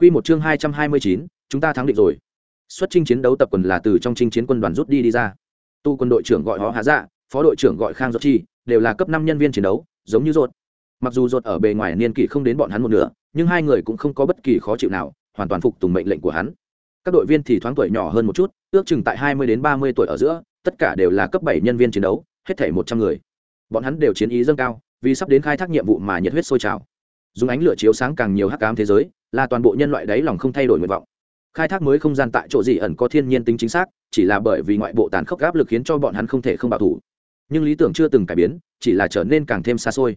Quy một chương hai trăm hai mươi chín, chúng ta thắng định rồi. Xuất chinh chiến đấu tập quần là từ trong chinh chiến quân đoàn rút đi đi ra. Tu quân đội trưởng gọi họ hạ dạ phó đội trưởng gọi khang dốt chi, đều là cấp năm nhân viên chiến đấu, giống như rốt. mặc dù rốt ở bề ngoài niên kỷ không đến bọn hắn một nửa, nhưng hai người cũng không có bất kỳ khó chịu nào, hoàn toàn phục tùng mệnh lệnh của hắn. Các đội viên thì thoáng tuổi nhỏ hơn một chút, ước chừng tại hai mươi đến ba mươi tuổi ở giữa, tất cả đều là cấp bảy nhân viên chiến đấu, hết thảy một trăm người. Bọn hắn đều chiến ý dâng cao, vì sắp đến khai thác nhiệm vụ mà nhiệt huyết sôi trào dùng ánh lửa chiếu sáng càng nhiều hắc ám thế giới, là toàn bộ nhân loại đấy lòng không thay đổi nguyện vọng. Khai thác mới không gian tại chỗ gì ẩn có thiên nhiên tính chính xác, chỉ là bởi vì ngoại bộ tàn khốc áp lực khiến cho bọn hắn không thể không bảo thủ. Nhưng lý tưởng chưa từng cải biến, chỉ là trở nên càng thêm xa xôi.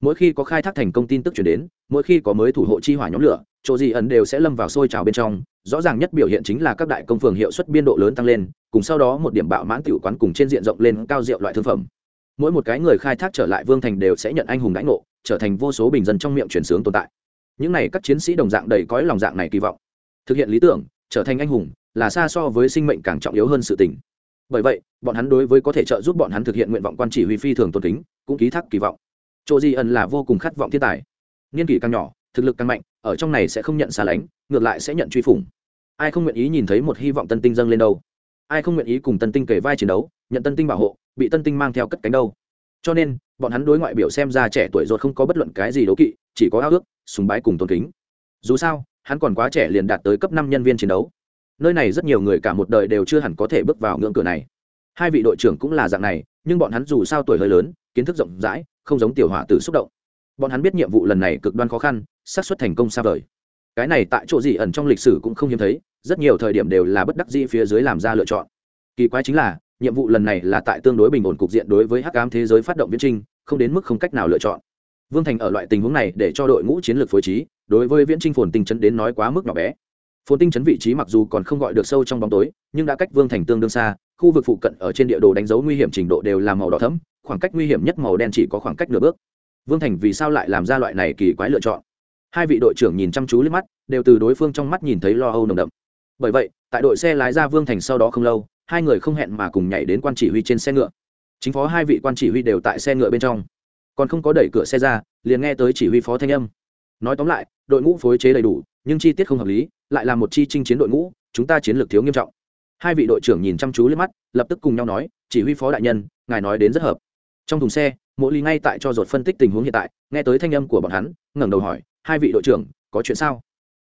Mỗi khi có khai thác thành công tin tức chuyển đến, mỗi khi có mới thủ hộ chi hỏa nhóm lửa, chỗ gì ẩn đều sẽ lâm vào sôi trào bên trong. Rõ ràng nhất biểu hiện chính là các đại công phường hiệu suất biên độ lớn tăng lên, cùng sau đó một điểm bạo mãn tiểu quán cùng trên diện rộng lên cao rượu loại thương phẩm. Mỗi một cái người khai thác trở lại vương thành đều sẽ nhận anh hùng đãi ngộ trở thành vô số bình dân trong miệng chuyển sướng tồn tại. Những này các chiến sĩ đồng dạng đầy cõi lòng dạng này kỳ vọng. Thực hiện lý tưởng, trở thành anh hùng là xa so với sinh mệnh càng trọng yếu hơn sự tình. Bởi vậy, bọn hắn đối với có thể trợ giúp bọn hắn thực hiện nguyện vọng quan chỉ huy phi thường tôn kính, cũng ký thác kỳ vọng. Chỗ di ẩn là vô cùng khát vọng thiên tài. Niên kỷ càng nhỏ, thực lực càng mạnh, ở trong này sẽ không nhận xa lánh, ngược lại sẽ nhận truy phủng. Ai không nguyện ý nhìn thấy một hy vọng tân tinh dâng lên đâu? Ai không nguyện ý cùng tân tinh kể vai chiến đấu, nhận tân tinh bảo hộ, bị tân tinh mang theo cất cánh đâu? Cho nên bọn hắn đối ngoại biểu xem ra trẻ tuổi ruột không có bất luận cái gì đố kỵ, chỉ có ao ước, sùng bái cùng tôn kính. Dù sao, hắn còn quá trẻ liền đạt tới cấp năm nhân viên chiến đấu. Nơi này rất nhiều người cả một đời đều chưa hẳn có thể bước vào ngưỡng cửa này. Hai vị đội trưởng cũng là dạng này, nhưng bọn hắn dù sao tuổi hơi lớn, kiến thức rộng rãi, không giống tiểu hỏa tử xúc động. Bọn hắn biết nhiệm vụ lần này cực đoan khó khăn, xác suất thành công xa vời. Cái này tại chỗ gì ẩn trong lịch sử cũng không hiếm thấy, rất nhiều thời điểm đều là bất đắc dĩ phía dưới làm ra lựa chọn. Kỳ quái chính là, nhiệm vụ lần này là tại tương đối bình ổn cục diện đối với hắc ám thế giới phát động viễn trinh không đến mức không cách nào lựa chọn. Vương thành ở loại tình huống này để cho đội ngũ chiến lược phối trí, đối với viễn trinh phồn tinh chấn đến nói quá mức nhỏ bé. Phồn tinh chấn vị trí mặc dù còn không gọi được sâu trong bóng tối, nhưng đã cách vương thành tương đương xa, khu vực phụ cận ở trên địa đồ đánh dấu nguy hiểm trình độ đều là màu đỏ thấm khoảng cách nguy hiểm nhất màu đen chỉ có khoảng cách nửa bước. Vương thành vì sao lại làm ra loại này kỳ quái lựa chọn? Hai vị đội trưởng nhìn chăm chú lên mắt, đều từ đối phương trong mắt nhìn thấy lo âu nồng đậm. Bởi vậy, tại đội xe lái ra vương thành sau đó không lâu, hai người không hẹn mà cùng nhảy đến quan chỉ huy trên xe ngựa chính phó hai vị quan chỉ huy đều tại xe ngựa bên trong. Còn không có đẩy cửa xe ra, liền nghe tới chỉ huy phó thanh âm. Nói tóm lại, đội ngũ phối chế đầy đủ, nhưng chi tiết không hợp lý, lại là một chi chinh chiến đội ngũ, chúng ta chiến lược thiếu nghiêm trọng. Hai vị đội trưởng nhìn chăm chú lên mắt, lập tức cùng nhau nói, chỉ huy phó đại nhân, ngài nói đến rất hợp. Trong thùng xe mỗi ly ngay tại cho ruột phân tích tình huống hiện tại, nghe tới thanh âm của bọn hắn, ngẩng đầu hỏi, hai vị đội trưởng, có chuyện sao?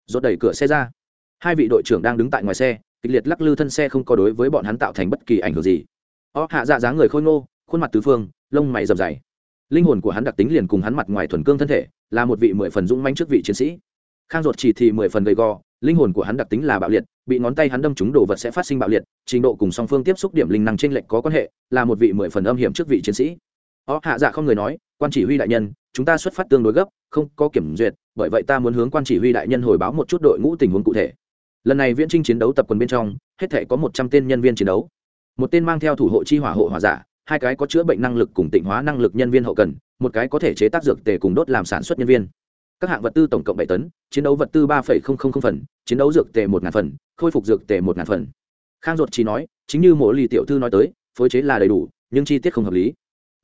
Ruột đẩy cửa xe ra. Hai vị đội trưởng đang đứng tại ngoài xe, kịch liệt lắc lư thân xe không có đối với bọn hắn tạo thành bất kỳ ảnh hưởng gì ó, hạ dạ dáng người khôi ngô, khuôn mặt tứ phương, lông mày rậm dày linh hồn của hắn đặc tính liền cùng hắn mặt ngoài thuần cương thân thể, là một vị mười phần dũng manh trước vị chiến sĩ. Khang ruột chỉ thì mười phần gầy gò, linh hồn của hắn đặc tính là bạo liệt, bị ngón tay hắn đâm trúng đồ vật sẽ phát sinh bạo liệt, trình độ cùng song phương tiếp xúc điểm linh năng trên lệnh có quan hệ, là một vị mười phần âm hiểm trước vị chiến sĩ. Ó, hạ dạ không người nói, quan chỉ huy đại nhân, chúng ta xuất phát tương đối gấp, không có kiểm duyệt, bởi vậy ta muốn hướng quan chỉ huy đại nhân hồi báo một chút đội ngũ tình huống cụ thể. Lần này viễn trinh chiến đấu tập quân bên trong, hết thể có một trăm tên nhân viên chiến đấu một tên mang theo thủ hộ chi hỏa hộ hỏa giả, hai cái có chữa bệnh năng lực cùng tịnh hóa năng lực nhân viên hậu cần, một cái có thể chế tác dược tề cùng đốt làm sản xuất nhân viên. Các hạng vật tư tổng cộng bảy tấn, chiến đấu vật tư ba phần, chiến đấu dược tề một ngàn phần, khôi phục dược tề một ngàn phần. Khang ruột chỉ nói, chính như mỗi lì tiểu thư nói tới, phối chế là đầy đủ, nhưng chi tiết không hợp lý.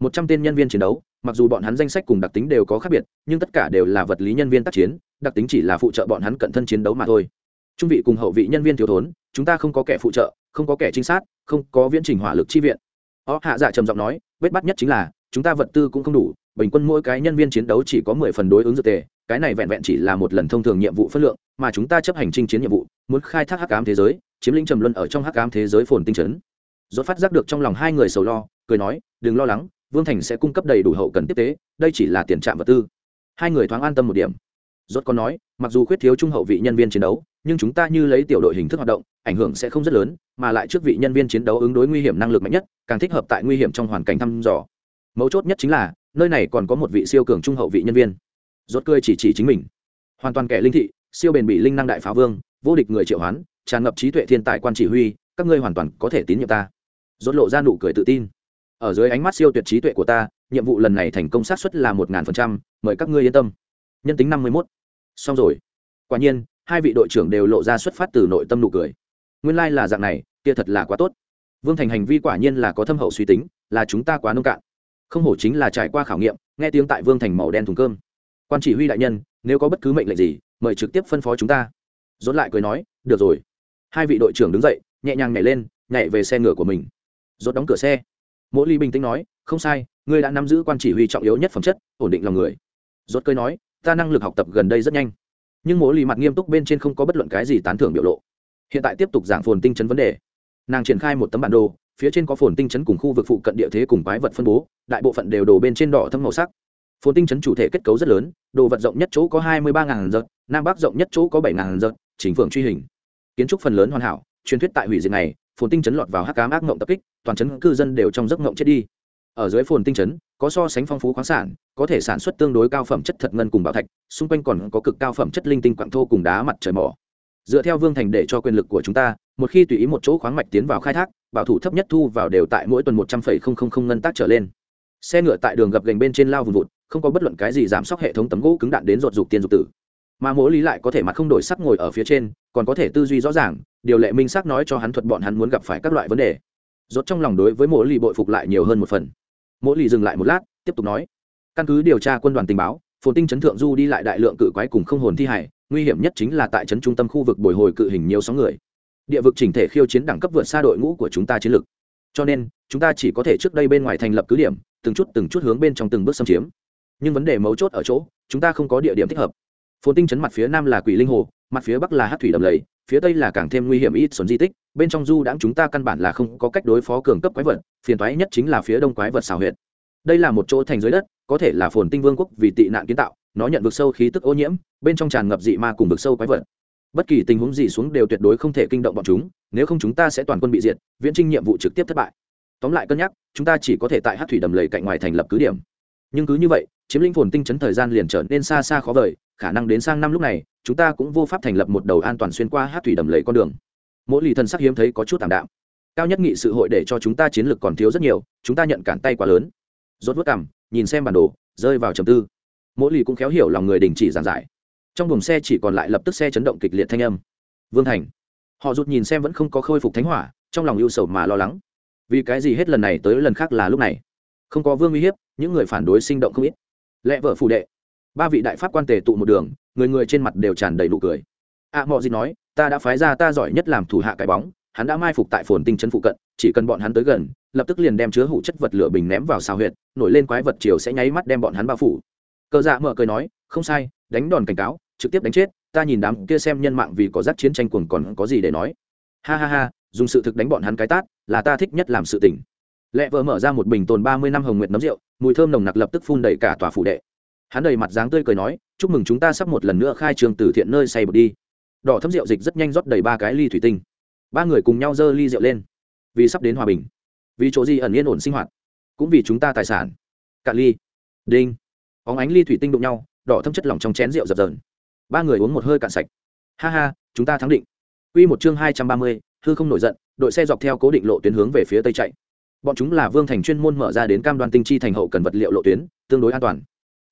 Một trăm tên nhân viên chiến đấu, mặc dù bọn hắn danh sách cùng đặc tính đều có khác biệt, nhưng tất cả đều là vật lý nhân viên tác chiến, đặc tính chỉ là phụ trợ bọn hắn cận thân chiến đấu mà thôi. Trung vị cùng hậu vị nhân viên thiếu thốn, chúng ta không có kẻ phụ trợ không có kẻ trinh sát, không có viễn trình hỏa lực chi viện. Ó, hạ dạ trầm giọng nói, vết bắt nhất chính là, chúng ta vật tư cũng không đủ, bình quân mỗi cái nhân viên chiến đấu chỉ có mười phần đối ứng dược tề, cái này vẹn vẹn chỉ là một lần thông thường nhiệm vụ phân lượng, mà chúng ta chấp hành chinh chiến nhiệm vụ, muốn khai thác hắc ám thế giới, chiếm lĩnh trầm luân ở trong hắc ám thế giới phồn tinh chấn. Dốt phát giác được trong lòng hai người sầu lo, cười nói, đừng lo lắng, vương thành sẽ cung cấp đầy đủ hậu cần tiếp tế, đây chỉ là tiền trạm vật tư. Hai người thoáng an tâm một điểm rốt còn nói, mặc dù khuyết thiếu trung hậu vị nhân viên chiến đấu, nhưng chúng ta như lấy tiểu đội hình thức hoạt động, ảnh hưởng sẽ không rất lớn, mà lại trước vị nhân viên chiến đấu ứng đối nguy hiểm năng lực mạnh nhất, càng thích hợp tại nguy hiểm trong hoàn cảnh thăm dò. Mấu chốt nhất chính là, nơi này còn có một vị siêu cường trung hậu vị nhân viên. Rốt cười chỉ chỉ chính mình. Hoàn toàn kẻ linh thị, siêu bền bị linh năng đại phá vương, vô địch người triệu hoán, tràn ngập trí tuệ thiên tài quan chỉ huy, các ngươi hoàn toàn có thể tín nhiệm ta. Rốt lộ ra nụ cười tự tin. Ở dưới ánh mắt siêu tuyệt trí tuệ của ta, nhiệm vụ lần này thành công xác suất là một ngàn phần trăm, mời các ngươi yên tâm. Nhân tính năm mươi mốt xong rồi. Quả nhiên, hai vị đội trưởng đều lộ ra xuất phát từ nội tâm nụ cười. Nguyên lai、like、là dạng này, kia thật là quá tốt. Vương thành hành vi quả nhiên là có thâm hậu suy tính, là chúng ta quá nông cạn. Không hổ chính là trải qua khảo nghiệm, nghe tiếng tại vương thành màu đen thùng cơm. Quan chỉ huy đại nhân, nếu có bất cứ mệnh lệnh gì, mời trực tiếp phân phó chúng ta. Dốt lại cười nói, được rồi. Hai vị đội trưởng đứng dậy, nhẹ nhàng nhảy lên, nhảy về xe ngựa của mình. Dốt đóng cửa xe. Mỗi ly bình tĩnh nói, không sai, ngươi đã nắm giữ quan chỉ huy trọng yếu nhất phẩm chất, ổn định lòng người. Dốt cười nói ta năng lực học tập gần đây rất nhanh. Nhưng mỗi lì mặt nghiêm túc bên trên không có bất luận cái gì tán thưởng biểu lộ. Hiện tại tiếp tục giảng phồn tinh chấn vấn đề. Nàng triển khai một tấm bản đồ, phía trên có phồn tinh chấn cùng khu vực phụ cận địa thế cùng quái vật phân bố, đại bộ phận đều đổ bên trên đỏ thâm màu sắc. Phồn tinh chấn chủ thể kết cấu rất lớn, đồ vật rộng nhất chỗ có hai mươi ba ngàn giật nam bắc rộng nhất chỗ có bảy ngàn giật chính phường truy hình. Kiến trúc phần lớn hoàn hảo, truyền thuyết tại hủy diệt này, phồn tinh chấn lọt vào hắc cám ác ngộng tập kích, toàn chấn cư dân đều trong giấc ngộng chết đi ở dưới phồn tinh chấn, có so sánh phong phú khoáng sản, có thể sản xuất tương đối cao phẩm chất thật ngân cùng bảo thạch, xung quanh còn có cực cao phẩm chất linh tinh quặng thô cùng đá mặt trời mỏ. Dựa theo vương thành để cho quyền lực của chúng ta, một khi tùy ý một chỗ khoáng mạch tiến vào khai thác, bảo thủ thấp nhất thu vào đều tại mỗi tuần một trăm phẩy không không không ngân tác trở lên. Xe ngựa tại đường gập gành bên trên lao vùng vụt, không có bất luận cái gì giảm sốc hệ thống tấm gỗ cứng đạn đến rột dục tiên dục tử. Mà mỗi lý lại có thể mặt không đổi sắc ngồi ở phía trên, còn có thể tư duy rõ ràng, điều lệ minh xác nói cho hắn thuật bọn hắn muốn gặp phải các loại vấn đề. Rốt trong lòng đối với mỗi lý bội phục lại nhiều hơn một phần mỗi lì dừng lại một lát, tiếp tục nói. Căn cứ điều tra quân đoàn tình báo, phồn tinh chấn thượng du đi lại đại lượng cự quái cùng không hồn thi hải, nguy hiểm nhất chính là tại trấn trung tâm khu vực bồi hồi cự hình nhiều sóng người. Địa vực chỉnh thể khiêu chiến đẳng cấp vượt xa đội ngũ của chúng ta chiến lược cho nên, chúng ta chỉ có thể trước đây bên ngoài thành lập cứ điểm, từng chút từng chút hướng bên trong từng bước xâm chiếm. Nhưng vấn đề mấu chốt ở chỗ, chúng ta không có địa điểm thích hợp. Phồn tinh chấn mặt phía nam là quỷ linh hồ mặt phía bắc là hát thủy đầm lầy, phía tây là càng thêm nguy hiểm ít xuân di tích, bên trong du đãng chúng ta căn bản là không có cách đối phó cường cấp quái vật, phiền toái nhất chính là phía đông quái vật xào huyệt. Đây là một chỗ thành dưới đất, có thể là phồn tinh vương quốc vì tị nạn kiến tạo, nó nhận vực sâu khí tức ô nhiễm, bên trong tràn ngập dị ma cùng vực sâu quái vật. Bất kỳ tình huống gì xuống đều tuyệt đối không thể kinh động bọn chúng, nếu không chúng ta sẽ toàn quân bị diệt, viễn trinh nhiệm vụ trực tiếp thất bại. Tóm lại cân nhắc, chúng ta chỉ có thể tại hát thủy đầm lầy cạnh ngoài thành lập cứ điểm. Nhưng cứ như vậy, chiếm lĩnh phồn tinh chấn thời gian liền trở nên xa xa khó vời, khả năng đến sang năm lúc này chúng ta cũng vô pháp thành lập một đầu an toàn xuyên qua hát thủy đầm lầy con đường. Mỗi lì thần sắc hiếm thấy có chút tảm đạm. Cao nhất nghị sự hội để cho chúng ta chiến lược còn thiếu rất nhiều, chúng ta nhận cản tay quá lớn. Rốt vớt cảm nhìn xem bản đồ, rơi vào trầm tư. Mỗi lì cũng khéo hiểu lòng người đình chỉ giảng giải. Trong buồng xe chỉ còn lại lập tức xe chấn động kịch liệt thanh âm. Vương thành. Họ rụt nhìn xem vẫn không có khôi phục thánh hỏa, trong lòng ưu sầu mà lo lắng. Vì cái gì hết lần này tới lần khác là lúc này? Không có vương uy hiếp, những người phản đối sinh động không ít. Lẽ vợ phù đệ. Ba vị đại pháp quan tề tụ một đường người người trên mặt đều tràn đầy nụ cười. A à, mọi gì nói ta đã phái ra ta giỏi nhất làm thủ hạ cái bóng hắn đã mai phục tại phồn tinh chân phụ cận chỉ cần bọn hắn tới gần lập tức liền đem chứa hủ chất vật lửa bình ném vào xào huyệt nổi lên quái vật chiều sẽ nháy mắt đem bọn hắn bao phủ. Cờ dạ mở cười nói không sai đánh đòn cảnh cáo trực tiếp đánh chết ta nhìn đám kia xem nhân mạng vì có giác chiến tranh cuồng còn có gì để nói. Ha ha ha dùng sự thực đánh bọn hắn cái tát là ta thích nhất làm sự tình. Lẹ vợ mở ra một bình tồn ba mươi năm hồng nguyệt nấm rượu mùi thơm nồng nặc lập tức phun đầy cả tòa phủ đệ hắn đầy mặt dáng tươi cười nói chúc mừng chúng ta sắp một lần nữa khai trường từ thiện nơi say bột đi. Đỏ thấm rượu dịch rất nhanh rót đầy ba cái ly thủy tinh. Ba người cùng nhau dơ ly rượu lên. Vì sắp đến hòa bình. Vì chỗ gì ẩn yên ổn sinh hoạt. Cũng vì chúng ta tài sản. Cạn ly. Đinh. Óng ánh ly thủy tinh đụng nhau đỏ thâm chất lỏng trong chén rượu dập dờn. Ba người uống một hơi cạn sạch. Ha ha chúng ta thắng định. Quy một chương hai trăm ba mươi, hư không nổi giận, đội xe dọc theo cố định lộ tuyến hướng về phía tây chạy. Bọn chúng là Vương Thành chuyên môn mở ra đến cam đoan tinh chi thành hậu cần vật liệu lộ tuyến, tương đối an toàn.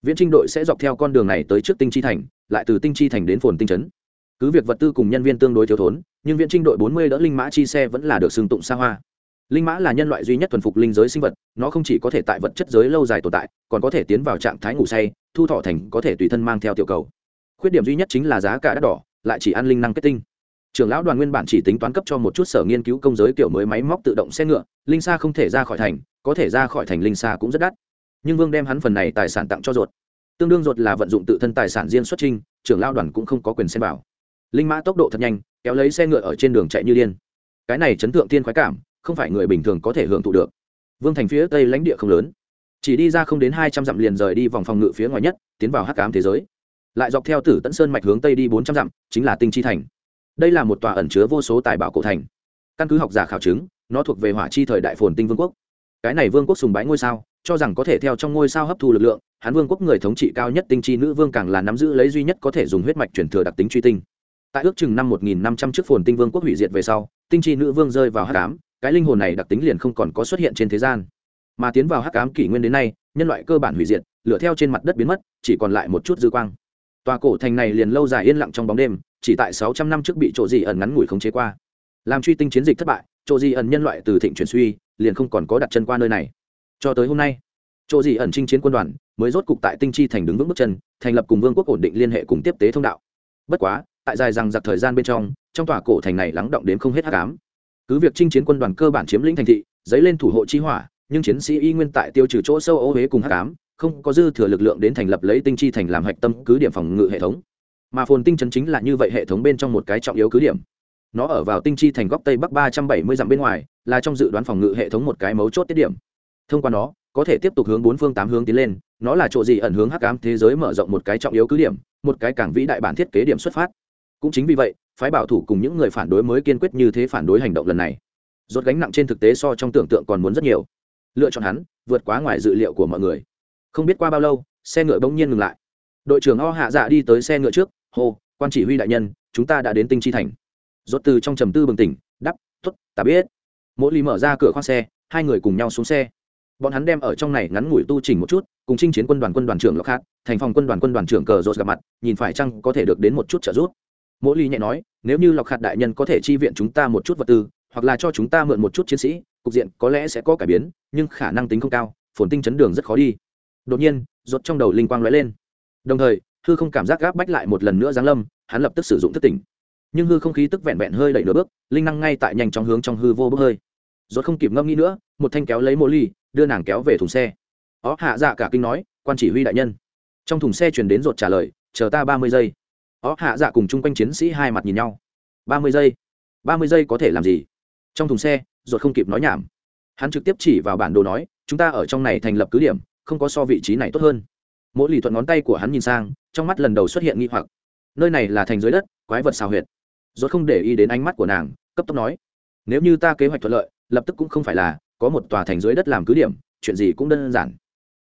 Viễn Trinh đội sẽ dọc theo con đường này tới trước tinh chi thành, lại từ tinh chi thành đến phồn tinh trấn. Cứ việc vật tư cùng nhân viên tương đối thiếu thốn, nhưng Viễn Trinh đội bốn mươi đỡ linh mã chi xe vẫn là được xưng tụng xa hoa. Linh mã là nhân loại duy nhất thuần phục linh giới sinh vật, nó không chỉ có thể tại vật chất giới lâu dài tồn tại, còn có thể tiến vào trạng thái ngủ say, thu thọ thành có thể tùy thân mang theo tiểu cầu khuyết điểm duy nhất chính là giá cả đắt đỏ lại chỉ ăn linh năng kết tinh trưởng lão đoàn nguyên bản chỉ tính toán cấp cho một chút sở nghiên cứu công giới kiểu mới máy móc tự động xe ngựa linh xa không thể ra khỏi thành có thể ra khỏi thành linh xa cũng rất đắt nhưng vương đem hắn phần này tài sản tặng cho ruột. Tương đương ruột là vận dụng tự thân tài sản riêng xuất trình trưởng lão đoàn cũng không có quyền xem vào. Linh mã tốc độ thật nhanh, kéo lấy xe ngựa ở trên đường chạy như điên. Cái này chấn thượng tiên khoái cảm, không phải người bình thường có thể hưởng thụ được. Vương thành phía tây lãnh địa không lớn, chỉ đi ra không đến hai trăm dặm liền rời đi vòng phòng ngự phía ngoài nhất, tiến vào hắc cám thế giới. Lại dọc theo tử tẫn sơn mạch hướng tây đi bốn trăm dặm, chính là tinh chi thành. Đây là một tòa ẩn chứa vô số tài bảo cổ thành. Căn cứ học giả khảo chứng, nó thuộc về hỏa chi thời đại phồn tinh vương quốc cái này vương quốc sùng bái ngôi sao, cho rằng có thể theo trong ngôi sao hấp thu lực lượng hán vương quốc người thống trị cao nhất tinh chi nữ vương càng là nắm giữ lấy duy nhất có thể dùng huyết mạch truyền thừa đặc tính truy tinh. Tại ước chừng năm một nghìn năm trăm trước phồn tinh vương quốc hủy diệt về sau, tinh chi nữ vương rơi vào hắc ám, cái linh hồn này đặc tính liền không còn có xuất hiện trên thế gian. Mà tiến vào hắc ám kỷ nguyên đến nay, nhân loại cơ bản hủy diệt, lửa theo trên mặt đất biến mất, chỉ còn lại một chút dư quang. Tòa cổ thành này liền lâu dài yên lặng trong bóng đêm, chỉ tại sáu trăm năm trước bị chỗ gì ẩn ngắn ngủi khống chế qua. Làm truy tinh chiến dịch thất bại, chỗ gì ẩn nhân loại từ thịnh chuyển suy liền không còn có đặt chân qua nơi này. Cho tới hôm nay, chỗ gì ẩn chinh chiến quân đoàn mới rốt cục tại tinh chi thành đứng vững bước chân, thành lập cùng vương quốc ổn định liên hệ cùng tiếp tế thông đạo. Bất quá, tại dài rằng giặc thời gian bên trong trong tòa cổ thành này lắng động đến không hết hắc ám. Cứ việc chinh chiến quân đoàn cơ bản chiếm lĩnh thành thị, dấy lên thủ hộ chi hỏa, nhưng chiến sĩ y nguyên tại tiêu trừ chỗ sâu ô huế cùng hắc ám, không có dư thừa lực lượng đến thành lập lấy tinh chi thành làm hạch tâm cứ điểm phòng ngự hệ thống. Mà phồn tinh chấn chính là như vậy hệ thống bên trong một cái trọng yếu cứ điểm nó ở vào tinh chi thành góc tây bắc ba trăm bảy mươi dặm bên ngoài, là trong dự đoán phòng ngự hệ thống một cái mấu chốt tiết điểm. Thông qua nó, có thể tiếp tục hướng bốn phương tám hướng tiến lên, nó là chỗ gì ẩn hướng hắc ám thế giới mở rộng một cái trọng yếu cứ điểm, một cái cảng vĩ đại bản thiết kế điểm xuất phát. Cũng chính vì vậy, phái bảo thủ cùng những người phản đối mới kiên quyết như thế phản đối hành động lần này. Rốt gánh nặng trên thực tế so trong tưởng tượng còn muốn rất nhiều. Lựa chọn hắn, vượt quá ngoài dự liệu của mọi người. Không biết qua bao lâu, xe ngựa bỗng nhiên ngừng lại. Đội trưởng o hạ dạ đi tới xe ngựa trước, hô, quan chỉ huy đại nhân, chúng ta đã đến tinh chi thành rốt từ trong trầm tư bừng tỉnh đắp tốt, ta biết. Mỗi ly mở ra cửa khoang xe, hai người cùng nhau xuống xe. Bọn hắn đem ở trong này ngắn ngủi tu chỉnh một chút, cùng chinh chiến quân đoàn quân đoàn trưởng lộc hát thành phòng quân đoàn quân đoàn trưởng cờ rột gặp mặt, nhìn phải chăng có thể được đến một chút trợ giúp. Mỗi ly nhẹ nói, nếu như lộc hạt đại nhân có thể chi viện chúng ta một chút vật tư, hoặc là cho chúng ta mượn một chút chiến sĩ, cục diện có lẽ sẽ có cải biến, nhưng khả năng tính không cao, phồn tinh chấn đường rất khó đi. Đột nhiên rột trong đầu linh quang lóe lên. Đồng thời, hư không cảm giác gáp bách lại một lần nữa giáng lâm, hắn lập tức sử dụng thất tỉnh nhưng hư không khí tức vẹn vẹn hơi đẩy nửa bước, linh năng ngay tại nhanh chóng hướng trong hư vô bước hơi. Rốt không kịp ngâm nghĩ nữa, một thanh kéo lấy mô ly, đưa nàng kéo về thùng xe. Ó, hạ dạ cả kinh nói, quan chỉ huy đại nhân. Trong thùng xe chuyển đến rột trả lời, chờ ta ba mươi giây. Ó, hạ dạ cùng chung quanh chiến sĩ hai mặt nhìn nhau. Ba mươi giây? Ba mươi giây có thể làm gì? Trong thùng xe rột không kịp nói nhảm. Hắn trực tiếp chỉ vào bản đồ nói, chúng ta ở trong này thành lập cứ điểm, không có so vị trí này tốt hơn. Mỗi lì thuận ngón tay của hắn nhìn sang, trong mắt lần đầu xuất hiện nghi hoặc. Nơi này là thành dưới đất, quái vật xào huyệt rốt không để ý đến ánh mắt của nàng, cấp tốc nói, nếu như ta kế hoạch thuận lợi, lập tức cũng không phải là có một tòa thành dưới đất làm cứ điểm, chuyện gì cũng đơn giản.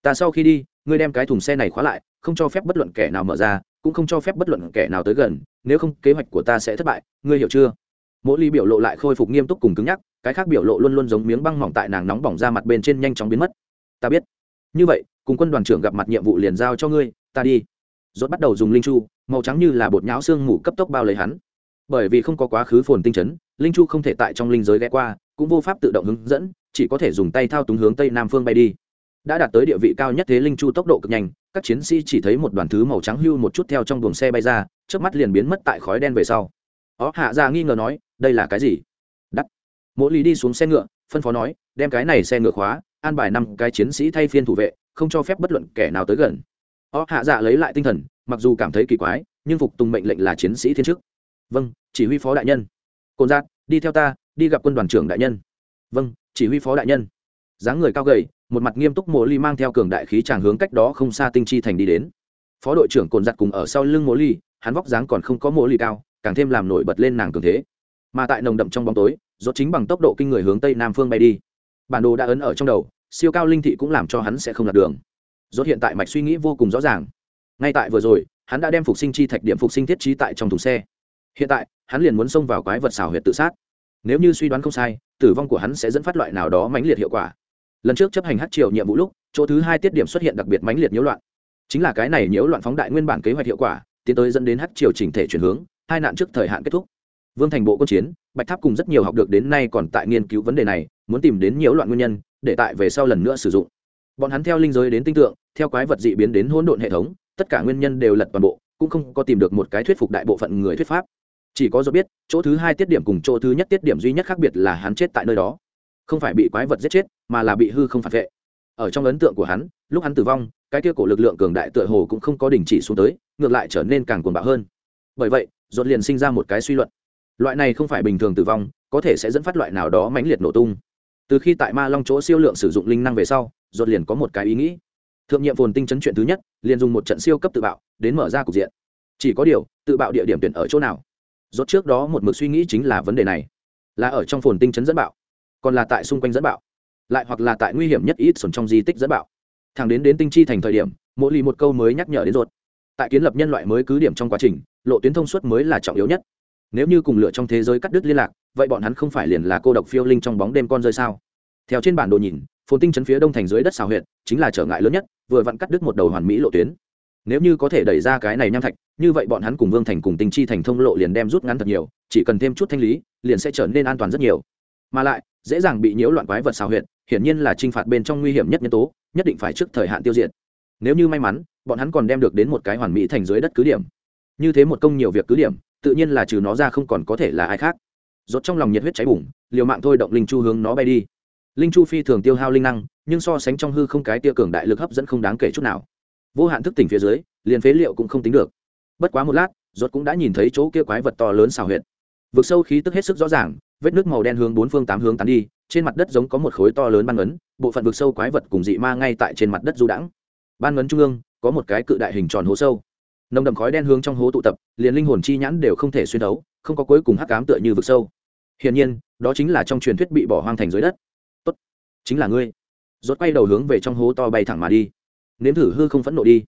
Ta sau khi đi, ngươi đem cái thùng xe này khóa lại, không cho phép bất luận kẻ nào mở ra, cũng không cho phép bất luận kẻ nào tới gần, nếu không, kế hoạch của ta sẽ thất bại, ngươi hiểu chưa? Mỗi ly biểu lộ lại khôi phục nghiêm túc cùng cứng nhắc, cái khác biểu lộ luôn luôn giống miếng băng mỏng tại nàng nóng bỏng ra mặt bên trên nhanh chóng biến mất. Ta biết. Như vậy, cùng quân đoàn trưởng gặp mặt nhiệm vụ liền giao cho ngươi, ta đi. Rốt bắt đầu dùng linh chu, màu trắng như là bột nhão xương mù cấp tốc bao lấy hắn bởi vì không có quá khứ phồn tinh chấn, linh chu không thể tại trong linh giới ghé qua, cũng vô pháp tự động hướng dẫn, chỉ có thể dùng tay thao túng hướng tây nam phương bay đi. Đã đạt tới địa vị cao nhất thế linh chu tốc độ cực nhanh, các chiến sĩ chỉ thấy một đoàn thứ màu trắng hưu một chút theo trong buồng xe bay ra trước mắt liền biến mất tại khói đen về sau. Ó, hạ ra nghi ngờ nói, đây là cái gì? Đắt mỗi lý đi xuống xe ngựa, phân phó nói, đem cái này xe ngựa khóa, an bài năm cái chiến sĩ thay phiên thủ vệ, không cho phép bất luận kẻ nào tới gần. Ó, hạ dạ lấy lại tinh thần, mặc dù cảm thấy kỳ quái, nhưng phục tùng mệnh lệnh là chiến sĩ thiên chức vâng chỉ huy phó đại nhân. Cồn giạt đi theo ta, đi gặp quân đoàn trưởng đại nhân. Vâng chỉ huy phó đại nhân. Dáng người cao gầy, một mặt nghiêm túc mộ ly mang theo cường đại khí tràng hướng cách đó không xa tinh chi thành đi đến. Phó đội trưởng cồn giặt cùng ở sau lưng mộ ly, hắn vóc dáng còn không có mộ ly cao, càng thêm làm nổi bật lên nàng cường thế. Mà tại nồng đậm trong bóng tối do chính bằng tốc độ kinh người hướng tây nam phương bay đi. Bản đồ đã ấn ở trong đầu, siêu cao linh thị cũng làm cho hắn sẽ không lạc đường. Rốt hiện tại mạch suy nghĩ vô cùng rõ ràng. Ngay tại vừa rồi, hắn đã đem phục sinh chi thạch điểm phục sinh thiết trí tại trong thùng xe hiện tại, hắn liền muốn xông vào quái vật xào huyệt tự sát. Nếu như suy đoán không sai, tử vong của hắn sẽ dẫn phát loại nào đó mãnh liệt hiệu quả. Lần trước chấp hành hát triều nhiệm vụ lúc, chỗ thứ hai tiết điểm xuất hiện đặc biệt mãnh liệt nhiễu loạn. Chính là cái này nhiễu loạn phóng đại nguyên bản kế hoạch hiệu quả, tiến tới dẫn đến hát triều chỉnh thể chuyển hướng, hai nạn trước thời hạn kết thúc. Vương thành bộ quân chiến, bạch tháp cùng rất nhiều học được đến nay còn tại nghiên cứu vấn đề này, muốn tìm đến nhiễu loạn nguyên nhân, để tại về sau lần nữa sử dụng. Bọn hắn theo linh giới đến tinh tượng, theo quái vật dị biến đến hỗn độn hệ thống, tất cả nguyên nhân đều lật toàn bộ, cũng không có tìm được một cái thuyết phục đại bộ phận người thuyết pháp chỉ có do biết, chỗ thứ hai tiết điểm cùng chỗ thứ nhất tiết điểm duy nhất khác biệt là hắn chết tại nơi đó. Không phải bị quái vật giết chết, mà là bị hư không phản vệ. Ở trong ấn tượng của hắn, lúc hắn tử vong, cái kia cổ lực lượng cường đại tựa hồ cũng không có đình chỉ xuống tới, ngược lại trở nên càng cuồng bạo hơn. Bởi vậy dột liền sinh ra một cái suy luận. Loại này không phải bình thường tử vong, có thể sẽ dẫn phát loại nào đó mãnh liệt nổ tung. Từ khi tại ma long chỗ siêu lượng sử dụng linh năng về sau dột liền có một cái ý nghĩ. Thượng nhiệm phồn tinh chấn chuyện thứ nhất, liền dùng một trận siêu cấp tự bạo, đến mở ra cục diện. Chỉ có điều, tự bạo địa điểm tuyển ở chỗ nào? Rốt trước đó một mực suy nghĩ chính là vấn đề này. Là ở trong phồn tinh chấn dẫn bạo, còn là tại xung quanh dẫn bạo, lại hoặc là tại nguy hiểm nhất ít sồn trong di tích dẫn bạo. Thẳng đến đến tinh chi thành thời điểm mỗi lì một câu mới nhắc nhở đến rốt. Tại kiến lập nhân loại mới cứ điểm trong quá trình, lộ tuyến thông suốt mới là trọng yếu nhất. Nếu như cùng lựa trong thế giới cắt đứt liên lạc, vậy bọn hắn không phải liền là cô độc phiêu linh trong bóng đêm con rơi sao? Theo trên bản đồ nhìn, phồn tinh chấn phía đông thành dưới đất xào huyện chính là trở ngại lớn nhất, vừa vặn cắt đứt một đầu hoàn mỹ lộ tuyến. Nếu như có thể đẩy ra cái này nham thạch như vậy bọn hắn cùng vương thành cùng tinh chi thành thông lộ liền đem rút ngắn thật nhiều, chỉ cần thêm chút thanh lý, liền sẽ trở nên an toàn rất nhiều. Mà lại, dễ dàng bị nhiễu loạn quái vật xào huyệt, hiển nhiên là t r i n h phạt bên trong nguy hiểm nhất nhân tố, nhất định phải trước thời hạn tiêu diệt. Nếu như may mắn, bọn hắn còn đem được đến một cái hoàn mỹ thành dưới đất cứ điểm. Như thế một công nhiều việc cứ điểm, tự nhiên là trừ nó ra không còn có thể là ai khác. Rốt trong lòng nhiệt huyết cháy bùng, liều mạng thôi động linh chu hướng nó bay đi. Linh chu phi thường tiêu hao linh năng, nhưng so sánh trong hư không cái tia cường đại lực hấp dẫn không đáng kể chút nào. Vô hạn thức tỉnh phía dưới, liền phế liệu cũng không tính được bất quá một lát, rốt cũng đã nhìn thấy chỗ kia quái vật to lớn xào huyệt. Vực sâu khí tức hết sức rõ ràng, vết nước màu đen hướng bốn phương tám hướng tán đi, trên mặt đất giống có một khối to lớn ban ấn, bộ phận vực sâu quái vật cùng dị ma ngay tại trên mặt đất du đãng. Ban ấn trung ương, có một cái cự đại hình tròn hố sâu. Nồng đậm khói đen hướng trong hố tụ tập, liền linh hồn chi nhãn đều không thể xuyên đấu không có cuối cùng hắc ám tựa như vực sâu. Hiển nhiên, đó chính là trong truyền thuyết bị bỏ hoang thành dưới đất. Tốt, chính là ngươi. Rốt quay đầu hướng về trong hố to bay thẳng mà đi. Nếm thử hư không phẫn nộ đi.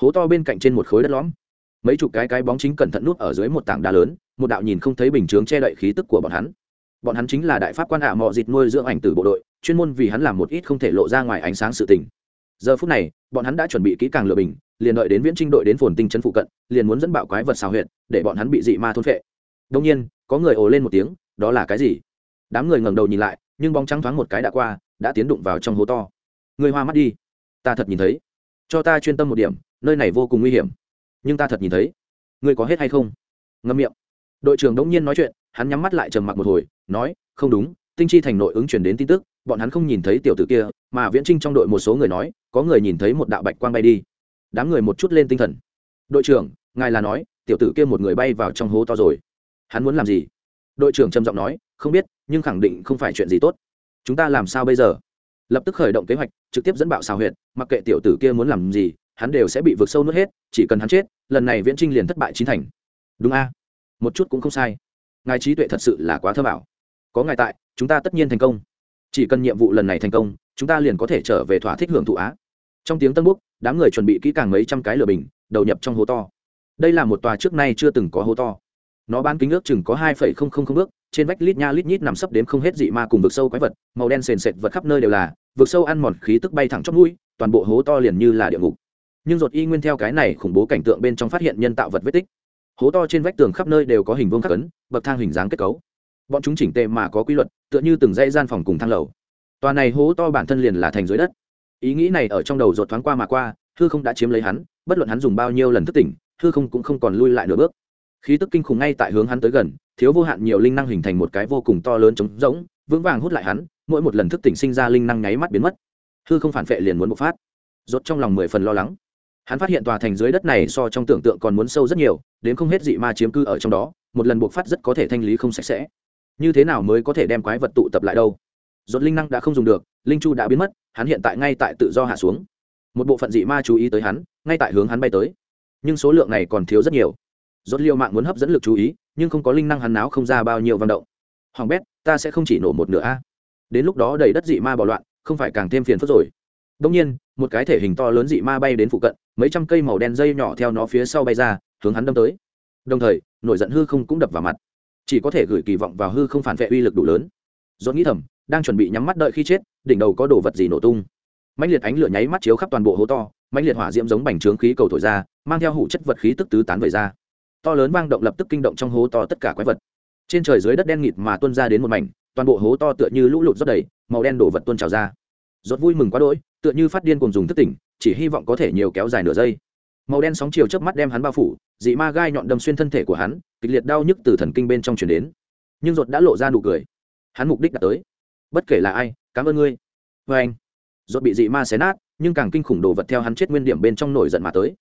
Hố to bên cạnh trên một khối đất lõm mấy chục cái cái bóng chính cẩn thận nút ở dưới một tảng đá lớn, một đạo nhìn không thấy bình chướng che đậy khí tức của bọn hắn. Bọn hắn chính là đại pháp quan hạ à mọ dịt nuôi dưỡng ảnh từ bộ đội, chuyên môn vì hắn làm một ít không thể lộ ra ngoài ánh sáng sự tình. Giờ phút này, bọn hắn đã chuẩn bị kỹ càng lựa bình, liền đợi đến viễn trinh đội đến phồn tinh trấn phụ cận, liền muốn dẫn bạo quái vật xào huyện để bọn hắn bị dị ma thôn phệ. Đông nhiên, có người ồ lên một tiếng, đó là cái gì? Đám người ngẩng đầu nhìn lại, nhưng bóng trắng thoáng một cái đã qua, đã tiến đụng vào trong hố to. Người hoa mắt đi. Ta thật nhìn thấy. Cho ta chuyên tâm một điểm, nơi này vô cùng nguy hiểm nhưng ta thật nhìn thấy. Ngươi có hết hay không? Ngâm miệng. Đội trưởng đống nhiên nói chuyện, hắn nhắm mắt lại trầm mặc một hồi, nói, không đúng, tinh chi thành nội ứng chuyển đến tin tức, bọn hắn không nhìn thấy tiểu tử kia, mà viễn trinh trong đội một số người nói, có người nhìn thấy một đạo bạch quang bay đi. Đám người một chút lên tinh thần. Đội trưởng, ngài là nói, tiểu tử kia một người bay vào trong hố to rồi. Hắn muốn làm gì? Đội trưởng trầm giọng nói, không biết, nhưng khẳng định không phải chuyện gì tốt. Chúng ta làm sao bây giờ? Lập tức khởi động kế hoạch, trực tiếp dẫn bạo xào huyệt, mặc kệ tiểu tử kia muốn làm gì hắn đều sẽ bị vượt sâu nuốt hết, chỉ cần hắn chết, lần này viễn trinh liền thất bại chín thành. Đúng a? Một chút cũng không sai. Ngài trí tuệ thật sự là quá thơ bảo có ngài tại, chúng ta tất nhiên thành công. Chỉ cần nhiệm vụ lần này thành công, chúng ta liền có thể trở về thỏa thích hưởng thụ á. Trong tiếng tân búc, đám người chuẩn bị kỹ càng mấy trăm cái lửa bình, đầu nhập trong hố to. Đây là một tòa trước nay chưa từng có hố to. Nó bán kính ước chừng có hai phẩy không không không ước trên vách lít nha lít nhít nằm sấp đếm không hết dị ma cùng vực sâu quái vật, màu đen sền sệt vật khắp nơi đều là, vực sâu ăn mòn khí tức bay thẳng chót mũi, toàn bộ hố to liền như là địa ngục nhưng ruột y nguyên theo cái này khủng bố cảnh tượng bên trong phát hiện nhân tạo vật vết tích. Hố to trên vách tường khắp nơi đều có hình vuông khắc ấn, bậc thang hình dáng kết cấu. Bọn chúng chỉnh tề mà có quy luật, tựa như từng dãy gian phòng cùng thang lầu. Tòa này hố to bản thân liền là thành dưới đất. Ý nghĩ này ở trong đầu ruột thoáng qua mà qua, hư không đã chiếm lấy hắn, bất luận hắn dùng bao nhiêu lần thức tỉnh, hư không cũng không còn lui lại nửa bước. Khí tức kinh khủng ngay tại hướng hắn tới gần, thiếu vô hạn nhiều linh năng hình thành một cái vô cùng to lớn trống rỗng, vững vàng hút lại hắn, mỗi một lần thức tỉnh sinh ra linh năng nháy mắt biến mất. Hư không phản vệ liền muốn bộc phát. Rốt trong lòng mười phần lo lắng hắn phát hiện tòa thành dưới đất này so trong tưởng tượng còn muốn sâu rất nhiều, đến không hết dị ma chiếm cư ở trong đó, một lần buộc phát rất có thể thanh lý không sạch sẽ. Như thế nào mới có thể đem quái vật tụ tập lại đâu? Dốt linh năng đã không dùng được, linh chu đã biến mất, hắn hiện tại ngay tại tự do hạ xuống. Một bộ phận dị ma chú ý tới hắn, ngay tại hướng hắn bay tới. Nhưng số lượng này còn thiếu rất nhiều. Dốt liều mạng muốn hấp dẫn lực chú ý, nhưng không có linh năng hắn náo không ra bao nhiêu vận động. Hoàng bét, ta sẽ không chỉ nổ một nửa a. Đến lúc đó đầy đất dị ma bạo loạn, không phải càng thêm phiền phức rồi. Đông nhiên, một cái thể hình to lớn dị ma bay đến phụ cận mấy trăm cây màu đen dây nhỏ theo nó phía sau bay ra, hướng hắn đâm tới. Đồng thời, nổi giận hư không cũng đập vào mặt. Chỉ có thể gửi kỳ vọng vào hư không phản vệ uy lực đủ lớn. Dốt nghĩ thầm, đang chuẩn bị nhắm mắt đợi khi chết, đỉnh đầu có đồ vật gì nổ tung. Mạnh liệt ánh lửa nháy mắt chiếu khắp toàn bộ hố to mạnh liệt hỏa diễm giống bành trướng khí cầu thổi ra, mang theo hủ chất vật khí tức tứ tán về ra. To lớn vang động lập tức kinh động trong hố to tất cả quái vật. Trên trời dưới đất đen nghịt mà tuôn ra đến một mảnh, toàn bộ hố to tựa như lũ lụt rót đầy, màu đen đổ vật tuôn trào ra rốt vui mừng quá đỗi, tựa như phát điên cùng dùng thức tỉnh, chỉ hy vọng có thể nhiều kéo dài nửa giây. Màu đen sóng chiều chớp mắt đem hắn bao phủ, dị ma gai nhọn đâm xuyên thân thể của hắn, kịch liệt đau nhức từ thần kinh bên trong truyền đến. Nhưng rốt đã lộ ra nụ cười. Hắn mục đích đã tới. Bất kể là ai, cảm ơn ngươi. Với anh. Rốt bị dị ma xé nát, nhưng càng kinh khủng đồ vật theo hắn chết nguyên điểm bên trong nổi giận mà tới.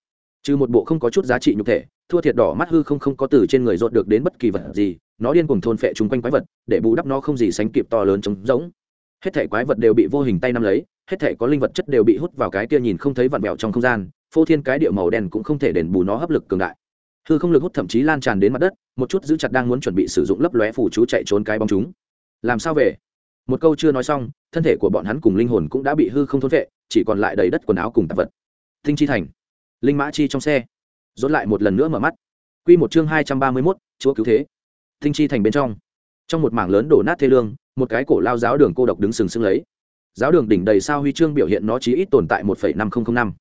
Trừ một bộ không có chút giá trị nhục thể, thua thiệt đỏ mắt hư không không có từ trên người rốt được đến bất kỳ vật gì, nó điên cuồng thôn phệ chúng quanh quái vật, để bù đắp nó không gì sánh kịp to lớn trống rỗng hết thể quái vật đều bị vô hình tay nắm lấy, hết thể có linh vật chất đều bị hút vào cái kia nhìn không thấy vặn vẹo trong không gian, phô thiên cái địa màu đen cũng không thể đền bù nó hấp lực cường đại. Hư không lực hút thậm chí lan tràn đến mặt đất, một chút giữ chặt đang muốn chuẩn bị sử dụng lấp lóe phủ chú chạy trốn cái bóng chúng. Làm sao về? Một câu chưa nói xong, thân thể của bọn hắn cùng linh hồn cũng đã bị hư không thốn vệ, chỉ còn lại đầy đất quần áo cùng tạp vật. Tinh chi thành. Linh mã chi trong xe. Dốt lại một lần nữa mở mắt. Q một chương hai trăm ba mươi mốt, chúa cứu thế. Tinh chi thành bên trong. Trong một mảng lớn đổ nát thê lương một cái cổ lao giáo đường cô độc đứng sừng sững lấy. Giáo đường đỉnh đầy sao huy chương biểu hiện nó chỉ ít tồn tại một năm nghìn năm.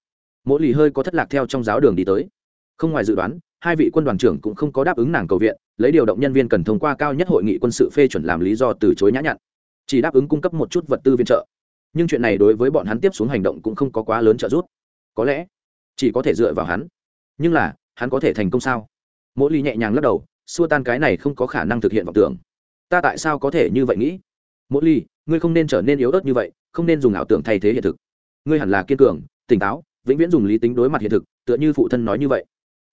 Mỗi lì hơi có thất lạc theo trong giáo đường đi tới. Không ngoài dự đoán, hai vị quân đoàn trưởng cũng không có đáp ứng nàng cầu viện, lấy điều động nhân viên cần thông qua cao nhất hội nghị quân sự phê chuẩn làm lý do từ chối nhã nhặn. Chỉ đáp ứng cung cấp một chút vật tư viện trợ. Nhưng chuyện này đối với bọn hắn tiếp xuống hành động cũng không có quá lớn trợ giúp. Có lẽ, chỉ có thể dựa vào hắn. Nhưng là, hắn có thể thành công sao? Mỗi ly nhẹ nhàng lắc đầu, xua tan cái này không có khả năng thực hiện vọng tưởng ta tại sao có thể như vậy nghĩ? Mỗi ly, ngươi không nên trở nên yếu ớt như vậy, không nên dùng ảo tưởng thay thế hiện thực. Ngươi hẳn là kiên cường, tỉnh táo, vĩnh viễn dùng lý tính đối mặt hiện thực, tựa như phụ thân nói như vậy.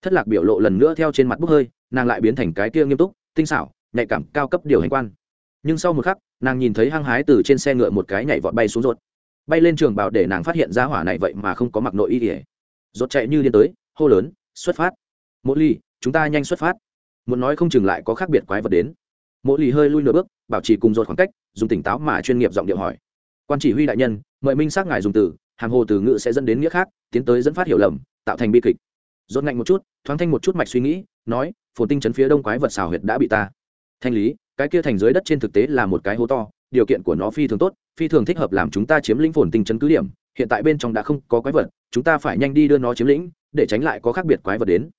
Thất lạc biểu lộ lần nữa theo trên mặt bốc hơi, nàng lại biến thành cái kia nghiêm túc, tinh xảo, nhạy cảm, cao cấp điều hành quan. Nhưng sau một khắc, nàng nhìn thấy hăng hái từ trên xe ngựa một cái nhảy vọt bay xuống rột bay lên trường bảo để nàng phát hiện ra hỏa này vậy mà không có mặc nội y ỉa rột chạy như điên tới, hô lớn, xuất phát! Mỗi ly, chúng ta nhanh xuất phát! Muốn nói không chừng lại có khác biệt quái vật đến mỗi lì hơi lui nửa bước, bảo trì cùng dột khoảng cách, dùng tỉnh táo mà chuyên nghiệp giọng điệu hỏi. Quan chỉ huy đại nhân, mời minh xác ngài dùng từ, hàng hồ từ ngữ sẽ dẫn đến nghĩa khác, tiến tới dẫn phát hiểu lầm, tạo thành bi kịch. Dột ngạnh một chút, thoáng thanh một chút mạch suy nghĩ, nói, phồn tinh chấn phía đông quái vật xào huyệt đã bị ta. Thanh lý, cái kia thành dưới đất trên thực tế là một cái hố to, điều kiện của nó phi thường tốt, phi thường thích hợp làm chúng ta chiếm lĩnh phồn tinh chấn cứ điểm, hiện tại bên trong đã không có quái vật, chúng ta phải nhanh đi đưa nó chiếm lĩnh, để tránh lại có khác biệt quái vật đến.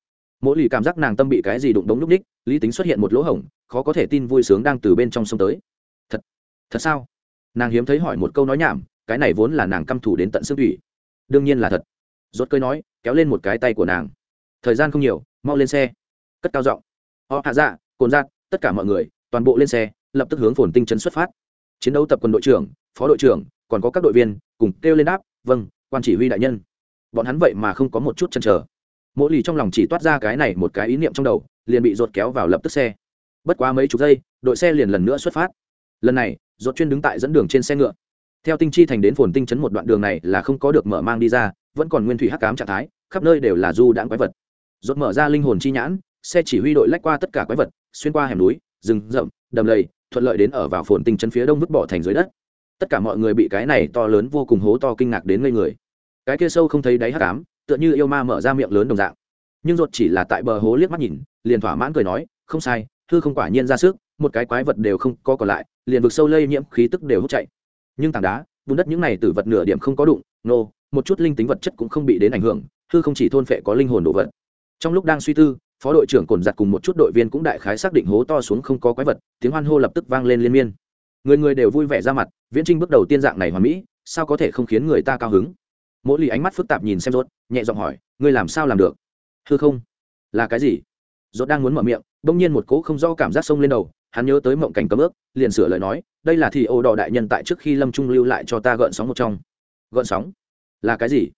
Mỗi lì cảm giác nàng tâm bị cái gì đụng đống lúc ních, lý tính xuất hiện một lỗ hổng khó có thể tin vui sướng đang từ bên trong sông tới. Thật thật sao? Nàng hiếm thấy hỏi một câu nói nhảm, cái này vốn là nàng căm thủ đến tận xương thủy. Đương nhiên là thật. Rốt cơi nói, kéo lên một cái tay của nàng. Thời gian không nhiều, mau lên xe. Cất cao giọng. Họ hạ dạ cồn giạt, tất cả mọi người, toàn bộ lên xe, lập tức hướng phồn tinh chấn xuất phát. Chiến đấu tập quân đội trưởng, phó đội trưởng, còn có các đội viên, cùng kêu lên đáp vâng quan chỉ huy đại nhân. Bọn hắn vậy mà không có một chút chần chờ. Mỗi lì trong lòng chỉ toát ra cái này một cái ý niệm trong đầu, liền bị rột kéo vào lập tức xe bất quá mấy chục giây, đội xe liền lần nữa xuất phát. Lần này dột chuyên đứng tại dẫn đường trên xe ngựa. Theo tinh chi thành đến phồn tinh chấn một đoạn đường này là không có được mở mang đi ra, vẫn còn nguyên thủy hắc cám trạng thái, khắp nơi đều là du đãng quái vật. Dột mở ra linh hồn chi nhãn, xe chỉ huy đội lách qua tất cả quái vật, xuyên qua hẻm núi, rừng rậm, đầm lầy, thuận lợi đến ở vào phồn tinh chấn phía đông vứt bỏ thành dưới đất. Tất cả mọi người bị cái này to lớn vô cùng hố to kinh ngạc đến ngây người. Cái kia sâu không thấy đáy hắc ám, tựa như yêu ma mở ra miệng lớn đồng dạng. Nhưng ruột chỉ là tại bờ hố liếc mắt nhìn, liền thỏa mãn cười nói, không sai hư không quả nhiên ra sức, một cái quái vật đều không có còn lại, liền vực sâu lây nhiễm khí tức đều hút chạy. Nhưng tảng đá, bùn đất những này từ vật nửa điểm không có đụng, nô, một chút linh tính vật chất cũng không bị đến ảnh hưởng, hư không chỉ thôn phệ có linh hồn đồ vật. Trong lúc đang suy tư, phó đội trưởng cồn giặt cùng một chút đội viên cũng đại khái xác định hố to xuống không có quái vật, tiếng hoan hô lập tức vang lên liên miên. Người người đều vui vẻ ra mặt, viễn trinh bước đầu tiên dạng này hoàn mỹ, sao có thể không khiến người ta cao hứng? Mỗi lì ánh mắt phức tạp nhìn xem rốt, nhẹ giọng hỏi, ngươi làm sao làm được? Hư không? Là cái gì? Rốt đang muốn mở miệng bỗng nhiên một cỗ không do cảm giác sông lên đầu, hắn nhớ tới mộng cảnh cấm ước, liền sửa lời nói, đây là thì ô đỏ đại nhân tại trước khi lâm trung lưu lại cho ta gợn sóng một trong. Gợn sóng? Là cái gì?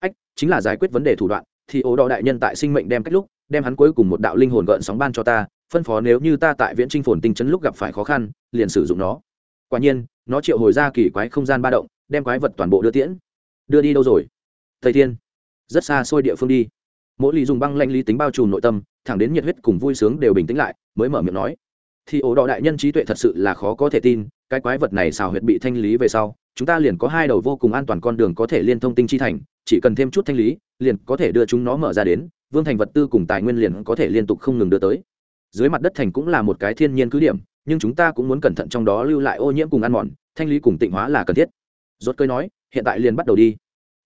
Ách, chính là giải quyết vấn đề thủ đoạn, thì ô đỏ đại nhân tại sinh mệnh đem cách lúc, đem hắn cuối cùng một đạo linh hồn gợn sóng ban cho ta, phân phó nếu như ta tại viễn trinh phồn tinh chấn lúc gặp phải khó khăn, liền sử dụng nó. Quả nhiên, nó triệu hồi ra kỳ quái không gian ba động, đem quái vật toàn bộ đưa tiễn. Đưa đi đâu rồi? Thầy thiên. Rất xa xôi địa phương đi. Mỗi lì dùng băng lanh lý tính bao trùm nội tâm thẳng đến nhiệt huyết cùng vui sướng đều bình tĩnh lại, mới mở miệng nói. Thì ổ đỏ đại nhân trí tuệ thật sự là khó có thể tin, cái quái vật này xào huyệt bị thanh lý về sau, chúng ta liền có hai đầu vô cùng an toàn con đường có thể liên thông tinh chi thành, chỉ cần thêm chút thanh lý, liền có thể đưa chúng nó mở ra đến, vương thành vật tư cùng tài nguyên liền có thể liên tục không ngừng đưa tới. Dưới mặt đất thành cũng là một cái thiên nhiên cứ điểm, nhưng chúng ta cũng muốn cẩn thận trong đó lưu lại ô nhiễm cùng ăn mòn, thanh lý cùng tịnh hóa là cần thiết. Rốt cơi nói, hiện tại liền bắt đầu đi.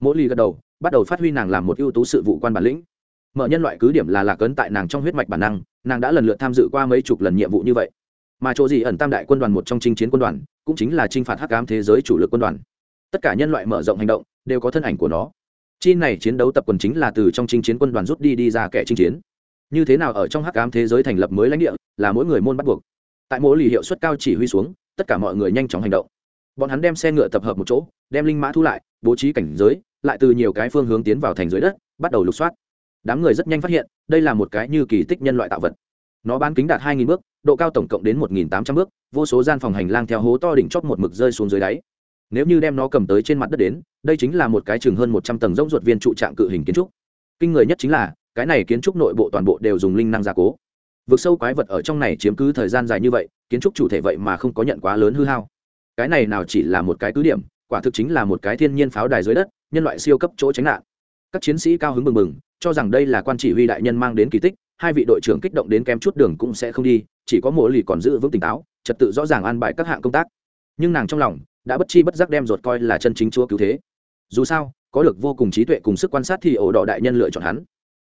Mỗi ly gật đầu, bắt đầu phát huy nàng làm một ưu tú sự vụ quan bản lĩnh mở nhân loại cứ điểm là lạc ấn tại nàng trong huyết mạch bản năng, nàng đã lần lượt tham dự qua mấy chục lần nhiệm vụ như vậy. Mà chỗ gì ẩn tam đại quân đoàn một trong chinh chiến quân đoàn, cũng chính là chinh phạt hắc ám thế giới chủ lực quân đoàn. Tất cả nhân loại mở rộng hành động, đều có thân ảnh của nó. Chi này chiến đấu tập quần chính là từ trong chinh chiến quân đoàn rút đi đi ra kẻ chinh chiến. Như thế nào ở trong hắc ám thế giới thành lập mới lãnh địa, là mỗi người môn bắt buộc. Tại mỗi lì hiệu suất cao chỉ huy xuống, tất cả mọi người nhanh chóng hành động. Bọn hắn đem xe ngựa tập hợp một chỗ, đem linh mã thu lại, bố trí cảnh giới, lại từ nhiều cái phương hướng tiến vào thành dưới đất, bắt đầu lục soát đám người rất nhanh phát hiện, đây là một cái như kỳ tích nhân loại tạo vật. Nó bán kính đạt 2.000 bước, độ cao tổng cộng đến 1.800 bước, vô số gian phòng hành lang theo hố to đỉnh chót một mực rơi xuống dưới đáy. Nếu như đem nó cầm tới trên mặt đất đến, đây chính là một cái chừng hơn 100 tầng rỗng ruột viên trụ trạng cự hình kiến trúc. Kinh người nhất chính là, cái này kiến trúc nội bộ toàn bộ đều dùng linh năng gia cố. Vực sâu quái vật ở trong này chiếm cứ thời gian dài như vậy, kiến trúc chủ thể vậy mà không có nhận quá lớn hư hao. Cái này nào chỉ là một cái cứ điểm, quả thực chính là một cái thiên nhiên pháo đài dưới đất, nhân loại siêu cấp chỗ tránh nạn. Các chiến sĩ cao hứng mừng mừng cho rằng đây là quan chỉ huy đại nhân mang đến kỳ tích, hai vị đội trưởng kích động đến kém chút đường cũng sẽ không đi, chỉ có mỗi lì còn giữ vững tỉnh táo, trật tự rõ ràng an bài các hạng công tác. Nhưng nàng trong lòng đã bất chi bất giác đem ruột coi là chân chính chúa cứu thế. Dù sao, có được vô cùng trí tuệ cùng sức quan sát thì ổ đỏ đại nhân lựa chọn hắn.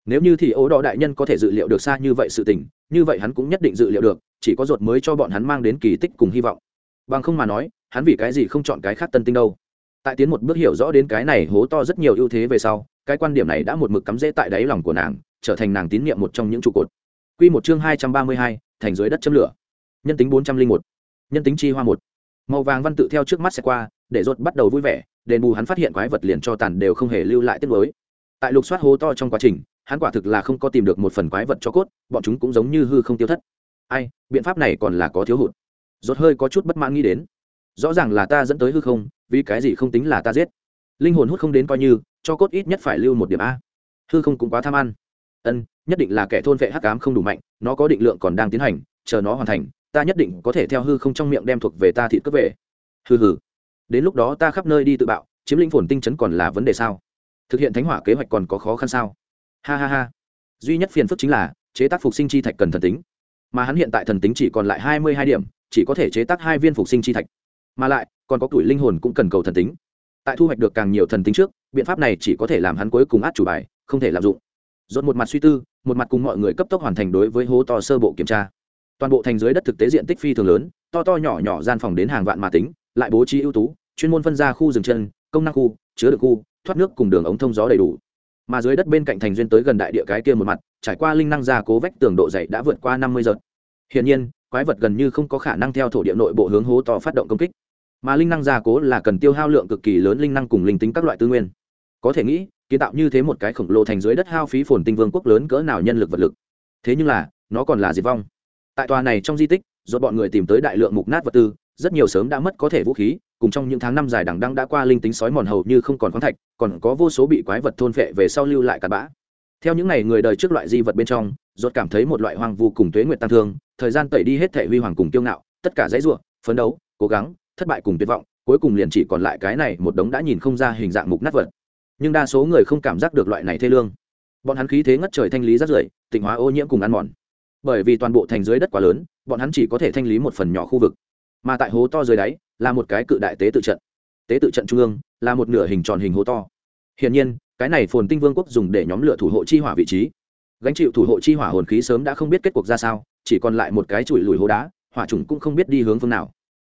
Nếu như thì ổ đỏ đại nhân có thể dự liệu được xa như vậy sự tình, như vậy hắn cũng nhất định dự liệu được, chỉ có ruột mới cho bọn hắn mang đến kỳ tích cùng hy vọng. Bằng không mà nói, hắn vì cái gì không chọn cái khác tân tinh đâu? Tại tiến một bước hiểu rõ đến cái này hố to rất nhiều ưu thế về sau cái quan điểm này đã một mực cắm rễ tại đáy lòng của nàng trở thành nàng tín nhiệm một trong những trụ cột Quy một chương hai trăm ba mươi hai, thành dưới đất châm lửa. Nhân tính bốn trăm linh một, nhân tính chi hoa một. Màu vàng văn tự theo trước mắt sẽ qua, để rốt bắt đầu vui vẻ, đền bù hắn phát hiện quái vật liền cho tàn đều không hề lưu lại tiếc nuối. Tại lục soát hố to trong quá trình, hắn quả thực là không có tìm được một phần quái vật cho cốt, bọn chúng cũng giống như hư không tiêu thất. Ai, biện pháp này còn là có thiếu hụt. Rốt hơi có chút bất mãn nghĩ đến. Rõ ràng là ta dẫn tới hư không, vì cái gì không tính là ta giết? Linh hồn hút không đến coi như, cho cốt ít nhất phải lưu một điểm a. Hư không cũng quá tham ăn. Ân, nhất định là kẻ thôn vệ hắc ám không đủ mạnh, nó có định lượng còn đang tiến hành, chờ nó hoàn thành, ta nhất định có thể theo hư không trong miệng đem thuộc về ta thịt cướp về. Hừ hừ. Đến lúc đó ta khắp nơi đi tự bạo, chiếm lĩnh phồn tinh chấn còn là vấn đề sao? Thực hiện thánh hỏa kế hoạch còn có khó khăn sao? Ha ha ha. Duy nhất phiền phức chính là, chế tác phục sinh chi thạch cần thần tính. Mà hắn hiện tại thần tính chỉ còn lại hai mươi hai điểm, chỉ có thể chế tác hai viên phục sinh chi thạch. Mà lại, còn có tuổi linh hồn cũng cần cầu thần tính tại thu hoạch được càng nhiều thần tính trước, biện pháp này chỉ có thể làm hắn cuối cùng át chủ bài, không thể lạm dụng. Dồn một mặt suy tư, một mặt cùng mọi người cấp tốc hoàn thành đối với hố to sơ bộ kiểm tra. Toàn bộ thành dưới đất thực tế diện tích phi thường lớn, to to nhỏ nhỏ gian phòng đến hàng vạn mà tính, lại bố trí ưu tú, chuyên môn phân ra khu rừng chân, công năng khu, chứa được khu, thoát nước cùng đường ống thông gió đầy đủ. Mà dưới đất bên cạnh thành duyên tới gần đại địa cái kia một mặt, trải qua linh năng gia cố vách tường độ dày đã vượt qua năm mươi giờ hiện nhiên, quái vật gần như không có khả năng theo thổ địa nội bộ hướng hố to phát động công kích mà linh năng gia cố là cần tiêu hao lượng cực kỳ lớn linh năng cùng linh tính các loại tư nguyên. Có thể nghĩ, kiến tạo như thế một cái khổng lồ thành dưới đất hao phí phồn tinh vương quốc lớn cỡ nào nhân lực vật lực. Thế nhưng là, nó còn là diệt vong. Tại tòa này trong di tích do bọn người tìm tới đại lượng mục nát vật tư, rất nhiều sớm đã mất có thể vũ khí, cùng trong những tháng năm dài đằng đăng đã qua linh tính sói mòn hầu như không còn khoáng thạch, còn có vô số bị quái vật thôn phệ về sau lưu lại cặn bã. Theo những ngày người đời trước loại di vật bên trong, rốt cảm thấy một loại hoang vu cùng tuế nguyệt tăng thương, thời gian tẩy đi hết thể huy hoàng cùng tiêu ngạo, tất cả dãy ruộng phấn đấu, cố gắng thất bại cùng tuyệt vọng, cuối cùng liền chỉ còn lại cái này một đống đã nhìn không ra hình dạng mục nát vật. Nhưng đa số người không cảm giác được loại này thê lương. Bọn hắn khí thế ngất trời thanh lý rất rưởi, tịnh hóa ô nhiễm cùng ăn mòn. Bởi vì toàn bộ thành dưới đất quá lớn, bọn hắn chỉ có thể thanh lý một phần nhỏ khu vực. Mà tại hố to dưới đáy, là một cái cự đại tế tự trận. Tế tự trận trung ương, là một nửa hình tròn hình hố to. Hiển nhiên, cái này phồn tinh vương quốc dùng để nhóm lửa thủ hộ chi hỏa vị trí. Gánh chịu thủ hộ chi hỏa hồn khí sớm đã không biết kết cuộc ra sao, chỉ còn lại một cái chùi lùi hố đá, hỏa trùng cũng không biết đi hướng phương nào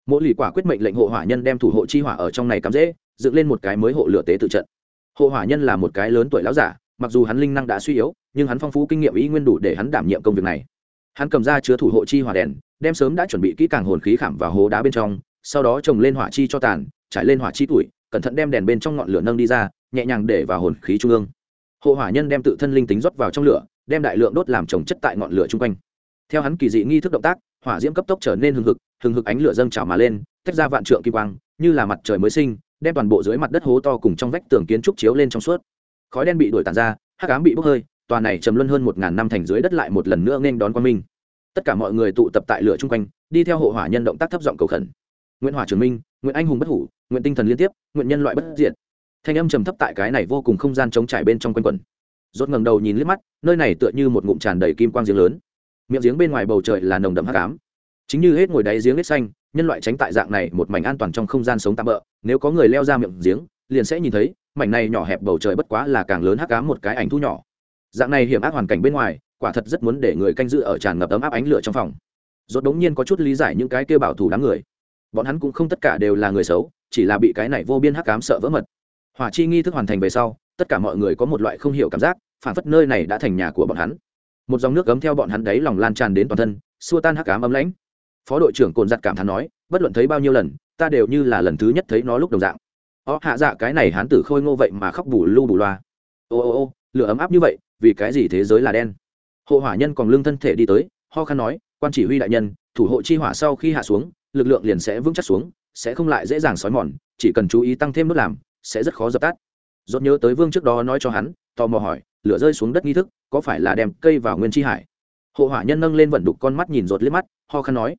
mỗi lì quả quyết mệnh lệnh hộ hỏa nhân đem thủ hộ chi hỏa ở trong này cắm dễ dựng lên một cái mới hộ lửa tế tự trận. Hộ hỏa nhân là một cái lớn tuổi lão giả, mặc dù hắn linh năng đã suy yếu, nhưng hắn phong phú kinh nghiệm ý nguyên đủ để hắn đảm nhiệm công việc này. Hắn cầm ra chứa thủ hộ chi hỏa đèn, đem sớm đã chuẩn bị kỹ càng hồn khí khảm vào hố đá bên trong, sau đó trồng lên hỏa chi cho tàn, trải lên hỏa chi tuổi, cẩn thận đem đèn bên trong ngọn lửa nâng đi ra, nhẹ nhàng để vào hồn khí trung ương. Hộ hỏa nhân đem tự thân linh tính rót vào trong lửa, đem đại lượng đốt làm trồng chất tại ngọn lửa chung quanh. Theo hắn kỳ dị nghi thức động tác, hỏa diễm cấp tốc trở nên hừng hực hừng hực ánh lửa dâng trào mà lên, tách ra vạn trượng kim quang, như là mặt trời mới sinh, đem toàn bộ dưới mặt đất hố to cùng trong vách tường kiến trúc chiếu lên trong suốt. Khói đen bị đuổi tàn ra, hắc ám bị bốc hơi, tòa này trầm luân hơn một ngàn năm thành dưới đất lại một lần nữa nên đón quan minh. Tất cả mọi người tụ tập tại lửa chung quanh, đi theo hộ hỏa nhân động tác thấp giọng cầu khẩn. Nguyễn hỏa trường minh nguyễn anh hùng bất hủ nguyễn tinh thần liên tiếp nguyễn nhân loại bất diệt. Thanh âm trầm thấp tại cái này vô cùng không gian trống trải bên trong quanh quẩn. Rốt ngẩng đầu nhìn liếc mắt, nơi này tựa như một ngụm tràn đầy kim quang giếng lớn. Miệng giếng bên ngoài bầu trời là nồng đậm hắc ám chính như hết ngồi đáy giếng hết xanh, nhân loại tránh tại dạng này một mảnh an toàn trong không gian sống tạm bỡ nếu có người leo ra miệng giếng, liền sẽ nhìn thấy, mảnh này nhỏ hẹp bầu trời bất quá là càng lớn hắc ám một cái ảnh thu nhỏ. Dạng này hiểm ác hoàn cảnh bên ngoài, quả thật rất muốn để người canh giữ ở tràn ngập ấm áp ánh lửa trong phòng. Rốt đống nhiên có chút lý giải những cái kêu bảo thủ đám người. Bọn hắn cũng không tất cả đều là người xấu, chỉ là bị cái này vô biên hắc ám sợ vỡ mật. Hỏa chi nghi thức hoàn thành về sau, tất cả mọi người có một loại không hiểu cảm giác, phản phất nơi này đã thành nhà của bọn hắn. Một dòng nước cấm theo bọn hắn đấy lòng lan tràn đến toàn thân, xua tan hắc ám ấm lãnh phó đội trưởng cồn giặt cảm thán nói, bất luận thấy bao nhiêu lần, ta đều như là lần thứ nhất thấy nó lúc đồng dạng. Ó, hạ dạ cái này hán tử khôi ngô vậy mà khóc bù lu bù loa. Ô ô ô, lửa ấm áp như vậy, vì cái gì thế giới là đen? Hộ hỏa nhân còn lương thân thể đi tới, ho khăn nói, quan chỉ huy đại nhân, thủ hộ chi hỏa sau khi hạ xuống, lực lượng liền sẽ vững chắc xuống, sẽ không lại dễ dàng xói mòn, chỉ cần chú ý tăng thêm nước làm, sẽ rất khó dập tắt. Dốt nhớ tới vương trước đó nói cho hắn, tò mò hỏi, lửa rơi xuống đất nghi thức, có phải là đem cây vào nguyên chi hải? Hộ hỏa nhân nâng lên vận đục con mắt nhìn rột liếc mắt, ho khăn nói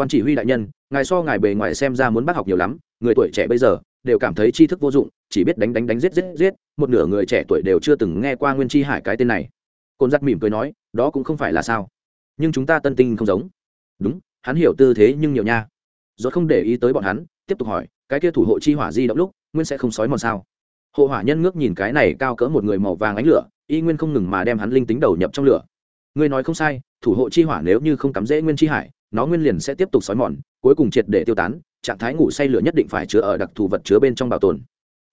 quan chỉ huy đại nhân, ngài so ngài bề ngoài xem ra muốn bác học nhiều lắm, người tuổi trẻ bây giờ đều cảm thấy tri thức vô dụng, chỉ biết đánh đánh đánh giết giết giết, một nửa người trẻ tuổi đều chưa từng nghe qua nguyên chi hải cái tên này. Côn giắt mỉm cười nói, đó cũng không phải là sao. Nhưng chúng ta tân tinh không giống. Đúng, hắn hiểu tư thế nhưng nhiều nha. Do không để ý tới bọn hắn, tiếp tục hỏi, cái kia thủ hộ chi hỏa di động lúc, nguyên sẽ không sói mòn sao? Hộ hỏa nhân ngước nhìn cái này cao cỡ một người màu vàng ánh lửa, y nguyên không ngừng mà đem hắn linh tính đầu nhập trong lửa. Ngươi nói không sai, thủ hộ chi hỏa nếu như không cắm dễ nguyên chi hải nó nguyên liền sẽ tiếp tục xói mòn, cuối cùng triệt để tiêu tán, trạng thái ngủ say lửa nhất định phải chứa ở đặc thù vật chứa bên trong bảo tồn.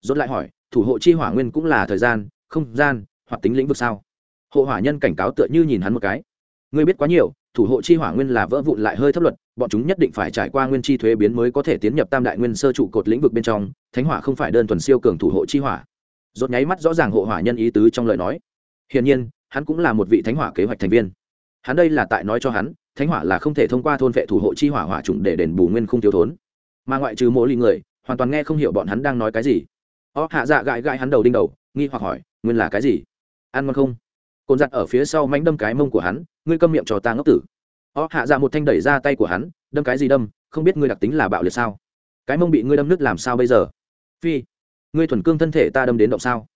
Dốt lại hỏi, thủ hộ chi hỏa nguyên cũng là thời gian, không gian, hoặc tính lĩnh vực sao? Hộ hỏa nhân cảnh cáo tựa như nhìn hắn một cái. Ngươi biết quá nhiều, thủ hộ chi hỏa nguyên là vỡ vụn lại hơi thấp luật, bọn chúng nhất định phải trải qua nguyên chi thuế biến mới có thể tiến nhập tam đại nguyên sơ trụ cột lĩnh vực bên trong, thánh hỏa không phải đơn thuần siêu cường thủ hộ chi hỏa. Rốt nháy mắt rõ ràng hộ hỏa nhân ý tứ trong lời nói. Hiển nhiên, hắn cũng là một vị thánh hỏa kế hoạch thành viên. Hắn đây là tại nói cho hắn thánh hỏa là không thể thông qua thôn vệ thủ hộ chi hỏa hỏa trùng để đền bù nguyên không thiếu thốn. Mà ngoại trừ mỗi ly người, hoàn toàn nghe không hiểu bọn hắn đang nói cái gì. Ó, hạ dạ gãi gãi hắn đầu đinh đầu, nghi hoặc hỏi, nguyên là cái gì? Ăn ngon không? Cồn giặt ở phía sau manh đâm cái mông của hắn, ngươi câm miệng cho ta ngốc tử. Ó, hạ dạ một thanh đẩy ra tay của hắn, đâm cái gì đâm? Không biết ngươi đặc tính là bạo liệt sao? Cái mông bị ngươi đâm nứt làm sao bây giờ? Phi, ngươi thuần cương thân thể ta đâm đến động sao?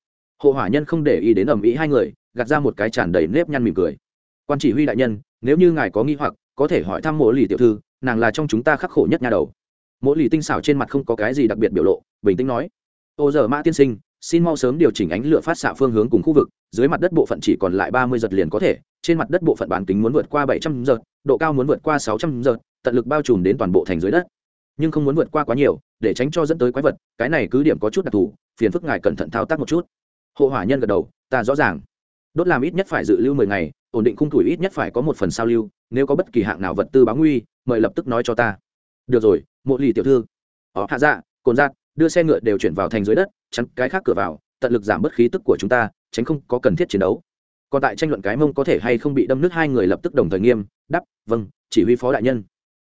Hộ hỏa nhân không để ý đến ẩm ý hai người, gạt ra một cái tràn đầy nếp nhăn mỉm cười. Quan chỉ huy đại nhân nếu như ngài có nghi hoặc, có thể hỏi thăm mộ lì tiểu thư, nàng là trong chúng ta khắc khổ nhất nhà đầu. Mộ lì tinh xảo trên mặt không có cái gì đặc biệt biểu lộ, bình tĩnh nói. Ô giờ mã tiên sinh, xin mau sớm điều chỉnh ánh lửa phát xạ phương hướng cùng khu vực, dưới mặt đất bộ phận chỉ còn lại ba mươi giật liền có thể, trên mặt đất bộ phận bán kính muốn vượt qua bảy trăm giật, độ cao muốn vượt qua sáu trăm giật, tận lực bao trùm đến toàn bộ thành dưới đất. Nhưng không muốn vượt qua quá nhiều, để tránh cho dẫn tới quái vật, cái này cứ điểm có chút đặc thù, phiền phức ngài cẩn thận thao tác một chút. Hộ hỏa nhân gật đầu, ta rõ ràng. Đốt làm ít nhất phải dự lưu mười ngày ổn định khung tuổi ít nhất phải có một phần sao lưu, nếu có bất kỳ hạng nào vật tư báo nguy, mời lập tức nói cho ta. Được rồi, mộ lì tiểu thư. Họ hạ dạ cồn giác đưa xe ngựa đều chuyển vào thành dưới đất, chắn cái khác cửa vào, tận lực giảm bớt khí tức của chúng ta, tránh không có cần thiết chiến đấu. Còn tại tranh luận cái mông có thể hay không bị đâm nước hai người lập tức đồng thời nghiêm đắp vâng chỉ huy phó đại nhân.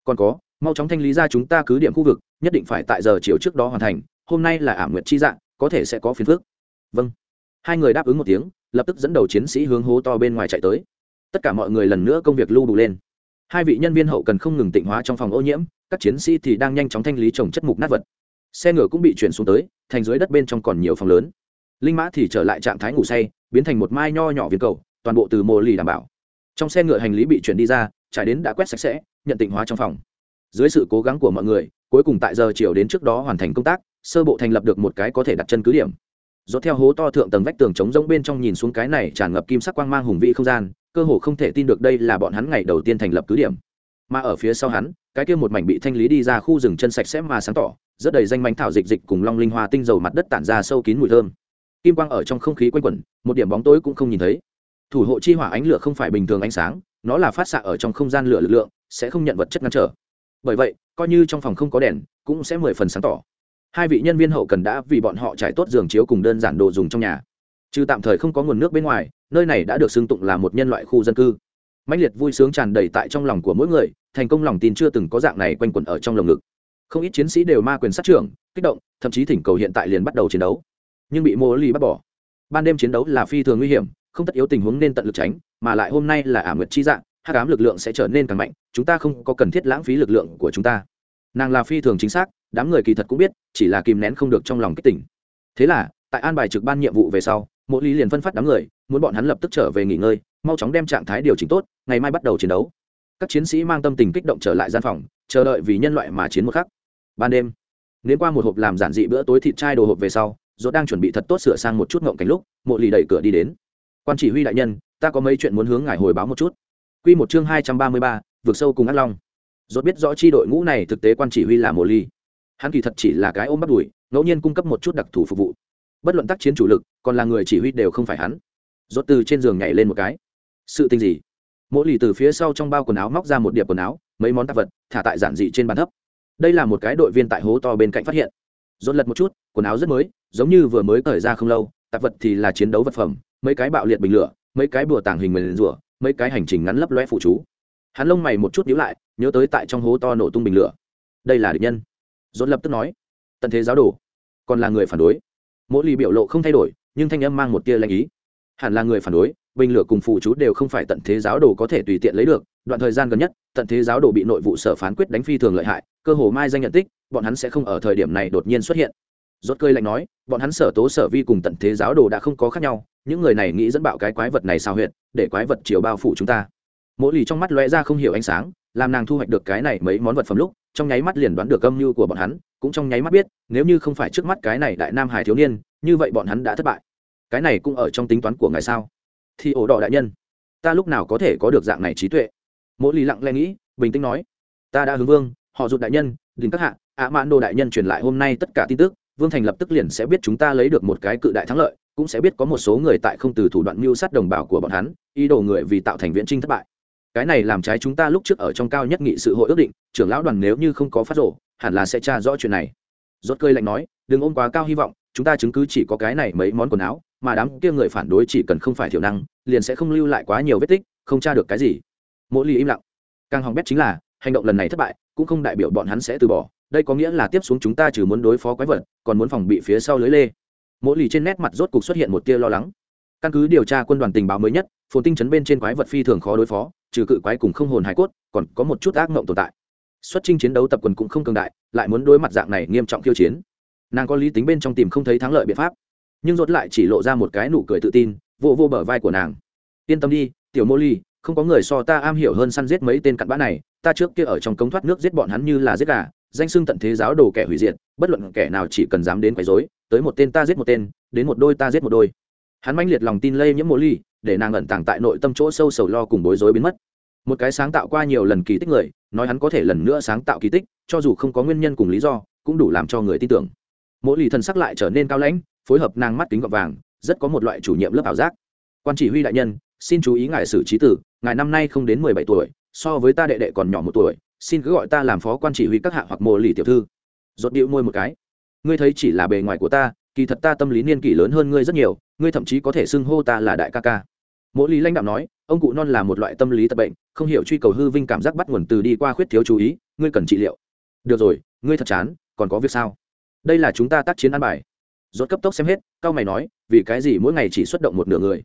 Còn có, mau chóng thanh lý ra chúng ta cứ điểm khu vực, nhất định phải tại giờ chiều trước đó hoàn thành, hôm nay là ảm nguyệt chi dạng có thể sẽ có phiền phức. Vâng. Hai người đáp ứng một tiếng lập tức dẫn đầu chiến sĩ hướng hố to bên ngoài chạy tới. Tất cả mọi người lần nữa công việc lưu đủ lên. Hai vị nhân viên hậu cần không ngừng tịnh hóa trong phòng ô nhiễm, các chiến sĩ thì đang nhanh chóng thanh lý trồng chất mục nát vật. Xe ngựa cũng bị chuyển xuống tới, thành dưới đất bên trong còn nhiều phòng lớn. Linh mã thì trở lại trạng thái ngủ say, biến thành một mai nho nhỏ viên cầu, toàn bộ từ mồ lì đảm bảo. Trong xe ngựa hành lý bị chuyển đi ra, trải đến đã quét sạch sẽ, nhận tịnh hóa trong phòng. Dưới sự cố gắng của mọi người, cuối cùng tại giờ chiều đến trước đó hoàn thành công tác, sơ bộ thành lập được một cái có thể đặt chân cứ điểm do theo hố to thượng tầng vách tường trống rỗng bên trong nhìn xuống cái này tràn ngập kim sắc quang mang hùng vĩ không gian, cơ hồ không thể tin được đây là bọn hắn ngày đầu tiên thành lập cứ điểm. Mà ở phía sau hắn, cái kia một mảnh bị thanh lý đi ra khu rừng chân sạch sẽ mà sáng tỏ, rất đầy danh mánh thảo dịch dịch cùng long linh hoa tinh dầu mặt đất tản ra sâu kín mùi thơm. Kim quang ở trong không khí quanh quẩn, một điểm bóng tối cũng không nhìn thấy. Thủ hộ chi hỏa ánh lửa không phải bình thường ánh sáng, nó là phát xạ ở trong không gian lửa lực lượng, sẽ không nhận vật chất ngăn trở. Bởi vậy, coi như trong phòng không có đèn, cũng sẽ mười phần sáng tỏ hai vị nhân viên hậu cần đã vì bọn họ trải tốt giường chiếu cùng đơn giản đồ dùng trong nhà. Trừ tạm thời không có nguồn nước bên ngoài, nơi này đã được xưng tụng là một nhân loại khu dân cư. Mãnh liệt vui sướng tràn đầy tại trong lòng của mỗi người, thành công lòng tin chưa từng có dạng này quanh quẩn ở trong lồng ngực. Không ít chiến sĩ đều ma quyền sát trưởng, kích động, thậm chí thỉnh cầu hiện tại liền bắt đầu chiến đấu. Nhưng bị mô ly bắt bỏ. Ban đêm chiến đấu là phi thường nguy hiểm, không tất yếu tình huống nên tận lực tránh, mà lại hôm nay là ả nguyệt chi dạng hát cám lực lượng sẽ trở nên càng mạnh, chúng ta không có cần thiết lãng phí lực lượng của chúng ta. Nàng là phi thường chính xác đám người kỳ thật cũng biết, chỉ là kìm nén không được trong lòng kích tỉnh. Thế là, tại an bài trực ban nhiệm vụ về sau, Mộ lý liền phân phát đám người, muốn bọn hắn lập tức trở về nghỉ ngơi, mau chóng đem trạng thái điều chỉnh tốt, ngày mai bắt đầu chiến đấu. Các chiến sĩ mang tâm tình kích động trở lại gian phòng, chờ đợi vì nhân loại mà chiến một khắc. Ban đêm nếu qua một hộp làm giản dị bữa tối thịt chai đồ hộp về sau dốt đang chuẩn bị thật tốt sửa sang một chút ngộng cảnh lúc, mộ lì đẩy cửa đi đến. Quan chỉ huy đại nhân, ta có mấy chuyện muốn hướng ngài hồi báo một chút. Q một chương hai trăm ba mươi ba vượt sâu cùng ác long. Dốt biết rõ chi đội ngũ này thực tế quan chỉ huy là mộ ly hắn kỳ thật chỉ là cái ôm bắt đùi, ngẫu nhiên cung cấp một chút đặc thù phục vụ. Bất luận tác chiến chủ lực, còn là người chỉ huy đều không phải hắn. Dốt từ trên giường nhảy lên một cái. Sự tình gì? Mỗi lì từ phía sau trong bao quần áo móc ra một điệp quần áo, mấy món tạp vật, thả tại giản dị trên bàn thấp. Đây là một cái đội viên tại hố to bên cạnh phát hiện. Dốt lật một chút, quần áo rất mới, giống như vừa mới cởi ra không lâu, tạp vật thì là chiến đấu vật phẩm, mấy cái bạo liệt bình lửa, mấy cái bùa tàng hình mềm rủa mấy cái hành trình ngắn lấp loe phụ chú. Hắn lông mày một chút nhíu lại, nhớ tới tại trong hố to nổ tung bình lửa. Đây là địch nhân dốt lập tức nói, tận thế giáo đồ, còn là người phản đối. Mỗi lì biểu lộ không thay đổi, nhưng thanh âm mang một tia lanh ý. Hẳn là người phản đối, bình lửa cùng phụ chú đều không phải tận thế giáo đồ có thể tùy tiện lấy được, đoạn thời gian gần nhất, tận thế giáo đồ bị nội vụ sở phán quyết đánh phi thường lợi hại, cơ hồ mai danh nhận tích, bọn hắn sẽ không ở thời điểm này đột nhiên xuất hiện. Rốt cơi lạnh nói, bọn hắn sở tố sở vi cùng tận thế giáo đồ đã không có khác nhau, những người này nghĩ dẫn bạo cái quái vật này sao huyệt, để quái vật chiều bao phủ chúng ta. Mỗi lì trong mắt lóe ra không hiểu ánh sáng, làm nàng thu hoạch được cái này mấy món vật phẩm lúc trong nháy mắt liền đoán được âm mưu của bọn hắn, cũng trong nháy mắt biết, nếu như không phải trước mắt cái này đại nam hải thiếu niên, như vậy bọn hắn đã thất bại. Cái này cũng ở trong tính toán của ngài sao? Thì ổ đỏ đại nhân, ta lúc nào có thể có được dạng này trí tuệ? Mỗi lì lặng lẽ nghĩ, bình tĩnh nói, ta đã hướng vương, họ rụt đại nhân đình các hạ, ạ mãn đồ đại nhân truyền lại hôm nay tất cả tin tức, vương thành lập tức liền sẽ biết chúng ta lấy được một cái cự đại thắng lợi, cũng sẽ biết có một số người tại không từ thủ đoạn mưu sát đồng bào của bọn hắn, ý đồ người vì tạo thành viễn trinh thất bại cái này làm trái chúng ta lúc trước ở trong cao nhất nghị sự hội ước định, trưởng lão đoàn nếu như không có phát rổ hẳn là sẽ tra rõ chuyện này. Rốt cơi lạnh nói, đừng ôm quá cao hy vọng, chúng ta chứng cứ chỉ có cái này mấy món quần áo, mà đám kia người phản đối chỉ cần không phải thiểu năng, liền sẽ không lưu lại quá nhiều vết tích, không tra được cái gì. Mỗi ly im lặng. Càng hỏng bét chính là, hành động lần này thất bại, cũng không đại biểu bọn hắn sẽ từ bỏ, đây có nghĩa là tiếp xuống chúng ta trừ muốn đối phó quái vật, còn muốn phòng bị phía sau lưới lê. Mỗi lì trên nét mặt rốt cục xuất hiện một tia lo lắng. Căn cứ điều tra quân đoàn tình báo mới nhất, phồn tinh chấn bên trên quái vật phi thường khó đối phó trừ cự quái cùng không hồn hải cốt, còn có một chút ác mộng tồn tại. Xuất trình chiến đấu tập quần cũng không cường đại, lại muốn đối mặt dạng này nghiêm trọng khiêu chiến. Nàng có lý tính bên trong tìm không thấy thắng lợi biện pháp, nhưng rốt lại chỉ lộ ra một cái nụ cười tự tin, vô vô bờ vai của nàng. Yên tâm đi, tiểu mô ly, không có người so ta am hiểu hơn săn giết mấy tên cặn bã này, ta trước kia ở trong cống thoát nước giết bọn hắn như là giết gà, danh xưng tận thế giáo đồ kẻ hủy diệt, bất luận kẻ nào chỉ cần dám đến quấy rối, tới một tên ta giết một tên, đến một đôi ta giết một đôi. Hắn manh liệt lòng tin lây nhiễm mô ly để nàng ẩn tàng tại nội tâm chỗ sâu sầu lo cùng bối rối biến mất. Một cái sáng tạo qua nhiều lần kỳ tích người, nói hắn có thể lần nữa sáng tạo kỳ tích, cho dù không có nguyên nhân cùng lý do, cũng đủ làm cho người tin tưởng. Mỗi lì thần sắc lại trở nên cao lãnh, phối hợp nàng mắt kính gọt vàng, rất có một loại chủ nhiệm lớp ảo giác. Quan chỉ huy đại nhân, xin chú ý ngài xử trí tử, ngài năm nay không đến mười bảy tuổi, so với ta đệ đệ còn nhỏ một tuổi, xin cứ gọi ta làm phó quan chỉ huy các hạ hoặc mồ lì tiểu thư. Rốt điệu môi một cái. Ngươi thấy chỉ là bề ngoài của ta, kỳ thật ta tâm lý niên kỷ lớn hơn ngươi rất nhiều ngươi thậm chí có thể xưng hô ta là đại ca ca. Mỗi lý lãnh đạo nói, ông cụ non là một loại tâm lý tật bệnh, không hiểu truy cầu hư vinh cảm giác bắt nguồn từ đi qua khuyết thiếu chú ý, ngươi cần trị liệu. Được rồi, ngươi thật chán, còn có việc sao? Đây là chúng ta tác chiến ăn bài. Rốt cấp tốc xem hết, cao mày nói, vì cái gì mỗi ngày chỉ xuất động một nửa người?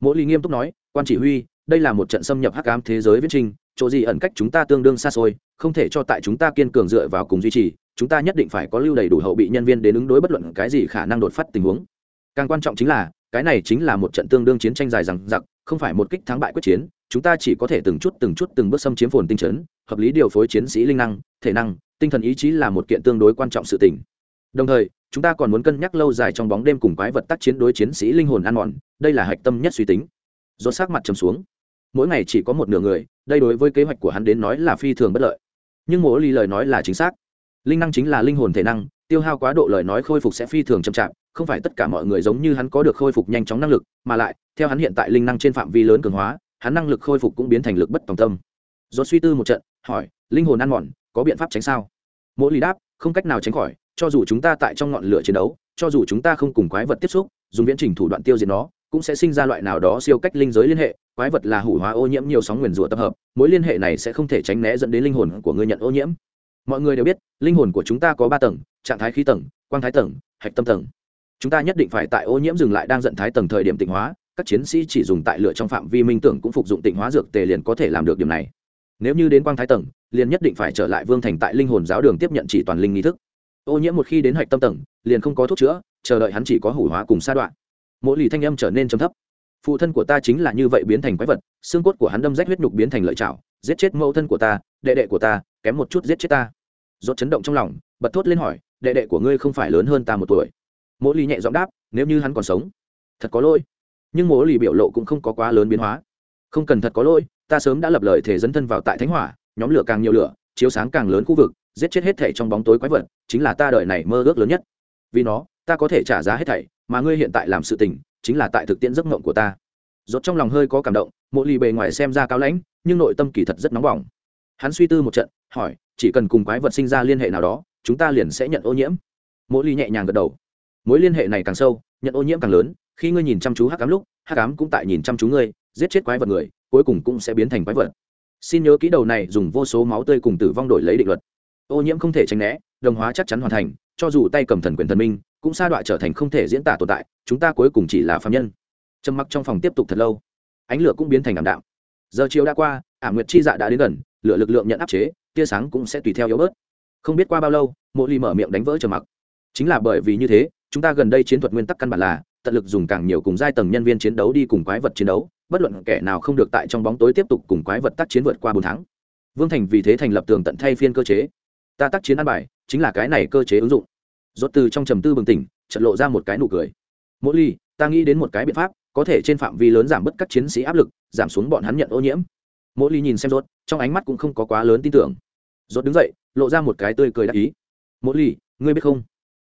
Mỗi lý nghiêm túc nói, quan chỉ huy, đây là một trận xâm nhập hắc ám thế giới viễn trình, chỗ gì ẩn cách chúng ta tương đương xa xôi, không thể cho tại chúng ta kiên cường dựa vào cùng duy trì, chúng ta nhất định phải có lưu đầy đủ hậu bị nhân viên đến ứng đối bất luận cái gì khả năng đột phát tình huống. Càng quan trọng chính là cái này chính là một trận tương đương chiến tranh dài rằng giặc không phải một kích thắng bại quyết chiến, chúng ta chỉ có thể từng chút từng chút từng bước xâm chiếm phồn tinh chấn, hợp lý điều phối chiến sĩ linh năng, thể năng, tinh thần ý chí là một kiện tương đối quan trọng sự tình. Đồng thời, chúng ta còn muốn cân nhắc lâu dài trong bóng đêm cùng quái vật tác chiến đối chiến sĩ linh hồn ăn mòn, đây là hạch tâm nhất suy tính. Do sát mặt trầm xuống. Mỗi ngày chỉ có một nửa người, đây đối với kế hoạch của hắn đến nói là phi thường bất lợi. Nhưng mỗi ly lời nói là chính xác. Linh năng chính là linh hồn thể năng, tiêu hao quá độ lời nói khôi phục sẽ phi thường chậm chạp không phải tất cả mọi người giống như hắn có được khôi phục nhanh chóng năng lực, mà lại, theo hắn hiện tại linh năng trên phạm vi lớn cường hóa, hắn năng lực khôi phục cũng biến thành lực bất tòng tâm. Do suy tư một trận, hỏi, linh hồn ăn mòn, có biện pháp tránh sao? Mỗi lý đáp, không cách nào tránh khỏi, cho dù chúng ta tại trong ngọn lửa chiến đấu, cho dù chúng ta không cùng quái vật tiếp xúc, dùng viễn trình thủ đoạn tiêu diệt nó, cũng sẽ sinh ra loại nào đó siêu cách linh giới liên hệ. Quái vật là hủ hóa ô nhiễm nhiều sóng nguyền rủa tập hợp, mối liên hệ này sẽ không thể tránh né dẫn đến linh hồn của người nhận ô nhiễm. Mọi người đều biết, linh hồn của chúng ta có ba tầng, trạng thái khí tầng, quang thái tầng, hạch tâm tầng chúng ta nhất định phải tại ô nhiễm dừng lại đang giận thái tầng thời điểm tịnh hóa, các chiến sĩ chỉ dùng tại lửa trong phạm vi minh tưởng cũng phục dụng tịnh hóa dược tề liền có thể làm được điểm này. Nếu như đến quang thái tầng, liền nhất định phải trở lại vương thành tại linh hồn giáo đường tiếp nhận chỉ toàn linh nghi thức. Ô nhiễm một khi đến hạch tâm tầng, liền không có thuốc chữa, chờ đợi hắn chỉ có hủ hóa cùng sa đoạn. Mỗi lì thanh âm trở nên trầm thấp. Phụ thân của ta chính là như vậy biến thành quái vật, xương cốt của hắn đâm rách huyết nhục biến thành lợi chảo giết chết mẫu thân của ta, đệ đệ của ta, kém một chút giết chết ta. Dốt chấn động trong lòng, bật thốt lên hỏi, đệ đệ của ngươi không phải lớn hơn ta một tuổi mỗi lì nhẹ giọng đáp, nếu như hắn còn sống, thật có lỗi. Nhưng mỗi lì biểu lộ cũng không có quá lớn biến hóa. Không cần thật có lỗi, ta sớm đã lập lời thể dẫn thân vào tại thánh hỏa, nhóm lửa càng nhiều lửa, chiếu sáng càng lớn khu vực, giết chết hết thảy trong bóng tối quái vật, chính là ta đời này mơ ước lớn nhất. Vì nó, ta có thể trả giá hết thảy, mà ngươi hiện tại làm sự tình, chính là tại thực tiễn giấc mộng của ta. Rốt trong lòng hơi có cảm động mỗi lì bề ngoài xem ra cao lãnh, nhưng nội tâm kỳ thật rất nóng bỏng. Hắn suy tư một trận, hỏi, chỉ cần cùng quái vật sinh ra liên hệ nào đó, chúng ta liền sẽ nhận ô nhiễm. Mỗi ly nhẹ nhàng gật đầu mối liên hệ này càng sâu, nhận ô nhiễm càng lớn, khi ngươi nhìn chăm chú hắc cám lúc, hắc cám cũng tại nhìn chăm chú ngươi, giết chết quái vật người, cuối cùng cũng sẽ biến thành quái vật. Xin nhớ kỹ đầu này dùng vô số máu tươi cùng tử vong đổi lấy định luật. Ô nhiễm không thể tránh né, đồng hóa chắc chắn hoàn thành, cho dù tay cầm thần quyền thần minh, cũng sa đọa trở thành không thể diễn tả tồn tại, chúng ta cuối cùng chỉ là phạm nhân. Trầm mặc trong phòng tiếp tục thật lâu. Ánh lửa cũng biến thành ảm đạm. Giờ chiều đã qua, ảm nguyệt chi dạ đã đến gần, lửa lực lượng nhận áp chế, tia sáng cũng sẽ tùy theo yếu bớt. Không biết qua bao lâu, mộ ly mở miệng đánh vỡ trầm mặc. Chính là bởi vì như thế chúng ta gần đây chiến thuật nguyên tắc căn bản là, tận lực dùng càng nhiều cùng giai tầng nhân viên chiến đấu đi cùng quái vật chiến đấu, bất luận kẻ nào không được tại trong bóng tối tiếp tục cùng quái vật tác chiến vượt qua bốn tháng. Vương thành vì thế thành lập tường tận thay phiên cơ chế. Ta tác chiến ăn bài, chính là cái này cơ chế ứng dụng. Rốt từ trong trầm tư bừng tỉnh trận lộ ra một cái nụ cười. Mỗi ly, ta nghĩ đến một cái biện pháp, có thể trên phạm vi lớn giảm bớt các chiến sĩ áp lực, giảm xuống bọn hắn nhận ô nhiễm. Mỗi ly nhìn xem rốt, trong ánh mắt cũng không có quá lớn tin tưởng. Rốt đứng dậy, lộ ra một cái tươi cười đắc ý. Mỗi ly, ngươi biết không?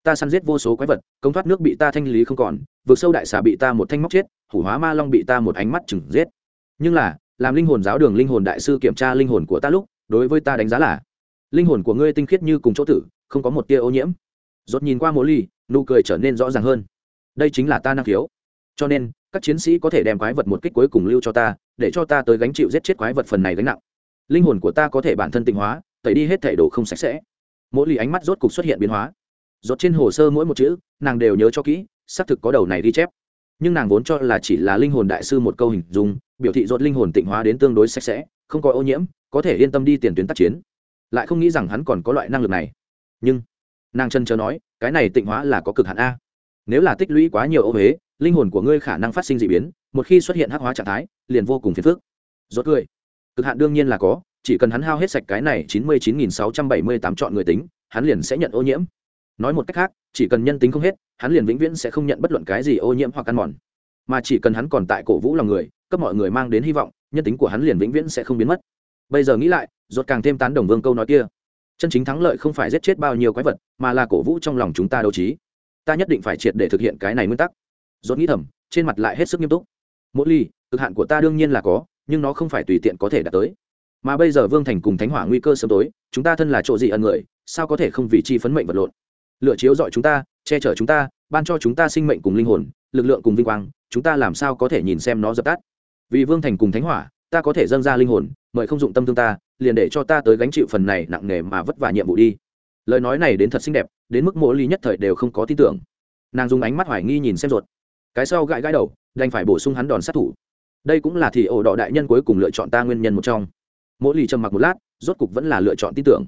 Ta săn giết vô số quái vật, công thoát nước bị ta thanh lý không còn vượt sâu đại xà bị ta một thanh móc chết, hủ hóa ma long bị ta một ánh mắt chừng giết. Nhưng là, làm linh hồn giáo đường linh hồn đại sư kiểm tra linh hồn của ta lúc, đối với ta đánh giá là, linh hồn của ngươi tinh khiết như cùng chỗ tử, không có một tia ô nhiễm. Rốt nhìn qua mỗ ly, nụ cười trở nên rõ ràng hơn. Đây chính là ta năng khiếu. Cho nên, các chiến sĩ có thể đem quái vật một kích cuối cùng lưu cho ta, để cho ta tới gánh chịu giết chết quái vật phần này gánh nặng. Linh hồn của ta có thể bản thân tịnh hóa, tẩy đi hết thể đồ không sạch sẽ. Mỗi ly ánh mắt rốt cục xuất hiện biến hóa rốt trên hồ sơ mỗi một chữ, nàng đều nhớ cho kỹ, xác thực có đầu này ghi chép. Nhưng nàng vốn cho là chỉ là linh hồn đại sư một câu hình dung, biểu thị rốt linh hồn tịnh hóa đến tương đối sạch sẽ, không có ô nhiễm, có thể yên tâm đi tiền tuyến tác chiến. Lại không nghĩ rằng hắn còn có loại năng lực này. Nhưng, nàng chân chờ nói, cái này tịnh hóa là có cực hạn a. Nếu là tích lũy quá nhiều ô huế, linh hồn của ngươi khả năng phát sinh d ị biến, một khi xuất hiện hắc hóa trạng thái, liền vô cùng phiền phức. Rốt cười. Cực hạn đương nhiên là có, chỉ cần hắn hao hết sạch cái này chín mươi chín nghìn sáu trăm bảy mươi tám chọn người tính, hắn liền sẽ nhận ô nhiễm nói một cách khác, chỉ cần nhân tính không hết, hắn liền vĩnh viễn sẽ không nhận bất luận cái gì ô nhiễm hoặc ăn mòn. Mà chỉ cần hắn còn tại cổ vũ lòng người, cấp mọi người mang đến hy vọng, nhân tính của hắn liền vĩnh viễn sẽ không biến mất. Bây giờ nghĩ lại, rốt càng thêm tán đồng vương câu nói kia. Chân chính thắng lợi không phải giết chết bao nhiêu quái vật, mà là cổ vũ trong lòng chúng ta đấu trí. Ta nhất định phải triệt để thực hiện cái này nguyên tắc. Rốt nghĩ thầm, trên mặt lại hết sức nghiêm túc. Mỗi ly, cực hạn của ta đương nhiên là có, nhưng nó không phải tùy tiện có thể đạt tới. Mà bây giờ vương thành cùng thánh hỏa nguy cơ sớm tối, chúng ta thân là chỗ gì ân người, sao có thể không vì chi phấn mệnh vật lộn? Lựa chiếu dọi chúng ta, che chở chúng ta, ban cho chúng ta sinh mệnh cùng linh hồn, lực lượng cùng vinh quang, chúng ta làm sao có thể nhìn xem nó dập tắt? Vì vương thành cùng thánh hỏa, ta có thể dâng ra linh hồn, mời không dụng tâm thương ta, liền để cho ta tới gánh chịu phần này nặng nề mà vất vả nhiệm vụ đi. Lời nói này đến thật xinh đẹp, đến mức mỗi ly nhất thời đều không có tin tưởng. Nàng dùng ánh mắt hoài nghi nhìn xem ruột. Cái sau gãi gãi đầu, đành phải bổ sung hắn đòn sát thủ. Đây cũng là thì ổ đỏ đại nhân cuối cùng lựa chọn ta nguyên nhân một trong. Mỗi lì trầm mặc một lát, rốt cục vẫn là lựa chọn tin tưởng.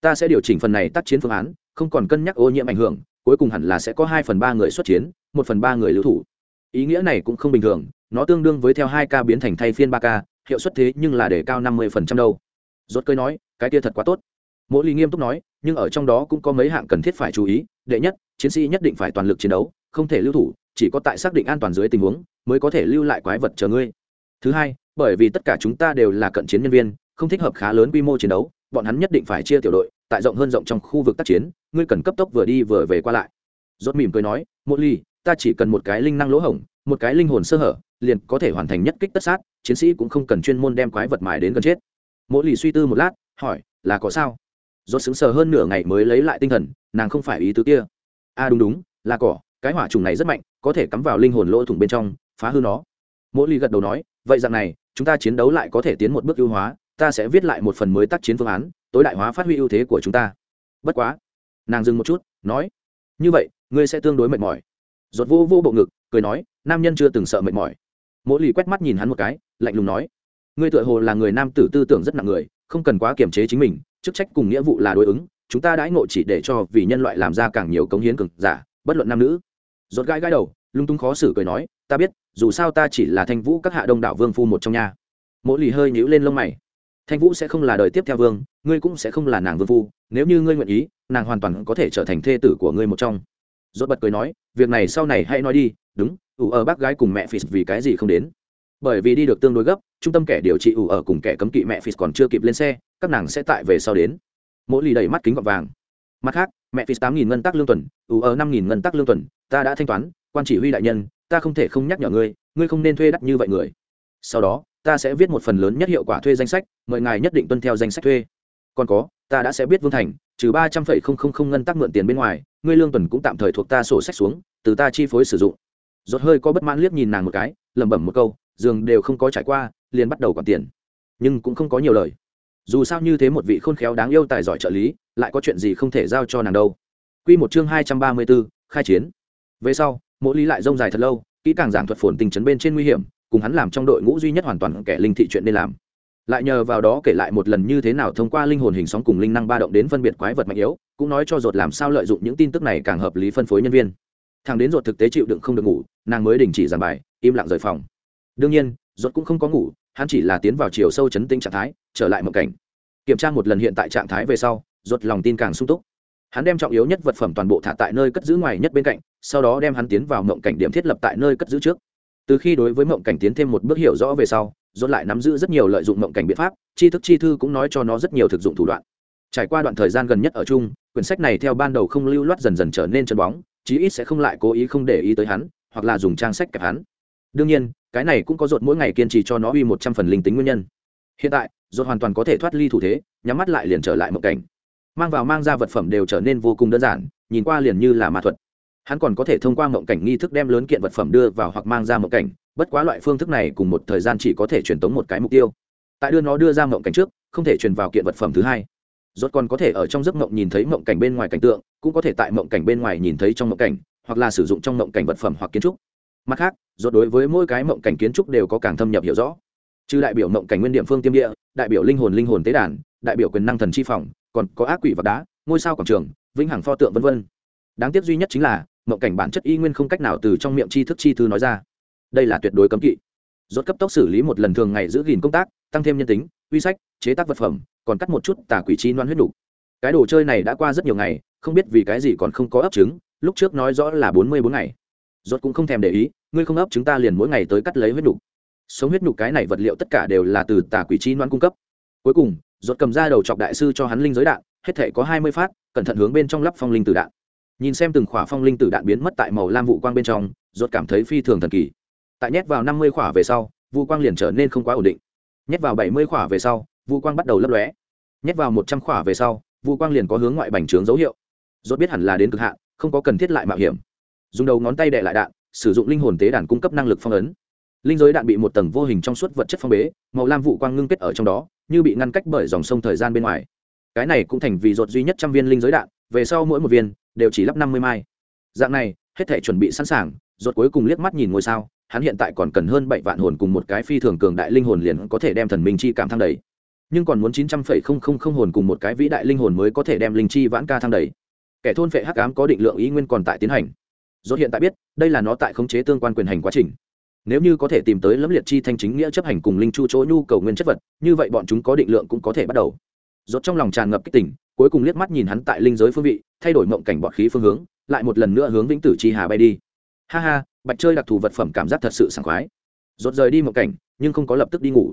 Ta sẽ điều chỉnh phần này tác chiến phương án không còn cân nhắc ô nhiễm ảnh hưởng, cuối cùng hẳn là sẽ có hai phần ba người xuất chiến, một phần ba người lưu thủ. Ý nghĩa này cũng không bình thường, nó tương đương với theo hai ca biến thành thay phiên ba ca, hiệu suất thế nhưng là để cao năm mươi phần trăm đâu. Rốt cơi nói, cái kia thật quá tốt. Mỗi ly nghiêm túc nói, nhưng ở trong đó cũng có mấy hạng cần thiết phải chú ý, đệ nhất, chiến sĩ nhất định phải toàn lực chiến đấu, không thể lưu thủ, chỉ có tại xác định an toàn dưới tình huống, mới có thể lưu lại quái vật chờ ngươi. Thứ hai, bởi vì tất cả chúng ta đều là cận chiến nhân viên, không thích hợp khá lớn quy mô chiến đấu, bọn hắn nhất định phải chia tiểu đội tại rộng hơn rộng trong khu vực tác chiến, ngươi cần cấp tốc vừa đi vừa về qua lại. Rốt mỉm cười nói một ly, ta chỉ cần một cái linh năng lỗ hổng, một cái linh hồn sơ hở, liền có thể hoàn thành nhất kích tất sát, chiến sĩ cũng không cần chuyên môn đem quái vật mài đến gần chết. Mỗi lì suy tư một lát, hỏi, là có sao? Rốt sững sờ hơn nửa ngày mới lấy lại tinh thần, nàng không phải ý tứ kia. A à đúng đúng, là cỏ cái hỏa trùng này rất mạnh, có thể cắm vào linh hồn lỗ thủng bên trong, phá hư nó. Mỗi ly gật đầu nói, vậy dạng này, chúng ta chiến đấu lại có thể tiến một bước ưu hóa ta sẽ viết lại một phần mới tác chiến phương án, tối đại hóa phát huy ưu thế của chúng ta. Bất quá, nàng dừng một chút, nói, như vậy, ngươi sẽ tương đối mệt mỏi. Giọt vô vô bộ ngực, cười nói, nam nhân chưa từng sợ mệt mỏi. Mỗi lì quét mắt nhìn hắn một cái, lạnh lùng nói, ngươi tựa hồ là người nam tử tư tưởng rất nặng người, không cần quá kiềm chế chính mình, chức trách cùng nghĩa vụ là đối ứng, chúng ta đãi ngộ chỉ để cho vì nhân loại làm ra càng nhiều cống hiến cực giả, bất luận nam nữ. Giọt gai gai đầu, lung tung khó xử cười nói, ta biết, dù sao ta chỉ là thanh vũ các hạ đông đảo vương phu một trong nhà mỗi lì hơi nhíu lên lông mày thanh vũ sẽ không là đời tiếp theo vương, ngươi cũng sẽ không là nàng vương phu, nếu như ngươi nguyện ý, nàng hoàn toàn có thể trở thành thê tử của ngươi một trong. Rốt bật cười nói, việc này sau này hãy nói đi, đúng, ủ ở bác gái cùng mẹ phì vì cái gì không đến? Bởi vì đi được tương đối gấp, trung tâm kẻ điều trị ủ ở cùng kẻ cấm kỵ mẹ phì còn chưa kịp lên xe, các nàng sẽ tại về sau đến. Mỗi lì đầy mắt kính gọt vàng. Mặt khác, mẹ phis tám nghìn ngân tắc lương tuần, ủ ở năm nghìn ngân tắc lương tuần, ta đã thanh toán, quan chỉ huy đại nhân, ta không thể không nhắc nhở ngươi ngươi không nên thuê đắt như vậy người. Sau đó ta sẽ viết một phần lớn nhất hiệu quả thuê danh sách mời ngài nhất định tuân theo danh sách thuê. Còn có ta đã sẽ biết vương thành trừ ba trăm phẩy không không không ngân tắc mượn tiền bên ngoài ngươi lương tuần cũng tạm thời thuộc ta sổ sách xuống từ ta chi phối sử dụng. Rốt hơi có bất mãn liếc nhìn nàng một cái lẩm bẩm một câu giường đều không có trải qua liền bắt đầu quản tiền. Nhưng cũng không có nhiều lời. Dù sao như thế một vị khôn khéo đáng yêu tài giỏi trợ lý lại có chuyện gì không thể giao cho nàng đâu. Quy một chương hai trăm ba mươi 234, khai chiến. Về sau mỗi lý lại rông dài thật lâu kỹ càng giảng thuật phồn tình chấn bên trên nguy hiểm cùng hắn làm trong đội ngũ duy nhất hoàn toàn kẻ linh thị chuyện nên làm. Lại nhờ vào đó kể lại một lần như thế nào thông qua linh hồn hình sóng cùng linh năng ba động đến phân biệt quái vật mạnh yếu, cũng nói cho ruột làm sao lợi dụng những tin tức này càng hợp lý phân phối nhân viên. Thằng đến ruột thực tế chịu đựng không được ngủ, nàng mới đình chỉ giảng bài, im lặng rời phòng. Đương nhiên, ruột cũng không có ngủ, hắn chỉ là tiến vào chiều sâu chấn tinh trạng thái, trở lại một cảnh. Kiểm tra một lần hiện tại trạng thái về sau, ruột lòng tin càng sung túc. Hắn đem trọng yếu nhất vật phẩm toàn bộ thả tại nơi cất giữ ngoài nhất bên cạnh, sau đó đem hắn tiến vào mộng cảnh điểm thiết lập tại nơi cất giữ trước từ khi đối với mộng cảnh tiến thêm một bước hiểu rõ về sau dốt lại nắm giữ rất nhiều lợi dụng mộng cảnh biện pháp, tri thức chi thư cũng nói cho nó rất nhiều thực dụng thủ đoạn. Trải qua đoạn thời gian gần nhất ở chung, quyển sách này theo ban đầu không lưu loát dần dần trở nên chân bóng, chí ít sẽ không lại cố ý không để ý tới hắn, hoặc là dùng trang sách kẹp hắn. Đương nhiên, cái này cũng có dột mỗi ngày kiên trì cho nó uy một trăm phần linh tính nguyên nhân. Hiện tại, dột hoàn toàn có thể thoát ly thủ thế, nhắm mắt lại liền trở lại mộng cảnh. Mang vào mang ra vật phẩm đều trở nên vô cùng đơn giản, nhìn qua liền như là ma thuật hắn còn có thể thông qua mộng cảnh nghi thức đem lớn kiện vật phẩm đưa vào hoặc mang ra mộng cảnh, bất quá loại phương thức này cùng một thời gian chỉ có thể truyền tống một cái mục tiêu. Tại đưa nó đưa ra mộng cảnh trước, không thể truyền vào kiện vật phẩm thứ hai. Rốt còn có thể ở trong giấc mộng nhìn thấy mộng cảnh bên ngoài cảnh tượng, cũng có thể tại mộng cảnh bên ngoài nhìn thấy trong mộng cảnh, hoặc là sử dụng trong mộng cảnh vật phẩm hoặc kiến trúc. Mặt khác, rốt đối với mỗi cái mộng cảnh kiến trúc đều có càng thâm nhập hiểu rõ. Trừ đại biểu mộng cảnh nguyên điểm phương tiêm địa, đại biểu linh hồn linh hồn tế đàn, đại biểu quyền năng thần chi phòng, còn có ác quỷ vật đá, ngôi sao quảng trường, vĩnh hằng pho tượng vân vân. Đáng tiếc duy nhất chính là mộng cảnh bản chất y nguyên không cách nào từ trong miệng tri thức chi thư nói ra. Đây là tuyệt đối cấm kỵ. Rốt cấp tốc xử lý một lần thường ngày giữ gìn công tác, tăng thêm nhân tính, uy sách, chế tác vật phẩm, còn cắt một chút tà quỷ chi noan huyết đủ. cái đồ chơi này đã qua rất nhiều ngày, không biết vì cái gì còn không có ấp trứng, lúc trước nói rõ là bốn mươi bốn ngày. Rốt cũng không thèm để ý, ngươi không ấp chúng ta liền mỗi ngày tới cắt lấy huyết đủ. sống huyết đủ cái này vật liệu tất cả đều là từ tà quỷ chi noan cung cấp. Cuối cùng, rốt cầm ra đầu chọc đại sư cho hắn linh giới đạn, hết thể có hai mươi phát, cẩn thận hướng bên trong lắp phong linh tử đạn nhìn xem từng khỏa phong linh tử đạn biến mất tại màu lam vụ quang bên trong, rốt cảm thấy phi thường thần kỳ. Tại nhét vào năm mươi khỏa về sau, vụ quang liền trở nên không quá ổn định. Nhét vào bảy mươi khỏa về sau, vụ quang bắt đầu lấp lóe. Nhét vào một trăm khỏa về sau, vụ quang liền có hướng ngoại bành trướng dấu hiệu. Rốt biết hẳn là đến cực hạn, không có cần thiết lại mạo hiểm. Dùng đầu ngón tay đè lại đạn, sử dụng linh hồn tế đàn cung cấp năng lực phong ấn. Linh giới đạn bị một tầng vô hình trong suốt vật chất phong bế, màu lam vụ quang ngưng kết ở trong đó, như bị ngăn cách bởi dòng sông thời gian bên ngoài. Cái này cũng thành vì rột duy nhất trăm viên linh giới đạn, về sau mỗi một viên đều chỉ lắp năm mươi mai. Dạng này, hết thể chuẩn bị sẵn sàng, rốt cuối cùng liếc mắt nhìn ngôi sao, hắn hiện tại còn cần hơn bảy vạn hồn cùng một cái phi thường cường đại linh hồn liền có thể đem thần minh chi cảm thăng đầy. Nhưng còn muốn chín trăm phẩy không không không hồn cùng một cái vĩ đại linh hồn mới có thể đem linh chi vãn ca thăng đầy. Kẻ thôn phệ hắc ám có định lượng ý nguyên còn tại tiến hành. Rốt hiện tại biết, đây là nó tại khống chế tương quan quyền hành quá trình. Nếu như có thể tìm tới lẫm liệt chi thanh chính nghĩa chấp hành cùng linh chu chỗ nhu cầu nguyên chất vật, như vậy bọn chúng có định lượng cũng có thể bắt đầu. Rốt trong lòng tràn ngập kích tỉnh, cuối cùng liếc mắt nhìn hắn tại linh giới phương vị thay đổi mộng cảnh bọt khí phương hướng, lại một lần nữa hướng vĩnh tử chi hà bay đi. Ha ha, bạch chơi đặc thù vật phẩm cảm giác thật sự sảng khoái. Rốt rời đi mộng cảnh, nhưng không có lập tức đi ngủ.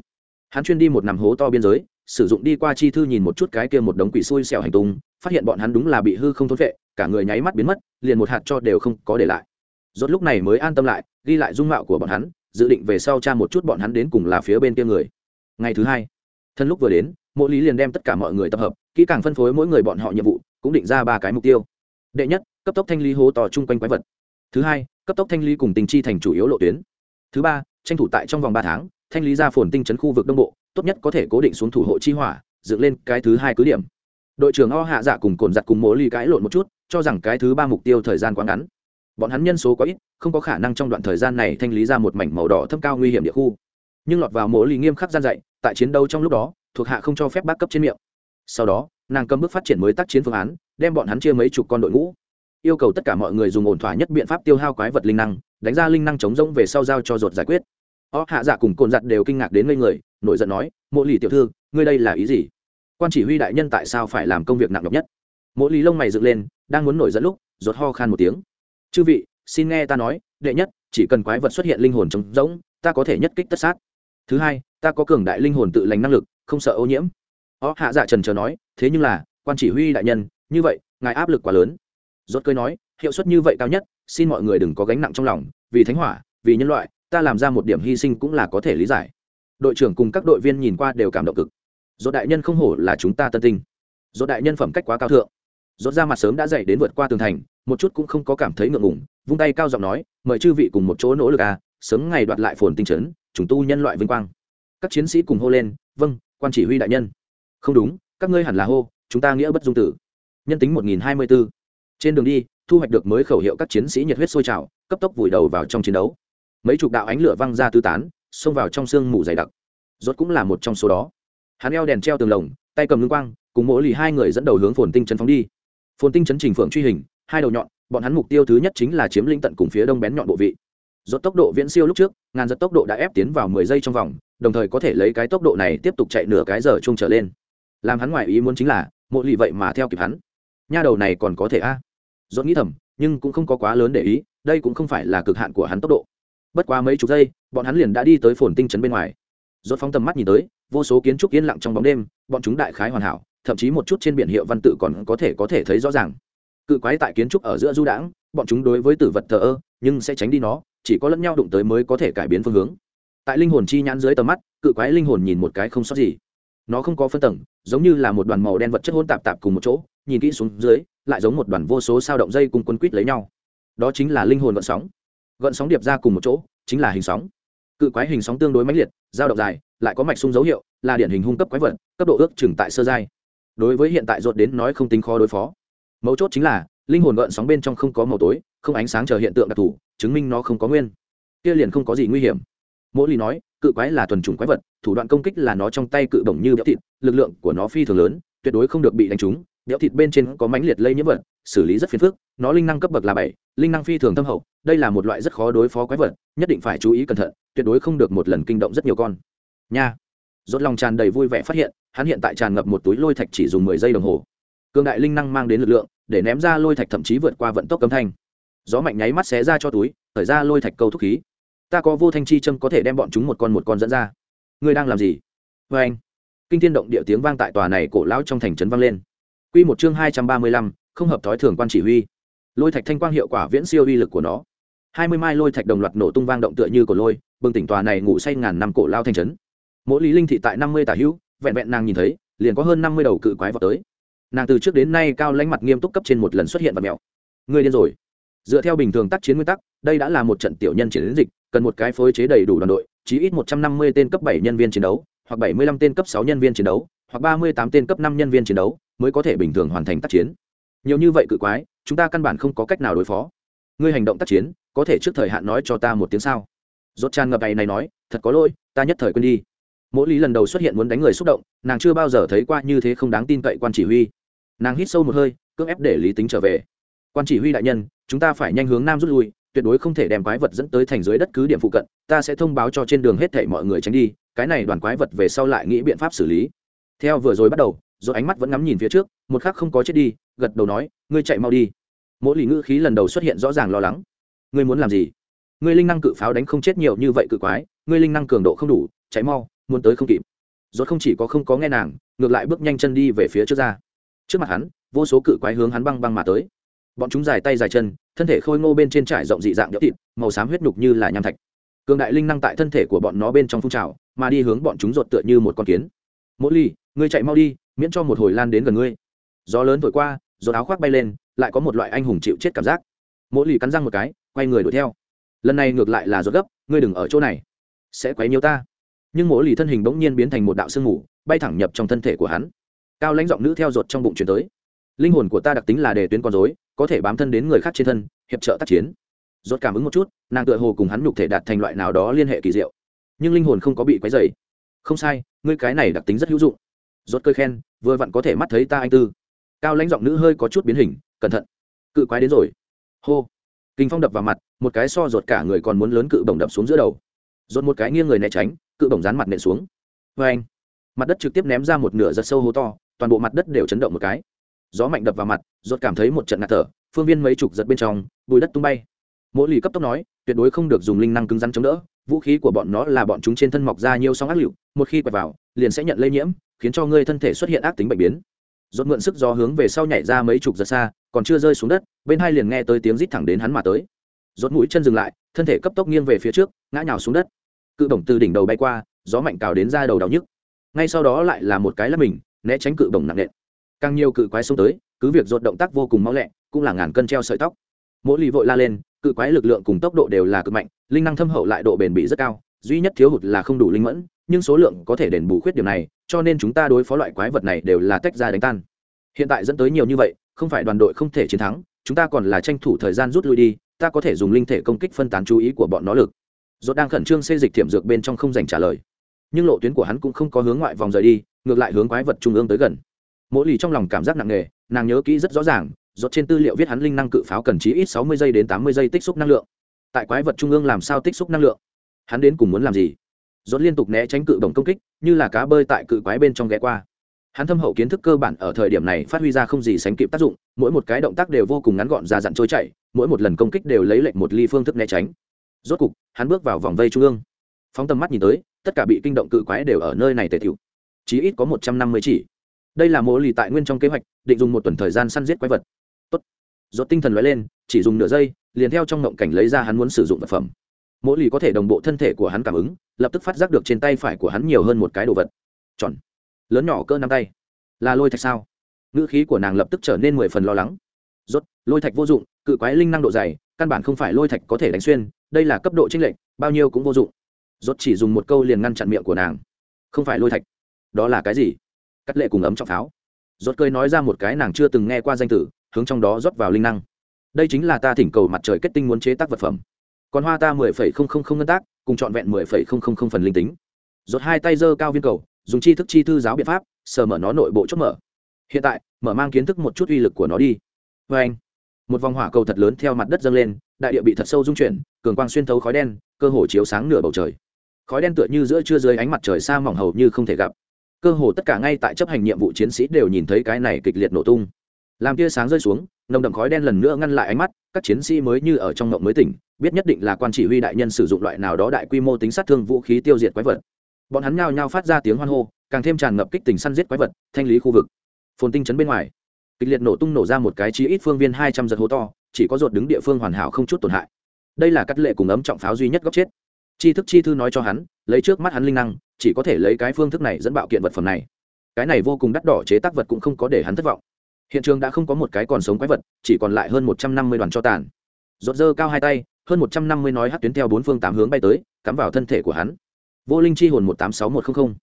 Hắn chuyên đi một nằm hố to biên giới, sử dụng đi qua chi thư nhìn một chút cái kia một đống quỷ xui xẻo hành tung, phát hiện bọn hắn đúng là bị hư không thốn vệ cả người nháy mắt biến mất, liền một hạt cho đều không có để lại. Rốt lúc này mới an tâm lại, ghi lại dung mạo của bọn hắn, dự định về sau tra một chút bọn hắn đến cùng là phía bên kia người. Ngày thứ hai, thân lúc vừa đến, mộ lý liền đem tất cả mọi người tập hợp, kỹ càng phân phối mỗi người bọn họ nhiệm vụ cũng định ra ba cái mục tiêu. Đệ nhất, cấp tốc thanh lý hố to chung quanh quái vật. Thứ hai, cấp tốc thanh lý cùng tình chi thành chủ yếu lộ tuyến. Thứ ba, tranh thủ tại trong vòng ba tháng, thanh lý ra phồn tinh chấn khu vực đông bộ, tốt nhất có thể cố định xuống thủ hộ chi hỏa, dựng lên cái thứ hai cứ điểm. Đội trưởng o hạ dạ cùng cồn giặt cùng mố ly cãi lộn một chút, cho rằng cái thứ ba mục tiêu thời gian quá ngắn. Bọn hắn nhân số quá ít, không có khả năng trong đoạn thời gian này thanh lý ra một mảnh màu đỏ thâm cao nguy hiểm địa khu. Nhưng lọt vào mố ly nghiêm khắc gian dạy, tại chiến đấu trong lúc đó, thuộc hạ không cho phép bác cấp trên miệng. Sau đó nàng cầm bước phát triển mới tác chiến phương án, đem bọn hắn chia mấy chục con đội ngũ. Yêu cầu tất cả mọi người dùng ổn thỏa nhất biện pháp tiêu hao quái vật linh năng, đánh ra linh năng chống rỗng về sau giao cho ruột giải quyết. Ó hạ dạ cùng cồn giặt đều kinh ngạc đến ngây người, nổi giận nói, mộ lì tiểu thư, ngươi đây là ý gì? Quan chỉ huy đại nhân tại sao phải làm công việc nặng nhọc nhất? Mộ lì lông mày dựng lên, đang muốn nổi giận lúc, ruột ho khan một tiếng. Chư vị, xin nghe ta nói, đệ nhất, chỉ cần quái vật xuất hiện linh hồn trống rỗng, ta có thể nhất kích tất sát. Thứ hai, ta có cường đại linh hồn tự lành năng lực, không sợ ô nhiễm. Ó hạ dạ trần chờ nói thế nhưng là, quan chỉ huy đại nhân, như vậy, ngài áp lực quá lớn. Rốt cơi nói, hiệu suất như vậy cao nhất, xin mọi người đừng có gánh nặng trong lòng, vì thánh hỏa, vì nhân loại, ta làm ra một điểm hy sinh cũng là có thể lý giải. Đội trưởng cùng các đội viên nhìn qua đều cảm động cực. Rốt đại nhân không hổ là chúng ta tân tinh. Rốt đại nhân phẩm cách quá cao thượng. Rốt ra mặt sớm đã dậy đến vượt qua tường thành, một chút cũng không có cảm thấy ngượng ngùng, vung tay cao giọng nói, mời chư vị cùng một chỗ nỗ lực à sớm ngày đoạt lại phồn tinh trấn chúng tu nhân loại vinh quang. Các chiến sĩ cùng hô lên vâng quan chỉ huy đại nhân. Không đúng các ngươi hẳn là hô, chúng ta nghĩa bất dung tử. Nhân tính một nghìn hai mươi bốn trên đường đi, thu hoạch được mới khẩu hiệu các chiến sĩ nhiệt huyết sôi trào, cấp tốc vùi đầu vào trong chiến đấu. Mấy chục đạo ánh lửa văng ra tứ tán, xông vào trong sương mù dày đặc. Rốt cũng là một trong số đó. Hắn eo đèn treo tường lồng, tay cầm ngưng quang, cùng mỗi lì hai người dẫn đầu hướng phồn tinh chấn phóng đi. Phồn tinh chấn trình phượng truy hình, hai đầu nhọn, bọn hắn mục tiêu thứ nhất chính là chiếm lĩnh tận cùng phía đông bén nhọn bộ vị. Rốt tốc độ viễn siêu lúc trước, ngàn giật tốc độ đã ép tiến vào mười giây trong vòng, đồng thời có thể lấy cái tốc độ này tiếp tục chạy nửa cái giờ chung trở lên làm hắn ngoài ý muốn chính là, mộ lì vậy mà theo kịp hắn. Nha đầu này còn có thể a? À. nghĩ thầm, nhưng cũng không có quá lớn để ý, đây cũng không phải là cực hạn của hắn tốc độ. Bất quá mấy chục giây, bọn hắn liền đã đi tới phồn tinh trấn bên ngoài. Rốt phóng tầm mắt nhìn tới, vô số kiến trúc yên lặng trong bóng đêm, bọn chúng đại khái hoàn hảo, thậm chí một chút trên biển hiệu văn tự còn có thể có thể thấy rõ ràng. Cự quái tại kiến trúc ở giữa du đãng, bọn chúng đối với tử vật thờ ơ, nhưng sẽ tránh đi nó, chỉ có lẫn nhau đụng tới mới có thể cải biến phương hướng. Tại linh hồn chi nhãn dưới tầm mắt, cự quái linh hồn nhìn một cái không sót gì nó không có phân tầng, giống như là một đoàn màu đen vật chất hôn tạp tạp cùng một chỗ, nhìn kỹ xuống dưới, lại giống một đoàn vô số sao động dây cùng quân quýt lấy nhau. Đó chính là linh hồn gợn sóng. Gợn sóng điệp ra cùng một chỗ, chính là hình sóng. Cự quái hình sóng tương đối mãnh liệt, dao động dài, lại có mạch sung dấu hiệu, là điển hình hung cấp quái vật, cấp độ ước chừng tại sơ giai. Đối với hiện tại rột đến nói không tính khó đối phó. Mấu chốt chính là, linh hồn gợn sóng bên trong không có màu tối, không ánh sáng chờ hiện tượng đặc thù, chứng minh nó không có nguyên. Kia liền không có gì nguy hiểm. Mỗi lì nói cự quái là thuần chủng quái vật, thủ đoạn công kích là nó trong tay cự bổng như béo thịt, lực lượng của nó phi thường lớn, tuyệt đối không được bị đánh trúng. Béo thịt bên trên có mãnh liệt lây nhiễm vật, xử lý rất phiền phức, nó linh năng cấp bậc là bảy, linh năng phi thường thâm hậu, đây là một loại rất khó đối phó quái vật, nhất định phải chú ý cẩn thận, tuyệt đối không được một lần kinh động rất nhiều con. Nha. Rốt lòng tràn đầy vui vẻ phát hiện, hắn hiện tại tràn ngập một túi lôi thạch chỉ dùng mười giây đồng hồ. Cường đại linh năng mang đến lực lượng, để ném ra lôi thạch thậm chí vượt qua vận tốc cấm thanh. Gió mạnh nháy mắt xé ra cho túi khởi ra lôi thạch câu thúc khí ta có vô thanh chi châm có thể đem bọn chúng một con một con dẫn ra. Ngươi đang làm gì? Vê anh. Kinh thiên động địa tiếng vang tại tòa này cổ lão trong thành trấn vang lên. Quy một chương hai trăm ba mươi lăm, không hợp thói thường quan chỉ huy. Lôi thạch thanh quang hiệu quả viễn siêu uy lực của nó. Hai mươi mai lôi thạch đồng loạt nổ tung vang động tựa như cổ lôi, bừng tỉnh tòa này ngủ say ngàn năm cổ lao thành trấn. Mỗi lý linh thị tại năm mươi tả hữu, vẹn vẹn nàng nhìn thấy, liền có hơn năm mươi đầu cự quái vào tới. Nàng từ trước đến nay cao lãnh mặt nghiêm túc cấp trên một lần xuất hiện và mèo người điên rồi. Dựa theo bình thường tác chiến nguyên tắc, đây đã là một trận tiểu nhân chiến dịch cần một cái phối chế đầy đủ đoàn đội, chí ít một trăm năm mươi tên cấp bảy nhân viên chiến đấu, hoặc bảy mươi lăm tên cấp sáu nhân viên chiến đấu, hoặc ba mươi tám tên cấp năm nhân viên chiến đấu mới có thể bình thường hoàn thành tác chiến. Nhiều như vậy cự quái, chúng ta căn bản không có cách nào đối phó. Ngươi hành động tác chiến, có thể trước thời hạn nói cho ta một tiếng sao? Rốt tràn ngập này này nói, thật có lỗi, ta nhất thời quên đi. Mỗi lý lần đầu xuất hiện muốn đánh người xúc động, nàng chưa bao giờ thấy qua như thế không đáng tin cậy quan chỉ huy. Nàng hít sâu một hơi, cưỡng ép để lý tính trở về. Quan chỉ huy đại nhân, chúng ta phải nhanh hướng nam rút lui tuyệt đối không thể đem quái vật dẫn tới thành dưới đất cứ điểm phụ cận, ta sẽ thông báo cho trên đường hết thảy mọi người tránh đi, cái này đoàn quái vật về sau lại nghĩ biện pháp xử lý. Theo vừa rồi bắt đầu, rồi ánh mắt vẫn ngắm nhìn phía trước, một khắc không có chết đi, gật đầu nói, ngươi chạy mau đi. Mỗi lì ngữ khí lần đầu xuất hiện rõ ràng lo lắng. Ngươi muốn làm gì? Ngươi linh năng cự pháo đánh không chết nhiều như vậy cự quái, ngươi linh năng cường độ không đủ, chạy mau, muốn tới không kịp. Rốt không chỉ có không có nghe nàng, ngược lại bước nhanh chân đi về phía trước ra. Trước mặt hắn, vô số cự quái hướng hắn băng băng mà tới bọn chúng dài tay dài chân, thân thể khôi ngô bên trên trải rộng dị dạng nhỡ thịt, màu xám huyết nhục như là nham thạch. Cường đại linh năng tại thân thể của bọn nó bên trong phun trào, mà đi hướng bọn chúng rột tựa như một con kiến. Mỗi ly, ngươi chạy mau đi, miễn cho một hồi lan đến gần ngươi. Gió lớn thổi qua rột áo khoác bay lên, lại có một loại anh hùng chịu chết cảm giác. Mỗi ly cắn răng một cái, quay người đuổi theo. Lần này ngược lại là rột gấp, ngươi đừng ở chỗ này. Sẽ quấy nhiều ta. Nhưng mỗi lì thân hình bỗng nhiên biến thành một đạo sương mù, bay thẳng nhập trong thân thể của hắn. Cao lãnh giọng nữ theo ruột trong bụng chuyển tới. Linh hồn của ta đặc tính là đề tuyến con dối có thể bám thân đến người khác trên thân, hiệp trợ tác chiến. Rốt cảm ứng một chút, nàng tựa hồ cùng hắn nhục thể đạt thành loại nào đó liên hệ kỳ diệu. Nhưng linh hồn không có bị quấy dày không sai, ngươi cái này đặc tính rất hữu dụng. Rốt cơi khen, vừa vặn có thể mắt thấy ta anh tư. Cao lãnh giọng nữ hơi có chút biến hình, cẩn thận. Cự quái đến rồi. Hô. Kinh phong đập vào mặt, một cái so ruột cả người còn muốn lớn cự bổng đập xuống giữa đầu. Rột một cái nghiêng người né tránh, cự bổng dán mặt nện xuống. Vê anh mặt đất trực tiếp ném ra một nửa giật sâu hố to, toàn bộ mặt đất đều chấn động một cái gió mạnh đập vào mặt, rốt cảm thấy một trận ngạt thở, phương viên mấy chục giật bên trong, bùi đất tung bay. Mỗi lì cấp tốc nói, tuyệt đối không được dùng linh năng cứng rắn chống đỡ, vũ khí của bọn nó là bọn chúng trên thân mọc ra nhiều sóng ác liệu một khi quẹt vào, liền sẽ nhận lây nhiễm, khiến cho ngươi thân thể xuất hiện ác tính bệnh biến. Rốt mượn sức gió hướng về sau nhảy ra mấy chục giật xa, còn chưa rơi xuống đất, bên hai liền nghe tới tiếng rít thẳng đến hắn mà tới. Rốt mũi chân dừng lại, thân thể cấp tốc nghiêng về phía trước, ngã nhào xuống đất. Cự bổng từ đỉnh đầu bay qua, gió mạnh cào đến ra đầu đau nhức. Ngay sau đó lại là một cái lắp mình, né tránh cự bổng nặng nề càng nhiều cự quái xông tới, cứ việc rột động tác vô cùng mau lẹ, cũng là ngàn cân treo sợi tóc. Mỗi lì vội la lên, cự quái lực lượng cùng tốc độ đều là cực mạnh, linh năng thâm hậu lại độ bền bỉ rất cao, duy nhất thiếu hụt là không đủ linh mẫn, nhưng số lượng có thể đền bù khuyết điểm này, cho nên chúng ta đối phó loại quái vật này đều là tách ra đánh tan. Hiện tại dẫn tới nhiều như vậy, không phải đoàn đội không thể chiến thắng, chúng ta còn là tranh thủ thời gian rút lui đi, ta có thể dùng linh thể công kích phân tán chú ý của bọn nó lực. Dốt đang khẩn trương xây dịch thiểm dược bên trong không dành trả lời. Nhưng lộ tuyến của hắn cũng không có hướng ngoại vòng rời đi, ngược lại hướng quái vật trung ương tới gần mỗi lì trong lòng cảm giác nặng nề, nàng nhớ kỹ rất rõ ràng dốt trên tư liệu viết hắn linh năng cự pháo cần chí ít sáu mươi giây đến tám mươi giây tích xúc năng lượng. Tại quái vật trung ương làm sao tích xúc năng lượng? Hắn đến cùng muốn làm gì? Dốt liên tục né tránh cự đồng công kích, như là cá bơi tại cự quái bên trong ghé qua. Hắn thâm hậu kiến thức cơ bản ở thời điểm này phát huy ra không gì sánh kịp tác dụng, mỗi một cái động tác đều vô cùng ngắn gọn ra dặn trôi chảy, mỗi một lần công kích đều lấy lệnh một ly phương thức né tránh. Rốt cục, hắn bước vào vòng vây trung ương. Phóng tầm mắt nhìn tới, tất cả bị kinh động cự quái đều ở nơi này tề thiệu chí ít có một trăm năm mươi chỉ đây là mô lì tại nguyên trong kế hoạch, định dùng một tuần thời gian săn giết quái vật. Tốt. Rốt tinh thần lóe lên, chỉ dùng nửa giây, liền theo trong ngộng cảnh lấy ra hắn muốn sử dụng vật phẩm. Mỗi lì có thể đồng bộ thân thể của hắn cảm ứng, lập tức phát giác được trên tay phải của hắn nhiều hơn một cái đồ vật. Tròn. Lớn nhỏ cỡ năm tay. Là lôi thạch sao? Ngữ khí của nàng lập tức trở nên mười phần lo lắng. Rốt, lôi thạch vô dụng, cự quái linh năng độ dày, căn bản không phải lôi thạch có thể đánh xuyên, đây là cấp độ trinh lệch, bao nhiêu cũng vô dụng. Rốt chỉ dùng một câu liền ngăn chặn miệng của nàng. Không phải lôi thạch. Đó là cái gì? Cắt lệ cùng ấm trọng pháo. Rốt cười nói ra một cái nàng chưa từng nghe qua danh tử hướng trong đó rót vào linh năng. Đây chính là ta thỉnh cầu mặt trời kết tinh muốn chế tác vật phẩm. Còn hoa ta mười phẩy không không không ngân tác, cùng trọn vẹn mười phẩy không không không phần linh tính. Rốt hai tay giơ cao viên cầu, dùng chi thức chi thư giáo biện pháp, sờ mở nó nội bộ chốt mở. Hiện tại, mở mang kiến thức một chút uy lực của nó đi. Vê anh, một vòng hỏa cầu thật lớn theo mặt đất dâng lên, đại địa bị thật sâu dung chuyển, cường quang xuyên thấu khói đen, cơ hồ chiếu sáng nửa bầu trời. Khói đen tựa như giữa trưa dưới ánh mặt trời xa mỏng hầu như không thể gặp cơ hồ tất cả ngay tại chấp hành nhiệm vụ chiến sĩ đều nhìn thấy cái này kịch liệt nổ tung. Làm tia sáng rơi xuống, nồng đậm khói đen lần nữa ngăn lại ánh mắt, các chiến sĩ mới như ở trong ngộng mới tỉnh, biết nhất định là quan chỉ huy đại nhân sử dụng loại nào đó đại quy mô tính sát thương vũ khí tiêu diệt quái vật. Bọn hắn nhao nhao phát ra tiếng hoan hô, càng thêm tràn ngập kích tình săn giết quái vật, thanh lý khu vực. Phồn tinh chấn bên ngoài, kịch liệt nổ tung nổ ra một cái chí ít phương viên hai trăm giật hố to, chỉ có ruột đứng địa phương hoàn hảo không chút tổn hại. Đây là cắt lệ cùng ấm trọng pháo duy nhất góc chết. Chi thức chi thư nói cho hắn, lấy trước mắt hắn linh năng chỉ có thể lấy cái phương thức này dẫn bạo kiện vật phẩm này. Cái này vô cùng đắt đỏ chế tác vật cũng không có để hắn thất vọng. Hiện trường đã không có một cái còn sống quái vật, chỉ còn lại hơn một trăm năm mươi đoàn cho tàn. Rột dơ cao hai tay, hơn một trăm năm mươi nói hát tuyến theo bốn phương tám hướng bay tới, cắm vào thân thể của hắn. Vô linh chi hồn một tám sáu một trăm linh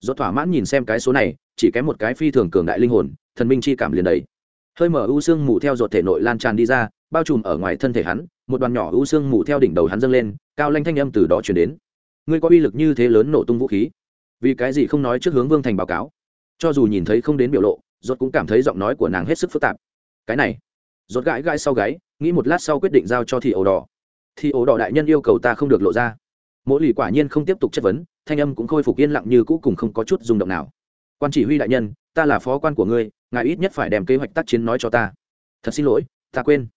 rột thỏa mãn nhìn xem cái số này, chỉ kém một cái phi thường cường đại linh hồn, thần minh chi cảm liền đấy hơi mở ưu xương mù theo ruột thể nội lan tràn đi ra, bao trùm ở ngoài thân thể hắn, một đoàn nhỏ ưu xương mù theo đỉnh đầu hắn dâng lên, cao lanh thanh âm từ đó chuyển đến ngươi có uy lực như thế lớn nổ tung vũ khí. Vì cái gì không nói trước hướng vương thành báo cáo? Cho dù nhìn thấy không đến biểu lộ rốt cũng cảm thấy giọng nói của nàng hết sức phức tạp. Cái này rốt gãi gãi sau gáy, nghĩ một lát sau quyết định giao cho thị ổ đỏ. Thị ổ đỏ đại nhân yêu cầu ta không được lộ ra. Mỗi lì quả nhiên không tiếp tục chất vấn, thanh âm cũng khôi phục yên lặng như cũ cùng không có chút rung động nào. Quan chỉ huy đại nhân, ta là phó quan của ngươi, ngài ít nhất phải đem kế hoạch tác chiến nói cho ta. Thật xin lỗi, ta quên.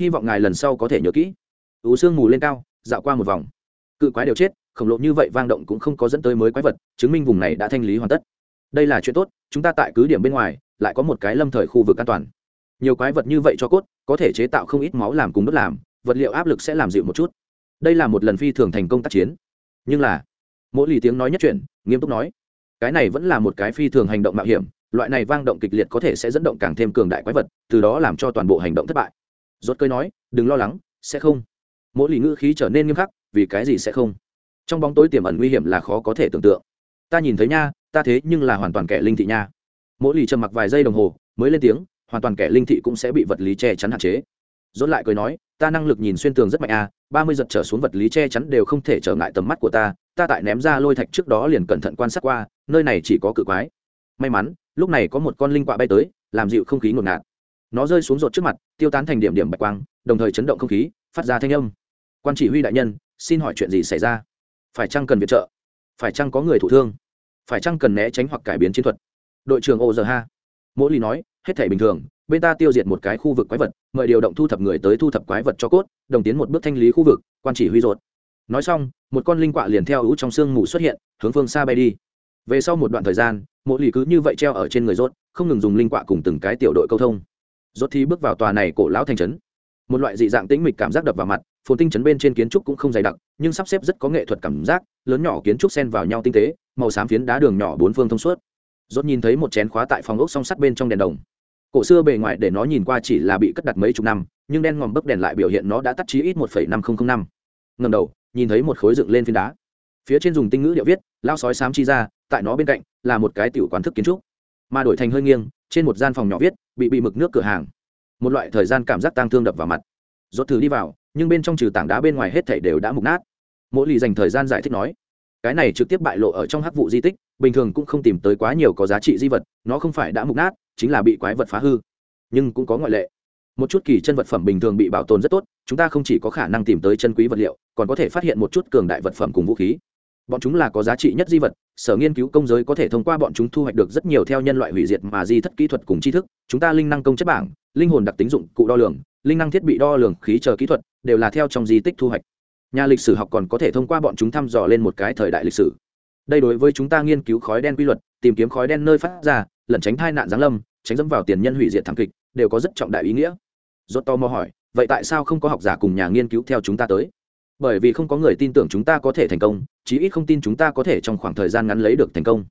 Hy vọng ngài lần sau có thể nhớ kỹ. Ú sương mù lên cao, dạo qua một vòng. Cự quái đều chết khổng lồ như vậy vang động cũng không có dẫn tới mới quái vật, chứng minh vùng này đã thanh lý hoàn tất. Đây là chuyện tốt, chúng ta tại cứ điểm bên ngoài, lại có một cái lâm thời khu vực an toàn. Nhiều quái vật như vậy cho cốt, có thể chế tạo không ít máu làm cùng đốt làm, vật liệu áp lực sẽ làm dịu một chút. Đây là một lần phi thường thành công tác chiến. Nhưng là, mỗi lì tiếng nói nhất chuyện, nghiêm túc nói, cái này vẫn là một cái phi thường hành động mạo hiểm, loại này vang động kịch liệt có thể sẽ dẫn động càng thêm cường đại quái vật, từ đó làm cho toàn bộ hành động thất bại. Rốt cơi nói, đừng lo lắng, sẽ không. Mỗi lì ngữ khí trở nên nghiêm khắc, vì cái gì sẽ không? Trong bóng tối tiềm ẩn nguy hiểm là khó có thể tưởng tượng. Ta nhìn thấy nha, ta thế nhưng là hoàn toàn kẻ linh thị nha. Mỗi lì trầm mặc vài giây đồng hồ, mới lên tiếng, hoàn toàn kẻ linh thị cũng sẽ bị vật lý che chắn hạn chế. Dốt lại cười nói, ta năng lực nhìn xuyên tường rất mạnh à ba mươi giật trở xuống vật lý che chắn đều không thể trở ngại tầm mắt của ta ta tại ném ra lôi thạch trước đó liền cẩn thận quan sát qua, nơi này chỉ có cự quái. May mắn, lúc này có một con linh quạ bay tới, làm dịu không khí ngột ngạt. Nó rơi xuống rột trước mặt, tiêu tán thành điểm điểm bạch quang, đồng thời chấn động không khí, phát ra thanh âm. Quan chỉ huy đại nhân, xin hỏi chuyện gì xảy ra? Phải chăng cần viện trợ? Phải chăng có người thụ thương? Phải chăng cần né tránh hoặc cải biến chiến thuật? Đội trưởng ô giờ ha mỗi ly nói, hết thể bình thường, bên ta tiêu diệt một cái khu vực quái vật, mời điều động thu thập người tới thu thập quái vật cho cốt, đồng tiến một bước thanh lý khu vực, quan chỉ huy rột nói xong, một con linh quạ liền theo ứ trong sương mù xuất hiện, hướng phương xa bay đi. Về sau một đoạn thời gian mỗi lì cứ như vậy treo ở trên người rốt không ngừng dùng linh quạ cùng từng cái tiểu đội câu thông. Rốt thì bước vào tòa này cổ lão thành trấn một loại dị dạng tĩnh mịch cảm giác đập vào mặt, phồn tinh chấn bên trên kiến trúc cũng không dày đặc, nhưng sắp xếp rất có nghệ thuật cảm giác, lớn nhỏ kiến trúc xen vào nhau tinh tế, màu xám phiến đá đường nhỏ bốn phương thông suốt. Rốt nhìn thấy một chén khóa tại phòng ốc song sắt bên trong đèn đồng. Cổ xưa bề ngoài để nó nhìn qua chỉ là bị cất đặt mấy chục năm, nhưng đen ngòm bấc đèn lại biểu hiện nó đã tắt chí ít một năm nghìn năm. Ngầm đầu, nhìn thấy một khối dựng lên phiến đá. Phía trên dùng tinh ngữ điệu viết lao sói sám chi ra, tại nó bên cạnh là một cái tiểu quán thức kiến trúc. Mà đổi thành hơi nghiêng, trên một gian phòng nhỏ viết, bị bị mực nước cửa hàng một loại thời gian cảm giác tang thương đập vào mặt. Rốt thử đi vào, nhưng bên trong trừ tảng đá bên ngoài hết thảy đều đã mục nát. Mỗi lì dành thời gian giải thích nói, cái này trực tiếp bại lộ ở trong hắc vụ di tích, bình thường cũng không tìm tới quá nhiều có giá trị di vật, nó không phải đã mục nát, chính là bị quái vật phá hư. Nhưng cũng có ngoại lệ. Một chút kỳ chân vật phẩm bình thường bị bảo tồn rất tốt, chúng ta không chỉ có khả năng tìm tới chân quý vật liệu, còn có thể phát hiện một chút cường đại vật phẩm cùng vũ khí. Bọn chúng là có giá trị nhất di vật sở nghiên cứu công giới có thể thông qua bọn chúng thu hoạch được rất nhiều theo nhân loại hủy diệt mà di thất kỹ thuật cùng tri thức, chúng ta linh năng công chất bảng, linh hồn đặc tính dụng cụ đo lường, linh năng thiết bị đo lường khí chờ kỹ thuật đều là theo trong di tích thu hoạch. Nhà lịch sử học còn có thể thông qua bọn chúng thăm dò lên một cái thời đại lịch sử. Đây đối với chúng ta nghiên cứu khói đen quy luật, tìm kiếm khói đen nơi phát ra, lẩn tránh thai nạn giáng lâm, tránh dẫm vào tiền nhân hủy diệt thảm kịch, đều có rất trọng đại ý nghĩa. Rốt to mò hỏi, vậy tại sao không có học giả cùng nhà nghiên cứu theo chúng ta tới? Bởi vì không có người tin tưởng chúng ta có thể thành công, chí ít không tin chúng ta có thể trong khoảng thời gian ngắn lấy được thành công.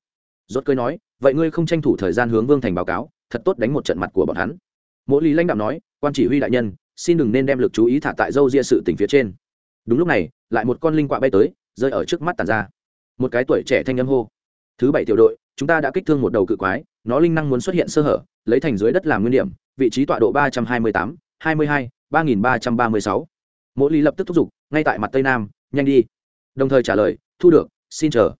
Rốt cười nói, vậy ngươi không tranh thủ thời gian hướng vương thành báo cáo, thật tốt đánh một trận mặt của bọn hắn. Mỗi lý lãnh đạo nói, quan chỉ huy đại nhân, xin đừng nên đem lực chú ý thả tại dâu ria sự tỉnh phía trên. Đúng lúc này, lại một con linh quạ bay tới, rơi ở trước mắt tàn ra. Một cái tuổi trẻ thanh âm hô, thứ bảy tiểu đội, chúng ta đã kích thương một đầu cự quái, nó linh năng muốn xuất hiện sơ hở, lấy thành dưới đất làm nguyên điểm, vị trí tọa độ ba trăm hai mươi tám, hai mươi hai, ba nghìn ba trăm ba mươi sáu. Mỗi lý lập tức thúc giục ngay tại mặt tây nam, nhanh đi. Đồng thời trả lời, thu được, xin chờ.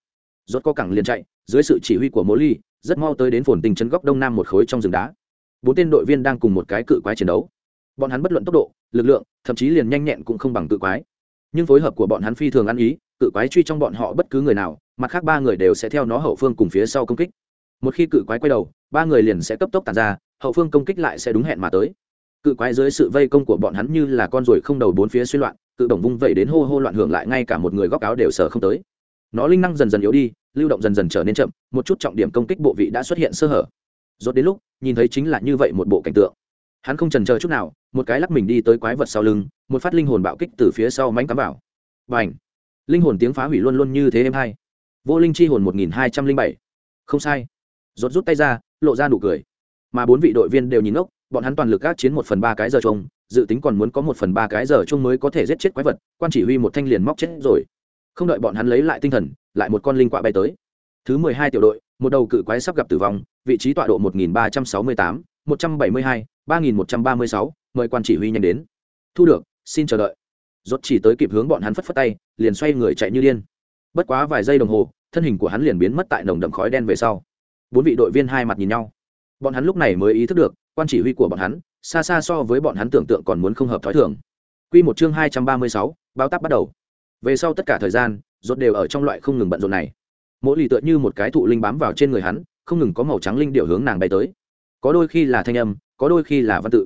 Rốt có cẳng liền chạy, dưới sự chỉ huy của mỗ ly, rất mau tới đến phồn tình trấn góc đông nam một khối trong rừng đá. Bốn tên đội viên đang cùng một cái cự quái chiến đấu. Bọn hắn bất luận tốc độ, lực lượng, thậm chí liền nhanh nhẹn cũng không bằng cự quái. Nhưng phối hợp của bọn hắn phi thường ăn ý, cự quái truy trong bọn họ bất cứ người nào, mặt khác ba người đều sẽ theo nó hậu phương cùng phía sau công kích. Một khi cự quái quay đầu, ba người liền sẽ cấp tốc tàn ra, hậu phương công kích lại sẽ đúng hẹn mà tới. Cự quái dưới sự vây công của bọn hắn như là con ruồi không đầu bốn phía suy loạn cự đồng vung vẩy đến hô hô loạn hưởng lại ngay cả một người góc áo đều sờ không tới. Nó linh năng dần dần yếu đi lưu động dần dần trở nên chậm một chút trọng điểm công kích bộ vị đã xuất hiện sơ hở. Rốt đến lúc nhìn thấy chính là như vậy một bộ cảnh tượng. Hắn không chần chờ chút nào một cái lắc mình đi tới quái vật sau lưng một phát linh hồn bạo kích từ phía sau mánh cắm vào. Bành, linh hồn tiếng phá hủy luôn luôn như thế em hay. Vô linh chi hồn một nghìn hai trăm linh bảy. Không sai. Rốt rút tay ra lộ ra nụ cười. Mà bốn vị đội viên đều nhìn ngốc bọn hắn toàn lực các chiến một phần ba cái giờ trông dự tính còn muốn có một phần ba cái giờ chung mới có thể giết chết quái vật, quan chỉ huy một thanh liền móc chết rồi. Không đợi bọn hắn lấy lại tinh thần, lại một con linh quạ bay tới. Thứ mười hai tiểu đội, một đầu cự quái sắp gặp tử vong, vị trí tọa độ một nghìn ba trăm sáu mươi tám, một trăm bảy mươi hai, ba nghìn một trăm ba mươi sáu, mời quan chỉ huy nhanh đến. Thu được, xin chờ đợi. Rốt chỉ tới kịp hướng bọn hắn phất phất tay, liền xoay người chạy như điên. Bất quá vài giây đồng hồ, thân hình của hắn liền biến mất tại nồng đậm khói đen về sau. Bốn vị đội viên hai mặt nhìn nhau. Bọn hắn lúc này mới ý thức được, quan chỉ huy của bọn hắn xa xa so với bọn hắn tưởng tượng còn muốn không hợp thói thường. Quy một chương hai trăm ba mươi sáu, báo táp bắt đầu. Về sau tất cả thời gian rốt đều ở trong loại không ngừng bận rộn này. Mỗi lì tựa như một cái thụ linh bám vào trên người hắn không ngừng có màu trắng linh điệu hướng nàng bay tới. Có đôi khi là thanh âm có đôi khi là văn tự.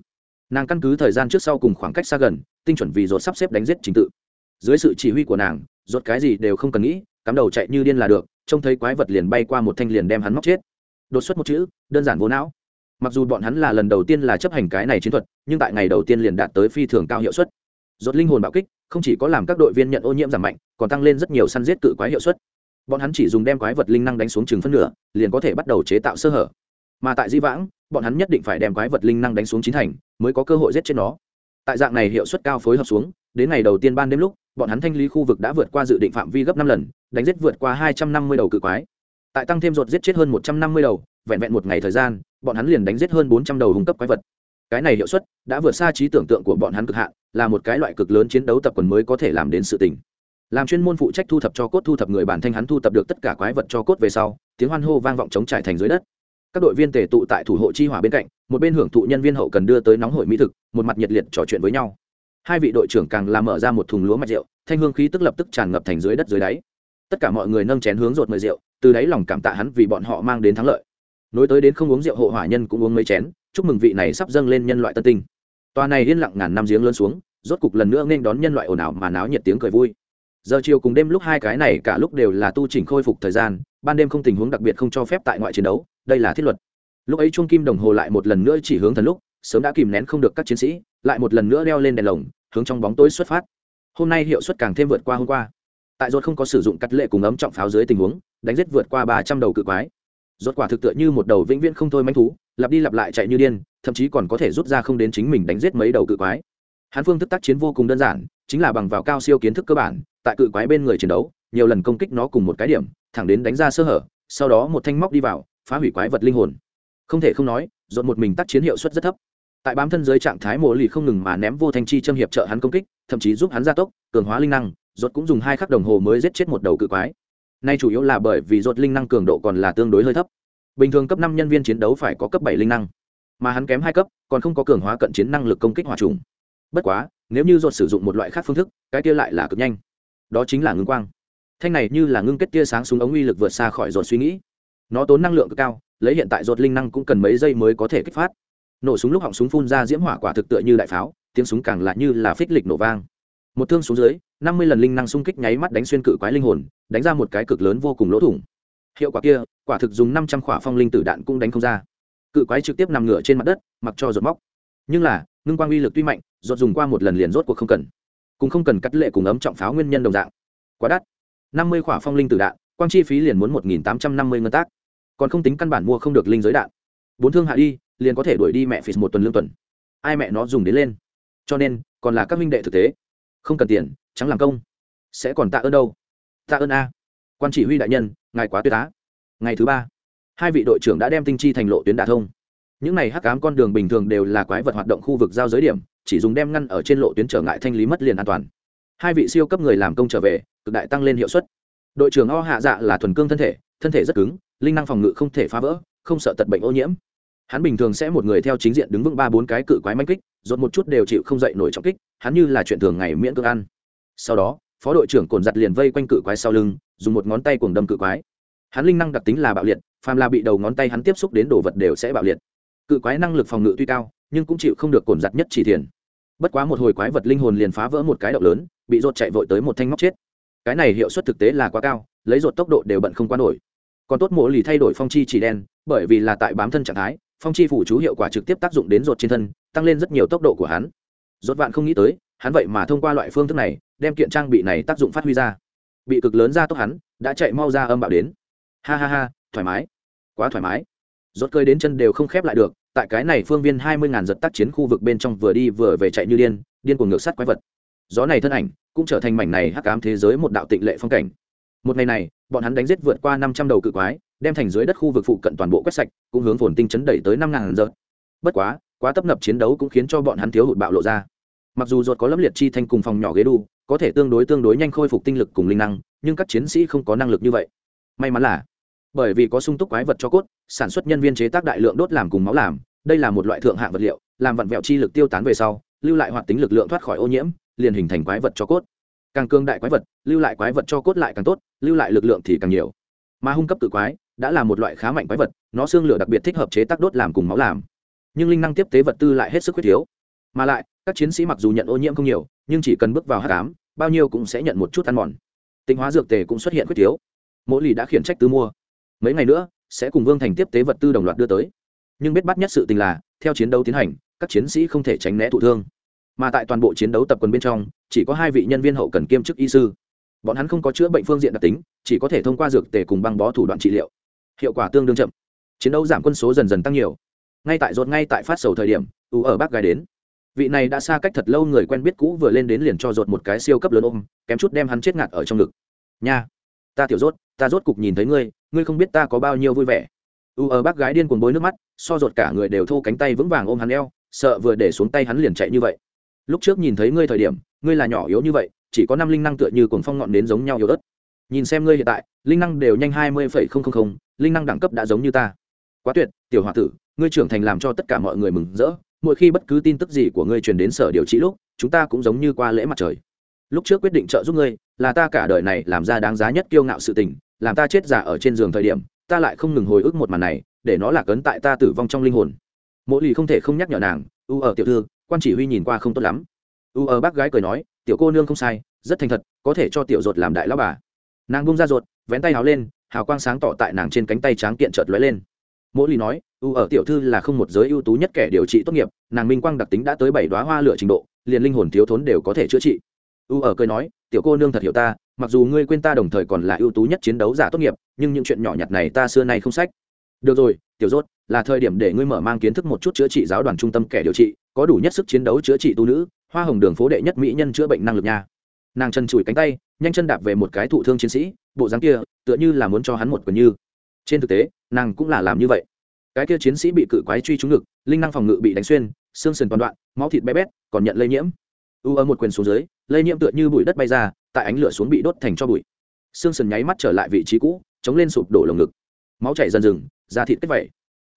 Nàng căn cứ thời gian trước sau cùng khoảng cách xa gần tinh chuẩn vì rốt sắp xếp đánh giết chính tự. Dưới sự chỉ huy của nàng rốt cái gì đều không cần nghĩ cắm đầu chạy như điên là được trông thấy quái vật liền bay qua một thanh liền đem hắn móc chết. Đột xuất một chữ đơn giản vô não mặc dù bọn hắn là lần đầu tiên là chấp hành cái này chiến thuật, nhưng tại ngày đầu tiên liền đạt tới phi thường cao hiệu suất. Rốt linh hồn bạo kích, không chỉ có làm các đội viên nhận ô nhiễm giảm mạnh, còn tăng lên rất nhiều săn giết cự quái hiệu suất. Bọn hắn chỉ dùng đem quái vật linh năng đánh xuống chừng phân nửa, liền có thể bắt đầu chế tạo sơ hở. Mà tại di vãng, bọn hắn nhất định phải đem quái vật linh năng đánh xuống chín thành, mới có cơ hội giết chết nó. Tại dạng này hiệu suất cao phối hợp xuống, đến ngày đầu tiên ban đêm lúc, bọn hắn thanh lý khu vực đã vượt qua dự định phạm vi gấp năm lần, đánh giết vượt qua hai trăm năm mươi đầu cự quái. Tại tăng thêm rột giết chết hơn một trăm năm mươi đầu, vẹn vẹn một ngày thời gian bọn hắn liền đánh giết hơn bốn trăm đầu hung cấp quái vật. Cái này hiệu suất đã vượt xa trí tưởng tượng của bọn hắn cực hạn, là một cái loại cực lớn chiến đấu tập quần mới có thể làm đến sự tình. Làm chuyên môn phụ trách thu thập cho cốt thu thập người bản thanh hắn thu thập được tất cả quái vật cho cốt về sau, tiếng hoan hô vang vọng chống trải thành dưới đất. Các đội viên tề tụ tại thủ hộ chi hỏa bên cạnh, một bên hưởng thụ nhân viên hậu cần đưa tới nóng hổi mỹ thực, một mặt nhiệt liệt trò chuyện với nhau. Hai vị đội trưởng càng làm mở ra một thùng lúa mạch rượu, thanh hương khí tức lập tức tràn ngập thành dưới đất dưới đáy. Tất cả mọi người nâng chén hướng rột mời rượu, từ đáy lòng cảm tạ hắn vì bọn họ mang đến thắng lợi nối tới đến không uống rượu hộ hỏa nhân cũng uống mấy chén, chúc mừng vị này sắp dâng lên nhân loại tân tinh. Tòa này yên lặng ngàn năm giếng lớn xuống, rốt cục lần nữa nên đón nhân loại ồn ào mà náo nhiệt tiếng cười vui. Giờ chiều cùng đêm lúc hai cái này cả lúc đều là tu chỉnh khôi phục thời gian, ban đêm không tình huống đặc biệt không cho phép tại ngoại chiến đấu, đây là thiết luật. Lúc ấy chuông kim đồng hồ lại một lần nữa chỉ hướng thần lúc, sớm đã kìm nén không được các chiến sĩ, lại một lần nữa đeo lên đèn lồng, hướng trong bóng tối xuất phát. Hôm nay hiệu suất càng thêm vượt qua hôm qua. Tại rốt không có sử dụng cắt lệ cùng ấm trọng pháo dưới tình huống, đánh giết vượt qua ba trăm đầu cự quái rốt quả thực tựa như một đầu vĩnh viễn không thôi manh thú, lặp đi lặp lại chạy như điên, thậm chí còn có thể rút ra không đến chính mình đánh giết mấy đầu cự quái. Hắn phương thức tác chiến vô cùng đơn giản, chính là bằng vào cao siêu kiến thức cơ bản, tại cự quái bên người chiến đấu, nhiều lần công kích nó cùng một cái điểm, thẳng đến đánh ra sơ hở, sau đó một thanh móc đi vào, phá hủy quái vật linh hồn. Không thể không nói dồn một mình tác chiến hiệu suất rất thấp. Tại bám thân dưới trạng thái mồ lì không ngừng mà ném vô thanh chi châm hiệp trợ hắn công kích, thậm chí giúp hắn gia tốc, cường hóa linh năng dột cũng dùng hai khắc đồng hồ mới giết chết một đầu cự quái nay chủ yếu là bởi vì dột linh năng cường độ còn là tương đối hơi thấp. Bình thường cấp năm nhân viên chiến đấu phải có cấp bảy linh năng, mà hắn kém hai cấp, còn không có cường hóa cận chiến năng lực công kích hòa trùng. Bất quá, nếu như dột sử dụng một loại khác phương thức, cái kia lại là cực nhanh. Đó chính là ngưng quang. Thanh này như là ngưng kết tia sáng súng ống uy lực vượt xa khỏi dột suy nghĩ. Nó tốn năng lượng cực cao, lấy hiện tại dột linh năng cũng cần mấy giây mới có thể kích phát. Nổ súng lúc họng súng phun ra diễm hỏa quả thực tựa như đại pháo, tiếng súng càng lại như là phích lịch nổ vang một thương xuống dưới, năm mươi lần linh năng xung kích nháy mắt đánh xuyên cự quái linh hồn, đánh ra một cái cực lớn vô cùng lỗ thủng. Hiệu quả kia, quả thực dùng năm trăm khỏa phong linh tử đạn cũng đánh không ra. Cự quái trực tiếp nằm ngửa trên mặt đất, mặc cho giọt móc. Nhưng là, ngưng quang uy lực tuy mạnh giọt dùng qua một lần liền rốt cuộc không cần. Cũng không cần cắt lệ cùng ấm trọng pháo nguyên nhân đồng dạng. Quá đắt. năm mươi khỏa phong linh tử đạn, quang chi phí liền muốn một nghìn tám trăm năm mươi ngân tác. Còn không tính căn bản mua không được linh giới đạn. Bốn thương hạ đi, liền có thể đuổi đi mẹ phì một tuần lương tuần. Ai mẹ nó dùng đến lên. Cho nên, còn là các minh đệ thực tế không cần tiền, chẳng làm công. Sẽ còn tạ ơn đâu? Tạ ơn a. Quan chỉ huy đại nhân, ngài quá tuyệt á. Ngày thứ ba, hai vị đội trưởng đã đem tinh chi thành lộ tuyến đả thông. Những này hắc ám con đường bình thường đều là quái vật hoạt động khu vực giao giới điểm, chỉ dùng đem ngăn ở trên lộ tuyến trở ngại thanh lý mất liền an toàn. Hai vị siêu cấp người làm công trở về, cực đại tăng lên hiệu suất. Đội trưởng o hạ dạ là thuần cương thân thể thân thể rất cứng, linh năng phòng ngự không thể phá vỡ, không sợ tật bệnh ô nhiễm hắn bình thường sẽ một người theo chính diện đứng vững ba bốn cái cự quái manh kích dột một chút đều chịu không dậy nổi trọng kích, hắn như là chuyện thường ngày miễn cưỡng ăn. Sau đó, phó đội trưởng cồn giặt liền vây quanh cự quái sau lưng, dùng một ngón tay cuồng đâm cự quái. Hắn linh năng đặc tính là bạo liệt, phàm là bị đầu ngón tay hắn tiếp xúc đến đồ vật đều sẽ bạo liệt. Cự quái năng lực phòng ngự tuy cao, nhưng cũng chịu không được cồn giặt nhất chỉ thiền bất quá một hồi quái vật linh hồn liền phá vỡ một cái động lớn, bị rột chạy vội tới một thanh móc chết. Cái này hiệu suất thực tế là quá cao, lấy rột tốc độ đều bận không qua nổi. Còn tốt mộ lì thay đổi phong chi chỉ đen, bởi vì là tại bám thân trạng thái phong chi phủ chú hiệu quả trực tiếp tác dụng đến rột trên thân, tăng lên rất nhiều tốc độ của hắn. Rột vạn không nghĩ tới, hắn vậy mà thông qua loại phương thức này, đem kiện trang bị này tác dụng phát huy ra. Bị cực lớn ra tốc hắn, đã chạy mau ra âm bạo đến. Ha ha ha, thoải mái. Quá thoải mái. Rốt cơi đến chân đều không khép lại được, tại cái này phương viên hai mươi ngàn giật tác chiến khu vực bên trong vừa đi vừa về chạy như điên điên cuồng ngược sát quái vật. Gió này thân ảnh, cũng trở thành mảnh này hắc ám thế giới một đạo tịnh lệ phong cảnh. Một ngày này, bọn hắn đánh giết vượt qua năm trăm đầu cự quái đem thành dưới đất khu vực phụ cận toàn bộ quét sạch, cũng hướng phồn tinh chấn đẩy tới năm ngàn giờ. Bất quá quá tấp nập chiến đấu cũng khiến cho bọn hắn thiếu hụt bạo lộ ra. Mặc dù ruột có lâm liệt chi thanh cùng phòng nhỏ ghế đu, có thể tương đối tương đối nhanh khôi phục tinh lực cùng linh năng, nhưng các chiến sĩ không có năng lực như vậy. May mắn là, bởi vì có sung túc quái vật cho cốt, sản xuất nhân viên chế tác đại lượng đốt làm cùng máu làm, đây là một loại thượng hạng vật liệu, làm vặn vẹo chi lực tiêu tán về sau, lưu lại hoạt tính lực lượng thoát khỏi ô nhiễm, liền hình thành quái vật cho cốt. Càng cương đại quái vật, lưu lại quái vật cho cốt lại càng tốt, lưu lại lực lượng thì càng nhiều. Mà hung cấp tự quái đã là một loại khá mạnh quái vật, nó xương lửa đặc biệt thích hợp chế tác đốt làm cùng máu làm. Nhưng linh năng tiếp tế vật tư lại hết sức khuyết thiếu. Mà lại, các chiến sĩ mặc dù nhận ô nhiễm không nhiều, nhưng chỉ cần bước vào h tám bao nhiêu cũng sẽ nhận một chút ăn mòn. Tinh hóa dược tề cũng xuất hiện khuyết thiếu. Mỗi lì đã khiển trách tư mua. Mấy ngày nữa, sẽ cùng vương thành tiếp tế vật tư đồng loạt đưa tới. Nhưng biết bắt nhất sự tình là, theo chiến đấu tiến hành, các chiến sĩ không thể tránh né thụ thương. Mà tại toàn bộ chiến đấu tập quần bên trong, chỉ có hai vị nhân viên hậu cần kiêm chức y sư. Bọn hắn không có chữa bệnh phương diện đặc tính, chỉ có thể thông qua dược tề cùng băng bó thủ đoạn trị liệu hiệu quả tương đương chậm. Chiến đấu giảm quân số dần dần tăng nhiều. Ngay tại rột ngay tại phát sầu thời điểm ủ ở bác gái đến. Vị này đã xa cách thật lâu người quen biết cũ vừa lên đến liền cho rột một cái siêu cấp lớn ôm, kém chút đem hắn chết ngạt ở trong ngực. Nha, ta tiểu rốt, ta rốt cục nhìn thấy ngươi ngươi không biết ta có bao nhiêu vui vẻ. U ở bác gái điên cuồng bối nước mắt, so rột cả người đều thô cánh tay vững vàng ôm hắn eo, sợ vừa để xuống tay hắn liền chạy như vậy. Lúc trước nhìn thấy ngươi thời điểm, ngươi là nhỏ yếu như vậy, chỉ có năm linh năng tựa như cuồng phong ngọn đến giống nhau yếu ớt. Nhìn xem ngươi hiện tại, linh năng đều nhanh hai mươi phẩy không không không linh năng đẳng cấp đã giống như ta. Quá tuyệt, tiểu h o a tử, ngươi trưởng thành làm cho tất cả mọi người mừng rỡ. Mỗi khi bất cứ tin tức gì của ngươi truyền đến sở điều trị lúc, chúng ta cũng giống như qua lễ mặt trời. Lúc trước quyết định trợ giúp ngươi, là ta cả đời này làm ra đáng giá nhất kiêu ngạo sự tình, làm ta chết giả ở trên giường thời điểm, ta lại không ngừng hồi ức một màn này, để nó là cấn tại ta tử vong trong linh hồn. Mỗi lì không thể không nhắc nhở nàng, u ở tiểu thư, quan chỉ huy nhìn qua không tốt lắm. U ở bác gái cười nói, tiểu cô nương không sai, rất thành thật, có thể cho tiểu ruột làm đại lão bà. Nàng bung ra ruột, vén tay háo lên hào quang sáng tỏ tại nàng trên cánh tay tráng kiện chợt lóe lên. Mỗi lì nói, u ở tiểu thư là không một giới ưu tú nhất kẻ điều trị tốt nghiệp, nàng minh quang đặc tính đã tới bảy đoá hoa lửa trình độ, liền linh hồn thiếu thốn đều có thể chữa trị. U ở cười nói, tiểu cô nương thật hiểu ta, mặc dù ngươi quên ta đồng thời còn là ưu tú nhất chiến đấu giả tốt nghiệp, nhưng những chuyện nhỏ nhặt này ta xưa nay không sách. Được rồi, tiểu rốt, là thời điểm để ngươi mở mang kiến thức một chút chữa trị giáo đoàn trung tâm kẻ điều trị, có đủ nhất sức chiến đấu chữa trị tu nữ, hoa hồng đường phố đệ nhất mỹ nhân chữa bệnh năng lực nha nàng chân chùi cánh tay, nhanh chân đạp về một cái thụ thương chiến sĩ, bộ dáng kia, tựa như là muốn cho hắn một quần như. Trên thực tế, nàng cũng là làm như vậy. Cái kia chiến sĩ bị cự quái truy trúng ngực, linh năng phòng ngự bị đánh xuyên, xương sườn toàn đoạn, máu thịt bé bét, còn nhận lây nhiễm. U ở một quyền xuống dưới, lây nhiễm tựa như bụi đất bay ra, tại ánh lửa xuống bị đốt thành cho bụi. Xương sườn nháy mắt trở lại vị trí cũ, chống lên sụp đổ lồng ngực. Máu chảy dần dừng da thịt kết vẩy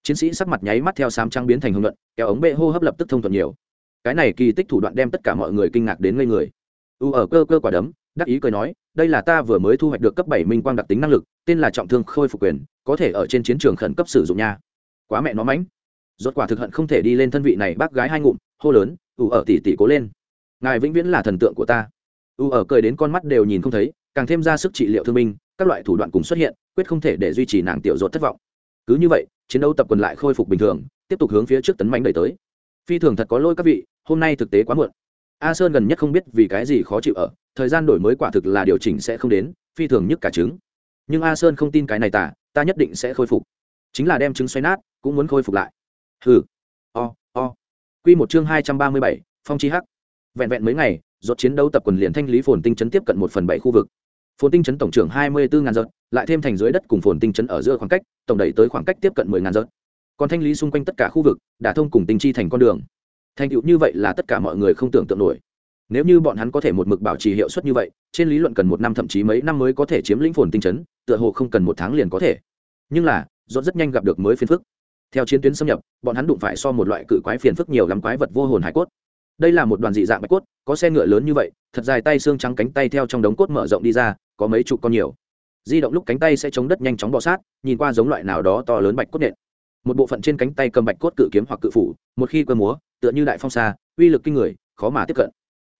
chiến sĩ sắc mặt nháy mắt theo sám trăng biến thành hưng luận kéo ống bệ hô hấp lập tức thông thuận nhiều. Cái này kỳ tích thủ đoạn đem tất cả mọi người kinh ngạc đến ngây người u ở cơ cơ quả đấm, đắc ý cười nói, đây là ta vừa mới thu hoạch được cấp bảy minh quang đặc tính năng lực, tên là trọng thương khôi phục quyền, có thể ở trên chiến trường khẩn cấp sử dụng nha. Quá mẹ nó mánh rốt quả thực hận không thể đi lên thân vị này bác gái hai ngụm, hô lớn, u ở tỉ tỉ cố lên. Ngài vĩnh viễn là thần tượng của ta. U ở cười đến con mắt đều nhìn không thấy, càng thêm ra sức trị liệu thương minh các loại thủ đoạn cùng xuất hiện, quyết không thể để duy trì nàng tiểu rốt thất vọng. Cứ như vậy, chiến đấu tập quần lại khôi phục bình thường, tiếp tục hướng phía trước tấn mạnh đẩy tới. Phi thường thật có lỗi các vị, hôm nay thực tế quá muộn a sơn gần nhất không biết vì cái gì khó chịu ở, thời gian đổi mới quả thực là điều chỉnh sẽ không đến, phi thường nhất cả trứng. Nhưng a sơn không tin cái này tả ta nhất định sẽ khôi phục. Chính là đem trứng xoay nát, cũng muốn khôi phục lại. Hừ. O o. Q một chương hai trăm ba mươi bảy, phong chi hắc. Vẹn vẹn mấy ngày dột chiến đấu tập quần liền thanh lý phồn tinh chấn tiếp cận một phần bảy khu vực. Phồn tinh chấn tổng trưởng hai mươi bốn ngàn giật lại thêm thành dưới đất cùng phồn tinh chấn ở giữa khoảng cách, tổng đẩy tới khoảng cách tiếp cận mười ngàn giật còn thanh lý xung quanh tất cả khu vực đã thông cùng tinh chi thành con đường thành tựu như vậy là tất cả mọi người không tưởng tượng nổi. Nếu như bọn hắn có thể một mực bảo trì hiệu suất như vậy, trên lý luận cần một năm thậm chí mấy năm mới có thể chiếm lĩnh phồn tinh chấn, tựa hồ không cần một tháng liền có thể. Nhưng là dốt rất nhanh gặp được mới phiền phức. Theo chiến tuyến xâm nhập, bọn hắn đụng phải so một loại cự quái phiền phức nhiều lắm quái vật vô hồn hải cốt. Đây là một đoàn dị dạng bạch cốt, có xe ngựa lớn như vậy, thật dài tay xương trắng cánh tay theo trong đống cốt mở rộng đi ra, có mấy chục con nhiều. Di động lúc cánh tay sẽ chống đất nhanh chóng bọ sát, nhìn qua giống loại nào đó to lớn bạch cốt nện. Một bộ phận trên cánh tay cầm bạch cốt cự kiếm hoặc cự phủ, một khi cơ múa tựa như đại phong xa, uy lực kinh người, khó mà tiếp cận.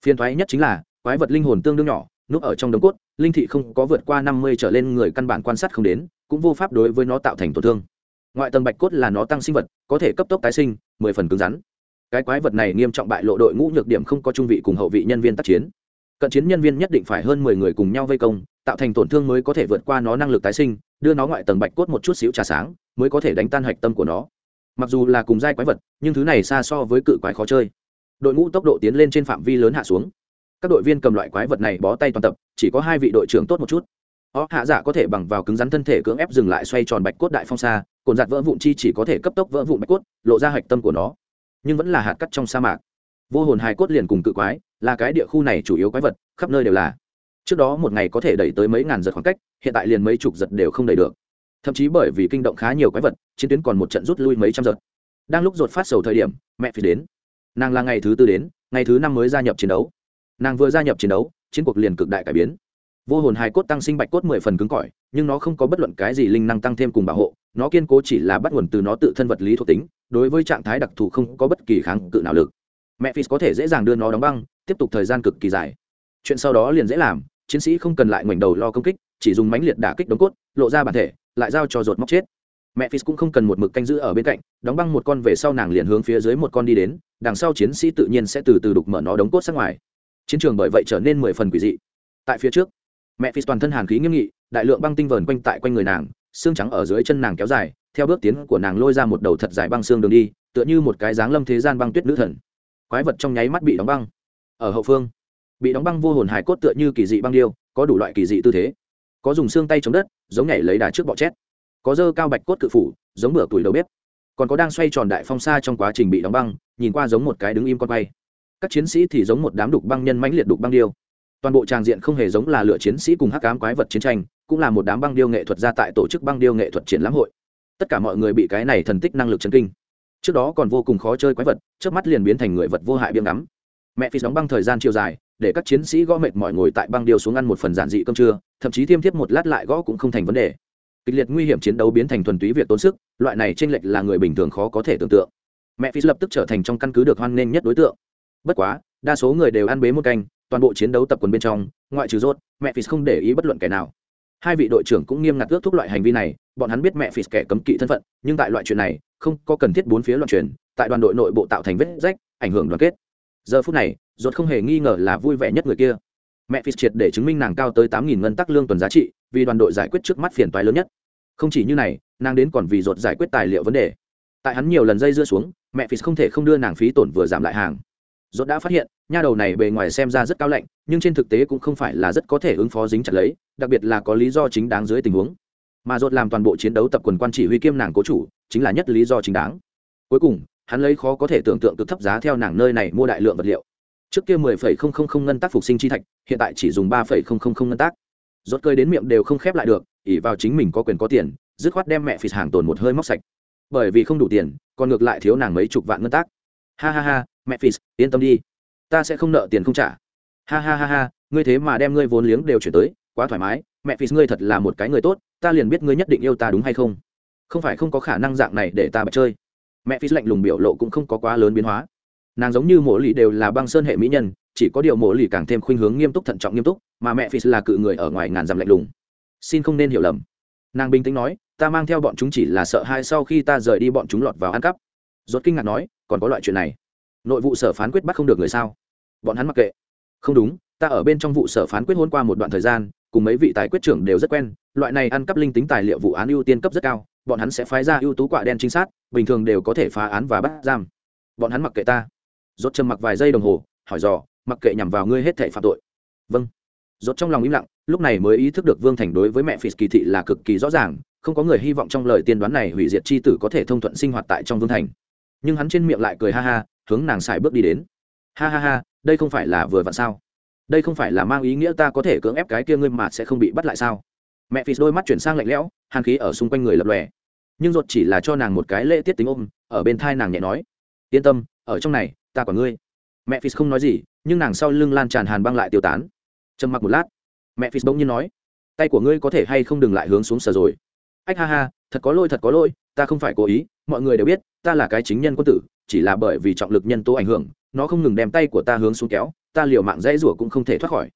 Phiền thoái nhất chính là, quái vật linh hồn tương đương nhỏ, núp ở trong đống cốt, linh thị không có vượt qua năm mươi trở lên người căn bản quan sát không đến, cũng vô pháp đối với nó tạo thành tổn thương. Ngoại tầng bạch cốt là nó tăng sinh vật, có thể cấp tốc tái sinh, mười phần cứng rắn. Cái quái vật này nghiêm trọng bại lộ đội ngũ nhược điểm không có trung vị cùng hậu vị nhân viên tác chiến. Cận chiến nhân viên nhất định phải hơn mười người cùng nhau vây công, tạo thành tổn thương mới có thể vượt qua nó năng lực tái sinh, đưa nó ngoại tầng bạch cốt một chút xíu trà sáng, mới có thể đánh tan hạch tâm của nó mặc dù là cùng giai quái vật, nhưng thứ này xa so với cự quái khó chơi. Đội ngũ tốc độ tiến lên trên phạm vi lớn hạ xuống. Các đội viên cầm loại quái vật này bó tay toàn tập, chỉ có hai vị đội trưởng tốt một chút. Họ hạ giả có thể bằng vào cứng rắn thân thể cưỡng ép dừng lại xoay tròn bạch cốt đại phong xa, cồn giặt vỡ vụn chi chỉ có thể cấp tốc vỡ vụn bạch cốt, lộ ra hạch tâm của nó. Nhưng vẫn là hạt cắt trong sa mạc. Vô hồn hài cốt liền cùng cự quái, là cái địa khu này chủ yếu quái vật, khắp nơi đều là. Trước đó một ngày có thể đẩy tới mấy ngàn giật khoảng cách, hiện tại liền mấy chục giật đều không đẩy được thậm chí bởi vì kinh động khá nhiều quái vật, chiến tuyến còn một trận rút lui mấy trăm giật. Đang lúc rột phát sầu thời điểm, mẹ phi đến. Nàng là ngày thứ tư đến, ngày thứ năm mới gia nhập chiến đấu. Nàng vừa gia nhập chiến đấu, chiến cuộc liền cực đại cải biến. Vô hồn hài cốt tăng sinh bạch cốt mười phần cứng cỏi, nhưng nó không có bất luận cái gì linh năng tăng thêm cùng bảo hộ, nó kiên cố chỉ là bắt nguồn từ nó tự thân vật lý thuộc tính, đối với trạng thái đặc thù không có bất kỳ kháng cự nào lực. Mẹ phi có thể dễ dàng đưa nó đóng băng, tiếp tục thời gian cực kỳ dài. Chuyện sau đó liền dễ làm, chiến sĩ không cần lại ngoảnh đầu lo công kích chỉ dùng mánh liệt đả kích đống cốt, lộ ra bản thể, lại giao cho ruột móc chết. Mẹ phis cũng không cần một mực canh giữ ở bên cạnh, đóng băng một con về sau nàng liền hướng phía dưới một con đi đến, đằng sau chiến sĩ tự nhiên sẽ từ từ đục mở nó đống cốt sát ngoài. Chiến trường bởi vậy trở nên mười phần quỷ dị. Tại phía trước, mẹ phis toàn thân hàn khí nghiêm nghị, đại lượng băng tinh vờn quanh tại quanh người nàng, xương trắng ở dưới chân nàng kéo dài, theo bước tiến của nàng lôi ra một đầu thật dài băng xương đường đi, tựa như một cái dáng lâm thế gian băng tuyết nữ thần. Quái vật trong nháy mắt bị đóng băng. Ở hậu phương, bị đóng băng vô hồn hải cốt tựa như kỳ dị băng điêu, có đủ loại kỳ dị tư thế có dùng xương tay chống đất, giống nhảy lấy đà trước bọ chét. Có dơ cao bạch cốt cự phủ, giống bửa tuổi đầu bếp. Còn có đang xoay tròn đại phong xa trong quá trình bị đóng băng, nhìn qua giống một cái đứng im con bay các chiến sĩ thì giống một đám đục băng nhân mãnh liệt đục băng điêu. Toàn bộ tràng diện không hề giống là lựa chiến sĩ cùng hắc cám quái vật chiến tranh, cũng là một đám băng điêu nghệ thuật ra tại tổ chức băng điêu nghệ thuật triển lãm hội. Tất cả mọi người bị cái này thần tích năng lực chấn kinh. Trước đó còn vô cùng khó chơi quái vật trước mắt liền biến thành người vật vô hại biếng ngắm. Mẹ phi đóng băng thời gian chiều dài để các chiến sĩ gõ mệt mỏi ngồi tại băng điêu xuống ăn một phần giản dị cơm trưa, thậm chí thiêm thiếp một lát lại gõ cũng không thành vấn đề. Kịch liệt nguy hiểm chiến đấu biến thành thuần túy việc tốn sức, loại này t r ê n lệch là người bình thường khó có thể tưởng tượng. Mẹ phi lập tức trở thành trong căn cứ được hoan nghênh nhất đối tượng. Bất quá, đa số người đều ăn bế một canh, toàn bộ chiến đấu tập quần bên trong, ngoại trừ rốt, mẹ phi không để ý bất luận kẻ nào. Hai vị đội trưởng cũng nghiêm ngặt ước thúc loại hành vi này, bọn hắn biết mẹ phi kẻ cấm kỵ thân phận, nhưng tại loại chuyện này, không có cần thiết bốn phía loạn truyền, tại đoàn đội nội bộ tạo thành vết rách, ảnh hưởng đoàn kết giờ phút này ruột không hề nghi ngờ là vui vẻ nhất người kia. Mẹ phi triệt để chứng minh nàng cao tới tám nghìn ngân tắc lương tuần giá trị, vì đoàn đội giải quyết trước mắt phiền toái lớn nhất. Không chỉ như này, nàng đến còn vì ruột giải quyết tài liệu vấn đề. Tại hắn nhiều lần dây dưa xuống mẹ phi không thể không đưa nàng phí tổn vừa giảm lại hàng. Ruột đã phát hiện, nha đầu này bề ngoài xem ra rất cao lạnh, nhưng trên thực tế cũng không phải là rất có thể ứng phó dính chặt lấy, đặc biệt là có lý do chính đáng dưới tình huống. Mà ruột làm toàn bộ chiến đấu tập quần quan chỉ huy kiêm nàng cố chủ, chính là nhất lý do chính đáng. Cuối cùng hắn lấy khó có thể tưởng tượng cực thấp giá theo nàng nơi này mua đại lượng vật liệu. Trước kia mười phẩy không không không ngân tác phục sinh chi thạch, hiện tại chỉ dùng ba phẩy không không không ngân tác. Rốt cơi đến miệng đều không khép lại được ỉ vào chính mình có quyền có tiền, dứt khoát đem mẹ phì hàng tồn một hơi móc sạch. Bởi vì không đủ tiền, còn ngược lại thiếu nàng mấy chục vạn ngân tác. Ha ha ha, mẹ phì, yên tâm đi. Ta sẽ không nợ tiền không trả. Ha ha ha ha, ngươi thế mà đem ngươi vốn liếng đều chuyển tới, quá thoải mái, mẹ phì, ngươi thật là một cái người tốt, ta liền biết ngươi nhất định yêu ta đúng hay không? Không phải không có khả năng dạng này để ta bật chơi mẹ phi lạnh lùng biểu lộ cũng không có quá lớn biến hóa. Nàng giống như mộ lì đều là băng sơn hệ mỹ nhân, chỉ có điều mộ lì càng thêm khuynh hướng nghiêm túc thận trọng nghiêm túc, mà mẹ phi là cự người ở ngoài ngàn dặm lạnh lùng. Xin không nên hiểu lầm. Nàng bình tĩnh nói, ta mang theo bọn chúng chỉ là sợ hai sau khi ta rời đi bọn chúng lọt vào ăn cắp. Rốt kinh ngạc nói, còn có loại chuyện này? Nội vụ sở phán quyết bắt không được người sao? Bọn hắn mặc kệ. Không đúng, ta ở bên trong vụ sở phán quyết hôn qua một đoạn thời gian, cùng mấy vị tài quyết trưởng đều rất quen, loại này ăn cắp linh tính tài liệu vụ án ưu tiên cấp rất cao bọn hắn sẽ phái ra ưu tú quả đen trinh sát, bình thường đều có thể phá án và bắt giam. Bọn hắn mặc kệ ta. Rốt trầm mặc vài giây đồng hồ, hỏi dò, mặc kệ nhằm vào ngươi hết thảy phạm tội. Vâng. Rốt trong lòng im lặng, lúc này mới ý thức được vương thành đối với mẹ phì kỳ thị là cực kỳ rõ ràng, không có người hy vọng trong lời tiên đoán này hủy diệt chi tử có thể thông thuận sinh hoạt tại trong vương thành. Nhưng hắn trên miệng lại cười ha ha, hướng nàng xài bước đi đến. Ha ha ha, đây không phải là vừa vặn sao? Đây không phải là mang ý nghĩa ta có thể cưỡng ép cái kia ngươi mà sẽ không bị bắt lại sao? Mẹ phì đôi mắt chuyển sang lạnh lẽo, hàn khí ở xung quanh người lập lòe nhưng ruột chỉ là cho nàng một cái lễ tiết tính ôm, ở bên thai nàng nhẹ nói, yên tâm, ở trong này, ta còn ngươi. Mẹ phi không nói gì, nhưng nàng sau lưng lan tràn hàn băng lại tiêu tán. Trầm mặc một lát, mẹ phi bỗng nhiên nói, tay của ngươi có thể hay không đừng lại hướng xuống sờ rồi? Ách ha ha, thật có lỗi, thật có lỗi, ta không phải cố ý, mọi người đều biết, ta là cái chính nhân quân tử, chỉ là bởi vì trọng lực nhân tố ảnh hưởng, nó không ngừng đem tay của ta hướng xuống kéo, ta liều mạng dãy rủa cũng không thể thoát khỏi.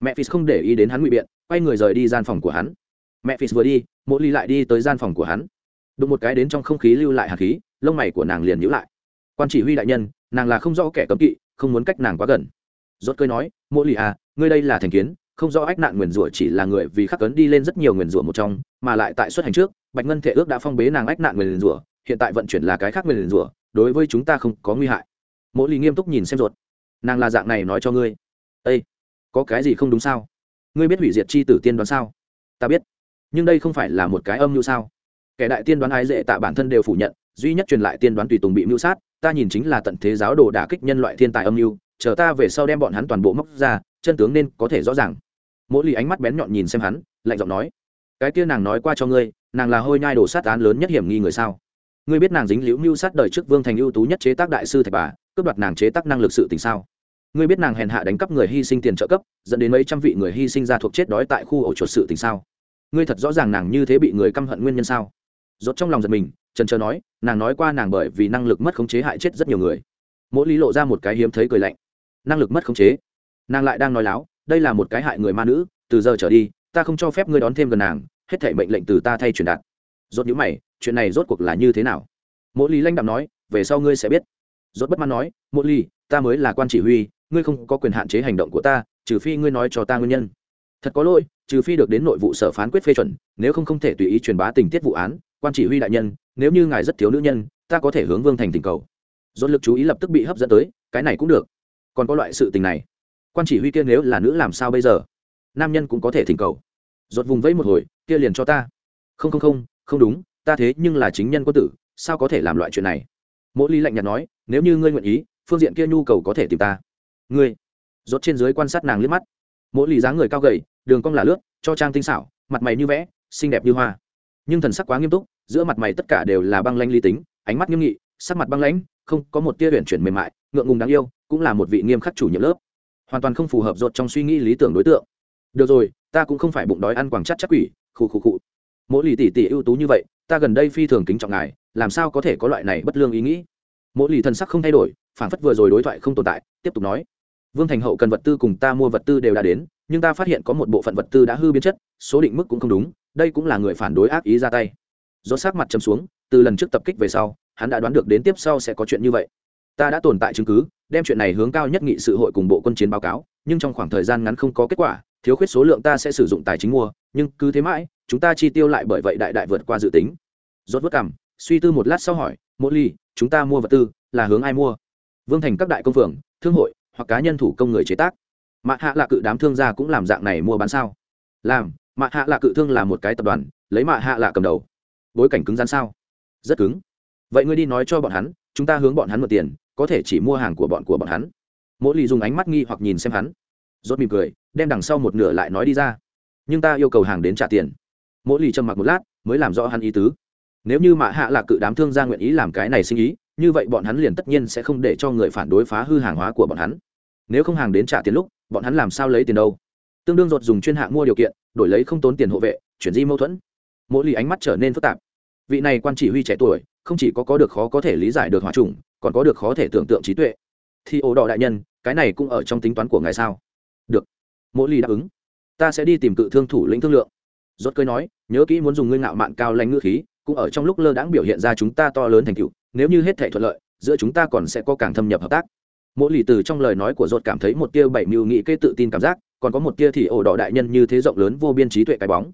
Mẹ phi không để ý đến hắn ngụy biện, quay người rời đi gian phòng của hắn. Mẹ phi vừa đi mỗi ly lại đi tới gian phòng của hắn đụng một cái đến trong không khí lưu lại hạt khí, lông mày của nàng liền nhữ lại. Quan chỉ huy đại nhân, nàng là không rõ kẻ cấm kỵ, không muốn cách nàng quá gần. Rốt cơi nói mỗi lì à ngươi đây là thành kiến, không rõ ách nạn nguyền rủa chỉ là người vì khắc cấn đi lên rất nhiều nguyền rủa một trong, mà lại tại xuất hành trước, bạch ngân thể ước đã phong bế nàng ách nạn nguyền rủa, hiện tại vận chuyển là cái khác nguyền rủa, đối với chúng ta không có nguy hại. Mỗi lì nghiêm túc nhìn xem ruột nàng là dạng này nói cho ngươi. Ây có cái gì không đúng sao? Ngươi biết hủy diệt chi tử tiên đoán sao? Ta biết, nhưng đây không phải là một cái âm mưu sao? Kẻ đại tiên đoán ái dễ tạ bản thân đều phủ nhận, duy nhất truyền lại tiên đoán tùy tùng bị mưu sát, ta nhìn chính là tận thế giáo đồ đả kích nhân loại thiên tài âm mưu, chờ ta về sau đem bọn hắn toàn bộ móc ra, chân tướng nên có thể rõ ràng. Mỗi lì ánh mắt bén nhọn nhìn xem hắn, lạnh giọng nói, cái kia nàng nói qua cho ngươi, nàng là hôi nhai đồ sát án lớn nhất hiểm nghi người sao? Ngươi biết nàng dính liễu mưu sát đời trước vương thành ưu tú nhất chế tác đại sư thạch bà, cướp đoạt nàng chế tác năng lực sự tình sao? Ngươi biết nàng hèn hạ đánh cắp người hy sinh tiền trợ cấp, dẫn đến mấy trăm vị người hy sinh ra thuộc chết đói tại khu ổ chuột sự tình sao? Ngươi thật rõ ràng nàng như thế bị người căm hận nguyên nhân sao? Rốt trong lòng giật mình trần trờ nói, nàng nói qua nàng bởi vì năng lực mất khống chế hại chết rất nhiều người. Mỗi lý lộ ra một cái hiếm thấy cười lạnh. Năng lực mất khống chế? Nàng lại đang nói láo, đây là một cái hại người ma nữ, từ giờ trở đi, ta không cho phép ngươi đón thêm gần nàng, hết thể mệnh lệnh từ ta thay truyền đạt. Rốt nhíu mày, chuyện này rốt cuộc là như thế nào? Mỗi lý lãnh đạm nói, về sau ngươi sẽ biết. Rốt bất mãn nói mỗi lý, ta mới là quan chỉ huy, ngươi không có quyền hạn chế hành động của ta, trừ phi ngươi nói cho ta nguyên nhân thật có lỗi, trừ phi được đến nội vụ sở phán quyết phê chuẩn, nếu không không thể tùy ý truyền bá tình tiết vụ án, quan chỉ huy đại nhân, nếu như ngài rất thiếu nữ nhân, ta có thể hướng vương thành tình cầu. Dồn lực chú ý lập tức bị hấp dẫn tới, cái này cũng được. Còn có loại sự tình này, quan chỉ huy kia nếu là nữ làm sao bây giờ? Nam nhân cũng có thể thỉnh cầu. Dột vùng vẫy một hồi, kia liền cho ta. Không không không không đúng, ta thế nhưng là chính nhân quân tử, sao có thể làm loại chuyện này? Mỗi ly lạnh nhạt nói, nếu như ngươi nguyện ý, phương diện kia nhu cầu có thể tìm ta. Ngươi. Rốt trên dưới quan sát nàng liếc mắt mỗi lì dáng người cao gầy, đường cong là lướt, cho trang tinh xảo, mặt mày như vẽ, xinh đẹp như hoa. Nhưng thần sắc quá nghiêm túc, giữa mặt mày tất cả đều là băng lanh ly tính, ánh mắt nghiêm nghị, sắc mặt băng lãnh, không có một tia huyền chuyển mềm mại, ngượng ngùng đáng yêu, cũng là một vị nghiêm khắc chủ nhiệm lớp. Hoàn toàn không phù hợp rột trong suy nghĩ lý tưởng đối tượng. Được rồi, ta cũng không phải bụng đói ăn quảng chắc chắc quỷ khu khu khụ mỗi lì tỷ tỷ ưu tú như vậy, ta gần đây phi thường kính trọng ngài, làm sao có thể có loại này bất lương ý nghĩ? Mỗi lì thần sắc không thay đổi phản phất vừa rồi đối thoại không tồn tại, tiếp tục nói vương thành hậu cần vật tư cùng ta mua vật tư đều đã đến, nhưng ta phát hiện có một bộ phận vật tư đã hư biến chất, số định mức cũng không đúng, đây cũng là người phản đối ác ý ra tay. Do sát mặt chấm xuống, từ lần trước tập kích về sau, hắn đã đoán được đến tiếp sau sẽ có chuyện như vậy. Ta đã tồn tại chứng cứ, đem chuyện này hướng cao nhất nghị sự hội cùng bộ quân chiến báo cáo, nhưng trong khoảng thời gian ngắn không có kết quả, thiếu khuyết số lượng ta sẽ sử dụng tài chính mua, nhưng cứ thế mãi, chúng ta chi tiêu lại bởi vậy đại đại vượt qua dự tính. Rốt vất cảm, suy tư một lát sau hỏi mỗi ly, chúng ta mua vật tư là hướng ai mua? Vương thành các đại công phường, thương hội hoặc cá nhân thủ công người chế tác. Mạ hạ là cự đám thương gia cũng làm dạng này mua bán sao? Làm, mạ hạ là cự thương là một cái tập đoàn, lấy mạ hạ là cầm đầu. Bối cảnh cứng rắn sao? Rất cứng. Vậy ngươi đi nói cho bọn hắn, chúng ta hướng bọn hắn mượn tiền, có thể chỉ mua hàng của bọn của bọn hắn. Mỗi lì dùng ánh mắt nghi hoặc nhìn xem hắn. Rốt mỉm cười, đem đằng sau một nửa lại nói đi ra. Nhưng ta yêu cầu hàng đến trả tiền. Mỗi lì trầm mặc một lát, mới làm rõ hắn ý tứ. Nếu như mạ hạ là cự đám thương gia nguyện ý làm cái này sinh ý, như vậy bọn hắn liền tất nhiên sẽ không để cho người phản đối phá hư hàng hóa của bọn hắn nếu không hàng đến trả tiền lúc, bọn hắn làm sao lấy tiền đâu? Tương đương ruột dùng chuyên hạng mua điều kiện, đổi lấy không tốn tiền hộ vệ, chuyển di mâu thuẫn. Mỗi lì ánh mắt trở nên phức tạp. Vị này quan chỉ huy trẻ tuổi, không chỉ có có được khó có thể lý giải được hòa trùng, còn có được khó thể tưởng tượng trí tuệ. Thì ổ đỏ đại nhân, cái này cũng ở trong tính toán của ngài sao? Được. Mỗi lì đáp ứng. Ta sẽ đi tìm cự thương thủ lĩnh thương lượng. Rốt cười nói, nhớ kỹ muốn dùng ngươi ngạo mạn cao lãnh ngữ khí, cũng ở trong lúc lơ đãng biểu hiện ra chúng ta to lớn thành tựu, nếu như hết thể thuận lợi, giữa chúng ta còn sẽ có càng thâm nhập hợp tác mỗi lì từ trong lời nói của dột cảm thấy một tia bảy mưu nghị kê tự tin cảm giác, còn có một tia thì ổ đỏ đại nhân như thế rộng lớn vô biên trí tuệ cái bóng.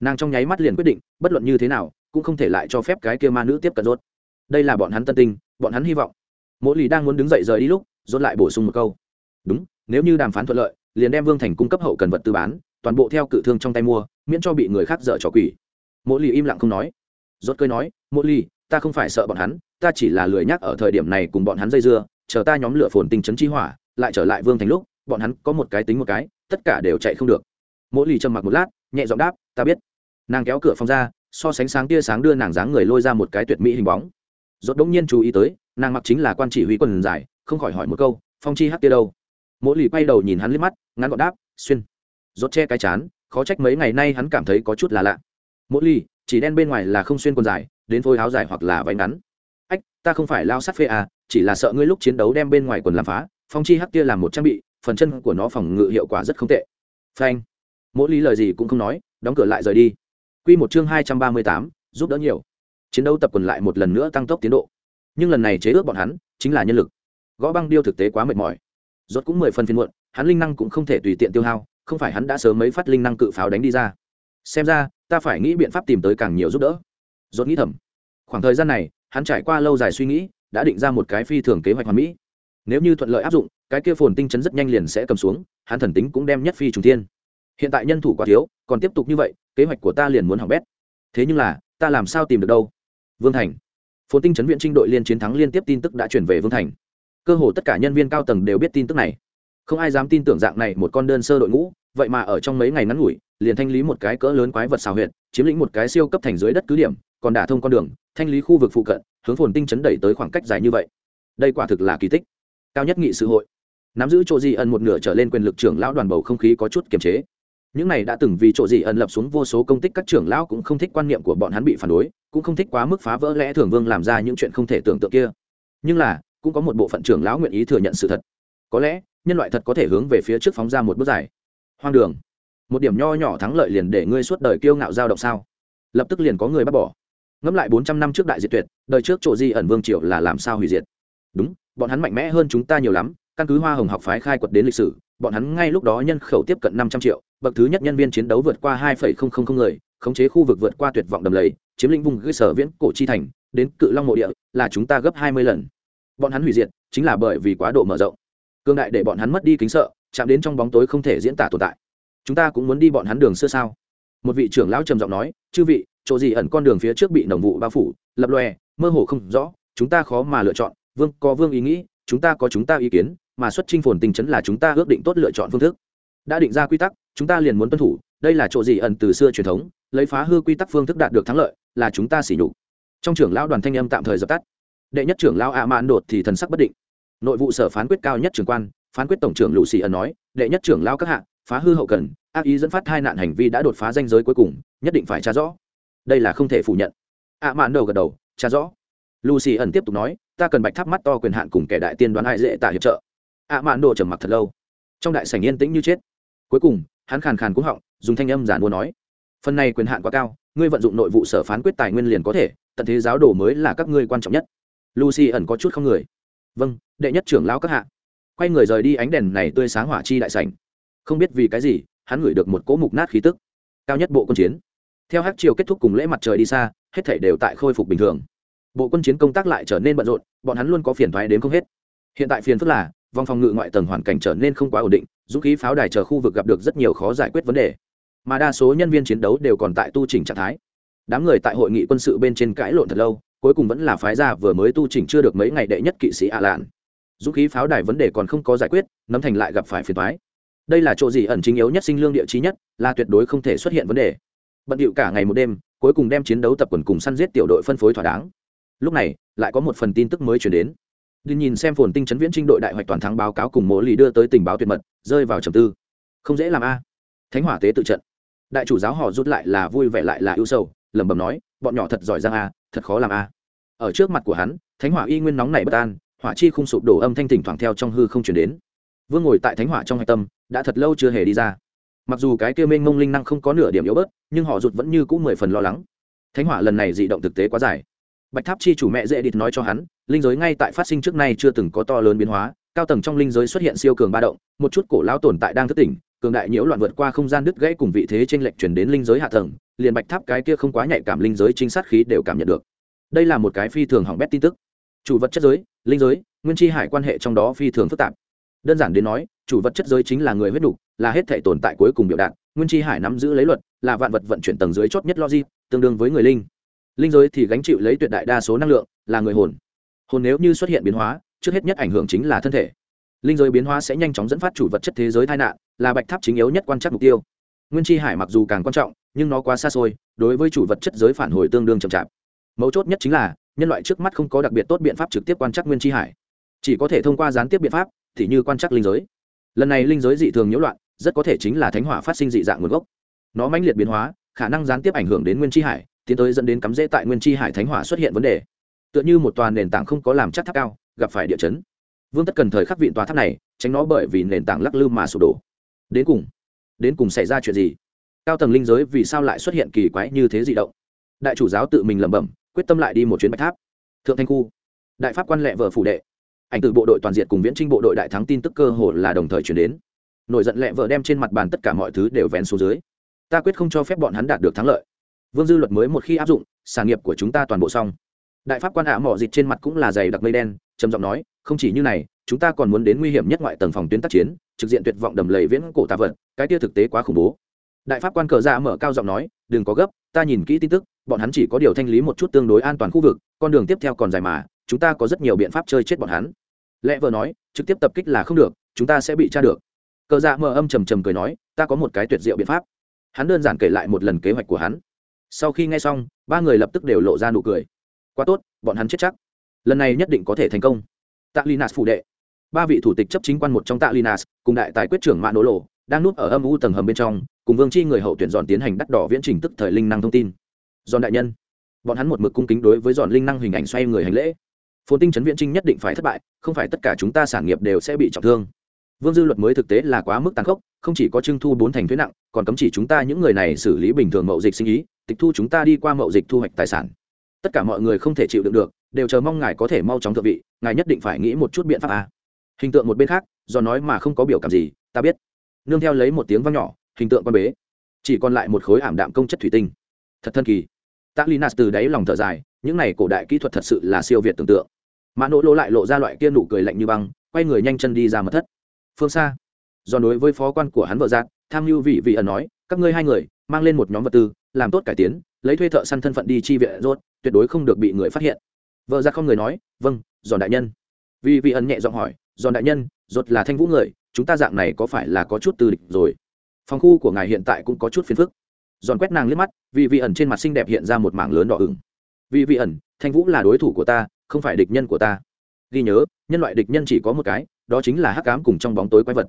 Nàng trong nháy mắt liền quyết định, bất luận như thế nào, cũng không thể lại cho phép cái kia ma nữ tiếp cận rốt đây là bọn hắn tân tinh, bọn hắn hy vọng. Mỗi lì đang muốn đứng dậy rời đi lúc rốt lại bổ sung một câu. Đúng, nếu như đàm phán thuận lợi, liền đem vương thành cung cấp hậu cần vật tư bán, toàn bộ theo cự thương trong tay mua, miễn cho bị người khác dở trò quỷ. Mỗi lì im lặng không nói. Rốt cười nói mỗi lì, ta không phải sợ bọn hắn, ta chỉ là lười nhắc ở thời điểm này cùng bọn hắn dây dưa chờ ta nhóm lửa phồn tinh chấn chi hỏa, lại trở lại vương thành lúc, bọn hắn có một cái tính một cái, tất cả đều chạy không được. Mỗi lì trầm mặc một lát, nhẹ giọng đáp, ta biết. Nàng kéo cửa phòng ra, so sánh sáng tia sáng đưa nàng dáng người lôi ra một cái tuyệt mỹ hình bóng. Rốt đống nhiên chú ý tới, nàng mặc chính là quan chỉ huy quần dài không khỏi hỏi một câu, phong chi hắc tia đâu? Mỗi lì quay đầu nhìn hắn liếc mắt, ngắn gọn đáp, xuyên. Rốt che cái chán, khó trách mấy ngày nay hắn cảm thấy có chút là lạ. Mỗi lì, chỉ đen bên ngoài là không xuyên quần dài đến phôi áo dài hoặc là váy ngắn. Ách, ta không phải lao sát phê à chỉ là sợ ngươi lúc chiến đấu đem bên ngoài quần làm phá, phong chi hắc tia làm một trang bị, phần chân của nó phòng ngự hiệu quả rất không tệ. Phanh. Mỗi lý lời gì cũng không nói, đóng cửa lại rời đi. Quy một chương hai trăm ba mươi tám, giúp đỡ nhiều. Chiến đấu tập quần lại một lần nữa tăng tốc tiến độ. Nhưng lần này chế ước bọn hắn chính là nhân lực. Gõ băng điêu thực tế quá mệt mỏi. Rốt cũng mười phần phiên muộn, hắn linh năng cũng không thể tùy tiện tiêu hao, không phải hắn đã sớm mấy phát linh năng cự pháo đánh đi ra. Xem ra, ta phải nghĩ biện pháp tìm tới càng nhiều giúp đỡ. Rốt nghĩ thầm. Khoảng thời gian này, hắn trải qua lâu dài suy nghĩ đã định ra một cái phi thường kế hoạch hoàn mỹ. Nếu như thuận lợi áp dụng, cái kia phồn tinh chấn rất nhanh liền sẽ cầm xuống, hắn thần tính cũng đem nhất phi trùng thiên. Hiện tại nhân thủ quá thiếu, còn tiếp tục như vậy, kế hoạch của ta liền muốn hỏng bét. Thế nhưng là, ta làm sao tìm được đâu? Vương thành. Phồn tinh chấn viện trinh đội liên chiến thắng liên tiếp tin tức đã chuyển về vương thành. Cơ hồ tất cả nhân viên cao tầng đều biết tin tức này. Không ai dám tin tưởng dạng này một con đơn sơ đội ngũ, vậy mà ở trong mấy ngày ngắn ngủi, liền thanh lý một cái cỡ lớn quái vật xào huyện chiếm lĩnh một cái siêu cấp thành dưới đất cứ điểm còn đả thông con đường, thanh lý khu vực phụ cận, hướng phồn tinh chấn đẩy tới khoảng cách dài như vậy. Đây quả thực là kỳ tích. Cao nhất nghị sự hội. Nắm giữ chỗ di ẩn một nửa trở lên quyền lực trưởng lão đoàn bầu không khí có chút kiềm chế. Những này đã từng vì chỗ di ẩn lập xuống vô số công tích các trưởng lão cũng không thích quan niệm của bọn hắn bị phản đối, cũng không thích quá mức phá vỡ lẽ thường vương làm ra những chuyện không thể tưởng tượng kia. Nhưng là, cũng có một bộ phận trưởng lão nguyện ý thừa nhận sự thật. Có lẽ, nhân loại thật có thể hướng về phía trước phóng ra một bước dài. Hoang đường. Một điểm nho nhỏ thắng lợi liền để ngươi suốt đời kiêu ngạo dao động sao? Lập tức liền có người bắt bỏ ngẫm lại bốn trăm năm trước đại diệt tuyệt, đời trước chỗ di ẩn vương triều là làm sao hủy diệt? Đúng, bọn hắn mạnh mẽ hơn chúng ta nhiều lắm, căn cứ hoa hồng học phái khai quật đến lịch sử, bọn hắn ngay lúc đó nhân khẩu tiếp cận năm trăm triệu, bậc thứ nhất nhân viên chiến đấu vượt qua hai người, khống chế khu vực vượt qua tuyệt vọng đầm lầy, chiếm lĩnh vùng cơ sở viễn cổ chi thành, đến cự long mộ địa là chúng ta gấp hai mươi lần. Bọn hắn hủy diệt, chính là bởi vì quá độ mở rộng. Cương đại để bọn hắn mất đi kính sợ, chạm đến trong bóng tối không thể diễn tả tồn tại. Chúng ta cũng muốn đi bọn hắn đường xưa sao? Một vị trưởng lão trầm giọng nói, chư vị chỗ gì ẩn con đường phía trước bị nồng vụ bao phủ, lập lòe, mơ hồ không rõ, chúng ta khó mà lựa chọn, vương, có vương ý nghĩ, chúng ta có chúng ta ý kiến, mà xuất chinh phồn tình chấn là chúng ta ước định tốt lựa chọn phương thức. Đã định ra quy tắc, chúng ta liền muốn tuân thủ, đây là chỗ gì ẩn từ xưa truyền thống, lấy phá hư quy tắc phương thức đạt được thắng lợi, là chúng ta xỉ nhục. Trong trưởng lão đoàn thanh âm tạm thời dập tắt. Đệ nhất trưởng lão a mãn đột thì thần sắc bất định. Nội vụ sở phán quyết cao nhất trưởng quan, phán quyết tổng trưởng lũ xì ẩn nói, đệ nhất trưởng lão các hạ, phá hư hậu cần, ác ý dẫn phát hai nạn hành vi đã đột phá danh giới cuối cùng, nhất định phải tra rõ đây là không thể phủ nhận. Ạ mãn đầu gật đầu trả rõ. Lucy ẩn tiếp tục nói, ta cần bạch tháp mắt to quyền hạn cùng kẻ đại tiên đoán ai dễ tạ hiệp trợ. Ạ mãn đồ trầm mặc thật lâu. Trong đại sảnh yên tĩnh như chết. Cuối cùng, hắn khàn khàn cúng họng, dùng thanh âm giản mua nói, phần này quyền hạn quá cao, ngươi vận dụng nội vụ sở phán quyết tài nguyên liền có thể, tận thế giáo đồ mới là các ngươi quan trọng nhất. Lucy ẩn có chút không người. Vâng đệ nhất trưởng lão các hạ. Quay người rời đi ánh đèn này tươi sáng hỏa chi đại sảnh. Không biết vì cái gì, hắn ngửi được một cỗ mục nát khí tức. Cao nhất bộ quân chiến theo hát chiều kết thúc cùng lễ mặt trời đi xa, hết thể đều tại khôi phục bình thường. Bộ quân chiến công tác lại trở nên bận rộn, bọn hắn luôn có phiền thoái đến không hết. Hiện tại phiền phức là, vòng phòng ngự ngoại tầng hoàn cảnh trở nên không quá ổn định, dũng khí pháo đài chờ khu vực gặp được rất nhiều khó giải quyết vấn đề. Mà đa số nhân viên chiến đấu đều còn tại tu trình trạng thái. Đám người tại hội nghị quân sự bên trên cãi lộn thật lâu, cuối cùng vẫn là phái ra vừa mới tu trình chưa được mấy ngày đệ nhất kỵ sĩ ạ lạn. Dũng khí pháo đài vấn đề còn không có giải quyết, nấm thành lại gặp phải phiền thoái đây là chỗ gì ẩn chính yếu nhất sinh lương địa trí nhất, là tuyệt đối không thể xuất hiện vấn đề bận điệu cả ngày một đêm, cuối cùng đem chiến đấu tập quần cùng săn giết tiểu đội phân phối thỏa đáng. Lúc này, lại có một phần tin tức mới chuyển đến. Đi nhìn xem phồn tinh chấn viễn trinh đội đại hoạch toàn thắng báo cáo cùng mỗ lì đưa tới tình báo tuyệt mật, rơi vào trầm tư. Không dễ làm a. Thánh hỏa tế tự trận. Đại chủ giáo họ rút lại là vui vẻ lại là ưu sầu, lẩm bẩm nói, bọn nhỏ thật giỏi giang a, thật khó làm a. Ở trước mặt của hắn, thánh hỏa y nguyên nóng này bất an, hỏa chi không sụp đổ âm thanh thỉnh thoảng theo trong hư không chuyển đến. Vương ngồi tại thánh hỏa trong hạch tâm, đã thật lâu chưa hề đi ra mặc dù cái kia mênh mông linh năng không có nửa điểm yếu bớt, nhưng họ rụt vẫn như cũng mười phần lo lắng. Thánh hỏa lần này dị động thực tế quá dài. Bạch tháp chi chủ mẹ dễ địt nói cho hắn, linh giới ngay tại phát sinh trước nay chưa từng có to lớn biến hóa, cao tầng trong linh giới xuất hiện siêu cường ba động, một chút cổ lão tồn tại đang thức tỉnh, cường đại nhiễu loạn vượt qua không gian đứt gãy cùng vị thế trên lệnh chuyển đến linh giới hạ tầng, liền bạch tháp cái kia không quá nhạy cảm linh giới trinh sát khí đều cảm nhận được. Đây là một cái phi thường hỏng bét tin tức. Chủ vật chất giới, linh giới, nguyên chi hải quan hệ trong đó phi thường phức tạp. Đơn giản đến nói chủ vật chất giới chính là người huyết đủ, là hết thể tồn tại cuối cùng biểu đạt nguyên chi hải nắm giữ lấy luật là vạn vật vận chuyển tầng dưới chót nhất logic tương đương với người linh. Linh giới thì gánh chịu lấy tuyệt đại đa số năng lượng là người hồn. Hồn nếu như xuất hiện biến hóa trước hết nhất ảnh hưởng chính là thân thể. Linh giới biến hóa sẽ nhanh chóng dẫn phát chủ vật chất thế giới tai nạn là bạch tháp chính yếu nhất quan trắc mục tiêu. Nguyên chi hải mặc dù càng quan trọng nhưng nó quá xa xôi đối với chủ vật chất giới phản hồi tương đương chậm chạp. Mấu chốt nhất chính là nhân loại trước mắt không có đặc biệt tốt biện pháp trực tiếp quan trắc nguyên chi hải. Chỉ có thể thông qua gián tiếp biện pháp thì như quan trắc linh giới lần này linh giới dị thường nhiễu loạn, rất có thể chính là thánh hỏa phát sinh dị dạng nguồn gốc. Nó mãnh liệt biến hóa, khả năng gián tiếp ảnh hưởng đến nguyên chi hải, tiến tới dẫn đến cắm rễ tại nguyên chi hải thánh hỏa xuất hiện vấn đề. Tựa như một toàn nền tảng không có làm chắc tháp cao, gặp phải địa chấn. Vương tất cần thời khắc viện tòa tháp này, tránh nó bởi vì nền tảng lắc lư mà sụp đổ. Đến cùng đến cùng xảy ra chuyện gì? Cao tầng linh giới vì sao lại xuất hiện kỳ quái như thế dị động? Đại chủ giáo tự mình lẩm bẩm, quyết tâm lại đi một chuyến bạch tháp. Thượng thanh khu. Đại pháp quan lệ vợ phủ đệ ảnh từ bộ đội toàn diện cùng viễn trinh bộ đội đại thắng tin tức cơ hồ là đồng thời chuyển đến. Nổi giận lẹ vợ đem trên mặt bàn tất cả mọi thứ đều vén xuống dưới. Ta quyết không cho phép bọn hắn đạt được thắng lợi. Vương dư luật mới một khi áp dụng, sản nghiệp của chúng ta toàn bộ xong. Đại pháp quan ạ mỏ dịch trên mặt cũng là dày đặc mây đen, trầm giọng nói, không chỉ như này, chúng ta còn muốn đến nguy hiểm nhất ngoại tầng phòng tuyến tác chiến, trực diện tuyệt vọng đầm lầy viễn cổ tạ vật, cái kia thực tế quá khủng bố. Đại pháp quan cờ ra mở cao giọng nói, đừng có gấp, ta nhìn kỹ tin tức, bọn hắn chỉ có điều thanh lý một chút tương đối an toàn khu vực, con đường tiếp theo còn dài mà chúng ta có rất nhiều biện pháp chơi chết bọn hắn. Lẽ vợ nói, trực tiếp tập kích là không được, chúng ta sẽ bị tra được. Cờ dạ mờ âm trầm trầm cười nói, ta có một cái tuyệt diệu biện pháp. Hắn đơn giản kể lại một lần kế hoạch của hắn. Sau khi nghe xong, ba người lập tức đều lộ ra nụ cười. Quá tốt, bọn hắn chết chắc. Lần này nhất định có thể thành công. Tạ linas phụ đệ. Ba vị thủ tịch chấp chính quan một trong tạ linas cùng đại tài quyết trưởng mạ nỗ lộ, đang núp ở âm u tầng hầm bên trong, cùng vương chi người hậu tuyển dọn tiến hành đắt đỏ viễn trình tức thời linh năng thông tin. Dọn đại nhân. Bọn hắn một mực cung kính đối với dọn linh năng hình ảnh xoay người hành lễ phồn tinh chấn viễn trinh nhất định phải thất bại, không phải tất cả chúng ta sản nghiệp đều sẽ bị trọng thương. Vương dư luật mới thực tế là quá mức tàn khốc, không chỉ có trưng thu bốn thành thuế nặng, còn cấm chỉ chúng ta những người này xử lý bình thường mậu dịch sinh ý, tịch thu chúng ta đi qua mậu dịch thu hoạch tài sản. Tất cả mọi người không thể chịu đựng được, đều chờ mong ngài có thể mau chóng thượng vị, ngài nhất định phải nghĩ một chút biện pháp à. hình tượng một bên khác, do nói mà không có biểu cảm gì, ta biết. Nương theo lấy một tiếng vang nhỏ, hình tượng con bế. Chỉ còn lại một khối ảm đạm công chất thủy tinh. Thật thân kỳ. T a linas từ đáy lòng thở dài, những này cổ đại kỹ thuật thật sự là siêu việt tưởng tượng mã nỗ lỗ lại lộ ra loại kia nụ cười lạnh như băng, quay người nhanh chân đi ra mật thất. Phương xa, do đối với phó quan của hắn vợ giác tham mưu vị vị ẩn nói, các ngươi hai người, mang lên một nhóm vật tư, làm tốt cải tiến, lấy thuê thợ săn thân phận đi chi viện rốt, tuyệt đối không được bị người phát hiện. Vợ ra không người nói vâng giòn đại nhân. Vì vị ẩn nhẹ giọng hỏi, giòn đại nhân, rốt là thanh vũ người, chúng ta dạng này có phải là có chút tư địch rồi? Phòng khu của ngài hiện tại cũng có chút phiền phức. Giòn quét nàng liếc mắt vì vị ẩn trên mặt xinh đẹp hiện ra một mảng lớn đỏ ửng. Vì vị ẩn, thanh vũ là đối thủ của ta không phải địch nhân của ta. Ghi nhớ, nhân loại địch nhân chỉ có một cái, đó chính là hắc ám cùng trong bóng tối quái vật.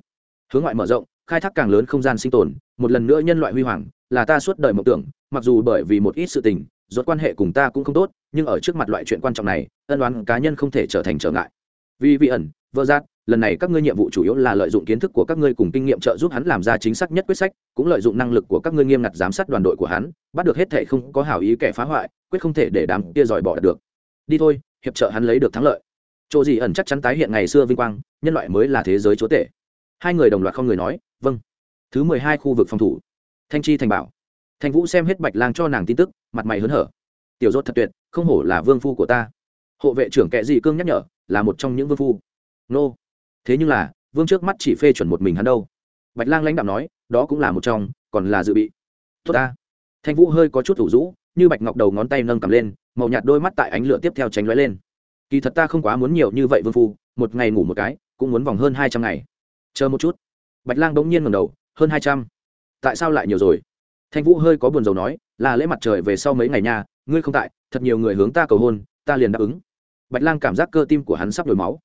Hướng ngoại mở rộng, khai thác càng lớn không gian sinh tồn, một lần nữa nhân loại huy hoàng, là ta suốt đời mộng tưởng, mặc dù bởi vì một ít sự tình, rốt quan hệ cùng ta cũng không tốt, nhưng ở trước mặt loại chuyện quan trọng này, ân đoán cá nhân không thể trở thành trở ngại. Vì vị ẩn vơ giác lần này các ngươi nhiệm vụ chủ yếu là lợi dụng kiến thức của các ngươi cùng kinh nghiệm trợ giúp hắn làm ra chính xác nhất quyết sách, cũng lợi dụng năng lực của các ngươi nghiêm ngặt giám sát đoàn đội của hắn, bắt được hết thể không có hảo ý kẻ phá hoại, quyết không thể để đám kia dòi bỏ được. Đi thôi hiệp trợ hắn lấy được thắng lợi. Chỗ gì ẩn chắc chắn tái hiện ngày xưa vinh quang, nhân loại mới là thế giới chúa tể. Hai người đồng loạt không người nói vâng. Thứ mười hai khu vực phòng thủ. Thanh chi thành bảo. Thanh vũ xem hết bạch lang cho nàng tin tức, mặt mày hớn hở. Tiểu dốt thật tuyệt, không hổ là vương phu của ta. Hộ vệ trưởng kệ dị cương nhắc nhở, là một trong những vương phu. Nô. Thế nhưng là, vương trước mắt chỉ phê chuẩn một mình hắn đâu. Bạch lang lãnh đạo nói, đó cũng là một trong, còn là dự bị. Tốt ta. Thanh vũ hơi có chút thủ rũ, như bạch ngọc đầu ngón tay nâng cầm lên màu nhạt đôi mắt tại ánh lửa tiếp theo tránh lóe lên. Kỳ thật ta không quá muốn nhiều như vậy vương phu, một ngày ngủ một cái, cũng muốn vòng hơn hai trăm ngày. Chờ một chút. Bạch lang bỗng nhiên ngầm đầu, hơn hai trăm. Tại sao lại nhiều rồi? Thanh vũ hơi có buồn rầu nói, là lễ mặt trời về sau mấy ngày nha, ngươi không tại, thật nhiều người hướng ta cầu hôn, ta liền đáp ứng. Bạch lang cảm giác cơ tim của hắn sắp đổi máu.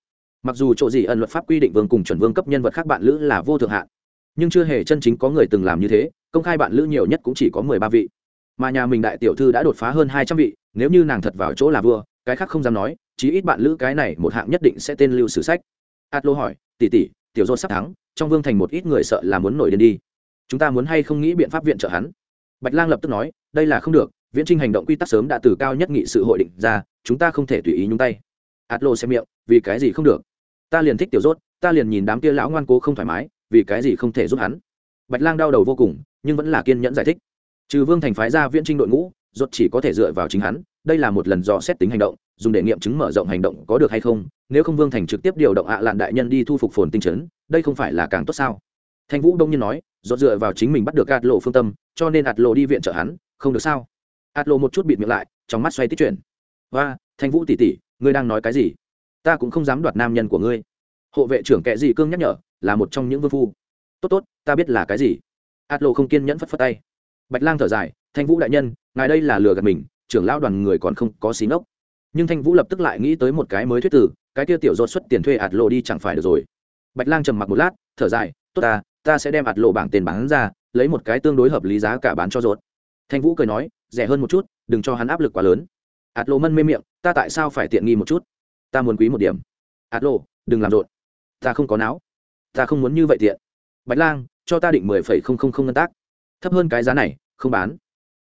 Mặc dù chỗ gì ẩn luật pháp quy định vương cùng chuẩn vương cấp nhân vật khác bạn lữ là vô thượng hạn, nhưng chưa hề chân chính có người từng làm như thế, công khai bạn lữ nhiều nhất cũng chỉ có mười ba vị. Mà nhà mình đại tiểu thư đã đột phá hơn hai trăm vị nếu như nàng thật vào chỗ là vua, cái khác không dám nói, chí ít bạn lữ cái này một hạng nhất định sẽ tên lưu sử sách. Atlo hỏi, tỷ tỷ, tiểu dô sắp thắng, trong vương thành một ít người sợ là muốn nổi điên đi. Chúng ta muốn hay không nghĩ biện pháp viện trợ hắn? Bạch lang lập tức nói, đây là không được, viễn trinh hành động quy tắc sớm đã từ cao nhất nghị sự hội định ra, chúng ta không thể tùy ý nhúng tay. Atlo xem miệng, vì cái gì không được? Ta liền thích tiểu dốt, ta liền nhìn đám kia lão ngoan cố không thoải mái, vì cái gì không thể giúp hắn? Bạch lang đau đầu vô cùng, nhưng vẫn là kiên nhẫn giải thích. Trừ vương thành phái ra viễn trinh đội ngũ rốt chỉ có thể dựa vào chính hắn, đây là một lần dò xét tính hành động, dùng để nghiệm chứng mở rộng hành động có được hay không, nếu không vương thành trực tiếp điều động ạ lạn đại nhân đi thu phục phồn tinh trấn đây không phải là càng tốt sao? Thanh vũ đông nhiên nói, rốt dựa vào chính mình bắt được ạt lộ phương tâm, cho nên ạt lộ đi viện trợ hắn, không được sao? Ạt lộ một chút bịt miệng lại, trong mắt xoay tích chuyển. Và thanh vũ tỷ tỷ, ngươi đang nói cái gì? Ta cũng không dám đoạt nam nhân của ngươi. Hộ vệ trưởng kệ gì cương nhắc nhở, là một trong những vương phu. Tốt tốt, ta biết là cái gì. Ạt lộ không kiên nhẫn phất phất tay bạch lang thở dài, thanh vũ đại nhân, ngài đây là lừa gạt mình, trưởng lão đoàn người còn không có xí nốc. Nhưng thanh vũ lập tức lại nghĩ tới một cái mới thuyết tử cái kia tiểu dột xuất tiền thuê ạt lộ đi chẳng phải được rồi. Bạch lang trầm mặc một lát, thở dài, tốt ta ta sẽ đem ạt lộ bảng tiền bán ra, lấy một cái tương đối hợp lý giá cả bán cho dột thanh vũ cười nói, rẻ hơn một chút, đừng cho hắn áp lực quá lớn. Ạt lộ mân mê miệng, ta tại sao phải tiện nghi một chút? Ta muốn quý một điểm. Ạt lộ đừng làm rộn. Ta không có não. Ta không muốn như vậy tiện. Bạch lang, cho ta định mười phẩy không không không ngân tác thấp hơn cái giá này không bán.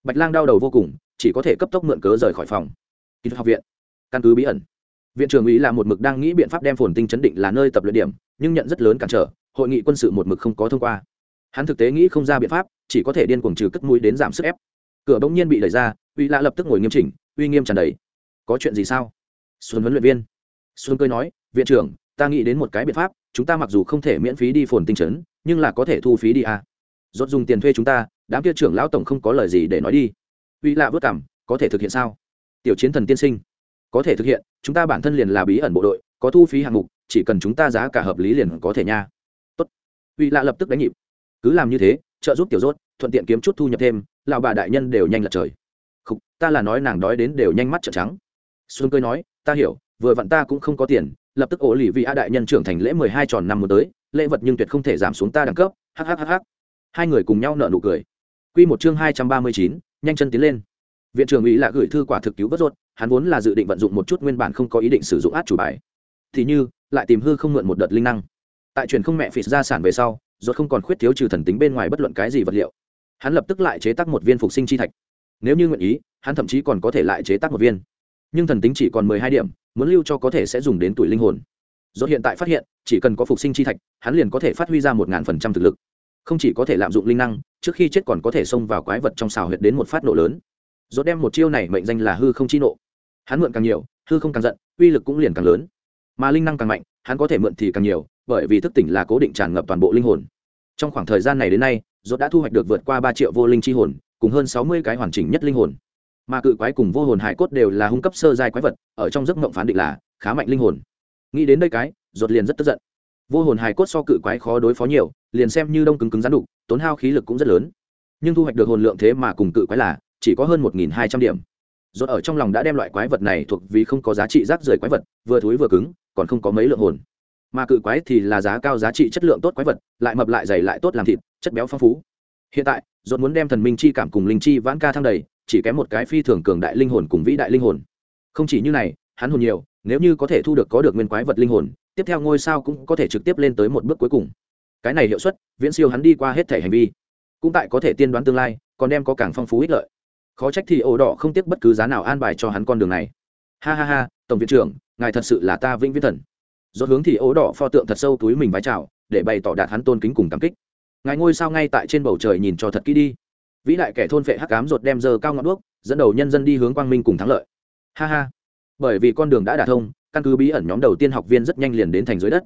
Bạch lang đau đầu vô cùng chỉ có thể cấp tốc mượn cớ rời khỏi phòng. Kỹ thuật học viện. Căn cứ bí ẩn. Viện trưởng ý là một mực đang nghĩ biện pháp đem phồn tinh chấn định là nơi tập luyện điểm nhưng nhận rất lớn cản trở hội nghị quân sự một mực không có thông qua. Hắn thực tế nghĩ không ra biện pháp chỉ có thể điên cuồng trừ cất mũi đến giảm sức ép. Cửa bỗng nhiên bị đẩy ra uy lạ lập tức ngồi nghiêm chỉnh uy nghiêm tràn đầy. Có chuyện gì sao? Xuân huấn luyện viên. Xuân cười nói viện trưởng ta nghĩ đến một cái biện pháp chúng ta mặc dù không thể miễn phí đi phồn tinh chấn, nhưng là có thể thu phí đi à rốt dùng tiền thuê chúng ta đám kia trưởng lão tổng không có lời gì để nói đi. Uy lạ vớt cảm có thể thực hiện sao? Tiểu chiến thần tiên sinh có thể thực hiện chúng ta bản thân liền là bí ẩn bộ đội có thu phí hạng mục chỉ cần chúng ta giá cả hợp lý liền có thể nha. Tốt. Uy lạ lập tức đánh nhịp. Cứ làm như thế trợ giúp tiểu rốt thuận tiện kiếm chút thu nhập thêm lão bà đại nhân đều nhanh lật trời. Khục, ta là nói nàng đói đến đều nhanh mắt trợn trắng. Xuân cười nói ta hiểu vừa vặn ta cũng không có tiền lập tức ổ lì vị a đại nhân trưởng thành lễ mười hai tròn năm mới tới lễ vật nhưng tuyệt không thể giảm xuống ta đẳng cấp. Hhhh hai người cùng nhau nợ nụ cười. Q một chương hai trăm ba mươi chín, nhanh chân tiến lên. Viện trưởng ủy là gửi thư quả thực cứu vớt ruột, hắn vốn là dự định vận dụng một chút nguyên bản không có ý định sử dụng át chủ bài. Thì như, lại tìm hư không mượn một đợt linh năng. Tại truyền không mẹ phì ra sản về sau rốt không còn khuyết thiếu trừ thần tính bên ngoài bất luận cái gì vật liệu. Hắn lập tức lại chế tác một viên phục sinh chi thạch. Nếu như nguyện ý, hắn thậm chí còn có thể lại chế tác một viên. Nhưng thần tính chỉ còn mười hai điểm, muốn lưu cho có thể sẽ dùng đến tuổi linh hồn. Do hiện tại phát hiện, chỉ cần có phục sinh chi thạch, hắn liền có thể phát huy ra một ngàn phần trăm thực lực không chỉ có thể lạm dụng linh năng, trước khi chết còn có thể xông vào quái vật trong xào huyệt đến một phát nổ lớn. Dốt đem một chiêu này mệnh danh là hư không chi nộ. Hắn mượn càng nhiều, hư không càng giận, uy lực cũng liền càng lớn. Mà linh năng càng mạnh, hắn có thể mượn thì càng nhiều, bởi vì thức tỉnh là cố định tràn ngập toàn bộ linh hồn. Trong khoảng thời gian này đến nay dốt đã thu hoạch được vượt qua ba triệu vô linh chi hồn, cùng hơn sáu mươi cái hoàn chỉnh nhất linh hồn. Mà cự quái cùng vô hồn hải cốt đều là hung cấp sơ giai quái vật, ở trong giấc mộng phán định là khá mạnh linh hồn. Nghĩ đến đây cái dốt liền rất tức giận vô hồn hải cốt so cự quái khó đối phó nhiều, liền xem như đông cứng cứng rắn đục, tốn hao khí lực cũng rất lớn. Nhưng thu hoạch được hồn lượng thế mà cùng cự quái là, chỉ có hơn một nghìn hai trăm điểm. Dốt ở trong lòng đã đem loại quái vật này thuộc vì không có giá trị rác rưởi quái vật, vừa thúi vừa cứng, còn không có mấy lượng hồn. Mà cự quái thì là giá cao giá trị chất lượng tốt quái vật, lại mập lại dày lại tốt làm thịt, chất béo phong phú. Hiện tại dốt muốn đem thần minh chi cảm cùng linh chi vãn ca thăng đầy, chỉ kém một cái phi thường cường đại linh hồn cùng vĩ đại linh hồn. Không chỉ như này, hắn hồn nhiều, nếu như có thể thu được có được nguyên quái vật linh hồn tiếp theo ngôi sao cũng có thể trực tiếp lên tới một bước cuối cùng. Cái này hiệu suất, viễn siêu hắn đi qua hết thể hành vi. Cũng tại có thể tiên đoán tương lai, còn đem có càng phong phú ích lợi. Khó trách thì ổ đỏ không tiếc bất cứ giá nào an bài cho hắn con đường này. Ha ha ha, tổng viện trưởng, ngài thật sự là ta vĩnh viễn thần. Do hướng thì ổ đỏ pho tượng thật sâu túi mình vái chào, để bày tỏ đạt hắn tôn kính cùng cảm kích. Ngài ngôi sao ngay tại trên bầu trời nhìn cho thật kỹ đi. Vĩ đại kẻ thôn phệ hắc cám ruột đem giờ cao ngọn đuốc, dẫn đầu nhân dân đi hướng quang minh cùng thắng lợi. Ha ha. Bởi vì con đường đã đả thông căn cứ bí ẩn nhóm đầu tiên học viên rất nhanh liền đến thành dưới đất.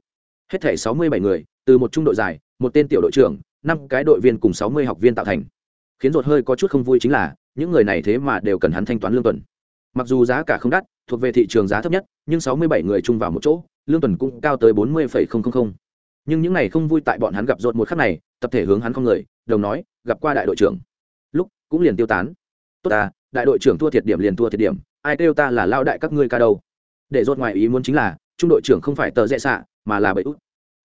Hết thể sáu mươi bảy người, từ một trung đội dài, một tên tiểu đội trưởng, năm cái đội viên cùng sáu mươi học viên tạo thành. Khiến ruột hơi có chút không vui chính là, những người này thế mà đều cần hắn thanh toán lương tuần. Mặc dù giá cả không đắt, thuộc về thị trường giá thấp nhất, nhưng sáu mươi bảy người chung vào một chỗ, lương tuần cũng cao tới bốn mươi nhưng những này không vui tại bọn hắn gặp rột một khắc này, tập thể hướng hắn không người, đồng nói, gặp qua đại đội trưởng. Lúc, cũng liền tiêu tán. Tốt ta, đại đội trưởng thua thiệt điểm liền thua thiệt điểm, ai kêu ta là lao đại các ngươi ca đâu? Để rốt ngoài ý muốn chính là, trung đội trưởng không phải tờ dễ xạ, mà là bậy út.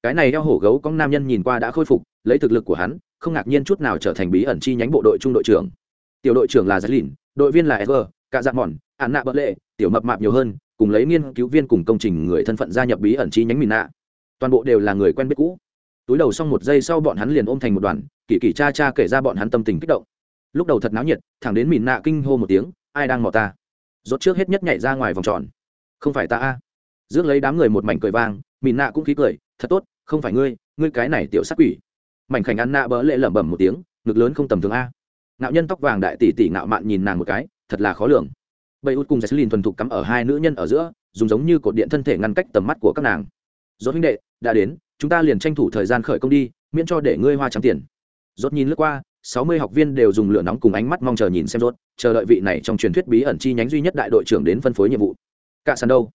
Cái này eo hổ gấu con nam nhân nhìn qua đã khôi phục, lấy thực lực của hắn, không ngạc nhiên chút nào trở thành bí ẩn chi nhánh bộ đội trung đội trưởng. Tiểu đội trưởng là giải lìn đội viên là ever cả dạng mòn ạn nạ bợ lệ, tiểu mập mạp nhiều hơn, cùng lấy nghiên cứu viên cùng công trình người thân phận gia nhập bí ẩn chi nhánh mìn nạ toàn bộ đều là người quen biết cũ. Túi đầu xong một giây sau bọn hắn liền ôm thành một đoàn, kỳ kỳ cha cha kể ra bọn hắn tâm tình kích động. Lúc đầu thật náo nhiệt, thẳng đến mìn nạ kinh hô một tiếng, ai đang mò ta? Rốt trước hết nhất nhảy ra ngoài vòng tròn không phải ta a. Rước lấy đám người một mảnh cười vang mìn nạ cũng khí cười, thật tốt, không phải ngươi ngươi cái này tiểu sắc quỷ. Mảnh khảnh ăn nạ bỡ lệ lẩm bẩm một tiếng, ngực lớn không tầm thường a. Ngạo nhân tóc vàng đại tỷ tỷ ngạo mạn nhìn nàng một cái, thật là khó lường. Bầy út cùng jesslyn thuần thục cắm ở hai nữ nhân ở giữa, dùng giống như cột điện thân thể ngăn cách tầm mắt của các nàng. Dốt huynh đệ, đã đến, chúng ta liền tranh thủ thời gian khởi công đi, miễn cho để ngươi hoa trắng tiền. Dốt nhìn lướt qua, sáu mươi học viên đều dùng lửa nóng cùng ánh mắt mong chờ nhìn xem rốt, chờ đợi vị này trong truyền thuyết bí ẩn chi nhánh duy nhất đại đội trưởng đến phân phối nhiệm vụ cả sàn đâu?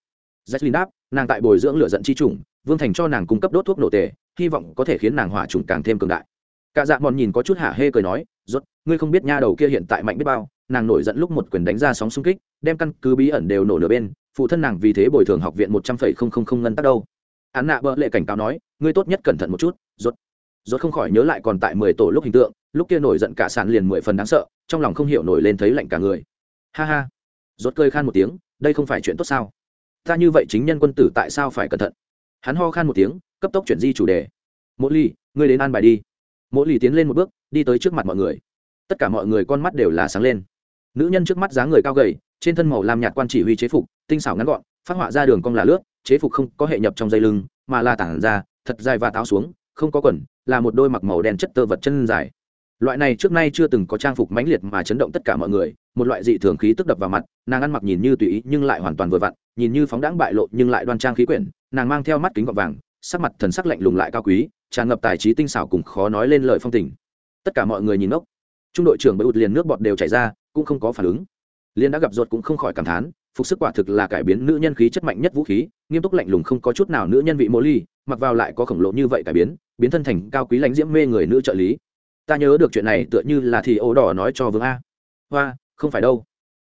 Jesslyn đáp, nàng tại bồi dưỡng lửa giận chi trùng vương thành cho nàng cung cấp đốt thuốc nổ tề, hy vọng có thể khiến nàng hỏa trùng càng thêm cường đại. Cả dạ mòn nhìn có chút hả hê cười nói, rốt, ngươi không biết nha đầu kia hiện tại mạnh biết bao, nàng nổi giận lúc một quyền đánh ra sóng xung kích, đem căn cứ bí ẩn đều nổ nửa bên, phụ thân nàng vì thế bồi thường học viện một trăm phẩy không không không ngân tắc đâu. Án nạ bợ lệ cảnh cáo nói, ngươi tốt nhất cẩn thận một chút, rốt. Rốt không khỏi nhớ lại còn tại mười tổ lúc hình tượng, lúc kia nổi giận cả sàn liền mười phần đáng sợ, trong lòng không hiểu nổi lên thấy lạnh cả người. Ha ha. Rốt cơi khan một tiếng đây không phải chuyện tốt sao? Ta như vậy chính nhân quân tử tại sao phải cẩn thận? Hắn ho khan một tiếng, cấp tốc chuyển di chủ đề. Mỗi ly, ngươi đến an bài đi. Mỗi ly tiến lên một bước, đi tới trước mặt mọi người. Tất cả mọi người con mắt đều là sáng lên. Nữ nhân trước mắt dáng người cao gầy, trên thân màu làm nhạt quan chỉ huy chế phục, tinh xảo ngắn gọn, phát họa ra đường cong là lướt, chế phục không có hệ nhập trong dây lưng, mà là tản ra, thật dài và táo xuống, không có quần, là một đôi mặc màu đen chất tơ vật chân dài loại này trước nay chưa từng có trang phục mãnh liệt mà chấn động tất cả mọi người, một loại dị thường khí tức đập vào mặt, nàng ăn mặc nhìn như tùy ý nhưng lại hoàn toàn vừa vặn, nhìn như phóng đãng bại lộ nhưng lại đoan trang khí quyển, nàng mang theo mắt kính gọt vàng, sắc mặt thần sắc lạnh lùng lại cao quý, tràn ngập tài trí tinh xảo cùng khó nói lên lời phong tình. Tất cả mọi người nhìn ngốc. Trung đội trưởng bậy ụt liền nước bọt đều chảy ra, cũng không có phản ứng. Liên đã gặp ruột cũng không khỏi cảm thán, phục sức quả thực là cải biến nữ nhân khí chất mạnh nhất vũ khí, nghiêm túc lạnh lùng không có chút nào nữ nhân vị mô ly, mặc vào lại có khổng lồ như vậy cải biến biến thân thành cao quý lãnh diễm mê người nữ trợ lý ta nhớ được chuyện này tựa như là thì ổ đỏ nói cho vương a. Hoa, không phải đâu.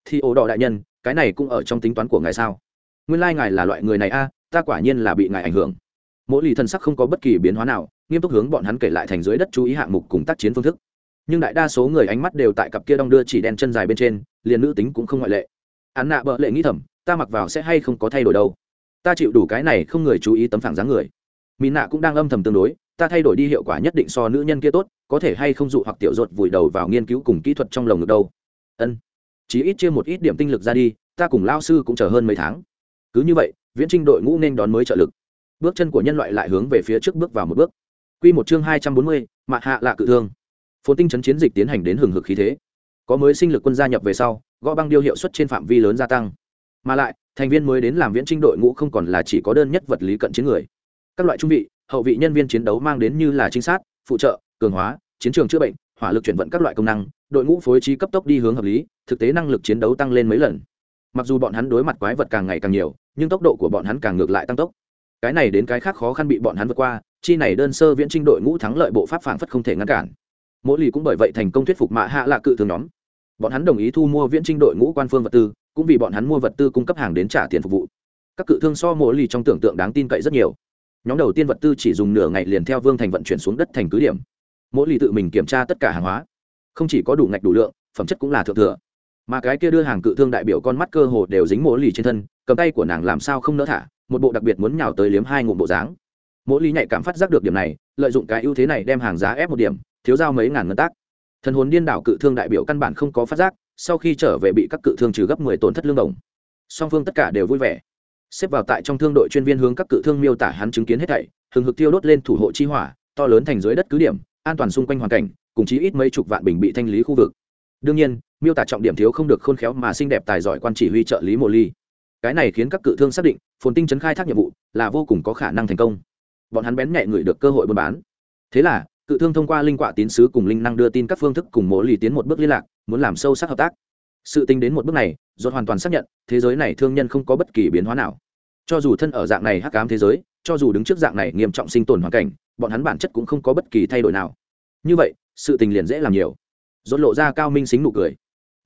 Thì ổ đỏ đại nhân, cái này cũng ở trong tính toán của ngài sao? Nguyên lai ngài là loại người này a, ta quả nhiên là bị ngài ảnh hưởng. Mỗi lì thân sắc không có bất kỳ biến hóa nào, nghiêm túc hướng bọn hắn kể lại thành dưới đất chú ý hạng mục cùng tác chiến phương thức. Nhưng đại đa số người ánh mắt đều tại cặp kia đong đưa chỉ đen chân dài bên trên, liền nữ tính cũng không ngoại lệ. Hắn nạ bợ lệ nghĩ thầm, ta mặc vào sẽ hay không có thay đổi đâu. Ta chịu đủ cái này không người chú ý tấm phẳng dáng người. Mỹ nạ cũng đang âm thầm tương đối ta thay đổi đi hiệu quả nhất định so nữ nhân kia tốt, có thể hay không dụ hoặc tiểu ruột vùi đầu vào nghiên cứu cùng kỹ thuật trong lồng ngực đâu. Ân. Chỉ ít chia một ít điểm tinh lực ra đi, ta cùng lao sư cũng chờ hơn mấy tháng. Cứ như vậy, viễn trinh đội ngũ nên đón mới trợ lực. Bước chân của nhân loại lại hướng về phía trước bước vào một bước. Q một chương hai trăm bốn mươi, mạ hạ lạ cự thương. Phồn tinh chấn chiến dịch tiến hành đến hừng hực khí thế. Có mới sinh lực quân gia nhập về sau, gõ băng điêu hiệu suất trên phạm vi lớn gia tăng. Mà lại, thành viên mới đến làm viễn trinh đội ngũ không còn là chỉ có đơn nhất vật lý cận chiến người. Các loại trung vị hậu vị nhân viên chiến đấu mang đến như là trinh sát, phụ trợ, cường hóa, chiến trường chữa bệnh, hỏa lực chuyển vận các loại công năng, đội ngũ phối trí cấp tốc đi hướng hợp lý, thực tế năng lực chiến đấu tăng lên mấy lần. Mặc dù bọn hắn đối mặt quái vật càng ngày càng nhiều, nhưng tốc độ của bọn hắn càng ngược lại tăng tốc. Cái này đến cái khác khó khăn bị bọn hắn vượt qua, chi này đơn sơ viễn trinh đội ngũ thắng lợi bộ pháp phản phất không thể ngăn cản. Mỗi lì cũng bởi vậy thành công thuyết phục mạ hạ lạ cự thường nhóm. Bọn hắn đồng ý thu mua viễn trinh đội ngũ quan phương vật tư, cũng vì bọn hắn mua vật tư cung cấp hàng đến trả tiền phục vụ. Các cự thương so mỗi lì trong tưởng tượng đáng tin cậy rất nhiều nhóm đầu tiên vật tư chỉ dùng nửa ngày liền theo vương thành vận chuyển xuống đất thành cứ điểm. Mỗi lì tự mình kiểm tra tất cả hàng hóa. Không chỉ có đủ ngạch đủ lượng, phẩm chất cũng là thượng thừa. Mà cái kia đưa hàng cự thương đại biểu con mắt cơ hồ đều dính mỗi lì trên thân, cầm tay của nàng làm sao không nỡ thả, một bộ đặc biệt muốn nhào tới liếm hai ngụm bộ dáng. Mỗi lì nhạy cảm phát giác được điểm này, lợi dụng cái ưu thế này đem hàng giá ép một điểm, thiếu giao mấy ngàn ngân tác. Thần hồn điên đảo cự thương đại biểu căn bản không có phát giác, sau khi trở về bị các cự thương trừ gấp mười tổn thất lương đồng. Song phương tất cả đều vui vẻ xếp vào tại trong thương đội chuyên viên hướng các cự thương miêu tả hắn chứng kiến hết thảy, hừng hực tiêu đốt lên thủ hộ chi hỏa, to lớn thành dưới đất cứ điểm, an toàn xung quanh hoàn cảnh, cùng chí ít mấy chục vạn bình bị thanh lý khu vực. Đương nhiên, miêu tả trọng điểm thiếu không được khôn khéo mà xinh đẹp tài giỏi quan chỉ huy trợ lý mồ ly. Cái này khiến các cự thương xác định, phồn tinh chấn khai thác nhiệm vụ là vô cùng có khả năng thành công. Bọn hắn bén nhạy người được cơ hội buôn bán. Thế là, cự thương thông qua linh quạ tín sứ cùng linh năng đưa tin các phương thức cùng mộ lì tiến một bước liên lạc, muốn làm sâu sắc hợp tác sự tính đến một bước này dột hoàn toàn xác nhận, thế giới này thương nhân không có bất kỳ biến hóa nào. Cho dù thân ở dạng này hắc cám thế giới, cho dù đứng trước dạng này nghiêm trọng sinh tồn hoàn cảnh, bọn hắn bản chất cũng không có bất kỳ thay đổi nào. Như vậy, sự tình liền dễ làm nhiều. Dột lộ ra cao minh xính nụ cười.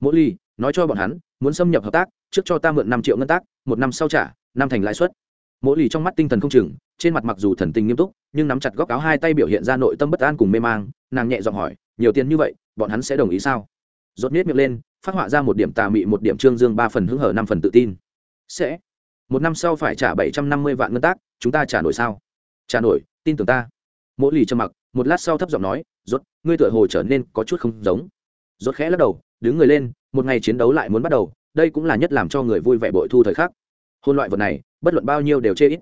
Mỗi ly, nói cho bọn hắn, muốn xâm nhập hợp tác, trước cho ta mượn năm triệu ngân tác, một năm sau trả, năm thành lãi suất. Mỗi lì trong mắt tinh thần không chừng, trên mặt mặc dù thần tình nghiêm túc, nhưng nắm chặt góc áo hai tay biểu hiện ra nội tâm bất an cùng mê mang, nàng nhẹ giọng hỏi, nhiều tiền như vậy, bọn hắn sẽ đồng ý sao? Rốt miết miệng lên phát họa ra một điểm tà mị, một điểm trương dương, ba phần hứng hở, năm phần tự tin. Sẽ. Một năm sau phải trả bảy trăm năm mươi vạn ngân tác, chúng ta trả nổi sao? Trả nổi, tin tưởng ta. Mỗi lì trầm mặc, một lát sau thấp giọng nói, rốt, ngươi tựa hồ trở nên có chút không giống. Rốt khẽ lắc đầu, đứng người lên, một ngày chiến đấu lại muốn bắt đầu, đây cũng là nhất làm cho người vui vẻ bội thu thời khắc. Hôn loại vật này, bất luận bao nhiêu đều chê ít.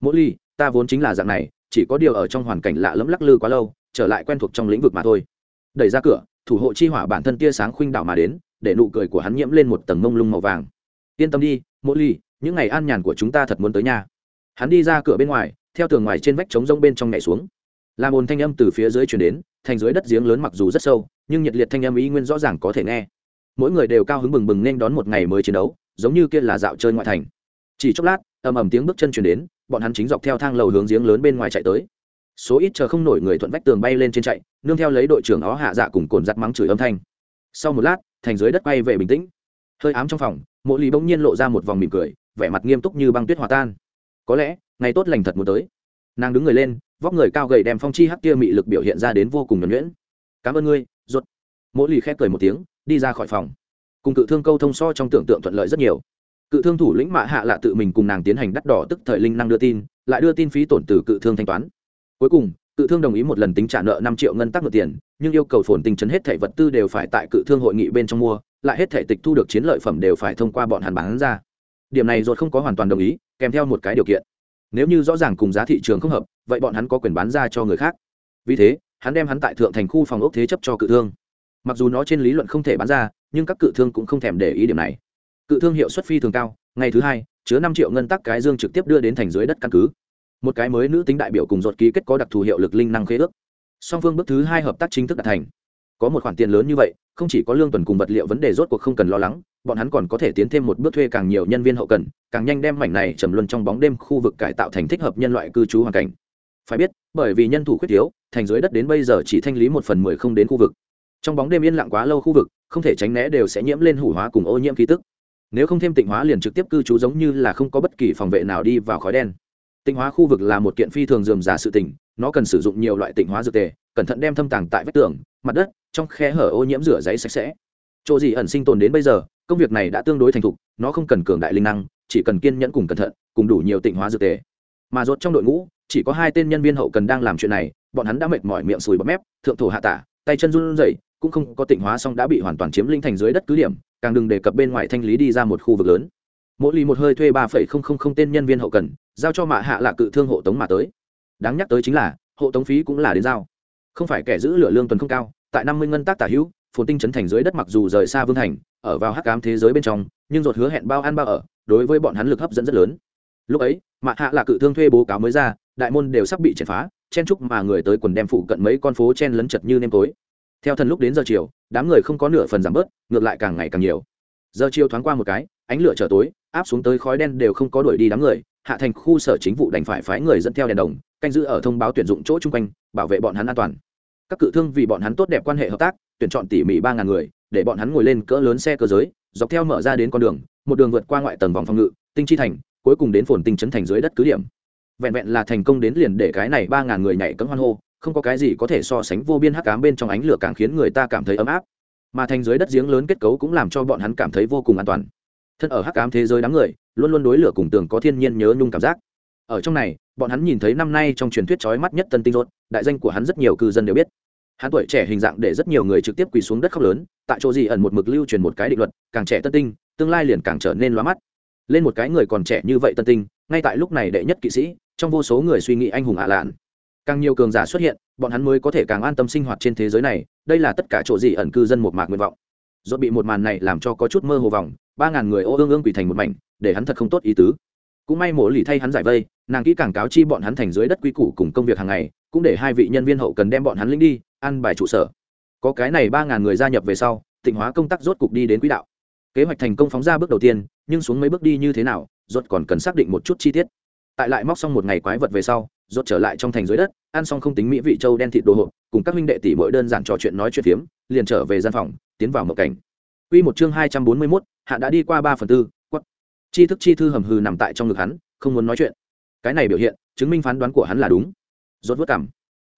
Mỗi ly ta vốn chính là dạng này, chỉ có điều ở trong hoàn cảnh lạ lẫm lắc lư quá lâu, trở lại quen thuộc trong lĩnh vực mà thôi. Đẩy ra cửa, thủ hộ chi hỏa bản thân tia sáng khuynh đảo mà đến để nụ cười của hắn nhiễm lên một tầng mông lung màu vàng. Yên tâm đi mỗi ly, những ngày an nhàn của chúng ta thật muốn tới nhà. Hắn đi ra cửa bên ngoài, theo tường ngoài trên vách trống rông bên trong nhảy xuống. Làm ồn thanh âm từ phía dưới chuyển đến, thành dưới đất giếng lớn mặc dù rất sâu, nhưng nhiệt liệt thanh âm ý nguyên rõ ràng có thể nghe. Mỗi người đều cao hứng bừng bừng nên đón một ngày mới chiến đấu, giống như kia là dạo chơi ngoại thành. Chỉ chốc lát, ầm ầm tiếng bước chân chuyển đến, bọn hắn chính dọc theo thang lầu hướng giếng lớn bên ngoài chạy tới. Số ít chờ không nổi người thuận vách tường bay lên trên chạy, nương theo lấy đội trưởng ó hạ dạ cùng cồn giặt mắng chửi âm thanh sau một lát, thành dưới đất bay về bình tĩnh. Hơi ám trong phòng, mộ lì bỗng nhiên lộ ra một vòng mỉm cười, vẻ mặt nghiêm túc như băng tuyết hòa tan. Có lẽ, ngày tốt lành thật muốn tới. Nàng đứng người lên, vóc người cao gầy đem phong chi hắc kia mị lực biểu hiện ra đến vô cùng nhuẩn nhuyễn. Cảm ơn ngươi ruột mỗi lì khép cười một tiếng, đi ra khỏi phòng. Cùng cự thương câu thông so trong tưởng tượng thuận lợi rất nhiều. Cự thương thủ lĩnh mạ hạ lạ tự mình cùng nàng tiến hành đắt đỏ tức thời linh năng đưa tin, lại đưa tin phí tổn từ cự thương thanh toán. Cuối cùng cự thương đồng ý một lần tính trả nợ năm triệu ngân tắc nội tiền, nhưng yêu cầu phồn tinh chấn hết thẻ vật tư đều phải tại cự thương hội nghị bên trong mua, lại hết thẻ tịch thu được chiến lợi phẩm đều phải thông qua bọn hàn bán ra. Điểm này rồi không có hoàn toàn đồng ý, kèm theo một cái điều kiện. Nếu như rõ ràng cùng giá thị trường không hợp, vậy bọn hắn có quyền bán ra cho người khác. Vì thế, hắn đem hắn tại thượng thành khu phòng ốc thế chấp cho cự thương. Mặc dù nó trên lý luận không thể bán ra, nhưng các cự thương cũng không thèm để ý điểm này. Cự thương hiệu suất phi thường cao, ngày thứ hai, chứa năm triệu ngân tắc cái dương trực tiếp đưa đến thành dưới đất căn cứ một cái mới nữ tính đại biểu cùng ruột ký kết có đặc thù hiệu lực linh năng khế ước. Song phương bước thứ hai hợp tác chính thức đạt thành. Có một khoản tiền lớn như vậy, không chỉ có lương tuần cùng vật liệu vấn đề rốt cuộc không cần lo lắng, bọn hắn còn có thể tiến thêm một bước thuê càng nhiều nhân viên hậu cần, càng nhanh đem mảnh này trầm luân trong bóng đêm khu vực cải tạo thành thích hợp nhân loại cư trú hoàn cảnh. Phải biết, bởi vì nhân thủ khuyết thiếu, thành dưới đất đến bây giờ chỉ thanh lý một phần mười không đến khu vực. Trong bóng đêm yên lặng quá lâu khu vực, không thể tránh né đều sẽ nhiễm lên hủ hóa cùng ô nhiễm khí tức. Nếu không thêm tịnh hóa liền trực tiếp cư trú giống như là không có bất kỳ phòng vệ nào đi vào khói đen tịnh hóa khu vực là một kiện phi thường dườm giả sự tỉnh nó cần sử dụng nhiều loại tịnh hóa dược tề, cẩn thận đem thâm tàng tại vách tường, mặt đất, trong khe hở ô nhiễm rửa giấy sạch sẽ. Chỗ gì ẩn sinh tồn đến bây giờ, công việc này đã tương đối thành thục, nó không cần cường đại linh năng, chỉ cần kiên nhẫn cùng cẩn thận, cùng đủ nhiều tịnh hóa dược tề. Mà rốt trong đội ngũ, chỉ có hai tên nhân viên hậu cần đang làm chuyện này, bọn hắn đã mệt mỏi miệng sùi bọt mép, thượng thổ hạ tả, tay chân run rẩy, cũng không có tịnh hóa xong đã bị hoàn toàn chiếm linh thành dưới đất cứ điểm, càng đừng đề cập bên ngoài thanh lý đi ra một khu vực lớn mỗi lì một hơi thuê ba phẩy không không không tên nhân viên hậu cần, giao cho mạ hạ là cự thương hộ tống mà tới. Đáng nhắc tới chính là, hộ tống phí cũng là đến giao. Không phải kẻ giữ lửa lương tuần không cao, tại năm mươi ngân tác tả hữu, phồn tinh chấn thành dưới đất mặc dù rời xa vương thành, ở vào hắc cám thế giới bên trong, nhưng ruột hứa hẹn bao ăn bao ở, đối với bọn hắn lực hấp dẫn rất lớn. Lúc ấy, mạ hạ là cự thương thuê bố cáo mới ra, đại môn đều sắp bị triệt phá, chen trúc mà người tới quần đem phụ cận mấy con phố chen lấn chật như nêm tối. Theo thần lúc đến giờ chiều, đám người không có nửa phần giảm bớt, ngược lại càng ngày càng nhiều. Giờ chiều thoáng qua một cái ánh lửa trở tối, áp xuống tới khói đen đều không có đuổi đi đám người, hạ thành khu sở chính vụ đành phải phái người dẫn theo đèn đồng, canh giữ ở thông báo tuyển dụng chỗ chung quanh, bảo vệ bọn hắn an toàn. Các cự thương vì bọn hắn tốt đẹp quan hệ hợp tác, tuyển chọn tỉ mỉ ba ngàn người, để bọn hắn ngồi lên cỡ lớn xe cơ giới, dọc theo mở ra đến con đường, một đường vượt qua ngoại tầng vòng phòng ngự, tinh chi thành, cuối cùng đến phồn tinh chấn thành dưới đất cứ điểm. Vẹn vẹn là thành công đến liền để cái này ba ngàn người nhảy cấm hoan hô, không có cái gì có thể so sánh vô biên hắc cám bên trong ánh lửa càng khiến người ta cảm thấy ấm áp. Mà thành dưới đất giếng lớn kết cấu cũng làm cho bọn hắn cảm thấy vô cùng an toàn thân ở hắc ám thế giới đám người, luôn luôn đối lửa cùng tường có thiên nhiên nhớ nhung cảm giác. Ở trong này, bọn hắn nhìn thấy năm nay trong truyền thuyết trói mắt nhất tân tinh rốt, đại danh của hắn rất nhiều cư dân đều biết. Hắn tuổi trẻ hình dạng để rất nhiều người trực tiếp quỳ xuống đất khóc lớn, tại chỗ gì ẩn một mực lưu truyền một cái định luật, càng trẻ tân tinh, tương lai liền càng trở nên loa mắt. Lên một cái người còn trẻ như vậy tân tinh, ngay tại lúc này đệ nhất kỵ sĩ, trong vô số người suy nghĩ anh hùng ạ lạn. Càng nhiều cường giả xuất hiện, bọn hắn mới có thể càng an tâm sinh hoạt trên thế giới này, đây là tất cả chỗ gì ẩn cư dân một mạc nguyện vọng. Dốt bị một màn này làm cho có chút mơ hồ vòng ba ngàn người ô ương ương quỳ thành một mảnh để hắn thật không tốt ý tứ. Cũng may mổ lì thay hắn giải vây nàng kỹ càng cáo chi bọn hắn thành dưới đất quy củ cùng công việc hàng ngày cũng để hai vị nhân viên hậu cần đem bọn hắn lính đi ăn bài trụ sở. Có cái này ba ngàn người gia nhập về sau tịnh hóa công tác rốt cục đi đến quỹ đạo. Kế hoạch thành công phóng ra bước đầu tiên nhưng xuống mấy bước đi như thế nào rốt còn cần xác định một chút chi tiết. Tại lại móc xong một ngày quái vật về sau rốt trở lại trong thành dưới đất ăn xong không tính mỹ vị châu đen thịt đồ hộp cùng các minh đệ tỷ mỗi đơn giản trò chuyện nói chuyện phiếm liền trở về gian phòng tiến vào một cảnh. Quy một chương hai trăm bốn mươi 241, hạ đã đi qua ba phần tư, quất. Chi thức chi thư hầm hừ nằm tại trong ngực hắn, không muốn nói chuyện. Cái này biểu hiện, chứng minh phán đoán của hắn là đúng. Rốt vớt cảm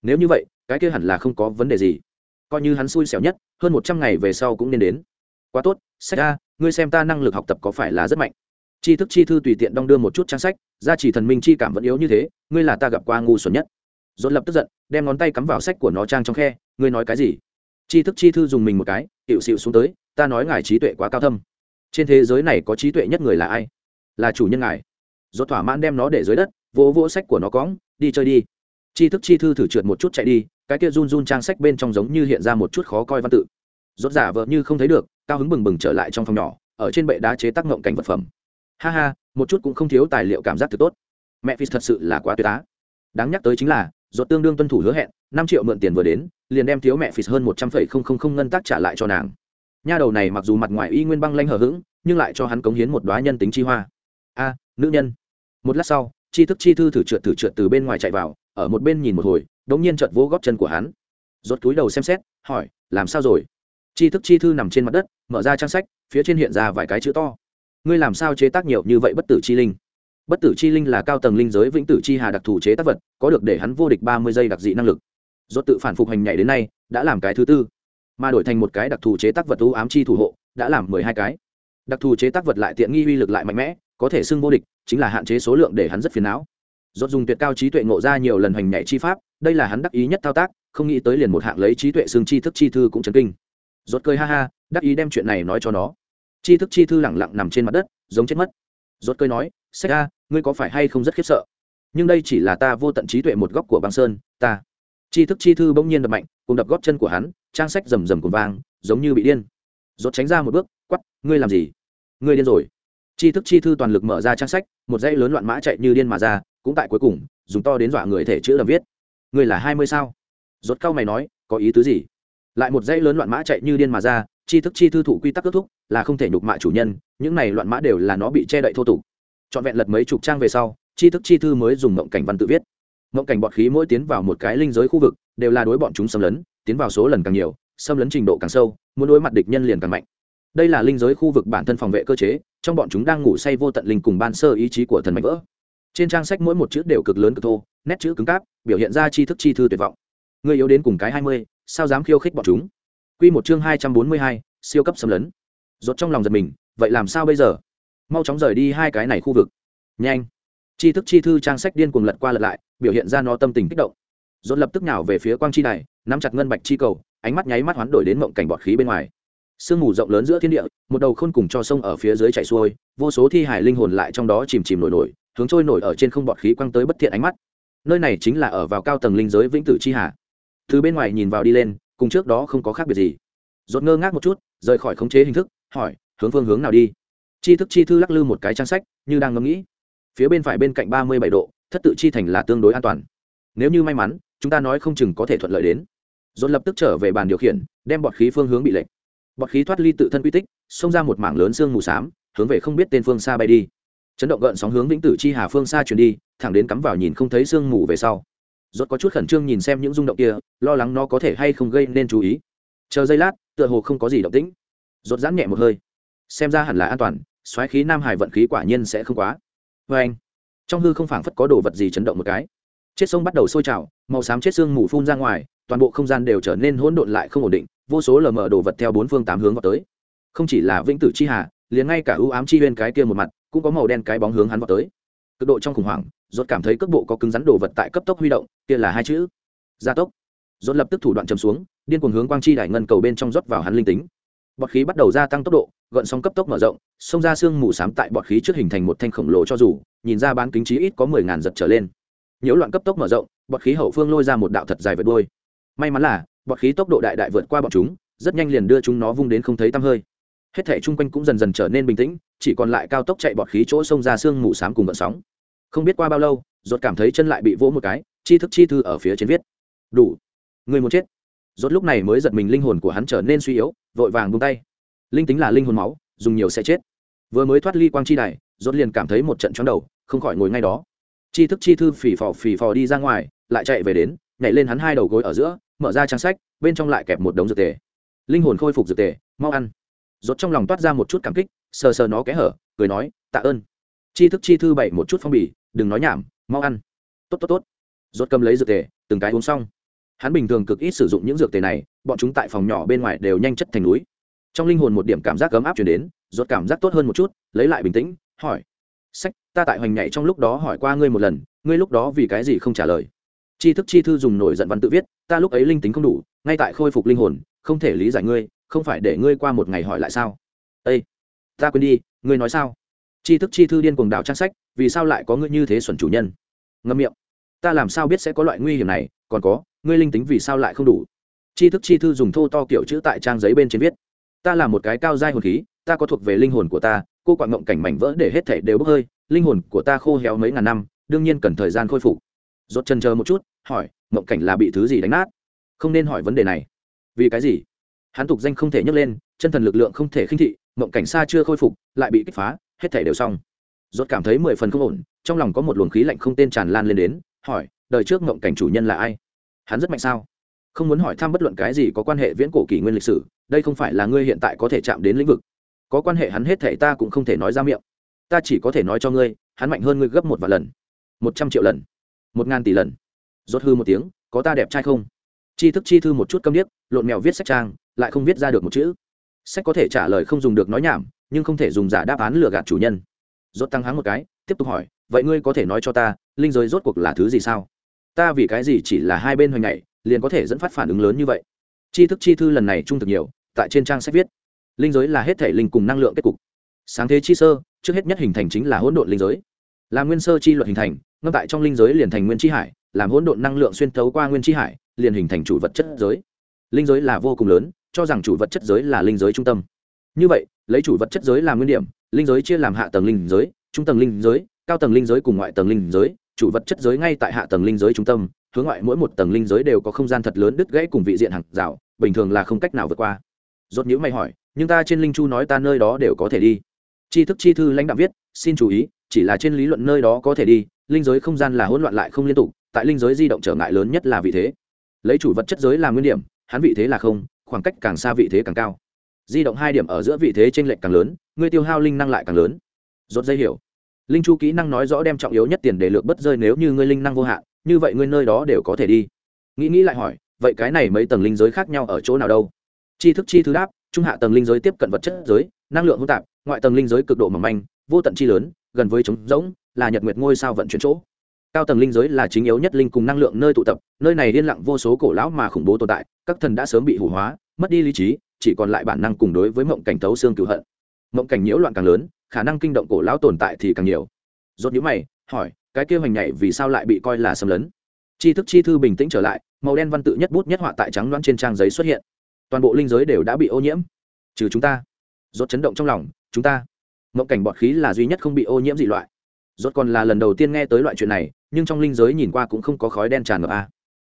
Nếu như vậy, cái kia hẳn là không có vấn đề gì. Coi như hắn xui xẻo nhất, hơn một trăm ngày về sau cũng nên đến. Quá tốt, sách a, ngươi xem ta năng lực học tập có phải là rất mạnh. Chi thức chi thư tùy tiện đong đưa một chút trang sách, gia chỉ thần minh chi cảm vẫn yếu như thế, ngươi là ta gặp qua ngu xuẩn nhất. Rốt lập tức giận, đem ngón tay cắm vào sách của nó trang trong khe, ngươi nói cái gì? Chi thức chi thư dùng mình một cái, hiệu xịu xuống tới, ta nói ngài trí tuệ quá cao thâm trên thế giới này có trí tuệ nhất người là ai? Là chủ nhân ngài. Do thỏa mãn đem nó để dưới đất, vỗ vỗ sách của nó cóng đi chơi đi. Chi thức chi thư thử trượt một chút chạy đi, cái kia run run trang sách bên trong giống như hiện ra một chút khó coi văn tự. Rốt giả vợ như không thấy được, cao hứng bừng bừng trở lại trong phòng nhỏ, ở trên bệ đá chế tác ngộng cảnh vật phẩm. Ha ha, một chút cũng không thiếu tài liệu cảm giác thực tốt. Mẹ phi thật sự là quá tuyệt á. Đáng nhắc tới chính là, rốt tương đương tuân thủ hứa hẹn, năm triệu mượn tiền vừa đến, liền đem thiếu mẹ phi hơn một trăm phẩy không không không ngân tác trả lại cho nàng nha đầu này mặc dù mặt ngoài y nguyên băng lanh hờ hững, nhưng lại cho hắn cống hiến một đoá nhân tính chi hoa. A, nữ nhân. Một lát sau, chi thức chi thư thử trượt thử trượt từ bên ngoài chạy vào, ở một bên nhìn một hồi, đống nhiên chợt vỗ gót chân của hắn. Rốt túi đầu xem xét, hỏi, làm sao rồi? Chi thức chi thư nằm trên mặt đất, mở ra trang sách, phía trên hiện ra vài cái chữ to. Ngươi làm sao chế tác nhiều như vậy bất tử chi linh? Bất tử chi linh là cao tầng linh giới vĩnh tử chi hà đặc thù chế tác vật, có được để hắn vô địch ba mươi giây đặc dị năng lực. Rốt tự phản phục hành nhảy đến nay, đã làm cái thứ tư mà đổi thành một cái đặc thù chế tác vật u ám chi thủ hộ, đã làm mười hai cái. Đặc thù chế tác vật lại tiện nghi uy lực lại mạnh mẽ, có thể xưng vô địch, chính là hạn chế số lượng để hắn rất phiền não. Dốt dùng tuyệt cao trí tuệ ngộ ra nhiều lần hoành nhảy chi pháp, đây là hắn đắc ý nhất thao tác, không nghĩ tới liền một hạng lấy trí tuệ xương chi thức chi thư cũng chấn kinh. Dốt cười ha ha, đắc ý đem chuyện này nói cho nó. Chi thức chi thư lẳng lặng nằm trên mặt đất, giống chết mất. Dốt cười nói, sách a, ngươi có phải hay không rất khiếp sợ? Nhưng đây chỉ là ta vô tận trí tuệ một góc của băng sơn, ta. Chi thức chi thư bỗng nhiên đập mạnh, cùng đập gót chân của hắn trang sách rầm rầm cùng vang, giống như bị điên. Dốt tránh ra một bước quắp ngươi làm gì? Ngươi điên rồi. Chi thức chi thư toàn lực mở ra trang sách, một dãy lớn loạn mã chạy như điên mà ra, cũng tại cuối cùng, dùng to đến dọa người thể chữ đầm viết. Ngươi là hai mươi sao? Rốt cao mày nói, có ý tứ gì? Lại một dãy lớn loạn mã chạy như điên mà ra, chi thức chi thư thủ quy tắc kết thúc, là không thể nhục mạ chủ nhân, những này loạn mã đều là nó bị che đậy thô tục. Trọn vẹn lật mấy chục trang về sau, chi thức chi thư mới dùng mộng cảnh văn tự viết. Mộng cảnh bọt khí mỗi tiến vào một cái linh giới khu vực, đều là đối bọn chúng xâm lấn tiến vào số lần càng nhiều, xâm lấn trình độ càng sâu, muốn đối mặt địch nhân liền càng mạnh. Đây là linh giới khu vực bản thân phòng vệ cơ chế, trong bọn chúng đang ngủ say vô tận linh cùng ban sơ ý chí của thần mạnh vỡ. Trên trang sách mỗi một chữ đều cực lớn cực thô, nét chữ cứng cáp, biểu hiện ra tri thức chi thư tuyệt vọng. Người yếu đến cùng cái hai mươi, sao dám khiêu khích bọn chúng? Q một chương hai trăm bốn mươi hai, siêu cấp xâm lấn. Rốt trong lòng giật mình, vậy làm sao bây giờ? Mau chóng rời đi hai cái này khu vực. Nhanh. Tri thức chi thư trang sách điên cuồng lật qua lật lại, biểu hiện ra nó tâm tình kích động rốt lập tức nhào về phía quang chi này nắm chặt ngân bạch chi cầu, ánh mắt nháy mắt hoán đổi đến mộng cảnh bọt khí bên ngoài. Sương mù rộng lớn giữa thiên địa, một đầu khôn cùng cho sông ở phía dưới chảy xuôi, vô số thi hải linh hồn lại trong đó chìm chìm nổi nổi, hướng trôi nổi ở trên không bọt khí quăng tới bất thiện ánh mắt. Nơi này chính là ở vào cao tầng linh giới vĩnh tử chi hà. Từ bên ngoài nhìn vào đi lên, cùng trước đó không có khác biệt gì. Dốt ngơ ngác một chút, rời khỏi khống chế hình thức, hỏi, hướng phương hướng nào đi? Chi thức chi thư lắc lư một cái trang sách, như đang ngẫm nghĩ. Phía bên phải bên cạnh ba mươi bảy độ, thất tự chi thành là tương đối an toàn. Nếu như may mắn chúng ta nói không chừng có thể thuận lợi đến. Dồn lập tức trở về bàn điều khiển, đem bọt khí phương hướng bị lệch. Bọt khí thoát ly tự thân quy tích, xông ra một mảng lớn sương mù s á m hướng về không biết tên phương xa bay đi. Chấn động gợn sóng hướng vĩnh tử chi hà phương xa chuyển đi, thẳng đến cắm vào nhìn không thấy sương mù về sau. Rốt có chút khẩn trương nhìn xem những rung động kia, lo lắng nó có thể hay không gây nên chú ý. Chờ giây lát, tựa hồ không có gì động tĩnh. Rốt giãn nhẹ một hơi. Xem ra hẳn là an toàn, xoáy khí nam hải vận khí quả nhiên sẽ không quá. Vê anh trong hư không phảng phất có đồ vật gì chấn động một cái chết sông bắt đầu sôi trào, màu xám chết sương mù phun ra ngoài, toàn bộ không gian đều trở nên hỗn độn lại không ổn định, vô số lờ mờ đồ vật theo bốn phương tám hướng vào tới. Không chỉ là vĩnh tử chi hà, liền ngay cả ưu ám chi huyên cái kia một mặt, cũng có màu đen cái bóng hướng hắn vào tới. Cực độ trong khủng hoảng, rốt cảm thấy cước bộ có cứng rắn đồ vật tại cấp tốc huy động, kia là hai chữ. Gia tốc. Rốt lập tức thủ đoạn chầm xuống, điên cuồng hướng quang chi đại ngân cầu bên trong rót vào hắn linh tính. Bọt khí bắt đầu gia tăng tốc độ, gợn sóng cấp tốc mở rộng, xông ra xương mù xám tại bọt khí trước hình thành một thanh khổng lồ cho dù, nhìn ra bán kính trí ít có mười ngàn giật trở lên nhiễu loạn cấp tốc mở rộng, bọt khí hậu phương lôi ra một đạo thật dài vượt đuôi. May mắn là, bọt khí tốc độ đại đại vượt qua bọn chúng, rất nhanh liền đưa chúng nó vung đến không thấy tăm hơi. Hết thể chung quanh cũng dần dần trở nên bình tĩnh, chỉ còn lại cao tốc chạy bọt khí chỗ xông ra sương mù s á m cùng vận sóng. Không biết qua bao lâu, rốt cảm thấy chân lại bị vỗ một cái, chi thức chi thư ở phía trên viết. Đủ. Người muốn chết. Rốt lúc này mới giật mình linh hồn của hắn trở nên suy yếu, vội vàng buông tay. Linh tính là linh hồn máu, dùng nhiều sẽ chết. Vừa mới thoát ly quang chi đài, rốt liền cảm thấy một trận chóng đầu, không khỏi ngồi ngay đó chi thức chi thư phì phò phì phò đi ra ngoài, lại chạy về đến, nhảy lên hắn hai đầu gối ở giữa, mở ra trang sách, bên trong lại kẹp một đống dược tề. Linh hồn khôi phục dược tề, mau ăn. Rốt trong lòng toát ra một chút cảm kích, sờ sờ nó kẽ hở, cười nói, tạ ơn. Chi thức chi thư bảy một chút phong bì, đừng nói nhảm, mau ăn. Tốt tốt tốt. Rốt cầm lấy dược tề, từng cái uống xong. Hắn bình thường cực ít sử dụng những dược tề này, bọn chúng tại phòng nhỏ bên ngoài đều nhanh chất thành núi. Trong linh hồn một điểm cảm giác ấm áp chuyển đến, rốt cảm giác tốt hơn một chút, lấy lại bình tĩnh, hỏi, sách ta tại hoành nhảy trong lúc đó hỏi qua ngươi một lần, ngươi lúc đó vì cái gì không trả lời? Chi thức chi thư dùng nổi giận văn tự viết, ta lúc ấy linh tính không đủ, ngay tại khôi phục linh hồn, không thể lý giải ngươi, không phải để ngươi qua một ngày hỏi lại sao? Ây ta quên đi, ngươi nói sao? Chi thức chi thư điên cuồng đảo trang sách, vì sao lại có ngươi như thế xuẩn chủ nhân? Ngâm miệng. Ta làm sao biết sẽ có loại nguy hiểm này, còn có, ngươi linh tính vì sao lại không đủ? Chi thức chi thư dùng thô to kiểu chữ tại trang giấy bên trên viết. Ta là một cái cao giai hồn khí, ta có thuộc về linh hồn của ta, cô quạng ngộng cảnh mảnh vỡ để hết thể đều bốc hơi linh hồn của ta khô héo mấy ngàn năm, đương nhiên cần thời gian khôi phục. Rốt chân chờ một chút, hỏi ngộng cảnh là bị thứ gì đánh nát? Không nên hỏi vấn đề này. Vì cái gì? Hắn tục danh không thể nhấc lên, chân thần lực lượng không thể khinh thị ngộng cảnh xa chưa khôi phục, lại bị kích phá, hết thể đều xong. Rốt cảm thấy mười phần không ổn, trong lòng có một luồng khí lạnh không tên tràn lan lên đến, hỏi, đời trước ngộng cảnh chủ nhân là ai? Hắn rất mạnh sao? Không muốn hỏi thăm bất luận cái gì có quan hệ viễn cổ kỷ nguyên lịch sử, đây không phải là ngươi hiện tại có thể chạm đến lĩnh vực. Có quan hệ hắn hết thể ta cũng không thể nói ra miệng ta chỉ có thể nói cho ngươi, hắn mạnh hơn ngươi gấp một vài lần. Một trăm triệu lần. Một ngàn tỷ lần. Rốt hư một tiếng, có ta đẹp trai không? Chi thức chi thư một chút câm điếc, lộn mèo viết sách trang, lại không viết ra được một chữ. Sách có thể trả lời không dùng được nói nhảm, nhưng không thể dùng giả đáp án lừa gạt chủ nhân. Rốt tăng háng một cái, tiếp tục hỏi, vậy ngươi có thể nói cho ta, linh giới rốt cuộc là thứ gì sao? Ta vì cái gì chỉ là hai bên hoành nhảy, liền có thể dẫn phát phản ứng lớn như vậy? Chi thức chi thư lần này trung thực nhiều, tại trên trang sách viết, linh giới là hết thể linh cùng năng lượng kết cục sáng thế chi sơ, trước hết nhất hình thành chính là hỗn độn linh giới. Là nguyên sơ chi luật hình thành, ngâm tại trong linh giới liền thành nguyên chi hải, làm hỗn độn năng lượng xuyên thấu qua nguyên chi hải, liền hình thành chủ vật chất giới. Linh giới là vô cùng lớn, cho rằng chủ vật chất giới là linh giới trung tâm. Như vậy, lấy chủ vật chất giới làm nguyên điểm, linh giới chia làm hạ tầng linh giới, trung tầng linh giới, cao tầng linh giới cùng ngoại tầng linh giới. Chủ vật chất giới ngay tại hạ tầng linh giới trung tâm, hướng ngoại mỗi một tầng linh giới đều có không gian thật lớn đứt gãy cùng vị diện hàng rào, bình thường là không cách nào vượt qua. Rốt nhữ mày hỏi, nhưng ta trên linh chu nói ta nơi đó đều có thể đi? Tri thức chi thư lãnh đạo viết, xin chú ý, chỉ là trên lý luận nơi đó có thể đi, linh giới không gian là hỗn loạn lại không liên tục, tại linh giới di động trở ngại lớn nhất là vị thế. Lấy chủ vật chất giới làm nguyên điểm, hắn vị thế là không, khoảng cách càng xa vị thế càng cao. Di động hai điểm ở giữa vị thế t r ê n lệch càng lớn ngươi tiêu hao linh năng lại càng lớn. Rốt dây hiểu. Linh chu kỹ năng nói rõ đem trọng yếu nhất tiền để lược bất rơi nếu như ngươi linh năng vô hạn, như vậy ngươi nơi đó đều có thể đi. Nghĩ nghĩ lại hỏi, vậy cái này mấy tầng linh giới khác nhau ở chỗ nào đâu? Chi thức chi thứ đáp, trung hạ tầng linh giới tiếp cận vật chất giới năng lượng hỗn tạp, ngoại tầng linh giới cực độ mỏng manh, vô tận chi lớn, gần với trống rỗng, là nhật nguyệt ngôi sao vận chuyển chỗ. Cao tầng linh giới là chính yếu nhất linh cùng năng lượng nơi tụ tập, nơi này yên lặng vô số cổ lão mà khủng bố tồn tại, các thần đã sớm bị hủ hóa, mất đi lý trí, chỉ còn lại bản năng cùng đối với mộng cảnh thấu xương cựu hận. Mộng cảnh nhiễu loạn càng lớn, khả năng kinh động cổ lão tồn tại thì càng nhiều. Rốt nhíu mày, hỏi, cái kia hoành nhảy vì sao lại bị coi là xâm lấn? Chi thức chi thư bình tĩnh trở lại, màu đen văn tự nhất bút nhất họa tại trắng loãng trên trang giấy xuất hiện. Toàn bộ linh giới đều đã bị ô nhiễm. Trừ chúng ta rốt chấn động trong lòng, chúng ta, mộng cảnh bọt khí là duy nhất không bị ô nhiễm dị loại. Rốt còn là lần đầu tiên nghe tới loại chuyện này, nhưng trong linh giới nhìn qua cũng không có khói đen tràn ngập a.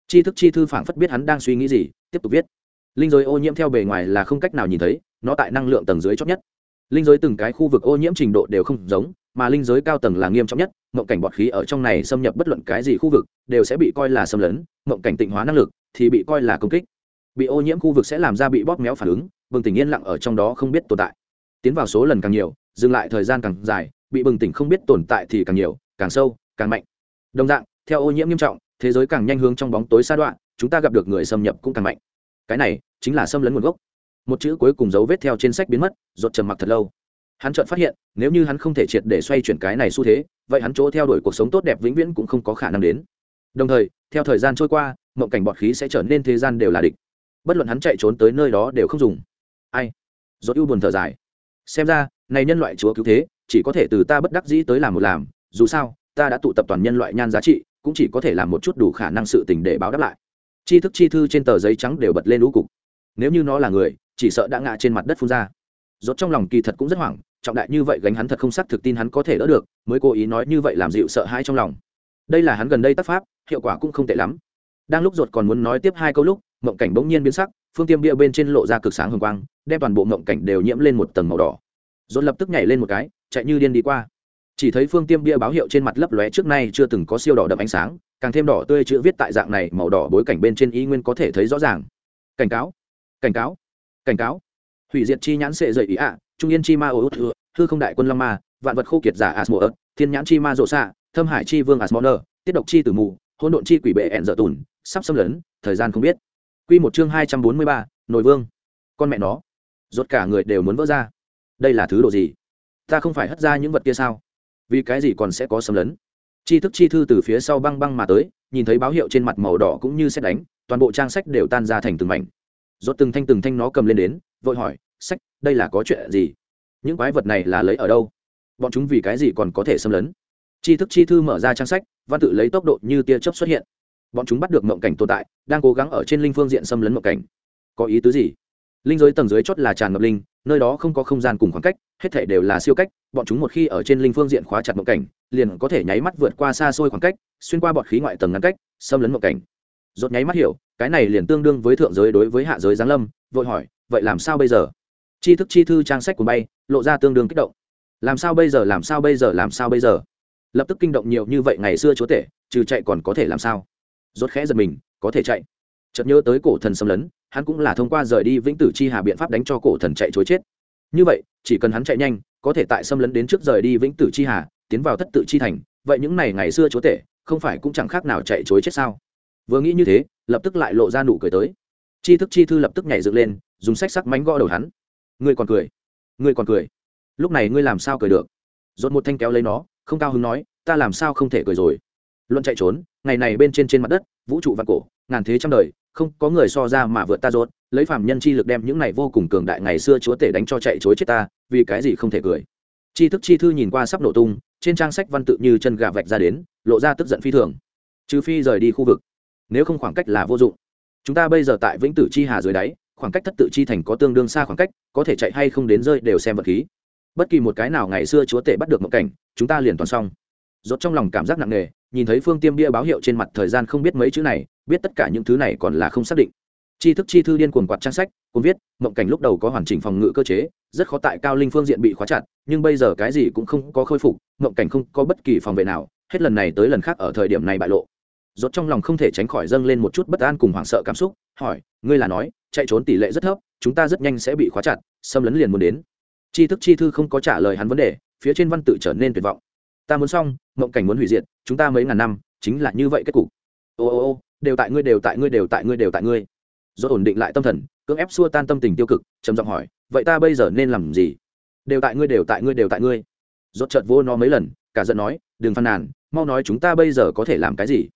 Chi thức chi thư phảng phất biết hắn đang suy nghĩ gì, tiếp tục viết. Linh giới ô nhiễm theo bề ngoài là không cách nào nhìn thấy, nó tại năng lượng tầng dưới chót nhất. Linh giới từng cái khu vực ô nhiễm trình độ đều không giống, mà linh giới cao tầng là nghiêm trọng nhất, mộng cảnh bọt khí ở trong này xâm nhập bất luận cái gì khu vực, đều sẽ bị coi là xâm lấn, mộng cảnh tịnh hóa năng lực thì bị coi là công kích bị ô nhiễm khu vực sẽ làm ra bị bóp méo phản ứng, bừng tỉnh yên lặng ở trong đó không biết tồn tại. Tiến vào số lần càng nhiều, dừng lại thời gian càng dài, bị bừng tỉnh không biết tồn tại thì càng nhiều, càng sâu, càng mạnh. Đồng dạng, theo ô nhiễm nghiêm trọng, thế giới càng nhanh hướng trong bóng tối xa đoạn, chúng ta gặp được người xâm nhập cũng càng mạnh. Cái này chính là xâm lấn nguồn gốc. Một chữ cuối cùng dấu vết theo trên sách biến mất rột trầm mặc thật lâu. Hắn chợt phát hiện, nếu như hắn không thể triệt để xoay chuyển cái này xu thế, vậy hắn chỗ theo đuổi cuộc sống tốt đẹp vĩnh viễn cũng không có khả năng đến. Đồng thời, theo thời gian trôi qua, mộng cảnh bọt khí sẽ trở nên thế gian đều là địch bất luận hắn chạy trốn tới nơi đó đều không dùng. Ai? Rốt ưu buồn thở dài. Xem ra, này nhân loại chúa cứu thế, chỉ có thể từ ta bất đắc dĩ tới làm một làm, dù sao, ta đã tụ tập toàn nhân loại nhan giá trị, cũng chỉ có thể làm một chút đủ khả năng sự tình để báo đáp lại. Chi thức chi thư trên tờ giấy trắng đều bật lên lũ cục. Nếu như nó là người, chỉ sợ đã ngã trên mặt đất phun ra. Rốt trong lòng kỳ thật cũng rất hoảng, trọng đại như vậy gánh hắn thật không xác thực tin hắn có thể đỡ được, mới cố ý nói như vậy làm dịu sợ hãi trong lòng. Đây là hắn gần đây tác pháp, hiệu quả cũng không tệ lắm. Đang lúc rốt còn muốn nói tiếp hai câu lúc mộng cảnh bỗng nhiên biến sắc, phương tiêm bia bên trên lộ ra cực sáng hồng quang, đem toàn bộ mộng cảnh đều nhiễm lên một tầng màu đỏ. Rốt lập tức nhảy lên một cái, chạy như điên đi qua. Chỉ thấy phương tiêm bia báo hiệu trên mặt lấp lóe trước nay chưa từng có siêu đỏ đậm ánh sáng, càng thêm đỏ tươi chữ viết tại dạng này màu đỏ bối cảnh bên trên y nguyên có thể thấy rõ ràng. Cảnh cáo cảnh cáo cảnh cáo. Hủy diệt chi nhãn sệ dậy ý ạ, trung yên chi ma ô út hư không đại quân long ma, vạn vật khô kiệt giả asmo ớt, thiên nhãn chi ma rộ xạ, thâm hải chi vương asmoner, tiết độc chi tử mù hôn độn chi quỷ bệ ẹn dở tùn, sắp xâm lấn, thời gian không biết quy một chương hai trăm bốn mươi ba, nội vương. Con mẹ nó. Rốt cả người đều muốn vỡ ra. Đây là thứ đồ gì? Ta không phải hất ra những vật kia sao? Vì cái gì còn sẽ có xâm lấn? Chi thức chi thư từ phía sau băng băng mà tới, nhìn thấy báo hiệu trên mặt màu đỏ cũng như xét đánh, toàn bộ trang sách đều tan ra thành từng mảnh. Rốt từng thanh từng thanh nó cầm lên đến, vội hỏi, sách, đây là có chuyện gì? Những quái vật này là lấy ở đâu? Bọn chúng vì cái gì còn có thể xâm lấn? Tri thức chi thư mở ra trang sách, văn tự lấy tốc độ như tia chớp xuất hiện bọn chúng bắt được mộng cảnh tồn tại, đang cố gắng ở trên linh phương diện xâm lấn mộng cảnh. Có ý tứ gì? Linh giới tầng dưới chót là tràn ngập linh, nơi đó không có không gian cùng khoảng cách, hết thể đều là siêu cách, bọn chúng một khi ở trên linh phương diện khóa chặt mộng cảnh, liền có thể nháy mắt vượt qua xa xôi khoảng cách, xuyên qua bọt khí ngoại tầng ngắn cách, xâm lấn mộng cảnh. Rốt nháy mắt hiểu, cái này liền tương đương với thượng giới đối với hạ giới giáng lâm, vội hỏi, vậy làm sao bây giờ? Chi thức chi thư trang sách của bay, lộ ra tương đương kích động. Làm sao bây giờ, làm sao bây giờ, làm sao bây giờ? Lập tức kinh động nhiều như vậy ngày xưa chúa tể, trừ chạy còn có thể làm sao? Rốt khẽ giật mình, có thể chạy. Chợt nhớ tới cổ thần xâm lấn, hắn cũng là thông qua rời đi vĩnh tử chi hà biện pháp đánh cho cổ thần chạy chối chết. Như vậy, chỉ cần hắn chạy nhanh, có thể tại xâm lấn đến trước rời đi vĩnh tử chi hà, tiến vào thất tự chi thành, vậy những này ngày xưa chúa tể, không phải cũng chẳng khác nào chạy chối chết sao? Vừa nghĩ như thế, lập tức lại lộ ra nụ cười tới. Chi thức chi thư lập tức nhảy dựng lên, dùng sách sắc mánh gõ đầu hắn. Ngươi còn cười. Ngươi còn cười. Lúc này ngươi làm sao cười được? Dồn một thanh kéo lấy nó, không cao hứng nói, ta làm sao không thể cười rồi? Luận chạy trốn, ngày này bên trên trên mặt đất, vũ trụ vạn cổ, ngàn thế trăm đời, không có người so ra mà vượt ta rốt lấy phàm nhân chi lực đem những này vô cùng cường đại ngày xưa chúa tể đánh cho chạy chối chết ta, vì cái gì không thể cười. Chi thức chi thư nhìn qua sắp nổ tung, trên trang sách văn tự như chân gà vạch ra đến, lộ ra tức giận phi thường. Trừ phi rời đi khu vực, nếu không khoảng cách là vô dụng. Chúng ta bây giờ tại vĩnh tử chi hà dưới đáy, khoảng cách thất tự chi thành có tương đương xa khoảng cách, có thể chạy hay không đến rơi đều xem vật khí. Bất kỳ một cái nào ngày xưa chúa tể bắt được một cảnh, chúng ta liền toàn xong. Rốt trong lòng cảm giác nặng nề nhìn thấy phương tiêm bia báo hiệu trên mặt thời gian không biết mấy chữ này, biết tất cả những thứ này còn là không xác định. Chi thức chi thư điên cuồng quạt trang sách, cuốn viết, mộng cảnh lúc đầu có hoàn chỉnh phòng ngự cơ chế, rất khó tại cao linh phương diện bị khóa chặt, nhưng bây giờ cái gì cũng không có khôi phục, mộng cảnh không có bất kỳ phòng vệ nào, hết lần này tới lần khác ở thời điểm này bại lộ. Rốt trong lòng không thể tránh khỏi dâng lên một chút bất an cùng hoảng sợ cảm xúc, hỏi, ngươi là nói, chạy trốn tỷ lệ rất thấp, chúng ta rất nhanh sẽ bị khóa chặt, xâm lấn liền muốn đến. Chi thức chi thư không có trả lời hắn vấn đề, phía trên văn tự trở nên tuyệt vọng ta muốn xong, mộng cảnh muốn hủy diệt, chúng ta mấy ngàn năm, chính là như vậy kết cục. Ô ô ô, đều tại ngươi, đều tại ngươi, đều tại ngươi, đều tại ngươi. Do ổn định lại tâm thần, cưỡng ép xua tan tâm tình tiêu cực, trầm giọng hỏi, vậy ta bây giờ nên làm gì? Đều tại ngươi, đều tại ngươi, đều tại ngươi. Rốt chợt vô nó mấy lần, cả giận nói, đừng phàn nàn, mau nói chúng ta bây giờ có thể làm cái gì?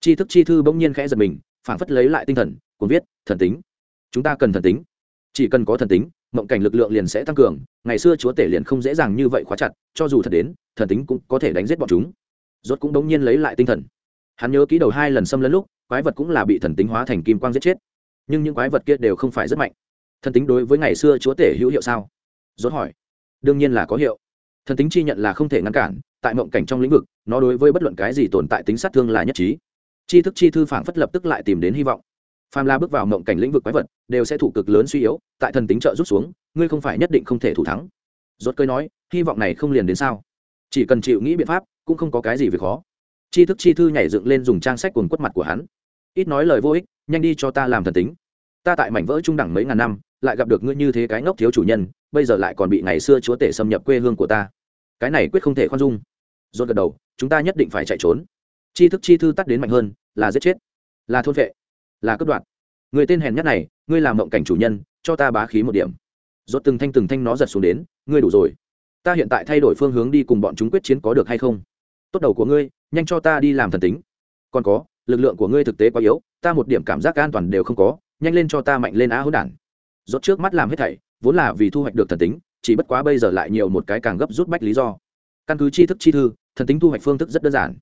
Chi thức chi thư bỗng nhiên khẽ giật mình, phảng phất lấy lại tinh thần cuốn viết, thần tính. Chúng ta cần thần tính chỉ cần có thần tính, mộng cảnh lực lượng liền sẽ tăng cường, ngày xưa chúa tể liền không dễ dàng như vậy khóa chặt, cho dù thật đến, thần tính cũng có thể đánh giết bọn chúng. Rốt cũng đống nhiên lấy lại tinh thần. Hắn nhớ kỹ đầu hai lần xâm lấn lúc, quái vật cũng là bị thần tính hóa thành kim quang giết chết. Nhưng những quái vật kia đều không phải rất mạnh. Thần tính đối với ngày xưa chúa tể hữu hiệu sao? Rốt hỏi. Đương nhiên là có hiệu. Thần tính chi nhận là không thể ngăn cản, tại mộng cảnh trong lĩnh vực, nó đối với bất luận cái gì tồn tại tính sát thương là nhất trí. Chi thức chi thư phảng phất lập tức lại tìm đến hy vọng phàm la bước vào mộng cảnh lĩnh vực quái vật, đều sẽ thủ cực lớn suy yếu, tại thần tính trợ rút xuống, ngươi không phải nhất định không thể thủ thắng. Rốt cơi nói, hy vọng này không liền đến sao? Chỉ cần chịu nghĩ biện pháp, cũng không có cái gì việc khó. Chi thức chi thư nhảy dựng lên dùng trang sách cuồng quất mặt của hắn. Ít nói lời vô ích, nhanh đi cho ta làm thần tính. Ta tại mảnh vỡ trung đẳng mấy ngàn năm, lại gặp được ngươi như thế cái ngốc thiếu chủ nhân, bây giờ lại còn bị ngày xưa chúa tể xâm nhập quê hương của ta. Cái này quyết không thể khoan dung. Rốt gật đầu, chúng ta nhất định phải chạy trốn. Chi thức chi thư tắt đến mạnh hơn, là giết chết. Là thôn vệ là cướp đoạt. Người tên hèn nhất này, ngươi làm mộng cảnh chủ nhân, cho ta bá khí một điểm. Rốt từng thanh từng thanh nó giật xuống đến, ngươi đủ rồi. Ta hiện tại thay đổi phương hướng đi cùng bọn chúng quyết chiến có được hay không? Tốt đầu của ngươi, nhanh cho ta đi làm thần tính. Còn có, lực lượng của ngươi thực tế quá yếu, ta một điểm cảm giác an toàn đều không có, nhanh lên cho ta mạnh lên á hỗn đản. Rốt trước mắt làm hết thảy, vốn là vì thu hoạch được thần tính, chỉ bất quá bây giờ lại nhiều một cái càng gấp rút bách lý do. Căn cứ tri thức chi thư, thần tính thu hoạch phương thức rất đơn giản.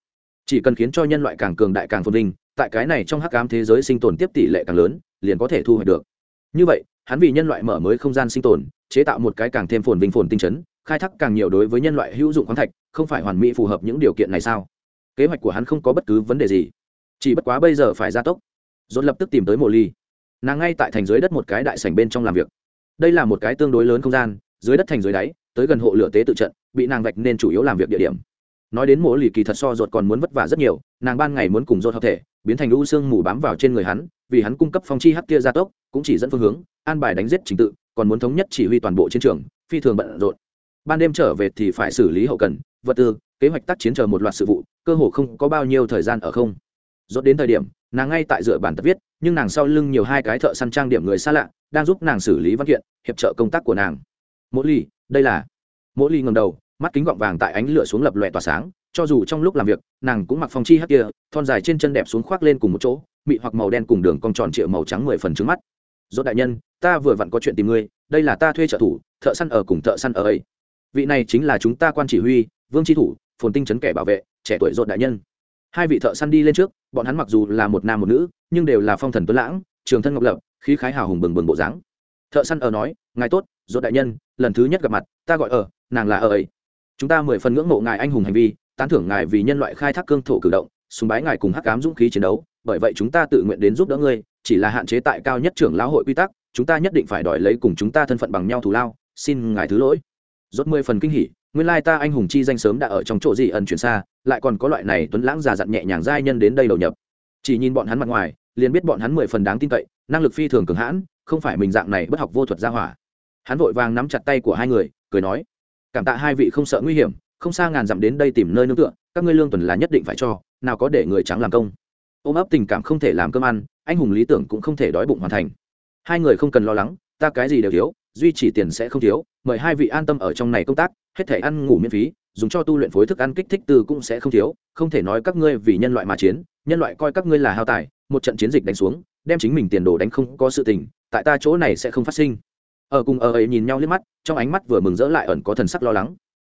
Chỉ cần khiến cho nhân loại càng cường đại càng phồn vinh tại cái này trong hắc ám thế giới sinh tồn tiếp tỷ lệ càng lớn, liền có thể thu hoạch được. Như vậy, hắn vì nhân loại mở mới không gian sinh tồn, chế tạo một cái càng thêm phồn vinh phồn tinh chấn, khai thác càng nhiều đối với nhân loại hữu dụng khoáng thạch, không phải hoàn mỹ phù hợp những điều kiện này sao? Kế hoạch của hắn không có bất cứ vấn đề gì. Chỉ bất quá bây giờ phải gia tốc. Dồn lập tức tìm tới mộ ly nàng ngay tại thành dưới đất một cái đại sảnh bên trong làm việc. Đây là một cái tương đối lớn không gian, dưới đất thành dưới đáy, tới gần hộ lửa tế tự trận, bị nàng vạch nên chủ yếu làm việc địa điểm. Nói đến mộ lì kỳ thật so ruột còn muốn vất vả rất nhiều, nàng ban ngày muốn cùng ruột hợp thể biến thành u xương mù bám vào trên người hắn, vì hắn cung cấp phong chi hắc kia gia tốc, cũng chỉ dẫn phương hướng, an bài đánh giết trình tự, còn muốn thống nhất chỉ huy toàn bộ chiến trường, phi thường bận rộn. Ban đêm trở về thì phải xử lý hậu cần, vật tư, kế hoạch tác chiến chờ một loạt sự vụ, cơ hồ không có bao nhiêu thời gian ở không. Rốt đến thời điểm, nàng ngay tại dựa bản tập viết, nhưng nàng sau lưng nhiều hai cái thợ săn trang điểm người xa lạ, đang giúp nàng xử lý văn kiện, hiệp trợ công tác của nàng. Mỗi ly, đây là mỗi ly ngầm đầu, mắt kính gọng vàng tại ánh lửa xuống lập lòe tỏa sáng cho dù trong lúc làm việc, nàng cũng mặc phong chi hắc kia, thon dài trên chân đẹp xuống khoác lên cùng một chỗ, mị hoặc màu đen cùng đường cong tròn trịa màu trắng mười phần trứng mắt. Dốt đại nhân, ta vừa vặn có chuyện tìm ngươi, đây là ta thuê trợ thủ, thợ săn ở cùng thợ săn ở ấy. Vị này chính là chúng ta quan chỉ huy, vương tri thủ, phồn tinh trấn kẻ bảo vệ, trẻ tuổi rột đại nhân. Hai vị thợ săn đi lên trước, bọn hắn mặc dù là một nam một nữ, nhưng đều là phong thần tuấn lãng, trường thân ngọc lập, khí khái hào hùng bừng bừng bộ dáng. Thợ săn ở nói, ngài tốt rột đại nhân, lần thứ nhất gặp mặt, ta gọi ở, nàng là ở ấy. Chúng ta mười phần ngưỡng mộ ngài anh hùng hành vi tán thưởng ngài vì nhân loại khai thác cương thổ cử động, sùng bái ngài cùng hắc cám dũng khí chiến đấu, bởi vậy chúng ta tự nguyện đến giúp đỡ ngươi, chỉ là hạn chế tại cao nhất trưởng lão hội quy tắc, chúng ta nhất định phải đòi lấy cùng chúng ta thân phận bằng nhau thù lao, xin ngài thứ lỗi. Rốt mười phần kinh hỉ, nguyên lai ta anh hùng chi danh sớm đã ở trong chỗ gì ẩn chuyển xa, lại còn có loại này tuấn lãng già dặn nhẹ nhàng giai nhân đến đây đầu nhập. Chỉ nhìn bọn hắn mặt ngoài, liền biết bọn hắn mười phần đáng tin cậy, năng lực phi thường cường hãn, không phải mình dạng này bất học vô thuật ra hỏa. Hắn vội vàng nắm chặt tay của hai người, cười nói, cảm tạ hai vị không sợ nguy hiểm không xa ngàn dặm đến đây tìm nơi nương tựa, các ngươi lương tuần là nhất định phải cho, nào có để người trắng làm công. Ôm ấp tình cảm không thể làm cơm ăn, anh hùng lý tưởng cũng không thể đói bụng hoàn thành. Hai người không cần lo lắng, ta cái gì đều thiếu, duy chỉ tiền sẽ không thiếu, mời hai vị an tâm ở trong này công tác, hết thể ăn ngủ miễn phí, dùng cho tu luyện phối thức ăn kích thích từ cũng sẽ không thiếu, không thể nói các ngươi vì nhân loại mà chiến, nhân loại coi các ngươi là hao tài, một trận chiến dịch đánh xuống, đem chính mình tiền đồ đánh không có sự tình, tại ta chỗ này sẽ không phát sinh. Ở cùng ở ấy nhìn nhau liếc mắt, trong ánh mắt vừa mừng rỡ lại ẩn có thần sắc lo lắng.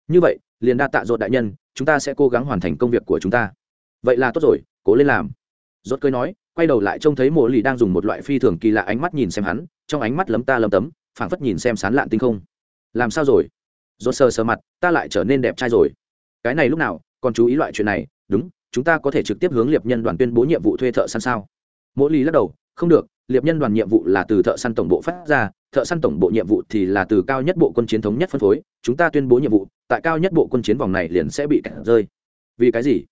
Như vậy liền đa tạ dột đại nhân, chúng ta sẽ cố gắng hoàn thành công việc của chúng ta. Vậy là tốt rồi, cố lên làm. Rốt cười nói, quay đầu lại trông thấy mộ lì đang dùng một loại phi thường kỳ lạ ánh mắt nhìn xem hắn, trong ánh mắt lấm ta lấm tấm, phảng phất nhìn xem sán lạn tinh không. Làm sao rồi? Rốt sờ sờ mặt, ta lại trở nên đẹp trai rồi. Cái này lúc nào, còn chú ý loại chuyện này? Đúng, chúng ta có thể trực tiếp hướng liệp nhân đoàn tuyên bố nhiệm vụ thuê thợ săn sao? Mộ lì lắc đầu không được, liệp nhân đoàn nhiệm vụ là từ thợ săn tổng bộ phát ra, thợ săn tổng bộ nhiệm vụ thì là từ cao nhất bộ quân chiến thống nhất phân phối, chúng ta tuyên bố nhiệm vụ, tại cao nhất bộ quân chiến vòng này liền sẽ bị cảnh rơi. Vì cái gì?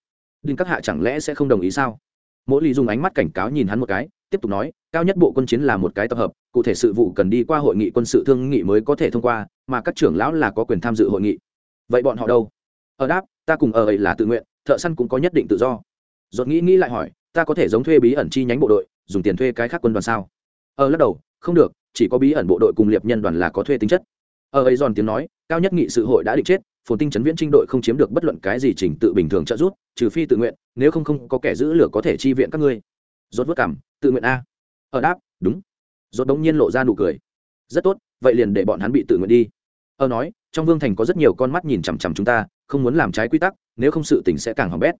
Đinh các hạ chẳng lẽ sẽ không đồng ý sao? Mỗi lý dùng ánh mắt cảnh cáo nhìn hắn một cái, tiếp tục nói, cao nhất bộ quân chiến là một cái tập hợp, cụ thể sự vụ cần đi qua hội nghị quân sự thương nghị mới có thể thông qua, mà các trưởng lão là có quyền tham dự hội nghị. Vậy bọn họ đâu? Ở đáp, ta cùng ở ấy là tự nguyện, thợ săn cũng có nhất định tự do. Dột nghĩ nghĩ lại hỏi, ta có thể giống thuê bí ẩn chi nhánh bộ đội dùng tiền thuê cái khác quân đoàn sao? Ở lắc đầu, không được, chỉ có bí ẩn bộ đội cùng liệp nhân đoàn là có thuê tính chất. Ở ấy giòn tiếng nói, cao nhất nghị sự hội đã định chết, phồn tinh chấn viễn trinh đội không chiếm được bất luận cái gì trình tự bình thường trợ giúp, trừ phi tự nguyện, nếu không không có kẻ giữ lửa có thể chi viện các ngươi. Rốt vất cảm, tự nguyện a. Ở đáp, đúng. Rốt đống nhiên lộ ra nụ cười. Rất tốt, vậy liền để bọn hắn bị tự nguyện đi. Ở nói, trong vương thành có rất nhiều con mắt nhìn chằm chằm chúng ta, không muốn làm trái quy tắc, nếu không sự tình sẽ càng hỏng bét.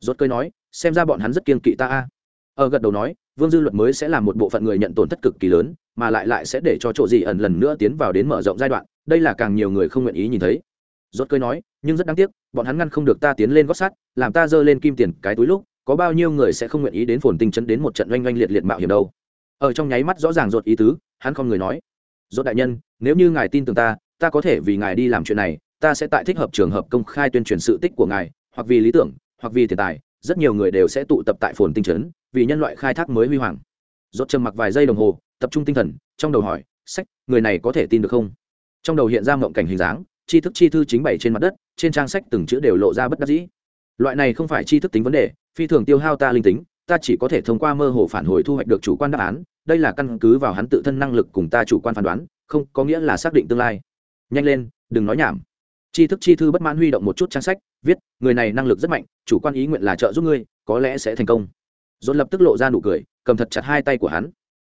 Rốt cười nói, xem ra bọn hắn rất kiên kỵ ta a. Ở gật đầu nói vương dư luật mới sẽ làm một bộ phận người nhận tổn thất cực kỳ lớn, mà lại lại sẽ để cho chỗ gì ẩn lần nữa tiến vào đến mở rộng giai đoạn, đây là càng nhiều người không nguyện ý nhìn thấy. Rốt cười nói, nhưng rất đáng tiếc, bọn hắn ngăn không được ta tiến lên gót sắt, làm ta giơ lên kim tiền cái túi lúc, có bao nhiêu người sẽ không nguyện ý đến phồn tinh chấn đến một trận oanh oanh liệt liệt mạo hiểm đâu. Ở trong nháy mắt rõ ràng rốt ý tứ, hắn không người nói, rốt đại nhân, nếu như ngài tin tưởng ta ta có thể vì ngài đi làm chuyện này, ta sẽ tại thích hợp trường hợp công khai tuyên truyền sự tích của ngài, hoặc vì lý tưởng, hoặc vì tiền tài, rất nhiều người đều sẽ tụ tập tại phồn tinh chấn vì nhân loại khai thác mới huy hoàng. Rốt trầm mặc vài giây đồng hồ, tập trung tinh thần, trong đầu hỏi, sách, người này có thể tin được không? Trong đầu hiện ra mộng cảnh hình dáng, tri thức chi thư chính bày trên mặt đất, trên trang sách từng chữ đều lộ ra bất đắc dĩ. Loại này không phải tri thức tính vấn đề, phi thường tiêu hao ta linh tính, ta chỉ có thể thông qua mơ hồ phản hồi thu hoạch được chủ quan đáp án, đây là căn cứ vào hắn tự thân năng lực cùng ta chủ quan phán đoán, không có nghĩa là xác định tương lai. Nhanh lên, đừng nói nhảm. Tri thức chi thư bất mãn huy động một chút trang sách, viết, người này năng lực rất mạnh, chủ quan ý nguyện là trợ giúp ngươi, có lẽ sẽ thành công dồn lập tức lộ ra nụ cười, cầm thật chặt hai tay của hắn.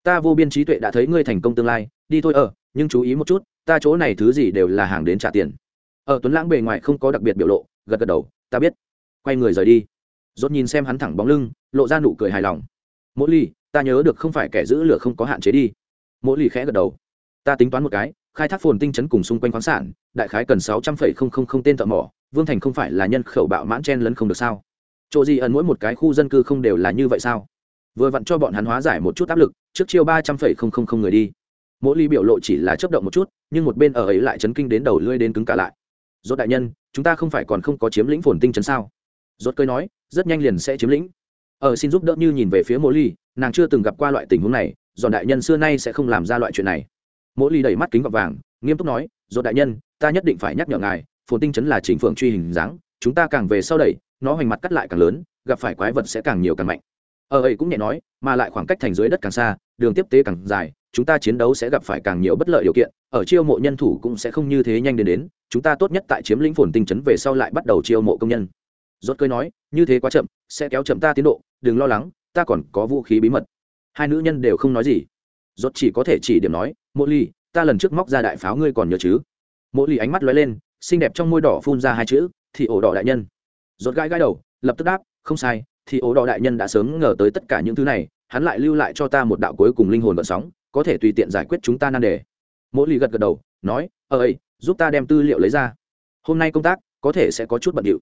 Ta vô biên trí tuệ đã thấy ngươi thành công tương lai, đi thôi ở, nhưng chú ý một chút, ta chỗ này thứ gì đều là hàng đến trả tiền. Ở tuấn lãng bề ngoài không có đặc biệt biểu lộ, gật gật đầu, ta biết. Quay người rời đi. Dốt nhìn xem hắn thẳng bóng lưng, lộ ra nụ cười hài lòng. Mỗi ly ta nhớ được không phải kẻ giữ lửa không có hạn chế đi. Mỗi ly khẽ gật đầu. Ta tính toán một cái, khai thác phồn tinh chấn cùng xung quanh khoáng sản, đại khái cần sáu trăm phẩy không không không tên thợ mỏ, vương thành không phải là nhân khẩu bạo mãn chen lấn không được sao? Chỗ gì ẩn mỗi một cái khu dân cư không đều là như vậy sao? Vừa vặn cho bọn hắn hóa giải một chút áp lực, trước chiêu ba trăm phẩy không không không người đi. Mỗi ly biểu lộ chỉ là chấp động một chút, nhưng một bên ở ấy lại chấn kinh đến đầu lưỡi đến cứng cả lại. Dốt đại nhân, chúng ta không phải còn không có chiếm lĩnh phồn tinh chấn sao? Dốt cơi nói, rất nhanh liền sẽ chiếm lĩnh. Ở xin giúp đỡ như nhìn về phía mỗi ly, nàng chưa từng gặp qua loại tình huống này dọn đại nhân xưa nay sẽ không làm ra loại chuyện này. Mỗi ly đẩy mắt kính gọt vàng, nghiêm túc nói dốt đại nhân, ta nhất định phải nhắc nhở ngài, phồn tinh chấn là chính phượng truy hình dáng chúng ta càng về sau đẩy, nó hoành mặt cắt lại càng lớn, gặp phải quái vật sẽ càng nhiều càng mạnh. Ở ấy cũng nhẹ nói, mà lại khoảng cách thành dưới đất càng xa, đường tiếp tế càng dài, chúng ta chiến đấu sẽ gặp phải càng nhiều bất lợi điều kiện, ở chiêu mộ nhân thủ cũng sẽ không như thế nhanh đến đến, chúng ta tốt nhất tại chiếm lĩnh phồn tinh chấn về sau lại bắt đầu chiêu mộ công nhân. Rốt cơi nói, như thế quá chậm, sẽ kéo chậm ta tiến độ, đừng lo lắng, ta còn có vũ khí bí mật. Hai nữ nhân đều không nói gì. Rốt chỉ có thể chỉ điểm nói, mộ ly ta lần trước móc ra đại pháo ngươi còn nhớ chứ? Mộ ly ánh mắt lóe lên, xinh đẹp trong môi đỏ phun ra hai chữ thì ổ đỏ đại nhân. Rốt gãi gãi đầu, lập tức đáp, không sai, thì ổ đỏ đại nhân đã sớm ngờ tới tất cả những thứ này, hắn lại lưu lại cho ta một đạo cuối cùng linh hồn vận sóng, có thể tùy tiện giải quyết chúng ta nan đề. Mỗi lì gật gật đầu, nói ờ ấy, giúp ta đem tư liệu lấy ra. Hôm nay công tác, có thể sẽ có chút bận điệu.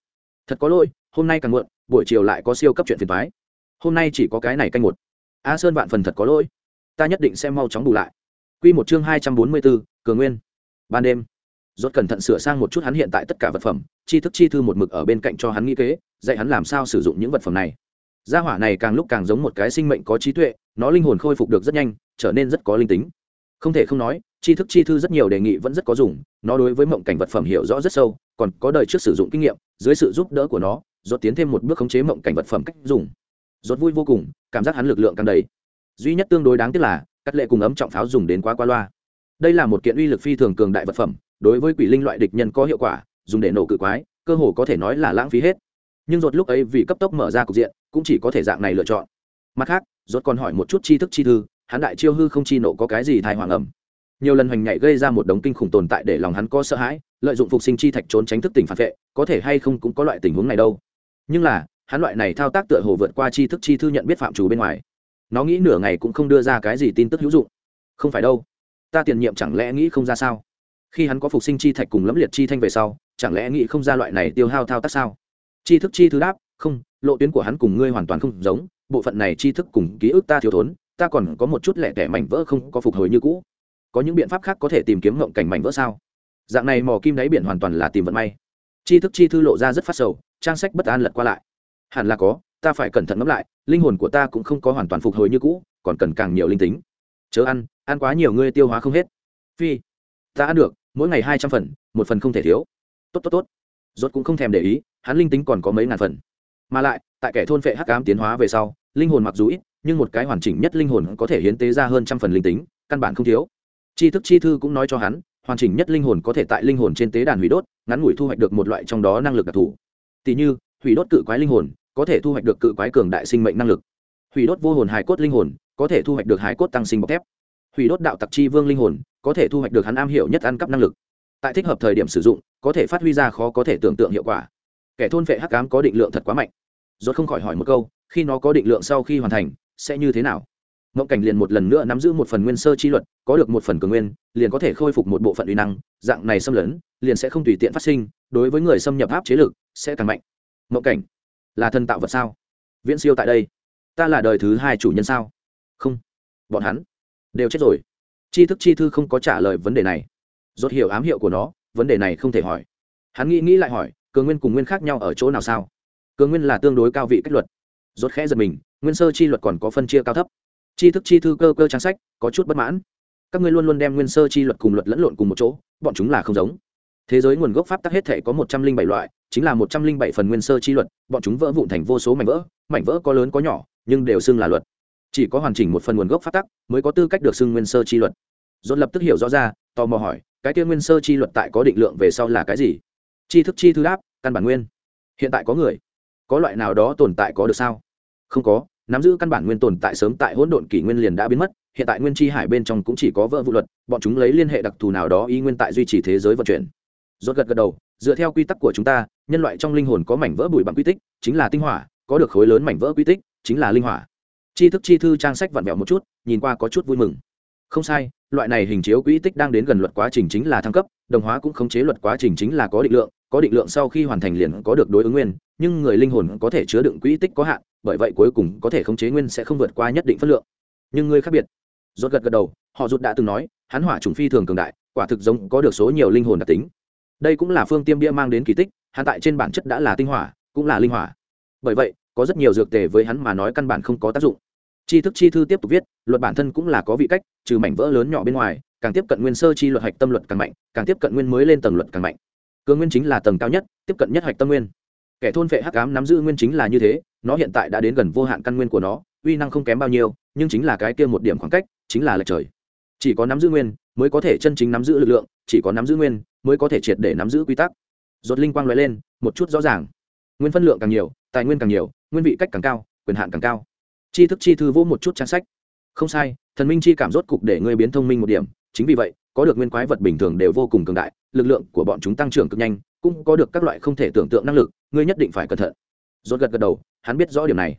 Thật có lỗi, hôm nay càng muộn, buổi chiều lại có siêu cấp chuyện phiền thoái hôm nay chỉ có cái này canh một. A sơn vạn phần thật có lỗi. Ta nhất định sẽ mau chóng bù lại. Q một chương hai trăm bốn mươi bốn, cường nguyên. Ban đêm rốt cẩn thận sửa sang một chút hắn hiện tại tất cả vật phẩm, chi thức chi thư một mực ở bên cạnh cho hắn nghĩ kế, dạy hắn làm sao sử dụng những vật phẩm này. Gia hỏa này càng lúc càng giống một cái sinh mệnh có trí tuệ, nó linh hồn khôi phục được rất nhanh, trở nên rất có linh tính. Không thể không nói tri thức chi thư rất nhiều đề nghị vẫn rất có dùng, nó đối với mộng cảnh vật phẩm hiểu rõ rất sâu, còn có đời trước sử dụng kinh nghiệm, dưới sự giúp đỡ của nó, rốt tiến thêm một bước khống chế mộng cảnh vật phẩm cách dùng. Rốt vui vô cùng, cảm giác hắn lực lượng càng đầy. Duy nhất tương đối đáng tiếc là, cắt lệ cùng ấm trọng pháo dùng đến quá qua loa. Đây là một kiện uy lực phi thường cường đại vật phẩm đối với quỷ linh loại địch nhân có hiệu quả, dùng để nổ cự quái, cơ hồ có thể nói là lãng phí hết. Nhưng ruột lúc ấy vì cấp tốc mở ra cục diện, cũng chỉ có thể dạng này lựa chọn. Mặt khác ruột còn hỏi một chút tri thức chi thư, hắn đại chiêu hư không chi nộ có cái gì thai hoàng ẩm? Nhiều lần hoành nhảy gây ra một đống kinh khủng tồn tại để lòng hắn có sợ hãi, lợi dụng phục sinh chi thạch trốn tránh thức tỉnh phản vệ, có thể hay không cũng có loại tình huống này đâu. Nhưng là, hắn loại này thao tác tựa hồ vượt qua chi thức chi thư nhận biết phạm chủ bên ngoài. Nó nghĩ nửa ngày cũng không đưa ra cái gì tin tức hữu dụng. Không phải đâu. Ta tiền nhiệm chẳng lẽ nghĩ không ra sao? Khi hắn có phục sinh chi thạch cùng lẫm liệt chi thanh về sau, chẳng lẽ nghĩ không ra loại này tiêu hao thao tác sao? Chi thức chi thư đáp, không, lộ tuyến của hắn cùng ngươi hoàn toàn không giống, bộ phận này chi thức cùng ký ức ta thiếu thốn, ta còn có một chút lẻ tẻ mảnh vỡ không có phục hồi như cũ. Có những biện pháp khác có thể tìm kiếm ngộng cảnh mảnh vỡ sao? Dạng này mò kim đáy biển hoàn toàn là tìm vận may. Chi thức chi thư lộ ra rất phát sầu, trang sách bất an lật qua lại. Hẳn là có, ta phải cẩn thận ngẫm lại, linh hồn của ta cũng không có hoàn toàn phục hồi như cũ, còn cần càng nhiều linh tính. Chớ ăn ăn quá nhiều ngươi tiêu hóa không hết. Phi, ta ăn được mỗi ngày hai trăm phần, một phần không thể thiếu. Tốt tốt tốt. Rốt cũng không thèm để ý, hắn linh tính còn có mấy ngàn phần. Mà lại, tại kẻ thôn phệ hắc ám tiến hóa về sau, linh hồn mặc dù ít, nhưng một cái hoàn chỉnh nhất linh hồn có thể hiến tế ra hơn trăm phần linh tính, căn bản không thiếu. Tri thức chi thư cũng nói cho hắn, hoàn chỉnh nhất linh hồn có thể tại linh hồn trên tế đàn hủy đốt, ngắn ngủi thu hoạch được một loại trong đó năng lực đặc thù. Tỷ như, hủy đốt cự quái linh hồn, có thể thu hoạch được cự quái cường đại sinh mệnh năng lực. Hủy đốt vô hồn hài cốt linh hồn, có thể thu hoạch được hài cốt tăng sinh bọc thép hủy đốt đạo tặc chi vương linh hồn, có thể thu hoạch được hắn am hiểu nhất ăn cắp năng lực. Tại thích hợp thời điểm sử dụng, có thể phát huy ra khó có thể tưởng tượng hiệu quả. Kẻ thôn vệ hắc cám có định lượng thật quá mạnh. Rốt không khỏi hỏi một câu, khi nó có định lượng sau khi hoàn thành, sẽ như thế nào? Mộng cảnh liền một lần nữa nắm giữ một phần nguyên sơ chi luật, có được một phần cường nguyên, liền có thể khôi phục một bộ phận uy năng, dạng này xâm lấn, liền sẽ không tùy tiện phát sinh, đối với người xâm nhập áp chế lực, sẽ càng mạnh. Mộng cảnh, là thân tạo vật sao? Viễn siêu tại đây, ta là đời thứ hai chủ nhân sao? Không, bọn hắn đều chết rồi. Chi thức chi thư không có trả lời vấn đề này. Rốt hiểu ám hiệu của nó, vấn đề này không thể hỏi. Hắn nghĩ nghĩ lại hỏi, cường nguyên cùng nguyên khác nhau ở chỗ nào sao? Cường nguyên là tương đối cao vị cách luật. Rốt khẽ giật mình, nguyên sơ chi luật còn có phân chia cao thấp. Chi thức chi thư cơ cơ trang sách, có chút bất mãn. Các ngươi luôn luôn đem nguyên sơ chi luật cùng luật lẫn lộn cùng một chỗ, bọn chúng là không giống. Thế giới nguồn gốc pháp tắc hết thể có một trăm linh bảy loại, chính là một trăm linh bảy phần nguyên sơ chi luật, bọn chúng vỡ vụn thành vô số mảnh vỡ mảnh vỡ có lớn có nhỏ, nhưng đều xưng là luật chỉ có hoàn chỉnh một phần nguồn gốc phát tắc, mới có tư cách được xưng nguyên sơ chi luật. Dồn lập tức hiểu rõ ra, tò mò hỏi, cái kia nguyên sơ chi luật tại có định lượng về sau là cái gì? Chi thức chi thư đáp, căn bản nguyên. Hiện tại có người. Có loại nào đó tồn tại có được sao? Không có, nắm giữ căn bản nguyên tồn tại sớm tại hỗn độn kỷ nguyên liền đã biến mất, hiện tại nguyên chi hải bên trong cũng chỉ có vỡ vụ luật, bọn chúng lấy liên hệ đặc thù nào đó ý nguyên tại duy trì thế giới vận chuyển. Rốt gật gật đầu, dựa theo quy tắc của chúng ta, nhân loại trong linh hồn có mảnh vỡ bụi bằng quy tích, chính là tinh hỏa, có được khối lớn mảnh vỡ quy tích, chính là linh hỏa chi thức chi thư trang sách vặn vẹo một chút, nhìn qua có chút vui mừng. Không sai, loại này hình chiếu quỹ tích đang đến gần luật quá trình chính là thăng cấp, đồng hóa cũng khống chế luật quá trình chính là có định lượng, có định lượng sau khi hoàn thành liền có được đối ứng nguyên, nhưng người linh hồn có thể chứa đựng quỹ tích có hạn, bởi vậy cuối cùng có thể khống chế nguyên sẽ không vượt qua nhất định phân lượng. Nhưng người khác biệt. Rốt gật gật đầu, họ rút đã từng nói, hắn hỏa trùng phi thường cường đại, quả thực giống có được số nhiều linh hồn đặc tính. Đây cũng là phương tiêm bia mang đến kỳ tích, hắn tại trên bản chất đã là tinh hỏa, cũng là linh hỏa. Bởi vậy, có rất nhiều dược tề với hắn mà nói căn bản không có tác dụng tri thức chi thư tiếp tục viết, luật bản thân cũng là có vị cách, trừ mảnh vỡ lớn nhỏ bên ngoài, càng tiếp cận nguyên sơ chi luật hạch tâm luật càng mạnh, càng tiếp cận nguyên mới lên tầng luật càng mạnh. Cường nguyên chính là tầng cao nhất, tiếp cận nhất hạch tâm nguyên. Kẻ thôn vệ hắc ám nắm giữ nguyên chính là như thế, nó hiện tại đã đến gần vô hạn căn nguyên của nó, uy năng không kém bao nhiêu, nhưng chính là cái kia một điểm khoảng cách, chính là lệch trời. Chỉ có nắm giữ nguyên, mới có thể chân chính nắm giữ lực lượng, chỉ có nắm giữ nguyên, mới có thể triệt để nắm giữ quy tắc. Dột linh quang loại lên, một chút rõ ràng. Nguyên phân lượng càng nhiều, tài nguyên càng nhiều, nguyên vị cách càng cao, quyền hạn càng cao chi thức chi thư vỗ một chút trang sách. Không sai, thần minh chi cảm rốt cục để ngươi biến thông minh một điểm. Chính vì vậy, có được nguyên quái vật bình thường đều vô cùng cường đại, lực lượng của bọn chúng tăng trưởng cực nhanh, cũng có được các loại không thể tưởng tượng năng lực, ngươi nhất định phải cẩn thận. Rốt gật gật đầu, hắn biết rõ điểm này.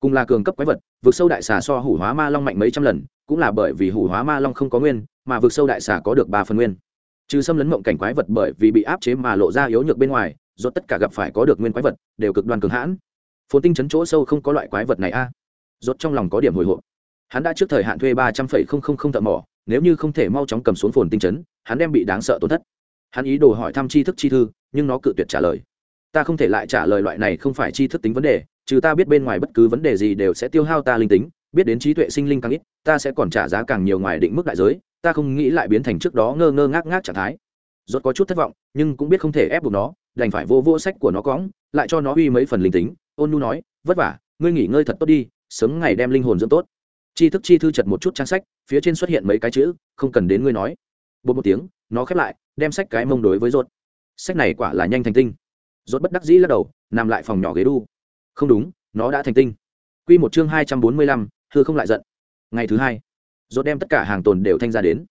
Cùng là cường cấp quái vật vượt sâu đại xà so hủ hóa ma long mạnh mấy trăm lần, cũng là bởi vì hủ hóa ma long không có nguyên, mà vượt sâu đại xà có được ba phần nguyên. Trừ xâm lấn mộng cảnh quái vật bởi vì bị áp chế mà lộ ra yếu nhược bên ngoài do tất cả gặp phải có được nguyên quái vật, đều cực đoan cường hãn. Phồn tinh chấn chỗ sâu không có loại quái vật này a. à rốt trong lòng có điểm hồi hộp. Hắn đã trước thời hạn thuê ba trăm phẩy không không không thợ mỏ, nếu như không thể mau chóng cầm xuống phồn tinh chấn, hắn đem bị đáng sợ tổn thất. Hắn ý đồ hỏi thăm tri thức chi thư, nhưng nó cự tuyệt trả lời. Ta không thể lại trả lời loại này không phải tri thức tính vấn đề, trừ ta biết bên ngoài bất cứ vấn đề gì đều sẽ tiêu hao ta linh tính, biết đến trí tuệ sinh linh càng ít, ta sẽ còn trả giá càng nhiều ngoài định mức đại giới, ta không nghĩ lại biến thành trước đó ngơ ngơ ngác ngác trạng thái. Rốt có chút thất vọng, nhưng cũng biết không thể ép buộc nó, đành phải vô vô sách của nó cõng, lại cho nó uy mấy phần linh tính. Ôn nu nói, vất vả, ngươi nghỉ ngơi thật tốt đi sớm ngày đem linh hồn dưỡng tốt. Chi thức chi thư chật một chút trang sách phía trên xuất hiện mấy cái chữ không cần đến ngươi nói. Bột một tiếng nó khép lại đem sách cái mông đối với rốt sách này quả là nhanh thành tinh. Rốt bất đắc dĩ lắc đầu nằm lại phòng nhỏ ghế đu. Không đúng nó đã thành tinh. Quy một chương hai trăm bốn mươi lăm, hư không lại giận. Ngày thứ hai rốt đem tất cả hàng tồn đều thanh ra đến.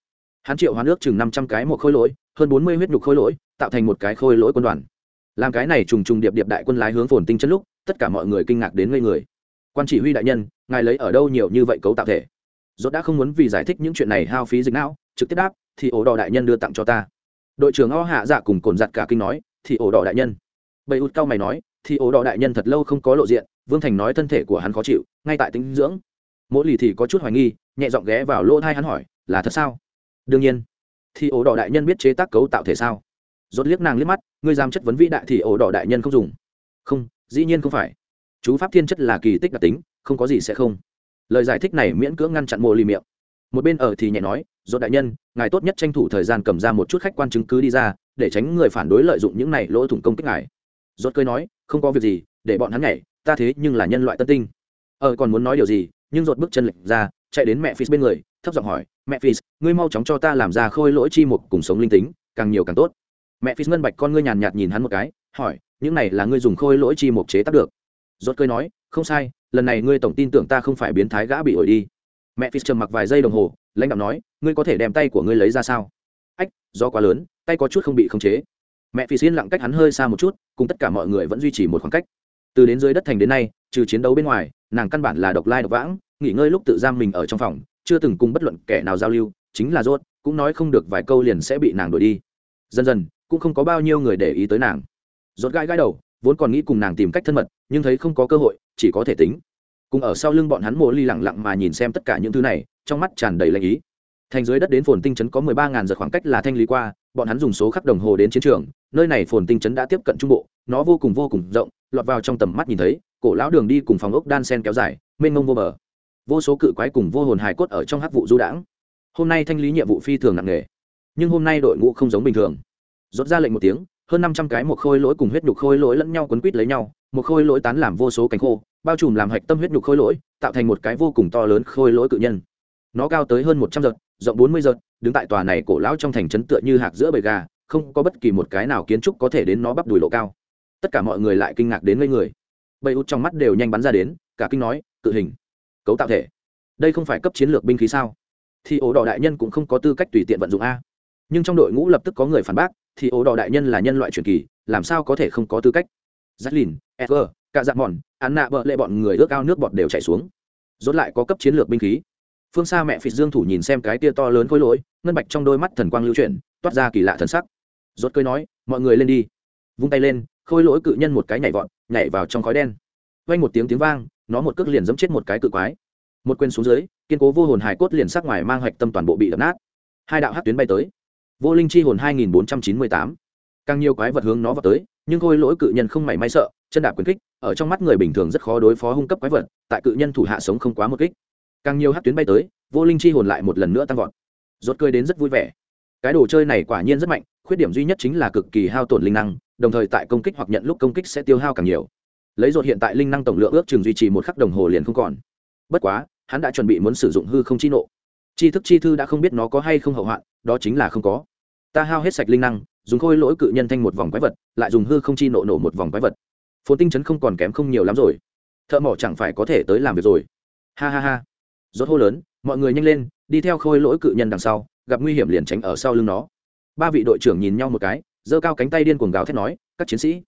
Hắn triệu hóa nước chừng năm trăm cái một khối lỗi hơn bốn mươi huyết nhục khối lỗi tạo thành một cái khối lỗi quân đoàn. Làm cái này trùng trùng điệp điệp đại quân lái hướng phồn tinh chân lúc tất cả mọi người kinh ngạc đến ngây người quan chỉ huy đại nhân, ngài lấy ở đâu nhiều như vậy cấu tạo thể? Rốt đã không muốn vì giải thích những chuyện này hao phí dịch não, trực tiếp đáp, thì ổ đỏ đại nhân đưa tặng cho ta. Đội trưởng o hạ dạ cùng cồn giặt cả kinh nói, thì ổ đỏ đại nhân. Bầy út cao mày nói, thì ổ đỏ đại nhân thật lâu không có lộ diện, vương thành nói thân thể của hắn khó chịu, ngay tại tính dưỡng. Mỗi lì thì có chút hoài nghi, nhẹ giọng ghé vào lỗ thai hắn hỏi, là thật sao? Đương nhiên. Thì ổ đỏ đại nhân biết chế tác cấu tạo thể sao? Rốt liếc nàng liếc mắt, ngươi dám chất vấn vĩ đại thì ổ đỏ đại nhân không dùng. Không, dĩ nhiên không phải chú pháp thiên chất là kỳ tích đặc tính, không có gì sẽ không. Lời giải thích này miễn cưỡng ngăn chặn mồ lì miệng. Một bên ở thì nhẹ nói, rốt đại nhân, ngài tốt nhất tranh thủ thời gian cầm ra một chút khách quan chứng cứ đi ra, để tránh người phản đối lợi dụng những này lỗ thủng công kích ngài. Rốt cười nói, không có việc gì, để bọn hắn nhảy, ta thế nhưng là nhân loại tân tinh. Ờ còn muốn nói điều gì? Nhưng rốt bước chân lệch ra, chạy đến mẹ phi bên người, thấp giọng hỏi, mẹ phi ngươi mau chóng cho ta làm ra khôi lỗi chi mục cùng sống linh tính, càng nhiều càng tốt. Mẹ phi ngân bạch con ngươi nhàn nhạt nhìn hắn một cái, hỏi, những này là ngươi dùng khôi lỗi chi mục chế tác được? Rốt cười nói, không sai, lần này ngươi tổng tin tưởng ta không phải biến thái gã bị ổi đi. Mẹ phi trầm mặc vài giây đồng hồ, lãnh đạo nói, ngươi có thể đem tay của ngươi lấy ra sao? Ách, do quá lớn, tay có chút không bị khống chế. Mẹ phi yên lặng cách hắn hơi xa một chút, cùng tất cả mọi người vẫn duy trì một khoảng cách. Từ đến dưới đất thành đến nay, trừ chiến đấu bên ngoài, nàng căn bản là độc lai độc vãng, nghỉ ngơi lúc tự giam mình ở trong phòng, chưa từng cùng bất luận kẻ nào giao lưu, chính là rốt, cũng nói không được vài câu liền sẽ bị nàng đuổi đi. Dần dần, cũng không có bao nhiêu người để ý tới nàng. Rốt gai gai đầu vốn còn nghĩ cùng nàng tìm cách thân mật, nhưng thấy không có cơ hội, chỉ có thể tính. Cùng ở sau lưng bọn hắn mộ ly lẳng lặng mà nhìn xem tất cả những thứ này, trong mắt tràn đầy lạnh ý. Thành dưới đất đến phồn tinh trấn có mười ba ngàn giật khoảng cách là thanh lý qua, bọn hắn dùng số khắc đồng hồ đến chiến trường, nơi này phồn tinh trấn đã tiếp cận trung bộ, nó vô cùng vô cùng rộng, lọt vào trong tầm mắt nhìn thấy, cổ lão đường đi cùng phòng ốc đan sen kéo dài, mênh mông vô bờ. Vô số cự quái cùng vô hồn hài cốt ở trong hắc vụ du đãng. Hôm nay thanh lý nhiệm vụ phi thường nặng nề, nhưng hôm nay đội ngũ không giống bình thường. Rốt ra lệnh một tiếng hơn năm trăm cái một khôi lỗi cùng huyết nhục khôi lỗi lẫn nhau quấn quít lấy nhau, một khôi lỗi tán làm vô số cánh khô, bao trùm làm hạch tâm huyết nhục khôi lỗi, tạo thành một cái vô cùng to lớn khôi lỗi cự nhân. Nó cao tới hơn một trăm giật, rộng bốn mươi giật, đứng tại tòa này cổ lão trong thành trấn tựa như hạc giữa bầy gà, không có bất kỳ một cái nào kiến trúc có thể đến nó bắp đùi lộ cao. Tất cả mọi người lại kinh ngạc đến ngây người. Bầy út trong mắt đều nhanh bắn ra đến, cả kinh nói, cự hình, cấu tạo thể, đây không phải cấp chiến lược binh khí sao? Thì ổ đỏ đại nhân cũng không có tư cách tùy tiện vận dụng a. Nhưng trong đội ngũ lập tức có người phản bác thì ổ đỏ đại nhân là nhân loại truyền kỳ làm sao có thể không có tư cách Jacqueline, Edgar, cả dạng mòn, án nạ bợ lệ bọn người ước ao nước bọt đều chảy xuống. Rốt lại có cấp chiến lược binh khí. Phương xa mẹ phịt Dương thủ nhìn xem cái tia to lớn khối lỗi, ngân bạch trong đôi mắt thần quang lưu chuyển, toát ra kỳ lạ thần sắc. Rốt cười nói, mọi người lên đi. Vung tay lên, khôi lỗi cự nhân một cái nhảy vọt, nhảy vào trong khói đen. Vang một tiếng tiếng vang, nó một cước liền giẫm chết một cái cự quái. Một quên xuống dưới, kiên cố vô hồn hải cốt liền sắc ngoài mang hoạch tâm toàn bộ bị đập nát. Hai đạo hắc tuyến bay tới. Vô linh chi hồn 2498. Càng nhiều quái vật hướng nó vào tới, nhưng khôi lỗi cự nhân không mảy may sợ chân đạp quyền kích ở trong mắt người bình thường rất khó đối phó hung cấp quái vật tại cự nhân thủ hạ sống không quá một kích. Càng nhiều hát tuyến bay tới vô linh chi hồn lại một lần nữa tăng vọt. Rốt cười đến rất vui vẻ. Cái đồ chơi này quả nhiên rất mạnh khuyết điểm duy nhất chính là cực kỳ hao tổn linh năng đồng thời tại công kích hoặc nhận lúc công kích sẽ tiêu hao càng nhiều. Lấy rột hiện tại linh năng tổng lượng ước chừng duy trì một khắc đồng hồ liền không còn. Bất quá hắn đã chuẩn bị muốn sử dụng hư không chi nộ. Chi thức chi thư đã không biết nó có hay không hậu hoạn đó chính là không có ta hao hết sạch linh năng, dùng khôi lỗi cự nhân thanh một vòng quái vật, lại dùng hư không chi nộ nổ một vòng quái vật. Phồn tinh chấn không còn kém không nhiều lắm rồi. Thợ mỏ chẳng phải có thể tới làm việc rồi. Ha ha ha. Rốt hô lớn, mọi người nhanh lên, đi theo khôi lỗi cự nhân đằng sau, gặp nguy hiểm liền tránh ở sau lưng nó. Ba vị đội trưởng nhìn nhau một cái, giơ cao cánh tay điên cuồng gào thét nói, các chiến sĩ,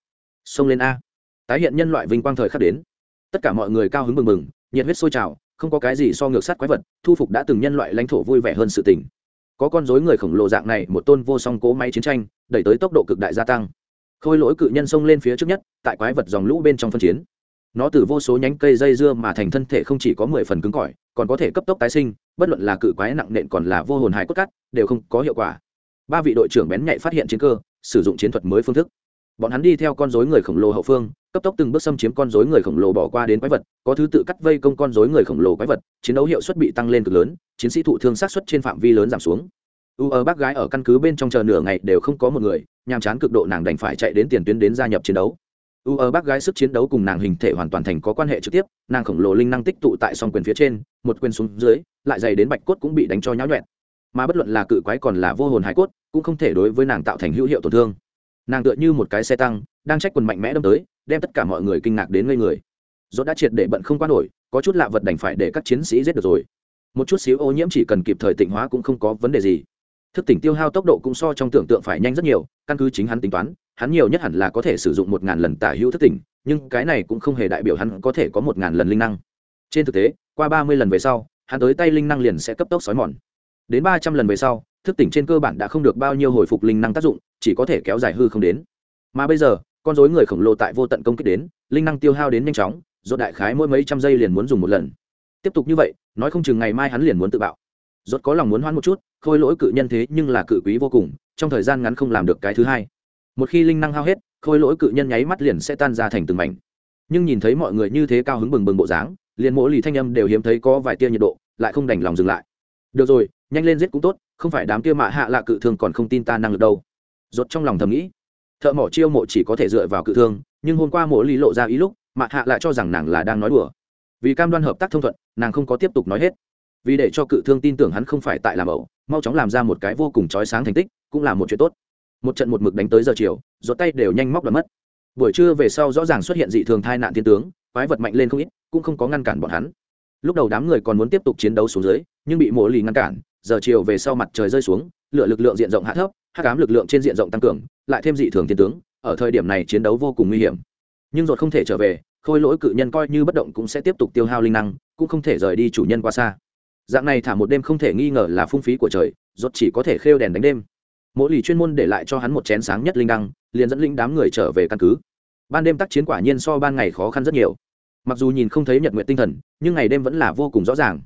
xông lên a. Tái hiện nhân loại vinh quang thời khắc đến. Tất cả mọi người cao hứng mừng mừng nhiệt huyết sôi trào, không có cái gì so ngược sát quái vật, thu phục đã từng nhân loại lãnh thổ vui vẻ hơn sự tình có con rối người khổng lồ dạng này, một tôn vô song cố máy chiến tranh, đẩy tới tốc độ cực đại gia tăng. Khôi lỗi cự nhân xông lên phía trước nhất, tại quái vật dòng lũ bên trong phân chiến. Nó từ vô số nhánh cây dây dưa mà thành thân thể không chỉ có mười phần cứng cỏi, còn có thể cấp tốc tái sinh, bất luận là cự quái nặng nện còn là vô hồn hải cốt cắt, đều không có hiệu quả. Ba vị đội trưởng bén nhạy phát hiện chiến cơ, sử dụng chiến thuật mới phương thức bọn hắn đi theo con dối người khổng lồ hậu phương, cấp tốc từng bước xâm chiếm con dối người khổng lồ bỏ qua đến quái vật, có thứ tự cắt vây công con dối người khổng lồ quái vật, chiến đấu hiệu suất bị tăng lên cực lớn, chiến sĩ thụ thương sát xuất trên phạm vi lớn giảm xuống. U ở bác gái ở căn cứ bên trong chờ nửa ngày đều không có một người, nhàm chán cực độ nàng đành phải chạy đến tiền tuyến đến gia nhập chiến đấu. U ở bác gái sức chiến đấu cùng nàng hình thể hoàn toàn thành có quan hệ trực tiếp, nàng khổng lồ linh năng tích tụ tại song quyền phía trên, một quyền xuống dưới, lại dày đến bạch cốt cũng bị đánh cho nháo nhuẹn mà bất luận là cự quái còn là vô hồn hải cốt, cũng không thể đối với nàng tạo thành hữu hiệu tổn thương nàng tựa như một cái xe tăng, đang trách quần mạnh mẽ đâm tới, đem tất cả mọi người kinh ngạc đến ngây người. Dốt đã triệt để bận không qua nổi, có chút lạ vật đành phải để các chiến sĩ giết được rồi. Một chút xíu ô nhiễm chỉ cần kịp thời tịnh hóa cũng không có vấn đề gì. Thức tỉnh tiêu hao tốc độ cũng so trong tưởng tượng phải nhanh rất nhiều, căn cứ chính hắn tính toán, hắn nhiều nhất hẳn là có thể sử dụng một ngàn lần tả hữu thức tỉnh, nhưng cái này cũng không hề đại biểu hắn có thể có một ngàn lần linh năng. Trên thực tế, qua ba mươi lần về sau, hắn tới tay linh năng liền sẽ cấp tốc xói mòn. Đến ba trăm lần về sau thức tỉnh trên cơ bản đã không được bao nhiêu hồi phục linh năng tác dụng, chỉ có thể kéo dài hư không đến. Mà bây giờ, con dối người khổng lồ tại vô tận công kích đến, linh năng tiêu hao đến nhanh chóng, rốt đại khái mỗi mấy trăm giây liền muốn dùng một lần. Tiếp tục như vậy, nói không chừng ngày mai hắn liền muốn tự bạo. Rốt có lòng muốn hoan một chút, khôi lỗi cự nhân thế nhưng là cự quý vô cùng, trong thời gian ngắn không làm được cái thứ hai. Một khi linh năng hao hết, khôi lỗi cự nhân nháy mắt liền sẽ tan ra thành từng mảnh. Nhưng nhìn thấy mọi người như thế cao hứng bừng bừng bộ dáng, liền mỗi lì thanh âm đều hiếm thấy có vài tia nhiệt độ, lại không đành lòng dừng lại. Được rồi, nhanh lên giết cũng tốt không phải đám kia mạ hạ lạ cự thương còn không tin ta năng lực đâu. Rốt trong lòng thầm nghĩ, thợ mỏ chiêu mộ chỉ có thể dựa vào cự thương, nhưng hôm qua mộ lý lộ ra ý lúc, mạ hạ lại cho rằng nàng là đang nói đùa. Vì cam đoan hợp tác thông thuận, nàng không có tiếp tục nói hết. Vì để cho cự thương tin tưởng hắn không phải tại làm ẩu, mau chóng làm ra một cái vô cùng trói sáng thành tích, cũng là một chuyện tốt. Một trận một mực đánh tới giờ chiều, rốt tay đều nhanh móc đoán mất. Buổi trưa về sau rõ ràng xuất hiện dị thường thai nạn thiên tướng, quái vật mạnh lên không ít, cũng không có ngăn cản bọn hắn. Lúc đầu đám người còn muốn tiếp tục chiến đấu xuống dưới, nhưng bị mộ lì ngăn cản giờ chiều về sau mặt trời rơi xuống lựa lực lượng diện rộng hạ thấp, hắc ám lực lượng trên diện rộng tăng cường, lại thêm dị thường thiên tướng, ở thời điểm này chiến đấu vô cùng nguy hiểm. Nhưng rốt không thể trở về, khôi lỗi cự nhân coi như bất động cũng sẽ tiếp tục tiêu hao linh năng, cũng không thể rời đi chủ nhân quá xa. Dạng này thả một đêm không thể nghi ngờ là phung phí của trời rốt chỉ có thể khêu đèn đánh đêm. Mỗi lì chuyên môn để lại cho hắn một chén sáng nhất linh đăng, liền dẫn linh đám người trở về căn cứ. Ban đêm tác chiến quả nhiên so ban ngày khó khăn rất nhiều. Mặc dù nhìn không thấy nhật nguyện tinh thần, nhưng ngày đêm vẫn là vô cùng rõ ràng.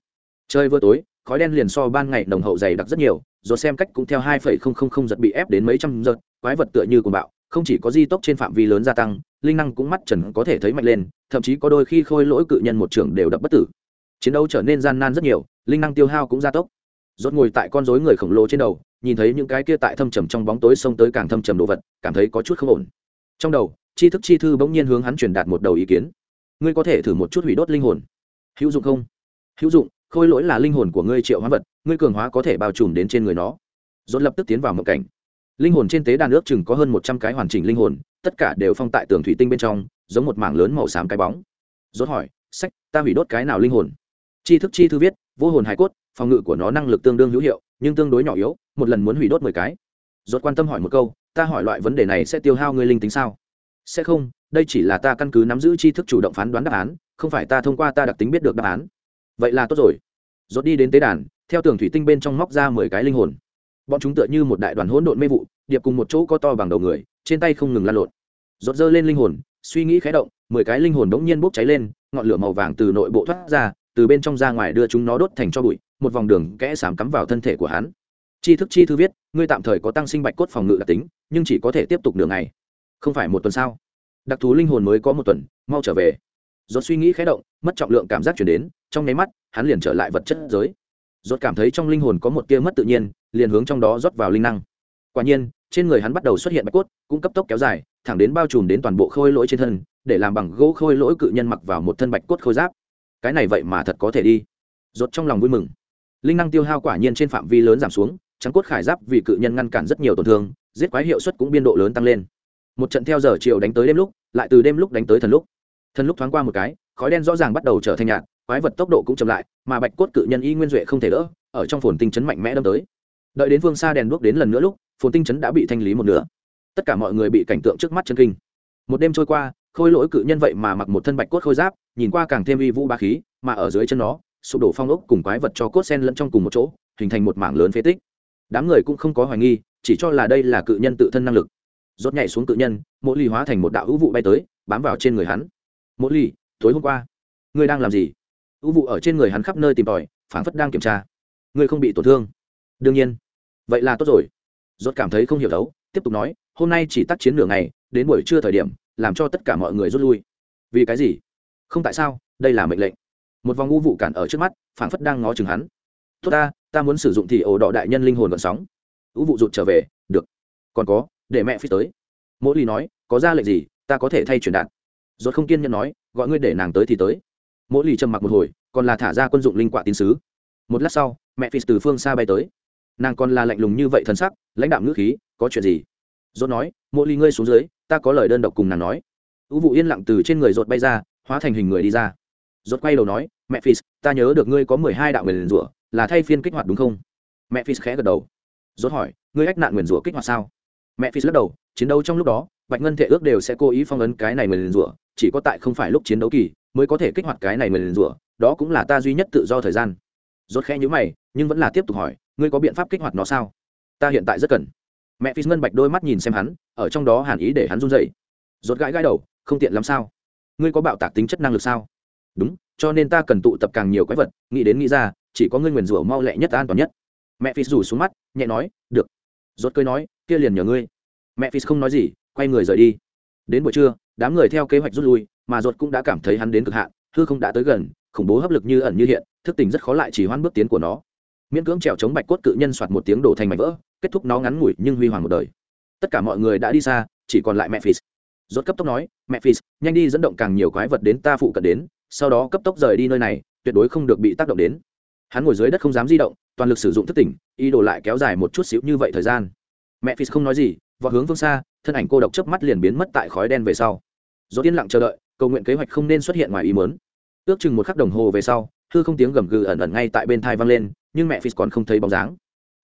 Chơi vừa tối khói đen liền so ban ngày nồng hậu dày đặc rất nhiều rồi xem cách cũng theo hai phẩy không không không giật bị ép đến mấy trăm giật, quái vật tựa như cuồng bạo, không chỉ có di tốc trên phạm vi lớn gia tăng, linh năng cũng mắt trần có thể thấy mạnh lên, thậm chí có đôi khi khôi lỗi cự nhân một trường đều đập bất tử. Chiến đấu trở nên gian nan rất nhiều, linh năng tiêu hao cũng gia tốc. Rốt ngồi tại con rối người khổng lồ trên đầu, nhìn thấy những cái kia tại thâm trầm trong bóng tối xông tới càng thâm trầm đồ vật, cảm thấy có chút không ổn. Trong đầu, tri thức chi thư bỗng nhiên hướng hắn truyền đạt một đầu ý kiến. Ngươi có thể thử một chút hủy đốt linh hồn. Hữu dụng không? Hữu dụng khôi lỗi là linh hồn của ngươi triệu hóa vật, ngươi cường hóa có thể bao trùm đến trên người nó. Dồn lập tức tiến vào mộng cảnh. Linh hồn trên tế đàn ước chừng có hơn một trăm cái hoàn chỉnh linh hồn, tất cả đều phong tại tường thủy tinh bên trong, giống một mảng lớn màu xám cái bóng. Dốt hỏi, sách, ta hủy đốt cái nào linh hồn? Chi thức chi thư viết, vô hồn hải cốt, phòng ngự của nó năng lực tương đương hữu hiệu, nhưng tương đối nhỏ yếu, một lần muốn hủy đốt mười cái. Dốt quan tâm hỏi một câu, ta hỏi loại vấn đề này sẽ tiêu hao ngươi linh tính sao? Sẽ không, đây chỉ là ta căn cứ nắm giữ tri thức chủ động phán đoán đáp án, không phải ta thông qua ta đặc tính biết được đáp án vậy là tốt rồi. Dốt đi đến tế đàn, theo tường thủy tinh bên trong móc ra mười cái linh hồn. Bọn chúng tựa như một đại đoàn hỗn độn mê vụ, điệp cùng một chỗ có to bằng đầu người, trên tay không ngừng lan lộn. Rốt dơ lên linh hồn, suy nghĩ khé động, mười cái linh hồn đống nhiên bốc cháy lên, ngọn lửa màu vàng từ nội bộ thoát ra, từ bên trong ra ngoài đưa chúng nó đốt thành cho bụi, một vòng đường kẽ sám cắm vào thân thể của hắn. Chi thức chi thư viết, ngươi tạm thời có tăng sinh bạch cốt phòng ngự đặc tính, nhưng chỉ có thể tiếp tục đường ngày. Không phải một tuần sao? Đặc thù linh hồn mới có một tuần, mau trở về. Rốt suy nghĩ khẽ động, mất trọng lượng cảm giác chuyển đến, trong nháy mắt, hắn liền trở lại vật chất giới. Rốt cảm thấy trong linh hồn có một tia mất tự nhiên, liền hướng trong đó rót vào linh năng. Quả nhiên, trên người hắn bắt đầu xuất hiện bạch cốt, cũng cấp tốc kéo dài, thẳng đến bao trùm đến toàn bộ khôi lỗi trên thân, để làm bằng gỗ khôi lỗi cự nhân mặc vào một thân bạch cốt khôi giáp. Cái này vậy mà thật có thể đi. Rốt trong lòng vui mừng. Linh năng tiêu hao quả nhiên trên phạm vi lớn giảm xuống, trắng cốt khải giáp vì cự nhân ngăn cản rất nhiều tổn thương, giết quái hiệu suất cũng biên độ lớn tăng lên. Một trận theo giờ chiều đánh tới đêm lúc, lại từ đêm lúc đánh tới thần lúc thần lúc thoáng qua một cái, khói đen rõ ràng bắt đầu trở thành nhạt, quái vật tốc độ cũng chậm lại, mà bạch cốt cự nhân y nguyên duệ không thể đỡ, ở trong phồn tinh chấn mạnh mẽ đâm tới. Đợi đến phương xa đèn đuốc đến lần nữa lúc, phồn tinh chấn đã bị thanh lý một nửa. Tất cả mọi người bị cảnh tượng trước mắt chân kinh. Một đêm trôi qua, khôi lỗi cự nhân vậy mà mặc một thân bạch cốt khôi giáp, nhìn qua càng thêm uy vũ ba khí, mà ở dưới chân nó, sụp đổ phong ốc cùng quái vật cho cốt sen lẫn trong cùng một chỗ, hình thành một mảng lớn phế tích. Đám người cũng không có hoài nghi, chỉ cho là đây là cự nhân tự thân năng lực. Rốt nhảy xuống cự nhân mỗi ly hóa thành một đạo hữu vụ bay tới, bám vào trên người hắn mỗi lì tối hôm qua, ngươi đang làm gì? Ưu vụ ở trên người hắn khắp nơi tìm tòi, phảng phất đang kiểm tra. Ngươi không bị tổn thương. Đương nhiên. Vậy là tốt rồi. Rốt cảm thấy không hiểu đấu, tiếp tục nói, hôm nay chỉ tác chiến nửa ngày, đến buổi trưa thời điểm, làm cho tất cả mọi người rút lui. Vì cái gì? Không tại sao, đây là mệnh lệnh. Một vòng u vụ cản ở trước mắt, phảng phất đang ngó chừng hắn. Tốt ta ta muốn sử dụng thì ổ đỏ đại nhân linh hồn vận sóng. U vụ rụt trở về, được. Còn có, để mẹ phi tới. Mỗi ly nói, có ra lệnh gì, ta có thể thay chuyển đạn rốt không kiên nhẫn nói, gọi ngươi để nàng tới thì tới. Mỗi lì trầm mặc một hồi, còn là thả ra quân dụng linh quạ tín sứ. Một lát sau, mẹ phi từ phương xa bay tới. Nàng còn là lạnh lùng như vậy thân sắc, lãnh đạo ngữ khí, có chuyện gì? Rốt nói mỗi lì ngươi xuống dưới, ta có lời đơn độc cùng nàng nói. U vụ yên lặng từ trên người rốt bay ra, hóa thành hình người đi ra. Rốt quay đầu nói, mẹ phi ta nhớ được ngươi có mười hai đạo nguyền rủa, là thay phiên kích hoạt đúng không? Mẹ phi khẽ gật đầu. Rốt hỏi, ngươi ách nạn nguyền rủa kích hoạt sao? Mẹ phi lắc đầu, chiến đấu trong lúc đó, bạch ngân thể ước đều sẽ cố ý phong ấn cái này nguyền rủa chỉ có tại không phải lúc chiến đấu kỳ mới có thể kích hoạt cái này nguyền rủa, đó cũng là ta duy nhất tự do thời gian. Rốt khẽ nhíu mày, nhưng vẫn là tiếp tục hỏi, ngươi có biện pháp kích hoạt nó sao? Ta hiện tại rất cần. Mẹ phi ngân bạch đôi mắt nhìn xem hắn, ở trong đó hàn ý để hắn run dậy rốt gãi gãi đầu, không tiện lắm sao? Ngươi có bạo tạc tính chất năng lực sao? Đúng, cho nên ta cần tụ tập càng nhiều quái vật, nghĩ đến nghĩ ra, chỉ có ngươi nguyền rủa mau lẹ nhất an toàn nhất. Mẹ phi rủ xuống mắt, nhẹ nói, được. Rốt cười nói, kia liền nhờ ngươi. Mẹ phi không nói gì, quay người rời đi. Đến buổi trưa đám người theo kế hoạch rút lui, mà ruột cũng đã cảm thấy hắn đến cực hạn, hư không đã tới gần, khủng bố hấp lực như ẩn như hiện, thức tỉnh rất khó lại chỉ hoãn bước tiến của nó. Miễn cưỡng trèo chống bạch cốt cự nhân soạt một tiếng đổ thành mảnh vỡ, kết thúc nó ngắn ngủi nhưng huy hoàng một đời. Tất cả mọi người đã đi xa, chỉ còn lại mẹ phi rốt cấp tốc nói, mẹ phi nhanh đi dẫn động càng nhiều quái vật đến ta phụ cận đến, sau đó cấp tốc rời đi nơi này, tuyệt đối không được bị tác động đến. Hắn ngồi dưới đất không dám di động, toàn lực sử dụng thức tỉnh, ý đồ lại kéo dài một chút xíu như vậy thời gian. Mẹ phi không nói gì, vọt hướng phương xa, thân ảnh cô độc chớp mắt liền biến mất tại khói đen về sau dốt yên lặng chờ đợi, cầu nguyện kế hoạch không nên xuất hiện ngoài ý mớn ước chừng một khắc đồng hồ về sau, hư không tiếng gầm gừ ẩn ẩn ngay tại bên thai vang lên, nhưng mẹ phi còn không thấy bóng dáng.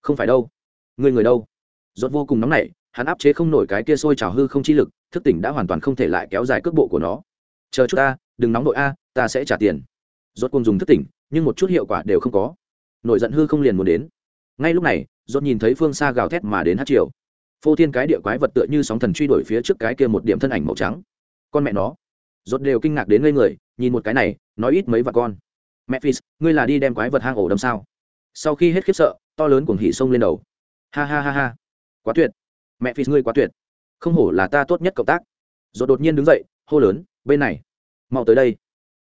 Không phải đâu. Người người đâu? Dốt vô cùng nóng nảy, hắn áp chế không nổi cái kia sôi trào hư không chi lực, thức tỉnh đã hoàn toàn không thể lại kéo dài cước bộ của nó. Chờ chút ta, đừng nóng đội a, ta sẽ trả tiền. Rốt cùng dùng thức tỉnh, nhưng một chút hiệu quả đều không có. Nổi giận hư không liền muốn đến. Ngay lúc này, rốt nhìn thấy phương xa gào thét mà đến hát triều. Phô thiên cái địa quái vật tựa như sóng thần truy đuổi phía trước cái kia một điểm thân ảnh màu trắng con mẹ nó. Rốt đều kinh ngạc đến ngây người, nhìn một cái này, nói ít mấy vạn con. Mẹ phi ngươi là đi đem quái vật hang ổ đâm sao? Sau khi hết khiếp sợ, to lớn cuồng hỉ sông lên đầu. Ha ha ha ha. Quá tuyệt. Mẹ phi ngươi quá tuyệt. Không hổ là ta tốt nhất cộng tác. Rốt đột nhiên đứng dậy, hô lớn, bên này. Mau tới đây.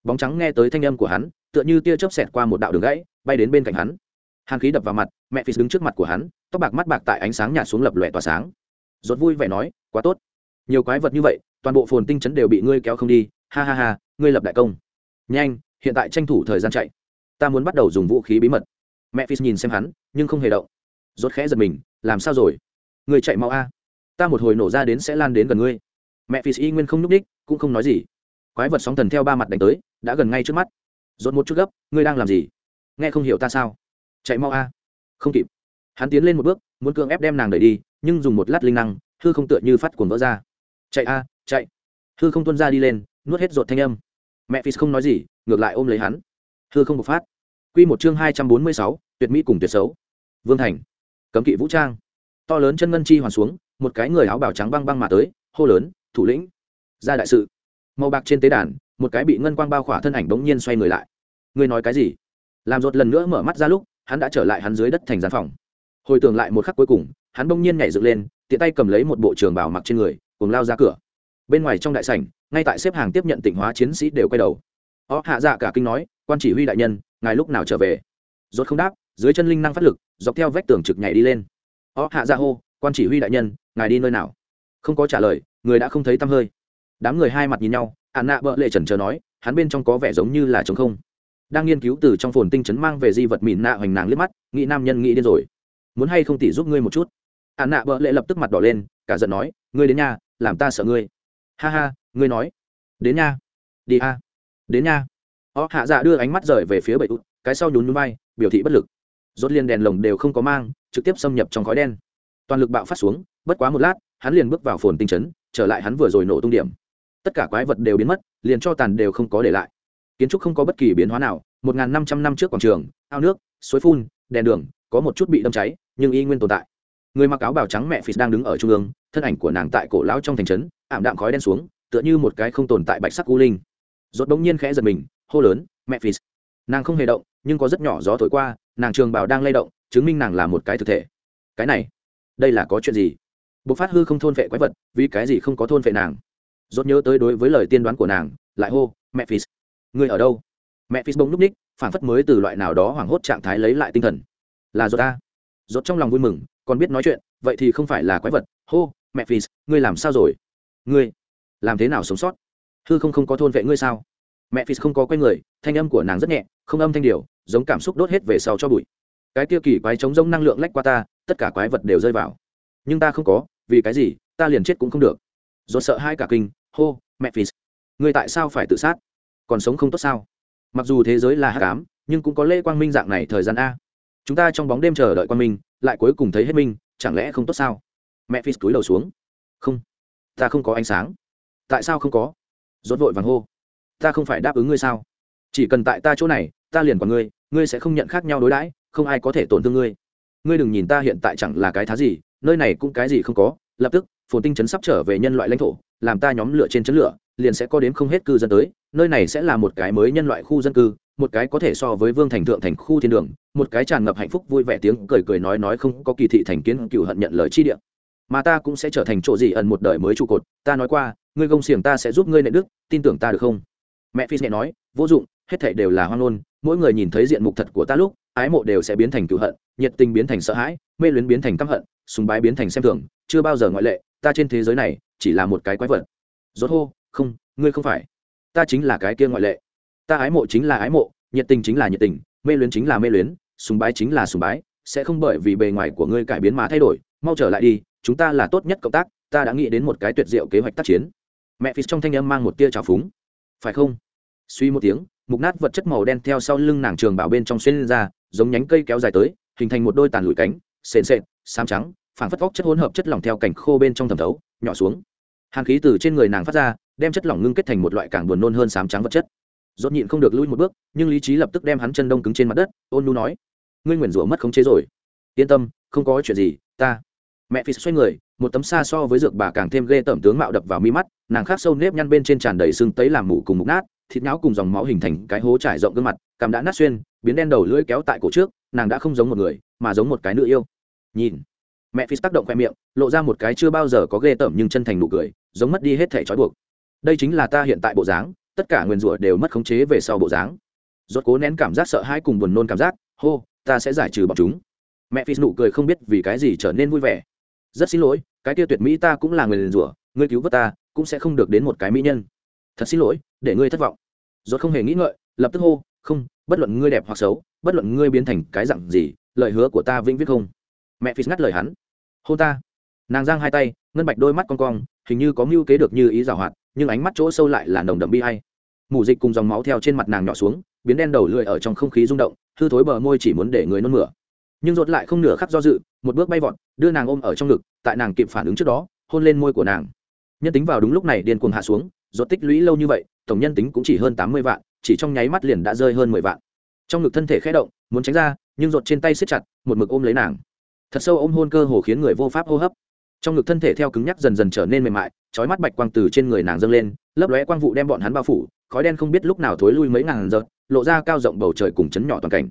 Bóng trắng nghe tới thanh âm của hắn, tựa như tia chớp xẹt qua một đạo đường gãy, bay đến bên cạnh hắn. Hàn khí đập vào mặt, mẹ phi đứng trước mặt của hắn, tóc bạc mắt bạc tại ánh sáng nhạt xuống lập lòe tỏa sáng. Rốt vui vẻ nói, quá tốt. Nhiều quái vật như vậy toàn bộ phồn tinh chấn đều bị ngươi kéo không đi, ha ha ha, ngươi lập đại công. Nhanh, hiện tại tranh thủ thời gian chạy. Ta muốn bắt đầu dùng vũ khí bí mật. Mẹ phi nhìn xem hắn, nhưng không hề động. Rốt khẽ giật mình, làm sao rồi? Ngươi chạy mau a. Ta một hồi nổ ra đến sẽ lan đến gần ngươi. Mẹ phi y nguyên không nhúc đích cũng không nói gì. Quái vật sóng thần theo ba mặt đánh tới, đã gần ngay trước mắt. Rốt một chút gấp, ngươi đang làm gì? Nghe không hiểu ta sao? Chạy mau a. Không kịp. Hắn tiến lên một bước, muốn cưỡng ép đem nàng đẩy đi, nhưng dùng một lát linh năng, hư không tựa như phát cuồng vỡ ra. Chạy a chạy. Hư không tuân ra đi lên, nuốt hết ruột thanh âm. Mẹ phi không nói gì, ngược lại ôm lấy hắn. Hư không bộc phát. Quy một chương hai trăm bốn mươi sáu, tuyệt mỹ cùng tuyệt xấu. Vương thành. Cấm kỵ vũ trang. To lớn chân ngân chi hoàn xuống, một cái người áo bào trắng băng băng mà tới, hô lớn, thủ lĩnh. Ra đại sự. Màu bạc trên tế đàn, một cái bị ngân quang bao khỏa thân ảnh bỗng nhiên xoay người lại. Ngươi nói cái gì? Làm ruột lần nữa mở mắt ra lúc, hắn đã trở lại hắn dưới đất thành gian phòng. Hồi tưởng lại một khắc cuối cùng, hắn bỗng nhiên nhảy dựng lên, tiện tay cầm lấy một bộ trường bảo mặc trên người, cùng lao ra cửa bên ngoài trong đại sảnh, ngay tại xếp hàng tiếp nhận tỉnh hóa chiến sĩ đều quay đầu. Ó hạ dạ cả kinh nói, quan chỉ huy đại nhân, ngài lúc nào trở về? Rốt không đáp, dưới chân linh năng phát lực, dọc theo vách tường trực nhảy đi lên. Ó hạ dạ hô, quan chỉ huy đại nhân, ngài đi nơi nào? Không có trả lời, người đã không thấy tăm hơi. Đám người hai mặt nhìn nhau ạn nạ bợ lệ trần chờ nói, hắn bên trong có vẻ giống như là trống không. Đang nghiên cứu từ trong phồn tinh chấn mang về di vật mìn nạ hoành nàng liếc mắt, nghĩ nam nhân nghĩ điên rồi. Muốn hay không tỉ giúp ngươi một chút? Ạn nạ bợ lệ lập tức mặt đỏ lên, cả giận nói, ngươi đến nhà, làm ta sợ ngươi ha ha ngươi nói. Đến nha. Đi a. Đến nha. Ó hạ dạ đưa ánh mắt rời về phía bậy út cái sau nhún nhún bay, biểu thị bất lực. Rốt liền đèn lồng đều không có mang trực tiếp xâm nhập trong khói đen. Toàn lực bạo phát xuống bất quá một lát hắn liền bước vào phồn tinh chấn trở lại hắn vừa rồi nổ tung điểm. Tất cả quái vật đều biến mất liền cho tàn đều không có để lại. Kiến trúc không có bất kỳ biến hóa nào một ngàn năm trăm năm trước quảng trường ao nước suối phun đèn đường có một chút bị đâm cháy nhưng y nguyên tồn tại. Người mặc áo bào trắng mẹ phì đang đứng ở trung ương thân ảnh của nàng tại cổ lão trong thành trấn ảm đạm khói đen xuống, tựa như một cái không tồn tại bạch sắc u linh. Rốt bỗng nhiên khẽ giật mình, hô lớn, mẹ phì. Nàng không hề động, nhưng có rất nhỏ gió thổi qua, nàng trường bảo đang lay động, chứng minh nàng là một cái thực thể. Cái này, đây là có chuyện gì? Bộc phát hư không thôn vệ quái vật, vì cái gì không có thôn vệ nàng? Rốt nhớ tới đối với lời tiên đoán của nàng, lại hô, mẹ phì. Người ở đâu? Mẹ phì bỗng núp ních phản phất mới từ loại nào đó hoảng hốt trạng thái lấy lại tinh thần. Là rốt ta. Rốt trong lòng vui mừng, còn biết nói chuyện, vậy thì không phải là quái vật. Hô, mẹ phì, ngươi làm sao rồi? Ngươi làm thế nào sống sót? Hư không không có thôn vệ ngươi sao? Mẹ phì không có quay người, thanh âm của nàng rất nhẹ, không âm thanh điều, giống cảm xúc đốt hết về sau cho bụi. Cái tiêu kỳ quái chống rỗng năng lượng lách qua ta, tất cả quái vật đều rơi vào. Nhưng ta không có, vì cái gì, ta liền chết cũng không được. Do sợ hai cả kinh, hô, mẹ phì, ngươi tại sao phải tự sát? Còn sống không tốt sao? Mặc dù thế giới là hát cám nhưng cũng có lễ quang minh dạng này thời gian a. Chúng ta trong bóng đêm chờ đợi quang minh, lại cuối cùng thấy hết minh chẳng lẽ không tốt sao? Mẹ phi cúi đầu xuống. Không ta không có ánh sáng. Tại sao không có? Rốt vội vàng hô. Ta không phải đáp ứng ngươi sao? Chỉ cần tại ta chỗ này, ta liền còn ngươi ngươi sẽ không nhận khác nhau đối đãi, không ai có thể tổn thương ngươi. Ngươi đừng nhìn ta hiện tại chẳng là cái thá gì, nơi này cũng cái gì không có, lập tức, phồn tinh chấn sắp trở về nhân loại lãnh thổ, làm ta nhóm lửa trên chấn lửa, liền sẽ có đến không hết cư dân tới, nơi này sẽ là một cái mới nhân loại khu dân cư, một cái có thể so với vương thành thượng thành khu thiên đường, một cái tràn ngập hạnh phúc vui vẻ tiếng cười cười nói nói không có kỳ thị thành kiến cựu hận nhận lời chi địa mà ta cũng sẽ trở thành chỗ gì ẩn một đời mới trụ cột. Ta nói qua, ngươi gông xiềng ta sẽ giúp ngươi nệ đức, tin tưởng ta được không? Mẹ phi nhẹ nói, vô dụng, hết thảy đều là hoang ngôn, mỗi người nhìn thấy diện mục thật của ta lúc, ái mộ đều sẽ biến thành cựu hận, nhiệt tình biến thành sợ hãi, mê luyến biến thành căm hận, sùng bái biến thành xem thường, chưa bao giờ ngoại lệ, ta trên thế giới này chỉ là một cái quái vật. Rốt hô, không, ngươi không phải. Ta chính là cái kia ngoại lệ. Ta ái mộ chính là ái mộ, nhiệt tình chính là nhiệt tình, mê luyến chính là mê luyến, sùng bái chính là sùng bái, sẽ không bởi vì bề ngoài của ngươi cải biến mà thay đổi, mau trở lại đi chúng ta là tốt nhất cộng tác, ta đã nghĩ đến một cái tuyệt diệu kế hoạch tác chiến. Mẹ phi trong thanh âm mang một tia trào phúng. Phải không? Suy một tiếng, mục nát vật chất màu đen theo sau lưng nàng trường bảo bên trong xuyên lên ra, giống nhánh cây kéo dài tới, hình thành một đôi tàn lùi cánh, sền sệt, xám trắng, phảng phất vóc chất hỗn hợp chất lỏng theo cảnh khô bên trong thẩm thấu, nhỏ xuống. Hàng khí từ trên người nàng phát ra, đem chất lỏng ngưng kết thành một loại càng buồn nôn hơn xám trắng vật chất. Dốt nhịn không được lui một bước, nhưng lý trí lập tức đem hắn chân đông cứng trên mặt đất, ôn nu nói, ngươi nguyền rủa mất khống chế rồi. Yên tâm, không có chuyện gì, ta mẹ phi xoay người, một tấm xa so với dược bà càng thêm ghê tởm tướng mạo đập vào mi mắt, nàng khác sâu nếp nhăn bên trên tràn đầy sưng tấy làm mủ cùng mục nát, thịt nhão cùng dòng máu hình thành cái hố trải rộng gương mặt, cằm đã nát xuyên, biến đen đầu lưỡi kéo tại cổ trước, nàng đã không giống một người, mà giống một cái nữ yêu. Nhìn, mẹ phi tác động khoe miệng, lộ ra một cái chưa bao giờ có ghê tởm nhưng chân thành nụ cười, giống mất đi hết thể trói buộc. Đây chính là ta hiện tại bộ dáng, tất cả nguyên rủa đều mất khống chế về sau bộ dáng. Rốt cố nén cảm giác sợ hãi cùng buồn nôn cảm giác, hô, ta sẽ giải trừ bọn chúng. Mẹ phi nụ cười không biết vì cái gì trở nên vui vẻ rất xin lỗi, cái kia tuyệt mỹ ta cũng là người liền rủa, ngươi cứu vớt ta, cũng sẽ không được đến một cái mỹ nhân. Thật xin lỗi, để ngươi thất vọng. Rốt không hề nghĩ ngợi, lập tức hô, không, bất luận ngươi đẹp hoặc xấu, bất luận ngươi biến thành cái dạng gì, lời hứa của ta vĩnh viết không. Mẹ phi ngắt lời hắn, hôn ta. Nàng giang hai tay, ngân bạch đôi mắt con cong, hình như có mưu kế được như ý giảo hoạt, nhưng ánh mắt chỗ sâu lại là nồng đậm bi hay mù dịch cùng dòng máu theo trên mặt nàng nhỏ xuống, biến đen đầu lưỡi ở trong không khí rung động, hư thối bờ môi chỉ muốn để người nôn mửa nhưng rốt lại không nửa khắc do dự, một bước bay vọt, đưa nàng ôm ở trong ngực, tại nàng kịp phản ứng trước đó, hôn lên môi của nàng. Nhân tính vào đúng lúc này điên cuồng hạ xuống, rốt tích lũy lâu như vậy, tổng nhân tính cũng chỉ hơn tám mươi vạn, chỉ trong nháy mắt liền đã rơi hơn mười vạn. Trong ngực thân thể khẽ động, muốn tránh ra, nhưng rốt trên tay siết chặt, một mực ôm lấy nàng. Thật sâu ôm hôn cơ hồ khiến người vô pháp hô hấp. Trong ngực thân thể theo cứng nhắc dần dần trở nên mềm mại, chói mắt bạch quang từ trên người nàng dâng lên, lấp lóe quang vụ đem bọn hắn bao phủ, khói đen không biết lúc nào thối lui mấy ngàn giờ, lộ ra cao rộng bầu trời cùng chấn nhỏ toàn cảnh.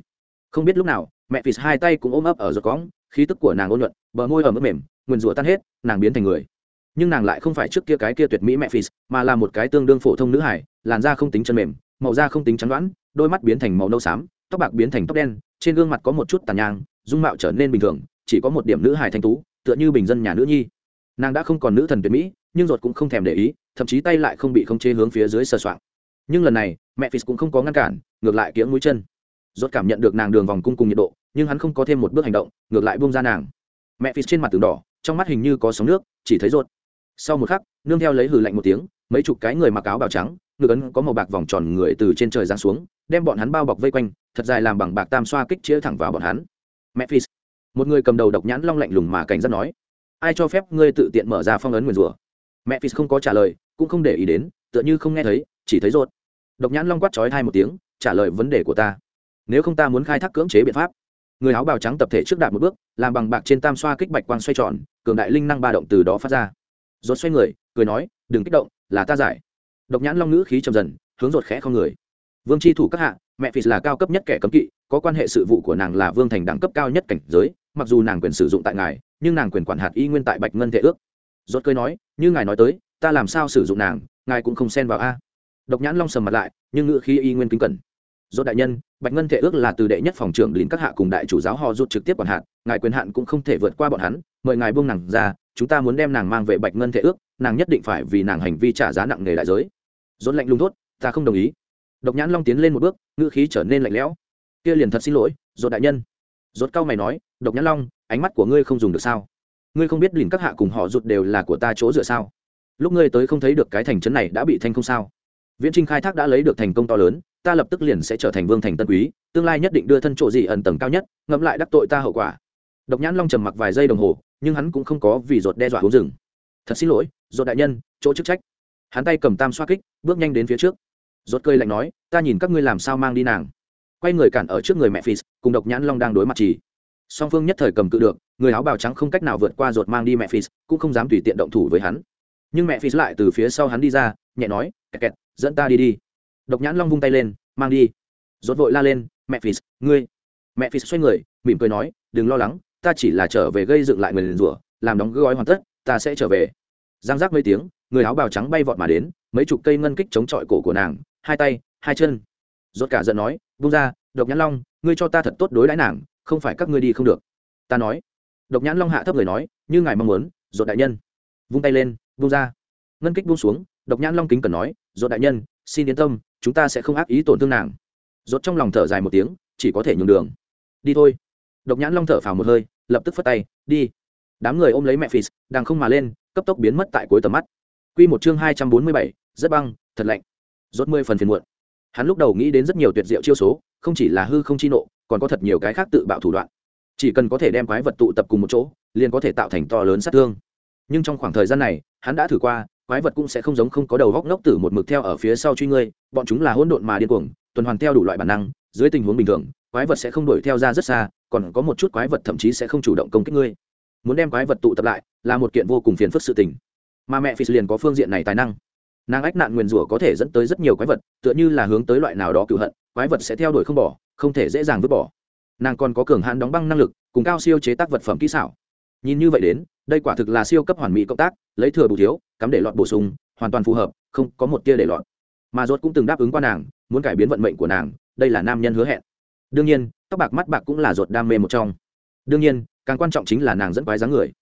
Không biết lúc nào mẹ phì hai tay cũng ôm ấp ở giọt cóng khí tức của nàng ôn nhuận, bờ môi ở mức mềm, nguyền rủa tan hết, nàng biến thành người. Nhưng nàng lại không phải trước kia cái kia tuyệt mỹ mẹ phì, mà là một cái tương đương phổ thông nữ hải làn da không tính chân mềm, màu da không tính trắng đoán, đôi mắt biến thành màu nâu xám, tóc bạc biến thành tóc đen, trên gương mặt có một chút tàn nhang, dung mạo trở nên bình thường, chỉ có một điểm nữ hải thanh tú, tựa như bình dân nhà nữ nhi. Nàng đã không còn nữ thần tuyệt mỹ, nhưng ruột cũng không thèm để ý, thậm chí tay lại không bị khống chế hướng phía dưới sờ soạng. Nhưng lần này, mẹ phis cũng không có ngăn cản, ngược lại kiếng mũi chân. Rốt cảm nhận được nàng đường vòng cung cùng nhiệt độ, nhưng hắn không có thêm một bước hành động, ngược lại buông ra nàng. Mẹ phis trên mặt tường đỏ, trong mắt hình như có sóng nước, chỉ thấy rốt. sau một khắc, nương theo lấy hừ lạnh một tiếng, mấy chục cái người mặc áo bào trắng, ngực ấn có màu bạc vòng tròn người từ trên trời giáng xuống, đem bọn hắn bao bọc vây quanh, thật dài làm bằng bạc tam xoa kích chĩa thẳng vào bọn hắn. Mẹ phis một người cầm đầu độc nhãn long lạnh lùng mà cảnh giác nói, ai cho phép ngươi tự tiện mở ra phong ấn nguyền rủa? Mẹ phi không có trả lời, cũng không để ý đến, tựa như không nghe thấy, chỉ thấy rốt. độc nhãn long quát chói thay một tiếng, trả lời vấn đề của ta nếu không ta muốn khai thác cưỡng chế biện pháp. Người áo bào trắng tập thể trước đạt một bước, làm bằng bạc trên tam xoa kích bạch quang xoay tròn, cường đại linh năng ba động từ đó phát ra. Rột xoay người, cười nói, đừng kích động, là ta giải. Độc nhãn long ngữ khí trầm dần, hướng rột khẽ không người. Vương tri thủ các hạ, mẹ phì là cao cấp nhất kẻ cấm kỵ, có quan hệ sự vụ của nàng là vương thành đẳng cấp cao nhất cảnh giới, mặc dù nàng quyền sử dụng tại ngài, nhưng nàng quyền quản hạt y nguyên tại bạch ngân thể ước. Rốt cười nói, như ngài nói tới, ta làm sao sử dụng nàng, ngài cũng không xen vào a. Độc nhãn long sầm mặt lại, nhưng ngữ khí y nguyên kính cẩn rốt đại nhân, bạch ngân thể ước là từ đệ nhất phòng trưởng lính các hạ cùng đại chủ giáo họ rút trực tiếp quản hạt, ngài quyền hạn cũng không thể vượt qua bọn hắn, mời ngài buông nàng ra, chúng ta muốn đem nàng mang về bạch ngân thể ước, nàng nhất định phải vì nàng hành vi trả giá nặng nề đại giới. Rốt lạnh lùng thốt, ta không đồng ý. Độc nhãn long tiến lên một bước, ngữ khí trở nên lạnh lẽo. Kia liền thật xin lỗi, rốt đại nhân. Rốt cao mày nói, độc nhãn long, ánh mắt của ngươi không dùng được sao? Ngươi không biết lìn các hạ cùng họ rụt đều là của ta chỗ dựa sao? Lúc ngươi tới không thấy được cái thành trấn này đã bị thanh không sao? Viễn trinh khai thác đã lấy được thành công to lớn, ta lập tức liền sẽ trở thành vương thành tân quý, tương lai nhất định đưa thân chỗ gì ẩn tầng cao nhất, ngẫm lại đắc tội ta hậu quả. Độc nhãn long trầm mặc vài giây đồng hồ, nhưng hắn cũng không có vì rột đe dọa uống rừng. Thật xin lỗi rột đại nhân, chỗ chức trách. Hắn tay cầm tam xoa kích, bước nhanh đến phía trước. Rột cơi lạnh nói, ta nhìn các ngươi làm sao mang đi nàng. Quay người cản ở trước người mẹ phi cùng độc nhãn long đang đối mặt chỉ. Song phương nhất thời cầm cự được, người áo bào trắng không cách nào vượt qua ruột mang đi mẹ phi cũng không dám tùy tiện động thủ với hắn. Nhưng mẹ phi lại từ phía sau hắn đi ra, nhẹ nói kẹt kẹt, dẫn ta đi đi. Độc nhãn long vung tay lên, mang đi. Rốt vội la lên, mẹ phi ngươi. Mẹ phi xoay người, mỉm cười nói, đừng lo lắng, ta chỉ là trở về gây dựng lại người liền rủa, làm đóng gói hoàn tất, ta sẽ trở về. Giang giác mấy tiếng, người áo bào trắng bay vọt mà đến, mấy chục cây ngân kích chống chọi cổ của nàng, hai tay, hai chân. Rốt cả giận nói, vung ra, độc nhãn long, ngươi cho ta thật tốt đối đãi nàng, không phải các ngươi đi không được. Ta nói. Độc nhãn long hạ thấp người nói, như ngài mong muốn, rốt đại nhân. Vung tay lên, vung ra. Ngân kích vung xuống, độc nhãn long kính cần nói Rốt đại nhân, xin yên tâm, chúng ta sẽ không ác ý tổn thương nàng. Rốt trong lòng thở dài một tiếng, chỉ có thể nhường đường. Đi thôi. Độc nhãn long thở phào một hơi, lập tức phất tay, đi. Đám người ôm lấy mẹ phì đang không mà lên, cấp tốc biến mất tại cuối tầm mắt. Q một chương hai trăm bốn mươi bảy, rất băng, thật lạnh. Rốt mười phần phiền muộn. Hắn lúc đầu nghĩ đến rất nhiều tuyệt diệu chiêu số, không chỉ là hư không chi nộ, còn có thật nhiều cái khác tự bạo thủ đoạn. Chỉ cần có thể đem quái vật tụ tập cùng một chỗ, liền có thể tạo thành to lớn sát thương. Nhưng trong khoảng thời gian này, hắn đã thử qua quái vật cũng sẽ không giống không có đầu góc ngốc tử một mực theo ở phía sau truy ngươi, bọn chúng là hỗn độn mà điên cuồng, tuần hoàn theo đủ loại bản năng, dưới tình huống bình thường, quái vật sẽ không đuổi theo ra rất xa, còn có một chút quái vật thậm chí sẽ không chủ động công kích ngươi. Muốn đem quái vật tụ tập lại, là một kiện vô cùng phiền phức sự tình. Mà mẹ phi liền có phương diện này tài năng. Nàng ách nạn nguyền rủa có thể dẫn tới rất nhiều quái vật, tựa như là hướng tới loại nào đó cựu hận, quái vật sẽ theo đuổi không bỏ, không thể dễ dàng vứt bỏ. Nàng còn có cường hãn đóng băng năng lực, cùng cao siêu chế tác vật phẩm kỹ xảo nhìn như vậy đến, đây quả thực là siêu cấp hoàn mỹ cộng tác, lấy thừa bù thiếu, cắm để lọt bổ sung, hoàn toàn phù hợp, không có một tia để lọt. Mà rốt cũng từng đáp ứng qua nàng, muốn cải biến vận mệnh của nàng, đây là nam nhân hứa hẹn. Đương nhiên, tóc bạc mắt bạc cũng là rốt đam mê một trong. Đương nhiên, càng quan trọng chính là nàng dẫn quái dáng người.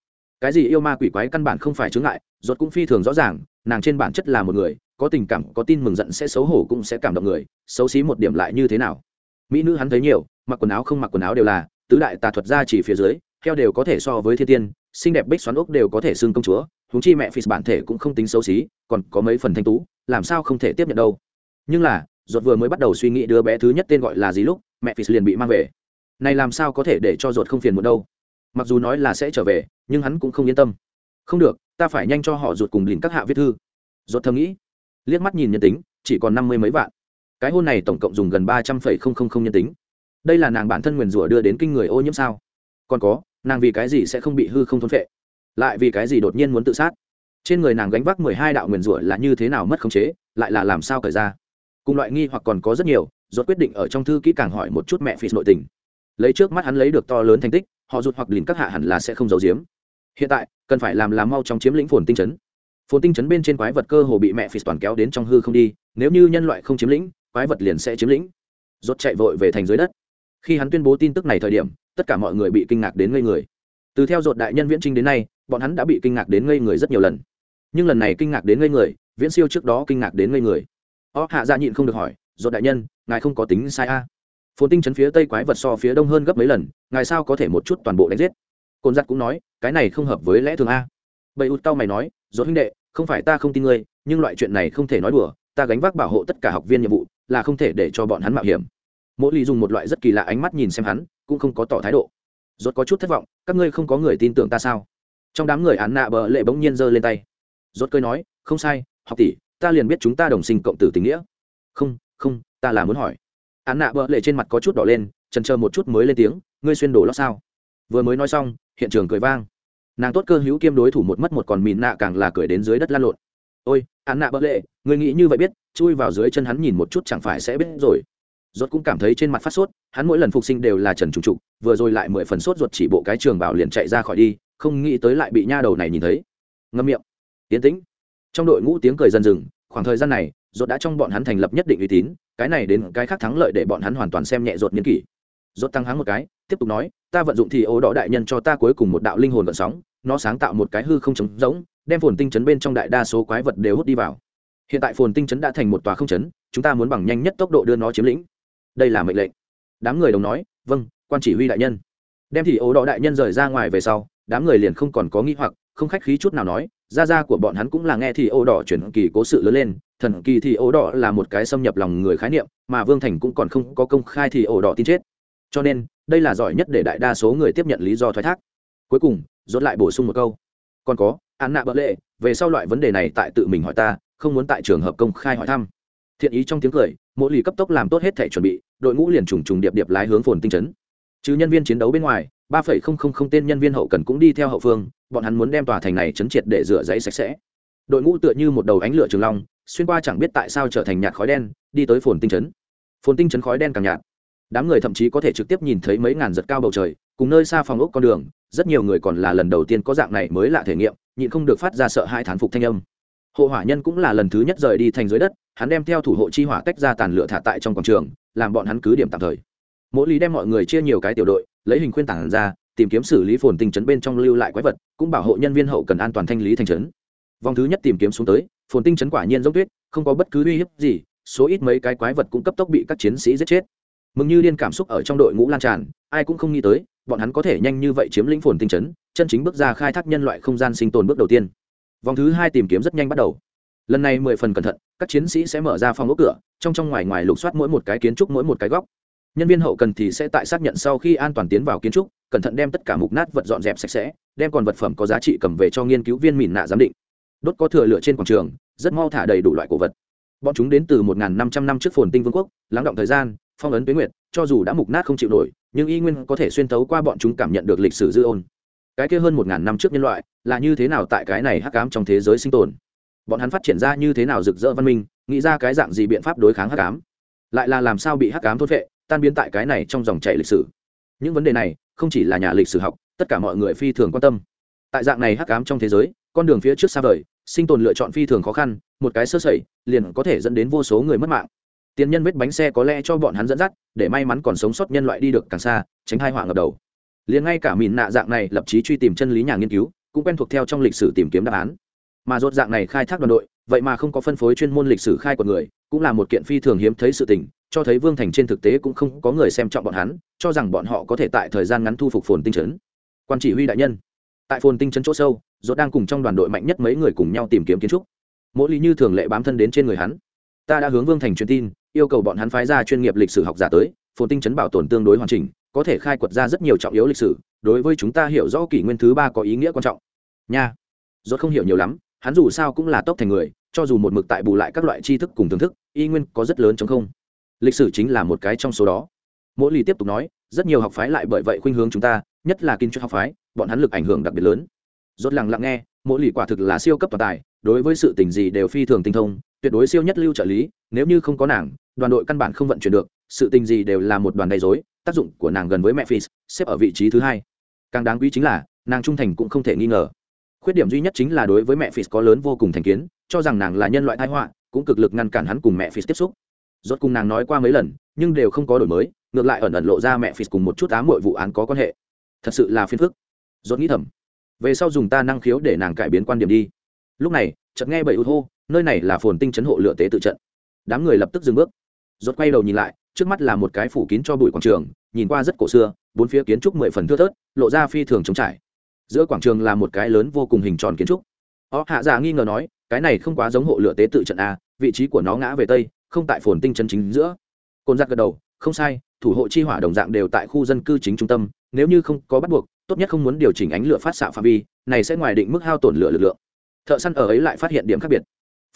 Cái gì yêu ma quỷ quái căn bản không phải chướng ngại, rốt cũng phi thường rõ ràng, nàng trên bản chất là một người, có tình cảm, có tin mừng giận sẽ xấu hổ cũng sẽ cảm động người, xấu xí một điểm lại như thế nào? Mỹ nữ hắn thấy nhiều, mặc quần áo không mặc quần áo đều là, tứ đại tà thuật ra chỉ phía dưới theo đều có thể so với thiên tiên, xinh đẹp bích xoắn ốc đều có thể xưng công chúa húng chi mẹ phi bản thể cũng không tính xấu xí, còn có mấy phần thanh tú, làm sao không thể tiếp nhận đâu. Nhưng là, ruột vừa mới bắt đầu suy nghĩ đứa bé thứ nhất tên gọi là gì lúc, mẹ phi liền bị mang về. Này làm sao có thể để cho ruột không phiền một đâu. Mặc dù nói là sẽ trở về, nhưng hắn cũng không yên tâm. Không được, ta phải nhanh cho họ ruột cùng lìn các hạ viết thư. Ruột thầm nghĩ, liếc mắt nhìn nhân tính, chỉ còn năm mươi mấy vạn. Cái hôn này tổng cộng dùng gần ba trăm phẩy không không không nhân tính. Đây là nàng bản thân nguyền rủa đưa đến kinh người ô nhiễm sao? Còn có nàng vì cái gì sẽ không bị hư không thôn phệ? Lại vì cái gì đột nhiên muốn tự sát? Trên người nàng gánh vác mười hai đạo nguyền rủa là như thế nào mất khống chế, lại là làm sao cởi ra? Cùng loại nghi hoặc còn có rất nhiều rốt quyết định ở trong thư kỹ càng hỏi một chút mẹ phì nội tình. Lấy trước mắt hắn lấy được to lớn thành tích, họ rụt hoặc lìn các hạ hẳn là sẽ không giấu giếm. Hiện tại, cần phải làm làm mau trong chiếm lĩnh phồn tinh chấn. Phồn tinh chấn bên trên quái vật cơ hồ bị mẹ phì toàn kéo đến trong hư không đi, nếu như nhân loại không chiếm lĩnh, quái vật liền sẽ chiếm lĩnh. Rốt chạy vội về thành dưới đất. Khi hắn tuyên bố tin tức này thời điểm tất cả mọi người bị kinh ngạc đến ngây người. Từ theo dột đại nhân viễn trinh đến nay, bọn hắn đã bị kinh ngạc đến ngây người rất nhiều lần. Nhưng lần này kinh ngạc đến ngây người, viễn siêu trước đó kinh ngạc đến ngây người. Ó hạ dạ nhịn không được hỏi dột đại nhân, ngài không có tính sai a? À. phồn tinh chấn phía tây quái vật so phía đông hơn gấp mấy lần, ngài sao có thể một chút toàn bộ đánh giết? Côn giặc cũng nói, cái này không hợp với lẽ thường a. Bầy út tao mày nói dột huynh đệ, không phải ta không tin ngươi, nhưng loại chuyện này không thể nói đùa, ta gánh vác bảo hộ tất cả học viên nhiệm vụ, là không thể để cho bọn hắn mạo hiểm. Mỗi lì dùng một loại rất kỳ lạ ánh mắt nhìn xem hắn cũng không có tỏ thái độ. Rốt có chút thất vọng, các ngươi không có người tin tưởng ta sao? Trong đám người án nạ bờ lệ bỗng nhiên giơ lên tay. Rốt cười nói, không sai, học tỷ, ta liền biết chúng ta đồng sinh cộng tử tình nghĩa. Không không, ta là muốn hỏi. Án nạ bờ lệ trên mặt có chút đỏ lên trần chờ một chút mới lên tiếng, ngươi xuyên đồ lót sao? Vừa mới nói xong, hiện trường cười vang. Nàng tốt cơ hữu kiêm đối thủ một mất một còn mìn nạ càng là cười đến dưới đất lăn lộn. Ôi, án nạ bỡ lệ người nghĩ như vậy biết, chui vào dưới chân hắn nhìn một chút chẳng phải sẽ biết rồi rốt cũng cảm thấy trên mặt phát sốt, hắn mỗi lần phục sinh đều là trần trùng trục, vừa rồi lại mười phần sốt ruột chỉ bộ cái trường bảo liền chạy ra khỏi đi, không nghĩ tới lại bị nha đầu này nhìn thấy. Ngâm miệng. Tiến tĩnh. Trong đội ngũ tiếng cười dần dừng, khoảng thời gian này, rốt đã trong bọn hắn thành lập nhất định uy tín, cái này đến cái khác thắng lợi để bọn hắn hoàn toàn xem nhẹ rốt nghiên kỷ. Rốt tăng háng một cái, tiếp tục nói, ta vận dụng thì ô đỏ đại nhân cho ta cuối cùng một đạo linh hồn vận sóng, nó sáng tạo một cái hư không trống rỗng, đem phồn tinh chấn bên trong đại đa số quái vật đều hút đi vào. Hiện tại phồn tinh chấn đã thành một tòa không chấn, chúng ta muốn bằng nhanh nhất tốc độ đưa nó chiếm lĩnh đây là mệnh lệnh. Đám người đồng nói vâng quan chỉ huy đại nhân. Đem thì ố đỏ đại nhân rời ra ngoài về sau, đám người liền không còn có nghĩ hoặc, không khách khí chút nào nói, gia gia của bọn hắn cũng là nghe thì ô đỏ chuyển kỳ cố sự lớn lên, thần kỳ thì ô đỏ là một cái xâm nhập lòng người khái niệm, mà vương thành cũng còn không có công khai thì ổ đỏ tin chết. Cho nên, đây là giỏi nhất để đại đa số người tiếp nhận lý do thoái thác. Cuối cùng dốt lại bổ sung một câu, còn có, án nạ bợ lệ, về sau loại vấn đề này tại tự mình hỏi ta, không muốn tại trường hợp công khai hỏi thăm. Thiện ý trong tiếng cười mỗi lì cấp tốc làm tốt hết thể chuẩn bị đội ngũ liền trùng trùng điệp điệp lái hướng phồn tinh chấn chứ nhân viên chiến đấu bên ngoài, ba phẩy không không không tên nhân viên hậu cần cũng đi theo hậu phương, bọn hắn muốn đem tòa thành này chấn triệt để rửa giấy sạch sẽ. Đội ngũ tựa như một đầu ánh lửa trường long, xuyên qua chẳng biết tại sao trở thành nhạt khói đen, đi tới phồn tinh chấn phồn tinh chấn khói đen càng nhạt. Đám người thậm chí có thể trực tiếp nhìn thấy mấy ngàn giật cao bầu trời, cùng nơi xa phòng ốc con đường, rất nhiều người còn là lần đầu tiên có dạng này mới lạ thể nghiệm, nhịn không được phát ra sợ hai thán phục thanh âm. Hộ hỏa nhân cũng là lần thứ nhất rời đi thành dưới đất, hắn đem theo thủ hộ chi hỏa tách ra tàn lửa thả tại trong quảng trường làm bọn hắn cứ điểm tạm thời. Mỗi lý đem mọi người chia nhiều cái tiểu đội, lấy hình khuyên tảng ra, tìm kiếm xử lý phồn tinh chấn bên trong lưu lại quái vật, cũng bảo hộ nhân viên hậu cần an toàn thanh lý thành trấn. Vòng thứ nhất tìm kiếm xuống tới, phồn tinh chấn quả nhiên giống tuyết, không có bất cứ uy hiếp gì, số ít mấy cái quái vật cũng cấp tốc bị các chiến sĩ giết chết. Mừng như điên cảm xúc ở trong đội ngũ lan tràn, ai cũng không nghĩ tới, bọn hắn có thể nhanh như vậy chiếm lĩnh phồn tinh chấn, chân chính bước ra khai thác nhân loại không gian sinh tồn bước đầu tiên. Vòng thứ hai tìm kiếm rất nhanh bắt đầu lần này mười phần cẩn thận, các chiến sĩ sẽ mở ra phòng ốc cửa, trong trong ngoài ngoài lục soát mỗi một cái kiến trúc, mỗi một cái góc. Nhân viên hậu cần thì sẽ tại xác nhận sau khi an toàn tiến vào kiến trúc, cẩn thận đem tất cả mục nát vật dọn dẹp sạch sẽ, đem còn vật phẩm có giá trị cầm về cho nghiên cứu viên mìn nạ giám định. Đốt có thừa lửa trên quảng trường, rất mau thả đầy đủ loại cổ vật. Bọn chúng đến từ một năm trăm năm trước phồn tinh vương quốc, lắng động thời gian, phong ấn tuyến nguyệt, cho dù đã mục nát không chịu nổi, nhưng y nguyên có thể xuyên thấu qua bọn chúng cảm nhận được lịch sử dư ôn. Cái kia hơn một ngàn năm trước nhân loại, là như thế nào tại cái này hắc ám trong thế giới sinh tồn? Bọn hắn phát triển ra như thế nào rực rỡ văn minh, nghĩ ra cái dạng gì biện pháp đối kháng hắc ám. Lại là làm sao bị hắc ám thốt vệ tan biến tại cái này trong dòng chảy lịch sử. Những vấn đề này, không chỉ là nhà lịch sử học, tất cả mọi người phi thường quan tâm. Tại dạng này hắc ám trong thế giới, con đường phía trước xa vời, sinh tồn lựa chọn phi thường khó khăn, một cái sơ sẩy, liền có thể dẫn đến vô số người mất mạng. Tiền nhân vết bánh xe có lẽ cho bọn hắn dẫn dắt, để may mắn còn sống sót nhân loại đi được càng xa, tránh hai họa ngập đầu. Liền ngay cả mìn nạ dạng này lập trí truy tìm chân lý nhà nghiên cứu, cũng quen thuộc theo trong lịch sử tìm kiếm đáp án mà rốt dạng này khai thác đoàn đội, vậy mà không có phân phối chuyên môn lịch sử khai của người, cũng là một kiện phi thường hiếm thấy sự tình, cho thấy vương thành trên thực tế cũng không có người xem trọng bọn hắn, cho rằng bọn họ có thể tại thời gian ngắn thu phục phồn tinh trấn quan chỉ huy đại nhân, tại phồn tinh trấn chỗ sâu, rốt đang cùng trong đoàn đội mạnh nhất mấy người cùng nhau tìm kiếm kiến trúc. Mỗi lý như thường lệ bám thân đến trên người hắn. Ta đã hướng vương thành truyền tin, yêu cầu bọn hắn phái ra chuyên nghiệp lịch sử học giả tới, phồn tinh chấn bảo tồn tương đối hoàn chỉnh, có thể khai quật ra rất nhiều trọng yếu lịch sử, đối với chúng ta hiểu rõ kỷ nguyên thứ ba có ý nghĩa quan trọng. Nha. Rốt không hiểu nhiều lắm hắn dù sao cũng là tốc thành người cho dù một mực tại bù lại các loại tri thức cùng thưởng thức y nguyên có rất lớn chống không. Lịch sử chính là một cái trong số đó. Mỗi lì tiếp tục nói rất nhiều học phái lại bởi vậy khuynh hướng chúng ta nhất là kinh cho học phái bọn hắn lực ảnh hưởng đặc biệt lớn. Rốt lặng lặng nghe mỗi lì quả thực là siêu cấp toàn tài đối với sự tình gì đều phi thường tinh thông tuyệt đối siêu nhất lưu trợ lý nếu như không có nàng đoàn đội căn bản không vận chuyển được sự tình gì đều là một đoàn đầy dối tác dụng của nàng gần với mẹ phi, xếp ở vị trí thứ hai. Càng đáng quý chính là nàng trung thành cũng không thể nghi ngờ khuyết điểm duy nhất chính là đối với mẹ phis có lớn vô cùng thành kiến, cho rằng nàng là nhân loại thái họa, cũng cực lực ngăn cản hắn cùng mẹ phis tiếp xúc. Rốt cùng nàng nói qua mấy lần, nhưng đều không có đổi mới, ngược lại ẩn ẩn lộ ra mẹ phis cùng một chút ám muội vụ án có quan hệ. Thật sự là phiền phức. Rốt nghĩ thầm, về sau dùng ta năng khiếu để nàng cải biến quan điểm đi. Lúc này, chợt nghe bầy út hô, nơi này là phồn tinh chấn hộ lửa tế tự trận. Đám người lập tức dừng bước. Rốt quay đầu nhìn lại, trước mắt là một cái phủ kín cho bụi quảng trường, nhìn qua rất cổ xưa, bốn phía kiến trúc mười phần thưa thớt, lộ ra phi thường trống trải giữa quảng trường là một cái lớn vô cùng hình tròn kiến trúc. Ó, hạ giả nghi ngờ nói, cái này không quá giống hộ lửa tế tự trận a, vị trí của nó ngã về tây, không tại phồn tinh chân chính giữa. Côn giặc gật đầu, không sai, thủ hộ chi hỏa đồng dạng đều tại khu dân cư chính trung tâm, nếu như không có bắt buộc, tốt nhất không muốn điều chỉnh ánh lửa phát xạ phạm vi, này sẽ ngoài định mức hao tổn lửa lực lượng. Thợ săn ở ấy lại phát hiện điểm khác biệt.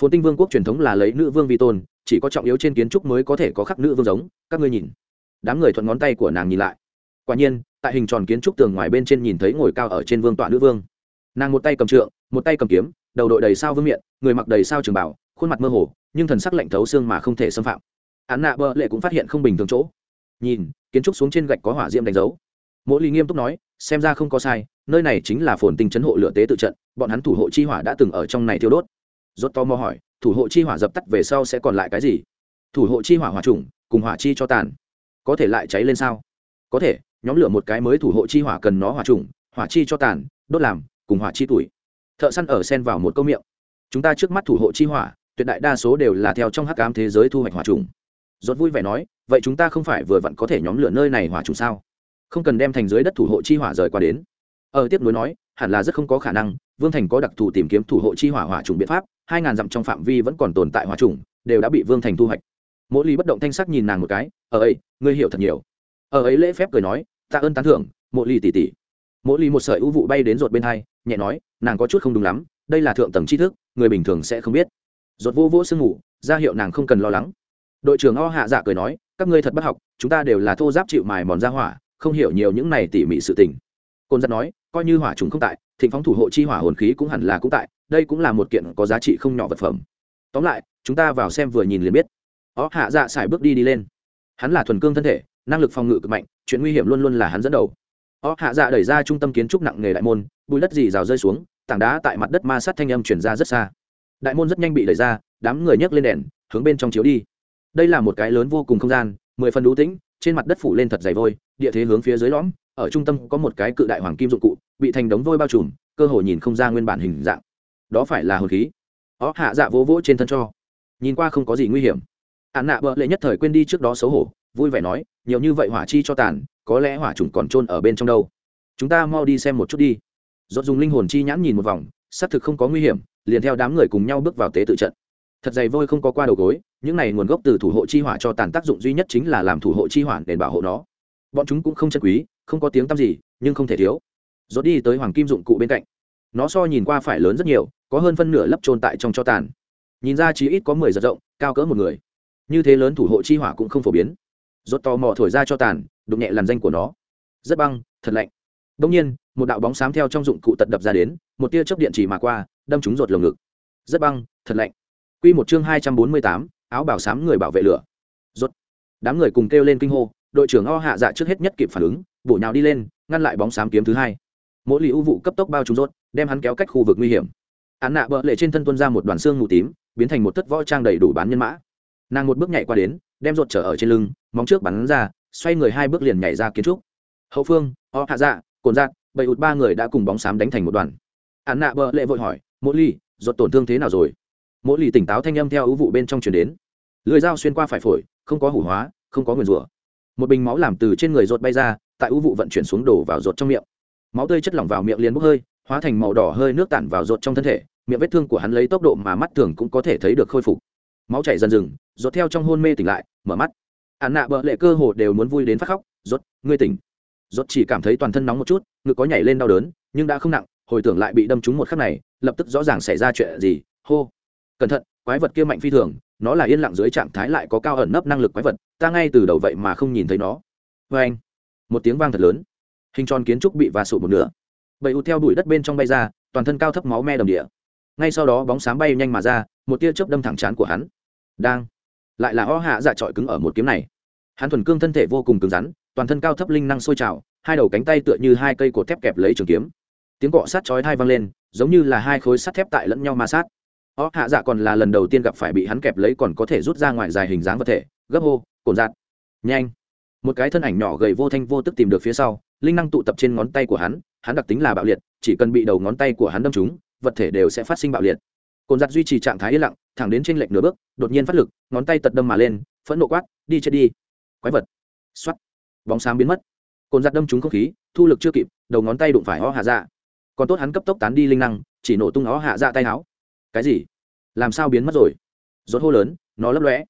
Phồn tinh vương quốc truyền thống là lấy nữ vương vi tôn, chỉ có trọng yếu trên kiến trúc mới có thể có khắc nữ vương giống, các ngươi nhìn. Đám người thuận ngón tay của nàng nhìn lại quả nhiên, tại hình tròn kiến trúc tường ngoài bên trên nhìn thấy ngồi cao ở trên vương tọa nữ vương. Nàng một tay cầm trượng, một tay cầm kiếm, đầu đội đầy sao vương miện, người mặc đầy sao trường bảo khuôn mặt mơ hồ, nhưng thần sắc lạnh thấu xương mà không thể xâm phạm. Án nạ bơ lệ cũng phát hiện không bình thường chỗ. Nhìn, kiến trúc xuống trên gạch có hỏa diễm đánh dấu. Mỗi ly nghiêm túc nói, xem ra không có sai, nơi này chính là phồn tinh chấn hộ lửa tế tự trận, bọn hắn thủ hộ chi hỏa đã từng ở trong này thiêu đốt. Rốt to mò hỏi, thủ hộ chi hỏa dập tắt về sau sẽ còn lại cái gì? Thủ hộ chi hỏa hỏa trùng, cùng hỏa chi cho tàn, có thể lại cháy lên sao? Có thể nhóm lửa một cái mới thủ hộ chi hỏa cần nó hỏa trùng, hỏa chi cho tàn, đốt làm, cùng hỏa chi tuổi. Thợ săn ở sen vào một câu miệng. Chúng ta trước mắt thủ hộ chi hỏa, tuyệt đại đa số đều là theo trong hắc ám thế giới thu hoạch hỏa trùng. Rốt vui vẻ nói, vậy chúng ta không phải vừa vặn có thể nhóm lửa nơi này hỏa trùng sao? Không cần đem thành dưới đất thủ hộ chi hỏa rời qua đến. Ờ, ở tiếp nối nói, hẳn là rất không có khả năng, vương thành có đặc thù tìm kiếm thủ hộ chi hỏa hỏa trùng biện pháp, hai ngàn dặm trong phạm vi vẫn còn tồn tại hỏa trùng, đều đã bị vương thành thu hoạch. Mỗi ly bất động thanh sắc nhìn nàng một cái ở ấy, ngươi hiểu thật nhiều. Ở ấy lễ phép cười nói tạ ơn tán thưởng mỗi ly tỷ tỷ mỗi ly một sợi ưu vụ bay đến ruột bên hai, nhẹ nói, nàng có chút không đúng lắm, đây là thượng tầng tri thức, người bình thường sẽ không biết. Ruột vô vỗ sương ngủ, ra hiệu nàng không cần lo lắng. Đội trưởng o hạ dạ cười nói, các ngươi thật bất học, chúng ta đều là thô giáp chịu mài mòn ra hỏa, không hiểu nhiều những này tỉ mỉ sự tình. Côn giật nói, coi như hỏa chúng không tại, thịnh phóng thủ hộ chi hỏa hồn khí cũng hẳn là cũng tại, đây cũng là một kiện có giá trị không nhỏ vật phẩm. Tóm lại, chúng ta vào xem vừa nhìn liền biết. Ó hạ dạ xài bước đi đi lên. Hắn là thuần cương thân thể năng lực phòng ngự cực mạnh, chuyện nguy hiểm luôn luôn là hắn dẫn đầu. Ó, hạ dạ đẩy ra trung tâm kiến trúc nặng nghề đại môn bùi đất dì rào rơi xuống, tảng đá tại mặt đất ma sát thanh âm chuyển ra rất xa. Đại môn rất nhanh bị đẩy ra, đám người nhấc lên đèn, hướng bên trong chiếu đi. Đây là một cái lớn vô cùng không gian, mười phần đũ tĩnh, trên mặt đất phủ lên thật dày vôi, địa thế hướng phía dưới lõm, ở trung tâm có một cái cự đại hoàng kim dụng cụ, bị thành đống vôi bao trùm, cơ hội nhìn không ra nguyên bản hình dạng. Đó phải là hồn khí. Ó, hạ dạ vỗ vỗ trên thân cho. Nhìn qua không có gì nguy hiểm ạn nạ bợ lệ nhất thời quên đi trước đó xấu hổ, vui vẻ nói, nhiều như vậy hỏa chi cho tàn, có lẽ hỏa trùng còn trôn ở bên trong đâu. Chúng ta mau đi xem một chút đi. Dốt dùng linh hồn chi nhãn nhìn một vòng, xác thực không có nguy hiểm, liền theo đám người cùng nhau bước vào tế tự trận. Thật dày vôi không có qua đầu gối, những này nguồn gốc từ thủ hộ chi hỏa cho tàn tác dụng duy nhất chính là làm thủ hộ chi hỏa để bảo hộ nó. Bọn chúng cũng không chân quý, không có tiếng tăm gì, nhưng không thể thiếu. Dốt đi tới hoàng kim dụng cụ bên cạnh. Nó so nhìn qua phải lớn rất nhiều, có hơn phân nửa lấp trôn tại trong cho tàn. Nhìn ra chí ít có mười giật rộng, cao cỡ một người như thế lớn thủ hộ chi hỏa cũng không phổ biến. Rốt tò mò thổi ra cho tàn, đụng nhẹ làn danh của nó. Rất băng, thật lạnh. Đông nhiên, một đạo bóng xám theo trong dụng cụ tật đập ra đến, một tia chớp điện chỉ mà qua, đâm trúng rột lồng ngực. Rất băng, thật lạnh. Quy một chương hai trăm bốn mươi tám, áo bảo xám người bảo vệ lửa. Rốt. Đám người cùng kêu lên kinh hô, đội trưởng o hạ dạ trước hết nhất kịp phản ứng, bổ nhào đi lên, ngăn lại bóng xám kiếm thứ hai. Mỗi lì ưu vụ cấp tốc bao trúng rốt, đem hắn kéo cách khu vực nguy hiểm. Án nạ bợ lệ trên thân tuân ra một đoàn xương mù tím, biến thành một thất võ trang đầy đủ bán nhân mã nàng một bước nhảy qua đến, đem ruột trở ở trên lưng, móng trước bắn ra, xoay người hai bước liền nhảy ra kiến trúc. Hậu phương o hạ dạ cồn dạ bậy ụt ba người đã cùng bóng xám đánh thành một đoàn. Ạn nạ bợ lệ vội hỏi mỗi ly ruột tổn thương thế nào rồi? Mỗi ly tỉnh táo thanh âm theo ưu vụ bên trong chuyển đến. Lưỡi dao xuyên qua phải phổi, không có hủ hóa, không có nguyền rủa. Một bình máu làm từ trên người ruột bay ra, tại ưu vụ vận chuyển xuống đổ vào ruột trong miệng. Máu tươi chất lỏng vào miệng liền bốc hơi, hóa thành màu đỏ hơi nước tản vào ruột trong thân thể, miệng vết thương của hắn lấy tốc độ mà mắt thường cũng có thể thấy được khôi phục máu chảy dần dừng rột theo trong hôn mê tỉnh lại, mở mắt. Ạn nạ bợ lệ cơ hồ đều muốn vui đến phát khóc, rốt, ngươi tỉnh. Rốt chỉ cảm thấy toàn thân nóng một chút, ngực có nhảy lên đau đớn, nhưng đã không nặng, hồi tưởng lại bị đâm trúng một khắc này, lập tức rõ ràng xảy ra chuyện gì, hô. Cẩn thận, quái vật kia mạnh phi thường, nó là yên lặng dưới trạng thái lại có cao ẩn nấp năng lực quái vật, ta ngay từ đầu vậy mà không nhìn thấy nó. Vê anh, một tiếng vang thật lớn. Hình tròn kiến trúc bị và sụt một nửa. Bầy u theo đuổi đất bên trong bay ra, toàn thân cao thấp máu me đầm địa. Ngay sau đó bóng sáng bay nhanh mà ra, một tia chớp đâm thẳng chán của hắn đang. Lại là o hạ dạ trọi cứng ở một kiếm này. Hắn thuần cương thân thể vô cùng cứng rắn, toàn thân cao thấp linh năng sôi trào, hai đầu cánh tay tựa như hai cây cột thép kẹp lấy trường kiếm. Tiếng cọ sát chói thai vang lên, giống như là hai khối sắt thép tại lẫn nhau ma sát. O hạ dạ còn là lần đầu tiên gặp phải bị hắn kẹp lấy còn có thể rút ra ngoài dài hình dáng vật thể, gấp hô, cồn giạt nhanh. Một cái thân ảnh nhỏ gầy vô thanh vô tức tìm được phía sau, linh năng tụ tập trên ngón tay của hắn hắn đặc tính là bạo liệt, chỉ cần bị đầu ngón tay của hắn đâm trúng, vật thể đều sẽ phát sinh bạo liệt. Cồn giặt duy trì trạng thái yên lặng thẳng đến trên lệch nửa bước, đột nhiên phát lực, ngón tay tật đâm mà lên, phẫn nộ quát, đi chết đi. Quái vật. X o á t bóng sáng biến mất. Cồn giặt đâm trúng không khí, thu lực chưa kịp, đầu ngón tay đụng phải ho hạ dạ. Còn tốt hắn cấp tốc tán đi linh năng, chỉ nổ tung ó hạ dạ tay áo. Cái gì? Làm sao biến mất rồi? Rốt hô lớn, nó lấp lóe.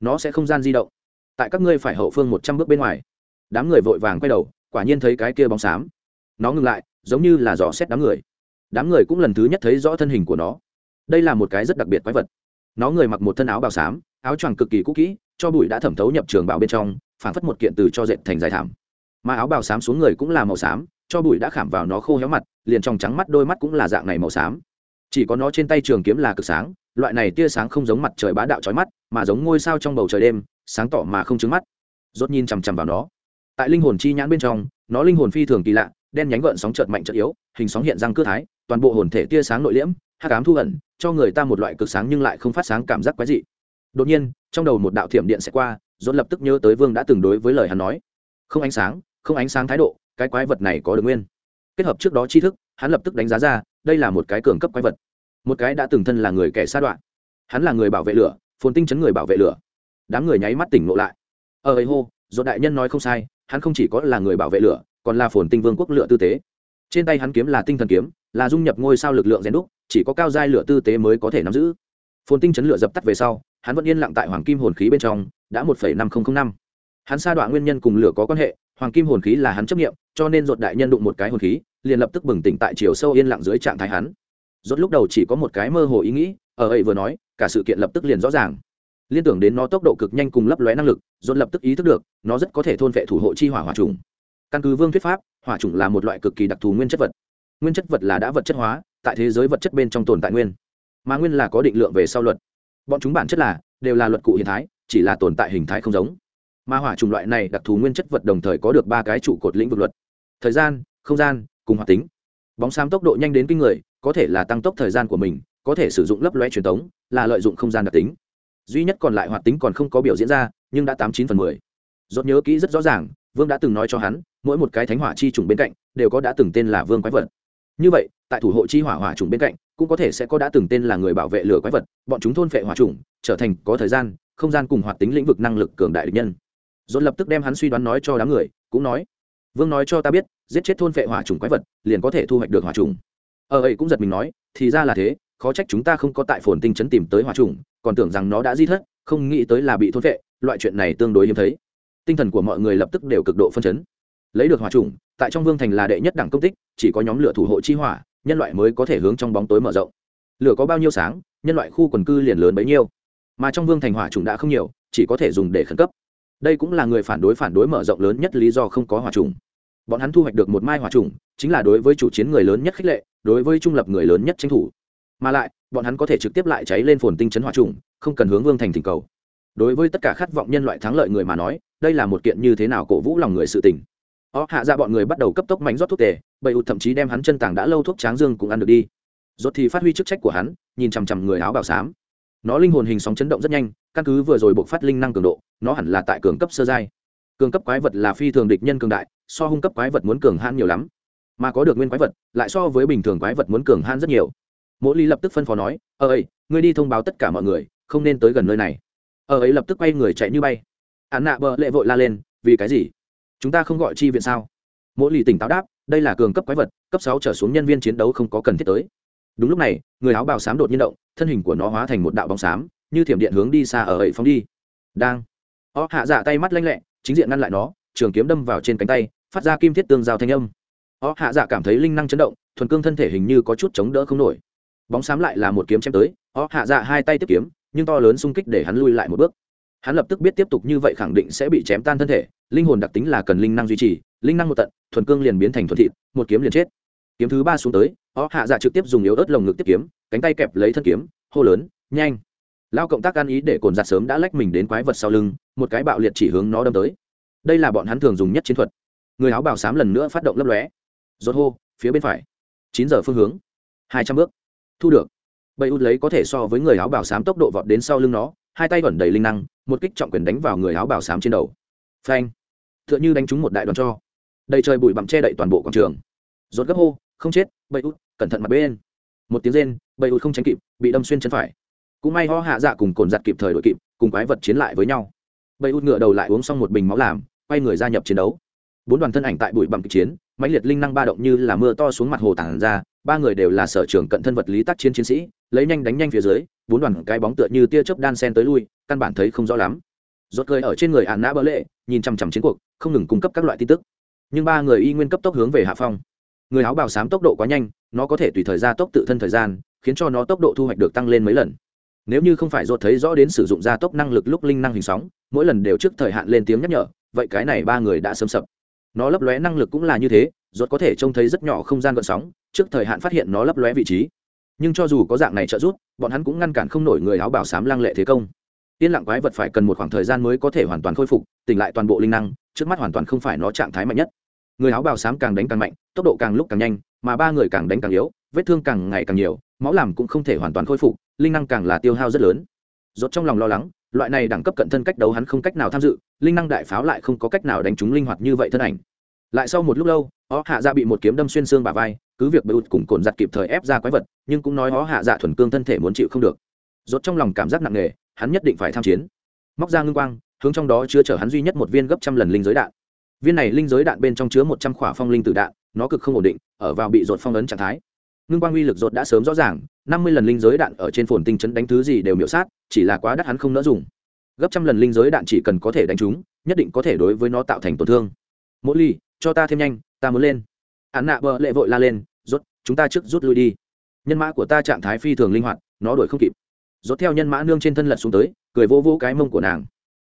Nó sẽ không gian di động. Tại các ngươi phải hậu phương một trăm bước bên ngoài. Đám người vội vàng quay đầu, quả nhiên thấy cái kia bóng xám. Nó ngừng lại, giống như là dò xét đám người. Đám người cũng lần thứ nhất thấy rõ thân hình của nó. Đây là một cái rất đặc biệt quái vật nó người mặc một thân áo bào xám, áo choàng cực kỳ cũ kỹ, cho bụi đã thẩm thấu nhập trường bào bên trong, phản phất một kiện từ cho dệt thành dài thảm. Mà áo bào xám xuống người cũng là màu xám, cho bụi đã khảm vào nó khô héo mặt, liền trong trắng mắt đôi mắt cũng là dạng này màu xám. Chỉ có nó trên tay trường kiếm là cực sáng, loại này tia sáng không giống mặt trời bá đạo trói mắt, mà giống ngôi sao trong bầu trời đêm, sáng tỏ mà không trứng mắt. Rốt nhìn chằm chằm vào nó. Tại linh hồn chi nhãn bên trong, nó linh hồn phi thường kỳ lạ, đen nhánh gợn sóng chợt mạnh chợt yếu, hình sóng hiện răng cưa thái, toàn bộ hồn thể tia sáng nội liễm hắc ám thu ẩn, cho người ta một loại cực sáng nhưng lại không phát sáng cảm giác quái dị. Đột nhiên, trong đầu một đạo thiểm điện sẽ qua dồn lập tức nhớ tới vương đã từng đối với lời hắn nói. Không ánh sáng, không ánh sáng thái độ, cái quái vật này có được nguyên. Kết hợp trước đó tri thức, hắn lập tức đánh giá ra, đây là một cái cường cấp quái vật. Một cái đã từng thân là người kẻ sa đoạn. Hắn là người bảo vệ lửa, phồn tinh chấn người bảo vệ lửa. Đám người nháy mắt tỉnh ngộ lại. Ờ, Ở ấy hô dồn đại nhân nói không sai, hắn không chỉ có là người bảo vệ lửa, còn là phồn tinh vương quốc lửa tư tế trên tay hắn kiếm là tinh thần kiếm, là dung nhập ngôi sao lực lượng rèn đúc, chỉ có cao giai lửa tư tế mới có thể nắm giữ. Phồn tinh chấn lửa dập tắt về sau, hắn vẫn yên lặng tại hoàng kim hồn khí bên trong, đã một năm nghìn năm. Hắn sa đoạn nguyên nhân cùng lửa có quan hệ, hoàng kim hồn khí là hắn chấp nghiệm cho nên ruột đại nhân đụng một cái hồn khí, liền lập tức bừng tỉnh tại chiều sâu yên lặng dưới trạng thái hắn. Rốt lúc đầu chỉ có một cái mơ hồ ý nghĩ, ở ấy vừa nói, cả sự kiện lập tức liền rõ ràng. Liên tưởng đến nó tốc độ cực nhanh cùng lấp lóe năng lực, rốt lập tức ý thức được, nó rất có thể thôn vệ thủ hộ chi hỏa hỏa trùng. Căn cứ vương thuyết pháp hỏa trùng là một loại cực kỳ đặc thù nguyên chất vật. Nguyên chất vật là đã vật chất hóa, tại thế giới vật chất bên trong tồn tại nguyên. Mà nguyên là có định lượng về sau luật. Bọn chúng bản chất là, đều là luật cụ hiện thái, chỉ là tồn tại hình thái không giống. Mà hỏa trùng loại này đặc thù nguyên chất vật đồng thời có được ba cái trụ cột lĩnh vực luật. Thời gian, không gian, cùng hoạt tính. Bóng xám tốc độ nhanh đến kinh người, có thể là tăng tốc thời gian của mình, có thể sử dụng lấp loe truyền thống là lợi dụng không gian đặc tính. Duy nhất còn lại hoạt tính còn không có biểu diễn ra, nhưng đã tám chín phần mười. Dốt nhớ kỹ rất rõ ràng vương đã từng nói cho hắn, mỗi một cái thánh hỏa chi trùng bên cạnh đều có đã từng tên là vương quái vật. Như vậy, tại thủ hộ chi hỏa hỏa trùng bên cạnh cũng có thể sẽ có đã từng tên là người bảo vệ lửa quái vật, bọn chúng thôn phệ hỏa trùng trở thành có thời gian, không gian cùng hoạt tính lĩnh vực năng lực cường đại địch nhân. Dồn lập tức đem hắn suy đoán nói cho đám người, cũng nói, vương nói cho ta biết, giết chết thôn phệ hỏa trùng quái vật liền có thể thu hoạch được hỏa trùng ở ờ, ấy cũng giật mình nói, thì ra là thế, khó trách chúng ta không có tại phồn tinh chấn tìm tới hỏa trùng còn tưởng rằng nó đã di thất, không nghĩ tới là bị thôn phệ, loại chuyện này tương đối hiếm thấy tinh thần của mọi người lập tức đều cực độ phân chấn. Lấy được hỏa trùng tại trong vương thành là đệ nhất đẳng công tích, chỉ có nhóm lửa thủ hộ chi hỏa, nhân loại mới có thể hướng trong bóng tối mở rộng. Lửa có bao nhiêu sáng, nhân loại khu quần cư liền lớn bấy nhiêu. Mà trong vương thành hỏa trùng đã không nhiều, chỉ có thể dùng để khẩn cấp. Đây cũng là người phản đối phản đối mở rộng lớn nhất lý do không có hỏa trùng bọn hắn thu hoạch được một mai hỏa trùng chính là đối với chủ chiến người lớn nhất khích lệ, đối với trung lập người lớn nhất tranh thủ. Mà lại, bọn hắn có thể trực tiếp lại cháy lên phồn tinh chấn hỏa trùng không cần hướng vương thành thỉnh cầu đối với tất cả khát vọng nhân loại thắng lợi người mà nói, đây là một kiện như thế nào cổ vũ lòng người sự tình. Ó hạ ra bọn người bắt đầu cấp tốc mánh rót thuốc tề bậy ụt thậm chí đem hắn chân tàng đã lâu thuốc tráng dương cũng ăn được đi. Rốt thì phát huy chức trách của hắn, nhìn chằm chằm người áo bào xám. Nó linh hồn hình sóng chấn động rất nhanh, căn cứ vừa rồi buộc phát linh năng cường độ, nó hẳn là tại cường cấp sơ giai. Cường cấp quái vật là phi thường địch nhân cường đại, so hung cấp quái vật muốn cường hãn nhiều lắm. Mà có được nguyên quái vật, lại so với bình thường quái vật muốn cường hãn rất nhiều. Mỗi ly lập tức phân phó nói ờ ấy ngươi đi thông báo tất cả mọi người, không nên tới gần nơi này ở ấy lập tức quay người chạy như bay. Hắn nạ bờ lệ vội la lên, vì cái gì? Chúng ta không gọi chi viện sao? Mỗi lì tỉnh táo đáp, đây là cường cấp quái vật, cấp sáu trở xuống nhân viên chiến đấu không có cần thiết tới. Đúng lúc này, người áo bào xám đột nhiên động, thân hình của nó hóa thành một đạo bóng xám, như thiểm điện hướng đi xa ở ấy phóng đi. Đang. Ó hạ dạ tay mắt lanh lẹ, chính diện ngăn lại nó, trường kiếm đâm vào trên cánh tay, phát ra kim thiết tương giao thanh âm. Ó hạ dạ cảm thấy linh năng chấn động, thuần cương thân thể hình như có chút chống đỡ không nổi. Bóng xám lại là một kiếm chém tới ó hạ dạ hai tay tiếp kiếm nhưng to lớn xung kích để hắn lui lại một bước. Hắn lập tức biết tiếp tục như vậy khẳng định sẽ bị chém tan thân thể, linh hồn đặc tính là cần linh năng duy trì, linh năng một tận, thuần cương liền biến thành thuần thịt, một kiếm liền chết. Kiếm thứ ba xuống tới ó hạ dạ trực tiếp dùng yếu ớt lồng ngực tiếp kiếm, cánh tay kẹp lấy thân kiếm, hô lớn, nhanh. Lao cộng tác ăn ý để cồn giặt sớm đã lách mình đến quái vật sau lưng, một cái bạo liệt chỉ hướng nó đâm tới. Đây là bọn hắn thường dùng nhất chiến thuật. Người áo bào xám lần nữa phát động lấp lóe. Rốt hô, phía bên phải. Chín giờ phương hướng. Hai trăm bước. Thu được bầy út lấy có thể so với người áo bào xám tốc độ vọt đến sau lưng nó, hai tay vẫn đầy linh năng, một kích trọng quyền đánh vào người áo bào xám trên đầu. Phanh. T h ư ợ n h ư đánh trúng một đại đoàn cho. Đầy trời bụi bặm che đậy toàn bộ quảng trường. Rốt gấp hô, không chết bầy út, cẩn thận mặt bên. Một tiếng rên bầy út không tránh kịp, bị đâm xuyên chân phải. Cũng may ho hạ dạ cùng cồn giặt kịp thời đội kịp, cùng quái vật chiến lại với nhau. Bầy út ngựa đầu lại uống xong một bình máu làm, quay người gia nhập chiến đấu bốn đoàn thân ảnh tại bụi bặm kịch chiến, mãnh liệt linh năng ba động như là mưa to xuống mặt hồ tảng ra, ba người đều là sở trường cận thân vật lý tác chiến chiến sĩ, lấy nhanh đánh nhanh phía dưới, bốn đoàn cái bóng tựa như tia chớp đan sen tới lui, căn bản thấy không rõ lắm. Rốt cười ở trên người ạn nã bỡ lệ, nhìn chằm chằm chiến cuộc, không ngừng cung cấp các loại tin tức. Nhưng ba người y nguyên cấp tốc hướng về hạ phong. Người áo bào xám tốc độ quá nhanh, nó có thể tùy thời gia tốc tự thân thời gian, khiến cho nó tốc độ thu hoạch được tăng lên mấy lần. Nếu như không phải rốt thấy rõ đến sử dụng gia tốc năng lực lúc linh năng hình sóng, mỗi lần đều trước thời hạn lên tiếng nhắc nhở, vậy cái này ba người đã sớm sập nó lấp lóe năng lực cũng là như thế ruột có thể trông thấy rất nhỏ không gian gợn sóng, trước thời hạn phát hiện nó lấp lóe vị trí. Nhưng cho dù có dạng này trợ giúp, bọn hắn cũng ngăn cản không nổi người áo bảo sám lăng lệ thế công. Yên lặng quái vật phải cần một khoảng thời gian mới có thể hoàn toàn khôi phục, tỉnh lại toàn bộ linh năng, trước mắt hoàn toàn không phải nó trạng thái mạnh nhất. Người áo bào sám càng đánh càng mạnh, tốc độ càng lúc càng nhanh, mà ba người càng đánh càng yếu, vết thương càng ngày càng nhiều, máu làm cũng không thể hoàn toàn khôi phục, linh năng càng là tiêu hao rất lớn. Rốt trong lòng lo lắng loại này đẳng cấp cận thân cách đấu hắn không cách nào tham dự, linh năng đại pháo lại không có cách nào đánh trúng linh hoạt như vậy thân ảnh. Lại sau một lúc lâu, ó hạ dạ bị một kiếm đâm xuyên xương bả vai, cứ việc bê ụt cùng cồn giặt kịp thời ép ra quái vật, nhưng cũng nói ó hạ dạ thuần cương thân thể muốn chịu không được. Rốt trong lòng cảm giác nặng nề, hắn nhất định phải tham chiến. Móc ra ngưng quang, hướng trong đó chứa chở hắn duy nhất một viên gấp trăm lần linh giới đạn. Viên này linh giới đạn bên trong chứa một trăm khỏa phong linh tử đạn, nó cực không ổn định, ở vào bị rột phong ấn trạng thái ngưng quang uy lực rột đã sớm rõ ràng, năm mươi lần linh giới đạn ở trên phồn tinh chấn đánh thứ gì đều miểu sát, chỉ là quá đắt hắn không nỡ dùng. Gấp trăm lần linh giới đạn chỉ cần có thể đánh chúng nhất định có thể đối với nó tạo thành tổn thương. Mỗi ly, cho ta thêm nhanh, ta muốn lên. Án nạ bờ lệ vội la lên, rốt, chúng ta trước rút lui đi. Nhân mã của ta trạng thái phi thường linh hoạt, nó đuổi không kịp. Rốt theo nhân mã nương trên thân lật xuống tới, cười vô vô cái mông của nàng.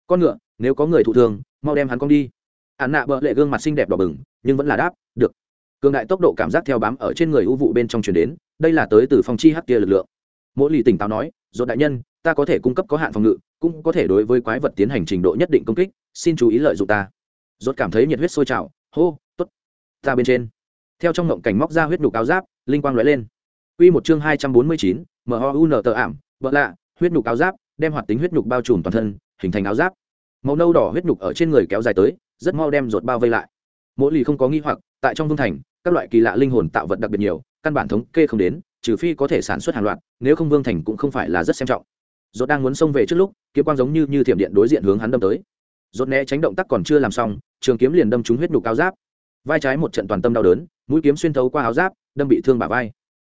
Con ngựa, nếu có người thụ thương, mau đem hắn con đi. Án nạ bợ lệ gương mặt xinh đẹp đỏ bừng, nhưng vẫn là đáp, được cường đại tốc độ cảm giác theo bám ở trên người ưu vụ bên trong chuyển đến đây là tới từ phòng chi hắc kia lực lượng mỗi lì tỉnh táo nói dốt đại nhân ta có thể cung cấp có hạn phòng ngự cũng có thể đối với quái vật tiến hành trình độ nhất định công kích xin chú ý lợi dụng ta dốt cảm thấy nhiệt huyết sôi trào hô t ố t ta bên trên theo trong ngộng cảnh móc ra huyết nhục áo giáp linh quang lóe lên Quy một chương hai trăm bốn mươi chín, MOUN tờ ảm, vợ lạ, huyết nhục áo giáp, đem hoạt tính huyết nhục bao trùm toàn thân, hình thành áo giáp. Màu nâu đỏ huyết nhục ở trên người kéo dài tới, rất mau đem dột bao vây lại. Mỗi lì không có nghi hoặc, tại trong vương thành, các loại kỳ lạ linh hồn tạo vật đặc biệt nhiều, căn bản thống kê không đến, trừ phi có thể sản xuất hàng loạt, nếu không vương thành cũng không phải là rất xem trọng. Rột đang muốn xông về trước lúc, kiếm quang giống như như thiểm điện đối diện hướng hắn đâm tới. Rột né tránh động tác còn chưa làm xong, trường kiếm liền đâm trúng huyết nhục áo giáp. Vai trái một trận toàn tâm đau đớn, mũi kiếm xuyên thấu qua áo giáp, đâm bị thương bả vai.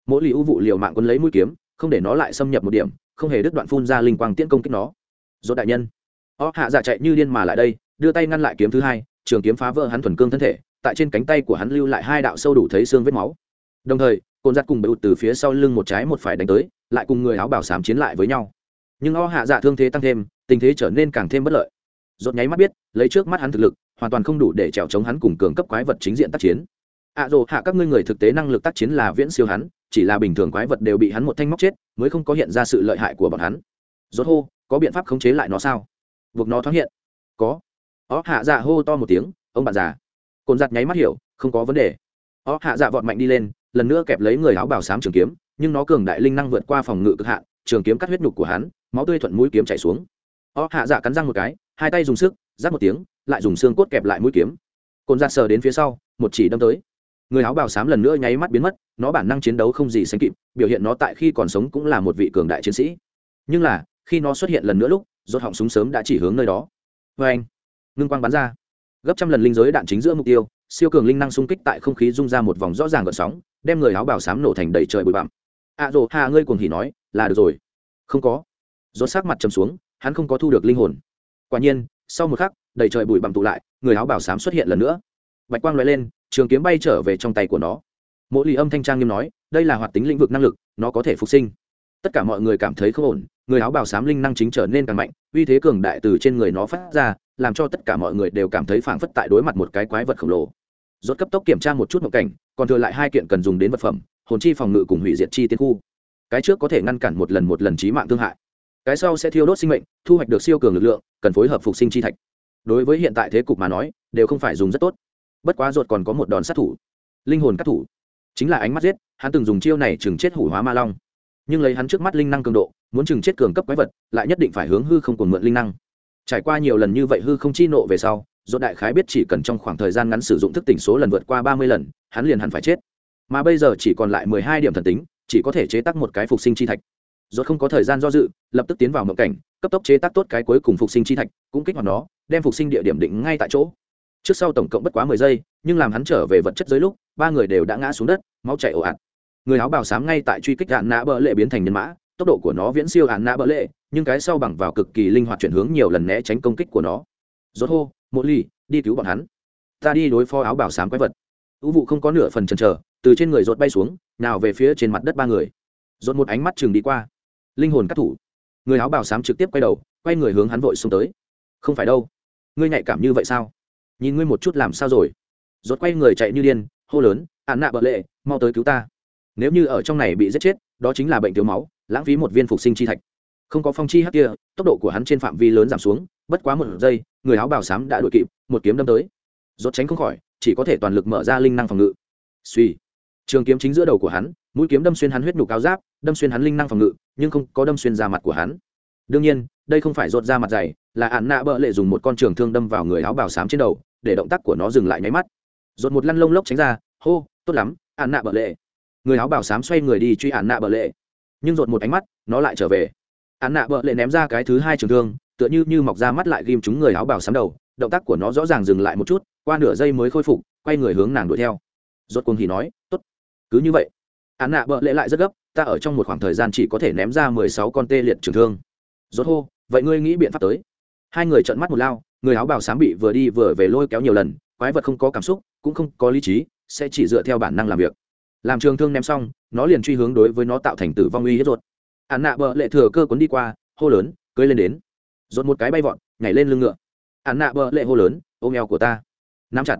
Mỗi lì ưu vụ liều mạng quân lấy mũi kiếm, không để nó lại xâm nhập một điểm, không hề đứt đoạn phun ra linh quang tiễn công kích nó. Rốt đại nhân, ó hạ giả chạy như điên mà lại đây, đưa tay ngăn lại kiếm thứ hai, trường kiếm phá vỡ hắn thuần cương thân thể, tại trên cánh tay của hắn lưu lại hai đạo sâu đủ thấy xương vết máu. Đồng thời, côn giặt cùng bệ từ phía sau lưng một trái một phải đánh tới, lại cùng người áo bảo sám chiến lại với nhau. Nhưng o hạ dạ thương thế tăng thêm, tình thế trở nên càng thêm bất lợi. dột nháy mắt biết, lấy trước mắt hắn thực lực, hoàn toàn không đủ để chèo chống hắn cùng cường cấp quái vật chính diện tác chiến. ạ à hạ các ngươi người thực tế năng lực tác chiến là viễn siêu hắn, chỉ là bình thường quái vật đều bị hắn một thanh móc chết, mới không có hiện ra sự lợi hại của bọn hắn. dốt hô, có biện pháp khống chế lại nó sao? Buộc nó thoáng hiện. Có. Ó hạ dạ hô to một tiếng, ông bạn già. Côn giặt nháy mắt hiểu, không có vấn đề. Ó hạ dạ vọt mạnh đi lên, lần nữa kẹp lấy người áo bào xám trường kiếm, nhưng nó cường đại linh năng vượt qua phòng ngự cực hạn, trường kiếm cắt huyết nhục của hắn, máu tươi thuận mũi kiếm chảy xuống. Ó hạ dạ cắn răng một cái, hai tay dùng sức, giáp một tiếng, lại dùng xương cốt kẹp lại mũi kiếm. Côn giặt sờ đến phía sau, một chỉ đâm tới. Người áo bào xám lần nữa nháy mắt biến mất, nó bản năng chiến đấu không gì sánh kịp, biểu hiện nó tại khi còn sống cũng là một vị cường đại chiến sĩ. Nhưng là, khi nó xuất hiện lần nữa lúc, rốt họng súng sớm đã chỉ hướng nơi đó. vê anh, ngưng quang bắn ra, gấp trăm lần linh giới đạn chính giữa mục tiêu, siêu cường linh năng xung kích tại không khí dung ra một vòng rõ ràng gợn sóng, đem người áo bào xám nổ thành đầy trời bụi bặm. À rồ hà ngươi cuồng hỉ nói, là được rồi. Không có. Rốt sắc mặt trầm xuống, hắn không có thu được linh hồn. Quả nhiên, sau một khắc, đầy trời bụi bặm tụ lại, người áo bào xám xuất hiện lần nữa. Bạch quang lóe lên, trường kiếm bay trở về trong tay của nó. mỗi lì âm thanh trang nghiêm nói, đây là hoạt tính lĩnh vực năng lực, nó có thể phục sinh. Tất cả mọi người cảm thấy không ổn, người áo bào xám linh năng chính trở nên càng mạnh, uy thế cường đại từ trên người nó phát ra, làm cho tất cả mọi người đều cảm thấy phảng phất tại đối mặt một cái quái vật khổng lồ. Rốt cấp tốc kiểm tra một chút mộng cảnh còn thừa lại hai kiện cần dùng đến vật phẩm hồn chi phòng ngự cùng hủy diệt chi tiên khu. Cái trước có thể ngăn cản một lần một lần chí mạng thương hại. Cái sau sẽ thiêu đốt sinh mệnh thu hoạch được siêu cường lực lượng cần phối hợp phục sinh chi thạch. Đối với hiện tại thế cục mà nói đều không phải dùng rất tốt. Bất quá ruột còn có một đòn sát thủ. Linh hồn cắt thủ. Chính là ánh mắt giết hắn từng dùng chiêu này chừng chết hủ hóa ma long nhưng lấy hắn trước mắt linh năng cường độ, muốn chừng chết cường cấp quái vật, lại nhất định phải hướng hư không còn mượn linh năng. Trải qua nhiều lần như vậy hư không chi nộ về sau do đại khái biết chỉ cần trong khoảng thời gian ngắn sử dụng thức tỉnh số lần vượt qua ba mươi lần, hắn liền hẳn phải chết. Mà bây giờ chỉ còn lại mười hai điểm thần tính, chỉ có thể chế tác một cái phục sinh chi thạch. Do không có thời gian do dự, lập tức tiến vào mộng cảnh, cấp tốc chế tác tốt cái cuối cùng phục sinh chi thạch, cũng kích hoạt nó, đem phục sinh địa điểm định ngay tại chỗ. Trước sau tổng cộng bất quá mười giây, nhưng làm hắn trở về vật chất dưới lúc, ba người đều đã ngã xuống đất, máu chảy ồ ạt người áo bào xám ngay tại truy kích hạn nã bỡ lệ biến thành nhân mã, tốc độ của nó viễn siêu hạn nã bỡ lệ, nhưng cái sau bằng vào cực kỳ linh hoạt chuyển hướng nhiều lần né tránh công kích của nó. Rốt hô một ly đi cứu bọn hắn. Ta đi đối phó áo bào sám quái vật. Ưu vụ không có nửa phần chần chờ, từ trên người rột bay xuống, nào về phía trên mặt đất ba người. Rột một ánh mắt chừng đi qua. Linh hồn cắt thủ. Người áo bào xám trực tiếp quay đầu, quay người hướng hắn vội xuống tới. Không phải đâu. Ngươi nhạy cảm như vậy sao? Nhìn ngươi một chút làm sao rồi? Rột quay người chạy như điên, hô lớn, ạn nạ bợ lệ, mau tới cứu ta nếu như ở trong này bị giết chết, đó chính là bệnh thiếu máu, lãng phí một viên phục sinh chi thạch. Không có phong chi hắc kia, tốc độ của hắn trên phạm vi lớn giảm xuống, bất quá một giây, người áo bào xám đã đuổi kịp, một kiếm đâm tới. Rốt tránh không khỏi, chỉ có thể toàn lực mở ra linh năng phòng ngự. Suy trường kiếm chính giữa đầu của hắn, mũi kiếm đâm xuyên hắn huyết nhục áo giáp, đâm xuyên hắn linh năng phòng ngự, nhưng không có đâm xuyên ra mặt của hắn. Đương nhiên, đây không phải rột ra mặt dày, là ạn nạ bợ lệ dùng một con trường thương đâm vào người áo bào xám trên đầu, để động tác của nó dừng lại nháy mắt. Rột một lăn lông lốc tránh ra, hô, tốt lắm, ạn nạ bợ lệ người áo bào xám xoay người đi truy ạn nạ bợ lệ. Nhưng rột một ánh mắt, nó lại trở về. Ạn nạ bợ lệ ném ra cái thứ hai trường thương, tựa như như mọc ra mắt lại ghim chúng người áo bào xám đầu, động tác của nó rõ ràng dừng lại một chút, qua nửa giây mới khôi phục, quay người hướng nàng đuổi theo. Rốt cuồng thì nói, tốt, cứ như vậy. Án nạ bợ lệ lại rất gấp, ta ở trong một khoảng thời gian chỉ có thể ném ra mười sáu con tê liệt trường thương. Rốt hô, vậy ngươi nghĩ biện pháp tới. Hai người trợn mắt một lao, người áo bào xám bị vừa đi vừa về lôi kéo nhiều lần, quái vật không có cảm xúc, cũng không có lý trí, sẽ chỉ dựa theo bản năng làm việc làm trường thương ném xong, nó liền truy hướng đối với nó tạo thành tử vong uy hiếp ruột. Ạn nạ bợ lệ thừa cơ cuốn đi qua, hô lớn, cưới lên đến. Rột một cái bay vọt, nhảy lên lưng ngựa. Ạn nạ bợ lệ hô lớn, ôm eo của ta. Nắm chặt.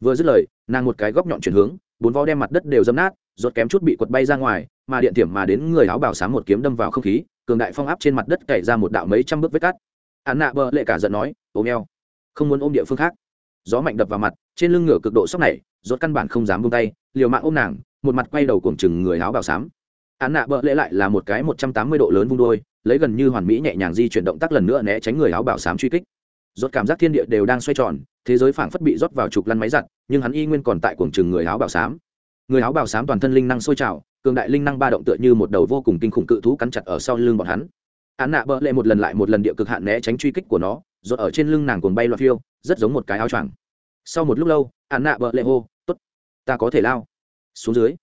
Vừa dứt lời, nàng một cái góc nhọn chuyển hướng, bốn vó đem mặt đất đều dâm nát rột kém chút bị quật bay ra ngoài, mà điện thiểm mà đến người áo bảo sáng một kiếm đâm vào không khí, cường đại phong áp trên mặt đất cày ra một đạo mấy trăm bước vết cắt. Ạn nạ bợ lệ cả giận nói, ôm eo. Không muốn ôm địa phương khác. Gió mạnh đập vào mặt, trên lưng ngựa cực độ sốc này, rốt căn bản không dám buông tay, liều mạng ôm nàng một mặt quay đầu cuồng chừng người áo bào xám. Án nạ bợ lệ lại là một cái một trăm tám mươi độ lớn vung đôi, lấy gần như hoàn mỹ nhẹ nhàng di chuyển động tác lần nữa né tránh người áo bào xám truy kích. Rốt cảm giác thiên địa đều đang xoay tròn, thế giới phảng phất bị rót vào trục lăn máy giặt, nhưng hắn y nguyên còn tại cuồng chừng người áo bào xám. Người áo bào xám toàn thân linh năng sôi trào, cường đại linh năng ba động tựa như một đầu vô cùng kinh khủng cự thú cắn chặt ở sau lưng bọn hắn. Án nạ bợ lệ một lần lại một lần địa cực hạn né tránh truy kích của nó, rốt ở trên lưng nàng cuồng bay loạt phiêu, rất giống một cái áo choàng. Sau một lúc lâu, án nạ bợ lệ hô, tốt, ta có thể lao xuống dưới.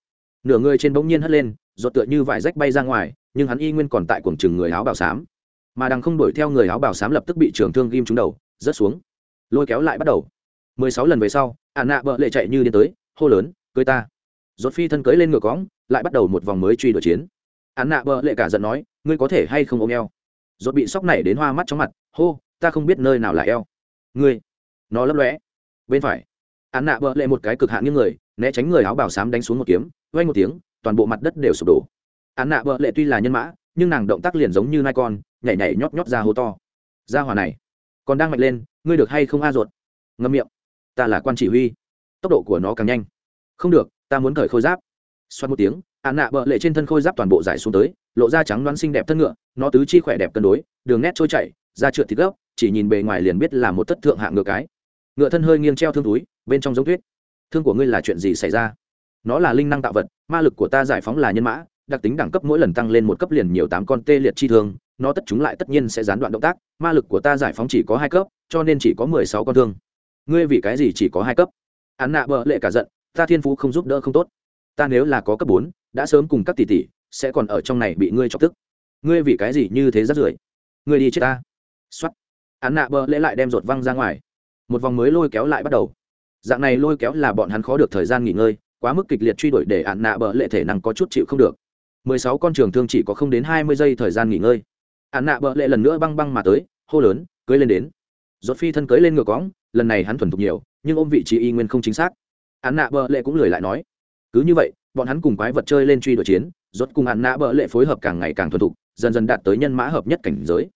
Nửa người trên bỗng nhiên hất lên giọt tựa như vải rách bay ra ngoài, nhưng hắn y nguyên còn tại cuồng chừng người áo bào xám. Mà đằng không đuổi theo người áo bào xám lập tức bị trường thương ghim trúng đầu, rớt xuống. Lôi kéo lại bắt đầu. Mười sáu lần về sau ả nạ bợ lệ chạy như điên tới, hô lớn, cưới ta. Giọt phi thân cưới lên ngựa cõng, lại bắt đầu một vòng mới truy đuổi chiến. Ả nạ bợ lệ cả giận nói, ngươi có thể hay không ôm eo? Giọt bị sóc này đến hoa mắt chóng mặt, hô, ta không biết nơi nào là eo. Ngươi? Nó lấp lóe. Bên phải. Ả nạ bợ lệ một cái cực hạn những người né tránh người áo bào xám đánh xuống một kiếm vay một tiếng, toàn bộ mặt đất đều sụp đổ. Án nạ bợ lệ tuy là nhân mã, nhưng nàng động tác liền giống như nai con, nhảy nhảy nhóp nhóp ra hô to. Ra hòa này, còn đang mạnh lên, ngươi được hay không a ruột? Ngâm miệng. Ta là quan chỉ huy. Tốc độ của nó càng nhanh. Không được, ta muốn cởi khôi giáp. Xoát một tiếng, án nạ bợ lệ trên thân khôi giáp toàn bộ giải xuống tới, lộ ra trắng đoán xinh đẹp thân ngựa, nó tứ chi khỏe đẹp cân đối, đường nét trôi chảy, da trượt thịt gốc, chỉ nhìn bề ngoài liền biết là một thất thượng hạng ngựa cái. Ngựa thân hơi nghiêng treo thương túi, bên trong giống tuyết thương của ngươi là chuyện gì xảy ra? Nó là linh năng tạo vật, ma lực của ta giải phóng là nhân mã, đặc tính đẳng cấp mỗi lần tăng lên một cấp liền nhiều tám con tê liệt chi thương, nó tất chúng lại tất nhiên sẽ gián đoạn động tác, ma lực của ta giải phóng chỉ có hai cấp, cho nên chỉ có mười sáu con thương. Ngươi vì cái gì chỉ có hai cấp? Án nạ bợ lệ cả giận, ta thiên phú không giúp đỡ không tốt. Ta nếu là có cấp bốn, đã sớm cùng các tỷ tỷ, sẽ còn ở trong này bị ngươi chọc tức. Ngươi vì cái gì như thế rất rưởi? Ngươi đi chết ta. Xuất án nạ bợ lệ lại đem rột văng ra ngoài. Một vòng mới lôi kéo lại bắt đầu dạng này lôi kéo là bọn hắn khó được thời gian nghỉ ngơi, quá mức kịch liệt truy đuổi để ạn nạ bợ lệ thể năng có chút chịu không được. Mười sáu con trường thương chỉ có không đến hai mươi giây thời gian nghỉ ngơi. Ạn nạ bợ lệ lần nữa băng băng mà tới, hô lớn, cưới lên đến. Rốt phi thân cưới lên ngựa cõng, lần này hắn thuần thục nhiều, nhưng ôm vị trí y nguyên không chính xác. Ạn nạ bợ lệ cũng lười lại nói. Cứ như vậy, bọn hắn cùng quái vật chơi lên truy đuổi chiến, rốt cùng ạn nạ bợ lệ phối hợp càng ngày càng thuần thục, dần dần đạt tới nhân mã hợp nhất cảnh giới.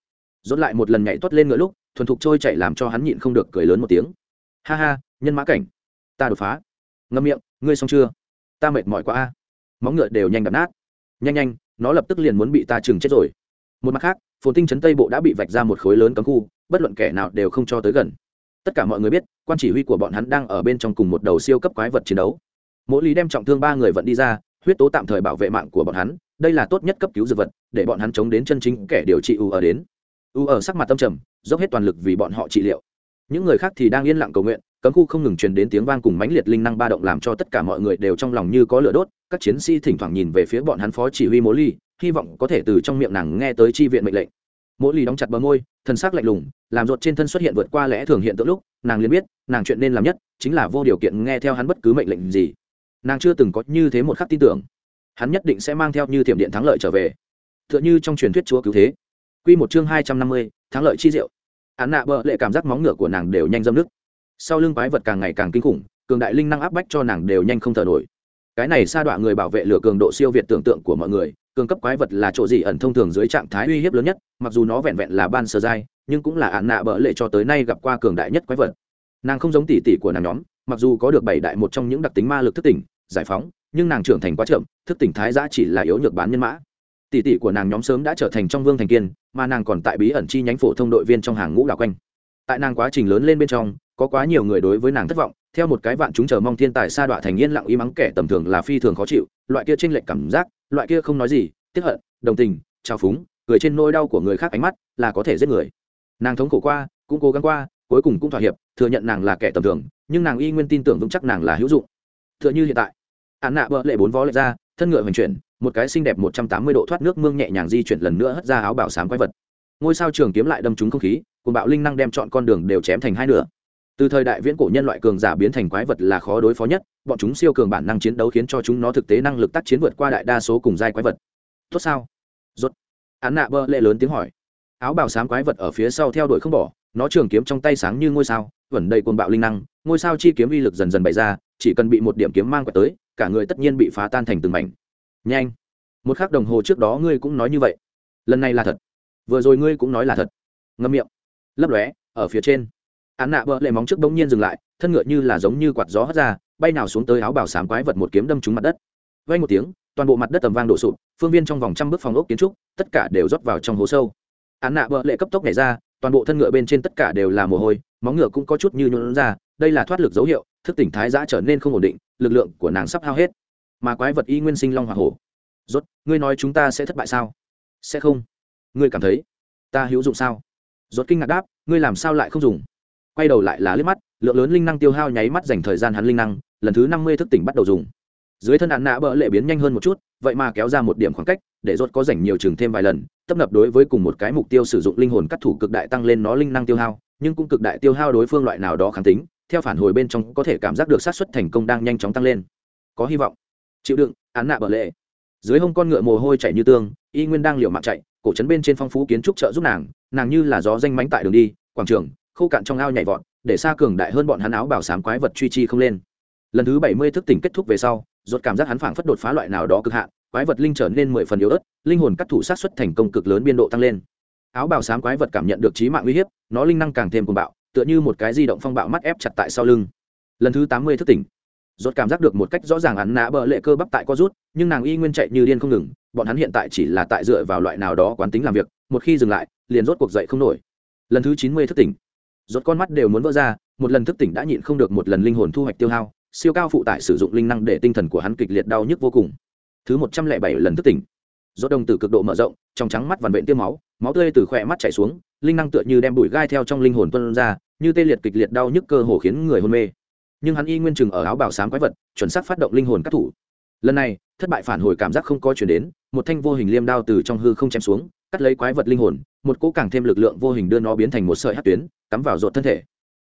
Rốt lại một lần nhảy tuất lên ngựa lúc, thuần thục trôi chạy làm cho hắn nhịn không được cười lớn một tiếng. Ha ha nhân mã cảnh. Ta đột phá. Ngâm miệng, ngươi xong chưa? Ta mệt mỏi quá a. Móng ngựa đều nhanh đập nát. Nhanh nhanh, nó lập tức liền muốn bị ta chừng chết rồi. Một mặt khác, phồn tinh chấn tây bộ đã bị vạch ra một khối lớn cấm khu, bất luận kẻ nào đều không cho tới gần. Tất cả mọi người biết, quan chỉ huy của bọn hắn đang ở bên trong cùng một đầu siêu cấp quái vật chiến đấu. Mỗi lý đem trọng thương ba người vận đi ra, huyết tố tạm thời bảo vệ mạng của bọn hắn, đây là tốt nhất cấp cứu dược vật, để bọn hắn chống đến chân chính kẻ điều trị u ở đến. U ở sắc mặt tâm trầm, dốc hết toàn lực vì bọn họ trị liệu. Những người khác thì đang yên lặng cầu nguyện cấm khu không ngừng truyền đến tiếng vang cùng mãnh liệt linh năng ba động làm cho tất cả mọi người đều trong lòng như có lửa đốt. Các chiến sĩ thỉnh thoảng nhìn về phía bọn hắn phó chỉ huy mỗ ly, hy vọng có thể từ trong miệng nàng nghe tới chi viện mệnh lệnh. Mỗ ly đóng chặt bờ môi thân xác lạnh lùng, làm ruột trên thân xuất hiện vượt qua lẽ thường hiện tượng lúc, nàng liền biết, nàng chuyện nên làm nhất, chính là vô điều kiện nghe theo hắn bất cứ mệnh lệnh gì. Nàng chưa từng có như thế một khắc tin tưởng. Hắn nhất định sẽ mang theo như thiểm điện thắng lợi trở về. T h ư ợ n h ư trong truyền thuyết chúa cứu thế. Q một chương hai trăm năm mươi, thắng lợi chi diệu. Hắn nạ bợ lệ cảm giác móng ngựa của nàng đều nhanh dâm nước sau lưng quái vật càng ngày càng kinh khủng, cường đại linh năng áp bách cho nàng đều nhanh không thở nổi. Cái này sa đọa người bảo vệ lửa cường độ siêu việt tưởng tượng của mọi người, cường cấp quái vật là chỗ gì ẩn thông thường dưới trạng thái uy hiếp lớn nhất, mặc dù nó vẹn vẹn là ban sơ giai, nhưng cũng là ạn nạ bỡ lệ cho tới nay gặp qua cường đại nhất quái vật. Nàng không giống tỷ tỷ của nàng nhóm, mặc dù có được bảy đại một trong những đặc tính ma lực thức tỉnh, giải phóng, nhưng nàng trưởng thành quá chậm, thức tỉnh thái giã chỉ là yếu nhược bán nhân mã. Tỷ tỷ của nàng nhóm sớm đã trở thành trong vương thành kiên, mà nàng còn tại bí ẩn chi nhánh phổ thông đội viên trong hàng ngũ đảo quanh. Tại nàng quá trình lớn lên bên trong có quá nhiều người đối với nàng thất vọng, theo một cái vạn chúng chờ mong thiên tài sa đọa thành yên lặng y mắng kẻ tầm thường là phi thường khó chịu, loại kia tranh lệch cảm giác, loại kia không nói gì, tiếc hận, đồng tình, trào phúng cười trên nỗi đau của người khác ánh mắt là có thể giết người. Nàng thống khổ qua, cũng cố gắng qua, cuối cùng cũng thỏa hiệp, thừa nhận nàng là kẻ tầm thường, nhưng nàng y nguyên tin tưởng vững chắc nàng là hữu dụng. T h ư ợ n h ư hiện tại, án nạ bỡ lệ bốn vó lệ ra, thân ngựa hoành chuyển, một cái xinh đẹp một trăm tám mươi độ thoát nước mương nhẹ nhàng di chuyển lần nữa hất ra áo bảo sám quái vật. Ngôi sao trường kiếm lại đâm trúng không khí cùng bạo linh năng đem chọn con đường đều chém thành hai nửa từ thời đại viễn cổ nhân loại cường giả biến thành quái vật là khó đối phó nhất, bọn chúng siêu cường bản năng chiến đấu khiến cho chúng nó thực tế năng lực tác chiến vượt qua đại đa số cùng giai quái vật. Tốt sao? Rốt. Án nạ bơ lệ lớn tiếng hỏi. Áo bào sáng quái vật ở phía sau theo đuổi không bỏ, nó trường kiếm trong tay sáng như ngôi sao, vẩn đầy cồn bạo linh năng, ngôi sao chi kiếm uy lực dần dần bày ra, chỉ cần bị một điểm kiếm mang quẹt tới, cả người tất nhiên bị phá tan thành từng mảnh. Nhanh. Một khắc đồng hồ trước đó ngươi cũng nói như vậy. Lần này là thật. Vừa rồi ngươi cũng nói là thật. Ngâm miệng. Lấp lóe, ở phía trên án nạ bợ lệ móng trước bỗng nhiên dừng lại, thân ngựa như là giống như quạt gió hất ra, bay nào xuống tới áo bào sám quái vật một kiếm đâm trúng mặt đất. Vay một tiếng, toàn bộ mặt đất tầm vang đổ sụp, phương viên trong vòng trăm bước phòng ốc kiến trúc, tất cả đều rót vào trong hố sâu. Án nạ bợ lệ cấp tốc nhảy ra, toàn bộ thân ngựa bên trên tất cả đều là mồ hôi, móng ngựa cũng có chút như nhuộn ra, đây là thoát lực dấu hiệu, thức tỉnh thái giã trở nên không ổn định, lực lượng của nàng sắp hao hết. Mà quái vật y nguyên sinh long hoa hổ. Rốt, ngươi nói chúng ta sẽ thất bại sao? Sẽ không. Ngươi cảm thấy ta hữu dụng sao? Rốt kinh ngạc đáp, ngươi làm sao lại không dùng? Quay đầu lại là liếc mắt, lượng lớn linh năng tiêu hao nháy mắt dành thời gian hắn linh năng, lần thứ năm mươi thức tỉnh bắt đầu dùng. Dưới thân hạn nạ bỡ lệ biến nhanh hơn một chút, vậy mà kéo ra một điểm khoảng cách, để rốt có dành nhiều chừng thêm vài lần, tấp nập đối với cùng một cái mục tiêu sử dụng linh hồn cắt thủ cực đại tăng lên nó linh năng tiêu hao, nhưng cũng cực đại tiêu hao đối phương loại nào đó kháng tính, theo phản hồi bên trong có thể cảm giác được sát xuất thành công đang nhanh chóng tăng lên. Có hy vọng. Chịu đựng án nạ bỡ lệ. Dưới hông con ngựa mồ hôi chảy như tương, y nguyên đang liều mạng chạy, cổ trấn bên trên phong phú kiến trúc trợ giúp nàng nàng như là gió danh mánh tại đường đi, quảng trường khô cạn trong ao nhảy vọt, để xa cường đại hơn bọn hắn áo bảo sám quái vật truy chi không lên. Lần thứ bảy mươi thức tỉnh kết thúc về sau, rốt cảm giác hắn phảng phất đột phá loại nào đó cực hạn, quái vật linh trở nên mười phần yếu ớt, linh hồn cắt thủ sát xuất thành công cực lớn biên độ tăng lên. Áo bảo sám quái vật cảm nhận được trí mạng uy hiếp, nó linh năng càng thêm cuồng bạo, tựa như một cái di động phong bạo mắt ép chặt tại sau lưng. Lần thứ tám mươi thức tỉnh, rốt cảm giác được một cách rõ ràng hắn nã bờ lệ cơ bắp tại co rút, nhưng nàng y nguyên chạy như điên không ngừng, bọn hắn hiện tại chỉ là tại dựa vào loại nào đó quán tính làm việc, một khi dừng lại, liền rốt cuộc dậy không nổi. Lần thứ chín mươi thức tỉnh rốt con mắt đều muốn vỡ ra, một lần thức tỉnh đã nhịn không được một lần linh hồn thu hoạch tiêu hao, siêu cao phụ tải sử dụng linh năng để tinh thần của hắn kịch liệt đau nhức vô cùng. Thứ một trăm lẻ bảy lần thức tỉnh. Rốt đồng tử cực độ mở rộng, trong trắng mắt vằn vện tiêm máu máu tươi từ khỏe mắt chảy xuống, linh năng tựa như đem bụi gai theo trong linh hồn tuôn ra, như tê liệt kịch liệt đau nhức cơ hồ khiến người hôn mê. Nhưng hắn y nguyên chừng ở áo bào xám quái vật, chuẩn xác phát động linh hồn các thủ. Lần này, thất bại phản hồi cảm giác không có chuyển đến, một thanh vô hình liêm đao từ trong hư không chém xuống cắt lấy quái vật linh hồn, một cỗ càng thêm lực lượng vô hình đưa nó biến thành một sợi hát tuyến, cắm vào ruột thân thể.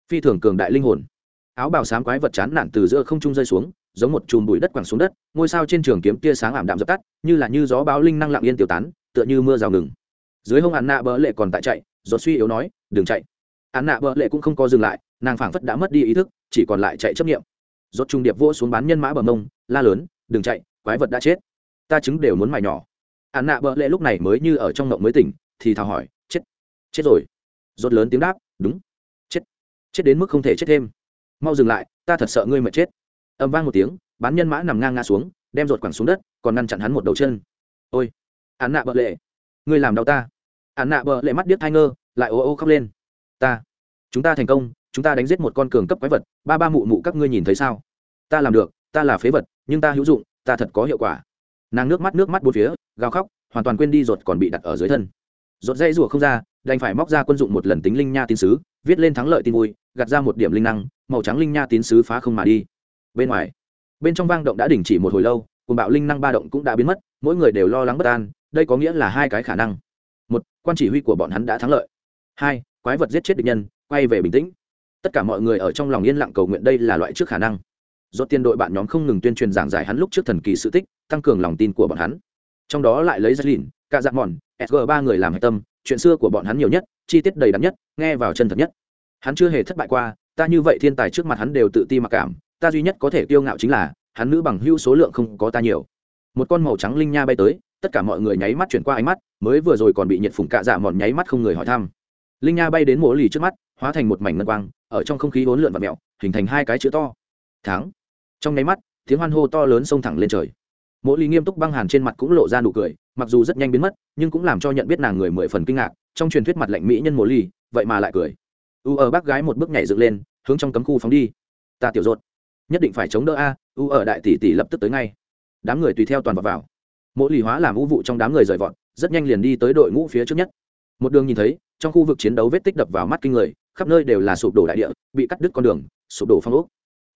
Phi thường cường đại linh hồn. Áo bào xám quái vật chán nản từ giữa không trung rơi xuống, giống một chùm bụi đất quẳng xuống đất, ngôi sao trên trường kiếm tia sáng ảm đạm dập tắt, như là như gió báo linh năng lặng yên tiêu tán, tựa như mưa rào ngừng. Dưới hông ạn nạ bỡ lệ còn tại chạy gió suy yếu nói, đừng chạy. Ạn nạ bỡ lệ cũng không có dừng lại, nàng phảng phất đã mất đi ý thức, chỉ còn lại chạy chấp nghiệm rốt trung điệp vô xuống bán nhân mã bờ mông, la lớn, đừng chạy, quái vật đã chết. Ta chứng đều muốn mài nhỏ ạn nạ bợ lệ lúc này mới như ở trong ngộng mới tỉnh, thì thào hỏi, chết chết rồi. Rốt lớn tiếng đáp, đúng, chết chết đến mức không thể chết thêm. Mau dừng lại, ta thật sợ ngươi mà chết. Âm vang một tiếng, bán nhân mã nằm ngang ngã xuống, đem rột quẳng xuống đất, còn ngăn chặn hắn một đầu chân. Ôi án nạ bợ lệ, ngươi làm đau ta. Án nạ bợ lệ mắt điếc thai ngơ, lại ô ô khóc lên. Ta, chúng ta thành công, chúng ta đánh giết một con cường cấp quái vật, ba ba mụ mụ các ngươi nhìn thấy sao? Ta làm được, ta là phế vật, nhưng ta hữu dụng, ta thật có hiệu quả. Nàng nước mắt nước mắt bốn phía gào khóc, hoàn toàn quên đi ruột còn bị đặt ở dưới thân. Ruột dây rủa không ra, đành phải móc ra quân dụng một lần tính linh nha tín sứ, viết lên thắng lợi tin vui, gạt ra một điểm linh năng, màu trắng linh nha tín sứ phá không mà đi. Bên ngoài, bên trong vang động đã đình chỉ một hồi lâu cùng bạo linh năng ba động cũng đã biến mất, mỗi người đều lo lắng bất an, đây có nghĩa là hai cái khả năng. Một, quan chỉ huy của bọn hắn đã thắng lợi. Hai, quái vật giết chết địch nhân, quay về bình tĩnh. Tất cả mọi người ở trong lòng yên lặng cầu nguyện đây là loại trước khả năng. Do tiên đội bạn nhóm không ngừng tuyên truyền giảng giải hắn lúc trước thần kỳ sự tích, tăng cường lòng tin của bọn hắn trong đó lại lấy Jacqueline, cả dạng mòn sg ba người làm hạch tâm chuyện xưa của bọn hắn nhiều nhất chi tiết đầy đặn nhất nghe vào chân thật nhất. Hắn chưa hề thất bại qua ta như vậy thiên tài trước mặt hắn đều tự ti mặc cảm ta duy nhất có thể kiêu ngạo chính là hắn nữ bằng hữu số lượng không có ta nhiều. Một con màu trắng linh nha bay tới tất cả mọi người nháy mắt chuyển qua ánh mắt mới vừa rồi còn bị nhiệt phủng cả dạ mòn nháy mắt không người hỏi thăm. Linh nha bay đến mỗ lì trước mắt hóa thành một mảnh ngân quang ở trong không khí hỗn lượn và mèo, hình thành hai cái chữ to. Tháng trong nháy mắt tiếng hoan hô to lớn xông thẳng lên trời mỗi ly nghiêm túc băng hàn trên mặt cũng lộ ra nụ cười, mặc dù rất nhanh biến mất, nhưng cũng làm cho nhận biết nàng người mười phần kinh ngạc, trong truyền thuyết mặt lạnh mỹ nhân mỗi ly, vậy mà lại cười. U ở bác gái một bước nhảy dựng lên, hướng trong cấm khu phóng đi. Ta tiểu rột nhất định phải chống đỡ a, u ở đại tỷ tỷ lập tức tới ngay. Đám người tùy theo toàn vào vào. Mỗi Ly hóa làm u vụ trong đám người rời vọt, rất nhanh liền đi tới đội ngũ phía trước nhất. Một đường nhìn thấy, trong khu vực chiến đấu vết tích đập vào mắt kinh người, khắp nơi đều là sụp đổ đại địa, bị cắt đứt con đường, sụp đổ phong ốc.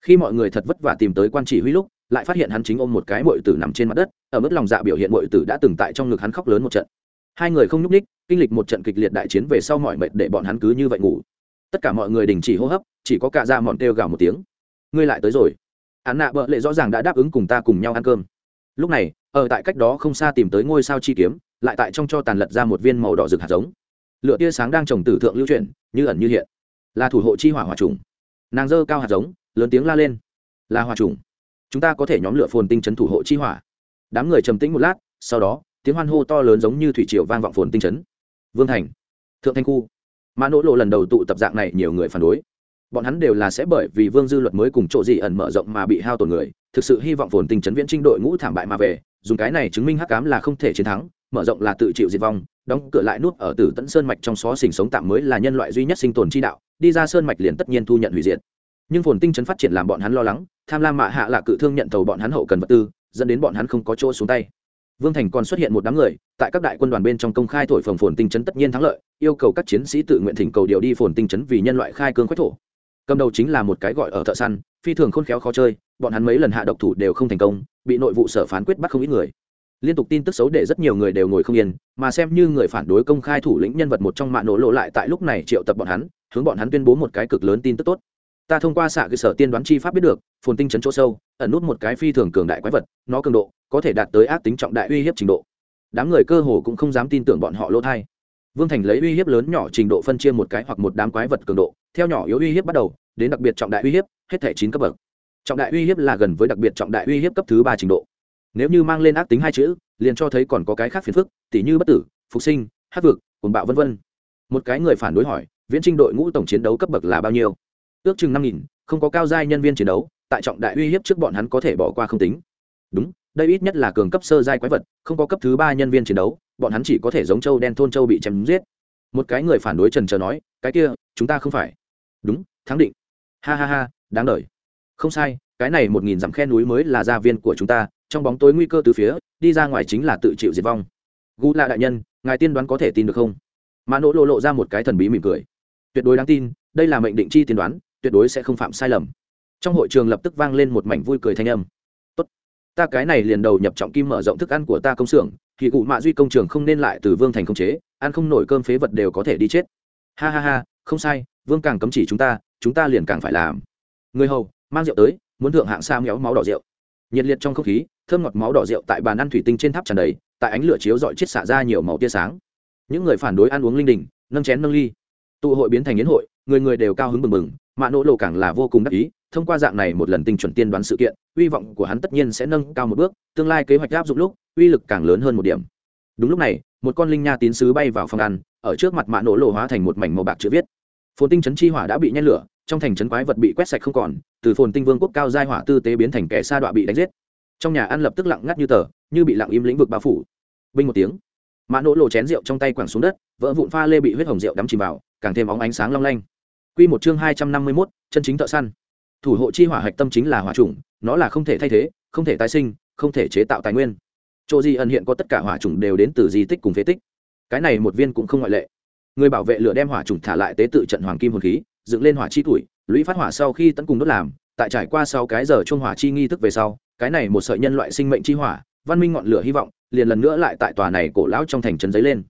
Khi mọi người thật vất vả tìm tới quan chỉ huy lúc lại phát hiện hắn chính ôm một cái mội tử nằm trên mặt đất, ở mức lòng dạ biểu hiện mội tử đã từng tại trong ngực hắn khóc lớn một trận. Hai người không nhúc ních kinh lịch một trận kịch liệt đại chiến về sau mọi mệt để bọn hắn cứ như vậy ngủ. Tất cả mọi người đình chỉ hô hấp, chỉ có cả da mọn kêu gào một tiếng. Ngươi lại tới rồi. Hắn nạ bợ lệ rõ ràng đã đáp ứng cùng ta cùng nhau ăn cơm. Lúc này, ở tại cách đó không xa tìm tới ngôi sao chi kiếm, lại tại trong cho tàn lật ra một viên màu đỏ rực hạt giống. Lựa tia sáng đang trồng tử thượng lưu chuyển, như ẩn như hiện. Là thủ hộ chi hỏa hỏa trùng. Nàng dơ cao hạt giống, lớn tiếng la lên. Là hỏa trùng chúng ta có thể nhóm lửa phồn tinh chấn thủ hộ chi hỏa. Đám người trầm tĩnh một lát, sau đó, tiếng hoan hô to lớn giống như thủy triều vang vọng phồn tinh chấn. Vương thành, thượng thanh khu. Mã nỗ lộ lần đầu tụ tập dạng này nhiều người phản đối. Bọn hắn đều là sẽ bởi vì vương dư luật mới cùng chỗ gì ẩn mở rộng mà bị hao tổn người, thực sự hy vọng phồn tinh chấn viễn trinh đội ngũ thảm bại mà về, dùng cái này chứng minh hắc cám là không thể chiến thắng, mở rộng là tự chịu diệt vong, đóng cửa lại nút ở tử tận sơn mạch trong xó xỉnh sống tạm mới là nhân loại duy nhất sinh tồn chi đạo, đi ra sơn mạch liền tất nhiên thu nhận hủy diệt. Nhưng phồn tinh chấn phát triển làm bọn hắn lo lắng tham lam mạ hạ là cự thương nhận tàu bọn hắn hậu cần vật tư, dẫn đến bọn hắn không có chỗ xuống tay. Vương thành còn xuất hiện một đám người, tại các đại quân đoàn bên trong công khai thổi phồng phồn tinh chấn tất nhiên thắng lợi, yêu cầu các chiến sĩ tự nguyện thỉnh cầu điều đi phồn tinh chấn vì nhân loại khai cương quách thổ. Cầm đầu chính là một cái gọi ở thợ săn, phi thường khôn khéo khó chơi, bọn hắn mấy lần hạ độc thủ đều không thành công, bị nội vụ sở phán quyết bắt không ít người. Liên tục tin tức xấu để rất nhiều người đều ngồi không yên, mà xem như người phản đối công khai thủ lĩnh nhân vật một trong mạng nổ lộ lại tại lúc này triệu tập bọn hắn, hướng bọn hắn tuyên bố một cái cực lớn tin tức tốt ta thông qua xạ cơ sở tiên đoán chi pháp biết được, phồn tinh chấn chỗ sâu, ẩn nút một cái phi thường cường đại quái vật, nó cường độ có thể đạt tới ác tính trọng đại uy hiếp trình độ. Đám người cơ hồ cũng không dám tin tưởng bọn họ lỗ thai. Vương thành lấy uy hiếp lớn nhỏ trình độ phân chia một cái hoặc một đám quái vật cường độ, theo nhỏ yếu uy hiếp bắt đầu, đến đặc biệt trọng đại uy hiếp, hết thể chín cấp bậc. Trọng đại uy hiếp là gần với đặc biệt trọng đại uy hiếp cấp thứ ba trình độ. Nếu như mang lên ác tính hai chữ, liền cho thấy còn có cái khác phiền phức, tỉ như bất tử, phục sinh, hát vực cồn bạo v v một cái người phản đối hỏi, viễn trinh đội ngũ tổng chiến đấu cấp bậc là bao nhiêu? Ước chừng năm nghìn, không có cao giai nhân viên chiến đấu, tại trọng đại uy hiếp trước bọn hắn có thể bỏ qua không tính. Đúng, đây ít nhất là cường cấp sơ giai quái vật, không có cấp thứ ba nhân viên chiến đấu, bọn hắn chỉ có thể giống châu đen thôn châu bị chém giết. Một cái người phản đối trần trờ nói, cái kia, chúng ta không phải. Đúng, thắng định. Ha ha ha, đáng đời. Không sai, cái này một nghìn dặm khe núi mới là gia viên của chúng ta, trong bóng tối nguy cơ từ phía, đi ra ngoài chính là tự chịu diệt vong. Gu là đại nhân, ngài tiên đoán có thể tin được không? Mã nỗ lộ lộ ra một cái thần bí mỉm cười. Tuyệt đối đáng tin, đây là mệnh định chi tiên đoán tuyệt đối sẽ không phạm sai lầm. Trong hội trường lập tức vang lên một mảnh vui cười thanh âm. Tốt, ta cái này liền đầu nhập trọng kim mở rộng thức ăn của ta công xưởng, thì cụ mạ duy công trường không nên lại từ vương thành không chế, ăn không nổi cơm phế vật đều có thể đi chết. Ha ha ha, không sai, vương càng cấm chỉ chúng ta chúng ta liền càng phải làm. Người hầu, mang rượu tới, muốn thượng hạng sa méo máu đỏ rượu. Nhiệt liệt trong không khí, thơm ngọt máu đỏ rượu tại bàn ăn thủy tinh trên tháp tràn đầy, tại ánh lửa chiếu dọi chết xả ra nhiều màu tia sáng. Những người phản đối ăn uống linh đình, nâng chén nâng ly. Tụ hội biến thành yến hội, người người đều cao hứng bừng bừng mạ nỗ lộ càng là vô cùng đắc ý, thông qua dạng này một lần tinh chuẩn tiên đoán sự kiện uy vọng của hắn tất nhiên sẽ nâng cao một bước, tương lai kế hoạch áp dụng lúc, uy lực càng lớn hơn một điểm. Đúng lúc này, một con linh nha tín sứ bay vào phòng ăn, ở trước mặt mạ nỗ lộ hóa thành một mảnh màu bạc chữ viết. Phồn tinh chấn chi hỏa đã bị nhen lửa, trong thành trấn quái vật bị quét sạch không còn, từ phồn tinh vương quốc cao giai hỏa tư tế biến thành kẻ sa đọa bị đánh giết. Trong nhà ăn lập tức lặng ngắt như tờ, như bị lặng im lĩnh vực bao phủ. Binh một tiếng mạ nỗ lộ chén rượu trong tay quẳng xuống đất, vỡ vụn pha lê bị huyết hồng rượu đắm chìm vào, càng thêm óng ánh sáng long lanh. Quy một chương hai trăm năm mươi mốt, chân chính thợ săn. Thủ hộ chi hỏa hạch tâm chính là hỏa chủng, nó là không thể thay thế, không thể tái sinh, không thể chế tạo tài nguyên. Chỗ di ẩn hiện có tất cả hỏa chủng đều đến từ di tích cùng phế tích. Cái này một viên cũng không ngoại lệ. Người bảo vệ lửa đem hỏa chủng thả lại tế tự trận hoàng kim hồn khí, dựng lên hỏa chi tuổi, lũy phát hỏa sau khi tấn cùng đốt làm, tại trải qua sau cái giờ trung hỏa chi nghi thức về sau, cái này một sợi nhân loại sinh mệnh chi hỏa, văn minh ngọn lửa hy vọng, liền lần nữa lại tại tòa này cổ lão trong thành trấn giấy lên.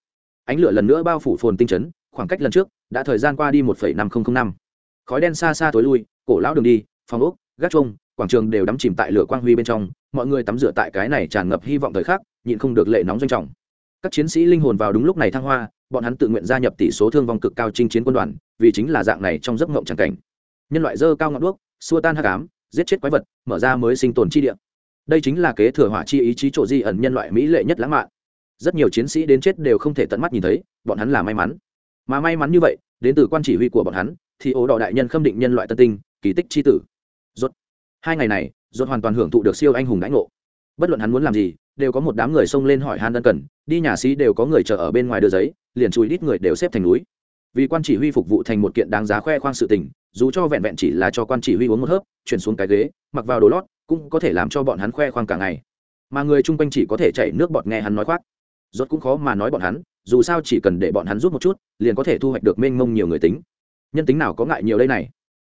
Ánh lửa lần nữa bao phủ phồn tinh trấn khoảng cách lần trước, đã thời gian qua đi một năm nghìn năm. Khói đen xa xa tối lui, cổ lão đường đi, phòng ốc, gác trông quảng trường đều đắm chìm tại lửa quang huy bên trong, mọi người tắm rửa tại cái này tràn ngập hy vọng thời khắc, nhịn không được lệ nóng doanh trọng. Các chiến sĩ linh hồn vào đúng lúc này thăng hoa, bọn hắn tự nguyện gia nhập tỷ số thương vong cực cao chinh chiến quân đoàn, vì chính là dạng này trong giấc ngộng tràn cảnh. Nhân loại dơ cao ngọn đuốc, xua tan hắc ám, giết chết quái vật, mở ra mới sinh tồn chi địa. Đây chính là kế thừa hỏa chi ý chí trộ di ẩn nhân loại mỹ lệ nhất lãng mạn. Rất nhiều chiến sĩ đến chết đều không thể tận mắt nhìn thấy, bọn hắn là may mắn mà may mắn như vậy, đến từ quan chỉ huy của bọn hắn, thì ố đỏ đại nhân khâm định nhân loại tân tinh, kỳ tích c h i tử. Rốt. Hai ngày này, rốt hoàn toàn hưởng thụ được siêu anh hùng đãi ngộ. Bất luận hắn muốn làm gì, đều có một đám người xông lên hỏi han ân cần, đi nhà sĩ đều có người chờ ở bên ngoài đưa giấy, liền chùi đít người đều xếp thành núi. Vì quan chỉ huy phục vụ thành một kiện đáng giá khoe khoang sự tình, dù cho vẹn vẹn chỉ là cho quan chỉ huy uống một hớp, chuyển xuống cái ghế, mặc vào đồ lót, cũng có thể làm cho bọn hắn khoe khoang cả ngày. Mà người chung quanh chỉ có thể chảy nước bọt nghe hắn nói khoác rốt cũng khó mà nói bọn hắn, dù sao chỉ cần để bọn hắn giúp một chút, liền có thể thu hoạch được mênh mông nhiều người tính. Nhân tính nào có ngại nhiều đây này?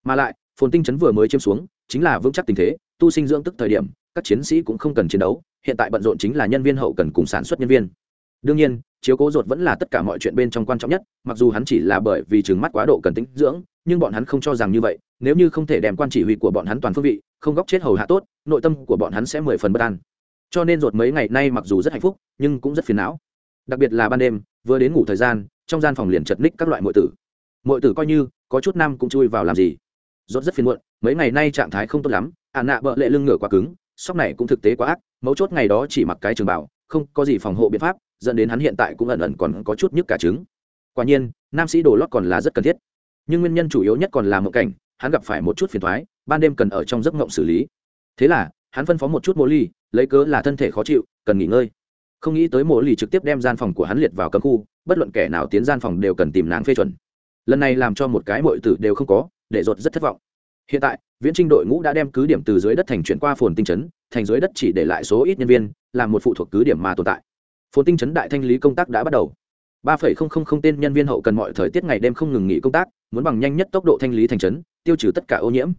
Mà lại, phồn tinh chấn vừa mới chiếm xuống, chính là vững chắc tình thế, tu sinh dưỡng tức thời điểm, các chiến sĩ cũng không cần chiến đấu, hiện tại bận rộn chính là nhân viên hậu cần cùng sản xuất nhân viên. Đương nhiên, chiếu cố ruột vẫn là tất cả mọi chuyện bên trong quan trọng nhất, mặc dù hắn chỉ là bởi vì trừng mắt quá độ cần tính dưỡng, nhưng bọn hắn không cho rằng như vậy, nếu như không thể đem quan chỉ huy của bọn hắn toàn phương vị, không góc chết hầu hạ tốt, nội tâm của bọn hắn sẽ mười phần bất an cho nên ruột mấy ngày nay mặc dù rất hạnh phúc, nhưng cũng rất phiền não. Đặc biệt là ban đêm, vừa đến ngủ thời gian, trong gian phòng liền chật ních các loại mọi tử. Mọi tử coi như, có chút nam cũng chui vào làm gì. Rốt rất phiền muộn, mấy ngày nay trạng thái không tốt lắm, ả nạ bợ lệ lưng ngửa quá cứng, sóc này cũng thực tế quá ác, mấu chốt ngày đó chỉ mặc cái trường bảo, không có gì phòng hộ biện pháp, dẫn đến hắn hiện tại cũng ẩn ẩn còn có chút nhức cả trứng. Quả nhiên, nam sĩ đồ lót còn là rất cần thiết. Nhưng nguyên nhân chủ yếu nhất còn là mộng cảnh, hắn gặp phải một chút phiền thoái, ban đêm cần ở trong giấc mộng xử lý. Thế là, hắn phân phó một chút mô ly lấy cớ là thân thể khó chịu cần nghỉ ngơi. Không nghĩ tới mộ lì trực tiếp đem gian phòng của hắn liệt vào cấm khu bất luận kẻ nào tiến gian phòng đều cần tìm nàng phê chuẩn. Lần này làm cho một cái mọi tử đều không có để dột rất thất vọng. Hiện tại viễn trinh đội ngũ đã đem cứ điểm từ dưới đất thành chuyển qua phồn tinh chấn thành dưới đất chỉ để lại số ít nhân viên làm một phụ thuộc cứ điểm mà tồn tại. Phồn tinh chấn đại thanh lý công tác đã bắt đầu. Ba phẩy không không không tên nhân viên hậu cần mọi thời tiết ngày đêm không ngừng nghỉ công tác muốn bằng nhanh nhất tốc độ thanh lý thành chấn, tiêu trừ tất cả ô nhiễm.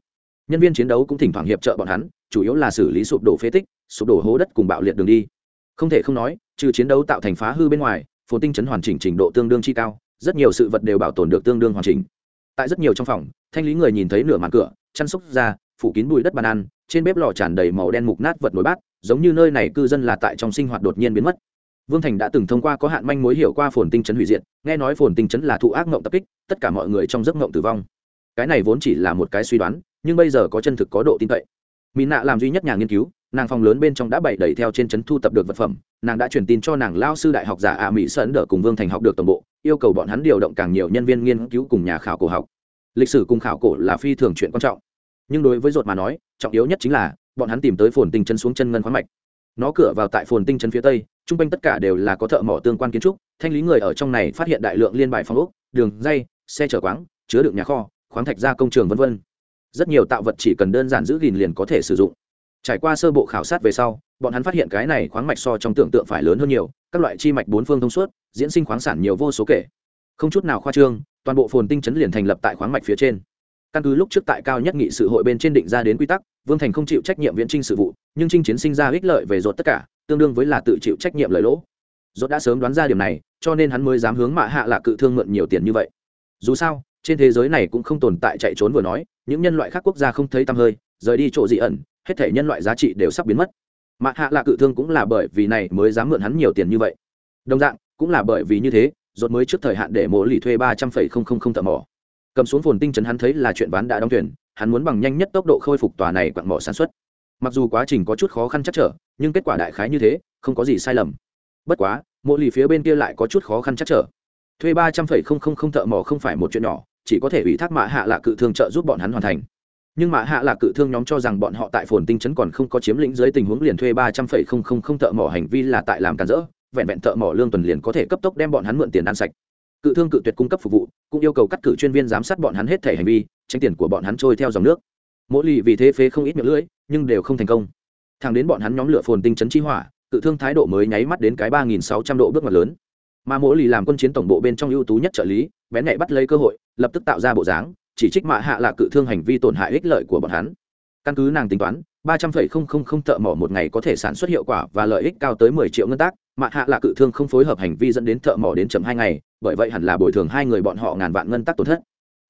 Nhân viên chiến đấu cũng thỉnh thoảng hiệp trợ bọn hắn chủ yếu là xử lý sụp đổ phế tích sụp đổ hố đất cùng bạo liệt đường đi. Không thể không nói, trừ chiến đấu tạo thành phá hư bên ngoài, phồn tinh chấn hoàn chỉnh trình độ tương đương chi cao, rất nhiều sự vật đều bảo tồn được tương đương hoàn chỉnh. Tại rất nhiều trong phòng, thanh lý người nhìn thấy nửa màn cửa, chăn xúc ra, phủ kín bụi đất bàn ăn, trên bếp lò tràn đầy màu đen mục nát vật nổi bát, giống như nơi này cư dân là tại trong sinh hoạt đột nhiên biến mất. Vương thành đã từng thông qua có hạn manh mối hiểu qua phồn tinh chấn hủy diệt, nghe nói phồn tinh chấn là thụ ác mộng tập kích, tất cả mọi người trong giấc mộng tử vong. Cái này vốn chỉ là một cái suy đoán, nhưng bây giờ có chân thực có độ tin cậy mỹ nạ làm duy nhất nhà nghiên cứu, nàng phòng lớn bên trong đã bày đẩy theo trên chấn thu tập được vật phẩm, nàng đã truyền tin cho nàng lao sư đại học giả ạ mỹ sơn đỡ cùng vương thành học được toàn bộ, yêu cầu bọn hắn điều động càng nhiều nhân viên nghiên cứu cùng nhà khảo cổ học. Lịch sử cùng khảo cổ là phi thường chuyện quan trọng. Nhưng đối với ruột mà nói, trọng yếu nhất chính là, bọn hắn tìm tới phồn tinh chân xuống chân ngân khoáng mạch. Nó cửa vào tại phồn tinh chân phía tây, chung quanh tất cả đều là có thợ mỏ tương quan kiến trúc, thanh lý người ở trong này phát hiện đại lượng liên bài phong ốc, đường dây, xe chở quáng, chứa đựng nhà kho, khoáng thạch ra công trường v v rất nhiều tạo vật chỉ cần đơn giản giữ gìn liền có thể sử dụng. Trải qua sơ bộ khảo sát về sau, bọn hắn phát hiện cái này khoáng mạch so trong tưởng tượng phải lớn hơn nhiều, các loại chi mạch bốn phương thông suốt, diễn sinh khoáng sản nhiều vô số kể. Không chút nào khoa trương, toàn bộ phồn tinh chấn liền thành lập tại khoáng mạch phía trên. Căn cứ lúc trước tại cao nhất nghị sự hội bên trên định ra đến quy tắc, vương thành không chịu trách nhiệm viễn trinh sự vụ, nhưng trinh chiến sinh ra ích lợi về rột tất cả, tương đương với là tự chịu trách nhiệm lời lỗ. Rốt đã sớm đoán ra điểm này, cho nên hắn mới dám hướng mạ hạ là cự thương mượn nhiều tiền như vậy. Dù sao trên thế giới này cũng không tồn tại chạy trốn vừa nói, những nhân loại khác quốc gia không thấy tăm hơi, rời đi chỗ dị ẩn, hết thể nhân loại giá trị đều sắp biến mất. Mạ hạ là cự thương cũng là bởi vì này mới dám mượn hắn nhiều tiền như vậy. Đồng dạng, cũng là bởi vì như thế, rốt mới trước thời hạn để mộ lì thuê ba trăm phẩy không không không thợ mỏ. Cầm xuống phồn tinh trấn hắn thấy là chuyện ván đã đóng thuyền, hắn muốn bằng nhanh nhất tốc độ khôi phục tòa này quặng mỏ sản xuất. Mặc dù quá trình có chút khó khăn chắc trở, nhưng kết quả đại khái như thế, không có gì sai lầm. Bất quá mỗi lì phía bên kia lại có chút khó khăn chắc trở. Thuê ba trăm phẩy không không không thợ mỏ không phải một chuyện nhỏ chỉ có thể ủy thác mạ hạ là cự thương trợ giúp bọn hắn hoàn thành. Nhưng mạ hạ là cự thương nhóm cho rằng bọn họ tại phồn tinh chấn còn không có chiếm lĩnh dưới tình huống liền thuê ba trăm phẩy không không không thợ mỏ hành vi là tại làm càn rỡ, vẹn vẹn thợ mỏ lương tuần liền có thể cấp tốc đem bọn hắn mượn tiền ăn sạch. Cự thương cự tuyệt cung cấp phục vụ, cũng yêu cầu cắt cử chuyên viên giám sát bọn hắn hết thể hành vi, tránh tiền của bọn hắn trôi theo dòng nước. Mỗi lì vì thế phế không ít miệng lưỡi, nhưng đều không thành công. Thẳng đến bọn hắn nhóm lửa phồn tinh chấn chi hỏa, cự thương thái độ mới nháy mắt đến cái ba nghìn sáu trăm độ bước ngoặt lớn mà mỗi lì làm quân chiến tổng bộ bên trong ưu tú nhất trợ lý, bén nhạy bắt lấy cơ hội, lập tức tạo ra bộ dáng, chỉ trích mạ hạ là cự thương hành vi tổn hại ích lợi của bọn hắn. Căn cứ nàng tính toán, ba trăm phẩy không không không thợ mỏ một ngày có thể sản xuất hiệu quả và lợi ích cao tới mười triệu ngân tác, mạ hạ là cự thương không phối hợp hành vi dẫn đến thợ mỏ đến chậm hai ngày, bởi vậy hẳn là bồi thường hai người bọn họ ngàn vạn ngân tác tổn thất.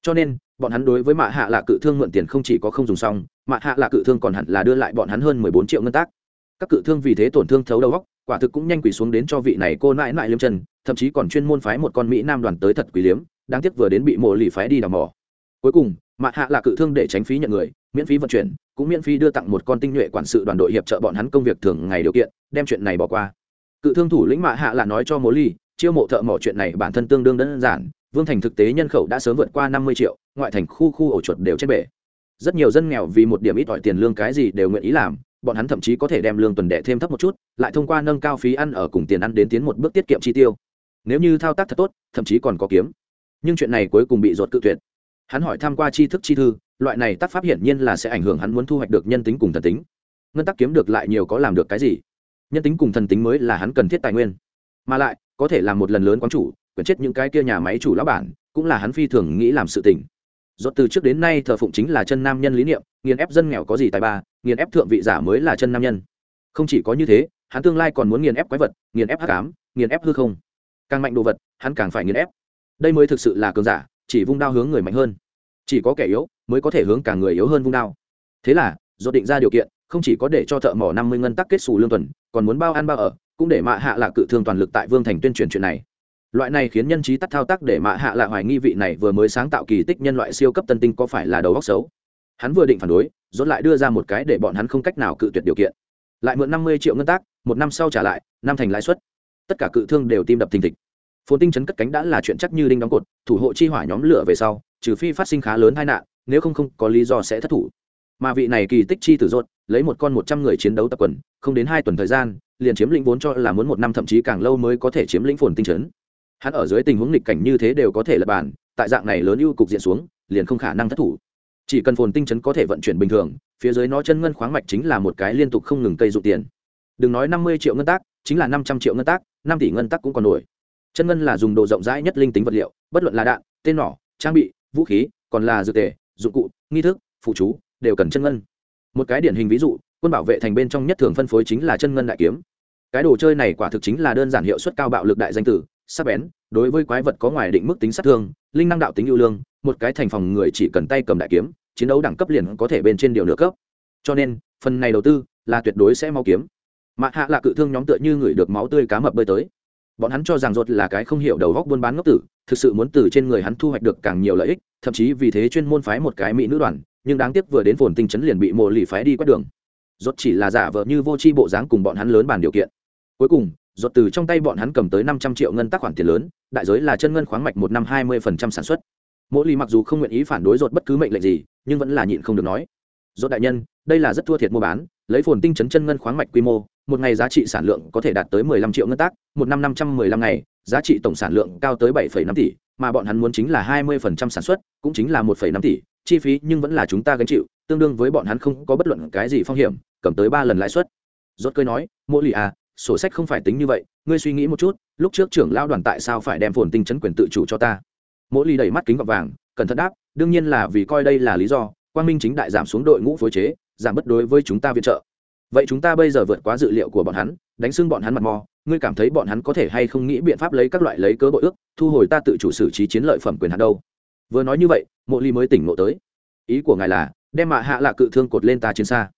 Cho nên, bọn hắn đối với mạ hạ là cự thương mượn tiền không chỉ có không dùng xong, mạ hạ là cự thương còn hẳn là đưa lại bọn hắn hơn mười bốn triệu ngân tác. Các cự thương vì thế tổn thương thấu đầu góc quả thực cũng nhanh quỷ xuống đến cho vị này cô nãi nãi liêm chân thậm chí còn chuyên môn phái một con mỹ nam đoàn tới thật quý liếm, đáng tiếc vừa đến bị mộ lì phái đi đào mỏ. Cuối cùng, mạ hạ là cự thương để tránh phí nhận người, miễn phí vận chuyển, cũng miễn phí đưa tặng một con tinh nhuệ quản sự đoàn đội hiệp trợ bọn hắn công việc thường ngày điều kiện, đem chuyện này bỏ qua. Cự thương thủ lĩnh mạ hạ là nói cho mộ lì, chiêu mộ thợ mỏ chuyện này bản thân tương đương đơn giản, vương thành thực tế nhân khẩu đã sớm vượt qua năm mươi triệu, ngoại thành khu khu ổ chuột đều trên bể. Rất nhiều dân nghèo vì một điểm ít ỏi tiền lương cái gì đều nguyện ý làm, bọn hắn thậm chí có thể đem lương tuần đệ thêm thấp một chút, lại thông qua nâng cao phí ăn ở cùng tiền ăn đến tiến một bước tiết kiệm chi tiêu nếu như thao tác thật tốt, thậm chí còn có kiếm. Nhưng chuyện này cuối cùng bị ruột cự tuyệt. Hắn hỏi tham q u a tri thức chi thư, loại này tác pháp hiển nhiên là sẽ ảnh hưởng hắn muốn thu hoạch được nhân tính cùng thần tính. Ngân tắc kiếm được lại nhiều có làm được cái gì? Nhân tính cùng thần tính mới là hắn cần thiết tài nguyên. Mà lại, có thể làm một lần lớn quán chủ quyển chết những cái kia nhà máy chủ lão bản, cũng là hắn phi thường nghĩ làm sự tình. Dốt từ trước đến nay thờ phụng chính là chân nam nhân lý niệm, nghiền ép dân nghèo có gì tài ba, nghiền ép thượng vị giả mới là chân nam nhân. Không chỉ có như thế, hắn tương lai còn muốn nghiền ép quái vật, nghiền ép hắc ám, nghiền ép hư không càng mạnh đồ vật, hắn càng phải nghiền ép. Đây mới thực sự là cường giả, chỉ vung đao hướng người mạnh hơn. Chỉ có kẻ yếu mới có thể hướng cả người yếu hơn vung đao. Thế là, do định ra điều kiện, không chỉ có để cho thợ mỏ năm mươi ngân tắc kết xù lương tuần, còn muốn bao ăn bao ở, cũng để mạ hạ là cự thương toàn lực tại vương thành tuyên truyền chuyện này. Loại này khiến nhân trí tắt thao tác để mạ hạ là hoài nghi vị này vừa mới sáng tạo kỳ tích nhân loại siêu cấp tân tinh có phải là đầu góc xấu. Hắn vừa định phản đối dốt lại đưa ra một cái để bọn hắn không cách nào cự tuyệt điều kiện. Lại mượn năm mươi triệu ngân tác một năm sau trả lại, năm thành lãi suất tất cả cự thương đều tim đập thình thịch. Phồn tinh chấn cất cánh đã là chuyện chắc như đinh đóng cột, thủ hộ chi hỏa nhóm lửa về sau, trừ phi phát sinh khá lớn tai nạn, nếu không không có lý do sẽ thất thủ. Mà vị này kỳ tích chi tử rốt lấy một con một trăm người chiến đấu tập quần, không đến hai tuần thời gian, liền chiếm lĩnh vốn cho là muốn một năm thậm chí càng lâu mới có thể chiếm lĩnh phồn tinh chấn. Hắn ở dưới tình huống nghịch cảnh như thế đều có thể lập bàn, tại dạng này lớn ưu cục diện xuống, liền không khả năng thất thủ. Chỉ cần phồn tinh chấn có thể vận chuyển bình thường, phía dưới nó chân ngân khoáng mạch chính là một cái liên tục không ngừng cây dụ tiền. Đừng nói năm mươi triệu ngân tác, chính là năm trăm triệu ngân tác năm tỷ ngân tắc cũng còn nổi. Chân ngân là dùng độ rộng rãi nhất linh tính vật liệu, bất luận là đạn, tên nỏ, trang bị, vũ khí, còn là dược tề, dụng cụ, nghi thức, phụ chú, đều cần chân ngân. Một cái điển hình ví dụ, quân bảo vệ thành bên trong nhất thường phân phối chính là chân ngân đại kiếm. Cái đồ chơi này quả thực chính là đơn giản hiệu suất cao bạo lực đại danh tử, sắc bén, đối với quái vật có ngoài định mức tính sát thương, linh năng đạo tính ưu lương, một cái thành phòng người chỉ cần tay cầm đại kiếm, chiến đấu đẳng cấp liền có thể bên trên điều nửa cấp. Cho nên, phần này đầu tư là tuyệt đối sẽ mau kiếm mạ hạ là cự thương nhóm tựa như người được máu tươi cá mập bơi tới. Bọn hắn cho rằng ruột là cái không hiểu đầu góc buôn bán ngốc tử, thực sự muốn từ trên người hắn thu hoạch được càng nhiều lợi ích, thậm chí vì thế chuyên môn phái một cái mỹ nữ đoàn, nhưng đáng tiếc vừa đến phồn tinh chấn liền bị mộ lì phái đi quét đường. Ruột chỉ là giả vợ như vô tri bộ dáng cùng bọn hắn lớn bàn điều kiện. Cuối cùng, ruột từ trong tay bọn hắn cầm tới năm trăm triệu ngân tác khoản tiền lớn, đại giới là chân ngân khoáng mạch một năm hai mươi phần trăm sản xuất. Mỗi lì mặc dù không nguyện ý phản đối ruột bất cứ mệnh lệnh gì, nhưng vẫn là nhịn không được nói. Ruột đại nhân, đây là rất thua thiệt mua bán, lấy phồn tinh chấn chân ngân khoáng mạch quy mô một ngày giá trị sản lượng có thể đạt tới 15 triệu ngân tác, một năm 515 ngày, giá trị tổng sản lượng cao tới 7,5 tỷ, mà bọn hắn muốn chính là 20% sản xuất, cũng chính là 1,5 tỷ, chi phí nhưng vẫn là chúng ta gánh chịu, tương đương với bọn hắn không có bất luận cái gì phong hiểm, cầm tới 3 lần lãi suất. Rốt cười nói, "Mộ Lị à, sổ sách không phải tính như vậy, ngươi suy nghĩ một chút, lúc trước trưởng lão đoàn tại sao phải đem phồn tinh trấn quyền tự chủ cho ta?" Mộ Lị đẩy mắt kính gọng vàng, cẩn thận đáp, "Đương nhiên là vì coi đây là lý do, quang minh chính đại giảm xuống đội ngũ phối chế, giảm bất đối với chúng ta viện trợ." Vậy chúng ta bây giờ vượt quá dự liệu của bọn hắn, đánh xưng bọn hắn mặt mò, ngươi cảm thấy bọn hắn có thể hay không nghĩ biện pháp lấy các loại lấy cớ bội ước, thu hồi ta tự chủ xử trí chiến lợi phẩm quyền hạt đâu? Vừa nói như vậy, mộ ly mới tỉnh ngộ tới. Ý của ngài là, đem mạ hạ lạ cự thương cột lên ta chiến xa.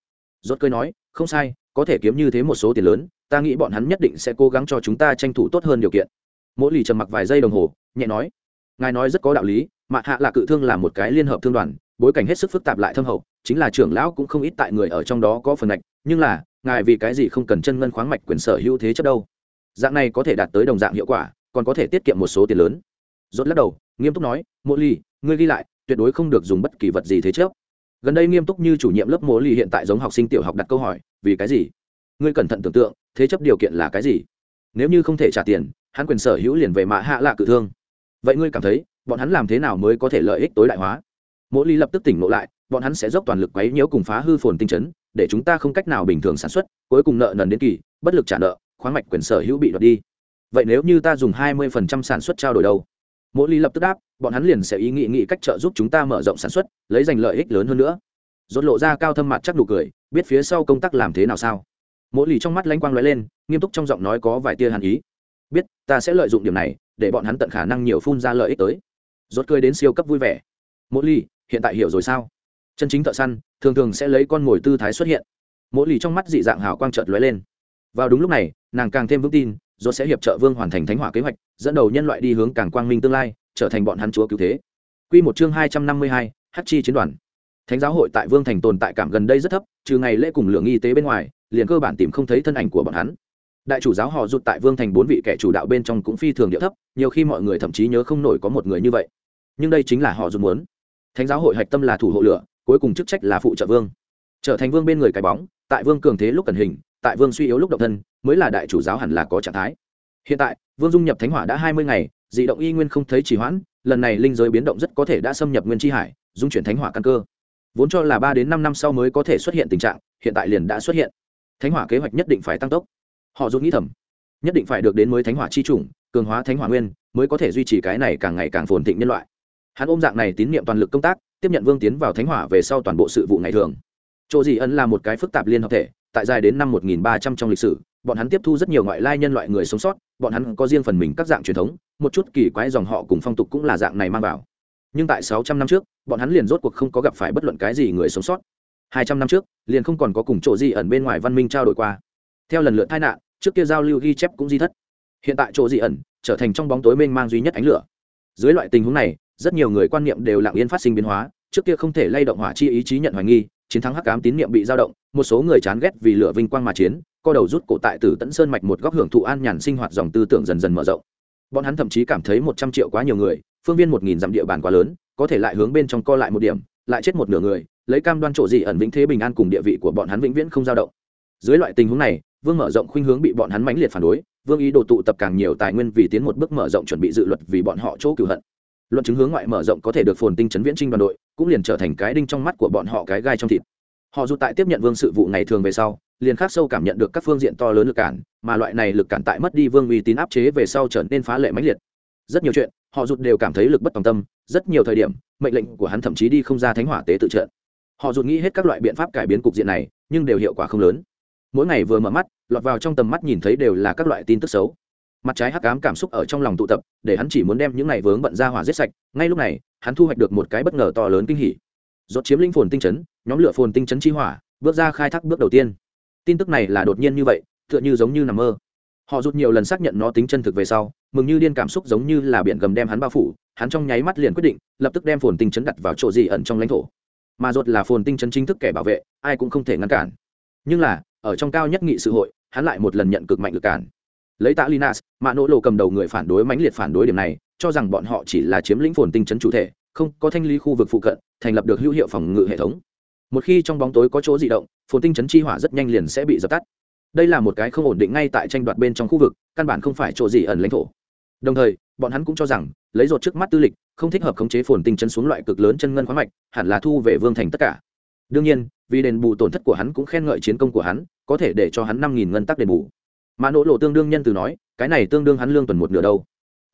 Rốt cơi nói, không sai, có thể kiếm như thế một số tiền lớn, ta nghĩ bọn hắn nhất định sẽ cố gắng cho chúng ta tranh thủ tốt hơn điều kiện. Mỗi lì trầm mặc vài giây đồng hồ, nhẹ nói, ngài nói rất có đạo lý, mạ hạ lạ cự thương là một cái liên hợp thương đoàn, bối cảnh hết sức phức tạp lại thâm hậu, chính là trưởng lão cũng không ít tại người ở trong đó có phần ngạch nhưng là, ngài vì cái gì không cần chân ngân khoáng mạch quyền sở hữu thế chấp đâu? Dạng này có thể đạt tới đồng dạng hiệu quả, còn có thể tiết kiệm một số tiền lớn. Rốt lắc đầu, nghiêm túc nói, mộ ly ngươi ghi lại, tuyệt đối không được dùng bất kỳ vật gì thế chấp. Gần đây nghiêm túc như chủ nhiệm lớp mộ ly hiện tại giống học sinh tiểu học đặt câu hỏi, vì cái gì? Ngươi cẩn thận tưởng tượng, thế chấp điều kiện là cái gì? Nếu như không thể trả tiền, hắn quyền sở hữu liền về mạ hạ lạ cự thương. Vậy ngươi cảm thấy, bọn hắn làm thế nào mới có thể lợi ích tối đại hóa? Mỗi ly lập tức tỉnh ngộ lại, bọn hắn sẽ dốc toàn lực quấy nhiễu cùng phá hư phồn tinh chấn để chúng ta không cách nào bình thường sản xuất, cuối cùng nợ nần đến kỳ, bất lực trả nợ, khoáng mạch quyền sở hữu bị đoạt đi. Vậy nếu như ta dùng hai mươi phần trăm sản xuất trao đổi đâu? Mỗi ly lập tức đáp, bọn hắn liền sẽ ý nghĩ nghĩ cách trợ giúp chúng ta mở rộng sản xuất, lấy giành lợi ích lớn hơn nữa. Rốt lộ ra cao thâm mặt chắc đủ cười, biết phía sau công tác làm thế nào sao? Mỗi lì trong mắt lanh quang lóe lên, nghiêm túc trong giọng nói có vài tia hàn ý. Biết, ta sẽ lợi dụng điểm này, để bọn hắn tận khả năng nhiều phun ra lợi ích tới. Rốt cười đến siêu cấp vui vẻ. Mỗi ly hiện tại hiểu rồi sao? Chân chính thợ săn thường thường sẽ lấy con mồi tư thái xuất hiện mỗi lì trong mắt dị dạng hào quang trợt lóe lên vào đúng lúc này nàng càng thêm vững tin do sẽ hiệp trợ vương hoàn thành thánh hỏa kế hoạch dẫn đầu nhân loại đi hướng càng quang minh tương lai trở thành bọn hắn chúa cứu thế Quy một chương hai trăm năm mươi hai, Hắc chi chiến đoàn. Thánh giáo hội tại Vương thành tồn tại cảm gần đây rất thấp, trừ ngày lễ cùng lượng y tế bên ngoài, liền cơ bản tìm không thấy thân ảnh của bọn hắn. Đại chủ giáo họ rụt tại Vương thành bốn vị kẻ chủ đạo bên trong cũng phi thường địa thấp, nhiều khi mọi người thậm chí nhớ không nổi có một người như vậy. Nhưng đây chính là họ rụt muốn. Thánh giáo hội hạch tâm là thủ hộ lửa, cuối cùng chức trách là phụ trợ vương. Trở thành vương bên người cái bóng, tại vương cường thế lúc cần hình, tại vương suy yếu lúc động thân, mới là đại chủ giáo hẳn là có trạng thái. Hiện tại, vương dung nhập thánh hỏa đã hai mươi ngày, dị động y nguyên không thấy trì hoãn, lần này linh giới biến động rất có thể đã xâm nhập nguyên chi hải dung chuyển thánh hỏa căn cơ vốn cho là ba đến năm năm sau mới có thể xuất hiện tình trạng hiện tại liền đã xuất hiện thánh hỏa kế hoạch nhất định phải tăng tốc họ dốt nghĩ thầm nhất định phải được đến mới thánh hỏa chi chủng cường hóa thánh hỏa nguyên mới có thể duy trì cái này càng ngày càng phồn thịnh nhân loại hắn ôm dạng này tín nhiệm toàn lực công tác tiếp nhận vương tiến vào thánh hỏa về sau toàn bộ sự vụ ngày thường. Chỗ gì ấn là một cái phức tạp liên hợp thể, tại dài đến năm 1300 trong lịch sử, bọn hắn tiếp thu rất nhiều ngoại lai nhân loại người sống sót, bọn hắn có riêng phần mình các dạng truyền thống, một chút kỳ quái dòng họ cùng phong tục cũng là dạng này mang vào. Nhưng tại 600 năm trước, bọn hắn liền rốt cuộc không có gặp phải bất luận cái gì người sống sót. 200 năm trước, liền không còn có cùng chỗ gì ẩn bên ngoài văn minh trao đổi qua. Theo lần lượt tai nạn, trước kia giao lưu ghi chép cũng di thất. Hiện tại chỗ dị ẩn, trở thành trong bóng tối mênh mang duy nhất ánh lửa. Dưới loại tình huống này rất nhiều người quan niệm đều lặng yên phát sinh biến hóa, trước kia không thể lay động hỏa chi ý chí nhận hoài nghi, chiến thắng hắc cám tín niệm bị dao động, một số người chán ghét vì lửa vinh quang mà chiến, co đầu rút cổ tại tử tẫn sơn mạch một góc hưởng thụ an nhàn sinh hoạt dòng tư tưởng dần dần mở rộng. Bọn hắn thậm chí cảm thấy một trăm triệu quá nhiều người, phương viên một nghìn dặm địa bàn quá lớn, có thể lại hướng bên trong co lại một điểm, lại chết một nửa người, lấy cam đoan chỗ gì ẩn vĩnh thế bình an cùng địa vị của bọn hắn vĩnh viễn không dao động. Dưới loại tình huống này, vương mở rộng khuynh hướng bị bọn hắn mãnh liệt phản đối, vương ý đồ tụ tập càng nhiều tài nguyên vì tiến một bước mở rộng chuẩn bị dự luật vì bọn họ chỗ cửu hận luận chứng hướng ngoại mở rộng có thể được phồn tinh chấn viễn trinh đoàn đội, cũng liền trở thành cái đinh trong mắt của bọn họ cái gai trong thịt. Họ dù tại tiếp nhận vương sự vụ ngày thường về sau, liền khắc sâu cảm nhận được các phương diện to lớn lực cản, mà loại này lực cản tại mất đi vương uy tín áp chế về sau trở nên phá lệ mãnh liệt. Rất nhiều chuyện, họ rụt đều cảm thấy lực bất tòng tâm, rất nhiều thời điểm, mệnh lệnh của hắn thậm chí đi không ra thánh hỏa tế tự trận. Họ rụt nghĩ hết các loại biện pháp cải biến cục diện này, nhưng đều hiệu quả không lớn. Mỗi ngày vừa mở mắt, lọt vào trong tầm mắt nhìn thấy đều là các loại tin tức xấu mặt trái hắc ám cảm xúc ở trong lòng tụ tập, để hắn chỉ muốn đem những ngày vướng bận ra hỏa giết sạch. Ngay lúc này, hắn thu hoạch được một cái bất ngờ to lớn kinh hỉ. Dốt chiếm linh phồn tinh chấn, nhóm lửa phồn tinh chấn chi hỏa, bước ra khai thác bước đầu tiên. Tin tức này là đột nhiên như vậy, tựa như giống như nằm mơ. Họ rút nhiều lần xác nhận nó tính chân thực về sau, mừng như điên cảm xúc giống như là biển gầm đem hắn bao phủ, hắn trong nháy mắt liền quyết định, lập tức đem phồn tinh chấn đặt vào chỗ gì ẩn trong lãnh thổ. Mà rốt là phồn tinh chấn chính thức kẻ bảo vệ, ai cũng không thể ngăn cản. Nhưng là, ở trong cao nhất nghị sự hội, hắn lại một lần nhận cực mạnh lực cản lấy tạ linas mạ nỗ lộ cầm đầu người phản đối mãnh liệt phản đối điểm này, cho rằng bọn họ chỉ là chiếm lĩnh phồn tinh chấn chủ thể, không có thanh lý khu vực phụ cận, thành lập được hữu hiệu phòng ngự hệ thống. Một khi trong bóng tối có chỗ di động, phồn tinh chấn chi hỏa rất nhanh liền sẽ bị dập tắt. Đây là một cái không ổn định ngay tại tranh đoạt bên trong khu vực, căn bản không phải chỗ gì ẩn lãnh thổ. Đồng thời, bọn hắn cũng cho rằng, lấy rột trước mắt tư lịch, không thích hợp khống chế phồn tinh chấn xuống loại cực lớn chân ngân khoáng mạch, hẳn là thu về vương thành tất cả. Đương nhiên, vì đền bù tổn thất của hắn cũng khen ngợi chiến công của hắn, có thể để cho hắn năm nghìn ngân tắc đền bù mà nỗ lộ tương đương nhân từ nói, cái này tương đương hắn lương tuần một nửa đâu.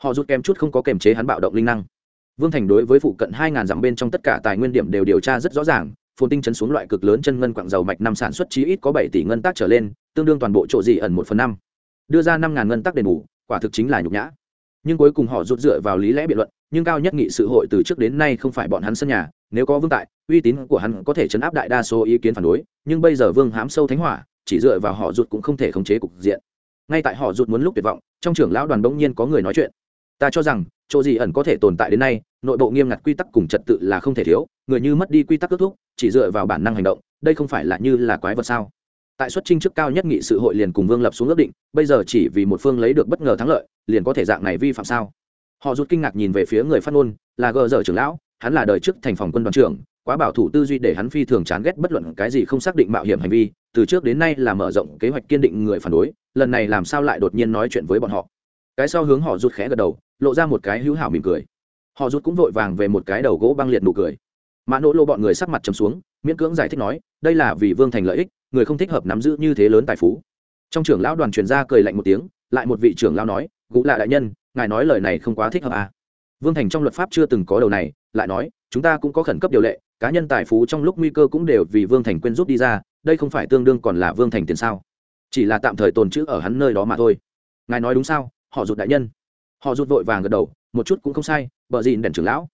Họ rút kém chút không có kềm chế hắn bạo động linh năng. Vương thành đối với phụ cận hai ngàn dặm bên trong tất cả tài nguyên điểm đều điều tra rất rõ ràng, phồn tinh chấn xuống loại cực lớn chân ngân quặng dầu mạch năm sản xuất chí ít có bảy tỷ ngân tác trở lên, tương đương toàn bộ chỗ dị ẩn một phần năm. Đưa ra năm ngàn ngân tác đền bù, quả thực chính là nhục nhã. Nhưng cuối cùng họ rút dựa vào lý lẽ biện luận, nhưng cao nhất nghị sự hội từ trước đến nay không phải bọn hắn sân nhà, nếu có vương tại, uy tín của hắn có thể chấn áp đại đa số ý kiến phản đối, nhưng bây giờ vương hám sâu thánh hỏa, chỉ dựa vào họ rút cũng không thể khống chế cục diện ngay tại họ rụt muốn lúc tuyệt vọng, trong trưởng lão đoàn bỗng nhiên có người nói chuyện. Ta cho rằng, chỗ gì ẩn có thể tồn tại đến nay, nội bộ nghiêm ngặt quy tắc cùng trật tự là không thể thiếu, người như mất đi quy tắc kết thúc, chỉ dựa vào bản năng hành động, đây không phải là như là quái vật sao? Tại xuất trinh chức cao nhất nghị sự hội liền cùng vương lập xuống ước định, bây giờ chỉ vì một phương lấy được bất ngờ thắng lợi, liền có thể dạng này vi phạm sao? Họ rút kinh ngạc nhìn về phía người phát ngôn, là gờ dở trưởng lão, hắn là đời trước thành phòng quân đoàn trưởng, quá bảo thủ tư duy để hắn phi thường chán ghét bất luận cái gì không xác định mạo hiểm hành vi từ trước đến nay là mở rộng kế hoạch kiên định người phản đối, lần này làm sao lại đột nhiên nói chuyện với bọn họ? Cái sau hướng họ rút khẽ gật đầu, lộ ra một cái hữu hảo mỉm cười. Họ rút cũng vội vàng về một cái đầu gỗ băng liệt nụ cười. Mã nỗ lộ bọn người sắc mặt trầm xuống, miễn cưỡng giải thích nói, đây là vì vương thành lợi ích, người không thích hợp nắm giữ như thế lớn tài phú. Trong trưởng lão đoàn truyền ra cười lạnh một tiếng, lại một vị trưởng lão nói, gũ lạ đại nhân, ngài nói lời này không quá thích hợp à vương thành trong luật pháp chưa từng có đầu này, lại nói, chúng ta cũng có khẩn cấp điều lệ, cá nhân tài phú trong lúc nguy cơ cũng đều vì vương thành quên rút đi ra, đây không phải tương đương còn là vương thành tiền sao? Chỉ là tạm thời tồn chữ ở hắn nơi đó mà thôi. Ngài nói đúng sao? Họ rụt đại nhân. Họ rụt vội vàng gật đầu, một chút cũng không sai bờ gìn đèn trưởng lão.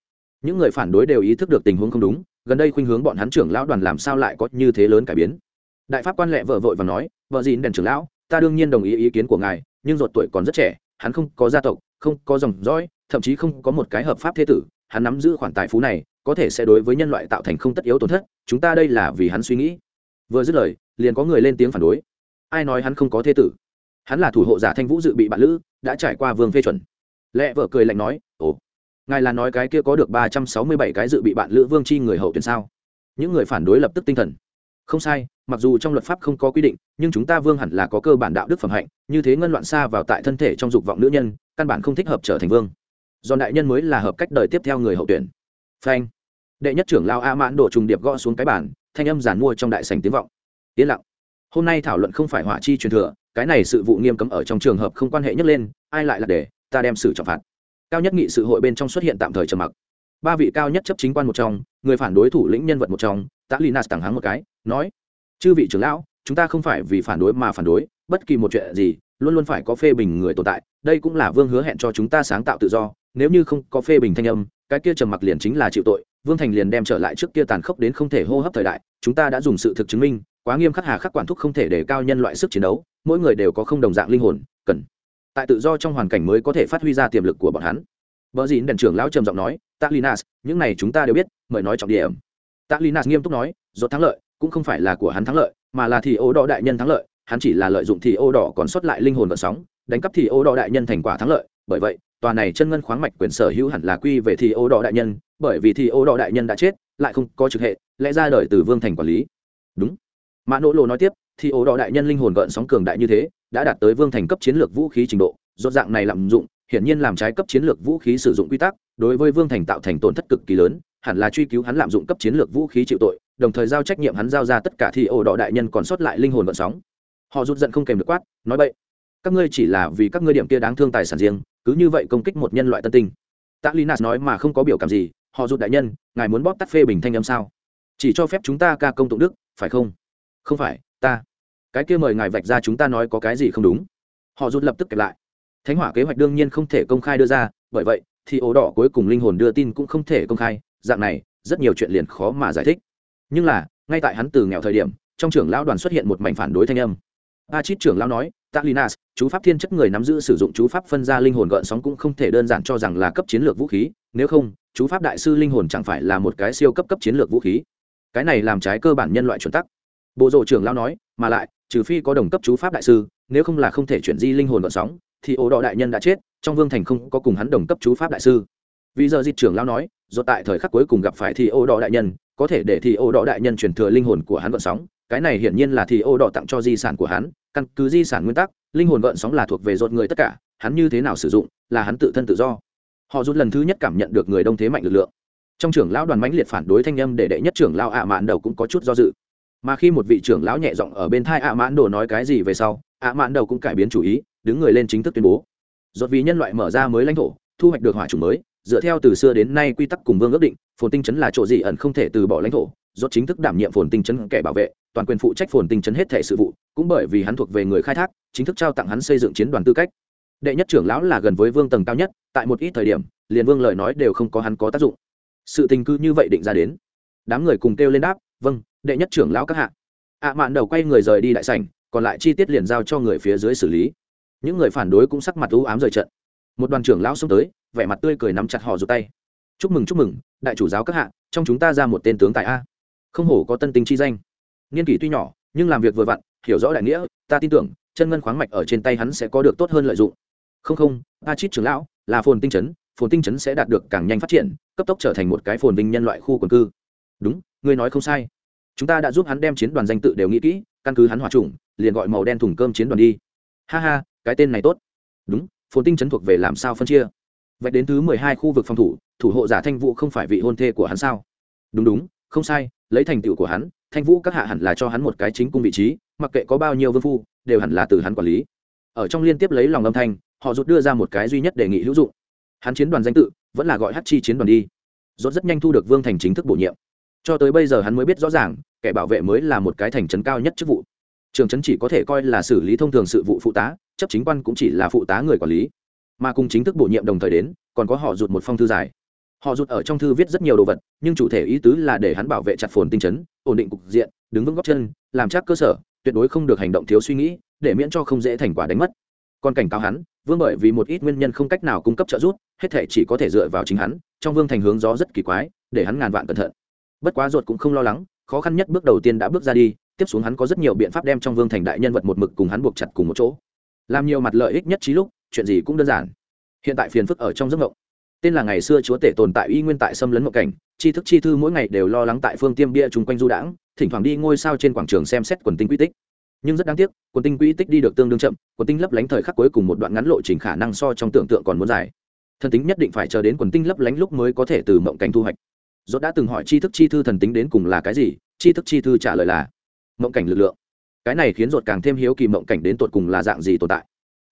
Những người phản đối đều ý thức được tình huống không đúng, gần đây khuynh hướng bọn hắn trưởng lão đoàn làm sao lại có như thế lớn cải biến. Đại pháp quan lệ vợ vội và nói vợ gìn đèn trưởng lão, ta đương nhiên đồng ý ý kiến của ngài, nhưng ruột tuổi còn rất trẻ, hắn không có gia tộc, không có dòng dõi thậm chí không có một cái hợp pháp thế tử, hắn nắm giữ khoản tài phú này, có thể sẽ đối với nhân loại tạo thành không tất yếu tổn thất, chúng ta đây là vì hắn suy nghĩ. Vừa dứt lời, liền có người lên tiếng phản đối. Ai nói hắn không có thế tử? Hắn là thủ hộ giả thanh vũ dự bị bạn lữ, đã trải qua vương phê chuẩn. Lẽ vợ cười lạnh nói, ồ, ngài là nói cái kia có được ba trăm sáu mươi bảy cái dự bị bạn lữ vương chi người hậu tuyển sao? Những người phản đối lập tức tinh thần. Không sai, mặc dù trong luật pháp không có quy định, nhưng chúng ta vương hẳn là có cơ bản đạo đức phẩm hạnh, như thế ngân loạn xa vào tại thân thể trong dục vọng nữ nhân, căn bản không thích hợp trở thành vương do đại nhân mới là hợp cách đời tiếp theo người hậu tuyển. Phanh. Đệ nhất trưởng lao a mãn đổ trùng điệp gõ xuống cái bản thanh âm giản mua trong đại sành tiếng vọng. Yên lặng. Hôm nay thảo luận không phải hỏa chi truyền thừa, cái này sự vụ nghiêm cấm ở trong trường hợp không quan hệ nhất lên, ai lại là để, ta đem xử trọng phạt. Cao nhất nghị sự hội bên trong xuất hiện tạm thời trầm mặc. Ba vị cao nhất chấp chính quan một trong, người phản đối thủ lĩnh nhân vật một trong, tạ linas tặng hắng một cái, nói, chư vị trưởng lão, chúng ta không phải vì phản đối mà phản đối, bất kỳ một chuyện gì, luôn luôn phải có phê bình người tồn tại, đây cũng là vương hứa hẹn cho chúng ta sáng tạo tự do nếu như không có phê bình thanh âm, cái kia trầm mặc liền chính là chịu tội. Vương thành liền đem trở lại trước kia tàn khốc đến không thể hô hấp thời đại, chúng ta đã dùng sự thực chứng minh, quá nghiêm khắc hà khắc quản thúc không thể để cao nhân loại sức chiến đấu, mỗi người đều có không đồng dạng linh hồn, cần tại tự do trong hoàn cảnh mới có thể phát huy ra tiềm lực của bọn hắn. Vợ dịn đèn trưởng lão trầm giọng nói, tạ linas, những này chúng ta đều biết, mời nói trọng điểm. Tạ linas nghiêm túc nói do thắng lợi, cũng không phải là của hắn thắng lợi, mà là thì ô đỏ đại nhân thắng lợi, hắn chỉ là lợi dụng thì ô đỏ còn sót lại linh hồn vận sóng, đánh cắp thì ô đỏ đại nhân thành quả thắng lợi, bởi vậy tòa này chân ngân khoáng mạch quyền sở hữu hẳn là quy về thì ô đỏ đại nhân, bởi vì thì ô đỏ đại nhân đã chết, lại không có trực hệ, lẽ ra đời từ vương thành quản lý. Đúng. Mã nỗ lộ nói tiếp thì ô đỏ đại nhân linh hồn gợn sóng cường đại như thế, đã đạt tới vương thành cấp chiến lược vũ khí trình độ do dạng này lạm dụng, hiển nhiên làm trái cấp chiến lược vũ khí sử dụng quy tắc, đối với vương thành tạo thành tổn thất cực kỳ lớn, hẳn là truy cứu hắn lạm dụng cấp chiến lược vũ khí chịu tội, đồng thời giao trách nhiệm hắn giao ra tất cả thì ô đỏ đại nhân còn sót lại linh hồn gợn sóng. Họ rút giận không kèm được quát, nói vậy các ngươi chỉ là vì các ngươi điểm kia đáng thương tài sản riêng, cứ như vậy công kích một nhân loại tân tinh. Tạ linas nói mà không có biểu cảm gì, họ rụt đại nhân, ngài muốn bóp tắt phê bình thanh âm sao? Chỉ cho phép chúng ta ca công tụng đức, phải không? Không phải, ta. Cái kia mời ngài vạch ra chúng ta nói có cái gì không đúng. Họ rụt lập tức kẹp lại. Thánh hỏa kế hoạch đương nhiên không thể công khai đưa ra, bởi vậy, thì ổ đỏ cuối cùng linh hồn đưa tin cũng không thể công khai, dạng này, rất nhiều chuyện liền khó mà giải thích. Nhưng là, ngay tại hắn từ nghèo thời điểm, trong trưởng lão đoàn xuất hiện một mảnh phản đối thanh âm a chít trưởng lão nói talinas chú pháp thiên chất người nắm giữ sử dụng chú pháp phân ra linh hồn gợn sóng cũng không thể đơn giản cho rằng là cấp chiến lược vũ khí, nếu không, chú pháp đại sư linh hồn chẳng phải là một cái siêu cấp cấp chiến lược vũ khí. Cái này làm trái cơ bản nhân loại chuẩn tắc. Bộ rộ trưởng lão nói, mà lại, trừ phi có đồng cấp chú pháp đại sư, nếu không là không thể chuyển di linh hồn gợn sóng, thì ổ đỏ đại nhân đã chết, trong vương thành không có cùng hắn đồng cấp chú pháp đại sư. Vì giờ di trưởng lão nói do tại thời khắc cuối cùng gặp phải thì ổ đỏ đại nhân, có thể để thì ổ đỏ đại nhân truyền thừa linh hồn của hắn gợn sóng cái này hiển nhiên là thì ô đỏ tặng cho di sản của hắn, căn cứ di sản nguyên tắc, linh hồn gợn sóng là thuộc về dột người tất cả, hắn như thế nào sử dụng, là hắn tự thân tự do. Họ rút lần thứ nhất cảm nhận được người đông thế mạnh lực lượng. Trong trưởng lão đoàn mãnh liệt phản đối thanh âm để đệ nhất trưởng lão ạ mạn đầu cũng có chút do dự. Mà khi một vị trưởng lão nhẹ giọng ở bên thai ạ mãn đồ nói cái gì về sau, ạ mãn đầu cũng cải biến chủ ý, đứng người lên chính thức tuyên bố. Dột vì nhân loại mở ra mới lãnh thổ, thu hoạch được hỏa chủng mới, dựa theo từ xưa đến nay quy tắc cùng vương ước định, phồn tinh chấn là chỗ gì ẩn không thể từ bỏ lãnh thổ rốt chính thức đảm nhiệm phồn tinh chấn kẻ bảo vệ, toàn quyền phụ trách phồn tinh chấn hết thể sự vụ, cũng bởi vì hắn thuộc về người khai thác, chính thức trao tặng hắn xây dựng chiến đoàn tư cách. Đệ nhất trưởng lão là gần với vương tầng cao nhất, tại một ít thời điểm, liền vương lời nói đều không có hắn có tác dụng. Sự tình cư như vậy định ra đến. Đám người cùng kêu lên đáp vâng đệ nhất trưởng lão các hạ. Ạ mạn đầu quay người rời đi đại sảnh, còn lại chi tiết liền giao cho người phía dưới xử lý. Những người phản đối cũng sắc mặt u ám rời trận. Một đoàn trưởng lão xông tới, vẻ mặt tươi cười nắm chặt họ giơ tay. Chúc mừng chúc mừng, đại chủ giáo các hạ, trong chúng ta ra một tên tướng tài a không hổ có tân tính chi danh. Niên kỷ tuy nhỏ, nhưng làm việc vừa vặn, hiểu rõ đại nghĩa, ta tin tưởng, chân ngân khoáng mạch ở trên tay hắn sẽ có được tốt hơn lợi dụng. Không không, a chít trưởng lão, là phồn tinh chấn, phồn tinh chấn sẽ đạt được càng nhanh phát triển, cấp tốc trở thành một cái phồn vinh nhân loại khu quần cư. Đúng, ngươi nói không sai. Chúng ta đã giúp hắn đem chiến đoàn danh tự đều nghĩ kỹ, căn cứ hắn hòa trùng liền gọi màu đen thùng cơm chiến đoàn đi. Ha ha, cái tên này tốt. Đúng, phồn tinh chấn thuộc về làm sao phân chia? Vạch đến thứ mười hai khu vực phòng thủ thủ hộ giả thanh vụ không phải vị hôn thê của hắn sao? Đúng đúng, không sai lấy thành tựu của hắn, thanh vũ các hạ hẳn là cho hắn một cái chính cung vị trí, mặc kệ có bao nhiêu vương phu, đều hẳn là từ hắn quản lý. Ở trong liên tiếp lấy lòng âm thanh, họ rút đưa ra một cái duy nhất đề nghị hữu dụng. Hắn chiến đoàn danh tự, vẫn là gọi hát chi chiến đoàn đi. Rốt rất nhanh thu được vương thành chính thức bổ nhiệm. Cho tới bây giờ hắn mới biết rõ ràng, kẻ bảo vệ mới là một cái thành trấn cao nhất chức vụ. Trường trấn chỉ có thể coi là xử lý thông thường sự vụ phụ tá, chấp chính quan cũng chỉ là phụ tá người quản lý. Mà cùng chính thức bổ nhiệm đồng thời đến, còn có họ rụt một phong thư dài họ rụt ở trong thư viết rất nhiều đồ vật, nhưng chủ thể ý tứ là để hắn bảo vệ chặt phồn tinh chấn, ổn định cục diện, đứng vững góc chân, làm chắc cơ sở, tuyệt đối không được hành động thiếu suy nghĩ, để miễn cho không dễ thành quả đánh mất. Còn cảnh cáo hắn, vương bởi vì một ít nguyên nhân không cách nào cung cấp trợ giúp, hết thể chỉ có thể dựa vào chính hắn, trong vương thành hướng gió rất kỳ quái, để hắn ngàn vạn cẩn thận. Bất quá ruột cũng không lo lắng, khó khăn nhất bước đầu tiên đã bước ra đi, tiếp xuống hắn có rất nhiều biện pháp đem trong vương thành đại nhân vật một mực cùng hắn buộc chặt cùng một chỗ. Làm nhiều mặt lợi ích nhất trí lúc, chuyện gì cũng đơn giản. Hiện tại phiền phức ở trong giấc mộng tên là ngày xưa chúa tể tồn tại y nguyên tại xâm lấn mộng cảnh, tri thức chi thư mỗi ngày đều lo lắng tại phương tiêm bia chung quanh du đãng, thỉnh thoảng đi ngôi sao trên quảng trường xem xét quần tinh quy tích. Nhưng rất đáng tiếc, quần tinh quy tích đi được tương đương chậm, quần tinh lấp lánh thời khắc cuối cùng một đoạn ngắn lộ trình khả năng so trong tưởng tượng còn muốn dài. Thần tính nhất định phải chờ đến quần tinh lấp lánh lúc mới có thể từ mộng cảnh thu hoạch. Dốt đã từng hỏi tri thức chi thư thần tính đến cùng là cái gì, tri thức chi thư trả lời là, mộng cảnh lực lượng. Cái này khiến dột càng thêm hiếu kỳ mộng cảnh đến tột cùng là dạng gì tồn tại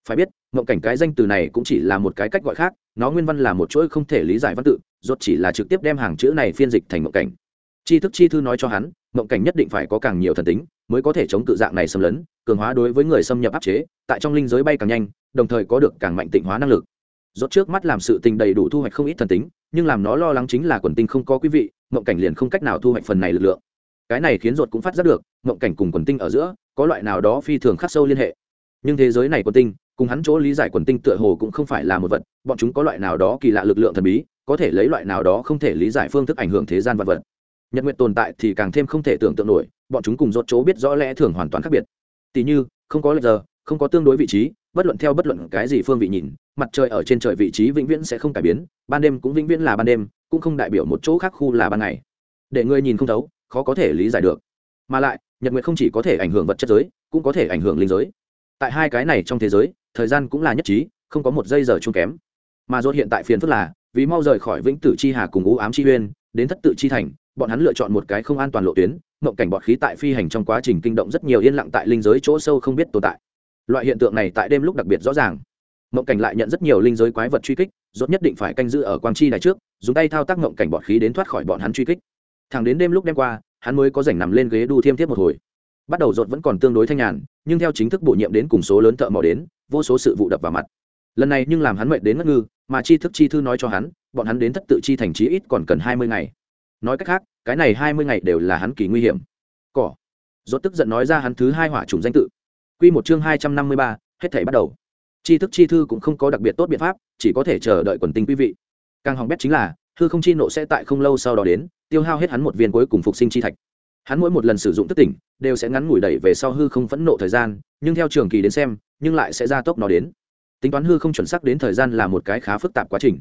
phải biết, mộng cảnh cái danh từ này cũng chỉ là một cái cách gọi khác, nó nguyên văn là một chuỗi không thể lý giải văn tự ruột chỉ là trực tiếp đem hàng chữ này phiên dịch thành mộng cảnh. Tri thức chi thư nói cho hắn, mộng cảnh nhất định phải có càng nhiều thần tính, mới có thể chống cự dạng này xâm lấn, cường hóa đối với người xâm nhập áp chế, tại trong linh giới bay càng nhanh, đồng thời có được càng mạnh tịnh hóa năng lực. Rốt trước mắt làm sự tình đầy đủ thu hoạch không ít thần tính, nhưng làm nó lo lắng chính là quần tinh không có quý vị, mộng cảnh liền không cách nào thu hoạch phần này lực lượng. Cái này khiến ruột cũng phát giác được, mộng cảnh cùng quần tinh ở giữa, có loại nào đó phi thường khắc sâu liên hệ nhưng thế giới này quần tinh, cùng hắn chỗ lý giải quần tinh tựa hồ cũng không phải là một vật, bọn chúng có loại nào đó kỳ lạ lực lượng thần bí, có thể lấy loại nào đó không thể lý giải phương thức ảnh hưởng thế gian vật vật. Nhật nguyện tồn tại thì càng thêm không thể tưởng tượng nổi, bọn chúng cùng rốt chỗ biết rõ lẽ thường hoàn toàn khác biệt. Tỉ như, không có lệch giờ, không có tương đối vị trí, bất luận theo bất luận cái gì phương vị nhìn, mặt trời ở trên trời vị trí vĩnh viễn sẽ không cải biến, ban đêm cũng vĩnh viễn là ban đêm, cũng không đại biểu một chỗ khác khu là ban ngày. Để người nhìn không thấu, khó có thể lý giải được. Mà lại, nhật nguyện không chỉ có thể ảnh hưởng vật chất giới, cũng có thể ảnh hưởng linh giới tại hai cái này trong thế giới, thời gian cũng là nhất trí, không có một giây giờ chung kém. Mà dốt hiện tại phiền phức là, vì mau rời khỏi vĩnh tử chi hà cùng u ám chi uyên, đến thất tự chi thành, bọn hắn lựa chọn một cái không an toàn lộ tuyến, mộng cảnh bọt khí tại phi hành trong quá trình kinh động rất nhiều yên lặng tại linh giới chỗ sâu không biết tồn tại. Loại hiện tượng này tại đêm lúc đặc biệt rõ ràng. Mộng cảnh lại nhận rất nhiều linh giới quái vật truy kích dốt nhất định phải canh giữ ở quang chi đài trước, dùng tay thao tác mộng cảnh bọt khí đến thoát khỏi bọn hắn truy kích. Thẳng đến đêm lúc đêm qua, hắn mới có rảnh nằm lên ghế đu thiêm thiếp một hồi bắt đầu rột vẫn còn tương đối thanh nhàn, nhưng theo chính thức bổ nhiệm đến cùng số lớn thợ mỏ đến, vô số sự vụ đập vào mặt. Lần này nhưng làm hắn mệt đến ngất ngư, mà chi thức chi thư nói cho hắn, bọn hắn đến thất tự chi thành trí ít còn cần hai mươi ngày. Nói cách khác, cái này hai mươi ngày đều là hắn kỳ nguy hiểm. Cỏ. Rốt tức giận nói ra hắn thứ hai hỏa trùng danh tự. Quy một chương hai trăm năm mươi ba, hết thảy bắt đầu. Chi thức chi thư cũng không có đặc biệt tốt biện pháp, chỉ có thể chờ đợi quần tinh quý vị. Càng hỏng bét chính là thư không chi nộ sẽ tại không lâu sau đó đến, tiêu hao hết hắn một viên cuối cùng phục sinh chi thạch hắn mỗi một lần sử dụng thức tỉnh đều sẽ ngắn ngủi đẩy về sau hư không phẫn nộ thời gian, nhưng theo trường kỳ đến xem, nhưng lại sẽ gia tốc nó đến. Tính toán hư không chuẩn xác đến thời gian là một cái khá phức tạp quá trình.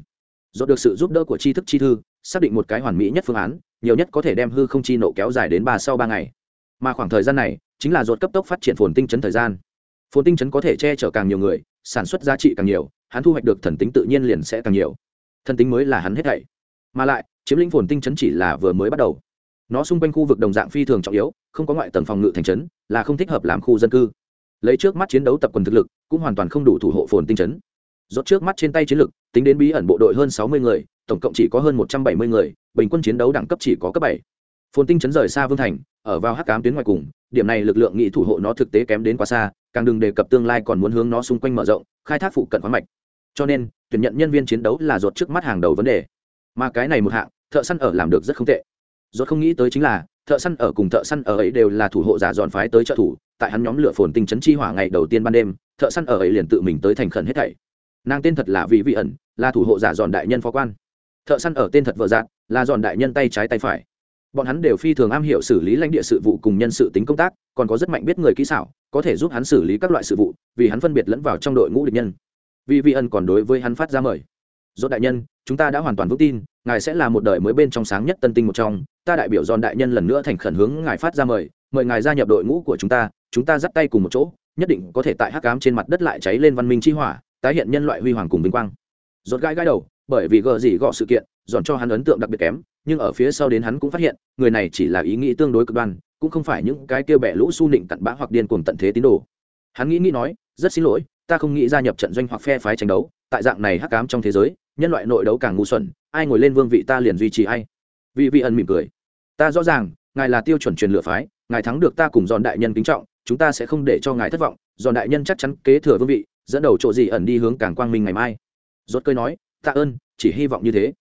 Do được sự giúp đỡ của tri thức chi thư, xác định một cái hoàn mỹ nhất phương án, nhiều nhất có thể đem hư không chi nộ kéo dài đến ba sau ba ngày. Mà khoảng thời gian này chính là ruột cấp tốc phát triển phồn tinh chấn thời gian. Phồn tinh chấn có thể che chở càng nhiều người, sản xuất giá trị càng nhiều, hắn thu hoạch được thần tính tự nhiên liền sẽ càng nhiều. Thần tính mới là hắn hết thảy. Mà lại, chiếm lĩnh phồn tinh chấn chỉ là vừa mới bắt đầu nó xung quanh khu vực đồng dạng phi thường trọng yếu, không có ngoại tầng phòng ngự thành trấn, là không thích hợp làm khu dân cư. Lấy trước mắt chiến đấu tập quần thực lực, cũng hoàn toàn không đủ thủ hộ phồn tinh trấn. Rốt trước mắt trên tay chiến lực, tính đến bí ẩn bộ đội hơn sáu mươi người, tổng cộng chỉ có hơn một trăm bảy mươi người, bình quân chiến đấu đẳng cấp chỉ có cấp bảy. Phồn tinh trấn rời xa vương thành, ở vào hắc cám tuyến ngoài cùng, điểm này lực lượng nghị thủ hộ nó thực tế kém đến quá xa, càng đừng đề cập tương lai còn muốn hướng nó xung quanh mở rộng, khai thác phụ cận khoáng mạch. Cho nên, tuyển nhận nhân viên chiến đấu là rột trước mắt hàng đầu vấn đề. Mà cái này một hạng, thợ săn ở làm được rất không tệ rốt không nghĩ tới chính là, thợ săn ở cùng thợ săn ở ấy đều là thủ hộ giả dọn phái tới trợ thủ, tại hắn nhóm lửa phồn tinh chấn chi hỏa ngày đầu tiên ban đêm, thợ săn ở ấy liền tự mình tới thành khẩn hết thảy. Nàng tên thật là vị vị ẩn, là thủ hộ giả dọn đại nhân phó quan. Thợ săn ở tên thật vợ dạng, là dọn đại nhân tay trái tay phải. Bọn hắn đều phi thường am hiểu xử lý lãnh địa sự vụ cùng nhân sự tính công tác, còn có rất mạnh biết người kỹ xảo, có thể giúp hắn xử lý các loại sự vụ, vì hắn phân biệt lẫn vào trong đội ngũ địch nhân. Vì vị ẩn còn đối với hắn phát ra mời dốt đại nhân, chúng ta đã hoàn toàn vững tin, ngài sẽ là một đời mới bên trong sáng nhất tân tinh một trong. Ta đại biểu giòn đại nhân lần nữa thành khẩn hướng ngài phát ra mời mời ngài gia nhập đội ngũ của chúng ta chúng ta dắt tay cùng một chỗ, nhất định có thể tại hắc cám trên mặt đất lại cháy lên văn minh chi hỏa, tái hiện nhân loại huy hoàng cùng vinh quang. Rốt gãi gãi đầu, bởi vì gờ gì gọ sự kiện dọn cho hắn ấn tượng đặc biệt kém, nhưng ở phía sau đến hắn cũng phát hiện, người này chỉ là ý nghĩ tương đối cực đoan, cũng không phải những cái kia bẻ lũ su nịnh cặn bã hoặc điên cuồng tận thế tín đồ. Hắn nghĩ nghĩ nói, rất xin lỗi, ta không nghĩ gia nhập trận doanh hoặc phe phái tranh đấu, tại dạng này hắc ám trong thế giới nhân loại nội đấu càng ngu xuẩn, ai ngồi lên vương vị ta liền duy trì ai. Vị vị ẩn mỉm cười. Ta rõ ràng, ngài là tiêu chuẩn truyền lửa phái, ngài thắng được ta cùng dọn đại nhân kính trọng, chúng ta sẽ không để cho ngài thất vọng. Dọn đại nhân chắc chắn kế thừa vương vị, dẫn đầu chỗ gì ẩn đi hướng càng quang minh ngày mai. Rốt cơi nói, tạ ơn, chỉ hy vọng như thế.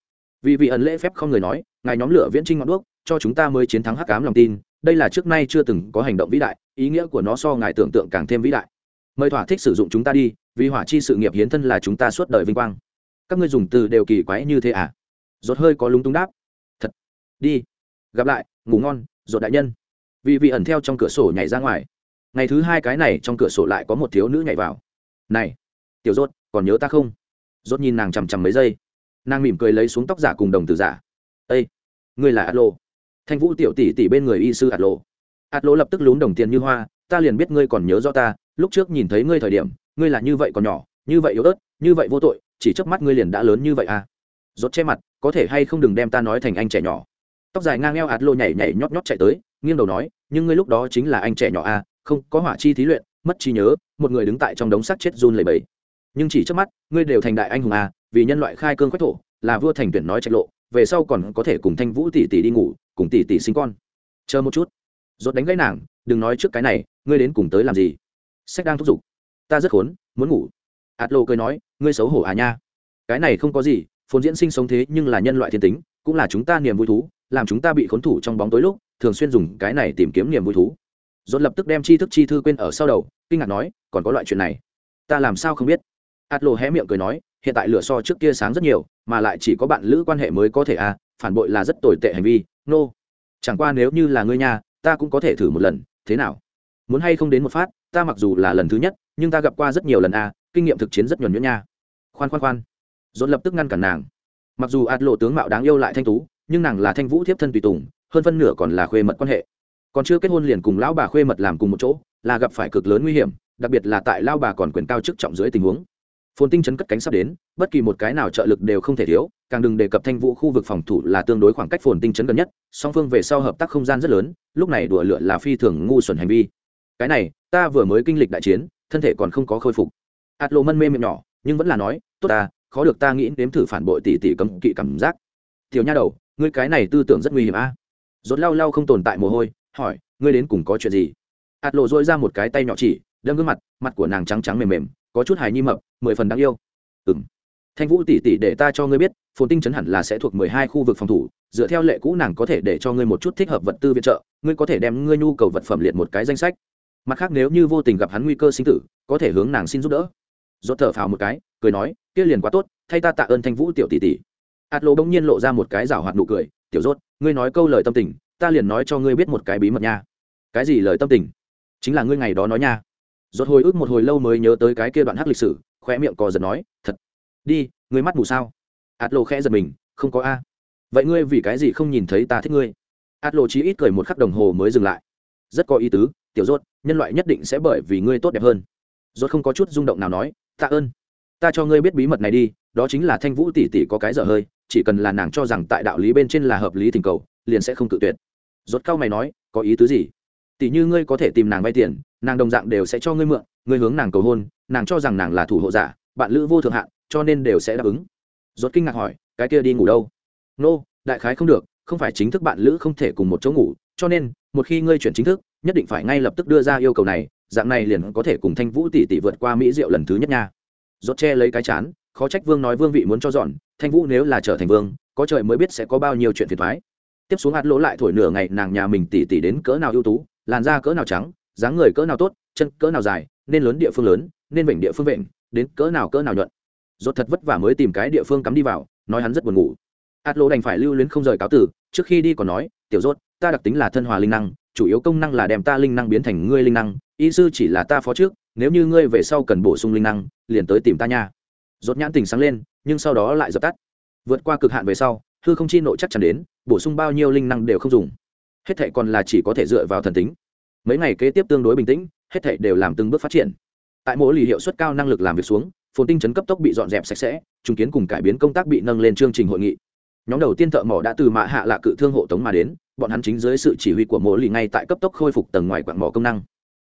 Vì vị ẩn lễ phép không người nói, ngài nhóm lửa viễn trinh ngọn đuốc, cho chúng ta mới chiến thắng hắc cám lòng tin. Đây là trước nay chưa từng có hành động vĩ đại, ý nghĩa của nó so ngài tưởng tượng càng thêm vĩ đại. Mời thỏa thích sử dụng chúng ta đi, vì hỏa chi sự nghiệp hiến thân là chúng ta suốt đời vinh quang các ngươi dùng từ đều kỳ quái như thế à? Rột hơi có lúng túng đáp. Thật. Đi. Gặp lại, ngủ ngon rột đại nhân. Vì vị ẩn theo trong cửa sổ nhảy ra ngoài. Ngày thứ hai cái này trong cửa sổ lại có một thiếu nữ nhảy vào. Này, tiểu rốt, còn nhớ ta không? Rốt nhìn nàng chằm chằm mấy giây. Nàng mỉm cười lấy xuống tóc giả cùng đồng từ giả. Ây ngươi là atlo. Thanh vũ tiểu tỷ tỷ bên người y sư atlo. Lộ lập tức lún đồng tiền như hoa, ta liền biết ngươi còn nhớ rõ ta, lúc trước nhìn thấy ngươi thời điểm, ngươi là như vậy còn nhỏ, như vậy yếu ớt, như vậy vô tội chỉ chớp mắt ngươi liền đã lớn như vậy à? Rốt che mặt, có thể hay không đừng đem ta nói thành anh trẻ nhỏ. Tóc dài ngang eo atlo nhảy nhảy nhót nhót chạy tới, nghiêng đầu nói, nhưng ngươi lúc đó chính là anh trẻ nhỏ à không, có hỏa chi thí luyện, mất trí nhớ, một người đứng tại trong đống xác chết run lẩy bẩy. Nhưng chỉ trước mắt, ngươi đều thành đại anh hùng à vì nhân loại khai cương quách thổ, là vua thành tuyển nói trạch lộ, về sau còn có thể cùng thanh vũ tỷ tỷ đi ngủ, cùng tỷ tỷ sinh con. Chờ một chút. Rốt đánh gãy nàng, đừng nói trước cái này, ngươi đến cùng tới làm gì? Sách đang thúc giục. Ta rất khốn, muốn ngủ ạt lộ cười nói, ngươi xấu hổ à nha. Cái này không có gì, phồn diễn sinh sống thế nhưng là nhân loại thiên tính, cũng là chúng ta niềm vui thú, làm chúng ta bị khốn thủ trong bóng tối lúc, thường xuyên dùng cái này tìm kiếm niềm vui thú. Dồn lập tức đem tri thức chi thư quên ở sau đầu, kinh ngạc nói, còn có loại chuyện này? Ta làm sao không biết? Ạt lộ hé miệng cười nói, hiện tại lửa so trước kia sáng rất nhiều, mà lại chỉ có bạn lữ quan hệ mới có thể à phản bội là rất tồi tệ hành vi, nô、no. chẳng qua nếu như là ngươi nhà ta cũng có thể thử một lần, thế nào? Muốn hay không đến một phát, ta mặc dù là lần thứ nhất, nhưng ta gặp qua rất nhiều lần à kinh nghiệm thực chiến rất nhuần nhuyễn nha. Khoan khoan khoan. Dồn lập tức ngăn cản nàng. Mặc dù ạt lộ tướng mạo đáng yêu lại thanh tú, nhưng nàng là thanh vũ thiếp thân tùy tùng, hơn phân nửa còn là khuê mật quan hệ. Còn chưa kết hôn liền cùng lão bà khuê mật làm cùng một chỗ, là gặp phải cực lớn nguy hiểm, đặc biệt là tại lao bà còn quyền cao chức trọng dưới tình huống. Phồn tinh chấn cất cánh sắp đến, bất kỳ một cái nào trợ lực đều không thể thiếu, càng đừng đề cập thanh vũ khu vực phòng thủ là tương đối khoảng cách phồn tinh chấn gần nhất, song phương về sau hợp tác không gian rất lớn, lúc này đùa lựa là phi thường ngu xuẩn hành vi. Cái này, ta vừa mới kinh lịch đại chiến, thân thể còn không có khôi phục ạt lộ mân mê miệng nhỏ, nhưng vẫn là nói, tốt ta, khó được ta nghĩ nếm thử phản bội tỷ tỷ cấm kỵ cảm giác. Tiểu nha đầu, ngươi cái này tư tưởng rất nguy hiểm a. À? rốt lau lau không tồn tại mồ hôi, hỏi, ngươi đến cùng có chuyện gì? Ạt lộ dôi ra một cái tay nhỏ chỉ, đâm gương mặt mặt của nàng trắng trắng mềm mềm, có chút hài nhi mập, mười phần đáng yêu. Ừ m thanh vũ tỷ tỷ để ta cho ngươi biết, phồn tinh chấn hẳn là sẽ thuộc mười hai khu vực phòng thủ, dựa theo lệ cũ nàng có thể để cho ngươi một chút thích hợp vật tư viện trợ, ngươi có thể đem ngươi nhu cầu vật phẩm liệt một cái danh sách. Mặt khác nếu như vô tình gặp hắn nguy cơ sinh tử, có thể hướng nàng xin giúp đỡ dốt thở phào một cái, cười nói, kia liền quá tốt, thay ta tạ ơn thanh vũ tiểu tỷ tỷ. Ạt lộ bỗng nhiên lộ ra một cái rảo hoạt nụ cười, tiểu rốt, ngươi nói câu lời tâm tình, ta liền nói cho ngươi biết một cái bí mật nha. Cái gì lời tâm tình? Chính là ngươi ngày đó nói nha. Rốt hồi ức một hồi lâu mới nhớ tới cái kia đoạn hắc lịch sử, khóe miệng cò giật nói, thật. Đi, ngươi mắt mù sao? Ạt lộ khẽ giật mình, không có a. Vậy ngươi vì cái gì không nhìn thấy ta thích ngươi? Ạt lộ chỉ ít cười một khắc đồng hồ mới dừng lại. Rất có ý tứ, tiểu rốt, nhân loại nhất định sẽ bởi vì ngươi tốt đẹp hơn. Rốt không có chút rung động nào nói tạ ơn. Ta cho ngươi biết bí mật này đi đó chính là thanh vũ tỷ tỷ có cái dở hơi chỉ cần là nàng cho rằng tại đạo lý bên trên là hợp lý tình cầu liền sẽ không tự tuyệt. Rốt cao mày nói có ý tứ gì? Tỷ như ngươi có thể tìm nàng vay tiền nàng đồng dạng đều sẽ cho ngươi mượn ngươi hướng nàng cầu hôn nàng cho rằng nàng là thủ hộ giả bạn lữ vô thượng hạn cho nên đều sẽ đáp ứng. Rốt kinh ngạc hỏi cái kia đi ngủ đâu? Nô、no, đại khái không được không phải chính thức bạn lữ không thể cùng một chỗ ngủ cho nên một khi ngươi chuyển chính thức nhất định phải ngay lập tức đưa ra yêu cầu này dạng này liền có thể cùng thanh vũ tỷ tỷ vượt qua mỹ diệu lần thứ nhất nha. Rốt che lấy cái chán, khó trách vương nói vương vị muốn cho dọn, thanh vũ nếu là trở thành vương, có trời mới biết sẽ có bao nhiêu chuyện phiền thoái tiếp xuống hạt lỗ lại thổi nửa ngày nàng nhà mình tỷ tỷ đến cỡ nào ưu tú, làn da cỡ nào trắng, dáng người cỡ nào tốt, chân cỡ nào dài, nên lớn địa phương lớn, nên vịnh địa phương vịnh đến cỡ nào cỡ nào nhuận. Rốt thật vất vả mới tìm cái địa phương cắm đi vào, nói hắn rất buồn ngủ. Hạt lỗ đành phải lưu luyến không rời cáo tử, trước khi đi còn nói, tiểu rốt, ta đặc tính là thân hòa linh năng chủ yếu công năng là đem ta linh năng biến thành ngươi linh năng y sư chỉ là ta phó trước, nếu như ngươi về sau cần bổ sung linh năng, liền tới tìm ta nha. Rốt nhãn tình sáng lên, nhưng sau đó lại dập tắt. Vượt qua cực hạn về sau, hư không chi nội chắc chắn đến, bổ sung bao nhiêu linh năng đều không dùng. Hết thệ còn là chỉ có thể dựa vào thần tính. Mấy ngày kế tiếp tương đối bình tĩnh, hết thệ đều làm từng bước phát triển. Tại mỗi lì hiệu suất cao năng lực làm việc xuống, phồn tinh chấn cấp tốc bị dọn dẹp sạch sẽ, chứng kiến cùng cải biến công tác bị nâng lên chương trình hội nghị. Nhóm đầu tiên thợ mỏ đã từ mạ hạ lạ cự thương hộ tống mà đến bọn hắn chính dưới sự chỉ huy của mỗi lì ngay tại cấp tốc khôi phục tầng ngoài quạng mỏ công năng.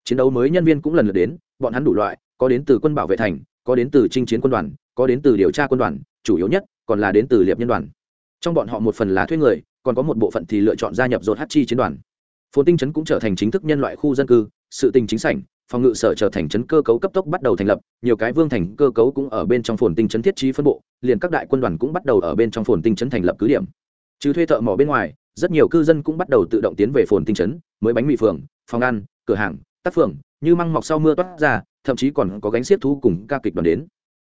Chiến đấu mới nhân viên cũng lần lượt đến, bọn hắn đủ loại, có đến từ quân bảo vệ thành, có đến từ chinh chiến quân đoàn, có đến từ điều tra quân đoàn, chủ yếu nhất, còn là đến từ liệp nhân đoàn. Trong bọn họ một phần là thuê người, còn có một bộ phận thì lựa chọn gia nhập dột hát chi chiến đoàn. Phồn tinh trấn cũng trở thành chính thức nhân loại khu dân cư, sự tình chính sảnh, phòng ngự sở trở thành trấn cơ cấu cấp tốc bắt đầu thành lập, nhiều cái vương thành cơ cấu cũng ở bên trong phồn tinh trấn thiết trí phân bộ, liền các đại quân đoàn cũng bắt đầu ở bên trong phồn tinh trấn thành lập cứ điểm. Trừ thuê thợ mỏ bên ngoài rất nhiều cư dân cũng bắt đầu tự động tiến về phồn tinh trấn mới bánh mì phường phòng ăn cửa hàng tác phường như măng mọc sau mưa toát ra thậm chí còn có gánh xiết thu cùng ca kịch đoàn đến.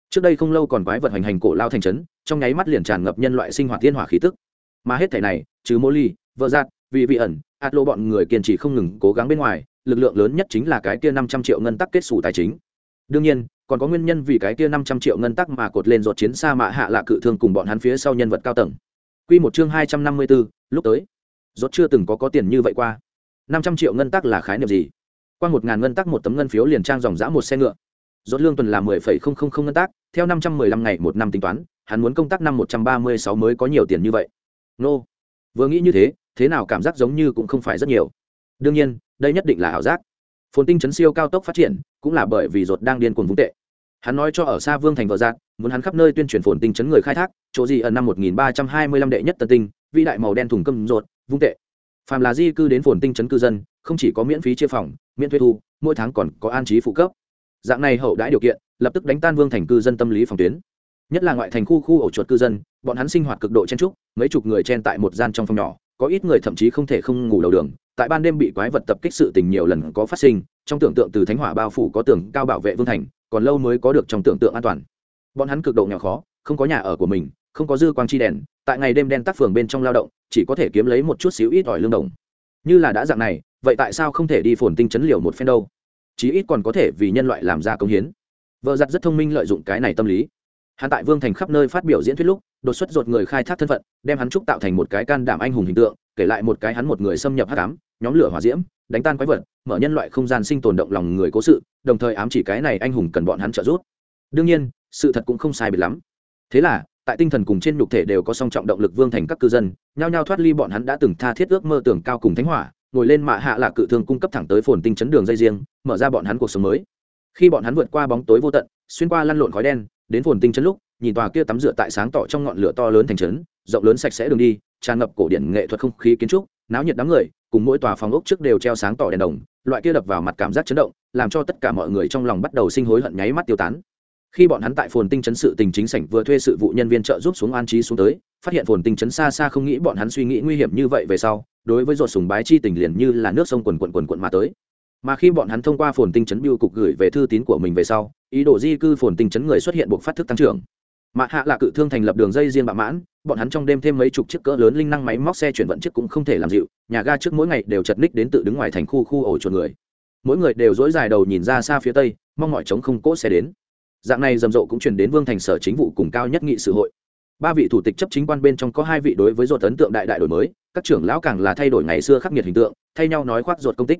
Trước đây không lâu còn quái vật hành hành cổ lao thành trấn trong nháy mắt liền tràn ngập nhân loại sinh hoạt thiên hỏa khí tức. Mà hết thể này trừ mô ly vợ giạt vì vị ẩn át lô bọn người kiên trì không ngừng cố gắng bên ngoài lực lượng lớn nhất chính là cái kia năm trăm triệu ngân tắc kết xù tài chính. Đương nhiên còn có nguyên nhân vì cái kia năm trăm triệu ngân tắc mà cột lên ruột chiến xa mạ hạ lạ cự thương cùng bọn hắn phía sau nhân vật cao tầng. Quy một chương hai trăm năm mươi 254, lúc tới. Rốt chưa từng có có tiền như vậy qua. năm trăm triệu ngân tắc là khái niệm gì? Qua một ngàn ngân tắc một tấm ngân phiếu liền trang dòng dã một xe ngựa. Rốt lương tuần là mười phẩy không không không ngân tắc, theo năm trăm mười lăm ngày một năm tính toán, hắn muốn công tác năm một trăm ba mươi sáu mới có nhiều tiền như vậy. Nô. Vừa nghĩ như thế, thế nào cảm giác giống như cũng không phải rất nhiều. Đương nhiên, đây nhất định là ảo giác. Phồn tinh chấn siêu cao tốc phát triển, cũng là bởi vì rốt đang điên cuồng vung tệ. Hắn nói cho ở xa Vương thành vợ giác, muốn hắn khắp nơi tuyên truyền phồn tinh chấn người khai thác, chỗ gì ở năm 1325 đệ nhất tân tinh, vĩ đại màu đen thùng cơm rột, vung tệ. Phàm là di cư đến phồn tinh chấn cư dân, không chỉ có miễn phí chia phòng, miễn thuê thu, mỗi tháng còn có an trí phụ cấp. Dạng này hậu đãi điều kiện, lập tức đánh tan Vương thành cư dân tâm lý phòng tuyến. Nhất là ngoại thành khu khu ổ chuột cư dân, bọn hắn sinh hoạt cực độ chen trúc, mấy chục người chen tại một gian trong phòng nhỏ, có ít người thậm chí không thể không ngủ đầu đường, tại ban đêm bị quái vật tập kích sự tình nhiều lần có phát sinh, trong tưởng tượng từ thánh hỏa bao phủ có tường cao bảo vệ vương thành, còn lâu mới có được trong tưởng tượng an toàn bọn hắn cực độ nghèo khó không có nhà ở của mình không có dư quang chi đèn, tại ngày đêm đen tắt phường bên trong lao động, chỉ có thể kiếm lấy một chút xíu ít ỏi lương đồng. Như là đã dạng này, vậy tại sao không thể đi phồn tinh chấn liều một phen đâu? Chí ít còn có thể vì nhân loại làm ra công hiến. Vợ giặt rất thông minh lợi dụng cái này tâm lý. Hắn tại vương thành khắp nơi phát biểu diễn thuyết lúc, đột xuất dột người khai thác thân phận, đem hắn trúc tạo thành một cái can đảm anh hùng hình tượng, kể lại một cái hắn một người xâm nhập hát cám nhóm lửa hỏa diễm, đánh tan quái vật, mở nhân loại không gian sinh tồn động lòng người cố sự, đồng thời ám chỉ cái này anh hùng cần bọn hắn trợ giúp. Đương nhiên, sự thật cũng không sai biệt lắm. Thế là tại tinh thần cùng trên nhục thể đều có song trọng động lực vương thành các cư dân, nhao nhao thoát ly bọn hắn đã từng tha thiết ước mơ tưởng cao cùng thánh hỏa, ngồi lên mạ hạ là cự thương cung cấp thẳng tới phồn tinh chấn đường dây riêng, mở ra bọn hắn cuộc sống mới. Khi bọn hắn vượt qua bóng tối vô tận, xuyên qua lăn lộn khói đen, đến phồn tinh chấn lúc, nhìn tòa kia tắm rửa tại sáng tỏ trong ngọn lửa to lớn thành trấn, rộng lớn sạch sẽ đường đi, tràn ngập cổ điển nghệ thuật không khí kiến trúc, náo nhiệt đám người, cùng mỗi tòa phòng ốc trước đều treo sáng tỏ đèn đồng, loại kia đập vào mặt cảm giác chấn động, làm cho tất cả mọi người trong lòng bắt đầu sinh hối hận nháy mắt tiêu tán khi bọn hắn tại phồn tinh chấn sự tình chính sảnh vừa thuê sự vụ nhân viên trợ giúp xuống an trí xuống tới, phát hiện phồn tinh chấn xa xa không nghĩ bọn hắn suy nghĩ nguy hiểm như vậy về sau, đối với ruột sùng bái chi tình liền như là nước sông quần quần quần quần mà tới. Mà khi bọn hắn thông qua phồn tinh chấn biêu cục gửi về thư tín của mình về sau, ý đồ di cư phồn tinh chấn người xuất hiện buộc phát thức tăng trưởng. Mạ hạ là cự thương thành lập đường dây riêng bạ mãn, bọn hắn trong đêm thêm mấy chục chiếc cỡ lớn linh năng máy móc xe chuyển vận chiếc cũng không thể làm dịu, nhà ga trước mỗi ngày đều chật ních đến tự đứng ngoài thành khu khu ổ chuột người. Mỗi người đều dối dài đầu nhìn ra xa phía tây, mong mọi trống không cỗ xe đến dạng này rầm rộ cũng chuyển đến vương thành sở chính vụ cùng cao nhất nghị sự hội. Ba vị thủ tịch chấp chính quan bên trong có hai vị đối với ruột ấn tượng đại đại đổi mới các trưởng lão càng là thay đổi ngày xưa khắc nghiệt hình tượng thay nhau nói khoác ruột công tích.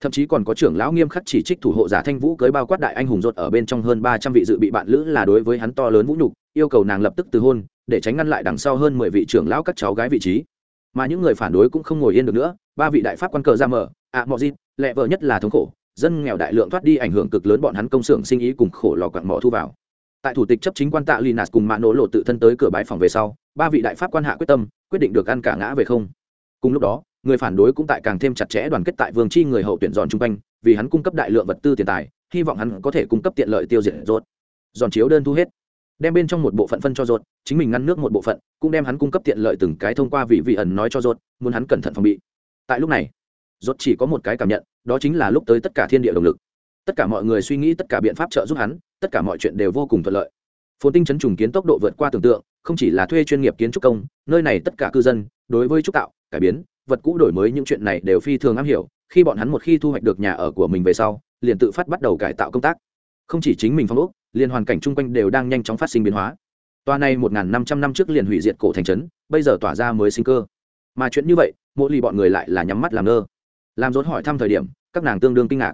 Thậm chí còn có trưởng lão nghiêm khắc chỉ trích thủ hộ giả thanh vũ cưới bao quát đại anh hùng ruột ở bên trong hơn ba trăm vị dự bị bạn lữ là đối với hắn to lớn vũ nhục yêu cầu nàng lập tức từ hôn để tránh ngăn lại đằng sau hơn mười vị trưởng lão các cháu gái vị trí. Mà những người phản đối cũng không ngồi yên được nữa ba vị đại pháp quan cờ ra mở ạ à, mọi gì lẹ vợ nhất là thống khổ dân nghèo đại lượng thoát đi ảnh hưởng cực lớn bọn hắn công xưởng sinh ý cùng khổ lò quặng mỏ thu vào. Tại thủ tịch chấp chính quan tạ linas cùng mạ nổ lộ tự thân tới cửa bái phòng về sau, ba vị đại pháp quan hạ quyết tâm, quyết định được ăn cả ngã về không. Cùng lúc đó, người phản đối cũng tại càng thêm chặt chẽ đoàn kết tại vương chi người hậu tuyển dọn chung quanh, vì hắn cung cấp đại lượng vật tư tiền tài, hy vọng hắn có thể cung cấp tiện lợi tiêu diệt rốt giòn chiếu đơn thu hết, đem bên trong một bộ phận phân cho rốt chính mình ngăn nước một bộ phận, cũng đem hắn cung cấp tiện lợi từng cái thông qua vị vị ẩn nói cho rốt muốn hắn cẩn thận phòng bị. Tại lúc này rốt chỉ có một cái cảm nhận, đó chính là lúc tới tất cả thiên địa động lực. Tất cả mọi người suy nghĩ, tất cả biện pháp trợ giúp hắn, tất cả mọi chuyện đều vô cùng thuận lợi. Phồn tinh chấn trùng kiến tốc độ vượt qua tưởng tượng, không chỉ là thuê chuyên nghiệp kiến trúc công, nơi này tất cả cư dân, đối với trúc tạo, cải biến, vật cũ đổi mới những chuyện này đều phi thường am hiểu. Khi bọn hắn một khi thu hoạch được nhà ở của mình về sau, liền tự phát bắt đầu cải tạo công tác. Không chỉ chính mình phong ốc liền hoàn cảnh chung quanh đều đang nhanh chóng phát sinh biến hóa. Toa này một năm trăm năm trước liền hủy diệt cổ thành trấn, bây giờ tỏa ra mới sinh cơ. Mà chuyện như vậy, mỗi lì bọn người lại là nhắm mắt làm ngơ làm rốt hỏi thăm thời điểm, các nàng tương đương kinh ngạc.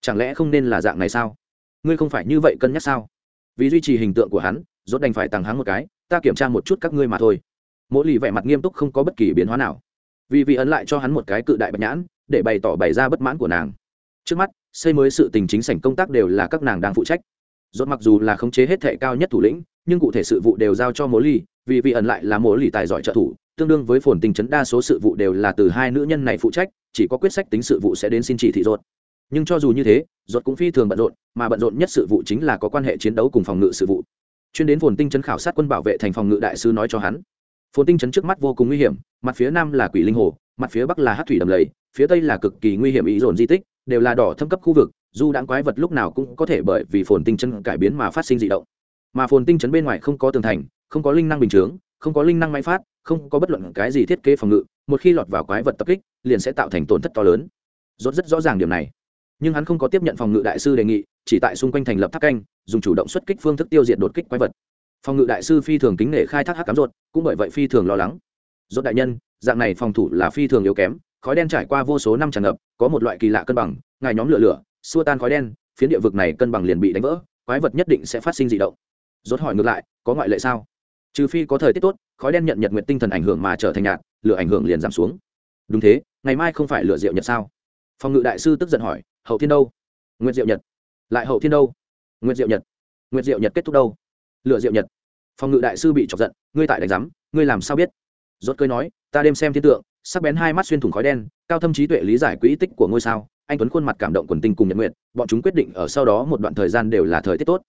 Chẳng lẽ không nên là dạng này sao? Ngươi không phải như vậy cân nhắc sao? Vì duy trì hình tượng của hắn, rốt đành phải tăng hắn một cái, ta kiểm tra một chút các ngươi mà thôi. Mỗi lì vẻ mặt nghiêm túc không có bất kỳ biến hóa nào. Vì vị ấn lại cho hắn một cái cự đại bạch nhãn, để bày tỏ bày ra bất mãn của nàng. Trước mắt, xây mới sự tình chính sảnh công tác đều là các nàng đang phụ trách. Rốt mặc dù là khống chế hết thệ cao nhất thủ lĩnh nhưng cụ thể sự vụ đều giao cho mối ly, vì vị ẩn lại là mối ly tài giỏi trợ thủ, tương đương với phồn tình chấn đa số sự vụ đều là từ hai nữ nhân này phụ trách, chỉ có quyết sách tính sự vụ sẽ đến xin chỉ thị rột nhưng cho dù như thế, ruột cũng phi thường bận rộn, mà bận rộn nhất sự vụ chính là có quan hệ chiến đấu cùng phòng ngự sự vụ. Chuyên đến phồn tinh chấn khảo sát quân bảo vệ thành phòng ngự đại sư nói cho hắn, phồn tinh chấn trước mắt vô cùng nguy hiểm, mặt phía nam là quỷ linh hồ, mặt phía bắc là hát thủy đầm lầy, phía tây là cực kỳ nguy hiểm ý dồn di tích, đều là đỏ thâm cấp khu vực, dù đáng quái vật lúc nào cũng có thể bởi vì phồn tinh chấn cải biến mà phát sinh dị động mà phồn tinh chấn bên ngoài không có tường thành, không có linh năng bình chướng, không có linh năng máy phát, không có bất luận cái gì thiết kế phòng ngự, một khi lọt vào quái vật tập kích, liền sẽ tạo thành tổn thất to lớn. Rốt rất rõ ràng điểm này. Nhưng hắn không có tiếp nhận phòng ngự đại sư đề nghị, chỉ tại xung quanh thành lập tháp canh, dùng chủ động xuất kích phương thức tiêu diệt đột kích quái vật. Phòng ngự đại sư phi thường kính nể khai thác hắc cám rột cũng bởi vậy phi thường lo lắng. Rốt đại nhân, dạng này phòng thủ là phi thường yếu kém, khói đen trải qua vô số năm tràn ngập, có một loại kỳ lạ cân bằng, ngài nhóm lửa lửa, xua tan khói đen, phiến địa vực này cân bằng liền bị đánh vỡ, quái vật nhất định sẽ phát sinh dị động rốt hỏi ngược lại, có ngoại lệ sao? Trừ phi có thời tiết tốt, khói đen nhận nhật nguyện tinh thần ảnh hưởng mà trở thành nhạt, lửa ảnh hưởng liền giảm xuống. Đúng thế, ngày mai không phải lửa rượu nhật sao? Phòng ngự đại sư tức giận hỏi, hậu thiên đâu? Nguyệt diệu nhật. Lại hậu thiên đâu? Nguyệt diệu nhật. Nguyệt diệu nhật kết thúc đâu? Lựa diệu nhật. Phòng ngự đại sư bị chọc giận, ngươi tại đánh giám, ngươi làm sao biết? Rốt cơi nói, ta đêm xem thiên tượng, sắc bén hai mắt xuyên thủng khói đen, cao thâm trí tuệ lý giải quỹ tích của ngôi sao, anh tuấn khuôn mặt cảm động quần tinh cùng nhật nguyện bọn chúng quyết định ở sau đó một đoạn thời gian đều là thời tiết tốt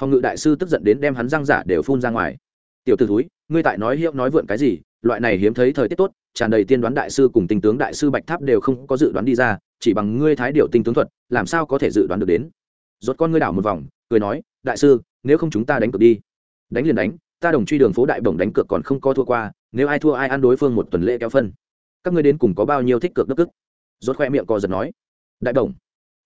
phòng ngự đại sư tức giận đến đem hắn răng giả đều phun ra ngoài. Tiểu t ử thúi, ngươi tại nói hiệu nói vượn cái gì? Loại này hiếm thấy thời tiết tốt, tràn đầy tiên đoán đại sư cùng tinh tướng đại sư bạch tháp đều không có dự đoán đi ra, chỉ bằng ngươi thái điệu tinh tướng thuật, làm sao có thể dự đoán được đến? Rốt con ngươi đảo một vòng, cười nói, đại sư, nếu không chúng ta đánh cược đi. Đánh liền đánh, ta đồng truy đường phố đại bổng đánh cược còn không có thua qua, nếu ai thua ai ăn đối phương một tuần lễ kéo phân. Các ngươi đến cùng có bao nhiêu thích cược đất ức rốt khoe miệng co giật nói, đại bổng,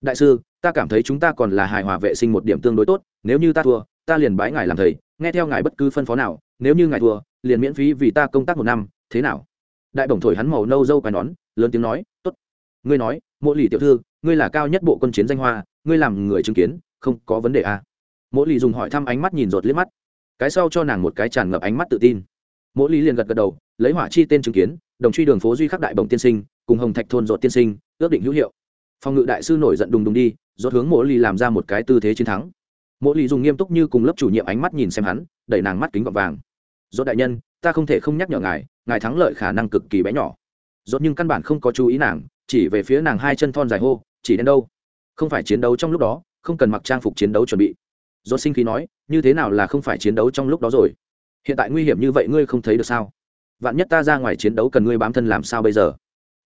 đại sư ta cảm thấy chúng ta còn là hài hòa vệ sinh một điểm tương đối tốt, nếu như ta thua, ta liền bái ngài làm thầy, nghe theo ngài bất cứ phân phó nào, nếu như ngài thua, liền miễn phí vì ta công tác một năm, thế nào? Đại bổng thổi hắn màu nâu dâu quai nón, lớn tiếng nói, tốt. Ngươi nói mỗi lì tiểu thư, ngươi là cao nhất bộ quân chiến danh hoa, ngươi làm người chứng kiến, không có vấn đề à. mỗi lì dùng hỏi thăm ánh mắt nhìn rột liếc mắt. Cái sau cho nàng một cái tràn ngập ánh mắt tự tin. Mỗi lì liền gật gật đầu, lấy hỏa chi tên chứng kiến, đồng truy đường phố duy khắc đại bổng tiên sinh, cùng hồng thạch thôn rột tiên sinh, ước định hữu hiệu phòng ngự đại sư nổi giận đùng đùng đi rột hướng mỗi lì làm ra một cái tư thế chiến thắng. Mỗi lì dùng nghiêm túc như cùng lớp chủ nhiệm ánh mắt nhìn xem hắn, đẩy nàng mắt kính gọt vàng. Rốt đại nhân, ta không thể không nhắc nhở ngài ngài thắng lợi khả năng cực kỳ bé nhỏ. Rốt nhưng căn bản không có chú ý nàng, chỉ về phía nàng hai chân thon dài hô, chỉ đến đâu? Không phải chiến đấu trong lúc đó, không cần mặc trang phục chiến đấu chuẩn bị. Rốt sinh khí nói, như thế nào là không phải chiến đấu trong lúc đó rồi? Hiện tại nguy hiểm như vậy ngươi không thấy được sao? Vạn nhất ta ra ngoài chiến đấu cần ngươi bám thân làm sao bây giờ?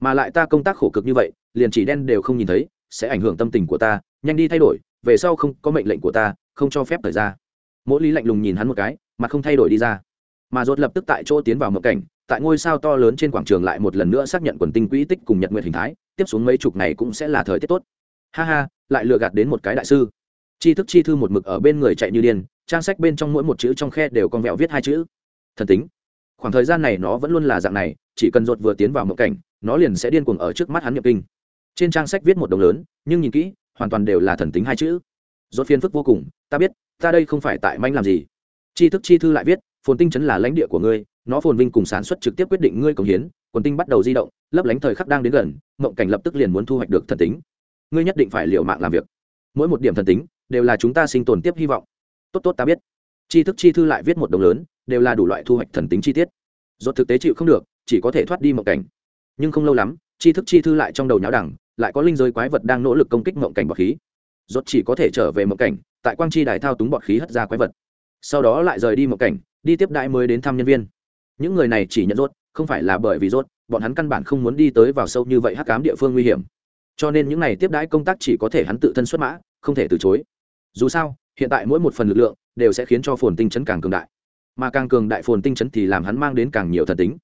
Mà lại ta công tác khổ cực như vậy, liền chỉ đen đều không nhìn thấy, sẽ ảnh hưởng tâm tình của ta, nhanh đi thay đổi, về sau không có mệnh lệnh của ta, không cho phép thời ra. Mỗi lý lạnh lùng nhìn hắn một cái, mà không thay đổi đi ra. Mà rốt lập tức tại chỗ tiến vào mộng cảnh, tại ngôi sao to lớn trên quảng trường lại một lần nữa xác nhận quần tinh quỹ tích cùng nhật nguyện hình thái, tiếp xuống mấy chục ngày cũng sẽ là thời tiết tốt. Ha ha, lại lừa gạt đến một cái đại sư. Chi thức chi thư một mực ở bên người chạy như điên, trang sách bên trong mỗi một chữ trong khe đều con vẹo viết hai chữ. Thần tính. Khoảng thời gian này nó vẫn luôn là dạng này chỉ cần rột vừa tiến vào mộng cảnh, nó liền sẽ điên cuồng ở trước mắt hắn nhập kinh. Trên trang sách viết một đồng lớn, nhưng nhìn kỹ, hoàn toàn đều là thần tính hai chữ. Rốt phiền phức vô cùng, ta biết, ta đây không phải tại manh làm gì. Chi thức chi thư lại viết, phồn tinh chấn là lãnh địa của ngươi, nó phồn vinh cùng sản xuất trực tiếp quyết định ngươi cống hiến, quần tinh bắt đầu di động, lấp lánh thời khắc đang đến gần, mộng cảnh lập tức liền muốn thu hoạch được thần tính. Ngươi nhất định phải liều mạng làm việc. Mỗi một điểm thần tính, đều là chúng ta sinh tồn tiếp hy vọng. Tốt tốt, ta biết. Chi thức chi thư lại viết một đồng lớn, đều là đủ loại thu hoạch thần tính chi tiết. Rốt thực tế chịu không được chỉ có thể thoát đi mộng cảnh. Nhưng không lâu lắm, chi thức chi thư lại trong đầu nháo đẳng lại có linh giới quái vật đang nỗ lực công kích mộng cảnh bọt khí. Rốt chỉ có thể trở về mộng cảnh, tại quang chi đài thao túng bọt khí hất ra quái vật. Sau đó lại rời đi mộng cảnh, đi tiếp đại mới đến thăm nhân viên. Những người này chỉ nhận rốt, không phải là bởi vì rốt, bọn hắn căn bản không muốn đi tới vào sâu như vậy hắc cám địa phương nguy hiểm. Cho nên những này tiếp đãi công tác chỉ có thể hắn tự thân xuất mã, không thể từ chối. Dù sao, hiện tại mỗi một phần lực lượng đều sẽ khiến cho phồn tinh chấn càng cường đại. Mà càng cường đại phồn tinh chấn thì làm hắn mang đến càng nhiều thần tính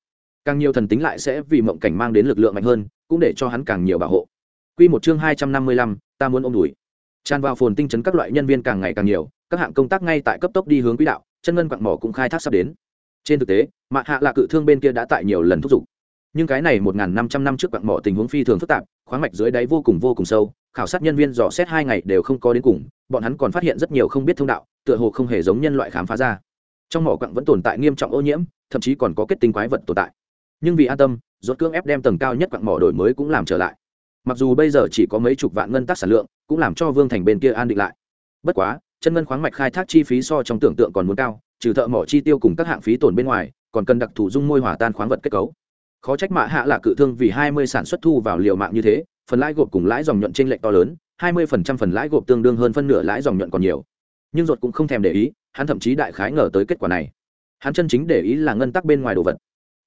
càng nhiều thần tính lại sẽ vì mộng cảnh mang đến lực lượng mạnh hơn cũng để cho hắn càng nhiều bảo hộ Quy một chương hai trăm năm mươi lăm, ta muốn ôm đuổi. Tràn vào phồn tinh chấn các loại nhân viên càng ngày càng nhiều, các hạng công tác ngay tại cấp tốc đi hướng quỹ đạo, chân ngân quặng mỏ cũng khai thác sắp đến. Trên thực tế, Mạc Hạ là cự thương bên kia đã tại nhiều lần thúc giục. Nhưng cái này một năm trăm năm trước quặng mỏ tình huống phi thường phức tạp, khoáng mạch dưới đáy vô cùng vô cùng sâu, khảo sát nhân viên dò xét hai ngày đều không có đến cùng, bọn hắn còn phát hiện rất nhiều không biết thông đạo, tựa hồ không hề giống nhân loại khám phá ra. Trong mỏ quặng vẫn tồn tại nghiêm trọng ô nhiễm, thậm chí còn có kết tinh quái vật tồn tại. Nhưng vì an tâm, rốt cưỡng ép đem tầng cao nhất quặng mỏ đổi mới cũng làm trở lại. Mặc dù bây giờ chỉ có mấy chục vạn ngân tắc sản lượng cũng làm cho vương thành bên kia an định lại. Bất quá chân ngân khoáng mạch khai thác chi phí so trong tưởng tượng còn muốn cao trừ thợ mỏ chi tiêu cùng các hạng phí tổn bên ngoài còn cần đặc thù dung môi hỏa tan khoáng vật kết cấu. Khó trách mạ hạ là cự thương vì hai mươi sản xuất thu vào liều mạng như thế phần lãi gộp cùng lãi dòng nhuận trên lệnh to lớn hai mươi phần trăm phần lãi gộp tương đương hơn phân nửa lãi dòng nhuận còn nhiều. Nhưng ruột cũng không thèm để ý hắn thậm chí đại khái ngờ tới kết quả này. Hắn chân chính để ý là ngân tắc bên ngoài đồ vật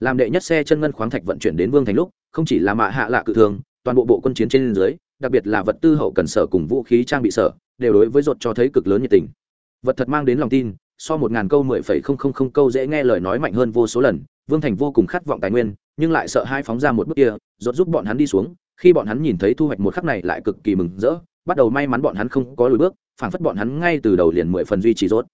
làm đệ nhất xe chân ngân khoáng thạch vận chuyển đến vương thành lúc, không chỉ là mạ hạ lạ cự thường, toàn bộ bộ quân chiến trên dưới, đặc biệt là vật tư hậu cần sở cùng vũ khí trang bị sở, đều đối với ruột cho thấy cực lớn nhiệt tình. Vật thật mang đến lòng tin, so một ngàn câu mười phẩy không không không câu dễ nghe lời nói mạnh hơn vô số lần, vương thành vô cùng khát vọng tài nguyên, nhưng lại sợ hai phóng ra một bước kia rốt giúp bọn hắn đi xuống, khi bọn hắn nhìn thấy thu hoạch một khắc này lại cực kỳ mừng rỡ, bắt đầu may mắn bọn hắn không có lùi bước, phảng phất bọn hắn ngay từ đầu liền mười phần duy trì rốt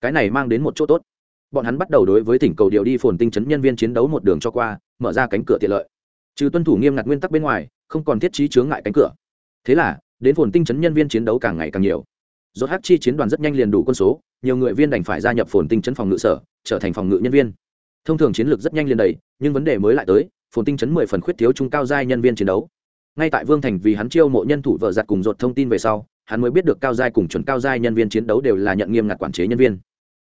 cái này mang đến một chỗ tốt bọn hắn bắt đầu đối với thỉnh cầu điều đi phồn tinh chấn nhân viên chiến đấu một đường cho qua, mở ra cánh cửa tiện lợi. Trừ tuân thủ nghiêm ngặt nguyên tắc bên ngoài, không còn thiết trí chướng ngại cánh cửa. Thế là, đến phồn tinh chấn nhân viên chiến đấu càng ngày càng nhiều. Rốt hắc chi chiến đoàn rất nhanh liền đủ quân số, nhiều người viên đành phải gia nhập phồn tinh chấn phòng ngự sở, trở thành phòng ngự nhân viên. Thông thường chiến lược rất nhanh liền đầy, nhưng vấn đề mới lại tới, phồn tinh chấn mười phần khuyết thiếu trung cao giai nhân viên chiến đấu. Ngay tại vương thành vì hắn chiêu mộ nhân thủ vợ giặt cùng dột thông tin về sau, hắn mới biết được cao giai cùng chuẩn cao giai nhân viên chiến đấu đều là nhận nghiêm ngặt quản chế nhân viên.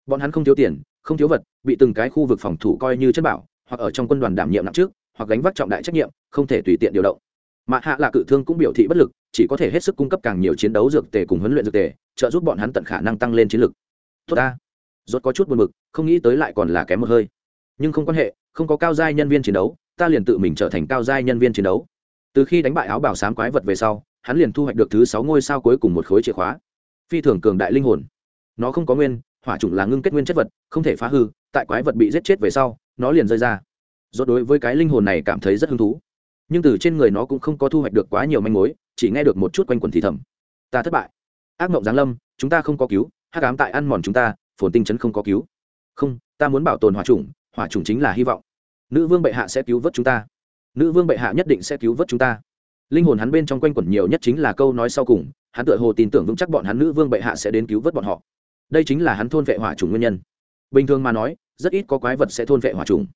Bọn hắn không thiếu tiền không thiếu vật, bị từng cái khu vực phòng thủ coi như chất bảo, hoặc ở trong quân đoàn đảm nhiệm nặng trước, hoặc gánh vác trọng đại trách nhiệm, không thể tùy tiện điều động. Mà hạ là cự thương cũng biểu thị bất lực, chỉ có thể hết sức cung cấp càng nhiều chiến đấu dược tề cùng huấn luyện dược tề, trợ giúp bọn hắn tận khả năng tăng lên chiến lực. Tốt ta. Rốt có chút buồn bực, không nghĩ tới lại còn là kém một hơi. Nhưng không quan hệ, không có cao giai nhân viên chiến đấu, ta liền tự mình trở thành cao giai nhân viên chiến đấu. Từ khi đánh bại áo bảo sám quái vật về sau, hắn liền thu hoạch được thứ sáu ngôi sao cuối cùng một khối chìa khóa. Phi thường cường đại linh hồn. Nó không có nguyên hỏa chủng là ngưng kết nguyên chất vật, không thể phá hư, tại quái vật bị giết chết về sau, nó liền rơi ra. Do đối với cái linh hồn này cảm thấy rất hứng thú. Nhưng từ trên người nó cũng không có thu hoạch được quá nhiều manh mối, chỉ nghe được một chút quanh quần thì thầm. Ta thất bại. Ác mộng giáng lâm, chúng ta không có cứu, hắc ám tại ăn mòn chúng ta, phồn tinh chấn không có cứu. Không, ta muốn bảo tồn hỏa chủng hỏa chủng chính là hy vọng. Nữ vương bệ hạ sẽ cứu vớt chúng ta. Nữ vương bệ hạ nhất định sẽ cứu vớt chúng ta. Linh hồn hắn bên trong quanh quẩn nhiều nhất chính là câu nói sau cùng, hắn tựa hồ tin tưởng vững chắc bọn hắn nữ vương bệ hạ sẽ đến cứu vớt bọn họ đây chính là hắn thôn vệ hỏa trùng nguyên nhân. Bình thường mà nói, rất ít có quái vật sẽ thôn vệ hỏa trùng.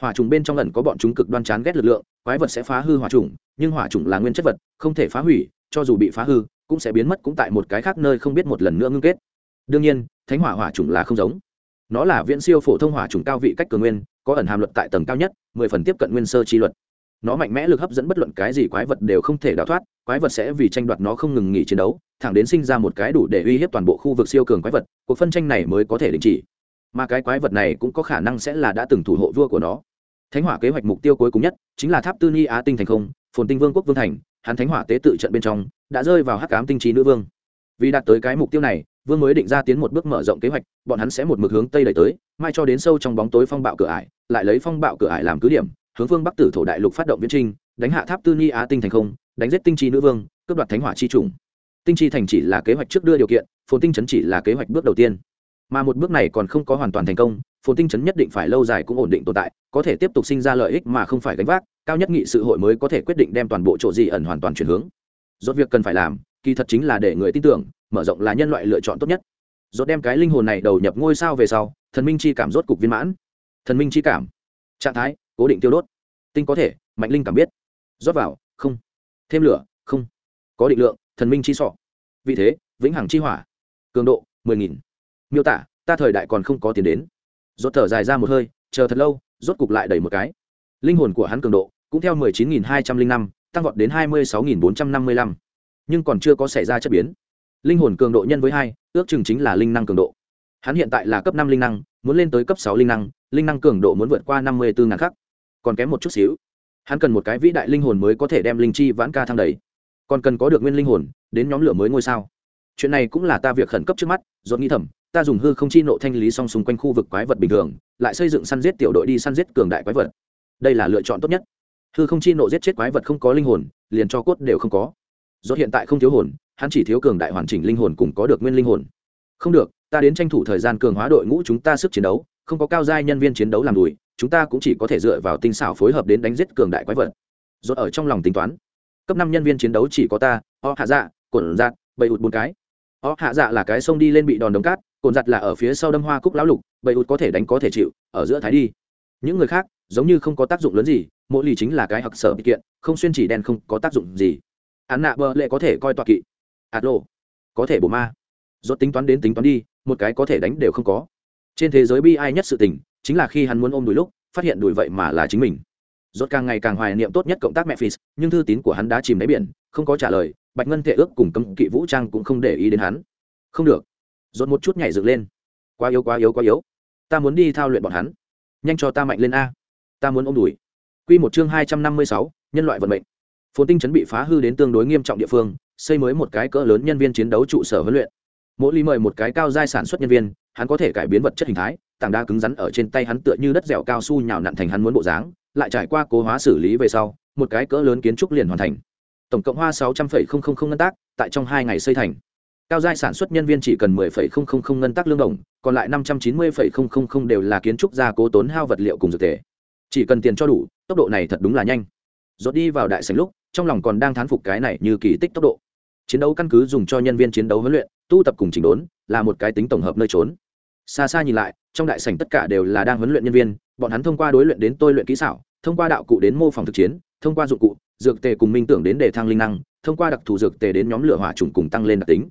Hỏa trùng bên trong lần có bọn chúng cực đoan chán ghét lực lượng, quái vật sẽ phá hư hỏa trùng, nhưng hỏa trùng là nguyên chất vật, không thể phá hủy, cho dù bị phá hư, cũng sẽ biến mất cũng tại một cái khác nơi không biết một lần nữa ngưng kết. Đương nhiên, thánh hỏa hỏa trùng là không giống. Nó là viễn siêu phổ thông hỏa trùng cao vị cách cường nguyên, có ẩn hàm luật tại tầng cao nhất, mười phần tiếp cận nguyên sơ chi luật. Nó mạnh mẽ lực hấp dẫn bất luận cái gì quái vật đều không thể đào thoát, quái vật sẽ vì tranh đoạt nó không ngừng nghỉ chiến đấu thẳng đến sinh ra một cái đủ để uy hiếp toàn bộ khu vực siêu cường quái vật, cuộc phân tranh này mới có thể đình chỉ. Mà cái quái vật này cũng có khả năng sẽ là đã từng thủ hộ vua của nó. Thánh hỏa kế hoạch mục tiêu cuối cùng nhất chính là tháp tư ni á tinh thành không, phồn tinh vương quốc vương thành, hắn thánh hỏa tế tự trận bên trong đã rơi vào hắc cám tinh trí nữ vương. Vì đạt tới cái mục tiêu này, vương mới định ra tiến một bước mở rộng kế hoạch, bọn hắn sẽ một mực hướng tây đẩy tới, mai cho đến sâu trong bóng tối phong bạo cửa ải, lại lấy phong bạo cửa ải làm cứ điểm, hướng phương bắc tử thổ đại lục phát động viễn trinh đánh hạ tháp tư ni á tinh thành không, đánh giết tinh trí nữ vương, cướp đoạt thánh hỏa chi trùng tinh chi thành chỉ là kế hoạch trước đưa điều kiện, phồn tinh chấn chỉ là kế hoạch bước đầu tiên. Mà một bước này còn không có hoàn toàn thành công, phồn tinh chấn nhất định phải lâu dài cũng ổn định tồn tại, có thể tiếp tục sinh ra lợi ích mà không phải gánh vác, cao nhất nghị sự hội mới có thể quyết định đem toàn bộ chỗ gì ẩn hoàn toàn chuyển hướng. Rốt việc cần phải làm, kỳ thật chính là để người tin tưởng, mở rộng là nhân loại lựa chọn tốt nhất. Rốt đem cái linh hồn này đầu nhập ngôi sao về sau, thần minh chi cảm rốt cục viên mãn. Thần minh chi cảm. Trạng thái, cố định tiêu đốt. Tinh có thể, mạnh linh cảm biết. Rót vào, không. Thêm lửa, không. Có định lượng thần minh chi sọ. Vì thế, vĩnh hằng chi hỏa. Cường độ, mười nghìn. Miêu tả, ta thời đại còn không có tiền đến. Rốt thở dài ra một hơi, chờ thật lâu, rốt cục lại đẩy một cái. Linh hồn của hắn cường độ, cũng theo mười chín nghìn hai trăm linh năm, tăng vọt đến hai mươi sáu nghìn bốn trăm năm mươi lăm. Nhưng còn chưa có xảy ra chất biến. Linh hồn cường độ nhân với hai, ước chừng chính là linh năng cường độ. Hắn hiện tại là cấp năm linh năng, muốn lên tới cấp sáu linh năng linh năng cường độ muốn vượt qua năm mươi bốn ngàn khắc. Còn kém một chút xíu. Hắn cần một cái vĩ đại linh hồn mới có thể đem linh chi vãn ca thăng đầy còn cần có được nguyên linh hồn, đến nhóm lửa mới ngôi sao. Chuyện này cũng là ta việc khẩn cấp trước mắt dốt nghĩ thầm, ta dùng hư không chi nộ thanh lý song xung quanh khu vực quái vật bình thường, lại xây dựng săn giết tiểu đội đi săn giết cường đại quái vật. Đây là lựa chọn tốt nhất. Hư không chi nộ giết chết quái vật không có linh hồn, liền cho cốt đều không có. Dốt hiện tại không thiếu hồn, hắn chỉ thiếu cường đại hoàn chỉnh linh hồn cùng có được nguyên linh hồn. Không được, ta đến tranh thủ thời gian cường hóa đội ngũ chúng ta sức chiến đấu, không có cao giai nhân viên chiến đấu làm đùi, chúng ta cũng chỉ có thể dựa vào tinh xảo phối hợp đến đánh giết cường đại quái vật. Rốt ở trong lòng tính toán cấp năm nhân viên chiến đấu chỉ có ta, o hạ dạ cổn giặt bầy ụt bốn cái. O hạ dạ là cái sông đi lên bị đòn đống cát cồn giặt dạ là ở phía sau đâm hoa cúc lão lục, bầy ụt có thể đánh có thể chịu, ở giữa thái đi. Những người khác giống như không có tác dụng lớn gì, mỗi lì chính là cái hặc sở bị kiện, không xuyên chỉ đen không có tác dụng gì. Án nạ bơ lệ có thể coi tọa kỵ. Ạt lộ có thể bổ ma. Rốt tính toán đến tính toán đi, một cái có thể đánh đều không có. Trên thế giới bi ai nhất sự tình, chính là khi hắn muốn ôm đùi lúc, phát hiện đùi vậy mà là chính mình rốt càng ngày càng hoài niệm tốt nhất cộng tác mẹ phis nhưng thư tín của hắn đã chìm đáy biển, không có trả lời, bạch ngân thể ước cùng cấm kỵ vũ trang cũng không để ý đến hắn. Không được. Rốt một chút nhảy dựng lên. Quá yếu quá yếu quá yếu. Ta muốn đi thao luyện bọn hắn. Nhanh cho ta mạnh lên a. Ta muốn ôm đùi. Quy một chương hai trăm năm mươi sáu, nhân loại vận mệnh. Phồn tinh trấn bị phá hư đến tương đối nghiêm trọng địa phương, xây mới một cái cỡ lớn nhân viên chiến đấu trụ sở huấn luyện. Mỗi ly mời một cái cao giai sản xuất nhân viên, hắn có thể cải biến vật chất hình thái, tảng đá cứng rắn ở trên tay hắn tựa như đất dẻo cao su nhào nặn thành hắn muốn bộ dáng lại trải qua cố hóa xử lý về sau một cái cỡ lớn kiến trúc liền hoàn thành tổng cộng hoa sáu trăm linh ngân tác tại trong hai ngày xây thành cao giai sản xuất nhân viên chỉ cần 10,000 ngân tác lương đồng, còn lại 590,000 đều là kiến trúc gia cố tốn hao vật liệu cùng dược thể. Chỉ cần tiền cho đủ, tốc độ này thật đúng là nhanh. Rốt đi vào đại sảnh lúc, trong lòng còn đang thán phục cái này như kỳ tích tốc độ. Chiến đấu căn cứ dùng cho nhân viên chiến đấu huấn luyện, tu tập cùng chỉnh đốn, là một cái tính tổng hợp nơi trốn. Xa xa nhìn lại, trong đại sảnh tất cả đều là đang huấn luyện nhân viên, bọn hắn thông qua đối luyện đến tôi luyện kỹ xảo, thông qua đạo cụ đến mô phỏng thực chiến, thông qua dụng cụ, dược tề cùng minh tưởng đến để thăng linh năng, thông qua đặc thù dược tề đến nhóm lửa hỏa trùng cùng tăng lên đặc tính.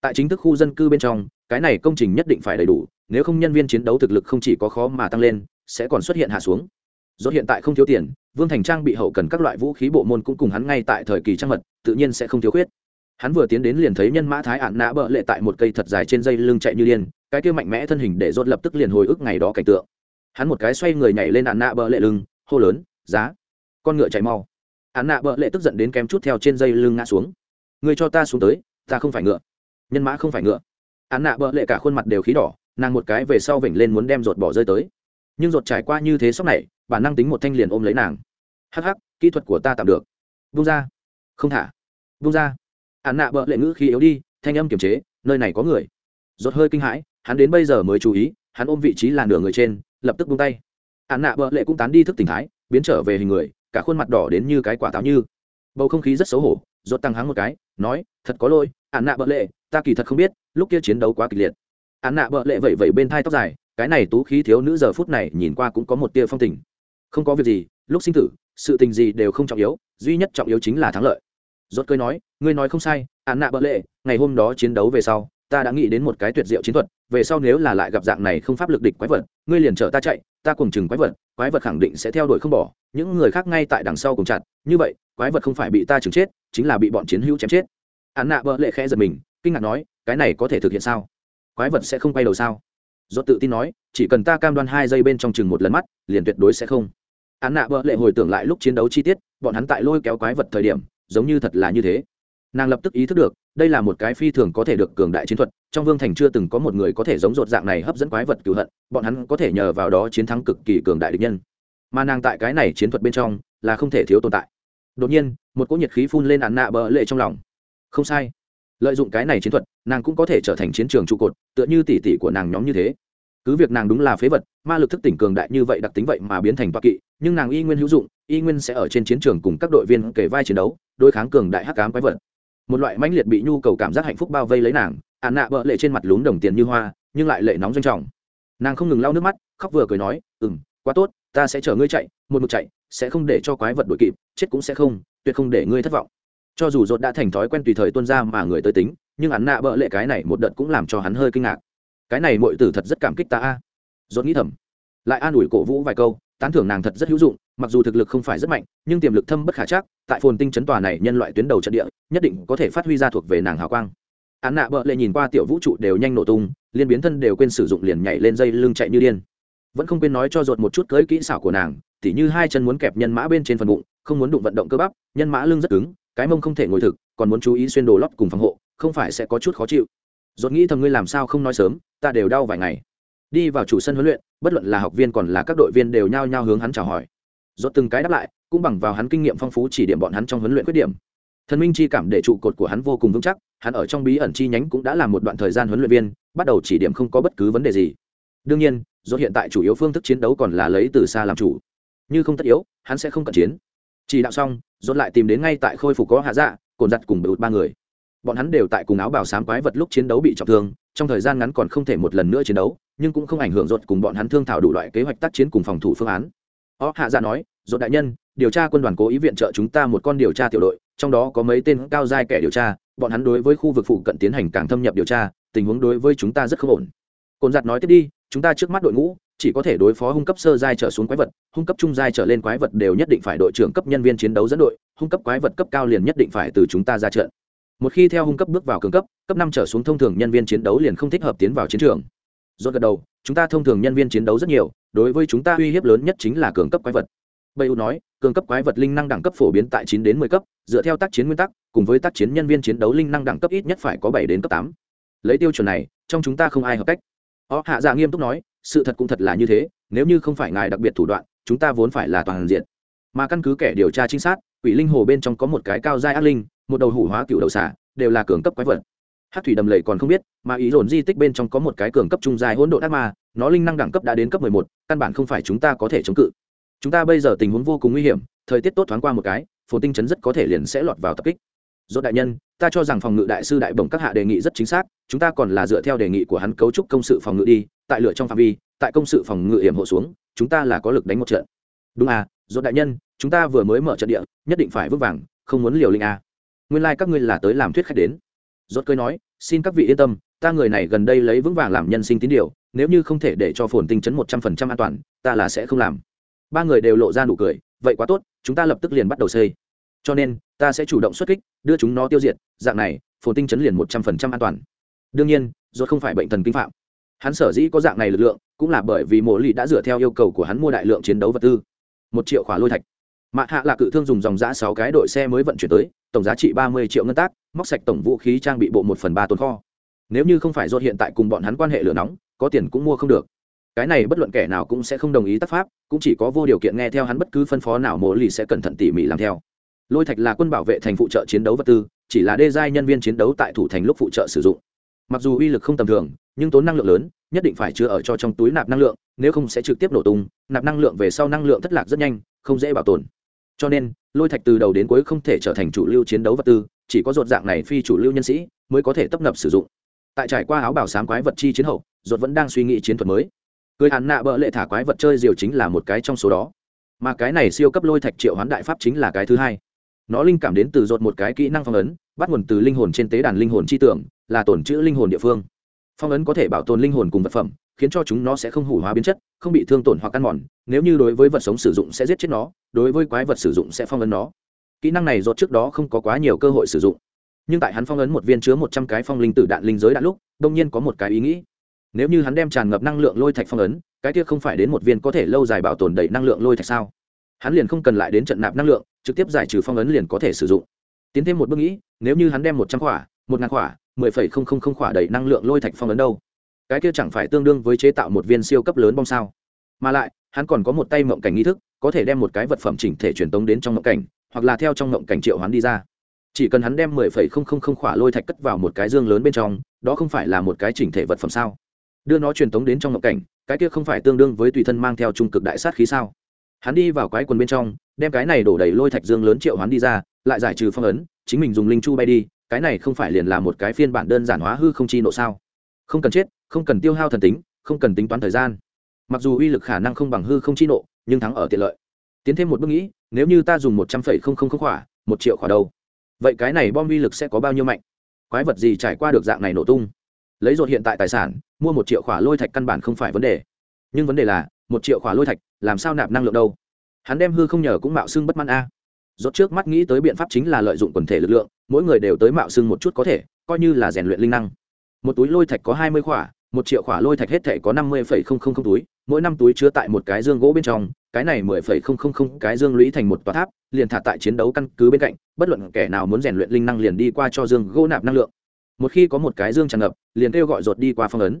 Tại chính thức khu dân cư bên trong cái này công trình nhất định phải đầy đủ nếu không nhân viên chiến đấu thực lực không chỉ có khó mà tăng lên sẽ còn xuất hiện hạ xuống. Do hiện tại không thiếu tiền vương thành trang bị hậu cần các loại vũ khí bộ môn cũng cùng hắn ngay tại thời kỳ trang mật tự nhiên sẽ không thiếu khuyết. Hắn vừa tiến đến liền thấy nhân mã thái ạn nã bợ lệ tại một cây thật dài trên dây lưng chạy như điên cái kia mạnh mẽ thân hình để rốt lập tức liền hồi ức ngày đó cảnh tượng. Hắn một cái xoay người nhảy lên ạn nạ bờ lệ lưng, hô lớn, giá, con ngựa chạy mau. Ạn nạ bờ lệ tức giận đến kém chút theo trên dây lưng ngã xuống. Người cho ta xuống tới, ta không phải ngựa. Nhân mã không phải ngựa. Án nạ bờ lệ cả khuôn mặt đều khí đỏ, nàng một cái về sau vểnh lên muốn đem rột bỏ rơi tới. Nhưng rột trải qua như thế sốc này, bản năng tính một thanh liền ôm lấy nàng. Hắc hắc, kỹ thuật của ta tạm được. Vung ra. Không thả. Vung ra. Án nạ bợ lệ ngữ khí yếu đi, thanh âm kiềm chế, nơi này có người. Rột hơi kinh hãi hắn đến bây giờ mới chú ý, hắn ôm vị trí là nửa người trên, lập tức bung tay. Án nạ bợ lệ cũng tán đi thức tỉnh thái, biến trở về hình người, cả khuôn mặt đỏ đến như cái quả táo như. Bầu không khí rất xấu hổ rột tăng hắng một cái, nói, thật có lỗi, án nạ bợ lệ, ta kỳ thật không biết, lúc kia chiến đấu quá kịch liệt. Án nạ bợ lệ vẩy vẩy bên thai tóc dài, cái này tú khí thiếu nữ giờ phút này nhìn qua cũng có một tia phong tình. Không có việc gì, lúc sinh tử, sự tình gì đều không trọng yếu, duy nhất trọng yếu chính là thắng lợi. Rốt cơi nói, ngươi nói không sai, án nạ bợ lệ, ngày hôm đó chiến đấu về sau ta đã nghĩ đến một cái tuyệt diệu chiến thuật, về sau nếu là lại gặp dạng này không pháp lực địch quái vật, ngươi liền chở ta chạy, ta cùng chừng quái vật quái vật khẳng định sẽ theo đuổi không bỏ, những người khác ngay tại đằng sau cùng chặt, như vậy, quái vật không phải bị ta chừng chết, chính là bị bọn chiến hữu chém chết. Án nạ bợ lệ khẽ giật mình, kinh ngạc nói, cái này có thể thực hiện sao? Quái vật sẽ không quay đầu sao? Do tự tin nói, chỉ cần ta cam đoan hai giây bên trong chừng một lần mắt, liền tuyệt đối sẽ không. Án nạ bợ lệ hồi tưởng lại lúc chiến đấu chi tiết, bọn hắn tại lôi kéo quái vật thời điểm, giống như thật là như thế. Nàng lập tức ý thức được đây là một cái phi thường có thể được cường đại chiến thuật, trong vương thành chưa từng có một người có thể giống rột dạng này hấp dẫn quái vật cựu hận, bọn hắn có thể nhờ vào đó chiến thắng cực kỳ cường đại địch nhân. Mà nàng tại cái này chiến thuật bên trong, là không thể thiếu tồn tại. Đột nhiên, một cỗ nhiệt khí phun lên án nạ bờ lệ trong lòng. Không sai. Lợi dụng cái này chiến thuật, nàng cũng có thể trở thành chiến trường trụ cột, tựa như tỷ tỷ của nàng nhóm như thế. Cứ việc nàng đúng là phế vật, ma lực thức tỉnh cường đại như vậy đặc tính vậy mà biến thành toa kỵ, nhưng nàng y nguyên hữu dụng, y nguyên sẽ ở trên chiến trường cùng các đội viên kể vai chiến đấu, đối kháng cường đại hắc cám quái vật một loại mãnh liệt bị nhu cầu cảm giác hạnh phúc bao vây lấy nàng ạn nạ bợ lệ trên mặt lún đồng tiền như hoa, nhưng lại lệ nóng doanh trọng. Nàng không ngừng lau nước mắt, khóc vừa cười nói ừ m quá tốt, ta sẽ chở ngươi chạy, một mực chạy, sẽ không để cho quái vật đ ổ i kịp, chết cũng sẽ không, tuyệt không để ngươi thất vọng. Cho dù dột đã thành thói quen tùy thời tuân ra mà người tới tính, nhưng hắn nạ bợ lệ cái này một đợt cũng làm cho hắn hơi kinh ngạc. Cái này mọi tử thật rất cảm kích ta a. Dột nghĩ thầm. Lại an ủi cổ vũ vài câu, tán thưởng nàng thật rất hữu dụng mặc dù thực lực không phải rất mạnh, nhưng tiềm lực thâm bất khả chắc, tại phồn tinh chấn tòa này nhân loại tuyến đầu trận địa, nhất định có thể phát huy ra thuộc về nàng hào quang. Án nạ bợ lệ nhìn qua tiểu vũ trụ đều nhanh nổ tung, liên biến thân đều quên sử dụng liền nhảy lên dây lưng chạy như điên. Vẫn không quên nói cho dột một chút cưới kỹ xảo của nàng, tỉ như hai chân muốn kẹp nhân mã bên trên phần bụng, không muốn đụng vận động cơ bắp, nhân mã lưng rất cứng, cái mông không thể ngồi thực, còn muốn chú ý xuyên đồ lót cùng phòng hộ, không phải sẽ có chút khó chịu. Ruột nghĩ thầm ngươi làm sao không nói sớm, ta đều đau vài ngày. Đi vào chủ sân huấn luyện, bất luận là học viên còn là các đội viên đều nhao nhao hướng hắn chào hỏi dốt từng cái đáp lại, cũng bằng vào hắn kinh nghiệm phong phú chỉ điểm bọn hắn trong huấn luyện khuyết điểm. Thần minh chi cảm để trụ cột của hắn vô cùng vững chắc, hắn ở trong bí ẩn chi nhánh cũng đã làm một đoạn thời gian huấn luyện viên, bắt đầu chỉ điểm không có bất cứ vấn đề gì. Đương nhiên, do hiện tại chủ yếu phương thức chiến đấu còn là lấy từ xa làm chủ. Như không tất yếu, hắn sẽ không cận chiến. Chỉ đạo xong dốt lại tìm đến ngay tại khôi phục có hạ dạ cồn giặt cùng bự ba người. Bọn hắn đều tại cùng áo bào sám quái vật lúc chiến đấu bị trọng thương, trong thời gian ngắn còn không thể một lần nữa chiến đấu, nhưng cũng không ảnh hưởng dốt cùng bọn hắn thương thảo đủ loại kế hoạch tác chiến cùng phòng thủ phương án. Ó, hạ dạ nói rột đại nhân, điều tra quân đoàn cố ý viện trợ chúng ta một con điều tra tiểu đội, trong đó có mấy tên cao giai kẻ điều tra, bọn hắn đối với khu vực phụ cận tiến hành càng thâm nhập điều tra, tình huống đối với chúng ta rất không ổn. Cồn giặt nói tiếp đi, chúng ta trước mắt đội ngũ, chỉ có thể đối phó hung cấp sơ giai trở xuống quái vật, hung cấp trung giai trở lên quái vật đều nhất định phải đội trưởng cấp nhân viên chiến đấu dẫn đội, hung cấp quái vật cấp cao liền nhất định phải từ chúng ta ra trận. Một khi theo hung cấp bước vào cường cấp cấp năm trở xuống thông thường nhân viên chiến đấu liền không thích hợp tiến vào chiến trường. Do gật đầu, chúng ta thông thường nhân viên chiến đấu rất nhiều, đối với chúng ta uy hiếp lớn nhất chính là cường cấp quái vật. Bay U nói, cường cấp quái vật linh năng đẳng cấp phổ biến tại chín đến mười cấp, dựa theo tác chiến nguyên tắc, cùng với tác chiến nhân viên chiến đấu linh năng đẳng cấp ít nhất phải có bảy đến cấp tám. Lấy tiêu chuẩn này, trong chúng ta không ai hợp cách. Ó hạ dạ nghiêm túc nói, sự thật cũng thật là như thế, nếu như không phải ngài đặc biệt thủ đoạn, chúng ta vốn phải là toàn diện. Mà căn cứ kẻ điều tra chính xác, quỷ linh hồ bên trong có một cái cao giai ác linh, một đầu hủ hóa cựu đầu xả, đều là cường cấp quái vật. Hắc thủy đầm lầy còn không biết, mà ý dồn di tích bên trong có một cái cường cấp trung giai hỗn độn ác ma, nó linh năng đẳng cấp đã đến cấp mười một, căn bản không phải chúng ta có thể chống cự chúng ta bây giờ tình huống vô cùng nguy hiểm, thời tiết tốt thoáng qua một cái, phồn tinh chấn rất có thể liền sẽ lọt vào tập kích. Dốt đại nhân, ta cho rằng phòng ngự đại sư đại bổng các hạ đề nghị rất chính xác, chúng ta còn là dựa theo đề nghị của hắn cấu trúc công sự phòng ngự đi, tại lửa trong phạm vi, tại công sự phòng ngự hiểm hộ xuống, chúng ta là có lực đánh một trận. Đúng à dốt đại nhân, chúng ta vừa mới mở trận địa, nhất định phải vững vàng, không muốn liều linh à. nguyên lai、like、các ngươi là tới làm thuyết khách đến. Dốt cười nói, xin các vị yên tâm, ta người này gần đây lấy vững vàng làm nhân sinh tín điều, nếu như không thể để cho phồn tinh chấn một trăm phần trăm an toàn, ta là sẽ không làm ba người đều lộ ra nụ cười, vậy quá tốt, chúng ta lập tức liền bắt đầu xây. Cho nên, ta sẽ chủ động xuất kích, đưa chúng nó tiêu diệt, dạng này, phồn tinh chấn liền một trăm phần trăm an toàn. Đương nhiên do không phải bệnh thần kinh phạm. Hắn sở dĩ có dạng này lực lượng, cũng là bởi vì mộ lì đã dựa theo yêu cầu của hắn mua đại lượng chiến đấu vật tư. Một triệu khóa lôi thạch. Mạ hạ là cự thương dùng dòng giã sáu cái đội xe mới vận chuyển tới, tổng giá trị ba mươi triệu ngân tác, móc sạch tổng vũ khí trang bị bộ một phần ba tồn kho. Nếu như không phải do hiện tại cùng bọn hắn quan hệ lửa nóng, có tiền cũng mua không được cái này bất luận kẻ nào cũng sẽ không đồng ý tác pháp, cũng chỉ có vô điều kiện nghe theo hắn bất cứ phân phó nào mộ lì sẽ cẩn thận tỉ mỉ làm theo. Lôi thạch là quân bảo vệ thành phụ trợ chiến đấu vật tư, chỉ là đê giai nhân viên chiến đấu tại thủ thành lúc phụ trợ sử dụng. Mặc dù uy lực không tầm thường, nhưng tốn năng lượng lớn, nhất định phải chứa ở cho trong túi nạp năng lượng, nếu không sẽ trực tiếp nổ tung, nạp năng lượng về sau năng lượng thất lạc rất nhanh, không dễ bảo tồn. Cho nên, lôi thạch từ đầu đến cuối không thể trở thành chủ lưu chiến đấu vật tư, chỉ có ruột dạng này phi chủ lưu nhân sĩ mới có thể tấp nập sử dụng. Tại trải qua áo bảo sám quái vật chi chiến hậu, ruột vẫn đang suy nghĩ chiến thuật mới cười hắn nạ bợ lệ thả quái vật chơi diều chính là một cái trong số đó. Mà cái này siêu cấp lôi thạch triệu hoán đại pháp chính là cái thứ hai. Nó linh cảm đến từ dột một cái kỹ năng phong ấn, bắt nguồn từ linh hồn trên tế đàn linh hồn chi tưởng, là tổn chữ linh hồn địa phương. Phong ấn có thể bảo tồn linh hồn cùng vật phẩm, khiến cho chúng nó sẽ không hủ hóa biến chất, không bị thương tổn hoặc ăn mòn. Nếu như đối với vật sống sử dụng sẽ giết chết nó, đối với quái vật sử dụng sẽ phong ấn nó. Kỹ năng này dột trước đó không có quá nhiều cơ hội sử dụng. Nhưng tại hắn phong ấn một viên chứa một trăm cái phong linh tử đạn linh giới đạn lúc, đông nhiên có một cái ý nghĩ nếu như hắn đem tràn ngập năng lượng lôi thạch phong ấn, cái kia không phải đến một viên có thể lâu dài bảo tồn đầy năng lượng lôi thạch sao? Hắn liền không cần lại đến trận nạp năng lượng, trực tiếp giải trừ phong ấn liền có thể sử dụng. Tiến thêm một bước nghĩ, nếu như hắn đem một trăm khỏa một ngàn khỏa mười phẩy không không không khỏa đầy năng lượng lôi thạch phong ấn đâu, cái kia chẳng phải tương đương với chế tạo một viên siêu cấp lớn bom sao? Mà lại, hắn còn có một tay mộng cảnh nghi thức, có thể đem một cái vật phẩm chỉnh thể truyền tống đến trong mộng cảnh, hoặc là theo trong mộng cảnh triệu hoán đi ra. Chỉ cần hắn đem mười phẩy không không không khỏa lôi thạch cất vào một cái dương lớn bên trong, đó không phải là một cái chỉnh thể vật phẩm sao? Đưa nó truyền tống đến trong ngộng cảnh, cái kia không phải tương đương với tùy thân mang theo trung cực đại sát khí sao? Hắn đi vào quái quần bên trong, đem cái này đổ đầy lôi thạch dương lớn triệu hắn đi ra, lại giải trừ phong ấn, chính mình dùng linh chu bay đi, cái này không phải liền là một cái phiên bản đơn giản hóa hư không chi nộ sao? Không cần chết, không cần tiêu hao thần tính, không cần tính toán thời gian. Mặc dù uy lực khả năng không bằng hư không chi nộ, nhưng thắng ở tiện lợi. Tiến thêm một bước nghĩ, nếu như ta dùng một trăm phẩy không không không khỏa, một triệu khỏa đâu? Vậy cái này bom uy lực sẽ có bao nhiêu mạnh? Quái vật gì trải qua được dạng này nổ tung? Lấy dột hiện tại tài sản, mua một triệu khỏa lôi thạch căn bản không phải vấn đề. Nhưng vấn đề là, một triệu khỏa lôi thạch, làm sao nạp năng lượng đâu? Hắn đem hư không nhờ cũng mạo xưng bất mãn a. Dột trước mắt nghĩ tới biện pháp chính là lợi dụng quần thể lực lượng, mỗi người đều tới mạo xưng một chút có thể, coi như là rèn luyện linh năng. Một túi lôi thạch có hai mươi khỏa, một triệu khỏa lôi thạch hết thể có năm mươi phẩy không không không túi, mỗi năm túi chứa tại một cái dương gỗ bên trong, cái này mười phẩy không không không cái dương lũy thành một tòa tháp, liền thả tại chiến đấu căn cứ bên cạnh, bất luận kẻ nào muốn rèn luyện linh năng liền đi qua cho dương gỗ nạp năng lượng một khi có một cái dương tràn ngập, liền kêu gọi rột đi qua phong ấn.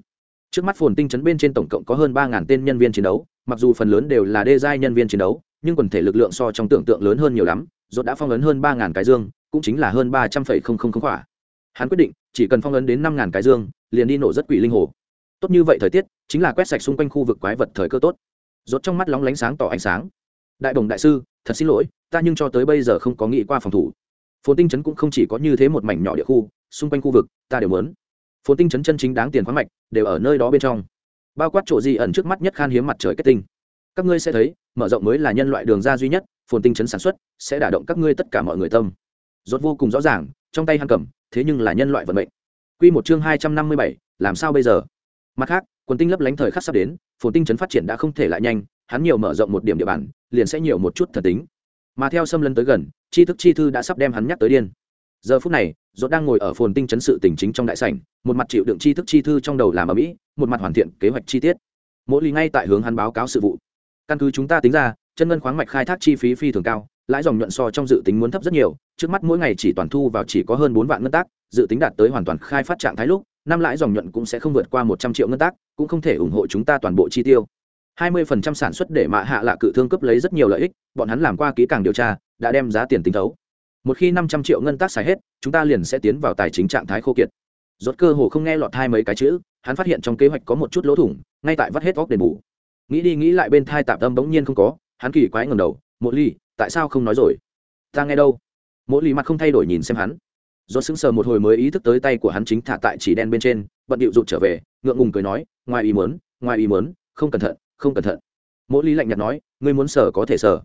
Trước mắt phồn tinh chấn bên trên tổng cộng có hơn ba ngàn tên nhân viên chiến đấu, mặc dù phần lớn đều là đê giai nhân viên chiến đấu, nhưng quần thể lực lượng so trong tưởng tượng lớn hơn nhiều lắm rột đã phong ấn hơn ba ngàn cái dương, cũng chính là hơn ba trăm phẩy không không không khỏa hắn quyết định, chỉ cần phong ấn đến năm ngàn cái dương, liền đi nổ rất quỷ linh hồ. Tốt như vậy thời tiết, chính là quét sạch xung quanh khu vực quái vật thời cơ tốt. Rốt trong mắt lóng lánh sáng tỏ ánh sáng. Đại đồng đại sư, thật xin lỗi, ta nhưng cho tới bây giờ không có nghĩ qua phòng thủ phồn tinh chấn cũng không chỉ có như thế một mảnh nhỏ địa khu, xung quanh khu vực, ta đều muốn. Phồn tinh chấn chân chính đáng tiền khoáng mạch, đều ở nơi đó bên trong. Bao quát chỗ gì ẩn trước mắt nhất khan hiếm mặt trời kết tinh. Các ngươi sẽ thấy, mở rộng mới là nhân loại đường ra duy nhất, phồn tinh chấn sản xuất sẽ đả động các ngươi tất cả mọi người tâm. Rốt vô cùng rõ ràng, trong tay hăng cầm, thế nhưng là nhân loại vận mệnh. Quy một chương hai trăm năm mươi bảy, làm sao bây giờ? Mặt khác, quần tinh lấp lánh thời khắc sắp đến, phồn tinh chấn phát triển đã không thể lại nhanh, hắn nhiều mở rộng một điểm địa bàn, liền sẽ nhiều một chút thần tính mà theo xâm lấn tới gần, tri thức chi thư đã sắp đem hắn nhắc tới điên. Giờ phút này dốt đang ngồi ở phồn tinh chấn sự tỉnh chính trong đại sảnh, một mặt chịu đựng tri thức chi thư trong đầu làm ở mỹ, một mặt hoàn thiện kế hoạch chi tiết. Mỗi lý ngay tại hướng hắn báo cáo sự vụ. Căn cứ chúng ta tính ra, chân ngân khoáng mạch khai thác chi phí phi thường cao, lãi dòng nhuận so trong dự tính muốn thấp rất nhiều, trước mắt mỗi ngày chỉ toàn thu vào chỉ có hơn bốn vạn ngân tác, dự tính đạt tới hoàn toàn khai phát trạng thái lúc, năm lãi dòng nhuận cũng sẽ không vượt qua một trăm triệu ngân tác, cũng không thể ủng hộ chúng ta toàn bộ chi tiêu hai mươi phần trăm sản xuất để mạ hạ lạ cự thương cấp lấy rất nhiều lợi ích, bọn hắn làm qua kỹ càng điều tra, đã đem giá tiền tính thấu. Một khi năm trăm triệu ngân tác xài hết, chúng ta liền sẽ tiến vào tài chính trạng thái khô kiệt. Rốt cơ hồ không nghe lọt hai mấy cái chữ, hắn phát hiện trong kế hoạch có một chút lỗ thủng, ngay tại vắt hết óc đền bù. Nghĩ đi nghĩ lại bên thai tạm tâm bỗng nhiên không có, hắn kỳ quái ngẩng đầu, mộ ly, tại sao không nói rồi? Ta nghe đâu? Mộ ly mặt không thay đổi nhìn xem hắn. Rốt sững sờ một hồi mới ý thức tới tay của hắn chính thả tại chỉ đen bên trên, bận điệu rụt trở về, ngượng ngùng cười nói, ngoài ý muốn, ngoài ý muốn, không cẩn thận không cẩn thận. Mỗ Lý lạnh nhạt nói, ngươi muốn sở có thể sở.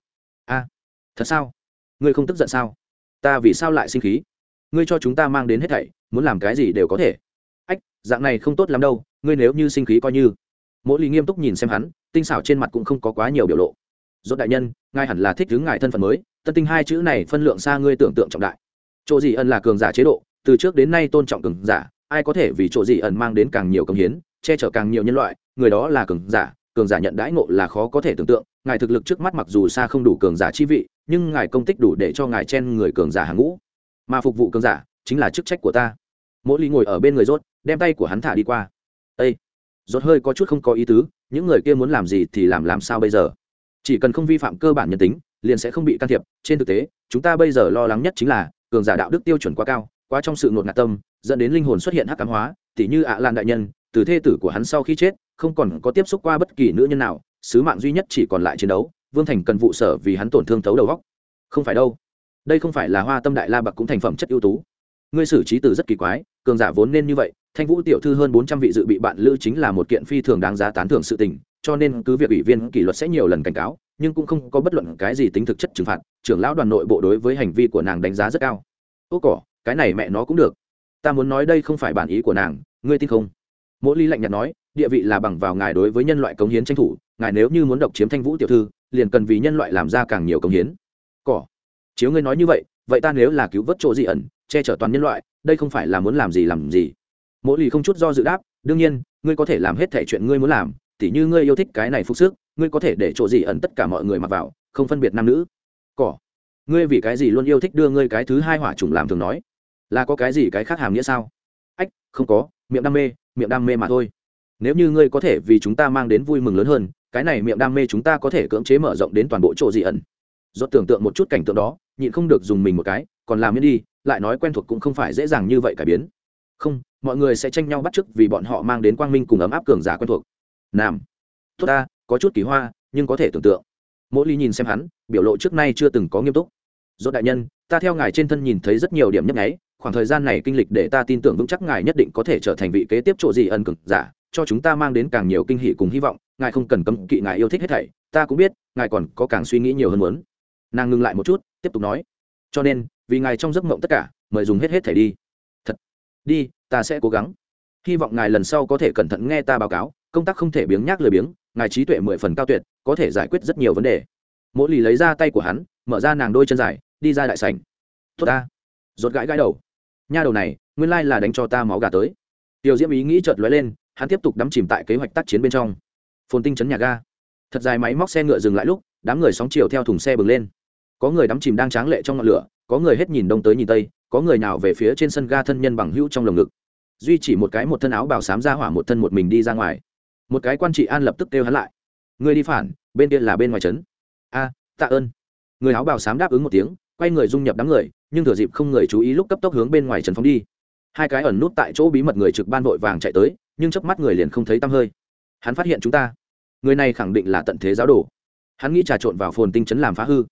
a, thật sao? Ngươi không tức giận sao? Ta vì sao lại sinh khí? Ngươi cho chúng ta mang đến hết thảy, muốn làm cái gì đều có thể. Ách, dạng này không tốt lắm đâu, ngươi nếu như sinh khí coi như. Mỗ Lý nghiêm túc nhìn xem hắn, tinh xảo trên mặt cũng không có quá nhiều biểu lộ. Dốt đại nhân, ngài hẳn là thích thứ ngài thân phận mới, tân tinh hai chữ này phân lượng xa ngươi tưởng tượng trọng đại. Chỗ gì ẩn là cường giả chế độ, từ trước đến nay tôn trọng cường giả, ai có thể vì chỗ gì ẩn mang đến càng nhiều công hiến, che chở càng nhiều nhân loại, người đó là cường giả cường giả nhận đãi ngộ là khó có thể tưởng tượng, ngài thực lực trước mắt mặc dù xa không đủ cường giả chi vị, nhưng ngài công tích đủ để cho ngài chen người cường giả hàng ngũ. Mà phục vụ cường giả chính là chức trách của ta. Mỗi ly ngồi ở bên người rốt, đem tay của hắn thả đi qua. Ây rốt hơi có chút không có ý tứ, những người kia muốn làm gì thì làm làm sao bây giờ? Chỉ cần không vi phạm cơ bản nhân tính, liền sẽ không bị can thiệp. Trên thực tế, chúng ta bây giờ lo lắng nhất chính là cường giả đạo đức tiêu chuẩn quá cao, quá trong sự ngột ngạt tâm, dẫn đến linh hồn xuất hiện hắc cám hóa, tỉ như ạ lan đại nhân, từ thê tử của hắn sau khi chết không còn có tiếp xúc qua bất kỳ nữ nhân nào, sứ mạng duy nhất chỉ còn lại chiến đấu, vương thành cần vụ sở vì hắn tổn thương thấu đầu góc. Không phải đâu. Đây không phải là hoa tâm đại la bạc cũng thành phẩm chất ưu tú. Ngươi xử trí từ rất kỳ quái, cường giả vốn nên như vậy, thanh vũ tiểu thư hơn bốn trăm vị dự bị bạn lữ chính là một kiện phi thường đáng giá tán thưởng sự tình, cho nên cứ việc ủy viên kỷ luật sẽ nhiều lần cảnh cáo, nhưng cũng không có bất luận cái gì tính thực chất trừng phạt, trưởng lão đoàn nội bộ đối với hành vi của nàng đánh giá rất cao. Ô cỏ, cái này mẹ nó cũng được. Ta muốn nói đây không phải bản ý của nàng, ngươi tin không? Mỗi ly lạnh nhạt nói địa vị là bằng vào ngài đối với nhân loại cống hiến tranh thủ, ngài nếu như muốn độc chiếm thanh vũ tiểu thư, liền cần vì nhân loại làm ra càng nhiều cống hiến. Cỏ, chiếu ngươi nói như vậy vậy ta nếu là cứu vớt chỗ dị ẩn, che chở toàn nhân loại, đây không phải là muốn làm gì làm gì. Mỗi lì không chút do dự đáp, đương nhiên, ngươi có thể làm hết thể chuyện ngươi muốn làm, tỉ như ngươi yêu thích cái này phục sức, ngươi có thể để chỗ dị ẩn tất cả mọi người mặc vào, không phân biệt nam nữ. Cỏ, ngươi vì cái gì luôn yêu thích đưa ngươi cái thứ hai hỏa trùng làm thường nói? Là có cái gì cái khác hàm nghĩa sao? Ách, không có, miệng đam mê, miệng đam mê mà thôi nếu như ngươi có thể vì chúng ta mang đến vui mừng lớn hơn, cái này miệng đam mê chúng ta có thể cưỡng chế mở rộng đến toàn bộ chỗ dị ẩn. Do tưởng tượng một chút cảnh tượng đó, nhịn không được dùng mình một cái, còn làm miễn đi, lại nói quen thuộc cũng không phải dễ dàng như vậy cải biến. Không, mọi người sẽ tranh nhau bắt chước vì bọn họ mang đến quang minh cùng ấm áp cường giả quen thuộc. Nam. Tốt ta, có chút kỳ hoa, nhưng có thể tưởng tượng. Mỗi ly nhìn xem hắn, biểu lộ trước nay chưa từng có nghiêm túc. Do đại nhân, ta theo ngài trên thân nhìn thấy rất nhiều điểm nhấp nháy, khoảng thời gian này kinh lịch để ta tin tưởng vững chắc ngài nhất định có thể trở thành vị kế tiếp chỗ gì ẩn cực giả cho chúng ta mang đến càng nhiều kinh hỷ cùng hy vọng, ngài không cần cấm kỵ, ngài yêu thích hết thảy, ta cũng biết, ngài còn có càng suy nghĩ nhiều hơn muốn. Nàng ngừng lại một chút, tiếp tục nói, cho nên, vì ngài trong giấc mộng tất cả, mời dùng hết hết thảy đi. Thật, đi, ta sẽ cố gắng. Hy vọng ngài lần sau có thể cẩn thận nghe ta báo cáo, công tác không thể biếng nhác lười biếng, ngài trí tuệ mười phần cao tuyệt, có thể giải quyết rất nhiều vấn đề. Mỗi lì lấy ra tay của hắn, mở ra nàng đôi chân dài, đi ra đại sảnh. Tốt ta. Rột gãi gãi đầu. Nha đầu này, nguyên lai là đánh cho ta máu gà tới tiểu diễm ý nghĩ chợt lóe lên, hắn tiếp tục đắm chìm tại kế hoạch tác chiến bên trong. Phồn tinh chấn nhà ga. Thật dài máy móc xe ngựa dừng lại lúc, đám người sóng chiều theo thùng xe bừng lên. Có người đắm chìm đang tráng lệ trong ngọn lửa, có người hết nhìn đông tới nhìn tây, có người nào về phía trên sân ga thân nhân bằng hữu trong lồng ngực. Duy chỉ một cái một thân áo bào xám ra hỏa một thân một mình đi ra ngoài. Một cái quan trị an lập tức kêu hắn lại. Người đi phản, bên kia là bên ngoài trấn. A, tạ ơn. Người áo bào xám đáp ứng một tiếng, quay người dung nhập đám người, nhưng thừa dịp không người chú ý lúc cấp tốc hướng bên ngoài trấn phóng đi hai cái ẩn nút tại chỗ bí mật người trực ban vội vàng chạy tới, nhưng chớp mắt người liền không thấy tăm hơi. Hắn phát hiện chúng ta. Người này khẳng định là tận thế giáo đồ. Hắn nghĩ trà trộn vào phồn tinh chấn làm phá hư.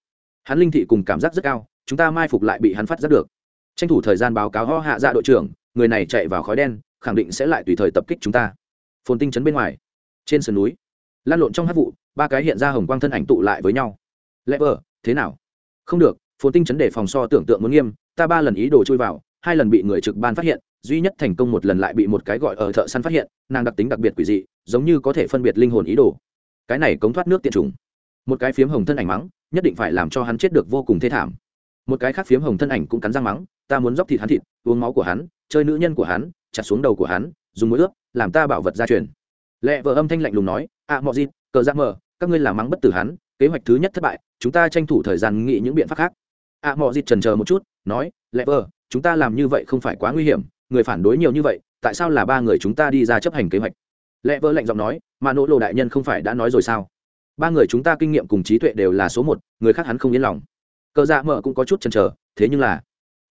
Hắn linh thị cùng cảm giác rất cao, chúng ta mai phục lại bị hắn phát giác được. Tranh thủ thời gian báo cáo ho hạ dạ đội trưởng, người này chạy vào khói đen, khẳng định sẽ lại tùy thời tập kích chúng ta. Phồn tinh chấn bên ngoài, trên sườn núi, lan lộn trong hát vụ, ba cái hiện ra hồng quang thân ảnh tụ lại với nhau. Lẽ vờ thế nào? Không được, phồn tinh chấn để phòng so tưởng tượng muốn nghiêm, ta ba lần ý đồ chui vào hai lần bị người trực ban phát hiện duy nhất thành công một lần lại bị một cái gọi ở thợ săn phát hiện nàng đặc tính đặc biệt quỷ dị giống như có thể phân biệt linh hồn ý đồ. Cái này cống thoát nước tiện trùng một cái phiếm hồng thân ảnh mắng nhất định phải làm cho hắn chết được vô cùng thê thảm. Một cái khác phiếm hồng thân ảnh cũng cắn răng mắng ta muốn dóc thịt hắn thịt uống máu của hắn chơi nữ nhân của hắn chặt xuống đầu của hắn dùng mũi ướp làm ta bảo vật gia truyền. Lẹ vợ âm thanh lạnh lùng nói ạ à, mọi gì cờ giang mờ các ngươi làm mắng bất tử hắn kế hoạch thứ nhất thất bại chúng ta tranh thủ thời gian nghĩ những biện pháp khác. Ạ à, mọi gì trần chờ một chút nói lẹ vợ chúng ta làm như vậy không phải quá nguy hiểm, người phản đối nhiều như vậy, tại sao là ba người chúng ta đi ra chấp hành kế hoạch? Lẹ vợ lạnh giọng nói, mà nỗ lộ đại nhân không phải đã nói rồi sao? Ba người chúng ta kinh nghiệm cùng trí tuệ đều là số một, người khác hắn không yên lòng. Cờ dạ mợ cũng có chút chần chờ, thế nhưng là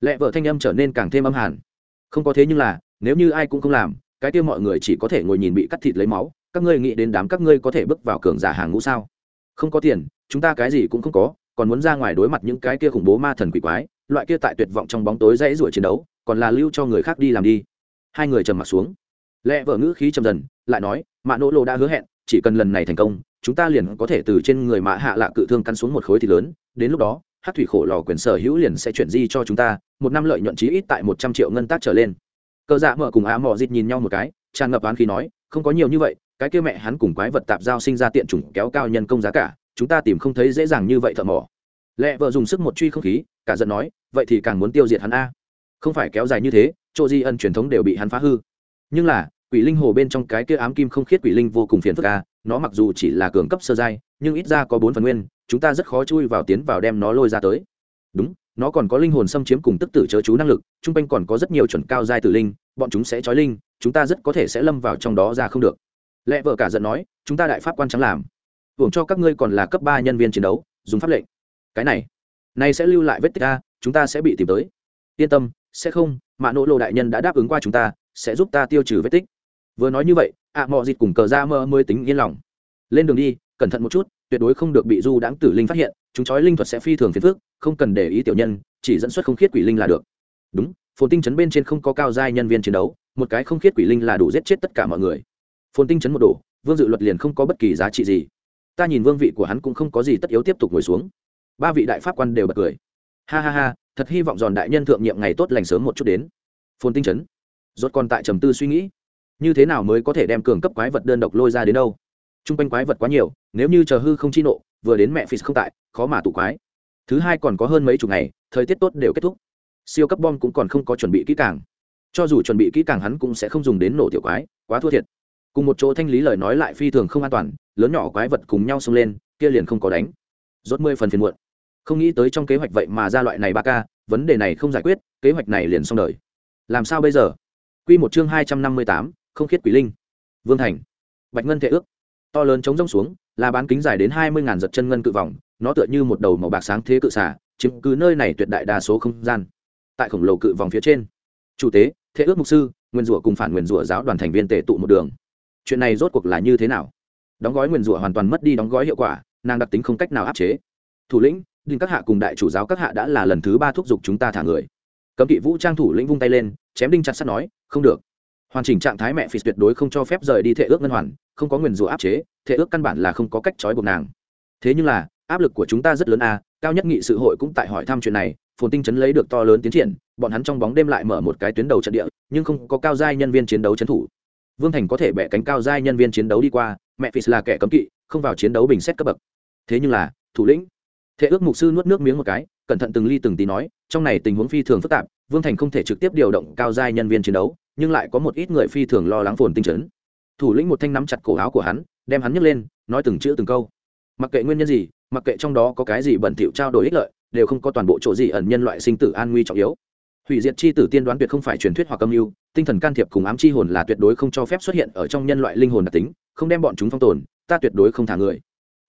lẹ vợ thanh âm trở nên càng thêm âm hàn. Không có thế nhưng là, nếu như ai cũng không làm, cái kia mọi người chỉ có thể ngồi nhìn bị cắt thịt lấy máu, các ngươi nghĩ đến đám các ngươi có thể bước vào cường giả hàng ngũ sao? Không có tiền, chúng ta cái gì cũng không có, còn muốn ra ngoài đối mặt những cái kia khủng bố ma thần quỷ quái loại kia tại tuyệt vọng trong bóng tối dãy rủa chiến đấu, còn là lưu cho người khác đi làm đi. Hai người trầm mặt xuống. Lẽ vợ ngữ khí trầm dần, lại nói, mạ nỗ lộ đã hứa hẹn, chỉ cần lần này thành công, chúng ta liền có thể từ trên người mạ hạ lạ cự thương căn xuống một khối thì lớn, đến lúc đó hát thủy khổ lò quyền sở hữu liền sẽ chuyển di cho chúng ta, một năm lợi nhuận chí ít tại một trăm triệu ngân tác trở lên. Cờ dạ mở cùng á mò dịt nhìn nhau một cái, tràn ngập án khi nói, không có nhiều như vậy, cái kia mẹ hắn cùng quái vật tạp giao sinh ra tiện chủng kéo cao nhân công giá cả, chúng ta tìm không thấy dễ dàng như vậy thợ mỏ lẹ vợ dùng sức một truy không khí, cả giận nói, vậy thì càng muốn tiêu diệt hắn a. Không phải kéo dài như thế, chỗ di ân truyền thống đều bị hắn phá hư. Nhưng là, quỷ linh hồ bên trong cái kia ám kim không khiết quỷ linh vô cùng phiền phức a, nó mặc dù chỉ là cường cấp sơ giai, nhưng ít ra có bốn phần nguyên, chúng ta rất khó chui vào tiến vào đem nó lôi ra tới. Đúng, nó còn có linh hồn xâm chiếm cùng tức tử chớ chú năng lực t r u n g quanh còn có rất nhiều chuẩn cao giai tử linh, bọn chúng sẽ trói linh, chúng ta rất có thể sẽ lâm vào trong đó ra không được. Lẽ vợ cả giận nói, chúng ta đại pháp quan trắng làm. Hưởng cho các ngươi còn là cấp ba nhân viên chiến đấu, dùng pháp lệnh cái này này sẽ lưu lại vết tích a chúng ta sẽ bị tìm tới. Yên tâm sẽ không mạ nỗ lộ đại nhân đã đáp ứng qua chúng ta sẽ giúp ta tiêu trừ vết tích. Vừa nói như vậy ạ à, mò dịt cùng cờ ra mơ mới tính yên lòng. Lên đường đi cẩn thận một chút tuyệt đối không được bị du đãng tử linh phát hiện chúng chói linh thuật sẽ phi thường phiền phức không cần để ý tiểu nhân chỉ dẫn xuất không khiết quỷ linh là được. Đúng phồn tinh chấn bên trên không có cao giai nhân viên chiến đấu một cái không khiết quỷ linh là đủ giết chết tất cả mọi người. Phồn tinh chấn một đổ vương dự luật liền không có bất kỳ giá trị gì. Ta nhìn vương vị của hắn cũng không có gì tất yếu tiếp tục ngồi xuống ba vị đại pháp quan đều bật cười. Ha ha ha, thật hy vọng giòn đại nhân thượng nhiệm ngày tốt lành sớm một chút đến. Phồn tinh chấn. Rốt còn tại trầm tư suy nghĩ. Như thế nào mới có thể đem cường cấp quái vật đơn độc lôi ra đến đâu? T r u n g quanh quái vật quá nhiều, nếu như chờ hư không chi nộ, vừa đến mẹ phi không tại, khó mà tụ quái. Thứ hai còn có hơn mấy chục ngày, thời tiết tốt đều kết thúc. Siêu cấp bom cũng còn không có chuẩn bị kỹ càng. Cho dù chuẩn bị kỹ càng hắn cũng sẽ không dùng đến nổ tiểu quái, quá thua thiệt. Cùng một chỗ thanh lý lời nói lại phi thường không an toàn, lớn nhỏ quái vật cùng nhau xông lên, kia liền không có đánh. Rốt mười phần phiền muộn không nghĩ tới trong kế hoạch vậy mà ra loại này ba ca, vấn đề này không giải quyết, kế hoạch này liền xong đời. Làm sao bây giờ? Quy một chương hai trăm năm mươi tám, không khiết quỷ linh. Vương thành. Bạch ngân thể ước. To lớn chống rông xuống, là bán kính dài đến hai mươi ngàn giật chân ngân cự vòng, nó tựa như một đầu màu bạc sáng thế cự xả chiếm cứ nơi này tuyệt đại đa số không gian. Tại khổng lồ cự vòng phía trên. Chủ tế thế ước mục sư, nguyên rủa cùng phản nguyên rủa giáo đoàn thành viên tề tụ một đường. Chuyện này rốt cuộc là như thế nào? Đóng gói nguyên rủa hoàn toàn mất đi đóng gói hiệu quả, nàng đặc tính không cách nào áp chế. Thủ lĩnh đinh các hạ cùng đại chủ giáo các hạ đã là lần thứ ba thúc giục chúng ta thả người. Cấm kỵ vũ trang thủ lĩnh vung tay lên, chém đinh chặt sắt nói, không được. Hoàn chỉnh trạng thái mẹ phi tuyệt đối không cho phép rời đi thể ước ngân hoàn, không có nguyền rủa áp chế thể ước căn bản là không có cách trói buộc nàng. Thế nhưng là, áp lực của chúng ta rất lớn a, cao nhất nghị sự hội cũng tại hỏi thăm chuyện này, phồn tinh chấn lấy được to lớn tiến triển, bọn hắn trong bóng đêm lại mở một cái tuyến đầu trận địa, nhưng không có cao giai nhân viên chiến đấu trấn thủ. Vương thành có thể bẻ cánh cao giai nhân viên chiến đấu đi qua, mẹ phi là kẻ cấm kỵ, không vào chiến đấu bình xét cấp bậc. Thế nhưng là, thủ lĩnh thệ ước mục sư nuốt nước miếng một cái, cẩn thận từng ly từng tí nói, trong này tình huống phi thường phức tạp, vương thành không thể trực tiếp điều động cao giai nhân viên chiến đấu, nhưng lại có một ít người phi thường lo lắng phồn tinh trấn thủ lĩnh một thanh nắm chặt cổ áo của hắn, đem hắn nhấc lên, nói từng chữ từng câu. Mặc kệ nguyên nhân gì, mặc kệ trong đó có cái gì bẩn thỉu trao đổi ích lợi, đều không có toàn bộ chỗ gì ẩn nhân loại sinh tử an nguy trọng yếu. Hủy diệt chi tử tiên đoán tuyệt không phải truyền thuyết hoặc âm mưu, tinh thần can thiệp cùng ám chi hồn là tuyệt đối không cho phép xuất hiện ở trong nhân loại linh hồn đặc tính, không đem bọn chúng phong tồn, ta tuyệt đối không thả người.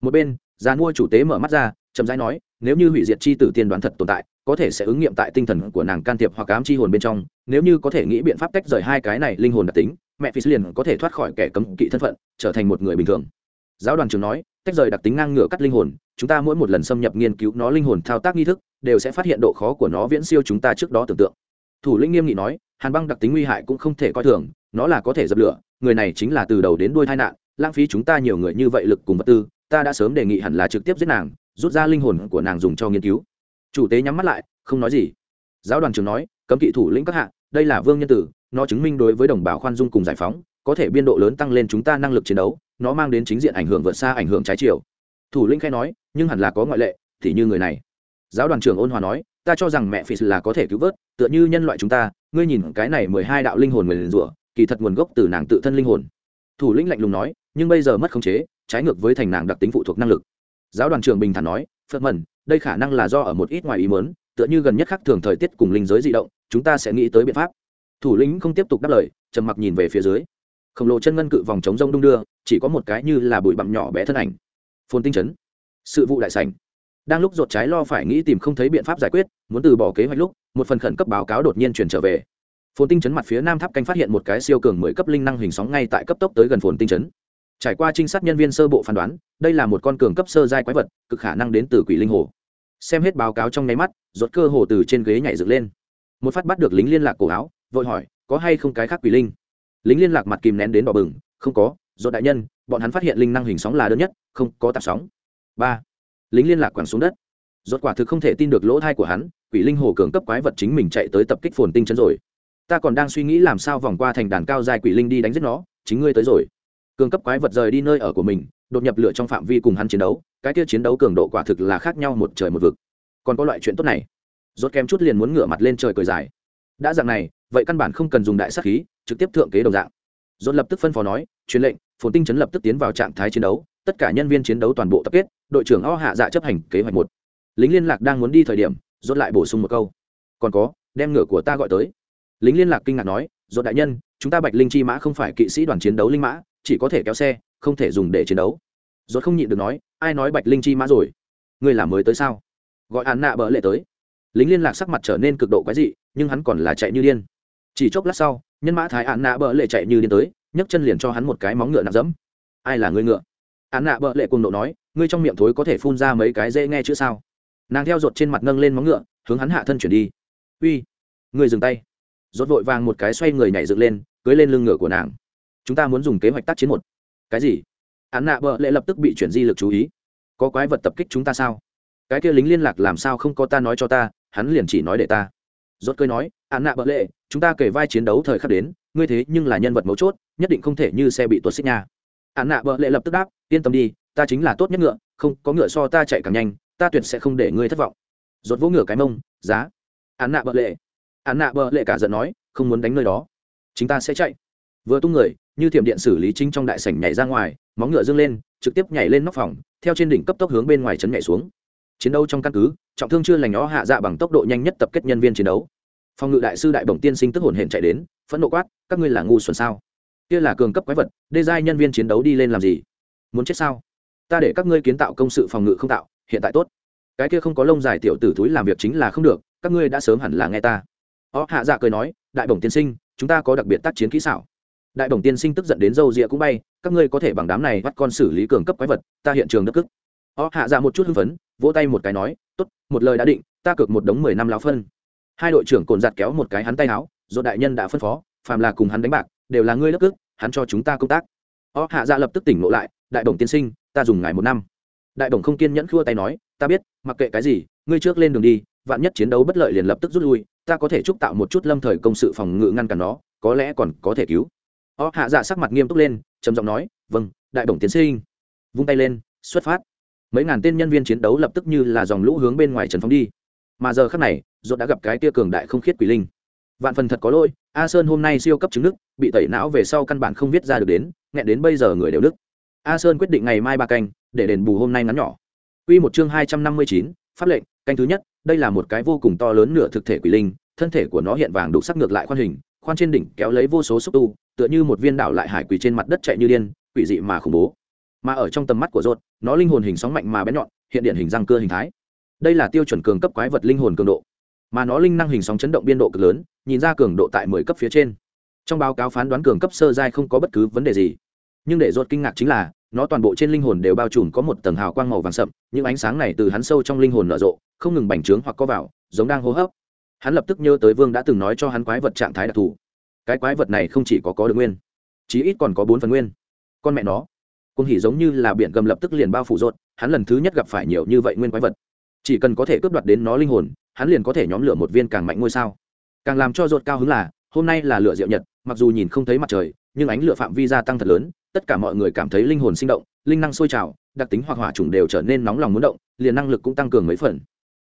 Một bên, già mua chủ tế mở mắt ra chậm rãi nói, nếu như hủy diệt chi tử tiên đoán thật tồn tại, có thể sẽ ứng nghiệm tại tinh thần của nàng can thiệp hoặc ám chi hồn bên trong. Nếu như có thể nghĩ biện pháp tách rời hai cái này linh hồn đặc tính, mẹ phi liền có thể thoát khỏi kẻ cấm kỵ thân phận, trở thành một người bình thường. Giáo đoàn trường nói, tách rời đặc tính ngang ngửa cắt linh hồn, chúng ta mỗi một lần xâm nhập nghiên cứu nó linh hồn thao tác nghi thức, đều sẽ phát hiện độ khó của nó viễn siêu chúng ta trước đó tưởng tượng. Thủ lĩnh nghiêm nghị nói, hàn băng đặc tính nguy hại cũng không thể coi thường, nó là có thể dập lửa, người này chính là từ đầu đến đuôi tai nạn, lãng phí chúng ta nhiều người như vậy lực cùng vật tư, ta đã sớm đề nghị hẳn là trực tiếp giết nàng rút ra linh hồn của nàng dùng cho nghiên cứu. Chủ tế nhắm mắt lại, không nói gì. Giáo đoàn trưởng nói, cấm kỵ thủ lĩnh các hạ, đây là vương nhân tử, nó chứng minh đối với đồng bào khoan dung cùng giải phóng, có thể biên độ lớn tăng lên chúng ta năng lực chiến đấu, nó mang đến chính diện ảnh hưởng vượt xa ảnh hưởng trái chiều. Thủ lĩnh khai nói, nhưng hẳn là có ngoại lệ, thì như người này. Giáo đoàn trưởng ôn hòa nói, ta cho rằng mẹ phi là có thể cứu vớt, tựa như nhân loại chúng ta, ngươi nhìn cái này mười hai đạo linh hồn người liền rủa, kỳ thật nguồn gốc từ nàng tự thân linh hồn. Thủ lĩnh lạnh lùng nói, nhưng bây giờ mất khống chế, trái ngược với thành nàng đặc tính phụ thuộc năng lực giáo đoàn trưởng bình thản nói, phật mẩn, đây khả năng là do ở một ít ngoài ý mớn tựa như gần nhất khác thường thời tiết cùng linh giới di động, chúng ta sẽ nghĩ tới biện pháp. Thủ lĩnh không tiếp tục đáp lời, trầm mặc nhìn về phía dưới. Khổng lồ chân ngân cự vòng chống rông đung đưa, chỉ có một cái như là bụi bặm nhỏ bé thân ảnh. Phồn tinh chấn. Sự vụ đại sảnh. Đang lúc rột trái lo phải nghĩ tìm không thấy biện pháp giải quyết, muốn từ bỏ kế hoạch lúc, một phần khẩn cấp báo cáo đột nhiên chuyển trở về. Phồn tinh chấn mặt phía nam tháp canh phát hiện một cái siêu cường mười cấp linh năng hình sóng ngay tại cấp tốc tới gần phồn tinh chấn trải qua trinh sát nhân viên sơ bộ phán đoán, đây là một con cường cấp sơ giai quái vật, cực khả năng đến từ quỷ linh hồ. Xem hết báo cáo trong nháy mắt rột cơ hồ từ trên ghế nhảy dựng lên. Một phát bắt được lính liên lạc cổ áo, vội hỏi, có hay không cái khác quỷ linh? Lính liên lạc mặt kìm nén đến đỏ bừng, không có, Rốt đại nhân, bọn hắn phát hiện linh năng hình sóng là đơn nhất, không có tạp sóng. Ba. Lính liên lạc quẳng xuống đất. Rốt quả thực không thể tin được lỗ thai của hắn, quỷ linh hồ cường cấp quái vật chính mình chạy tới tập kích phồn tinh chân rồi. Ta còn đang suy nghĩ làm sao vòng qua thành đàn cao dài quỷ linh đi đánh giết nó, chính ngươi tới rồi cường cấp quái vật rời đi nơi ở của mình, đột nhập lửa trong phạm vi cùng hắn chiến đấu, cái kia chiến đấu cường độ quả thực là khác nhau một trời một vực. Còn có loại chuyện tốt này. Rốt kém chút liền muốn ngửa mặt lên trời cười dài. Đã dạng này, vậy căn bản không cần dùng đại sát khí, trực tiếp thượng kế đồng dạng. Rốt lập tức phân phó nói, truyền lệnh, phồn tinh chấn lập tức tiến vào trạng thái chiến đấu, tất cả nhân viên chiến đấu toàn bộ tập kết, đội trưởng o hạ dạ chấp hành kế hoạch một. Lính liên lạc đang muốn đi thời điểm, rốt lại bổ sung một câu. Còn có, đem ngựa của ta gọi tới. Lính liên lạc kinh ngạc nói, rốt đại nhân, chúng ta bạch linh chi mã không phải kỵ sĩ đoàn chiến đấu linh mã chỉ có thể kéo xe, không thể dùng để chiến đấu. Rốt không nhịn được nói, ai nói bạch linh chi mã rồi? Ngươi làm mới tới sao? Gọi án nạ bỡ lệ tới. Lính liên lạc sắc mặt trở nên cực độ quái dị, nhưng hắn còn là chạy như điên. Chỉ chốc lát sau, nhân mã thái án nạ bỡ lệ chạy như điên tới, nhấc chân liền cho hắn một cái móng ngựa nặng dẫm. Ai là ngươi ngựa? Án nạ bỡ lệ cùng nộ nói, ngươi trong miệng thối có thể phun ra mấy cái dễ nghe chữ sao? Nàng theo rột trên mặt nâng lên móng ngựa, hướng hắn hạ thân chuyển đi. Uy người dừng tay. Rốt vội vàng một cái xoay người nhảy dựng lên, cưới lên lưng ngựa của nàng chúng ta muốn dùng kế hoạch tác chiến một. Cái gì? Án nạ bợ lệ lập tức bị chuyển di lực chú ý. Có quái vật tập kích chúng ta sao? Cái kia lính liên lạc làm sao không có ta nói cho ta, hắn liền chỉ nói để ta. Rốt cười nói, án nạ bợ lệ, chúng ta kể vai chiến đấu thời khắc đến, ngươi thế nhưng là nhân vật mấu chốt, nhất định không thể như xe bị tuột xích nha. Án nạ bợ lệ lập tức đáp, yên tâm đi, ta chính là tốt nhất ngựa, không, có ngựa so ta chạy càng nhanh, ta tuyệt sẽ không để ngươi thất vọng. Rốt vỗ ngựa cái mông, giá. Án nạ bợ lệ. Án nạ bợ lệ cả giận nói, không muốn đánh nơi đó chúng ta sẽ chạy vừa tung người, như thiểm điện xử lý chính trong đại sảnh nhảy ra ngoài, móng ngựa dâng lên, trực tiếp nhảy lên nóc phòng, theo trên đỉnh cấp tốc hướng bên ngoài trấn nhảy xuống. Chiến đấu trong căn cứ, trọng thương chưa lành nó hạ dạ bằng tốc độ nhanh nhất tập kết nhân viên chiến đấu. Phòng ngự đại sư đại bổng tiên sinh tức hồn hển chạy đến, phẫn nộ quát, các ngươi là ngu xuẩn sao? Kia là cường cấp quái vật, đê giai nhân viên chiến đấu đi lên làm gì? Muốn chết sao? Ta để các ngươi kiến tạo công sự phòng ngự không tạo, hiện tại tốt. Cái kia không có lông dài tiểu tử túi làm việc chính là không được, các ngươi đã sớm hẳn là nghe ta. Ó hạ dạ cười nói, đại bổng tiên sinh, chúng ta có đặc biệt tác chiến kỹ xảo đại bổng tiên sinh tức giận đến râu rịa cũng bay, các ngươi có thể bằng đám này bắt con xử lý cường cấp quái vật, ta hiện trường đất cức. Ó, hạ ra một chút hưng phấn, vỗ tay một cái nói, tốt, một lời đã định, ta cược một đống mười năm láo phân. Hai đội trưởng cồn giặt kéo một cái hắn tay áo do đại nhân đã phân phó, phàm là cùng hắn đánh bạc, đều là ngươi đất cức, hắn cho chúng ta công tác. Ó, hạ ra lập tức tỉnh ngộ lại, đại bổng tiên sinh, ta dùng ngài một năm. Đại bổng không kiên nhẫn khua tay nói, ta biết, mặc kệ cái gì, ngươi trước lên đường đi, vạn nhất chiến đấu bất lợi liền lập tức rút lui, ta có thể chúc tạo một chút lâm thời công sự phòng ngự ngăn cản nó, có lẽ còn có thể cứu ó hạ dạ sắc mặt nghiêm túc lên trầm giọng nói vâng đại bổng tiến sinh. Vung tay lên xuất phát. Mấy ngàn tên nhân viên chiến đấu lập tức như là dòng lũ hướng bên ngoài trần phóng đi. Mà giờ khác này dốt đã gặp cái tia cường đại không khiết quỷ linh. Vạn phần thật có lỗi a sơn hôm nay siêu cấp chứng nước bị tẩy não về sau căn bản không viết ra được đến nghẹn đến bây giờ người đều đức a sơn quyết định ngày mai ba canh để đền bù hôm nay ngắn nhỏ. Quy một chương hai trăm năm mươi chín, pháp lệnh, canh thứ nhất, đây là một cái vô cùng to lớn nửa thực thể quỷ linh, thân thể của nó hiện vàng đục sắc ngược lại khoan hình, khoan trên đỉnh kéo lấy vô số xúc tu, tựa như một viên đảo lại hải quỷ trên mặt đất chạy như điên, quỷ dị mà khủng bố. Mà ở trong tầm mắt của rốt, nó linh hồn hình sóng mạnh mà bén nhọn, hiện điện hình răng cưa hình thái. Đây là tiêu chuẩn cường cấp quái vật linh hồn cường độ. Mà nó linh năng hình sóng chấn động biên độ cực lớn, nhìn ra cường độ tại mười cấp phía trên. Trong báo cáo phán đoán cường cấp sơ giai không có bất cứ vấn đề gì. Nhưng để rốt kinh ngạc chính là, nó toàn bộ trên linh hồn đều bao trùm có một tầng hào quang màu vàng sậm những ánh sáng này từ hắn sâu trong linh hồn nở rộ không ngừng bành trướng hoặc có vào giống đang hô hấp hắn lập tức nhớ tới vương đã từng nói cho hắn quái vật trạng thái đặc thù cái quái vật này không chỉ có có được nguyên, chí ít còn có bốn phần nguyên. Con mẹ nó cung hỉ giống như là biển gầm lập tức liền bao phủ rột hắn lần thứ nhất gặp phải nhiều như vậy nguyên quái vật. Chỉ cần có thể cướp đoạt đến nó linh hồn, hắn liền có thể nhóm lửa một viên càng mạnh ngôi sao. Càng làm cho rột cao hứng là, hôm nay là lửa diệu nhật, mặc dù nhìn không thấy mặt trời, nhưng ánh lửa phạm vi gia tăng thật lớn, tất cả mọi người cảm thấy linh hồn sinh động, linh năng sôi trào, đặc tính hoặc hỏa chủng đều trở nên nóng lòng muốn động, liền năng lực cũng tăng cường mấy phần.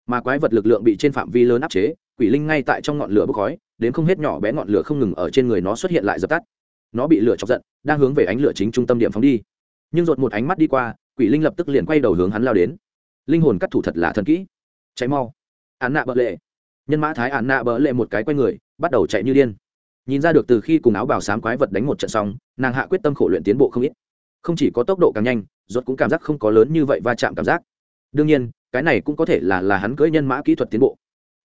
Mà quái vật lực lượng bị trên phạm vi lớn áp chế quỷ linh ngay tại trong ngọn lửa bốc khói, đến không hết nhỏ bé ngọn lửa không ngừng ở trên người nó xuất hiện lại dập tắt. Nó bị lửa chọc giận, đang hướng về ánh lửa chính trung tâm điểm phóng đi. Nhưng rột một ánh mắt đi qua, quỷ linh lập tức liền quay đầu hướng hắn lao đến. Linh hồn cắt thủ thật là thần kỹ. Cháy mau. Án nạ bợ lệ. Nhân mã thái án nạ bợ lệ một cái quay người, bắt đầu chạy như điên. Nhìn ra được từ khi cùng áo bào sám quái vật đánh một trận xong, nàng hạ quyết tâm khổ luyện tiến bộ không ít. Không chỉ có tốc độ càng nhanh, rốt cũng cảm giác không có lớn như vậy va chạm cảm giác. Đương nhiên, cái này cũng có thể là là hắn cưỡi nhân mã kỹ thuật tiến bộ.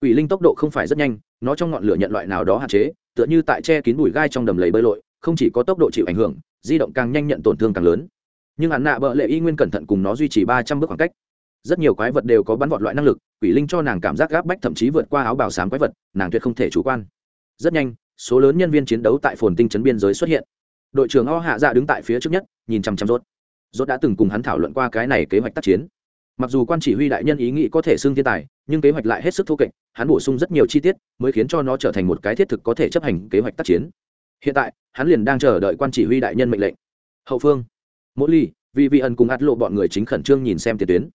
Quỷ linh tốc độ không phải rất nhanh, nó trong ngọn lửa nhận loại nào đó hạn chế, tựa như tại che kín bụi gai trong đầm lầy bơi lội, không chỉ có tốc độ chịu ảnh hưởng, di động càng nhanh nhận tổn thương càng lớn. Nhưng hắn nạ bợ lệ y nguyên cẩn thận cùng nó duy trì ba trăm bước khoảng cách. Rất nhiều quái vật đều có bắn vọt loại năng lực, quỷ linh cho nàng cảm giác gáp bách thậm chí vượt qua áo bào xám quái vật, nàng tuyệt không thể chủ quan. Rất nhanh, số lớn nhân viên chiến đấu tại phồn tinh Trấn biên giới xuất hiện. Đội trưởng o hạ dạ đứng tại phía trước nhất, nhìn chằm chằm rốt. Rốt đã từng cùng hắn thảo luận qua cái này kế hoạch tác chiến mặc dù quan chỉ huy đại nhân ý nghĩ có thể xưng thiên tài, nhưng kế hoạch lại hết sức thô kệch, hắn bổ sung rất nhiều chi tiết mới khiến cho nó trở thành một cái thiết thực có thể chấp hành kế hoạch tác chiến. Hiện tại, hắn liền đang chờ đợi quan chỉ huy đại nhân mệnh lệnh. Hậu phương mỗi ly vì vị ẩn cùng át lộ bọn người chính khẩn trương nhìn xem tiền tuyến.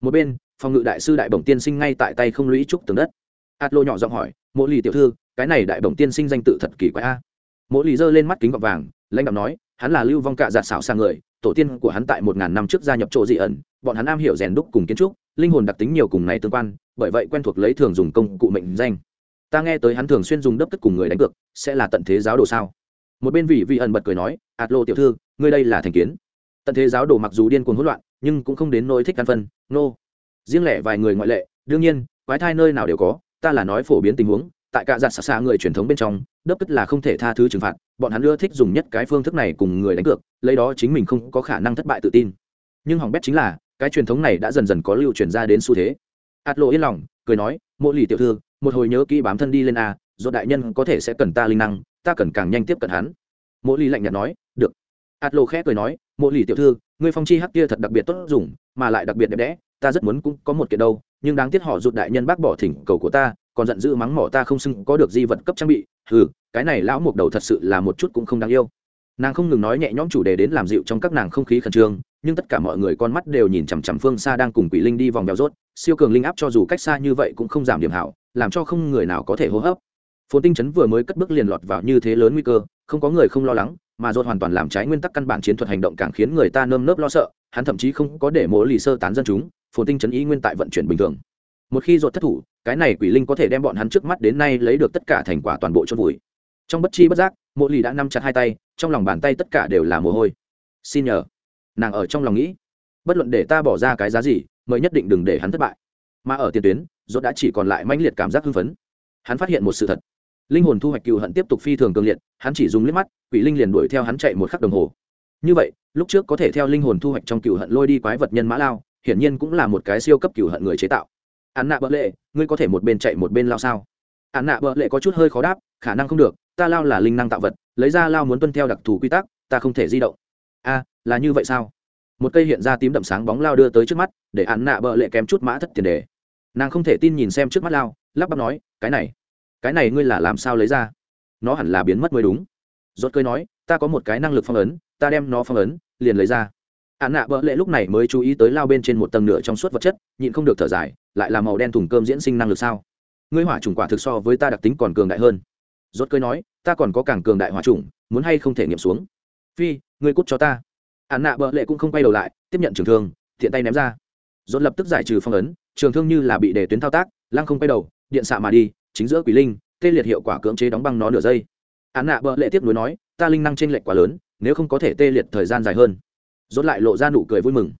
Một bên, phòng ngự đại sư đại bổng tiên sinh ngay tại tay không lũy trúc tường đất. Át lộ nhỏ giọng hỏi mỗi ly tiểu thư, cái này đại bổng tiên sinh danh tự thật kỳ quái a. Mỗi ly giơ lên mắt kính gọt vàng, lãnh đạo nói, hắn là lưu vong cạ giạt xảo sang người tổ tiên của hắn tại một ngàn năm trước gia nhập chỗ dị ẩn, bọn hắn am hiểu rèn đúc cùng kiến trúc, linh hồn đặc tính nhiều cùng này tương quan, bởi vậy quen thuộc lấy thường dùng công cụ mệnh danh. Ta nghe tới hắn thường xuyên dùng đấp tức cùng người đánh cược, sẽ là tận thế giáo đồ sao? Một bên vị vị ẩn bật cười nói ạt lô tiểu thư, ngươi đây là thành kiến. Tận thế giáo đồ mặc dù điên cuồng hỗn loạn, nhưng cũng không đến nỗi thích căn phân, nô、no. riêng lẻ vài người ngoại lệ, đương nhiên, quái thai nơi nào đều có, ta là nói phổ biến tình huống tại cả giặt xa xa người truyền thống bên trong đớp tức là không thể tha thứ trừng phạt, bọn hắn ưa thích dùng nhất cái phương thức này cùng người đánh cược, lấy đó chính mình không có khả năng thất bại tự tin. Nhưng hỏng bét chính là, cái truyền thống này đã dần dần có lưu truyền ra đến xu thế. Ạt lộ yên lòng, cười nói mỗi lì tiểu thư, một hồi nhớ kỹ bám thân đi lên a do đại nhân có thể sẽ cần ta linh năng, ta cần càng nhanh tiếp cận hắn. Mỗi lì lạnh nhạt nói, được. Ạt lộ khẽ cười nói mỗi lì tiểu thư, ngươi phong chi hắc kia thật đặc biệt tốt dùng, mà lại đặc biệt đẹp đẽ ta rất muốn cũng có một kiện đâu, nhưng đáng tiếc họ rụt đại nhân bác bỏ thỉnh cầu của ta, còn giận dữ mắng mỏ ta không xưng có được di vật cấp trang bị. Ừ cái này lão mục đầu thật sự là một chút cũng không đáng yêu. Nàng không ngừng nói nhẹ nhõm chủ đề đến làm dịu trong các nàng không khí khẩn trương, nhưng tất cả mọi người con mắt đều nhìn chằm chằm phương xa đang cùng quỷ linh đi vòng bèo rốt. Siêu cường linh áp cho dù cách xa như vậy cũng không giảm điểm hảo, làm cho không người nào có thể hô hấp. Phồn tinh chấn vừa mới cất bước liền lọt vào như thế lớn nguy cơ, không có người không lo lắng, mà rốt hoàn toàn làm trái nguyên tắc căn bản chiến thuật hành động càng khiến người ta nơm nớp lo sợ, hắn thậm chí không có để mỗ lì sơ tán dân chúng phồn tinh chấn ý nguyên tại vận chuyển bình thường. Một khi ruột thất thủ, cái này quỷ linh có thể đem bọn hắn trước mắt đến nay lấy được tất cả thành quả toàn bộ chôn vùi. Trong bất chi bất giác, mộ lì đã nắm chặt hai tay, trong lòng bàn tay tất cả đều là mồ hôi. Xin nhờ. Nàng ở trong lòng nghĩ, bất luận để ta bỏ ra cái giá gì mới nhất định đừng để hắn thất bại. Mà ở tiền tuyến dốt đã chỉ còn lại mãnh liệt cảm giác hưng phấn. Hắn phát hiện một sự thật. Linh hồn thu hoạch cựu hận tiếp tục phi thường cường liệt, hắn chỉ dùng liếc mắt, quỷ linh liền đuổi theo hắn chạy một khắc đồng hồ. Như vậy, lúc trước có thể theo linh hồn thu hoạch trong cựu hận lôi đi quái vật nhân mã lao hiển nhiên cũng là một cái siêu cấp cửu hận người chế tạo. Hắn nạ bỡ lệ, ngươi có thể một bên chạy một bên lao sao? Hắn nạ bỡ lệ có chút hơi khó đáp, khả năng không được, ta lao là linh năng tạo vật, lấy ra lao muốn tuân theo đặc thù quy tắc, ta không thể di động. A, là như vậy sao? Một cây hiện ra tím đậm sáng bóng lao đưa tới trước mắt, để hắn nạ bợ lệ kém chút mã thất tiền đề. Nàng không thể tin nhìn xem trước mắt lao, lắp bắp nói, cái này cái này ngươi là làm sao lấy ra? Nó hẳn là biến mất mới đúng. Rốt cười nói, ta có một cái năng lực phong ấn, ta đem nó phong ấn, liền lấy ra ạn nạ bợ lệ lúc này mới chú ý tới lao bên trên một tầng nửa trong suốt vật chất, nhịn không được thở dài, lại là màu đen thùng cơm diễn sinh năng lực sao? Ngươi hỏa trùng quả thực so với ta đặc tính còn cường đại hơn. Rốt cười nói, ta còn có càng cường đại hỏa trùng muốn hay không thể nghiệm xuống? Phi, ngươi cút cho ta. Ạn nạ bợ lệ cũng không quay đầu lại, tiếp nhận trường thương thiện tay ném ra. Rốt lập tức giải trừ phong ấn, trường thương như là bị để tuyến thao tác, lăng không quay đầu, điện xạ mà đi, chính giữa quỷ linh, tê liệt hiệu quả cưỡng chế đóng băng nó nửa giây. Ạn nạ bợ lệ tiếp nối nói, ta linh năng trên lệch quá lớn, nếu không có thể tê liệt thời gian dài hơn rốt lại lộ ra nụ cười vui mừng.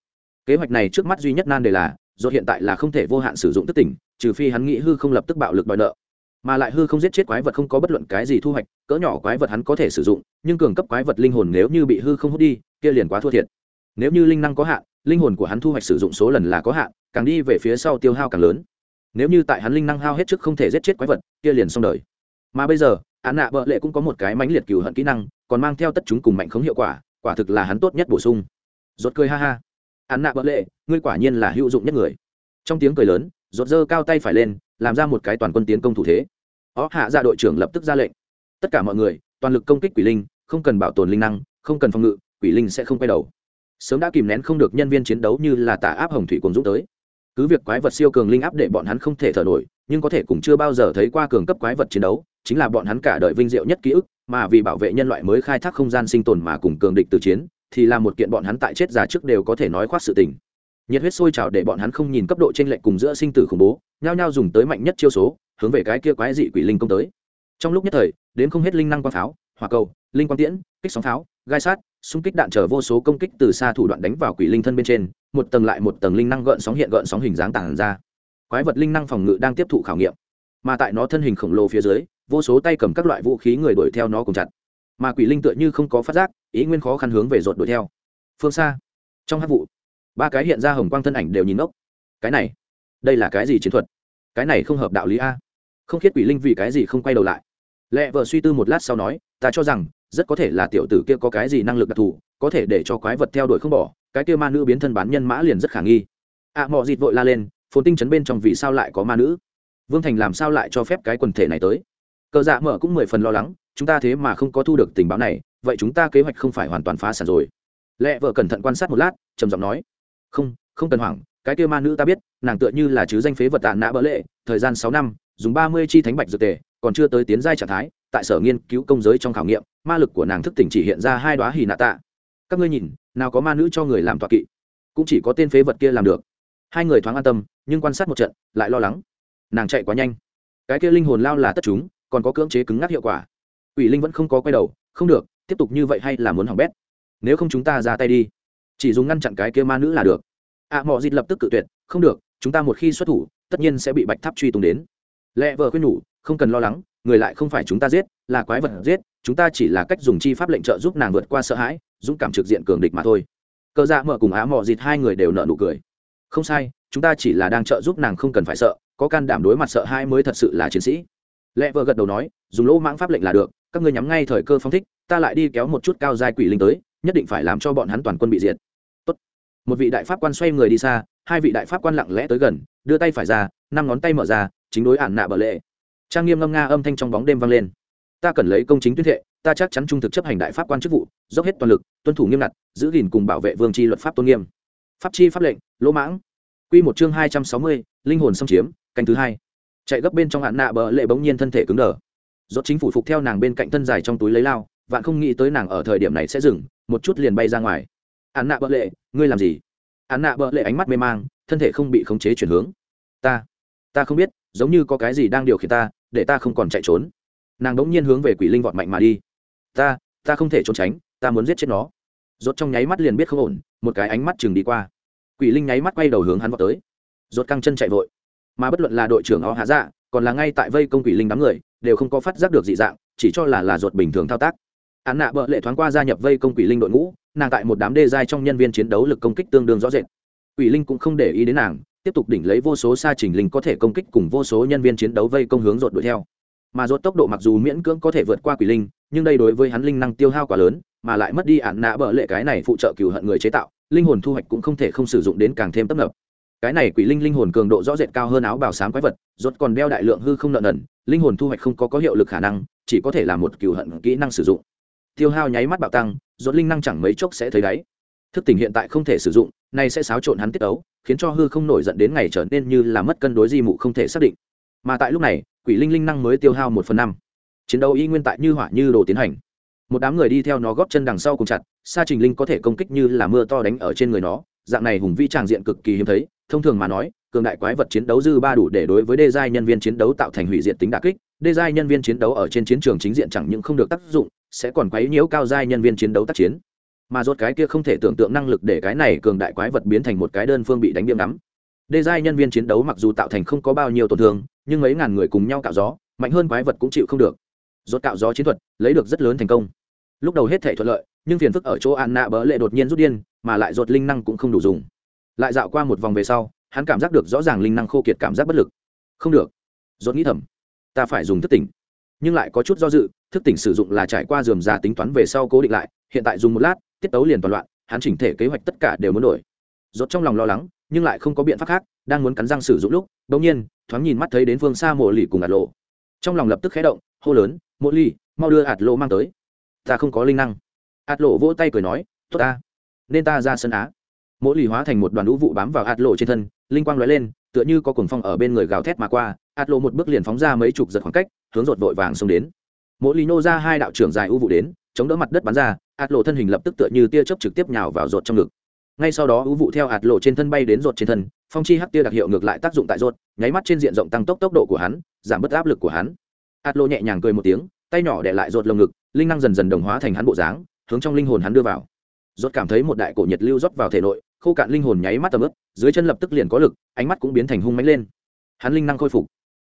Kế hoạch này trước mắt duy nhất nan đề là, rốt hiện tại là không thể vô hạn sử dụng tức tỉnh, trừ phi hắn nghĩ hư không lập tức bạo lực đòi nợ. Mà lại hư không giết chết quái vật không có bất luận cái gì thu hoạch, cỡ nhỏ quái vật hắn có thể sử dụng, nhưng cường cấp quái vật linh hồn nếu như bị hư không hút đi, kia liền quá thua thiệt. Nếu như linh năng có hạn, linh hồn của hắn thu hoạch sử dụng số lần là có hạn, càng đi về phía sau tiêu hao càng lớn. Nếu như tại hắn linh năng hao hết trước không thể giết chết quái vật, kia liền xong đời. Mà bây giờ, án nạ bợ lệ cũng có một cái mãnh liệt cừu hận kỹ năng, còn mang theo tất chúng cùng mạnh khống hiệu quả quả thực là hắn tốt nhất bổ sung rốt cười ha ha. Án nạ bợ lệ, ngươi quả nhiên là hữu dụng nhất người. Trong tiếng cười lớn, rốt giơ cao tay phải lên, làm ra một cái toàn quân tiến công thủ thế. Ó, hạ ra đội trưởng lập tức ra lệnh. Tất cả mọi người, toàn lực công kích quỷ linh, không cần bảo tồn linh năng, không cần phòng ngự, quỷ linh sẽ không quay đầu. Sớm đã kìm nén không được nhân viên chiến đấu như là tà áp hồng thủy cùng dũng tới. Cứ việc quái vật siêu cường linh áp để bọn hắn không thể thở nổi, nhưng có thể cũng chưa bao giờ thấy qua cường cấp quái vật chiến đấu, chính là bọn hắn cả đời vinh diệu nhất ký ức, mà vì bảo vệ nhân loại mới khai thác không gian sinh tồn mà cùng cường địch từ chiến thì là một kiện bọn hắn tại chết già trước đều có thể nói khoác sự tình. Nhiệt huyết sôi trào để bọn hắn không nhìn cấp độ trên lệnh cùng giữa sinh tử khủng bố, nhao nhao dùng tới mạnh nhất chiêu số, hướng về cái kia quái dị quỷ linh công tới. Trong lúc nhất thời, đến không hết linh năng quang pháo, hỏa cầu, linh quang tiễn, kích sóng pháo, gai sát, xung kích đạn chở vô số công kích từ xa thủ đoạn đánh vào quỷ linh thân bên trên, một tầng lại một tầng linh năng gợn sóng hiện gợn sóng hình dáng tản ra. Quái vật linh năng phòng ngự đang tiếp thụ khảo nghiệm, mà tại nó thân hình khổng lồ phía dưới, vô số tay cầm các loại vũ khí người đuổi theo nó cùng chặt mà quỷ linh tựa như không có phát giác ý nguyên khó khăn hướng về rột đuổi theo. Phương xa trong hát vụ ba cái hiện ra hồng quang thân ảnh đều nhìn ngốc. Cái này đây là cái gì chiến thuật? Cái này không hợp đạo lý a. Không khiết quỷ linh vì cái gì không quay đầu lại? Lẹ vợ suy tư một lát sau nói ta cho rằng rất có thể là tiểu tử kia có cái gì năng lực đặc thù có thể để cho quái vật theo đuổi không bỏ cái kia ma nữ biến thân bán nhân mã liền rất khả nghi. Ạ à, mò dịt vội la lên phồn tinh chấn bên trong vì sao lại có ma nữ? Vương thành làm sao lại cho phép cái quần thể này tới? Cờ dạ mở cũng mười phần lo lắng, chúng ta thế mà không có thu được tình báo này, vậy chúng ta kế hoạch không phải hoàn toàn phá sản rồi. Lẽ vợ cẩn thận quan sát một lát, trầm giọng nói, không không cần hoảng, cái kia ma nữ ta biết, nàng tựa như là chứ danh phế vật tạ nã bỡ lệ, thời gian sáu năm, dùng ba mươi chi thánh bạch dược tề, còn chưa tới tiến giai trạng thái, tại sở nghiên cứu công giới trong khảo nghiệm, ma lực của nàng thức tỉnh chỉ hiện ra hai đoá hì nạ tạ. Các ngươi nhìn, nào có ma nữ cho người làm tọa kỵ, cũng chỉ có tên phế vật kia làm được. Hai người thoáng an tâm, nhưng quan sát một trận, lại lo lắng. Nàng chạy quá nhanh. Cái kia linh hồn lao là tất chúng còn có cưỡng chế cứng ngắc hiệu quả. Quỷ linh vẫn không có quay đầu không được tiếp tục như vậy hay là muốn hỏng bét? Nếu không chúng ta ra tay đi. Chỉ dùng ngăn chặn cái kia ma nữ là được. Ạ à, mọi dịt lập tức cự tuyệt không được chúng ta một khi xuất thủ tất nhiên sẽ bị bạch tháp truy tung đến. Lẽ vợ khuyên nhủ không cần lo lắng người lại không phải chúng ta giết là quái vật giết chúng ta chỉ là cách dùng chi pháp lệnh trợ giúp nàng vượt qua sợ hãi dũng cảm trực diện cường địch mà thôi. Cơ dạ mở cùng á mò dịt hai người đều nợ nụ cười. Không sai chúng ta chỉ là đang trợ giúp nàng không cần phải sợ có can đảm đối mặt sợ hãi mới thật sự là chiến sĩ lẽ vợ gật đầu nói, dùng lỗ mãng pháp lệnh là được, các ngươi nhắm ngay thời cơ phong thích, ta lại đi kéo một chút cao giai quỷ linh tới, nhất định phải làm cho bọn hắn toàn quân bị diệt. Tốt. một vị đại pháp quan xoay người đi xa, hai vị đại pháp quan lặng lẽ tới gần, đưa tay phải ra, năm ngón tay mở ra, chính đối ản nạ bờ lệ. Trang nghiêm ngâm nga âm thanh trong bóng đêm vang lên. Ta cần lấy công chính tuyên thệ, ta chắc chắn trung thực chấp hành đại pháp quan chức vụ, dốc hết toàn lực, tuân thủ nghiêm ngặt, giữ gìn cùng bảo vệ vương tri luật pháp tôn nghiêm. Pháp chi pháp lệnh, lỗ mãng. Quy một chương hai trăm sáu mươi, linh hồn xâm chiếm, canh thứ hai chạy gấp bên trong hạn nạ bờ lệ bỗng nhiên thân thể cứng đờ. Dốt chính phủ phục theo nàng bên cạnh thân dài trong túi lấy lao, vạn không nghĩ tới nàng ở thời điểm này sẽ dừng, một chút liền bay ra ngoài. Hạn nạ bờ lệ, ngươi làm gì? Hạn nạ bờ lệ ánh mắt mê mang, thân thể không bị khống chế chuyển hướng. Ta ta không biết, giống như có cái gì đang điều khiển ta, để ta không còn chạy trốn. Nàng đống nhiên hướng về quỷ linh vọt mạnh mà đi. Ta ta không thể trốn tránh, ta muốn giết chết nó. Rốt trong nháy mắt liền biết không ổn, một cái ánh mắt chừng đi qua. Quỷ linh nháy mắt quay đầu hướng hắn vọt tới. Rốt căng chân chạy vội mà bất luận là đội trưởng o hạ dạ còn là ngay tại vây công quỷ linh đám người, đều không có phát giác được dị dạng, chỉ cho là là ruột bình thường thao tác. Án nạ bợ lệ thoáng qua gia nhập vây công quỷ linh đội ngũ, nàng tại một đám đê giai trong nhân viên chiến đấu lực công kích tương đương rõ rệt. Quỷ linh cũng không để ý đến nàng, tiếp tục đỉnh lấy vô số xa trình linh có thể công kích cùng vô số nhân viên chiến đấu vây công hướng rột đuổi theo. Mà rột tốc độ mặc dù miễn cưỡng có thể vượt qua quỷ linh, nhưng đây đối với hắn linh năng tiêu hao quá lớn, mà lại mất đi ản nạ bợ lệ cái này phụ trợ cừu hận người chế tạo, linh hồn thu hoạch cũng không thể không sử dụng đến càng thêm tấp nập cái này quỷ linh linh hồn cường độ rõ rệt cao hơn áo bào sám quái vật, rốt còn đeo đại lượng hư không nợ nần, linh hồn thu hoạch không có có hiệu lực khả năng, chỉ có thể là một cừu hận kỹ năng sử dụng. Tiêu hao nháy mắt bạo tăng, rốt linh năng chẳng mấy chốc sẽ thấy đáy. Thức tỉnh hiện tại không thể sử dụng này sẽ xáo trộn hắn tiết ấu khiến cho hư không nổi giận đến ngày trở nên như là mất cân đối di mụ không thể xác định. Mà tại lúc này, quỷ linh linh năng mới tiêu hao một phần năm. Chiến đấu y nguyên tại như hỏa như đồ tiến hành. Một đám người đi theo nó góp chân đằng sau cùng chặt xa trình linh có thể công kích như là mưa to đánh ở trên người nó, dạng này hùng vĩ tràng diện cực kỳ hiếm thấy thông thường mà nói, cường đại quái vật chiến đấu dư ba đủ để đối với đê giai nhân viên chiến đấu tạo thành hủy diện tính đà kích. Đê giai nhân viên chiến đấu ở trên chiến trường chính diện chẳng những không được tác dụng, sẽ còn quấy nhiễu cao giai nhân viên chiến đấu tác chiến. Mà rốt cái kia không thể tưởng tượng năng lực để cái này cường đại quái vật biến thành một cái đơn phương bị đánh biếm đắm đê giai nhân viên chiến đấu mặc dù tạo thành không có bao nhiêu tổn thương, nhưng mấy ngàn người cùng nhau cạo gió, mạnh hơn quái vật cũng chịu không được. Rốt cạo gió chiến thuật, lấy được rất lớn thành công. Lúc đầu hết thể thuận lợi, nhưng phiền phức ở chỗ an nạ bỡ lệ đột nhiên rút điên, mà lại rốt linh năng cũng không đủ dùng lại dạo qua một vòng về sau hắn cảm giác được rõ ràng linh năng khô kiệt cảm giác bất lực. Không được. Rốt nghĩ thầm ta phải dùng thức tỉnh. Nhưng lại có chút do dự thức tỉnh sử dụng là trải qua dườm già tính toán về sau cố định lại hiện tại dùng một lát tiết tấu liền toàn loạn hắn chỉnh thể kế hoạch tất cả đều muốn đổi. Rốt trong lòng lo lắng nhưng lại không có biện pháp khác đang muốn cắn răng sử dụng lúc bỗng nhiên thoáng nhìn mắt thấy đến phương xa mộ lì cùng ạt lộ. Trong lòng lập tức khẽ động hô lớn mộ lì, mau đưa ạt lộ mang tới. Ta không có linh năng. Ạt lộ vỗ tay cười nói tốt ta nên ta ra sân á mỗi lì hóa thành một đoàn lũ vụ bám vào ạt lộ trên thân, linh quang lóe lên, tựa như có cuồng phong ở bên người gào thét mà qua. Ạt lộ một bước liền phóng ra mấy chục giật khoảng cách, hướng rột vội vàng xông đến. Mỗi lì nô ra hai đạo trưởng dài ưu vụ đến, chống đỡ mặt đất bắn ra ạt lộ thân hình lập tức tựa như tia chớp trực tiếp nhào vào rột trong ngực. Ngay sau đó ưu vụ theo ạt lộ trên thân bay đến rột trên thân, phong chi hắc tia đặc hiệu ngược lại tác dụng tại rột nháy mắt trên diện rộng tăng tốc tốc độ của hắn, giảm bớt áp lực của hắn. Ạt lộ nhẹ nhàng cười một tiếng, tay nhỏ để lại rột lồng ngực, linh năng dần dần đồng hóa thành hắn bộ dáng, hướng trong linh hồn hắn đưa vào. Rốt cảm thấy một đại cổ nhiệt lưu rót vào thể nội, khô cạn linh hồn nháy mắt tầm ướp dưới chân lập tức liền có lực, ánh mắt cũng biến thành hung mánh lên. Hắn linh năng khôi phục.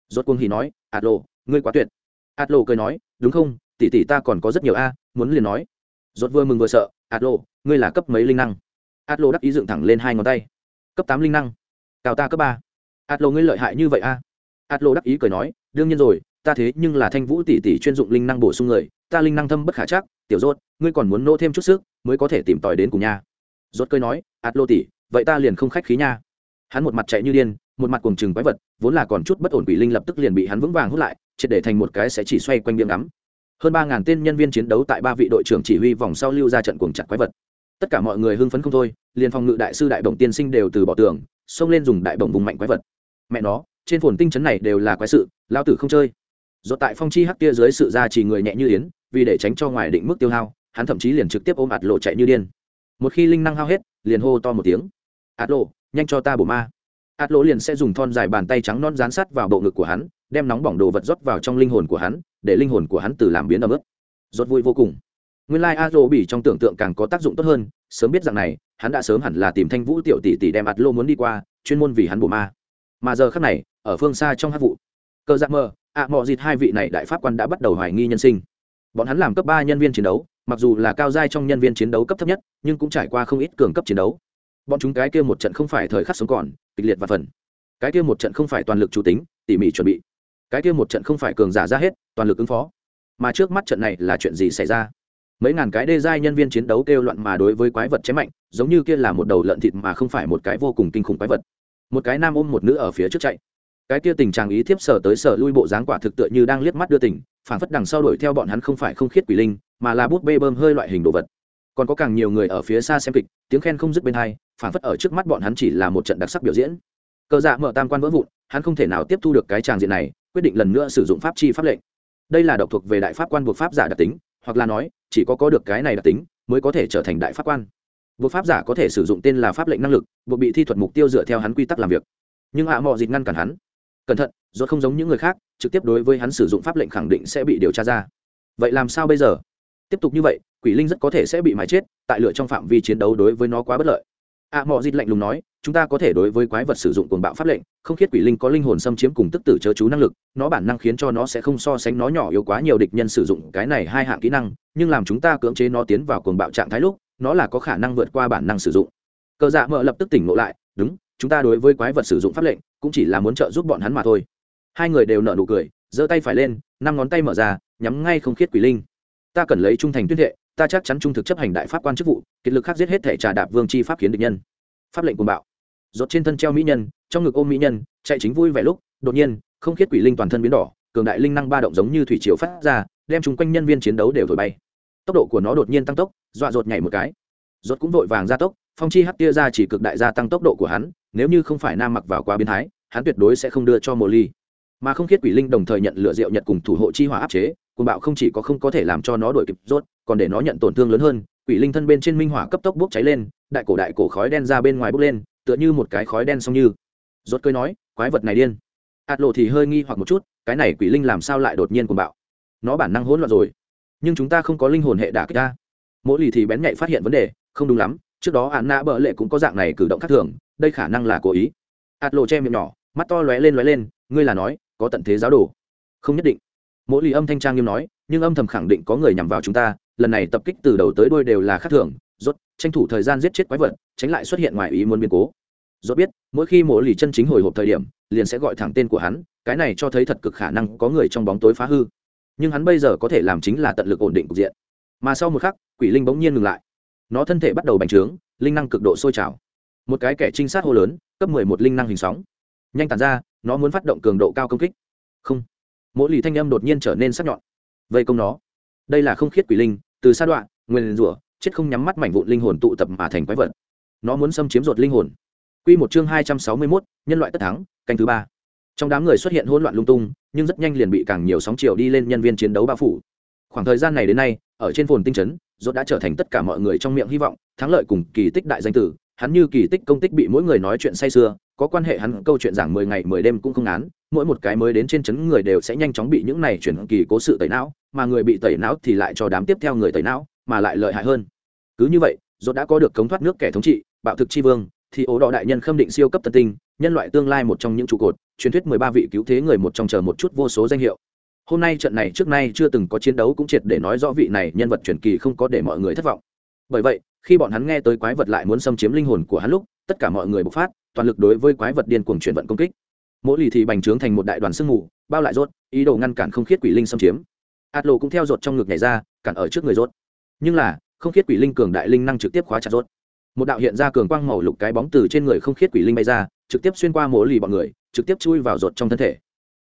Rốt cuồng hỉ nói, ạt lộ, ngươi quá tuyệt. Ạt lộ cười nói, đúng không? Tỷ tỷ ta còn có rất nhiều a, muốn liền nói. Rốt vừa mừng vừa sợ, ạt lộ, ngươi là cấp mấy linh năng? Ạt lộ đắc ý dựng thẳng lên hai ngón tay. Cấp tám linh năng. Cao ta cấp ba. Ạt lộ ngươi lợi hại như vậy a? Ạt lộ đắc ý cười nói, đương nhiên rồi, ta thế nhưng là thanh vũ tỷ tỷ chuyên dụng linh năng bổ sung người, ta linh năng thâm bất khả chắc, tiểu rốt, ngươi còn muốn nỗ thêm chút sức mới có thể tìm tòi đến cùng nha. Rốt cơi nói ạt lô tỷ, vậy ta liền không khách khí nha. Hắn một mặt chạy như điên, một mặt cuồng chừng quái vật, vốn là còn chút bất ổn quỷ linh lập tức liền bị hắn vững vàng hút lại, triệt để thành một cái sẽ chỉ xoay quanh miệng ngắm. Hơn ba ngàn tên nhân viên chiến đấu tại ba vị đội trưởng chỉ huy vòng sau lưu ra trận cuồng chặt quái vật. Tất cả mọi người hưng phấn không thôi, liền phòng ngự đại sư đại bổng tiên sinh đều từ bỏ tường, xông lên dùng đại bổng vùng mạnh quái vật. Mẹ nó, trên phồn tinh chấn này đều là quái sự, lao tử không chơi. Do tại phong chi hắc kia dưới sự ra chỉ người nhẹ như yến, vì để tránh cho ngoài định mức tiêu hao hắn thậm chí liền trực tiếp ôm ạt lộ chạy như điên. Một khi linh năng hao hết liền hô to một tiếng. Ạt lộ nhanh cho ta bổ ma. Ạt lộ liền sẽ dùng thon dài bàn tay trắng non dán sát vào bộ ngực của hắn đem nóng bỏng đồ vật rót vào trong linh hồn của hắn để linh hồn của hắn từ làm biến ấm ướt. Rót vui vô cùng. Nguyên lai like a bị trong tưởng tượng càng có tác dụng tốt hơn sớm biết rằng này hắn đã sớm hẳn là tìm thanh vũ tiểu tỷ tỷ đem ạt lô muốn đi qua chuyên môn vì hắn bổ ma. Mà giờ khắc này ở phương xa trong hát vụ cơ giác mơ ạ à, mò dịt hai vị này đại pháp quan đã bắt đầu hoài nghi nhân sinh. Bọn hắn làm cấp ba nhân viên chiến đấu mặc dù là cao giai trong nhân viên chiến đấu cấp thấp nhất, nhưng cũng trải qua không ít cường cấp chiến đấu. Bọn chúng cái kia một trận không phải thời khắc sống còn, kịch liệt và phần. Cái kia một trận không phải toàn lực chủ tính, tỉ mỉ chuẩn bị. Cái kia một trận không phải cường giả ra hết, toàn lực ứng phó. Mà trước mắt trận này là chuyện gì xảy ra? Mấy ngàn cái đê giai nhân viên chiến đấu kêu loạn mà đối với quái vật chém mạnh, giống như kia là một đầu lợn thịt mà không phải một cái vô cùng kinh khủng quái vật. Một cái nam ôm một nữ ở phía trước chạy cái kia tình trạng ý thiếp sở tới sở lui bộ dáng quả thực tựa như đang liếc mắt đưa tỉnh phản phất đằng sau đuổi theo bọn hắn không phải không khiết quỷ linh, mà là bút bê bơm hơi loại hình đồ vật. Còn có càng nhiều người ở phía xa xem kịch, tiếng khen không dứt bên hai phản phất ở trước mắt bọn hắn chỉ là một trận đặc sắc biểu diễn. Cờ dạ mở tam quan vỡ vụn, hắn không thể nào tiếp thu được cái tràng diện này, quyết định lần nữa sử dụng pháp chi pháp lệnh. Đây là độc thuộc về đại pháp quan buộc pháp giả đặc tính, hoặc là nói, chỉ có có được cái này đặc tính, mới có thể trở thành đại pháp quan. Buộc pháp giả có thể sử dụng tên là pháp lệnh năng lực, buộc bị thi thuật mục tiêu dựa theo hắn quy tắc làm việc. Nhưng hạ mò dịch ngăn cản hắn cẩn thận rốt không giống những người khác trực tiếp đối với hắn sử dụng pháp lệnh khẳng định sẽ bị điều tra ra. Vậy làm sao bây giờ? Tiếp tục như vậy quỷ linh rất có thể sẽ bị mái chết tại lựa trong phạm vi chiến đấu đối với nó quá bất lợi. A à, mò dịt lạnh lùng nói chúng ta có thể đối với quái vật sử dụng cuồng bạo pháp lệnh không khiết quỷ linh có linh hồn xâm chiếm cùng tức tử chớ chú năng lực nó bản năng khiến cho nó sẽ không so sánh nó nhỏ yếu quá nhiều địch nhân sử dụng cái này hai hạng kỹ năng nhưng làm chúng ta cưỡng chế nó tiến vào cuồng bạo trạng thái lúc nó là có khả năng vượt qua bản năng sử dụng. Cờ dạ mợ lập tức tỉnh ngộ lại đúng chúng ta đối với quái vật sử dụng pháp lệnh, cũng chỉ là muốn trợ giúp bọn hắn mà thôi. Hai người đều nợ nụ cười, giơ tay phải lên, năm ngón tay mở ra, nhắm ngay không khiết quỷ linh. Ta cần lấy trung thành tuyên thệ, ta chắc chắn trung thực chấp hành đại pháp quan chức vụ, kiệt lực khắc giết hết thể trà đạp vương chi pháp khiến địch nhân. Pháp lệnh cùng bạo. Rốt trên thân treo mỹ nhân, trong ngực ôm mỹ nhân, chạy chính vui vẻ lúc, đột nhiên, không khiết quỷ linh toàn thân biến đỏ, cường đại linh năng ba động giống như thủy chiều phát ra, đem chúng quanh nhân viên chiến đấu đều thổi bay. Tốc độ của nó đột nhiên tăng tốc, dọa rột nhảy một cái. Rốt cũng vội vàng gia tốc phong chi hắc tia ra chỉ cực đại gia tăng tốc độ của hắn, nếu như không phải nam mặc vào quá biến thái, hắn tuyệt đối sẽ không đưa cho mồ ly. Mà không khiết quỷ linh đồng thời nhận lựa rượu nhật cùng thủ hộ chi hỏa áp chế, cuồng bạo không chỉ có không có thể làm cho nó đổi kịp rốt, còn để nó nhận tổn thương lớn hơn. Quỷ linh thân bên trên minh hỏa cấp tốc bốc cháy lên, đại cổ đại cổ khói đen ra bên ngoài bốc lên, tựa như một cái khói đen xong như. Rốt cười nói, quái vật này điên. Ạt lộ thì hơi nghi hoặc một chút, cái này quỷ linh làm sao lại đột nhiên cuồng bạo? Nó bản năng hỗn loạn rồi. Nhưng chúng ta không có linh hồn hệ đả kích ta. Mỗi lì thì bén nhạy phát hiện vấn đề, không đúng lắm trước đó ạn nạ bợ lệ cũng có dạng này cử động khác thường, đây khả năng là cố ý. Ạt lộ che miệng nhỏ, mắt to lóe lên lóe lên, ngươi là nói, có tận thế giáo đồ. Không nhất định. Mỗi lì âm thanh trang nghiêm nói, nhưng âm thầm khẳng định có người nhằm vào chúng ta, lần này tập kích từ đầu tới đuôi đều là khác thường. Rốt, tranh thủ thời gian giết chết quái vật, tránh lại xuất hiện ngoài ý muốn biến cố. Rốt biết, mỗi khi mỗi lì chân chính hồi hộp thời điểm, liền sẽ gọi thẳng tên của hắn, cái này cho thấy thật cực khả năng có người trong bóng tối phá hư. Nhưng hắn bây giờ có thể làm chính là tận lực ổn định cục diện. Mà sau một khắc, quỷ linh bỗng nhiên ngừng lại nó thân thể bắt đầu bành trướng linh năng cực độ sôi trào. Một cái kẻ trinh sát hô lớn cấp mười một linh năng hình sóng. Nhanh tàn ra nó muốn phát động cường độ cao công kích. Không. Mỗi lì thanh âm đột nhiên trở nên sắc nhọn. Vây công nó. Đây là không khiết quỷ linh từ sa đoạn nguyên rủa chết không nhắm mắt mảnh vụn linh hồn tụ tập mà thành quái vật. Nó muốn xâm chiếm ruột linh hồn. Quy một chương hai trăm sáu mươi 261, nhân loại tất thắng, canh thứ ba. Trong đám người xuất hiện hỗn loạn lung tung, nhưng rất nhanh liền bị càng nhiều sóng chiều đi lên nhân viên chiến đấu bao phủ. Khoảng thời gian này đến nay, ở trên phồn tinh chấn, rốt đã trở thành tất cả mọi người trong miệng hy vọng, thắng lợi cùng kỳ tích đại danh tử, hắn như kỳ tích công tích bị mỗi người nói chuyện say sưa, có quan hệ hắn câu chuyện giảng mười ngày mười đêm cũng không án, mỗi một cái mới đến trên chấn người đều sẽ nhanh chóng bị những này chuyển kỳ cố sự tẩy não, mà người bị tẩy não thì lại cho đám tiếp theo người tẩy não, mà lại lợi hại hơn. Cứ như vậy, rốt đã có được cống thoát nước kẻ thống trị, bạo thực chi vương, thì ố đỏ đại nhân khâm định siêu cấp tân tinh, nhân loại tương lai một trong những trụ cột, truyền thuyết mười ba vị cứu thế người một trong chờ một chút vô số danh hiệu. Hôm nay trận này trước nay chưa từng có chiến đấu cũng triệt để nói rõ vị này nhân vật truyền kỳ không có để mọi người thất vọng. Bởi vậy, khi bọn hắn nghe tới quái vật lại muốn xâm chiếm linh hồn của hắn lúc, tất cả mọi người bộc phát, toàn lực đối với quái vật điên cuồng chuyển vận công kích. Mỗi lì thì bành trướng thành một đại đoàn sương mù, bao lại rốt, ý đồ ngăn cản không khiết quỷ linh xâm chiếm. Atlo cũng theo rột trong ngực nhảy ra, cản ở trước người rốt. Nhưng là, không khiết quỷ linh cường đại linh năng trực tiếp khóa chặt rốt một đạo hiện ra cường quang màu lục cái bóng từ trên người không khiết quỷ linh bay ra trực tiếp xuyên qua mỗ lì bọn người trực tiếp chui vào rột trong thân thể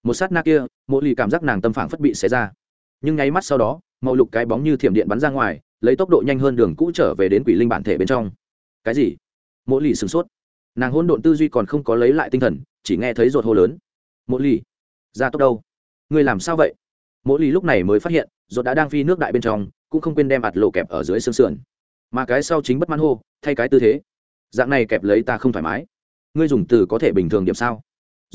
một sát na kia, mộ lì cảm giác nàng tâm phản phất bị xé ra. Nhưng nháy mắt sau đó, màu lục cái bóng như thiểm điện bắn ra ngoài, lấy tốc độ nhanh hơn đường cũ trở về đến quỷ linh bản thể bên trong. Cái gì? Mộ lì sửng sốt. Nàng hôn độn tư duy còn không có lấy lại tinh thần, chỉ nghe thấy ruột hô lớn. Mộ lì, ra tốc đâu? Người làm sao vậy? Mộ lì lúc này mới phát hiện, ruột đã đang phi nước đại bên trong, cũng không quên đem ạt lộ kẹp ở dưới xương sườn. Mà cái sau chính bất mãn hô, thay cái tư thế. Dạng này kẹp lấy ta không thoải mái. Ngươi dùng từ có thể bình thường điểm sao?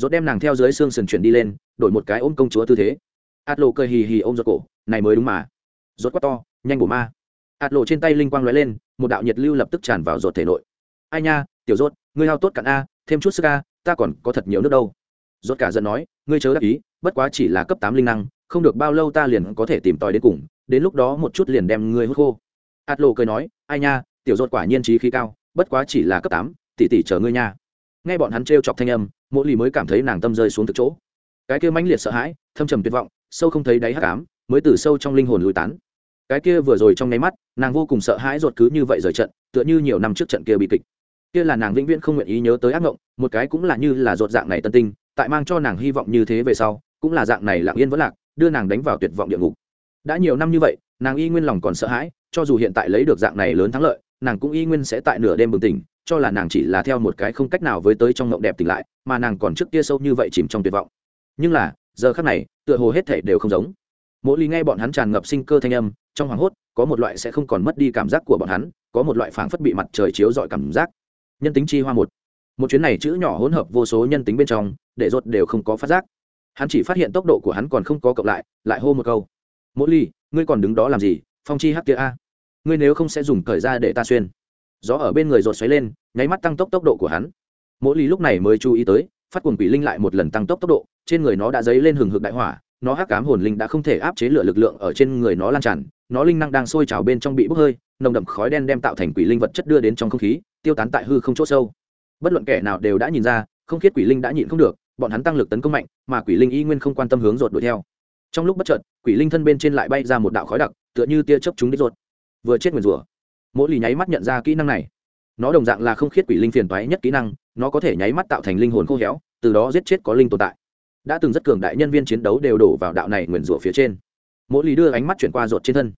Rốt đem nàng theo dưới xương sườn chuyển đi lên, đổi một cái ôm công chúa tư thế. Ạt lộ cười hì hì ôm rốt cổ, này mới đúng mà. Rốt quá to, nhanh bổ ma. Ạt lộ trên tay linh quang lóe lên, một đạo nhiệt lưu lập tức tràn vào ruột thể nội. Ai nha, tiểu rốt, ngươi hao tốt cạn a, thêm chút sức a, ta còn có thật nhiều nước đâu. Rốt cả giận nói, ngươi chớ đắc ý, bất quá chỉ là cấp tám linh năng, không được bao lâu ta liền có thể tìm tòi đến cùng, đến lúc đó một chút liền đem ngươi hút khô. Ạt lộ cười nói, ai nha, tiểu rốt quả nhiên trí khí cao, bất quá chỉ là cấp tám, tỷ tỷ chờ ngươi nha nghe bọn hắn trêu chọc thanh âm mỗi lì mới cảm thấy nàng tâm rơi xuống từ chỗ. Cái kia mãnh liệt sợ hãi, thâm trầm tuyệt vọng, sâu không thấy đáy hắc ám, mới từ sâu trong linh hồn lùi tán. Cái kia vừa rồi trong nháy mắt, nàng vô cùng sợ hãi ruột cứ như vậy rời trận, tựa như nhiều năm trước trận kia bị kịch. Kia là nàng vĩnh viễn không nguyện ý nhớ tới ác mộng một cái cũng là như là ruột dạng này tân tinh, tại mang cho nàng hy vọng như thế về sau, cũng là dạng này lặng yên vẫn lạc, đưa nàng đánh vào tuyệt vọng địa ngục. Đã nhiều năm như vậy, nàng y nguyên lòng còn sợ hãi, cho dù hiện tại lấy được dạng này lớn thắng lợi, nàng cũng y nguyên sẽ tại nửa đêm bừng tỉnh cho là nàng chỉ là theo một cái không cách nào với tới trong ngộng đẹp tỉnh lại, mà nàng còn trước kia sâu như vậy chìm trong tuyệt vọng. Nhưng là, giờ khác này, tựa hồ hết thể đều không giống. Mỗi ly nghe bọn hắn tràn ngập sinh cơ thanh âm, trong hoảng hốt, có một loại sẽ không còn mất đi cảm giác của bọn hắn, có một loại phảng phất bị mặt trời chiếu dọi cảm giác. Nhân tính chi hoa một. Một chuyến này chữ nhỏ hỗn hợp vô số nhân tính bên trong, để rốt đều không có phát giác. Hắn chỉ phát hiện tốc độ của hắn còn không có cộng lại lại hô một câu. Mỗi ly, ngươi còn đứng đó làm gì? Phong chi hắc kia a. Ngươi nếu không sẽ dùng cởi ra để ta xuyên gió ở bên người rột xoáy lên, nháy mắt tăng tốc tốc độ của hắn. Mỗi lý lúc này mới chú ý tới, phát cuồng quỷ linh lại một lần tăng tốc tốc độ, trên người nó đã dấy lên hừng hực đại hỏa, nó hắc cám hồn linh đã không thể áp chế lửa lực lượng ở trên người nó lan tràn, nó linh năng đang sôi trào bên trong bị bốc hơi, nồng đậm khói đen đem tạo thành quỷ linh vật chất đưa đến trong không khí, tiêu tán tại hư không chỗ sâu. Bất luận kẻ nào đều đã nhìn ra, không khiết quỷ linh đã nhịn không được, bọn hắn tăng lực tấn công mạnh, mà quỷ linh y nguyên không quan tâm hướng rột đuổi theo. Trong lúc bất chợt, quỷ linh thân bên trên lại bay ra một đạo khói đặc, tựa như tia chớp chúng đích rột. Vừa chết nguyền rủa mỗi lì nháy mắt nhận ra kỹ năng này. Nó đồng dạng là không khiết quỷ linh phiền toái nhất kỹ năng, nó có thể nháy mắt tạo thành linh hồn khô héo, từ đó giết chết có linh tồn tại. Đã từng rất cường đại nhân viên chiến đấu đều đổ vào đạo này nguyền rủa phía trên. Mỗi lì đưa ánh mắt chuyển qua ruột trên thân.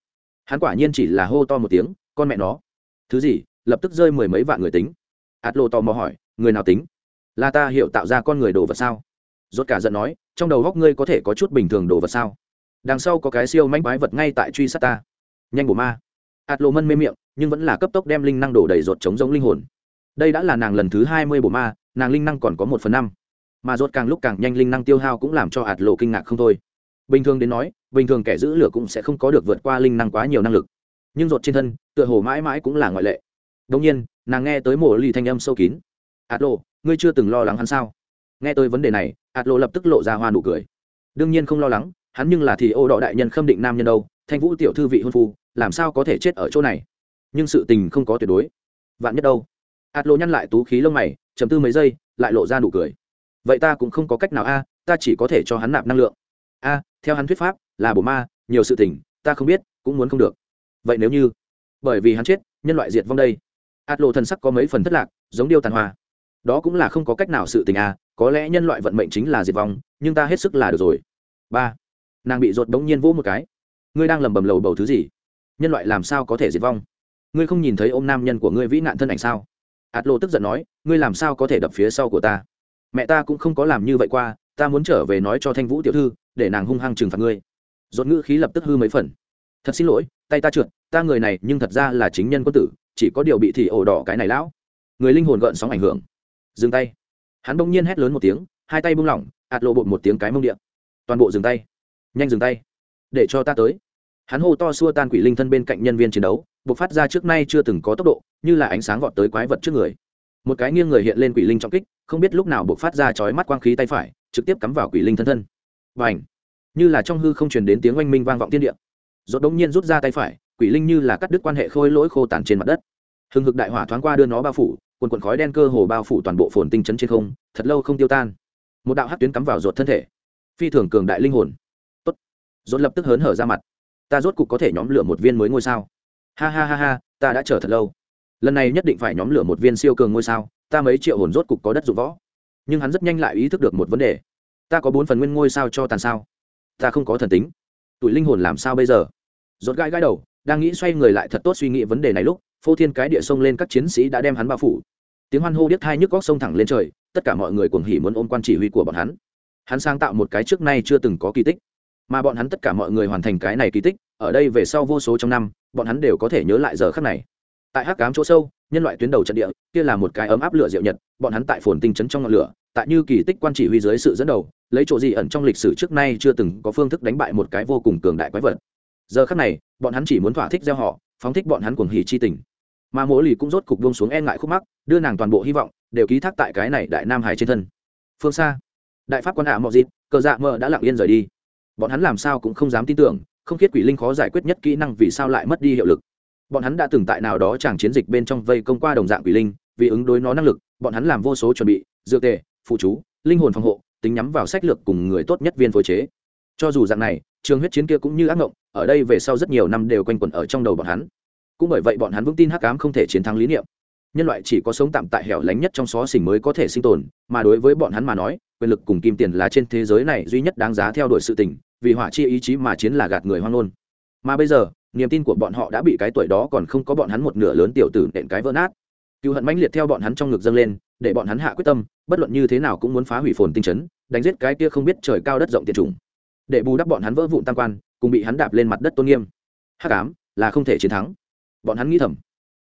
Hắn quả nhiên chỉ là hô to một tiếng, con mẹ nó. Thứ gì? lập tức rơi mười mấy vạn người tính. Ạt lộ tò mò hỏi, người nào tính? Là ta hiểu tạo ra con người đồ vật sao? Rốt cả giận nói, trong đầu góc ngươi có thể có chút bình thường đồ vật sao? Đằng sau có cái siêu mánh quái vật ngay tại truy sát ta. Nhanh bổ ma ạt lộ mân mê miệng, nhưng vẫn là cấp tốc đem linh năng đổ đầy rột chống giống linh hồn. Đây đã là nàng lần thứ hai mươi bổ ma, nàng linh năng còn có một phần năm. Mà rốt càng lúc càng nhanh linh năng tiêu hao cũng làm cho ạt lộ kinh ngạc không thôi. Bình thường đến nói, bình thường kẻ giữ lửa cũng sẽ không có được vượt qua linh năng quá nhiều năng lực. Nhưng rột trên thân, tựa hồ mãi mãi cũng là ngoại lệ. Đông nhiên, nàng nghe tới mổ lì thanh âm sâu kín. Ạt lộ ngươi chưa từng lo lắng hắn sao? Nghe tới vấn đề này ạt lộ lập tức lộ ra hoa nụ cười. Đương nhiên không lo lắng, hắn nhưng là thì ô đọ đại nhân khâm định nam nhân đâu, thanh vũ tiểu thư vị hôn phu làm sao có thể chết ở chỗ này? Nhưng sự tình không có tuyệt đối. Vạn nhất đâu? Ạt lộ nhăn lại tú khí lông mày chấm tư mấy giây, lại lộ ra nụ cười. Vậy ta cũng không có cách nào a, ta chỉ có thể cho hắn nạp năng lượng. A, theo hắn thuyết pháp, là bổ ma, nhiều sự tình, ta không biết, cũng muốn không được. Vậy nếu như? Bởi vì hắn chết, nhân loại diệt vong đây. Ạt lộ thần sắc có mấy phần thất lạc, giống điêu tàn hoa đó cũng là không có cách nào sự tình a, có lẽ nhân loại vận mệnh chính là diệt vong, nhưng ta hết sức là được rồi. Ba, nàng bị rột bỗng nhiên vỗ một cái. Ngươi đang lầm bầm lầu bầu thứ gì? Nhân loại làm sao có thể diệt vong? Ngươi không nhìn thấy ô m nam nhân của ngươi vĩ nạn thân ảnh sao? Ạt lộ tức giận nói, ngươi làm sao có thể đập phía sau của ta? Mẹ ta cũng không có làm như vậy qua, ta muốn trở về nói cho thanh vũ tiểu thư, để nàng hung hăng trừng phạt ngươi. Dột ngữ khí lập tức hư mấy phần. Thật xin lỗi, tay ta trượt, ta người này nhưng thật ra là chính nhân quân tử, chỉ có điều bị thì ổ đỏ cái này lão. Người linh hồn gợn sóng ảnh hưởng. Dừng tay. Hắn bỗng nhiên hét lớn một tiếng, hai tay buông lỏng ạt lộ bột một tiếng cái mông điện toàn bộ dừng tay. Nhanh dừng tay. Để cho ta tới hắn hô to xua tan quỷ linh thân bên cạnh nhân viên chiến đấu b ộ c phát ra trước nay chưa từng có tốc độ, như là ánh sáng vọt tới quái vật trước người. Một cái nghiêng người hiện lên quỷ linh trọng kích, không biết lúc nào b ộ c phát ra chói mắt quang khí tay phải, trực tiếp cắm vào quỷ linh thân thân. Và ảnh như là trong hư không truyền đến tiếng oanh minh vang vọng tiên điện dốt đống nhiên rút ra tay phải, quỷ linh như là cắt đứt quan hệ khôi lỗi khô tàn trên mặt đất. Hừng hực đại hỏa thoáng qua đưa nó bao phủ quần quần khói đen cơ hồ bao phủ toàn bộ phồn tinh chấn trên không, thật lâu không tiêu tan. Một đạo hát tuyến cắm vào ruột thân thể. Phi thường cường đại linh hồn. Tốt. Dốt lập tức hớn hở ra mặt ta rốt cục có thể nhóm lửa một viên mới ngôi sao. Ha ha ha ha, ta đã chờ thật lâu. Lần này nhất định phải nhóm lửa một viên siêu cường ngôi sao, ta mấy triệu hồn rốt cục có đất dụng võ. Nhưng hắn rất nhanh lại ý thức được một vấn đề. Ta có bốn phần nguyên ngôi sao cho tàn sao? Ta không có thần tính. Tuổi linh hồn làm sao bây giờ? Rốt gãi gãi đầu, đang nghĩ xoay người lại thật tốt suy nghĩ vấn đề này lúc, phô thiên cái địa sông lên các chiến sĩ đã đem hắn bao phủ. Tiếng hoan hô biết hai nhức góc sông thẳng lên trời, tất cả mọi người cuồng hỉ muốn ôm quan chỉ huy của bọn hắn. Hắn sáng tạo một cái trước nay chưa từng có kỳ tích mà bọn hắn tất cả mọi người hoàn thành cái này kỳ tích, ở đây về sau vô số trong năm, bọn hắn đều có thể nhớ lại giờ khắc này. Tại hắc cám chỗ sâu, nhân loại tuyến đầu trận địa, kia là một cái ấm áp lửa diệu nhật, bọn hắn tại phồn tinh chấn trong ngọn lửa, tại như kỳ tích quan chỉ huy dưới sự dẫn đầu, lấy chỗ gì ẩn trong lịch sử trước nay chưa từng có phương thức đánh bại một cái vô cùng cường đại quái vật. Giờ khắc này, bọn hắn chỉ muốn thỏa thích gieo họ, phóng thích bọn hắn cuồng hỉ chi tình. Mà mỗi lì cũng rốt cục buông xuống e ngại khúc mắc, đưa nàng toàn bộ hy vọng, đều ký thác tại cái này đại nam hải trên thân. Phương xa, đại pháp quan hạ mọi dịp, cờ dạ mờ đã lặng yên rời đi bọn hắn làm sao cũng không dám tin tưởng không khiết quỷ linh khó giải quyết nhất kỹ năng vì sao lại mất đi hiệu lực. Bọn hắn đã từng tại nào đó chẳng chiến dịch bên trong vây công qua đồng dạng quỷ linh vì ứng đối nó năng lực bọn hắn làm vô số chuẩn bị dựa tề phụ chú linh hồn phòng hộ tính nhắm vào sách lược cùng người tốt nhất viên phối chế. Cho dù dạng này trường huyết chiến kia cũng như ác ngộng, ở đây về sau rất nhiều năm đều quanh quẩn ở trong đầu bọn hắn. Cũng bởi vậy bọn hắn vững tin hắc ám không thể chiến thắng lý niệm. Nhân loại chỉ có sống tạm tại hẻo lánh nhất trong xó xỉnh mới có thể sinh tồn mà đối với bọn hắn mà nói quyền lực cùng kim tiền là trên thế giới này duy nhất đáng giá theo đuổi sự tình vì hỏa chi ý chí mà chiến là gạt người hoang ngôn. Mà bây giờ, niềm tin của bọn họ đã bị cái tuổi đó còn không có bọn hắn một nửa lớn tiểu tử nện cái vỡ nát. Cựu hận mãnh liệt theo bọn hắn trong ngực dâng lên, để bọn hắn hạ quyết tâm, bất luận như thế nào cũng muốn phá hủy phồn tinh chấn, đánh giết cái kia không biết trời cao đất rộng tiệt chủng. Để bù đắp bọn hắn vỡ vụn tam quan, cùng bị hắn đạp lên mặt đất tôn nghiêm. Hắc ám là không thể chiến thắng. Bọn hắn nghĩ thầm,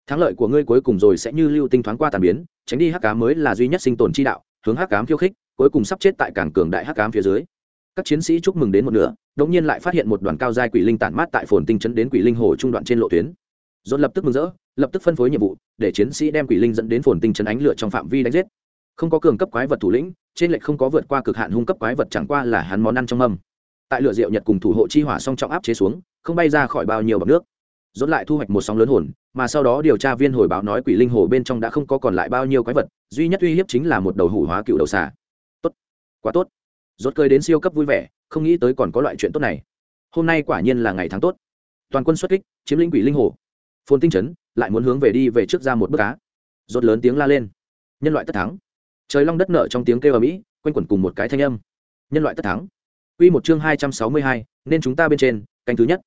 thắng lợi của ngươi cuối cùng rồi sẽ như lưu tinh thoáng qua tàn biến, tránh đi hắc ám mới là duy nhất sinh tồn chi đạo, hướng hắc ám khiêu khích, cuối cùng sắp chết tại cảng cường đại hắc ám phía dưới các chiến sĩ chúc mừng đến một nửa, đống nhiên lại phát hiện một đoàn cao giai quỷ linh tản mát tại phồn tinh chấn đến quỷ linh hồ trung đoạn trên lộ tuyến. Dồn lập tức mừng rỡ, lập tức phân phối nhiệm vụ, để chiến sĩ đem quỷ linh dẫn đến phồn tinh chấn ánh lửa trong phạm vi đánh giết. Không có cường cấp quái vật thủ lĩnh, trên lệch không có vượt qua cực hạn hung cấp quái vật chẳng qua là hắn món ăn trong mâm. Tại lửa rượu nhật cùng thủ hộ chi hỏa song trọng áp chế xuống, không bay ra khỏi bao nhiêu bọc nước. Dồn lại thu hoạch một sóng lớn hồn, mà sau đó điều tra viên hồi báo nói quỷ linh hồ bên trong đã không có còn lại bao nhiêu quái vật, duy nhất uy hiếp chính là một đầu hủ hóa cựu đầu xà. Tốt, quá tốt rốt cười đến siêu cấp vui vẻ không nghĩ tới còn có loại chuyện tốt này. Hôm nay quả nhiên là ngày tháng tốt. Toàn quân xuất kích chiếm lĩnh quỷ linh hồ. Phồn tinh chấn lại muốn hướng về đi về trước ra một bước cá rốt lớn tiếng la lên. Nhân loại tất thắng. Trời long đất nở trong tiếng kêu ở mỹ quanh quẩn cùng một cái thanh âm. Nhân loại tất thắng. Quy một chương hai trăm sáu mươi hai, nên chúng ta bên trên, canh thứ nhất.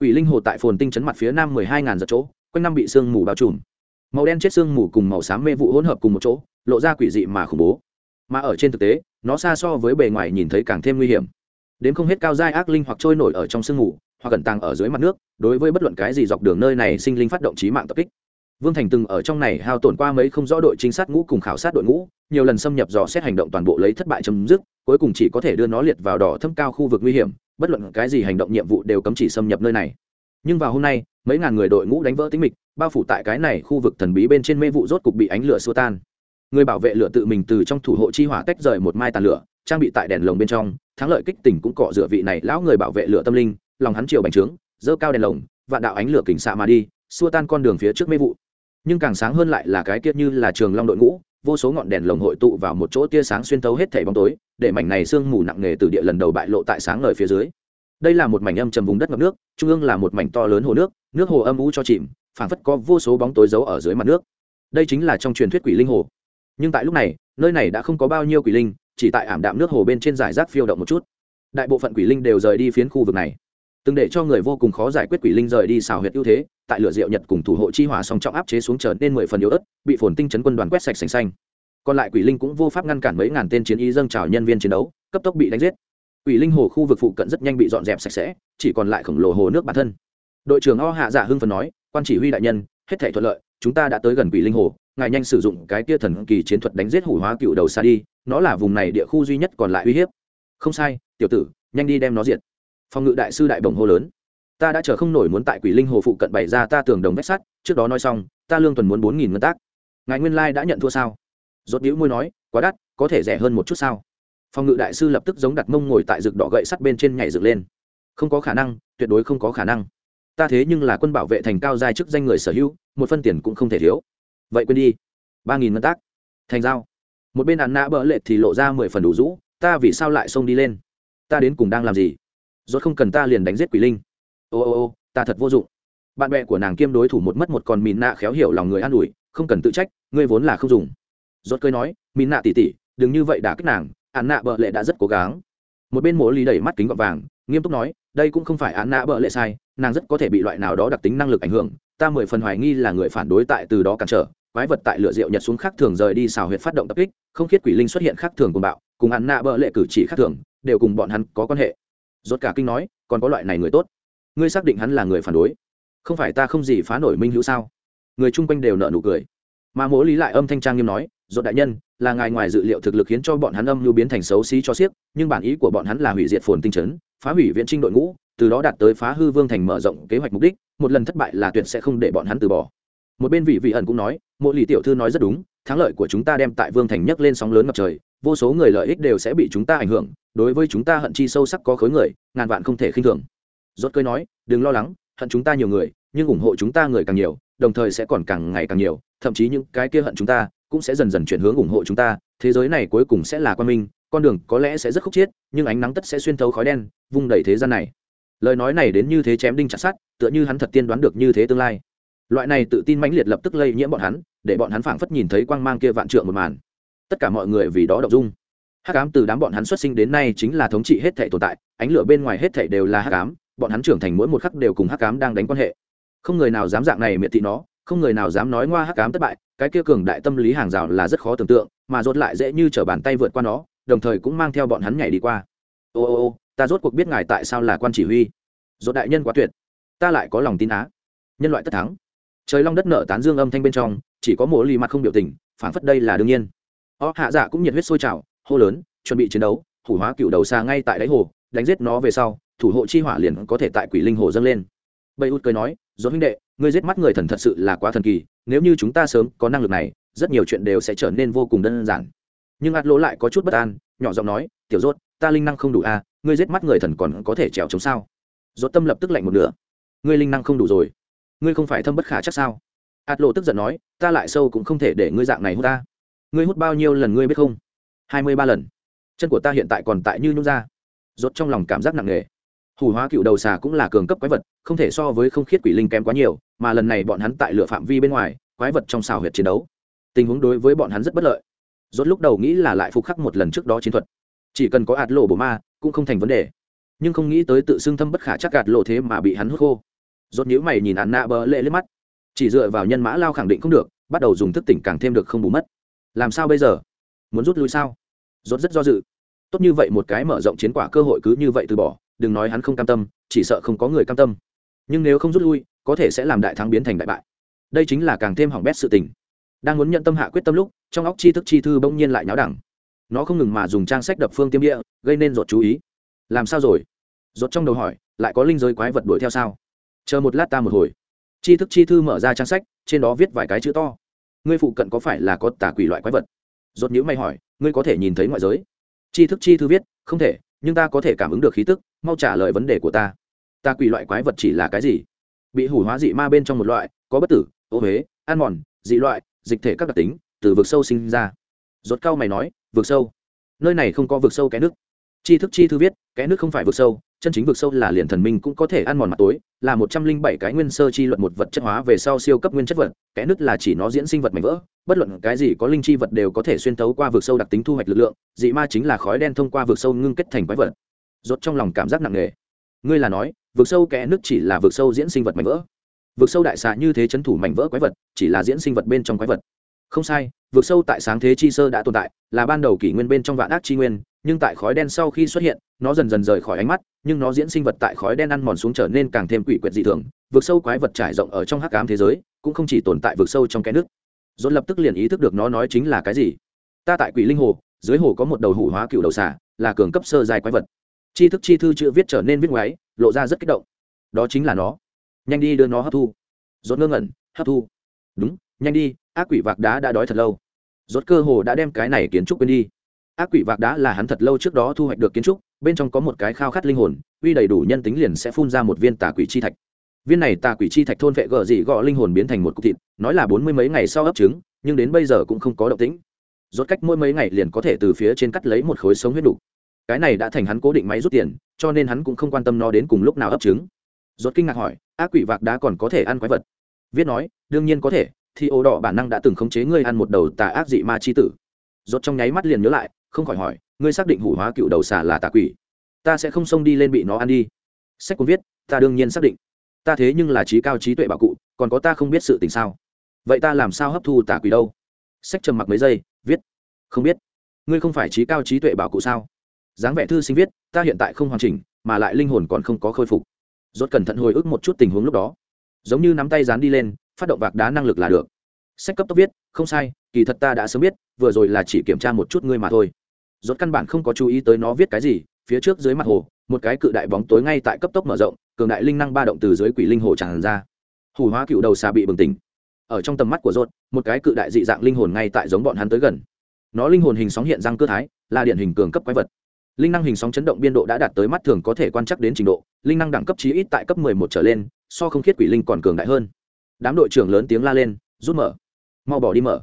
Quỷ linh hồ tại phồn tinh chấn mặt phía nam mười hai ngàn giật chỗ, quanh năm bị sương mù bao trùm. Màu đen chết sương mù cùng màu xám mê vụ hỗn hợp cùng một chỗ, lộ ra quỷ dị mà khủng bố. Mà ở trên thực tế, nó xa so với bề ngoài nhìn thấy càng thêm nguy hiểm. Đến không hết cao dai ác linh hoặc trôi nổi ở trong sương mù hoặc cẩn tàng ở dưới mặt nước đối với bất luận cái gì dọc đường nơi này sinh linh phát động trí mạng tập kích. Vương thành từng ở trong này hao tổn qua mấy không rõ đội trinh sát ngũ cùng khảo sát đội ngũ nhiều lần xâm nhập dò xét hành động toàn bộ lấy thất bại chấm dứt cuối cùng chỉ có thể đưa nó liệt vào đỏ thâm cao khu vực nguy hiểm bất luận cái gì hành động nhiệm vụ đều cấm chỉ xâm nhập nơi này. Nhưng vào hôm nay mấy ngàn người đội ngũ đánh vỡ tính mịch bao phủ tại cái này khu vực thần bí bên trên mê vụ rốt cục bị ánh lửa xua tan người bảo vệ lửa tự mình từ trong thủ hộ chi hỏa tách rời một mai tàn lửa, trang bị tại đèn lồng bên trong, thắng lợi kích tỉnh cũng cọ dựa vị này lão người bảo vệ lửa tâm linh, lòng hắn chiều bành trướng dơ cao đèn lồng, vạn đạo ánh lửa kình xạ mà đi, xua tan con đường phía trước mê vụ. Nhưng càng sáng hơn lại là cái tiết như là trường long đội ngũ, vô số ngọn đèn lồng hội tụ vào một chỗ tia sáng xuyên thấu hết thảy bóng tối, để mảnh này sương mù nặng nề từ địa lần đầu bại lộ tại sáng ngời phía dưới. Đây là một mảnh âm trầm vùng đất ngập nước, trung ương là một mảnh to lớn hồ nước nước hồ âm u cho chìm, phảng phất có vô số bóng tối giấu ở dưới mặt nước. Đây chính là trong truyền thuyết quỷ linh hồ nhưng tại lúc này, nơi này đã không có bao nhiêu quỷ linh, chỉ tại ảm đạm nước hồ bên trên giải rác phiêu động một chút. Đại bộ phận quỷ linh đều rời đi phiến khu vực này. Từng để cho người vô cùng khó giải quyết quỷ linh rời đi xào huyệt ưu thế, tại lửa diệu nhật cùng thủ hộ chi hỏa song trọng áp chế xuống trở nên mười phần yếu ớt, bị phồn tinh chấn quân đoàn quét sạch sành xanh. Còn lại quỷ linh cũng vô pháp ngăn cản mấy ngàn tên chiến y dâng trào nhân viên chiến đấu, cấp tốc bị đánh giết. Quỷ linh hồ khu vực phụ cận rất nhanh bị dọn dẹp sạch sẽ, chỉ còn lại khổng lồ hồ nước bản thân. Đội trưởng o hạ dạ hưng phần nói, quan chỉ huy đại nhân, hết thể thuận lợi, chúng ta đã tới gần quỷ linh hồ ngài nhanh sử dụng cái kia thần kỳ chiến thuật đánh giết hủ hóa cựu đầu xa đi, nó là vùng này địa khu duy nhất còn lại uy hiếp. Không sai, tiểu tử, nhanh đi đem nó diệt. Phòng ngự đại sư đại bồng hô lớn. Ta đã chờ không nổi muốn tại quỷ linh hồ phụ cận bày ra ta tường đồng vách sắt, trước đó nói xong, ta lương tuần muốn bốn nghìn ngân tác. Ngài nguyên lai đã nhận thua sao? Rốt đĩu môi nói, quá đắt, có thể rẻ hơn một chút sao? Phòng ngự đại sư lập tức giống đặt mông ngồi tại rực đỏ gậy sắt bên trên nhảy dựng lên. Không có khả năng, tuyệt đối không có khả năng. Ta thế nhưng là quân bảo vệ thành cao giai chức danh người sở hữu, một phân tiền cũng không thể thiếu vậy quên đi. Ba nghìn ngân tác. Thành giao. Một bên ạn nã bỡ lệ thì lộ ra mười phần đủ rũ, ta vì sao lại xông đi lên? Ta đến cùng đang làm gì? Rốt không cần ta liền đánh giết quỷ linh. Ô ô ô, ta thật vô dụng. Bạn bè của nàng kiêm đối thủ một mất một còn mìn nạ khéo hiểu lòng người an ủi, không cần tự trách, ngươi vốn là không dùng. Rốt cười nói mìn nạ tỉ tỉ, đừng như vậy đã kích nàng án nạ bợ lệ đã rất cố gắng. Một bên mỗ lý đẩy mắt kính gọt vàng, nghiêm túc nói, đây cũng không phải án nạ bợ lệ sai, nàng rất có thể bị loại nào đó đặc tính năng lực ảnh hưởng, ta mười phần hoài nghi là người phản đối tại từ đó cản trở quái vật tại lửa rượu nhật xuống khác thường rời đi xào huyệt phát động tập kích, không khiết quỷ linh xuất hiện khác thường cùng bạo, cùng hắn nạ bợ lệ cử chỉ khác thường, đều cùng bọn hắn có quan hệ. Rốt cả kinh nói, còn có loại này người tốt. Ngươi xác định hắn là người phản đối. Không phải ta không gì phá nổi minh hữu sao? Người chung quanh đều nợ nụ cười. Mà mỗ lý lại âm thanh trang nghiêm nói, rốt đại nhân, là ngài ngoài dự liệu thực lực khiến cho bọn hắn âm lưu biến thành xấu xí cho xiếc, nhưng bản ý của bọn hắn là hủy diệt phồn tinh chấn, phá hủy viện trinh đội ngũ, từ đó đạt tới phá hư vương thành mở rộng kế hoạch mục đích, một lần thất bại là tuyệt sẽ không để bọn hắn từ bỏ một bên vị vị ẩn cũng nói mỗi lì tiểu thư nói rất đúng, thắng lợi của chúng ta đem tại vương thành nhấc lên sóng lớn ngập trời, vô số người lợi ích đều sẽ bị chúng ta ảnh hưởng, đối với chúng ta hận chi sâu sắc có khối người, ngàn vạn không thể khinh thường. Rốt cơi nói, đừng lo lắng, hận chúng ta nhiều người, nhưng ủng hộ chúng ta người càng nhiều, đồng thời sẽ còn càng ngày càng nhiều, thậm chí những cái kia hận chúng ta cũng sẽ dần dần chuyển hướng ủng hộ chúng ta, thế giới này cuối cùng sẽ là quan minh, con đường có lẽ sẽ rất khúc chiết, nhưng ánh nắng tất sẽ xuyên thấu khói đen, vung đầy thế gian này. Lời nói này đến như thế chém đinh chặt sát tựa như hắn thật tiên đoán được như thế tương lai loại này tự tin mãnh liệt lập tức lây nhiễm bọn hắn, để bọn hắn phảng phất nhìn thấy quang mang kia vạn trượng một màn. Tất cả mọi người vì đó đọc dung. Hắc ám từ đám bọn hắn xuất sinh đến nay chính là thống trị hết thể tồn tại, ánh lửa bên ngoài hết thể đều là hắc ám, bọn hắn trưởng thành mỗi một khắc đều cùng hắc ám đang đánh quan hệ. Không người nào dám dạng này miệt thị nó, không người nào dám nói ngoa hắc ám thất bại, cái kia cường đại tâm lý hàng rào là rất khó tưởng tượng, mà rốt lại dễ như trở bàn tay vượt qua nó, đồng thời cũng mang theo bọn hắn nhảy đi qua. Ô ô ô, ta rốt cuộc biết ngài tại sao là quan chỉ huy. Rốt đại nhân quá tuyệt, ta lại có lòng tin á. Nhân loại tất thắng trời long đất nở tán dương âm thanh bên trong, chỉ có mồ lì mặt không biểu tình phản phất đây là đương nhiên. Ó, hạ dạ cũng nhiệt huyết sôi trào, hô lớn, chuẩn bị chiến đấu, hủ hóa cựu đầu xa ngay tại đáy hồ, đánh giết nó về sau, thủ hộ chi hỏa liền có thể tại quỷ linh hồ dâng lên. Bầy út cười nói dốt huynh đệ, ngươi giết mắt người thần thật sự là quá thần kỳ, nếu như chúng ta sớm có năng lực này, rất nhiều chuyện đều sẽ trở nên vô cùng đơn giản. Nhưng ạt lỗ lại có chút bất an, nhỏ giọng nói, tiểu rốt ta linh năng không đủ à ngươi giết mắt người thần còn có thể trèo chống sao? Rốt tâm lập tức lạnh một nửa. Ngươi linh năng không đủ rồi ngươi không phải thâm bất khả chắc sao? Ạt lộ tức giận nói, ta lại sâu cũng không thể để ngươi dạng này hút ta. Ngươi hút bao nhiêu lần ngươi biết không? Hai mươi ba lần. Chân của ta hiện tại còn tại như nhung ra. Rốt trong lòng cảm giác nặng nề. Hủ hóa cựu đầu xà cũng là cường cấp quái vật, không thể so với không khiết quỷ linh kém quá nhiều, mà lần này bọn hắn tại lửa phạm vi bên ngoài, quái vật trong xào huyệt chiến đấu. Tình huống đối với bọn hắn rất bất lợi. Rốt lúc đầu nghĩ là lại phục khắc một lần trước đó chiến thuật. Chỉ cần có ạt lộ bổ ma, cũng không thành vấn đề. Nhưng không nghĩ tới tự xưng thâm bất khả chắc gạt lộ thế mà bị hắn hút khô rốt nhíu mày nhìn ạn nạ bờ lệ lên mắt. Chỉ dựa vào nhân mã lao khẳng định không được, bắt đầu dùng thức tỉnh càng thêm được không bù mất. Làm sao bây giờ? Muốn rút lui sao? Rốt rất do dự. Tốt như vậy một cái mở rộng chiến quả cơ hội cứ như vậy từ bỏ, đừng nói hắn không cam tâm, chỉ sợ không có người cam tâm. Nhưng nếu không rút lui, có thể sẽ làm đại thắng biến thành đại bại. Đây chính là càng thêm hỏng bét sự tình. Đang muốn nhận tâm hạ quyết tâm lúc, trong óc chi thức chi thư bỗng nhiên lại nháo đẳng. Nó không ngừng mà dùng trang sách đập phương tiêm địa, gây nên rốt chú ý. Làm sao rồi? Rốt trong đầu hỏi, lại có linh giới quái vật đuổi theo sao? Chờ một lát ta một hồi. Chi thức chi thư mở ra trang sách, trên đó viết vài cái chữ to. Ngươi phụ cận có phải là có tà quỷ loại quái vật? Rột nhữ mày hỏi, ngươi có thể nhìn thấy ngoại giới? Chi thức chi thư viết, không thể, nhưng ta có thể cảm ứng được khí tức, mau trả lời vấn đề của ta. Ta quỷ loại quái vật chỉ là cái gì? Bị hủ hóa dị ma bên trong một loại, có bất tử, ô huế, ăn mòn, dị loại, dịch thể các đặc tính, từ vực sâu sinh ra. Rốt cao mày nói, vực sâu. Nơi này không có vực sâu cái nước. Chi thức chi thư viết cái nước không phải vực sâu chân chính vực sâu là liền thần minh cũng có thể ăn mòn mặt tối, là một trăm linh bảy cái nguyên sơ chi luận một vật chất hóa về sau siêu cấp nguyên chất vật cái nước là chỉ nó diễn sinh vật mảnh vỡ, bất luận cái gì có linh chi vật đều có thể xuyên tấu qua vực sâu đặc tính thu hoạch lực lượng, dị ma chính là khói đen thông qua vực sâu ngưng kết thành quái vật. Rốt trong lòng cảm giác nặng nề. Ngươi là nói, vực sâu kẽ nước chỉ là vực sâu diễn sinh vật mảnh vỡ. Vực sâu đại xạ như thế chấn thủ mảnh vỡ quái vật, chỉ là diễn sinh vật bên trong quái vật không sai, vực sâu tại sáng thế chi sơ đã tồn tại, là ban đầu kỷ nguyên bên trong vạn ác chi nguyên, nhưng tại khói đen sau khi xuất hiện, nó dần dần rời khỏi ánh mắt, nhưng nó diễn sinh vật tại khói đen ăn mòn xuống trở nên càng thêm quỷ quyệt dị thường. Vực sâu quái vật trải rộng ở trong hắc ám thế giới, cũng không chỉ tồn tại vực sâu trong cái nước. Dồn lập tức liền ý thức được nó nói chính là cái gì. Ta tại quỷ linh hồ, dưới hồ có một đầu hủ hóa cựu đầu xả là cường cấp sơ dài quái vật. Chi thức chi thư chữ viết trở nên viết ngoáy, lộ ra rất kích động. Đó chính là nó. Nhanh đi đưa nó hấp thu. Dồn ngơ ngẩn, hấp thu. Đúng, nhanh đi ác quỷ vạc đá đã đói thật lâu. Rốt cơ hồ đã đem cái này kiến trúc quên đi. Ác quỷ vạc đá là hắn thật lâu trước đó thu hoạch được kiến trúc, bên trong có một cái khao khát linh hồn, uy đầy đủ nhân tính liền sẽ phun ra một viên tà quỷ chi thạch. Viên này tà quỷ chi thạch thôn vệ gờ dị gọ linh hồn biến thành một cục thịt, nói là bốn mươi mấy ngày sau ấp trứng, nhưng đến bây giờ cũng không có động tĩnh. Rốt cách mỗi mấy ngày liền có thể từ phía trên cắt lấy một khối sống huyết đủ cái này đã thành hắn cố định máy rút tiền, cho nên hắn cũng không quan tâm nó đến cùng lúc nào ấp trứng. Rốt kinh ngạc hỏi, ác quỷ vạc đá còn có thể ăn quái vật? Viết nói, đương nhiên có thể thì ố đỏ bản năng đã từng khống chế ngươi ăn một đầu tà ác dị ma chi tử. Rốt trong nháy mắt liền nhớ lại, không khỏi hỏi, ngươi xác định hủ hóa cựu đầu xà là tà quỷ. Ta sẽ không xông đi lên bị nó ăn đi. Sách cũng viết, ta đương nhiên xác định. Ta thế nhưng là trí cao trí tuệ bảo cụ, còn có ta không biết sự tình sao? Vậy ta làm sao hấp thu tà quỷ đâu? Sách trầm mặc mấy giây, viết. Không biết. Ngươi không phải trí cao trí tuệ bảo cụ sao? Dáng vẻ thư sinh viết, ta hiện tại không hoàn chỉnh, mà lại linh hồn còn không có khôi phục. Rốt cẩn thận hồi ức một chút tình huống lúc đó. Giống như nắm tay dán đi lên phát động vạc đá năng lực là được. Sách cấp tốc viết, không sai, kỳ thật ta đã sớm biết, vừa rồi là chỉ kiểm tra một chút ngươi mà thôi. Rốt căn bản không có chú ý tới nó viết cái gì, phía trước dưới mặt hồ, một cái cự đại bóng tối ngay tại cấp tốc mở rộng, cường đại linh năng ba động từ dưới quỷ linh hồ tràn ra. Hủ hóa cựu đầu xà bị bừng tỉnh. Ở trong tầm mắt của rốt, một cái cự đại dị dạng linh hồn ngay tại giống bọn hắn tới gần. Nó linh hồn hình sóng hiện răng cơ thái, là điển hình cường cấp quái vật. Linh năng hình sóng chấn động biên độ đã đạt tới mắt thường có thể quan trắc đến trình độ, linh năng đẳng cấp chí ít tại cấp 11 trở lên, so không khiết quỷ linh còn cường đại hơn đám đội trưởng lớn tiếng la lên, rút mở. Mau bỏ đi mở.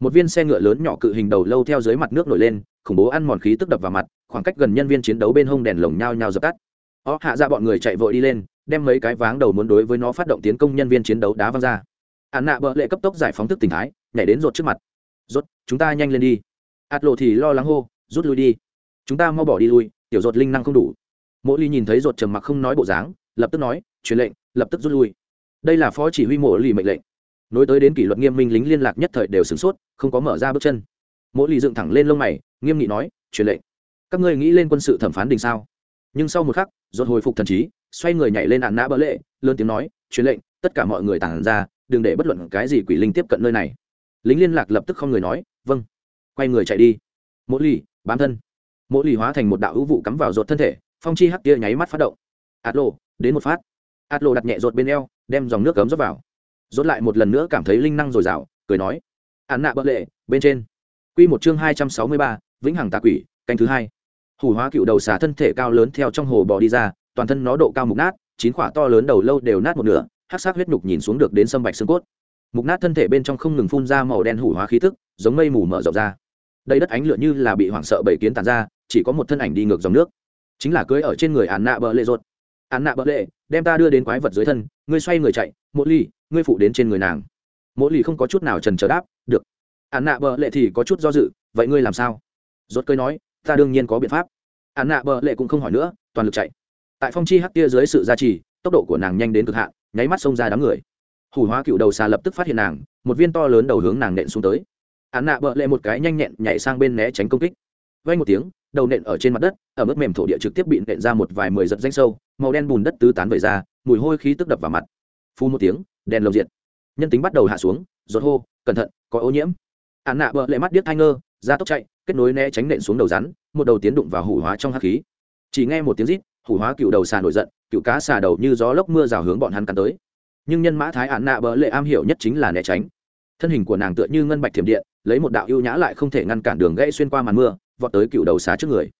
Một viên xe ngựa lớn nhỏ cự hình đầu lâu theo dưới mặt nước nổi lên, khủng bố ăn mòn khí tức đập vào mặt, khoảng cách gần nhân viên chiến đấu bên hông đèn lồng nhao nhao dập tắt. Ó, hạ ra bọn người chạy vội đi lên, đem mấy cái váng đầu muốn đối với nó phát động tiến công nhân viên chiến đấu đá văng ra. Ạn nạ bợ lệ cấp tốc giải phóng thức tình thái, nhảy đến rột trước mặt. Rốt chúng ta nhanh lên đi. Ạt lộ thì lo lắng hô, rút lui đi. Chúng ta mau bỏ đi lui, tiểu rột linh năng không đủ. Mỗi ly nhìn thấy rột trầm mặc không nói bộ dáng, lập tức nói, truyền lệnh, lập tức rút lui đây là phó chỉ huy mộ lì mệnh lệnh. Nối tới đến kỷ luật nghiêm minh lính liên lạc nhất thời đều sửng sốt, không có mở ra bước chân. Mỗi lì dựng thẳng lên lông mày, nghiêm nghị nói, truyền lệnh. Các ngươi nghĩ lên quân sự thẩm phán đình sao? Nhưng sau một khắc dột hồi phục thần trí, xoay người nhảy lên ạn nã bỡ lệ, lớn tiếng nói, truyền lệnh, tất cả mọi người tản ra, đừng để bất luận cái gì quỷ linh tiếp cận nơi này. Lính liên lạc lập tức không người nói vâng. Quay người chạy đi. Mỗi lì, bám thân. Mỗi lì hóa thành một đạo hữu vụ cắm vào dột thân thể, phong chi hắc kia nháy mắt phát động. Ạt lộ đến một phát. Ạt lộ đặt nhẹ dột bên eo đem dòng nước cấm rót vào. Rốt lại một lần nữa cảm thấy linh năng dồi dào, cười nói, án nạ bỡ lệ, bên trên. Quy một chương hai trăm sáu mươi ba, vĩnh hằng tà quỷ, canh thứ hai. Hủ hóa cựu đầu xà thân thể cao lớn theo trong hồ bò đi ra, toàn thân nó độ cao mục nát, chín quả to lớn đầu lâu đều nát một nửa, hắc sắc huyết nhục nhìn xuống được đến sâm bạch xương cốt. Mục nát thân thể bên trong không ngừng phun ra màu đen hủ hóa khí tức, giống mây mù mở rộng ra. Đây đất ánh lửa như là bị hoảng sợ bảy kiến tàn ra, chỉ có một thân ảnh đi ngược dòng nước. Chính là cưới ở trên người án nạ bợ lệ rột án nạ bợ lệ, đem ta đưa đến quái vật dưới thân ngươi xoay người chạy mỗi ly ngươi phụ đến trên người nàng. Mỗi ly không có chút nào trần trờ đáp, được. Án nạ bờ lệ thì có chút do dự, vậy ngươi làm sao? Rốt cơi nói, ta đương nhiên có biện pháp. Án nạ bờ lệ cũng không hỏi nữa, toàn lực chạy. Tại phong chi hắc kia dưới sự gia trì, tốc độ của nàng nhanh đến cực hạn, nháy mắt xông ra đám người. Hủ hóa cựu đầu xà lập tức phát hiện nàng, một viên to lớn đầu hướng nàng nện xuống tới. Án nạ bợ lệ một cái nhanh nhẹn nhảy sang bên né tránh công kích. Vay một tiếng đầu nện ở trên mặt đất, ở mức mềm thổ địa trực tiếp bị nện ra một vài mười giật danh sâu, màu đen bùn đất tứ tán về ra, mùi hôi khí tức đập vào mặt. Phu một tiếng, đèn lồng diệt. Nhân tính bắt đầu hạ xuống, giọt hô, cẩn thận, có ô nhiễm. Ạn nạ bợ lệ mắt điếc thai ngơ, ra tốc chạy, kết nối né tránh nện xuống đầu rắn, một đầu tiến đụng vào hủ hóa trong hắc khí. Chỉ nghe một tiếng rít, hủ hóa cựu đầu xà nổi giận, cựu cá xà đầu như gió lốc mưa rào hướng bọn hắn cắn tới. Nhưng nhân mã thái ạn nạ bợ lệ am hiểu nhất chính là né tránh. Thân hình của nàng tựa như ngân bạch thiểm điện, lấy một đạo ưu nhã lại không thể ngăn cản đường gãy xuyên qua màn mưa vọt tới cựu đầu xá trước người.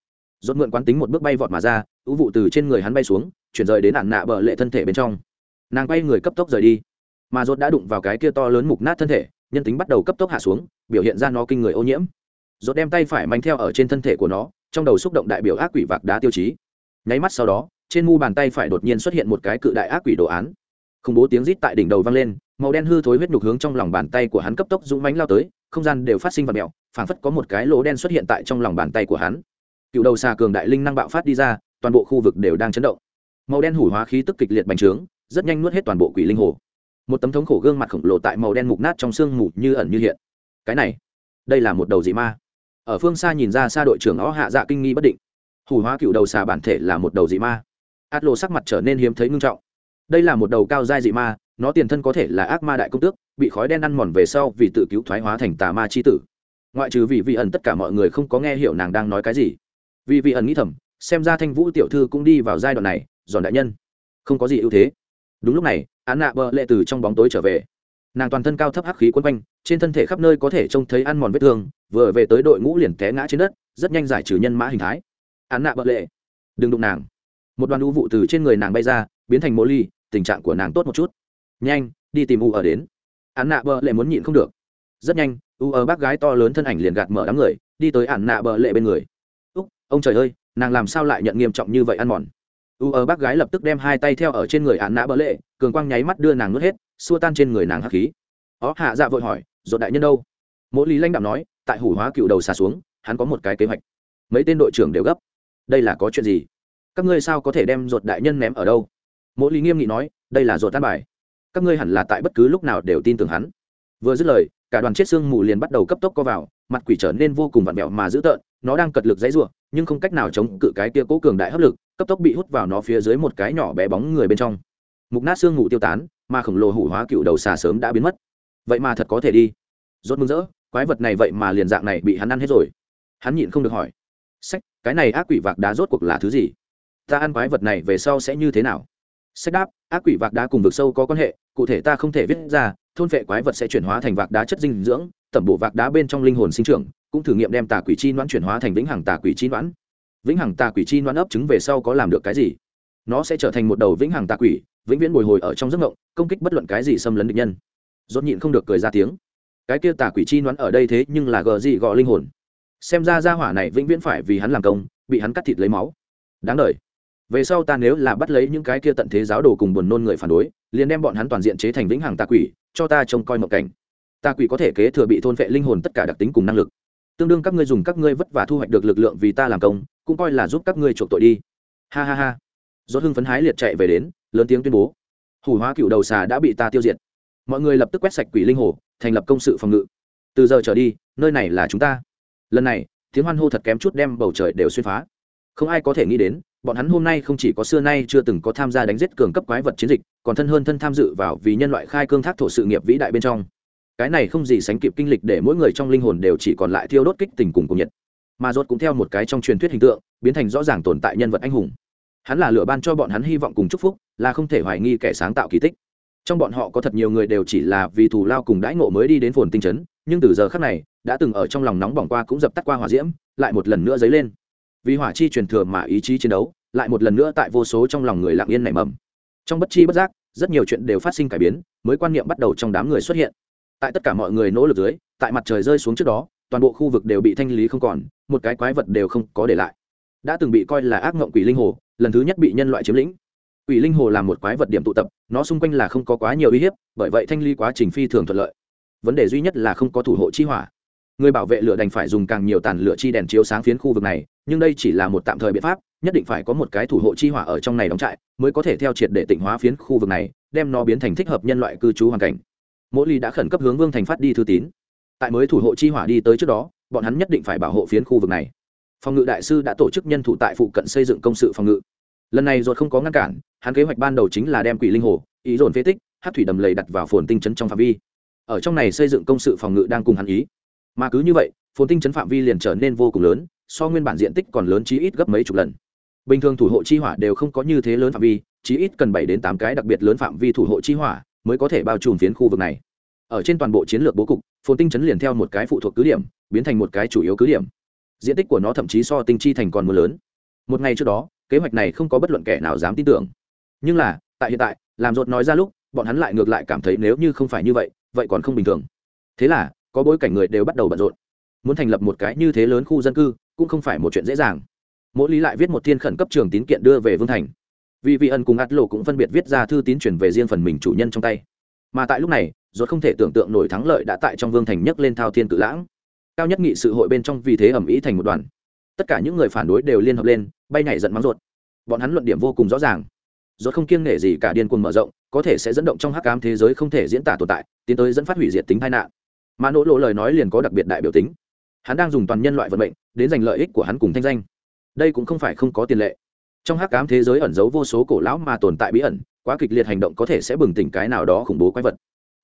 Dốt mượn quán tính một bước bay vọt mà ra, ưu vụ từ trên người hắn bay xuống, chuyển rời đến ạn nạ bờ lệ thân thể bên trong. Nàng bay người cấp tốc rời đi. Mà dốt đã đụng vào cái kia to lớn mục nát thân thể, nhân tính bắt đầu cấp tốc hạ xuống, biểu hiện ra nó kinh người ô nhiễm. Dốt đem tay phải manh theo ở trên thân thể của nó, trong đầu xúc động đại biểu ác quỷ vạc đá tiêu chí. Nháy mắt sau đó, trên mu bàn tay phải đột nhiên xuất hiện một cái cự đại ác quỷ đồ án. Khủng bố tiếng rít tại đỉnh đầu vang lên, màu đen hư thối huyết nhục hướng trong lòng bàn tay của hắn cấp tốc dũng mánh lao tới không gian đều phát sinh vật mèo, phảng phất có một cái lỗ đen xuất hiện tại trong lòng bàn tay của hắn. Cựu đầu xà cường đại linh năng bạo phát đi ra, toàn bộ khu vực đều đang chấn động. Màu đen hủ hóa khí tức kịch liệt bành trướng, rất nhanh nuốt hết toàn bộ quỷ linh hồ. Một tấm thống khổ gương mặt khổng lồ tại màu đen mục nát trong xương mù như ẩn như hiện. Cái này, đây là một đầu dị ma. Ở phương xa nhìn ra xa đội trưởng ó hạ dạ kinh nghi bất định. Hủ hóa cựu đầu xà bản thể là một đầu dị ma. Át lộ sắc mặt trở nên hiếm thấy ngưng trọng. Đây là một đầu cao giai dị ma, nó tiền thân có thể là ác ma đại công tước bị khói đen ăn mòn về sau vì tự cứu thoái hóa thành tà ma c h i tử. Ngoại trừ vì vị ẩn tất cả mọi người không có nghe hiểu nàng đang nói cái gì. Vì vị ẩn nghĩ thầm, xem ra thanh vũ tiểu thư cũng đi vào giai đoạn này, giòn đại nhân. Không có gì ưu thế. Đúng lúc này, án nạ bợ lệ từ trong bóng tối trở về. Nàng toàn thân cao thấp hắc khí quấn quanh, trên thân thể khắp nơi có thể trông thấy ăn mòn vết thương, vừa về tới đội ngũ liền té ngã trên đất, rất nhanh giải trừ nhân mã hình thái. Án nạ bợ lệ, đừng đụng nàng. Một đoàn u vụ từ trên người nàng bay ra, biến thành mô ly, tình trạng của nàng tốt một chút. Nhanh, đi tìm u ở đến án nạ bờ lệ muốn nhịn không được. Rất nhanh, u ở bác gái to lớn thân ảnh liền gạt mở đám người, đi tới án nạ bờ lệ bên người. Úc, ông trời ơi, nàng làm sao lại nhận nghiêm trọng như vậy ăn mòn? U ở bác gái lập tức đem hai tay theo ở trên người án nạ bờ lệ, cường quang nháy mắt đưa nàng nuốt hết, xua tan trên người nàng hắc khí. Ó, hạ dạ vội hỏi dột đại nhân đâu? Mỗi lý lãnh đạo nói, tại hủ hóa cựu đầu xà xuống, hắn có một cái kế hoạch. Mấy tên đội trưởng đều gấp. Đây là có chuyện gì? Các ngươi sao có thể đem ruột đại nhân ném ở đâu? Mỗi lý nghiêm nghị nói, đây là ruột tan bài các ngươi hẳn là tại bất cứ lúc nào đều tin tưởng hắn. Vừa dứt lời, cả đoàn chết xương mù liền bắt đầu cấp tốc co vào, mặt quỷ trở nên vô cùng vặn vẹo mà dữ tợn, nó đang cật lực dãy ruộng nhưng không cách nào chống cự cái kia cố cường đại hấp lực, cấp tốc bị hút vào nó phía dưới một cái nhỏ bé bóng người bên trong. Mục nát xương mù tiêu tán, mà khổng lồ hủ hóa cựu đầu xà sớm đã biến mất. Vậy mà thật có thể đi. Rốt mừng rỡ, quái vật này vậy mà liền dạng này bị hắn ăn hết rồi. Hắn nhịn không được hỏi. Sách, cái này ác quỷ vạc đá rốt cuộc là thứ gì? Ta ăn quái vật này về sau sẽ như thế nào? Sách đáp, ác quỷ vạc đá cùng vực sâu có quan hệ, cụ thể ta không thể viết ra, thôn vệ quái vật sẽ chuyển hóa thành vạc đá chất dinh dưỡng, tẩm bộ vạc đá bên trong linh hồn sinh trưởng, cũng thử nghiệm đem tà quỷ chi noãn chuyển hóa thành vĩnh hằng tà quỷ chi noãn. Vĩnh hằng tà quỷ chi noãn ấp trứng về sau có làm được cái gì? Nó sẽ trở thành một đầu vĩnh hằng tà quỷ, vĩnh viễn bồi hồi ở trong giấc mộng, công kích bất luận cái gì xâm lấn địch nhân. Dốt nhịn không được cười ra tiếng. Cái kia tà quỷ chi noãn ở đây thế nhưng là gờ gì gọ linh hồn. Xem ra ra hỏa này vĩnh viễn phải vì hắn làm công, bị hắn cắt thịt lấy máu. Đáng đời về sau ta nếu là bắt lấy những cái kia tận thế giáo đồ cùng buồn nôn người phản đối, liền đem bọn hắn toàn diện chế thành vĩnh hằng tà quỷ, cho ta trông coi mộng cảnh. Tà quỷ có thể kế thừa bị thôn vệ linh hồn tất cả đặc tính cùng năng lực. Tương đương các ngươi dùng các ngươi vất vả thu hoạch được lực lượng vì ta làm công, cũng coi là giúp các ngươi chuộc tội đi. Ha ha ha. Do hưng phấn hái liệt chạy về đến, lớn tiếng tuyên bố. Hủ hóa cựu đầu xà đã bị ta tiêu diệt. Mọi người lập tức quét sạch quỷ linh hồ, thành lập công sự phòng ngự. Từ giờ trở đi, nơi này là chúng ta. Lần này, tiếng hoan hô thật kém chút đem bầu trời đều xuyên phá. Không ai có thể nghĩ đến bọn hắn hôm nay không chỉ có xưa nay chưa từng có tham gia đánh giết cường cấp quái vật chiến dịch, còn thân hơn thân tham dự vào vì nhân loại khai cương thác thổ sự nghiệp vĩ đại bên trong. Cái này không gì sánh kịp kinh lịch để mỗi người trong linh hồn đều chỉ còn lại thiêu đốt kích tình cùng cùng nhiệt. Mà rốt cũng theo một cái trong truyền thuyết hình tượng, biến thành rõ ràng tồn tại nhân vật anh hùng. Hắn là lựa ban cho bọn hắn hy vọng cùng chúc phúc, là không thể hoài nghi kẻ sáng tạo kỳ tích. Trong bọn họ có thật nhiều người đều chỉ là vì thù lao cùng đãi ngộ mới đi đến phồn tinh chấn, nhưng từ giờ khác này, đã từng ở trong lòng nóng bỏng qua cũng dập tắt qua hỏa diễm, lại một lần nữa dấy lên vì hỏa chi truyền thừa mà ý chí chiến đấu, lại một lần nữa tại vô số trong lòng người lặng yên nảy mầm. Trong bất chi bất giác, rất nhiều chuyện đều phát sinh cải biến, mới quan niệm bắt đầu trong đám người xuất hiện. Tại tất cả mọi người nỗ lực dưới, tại mặt trời rơi xuống trước đó, toàn bộ khu vực đều bị thanh lý không còn, một cái quái vật đều không có để lại. Đã từng bị coi là ác ngộng quỷ linh hồ, lần thứ nhất bị nhân loại chiếm lĩnh. Quỷ linh hồ là một quái vật điểm tụ tập, nó xung quanh là không có quá nhiều uy hiếp, bởi vậy thanh lý quá trình phi thường thuận lợi. Vấn đề duy nhất là không có thủ hộ chi hỏa. Người bảo vệ lửa đành phải dùng càng nhiều tàn lửa chi đèn chiếu sáng phiến khu vực này nhưng đây chỉ là một tạm thời biện pháp, nhất định phải có một cái thủ hộ chi hỏa ở trong này đóng trại, mới có thể theo triệt để tịnh hóa phiến khu vực này, đem nó biến thành thích hợp nhân loại cư trú hoàn cảnh. Mỗi ly đã khẩn cấp hướng vương thành phát đi thư tín. Tại mới thủ hộ chi hỏa đi tới trước đó, bọn hắn nhất định phải bảo hộ phiến khu vực này. Phòng ngự đại sư đã tổ chức nhân thủ tại phụ cận xây dựng công sự phòng ngự. Lần này ruột không có ngăn cản, hắn kế hoạch ban đầu chính là đem quỷ linh hồ, ý dồn phế tích hát thủy đầm lầy đặt vào phồn tinh chấn trong phạm vi. Ở trong này xây dựng công sự phòng ngự đang cùng hắn ý. Mà cứ như vậy, phồn tinh chấn phạm vi liền trở nên vô cùng lớn so nguyên bản diện tích còn lớn chí ít gấp mấy chục lần. Bình thường thủ hộ chi hỏa đều không có như thế lớn phạm vi, chí ít cần bảy đến tám cái đặc biệt lớn phạm vi thủ hộ chi hỏa mới có thể bao trùm phiến khu vực này. Ở trên toàn bộ chiến lược bố cục, phồn tinh chấn liền theo một cái phụ thuộc cứ điểm, biến thành một cái chủ yếu cứ điểm. Diện tích của nó thậm chí so tinh chi thành còn mưa lớn. Một ngày trước đó, kế hoạch này không có bất luận kẻ nào dám tin tưởng. Nhưng là, tại hiện tại, làm rột nói ra lúc, bọn hắn lại ngược lại cảm thấy nếu như không phải như vậy vậy còn không bình thường. Thế là, có bối cảnh người đều bắt đầu bận rộn. Muốn thành lập một cái như thế lớn khu dân cư cũng không phải một chuyện dễ dàng. Mỗi lý lại viết một thiên khẩn cấp trường tín kiện đưa về vương thành. Vì vị ẩn cùng át lộ cũng phân biệt viết ra thư tín chuyển về riêng phần mình chủ nhân trong tay. Mà tại lúc này rốt không thể tưởng tượng nổi thắng lợi đã tại trong vương thành nhấc lên thao thiên cự lãng. Cao nhất nghị sự hội bên trong vì thế ẩm ý thành một đoàn. Tất cả những người phản đối đều liên hợp lên, bay nhảy giận mắng ruột. Bọn hắn luận điểm vô cùng rõ ràng. Rốt không kiêng nể gì cả điên cuồng mở rộng, có thể sẽ dẫn động trong hắc ám thế giới không thể diễn tả tồn tại, tiến tới dẫn phát hủy diệt tính tai nạn. Mà nỗ lộ lời nói liền có đặc biệt đại biểu tính hắn đang dùng toàn nhân loại vận mệnh đến giành lợi ích của hắn cùng thanh danh. Đây cũng không phải không có tiền lệ. Trong hắc ám thế giới ẩn giấu vô số cổ lão mà tồn tại bí ẩn, quá kịch liệt hành động có thể sẽ bừng tỉnh cái nào đó khủng bố quái vật.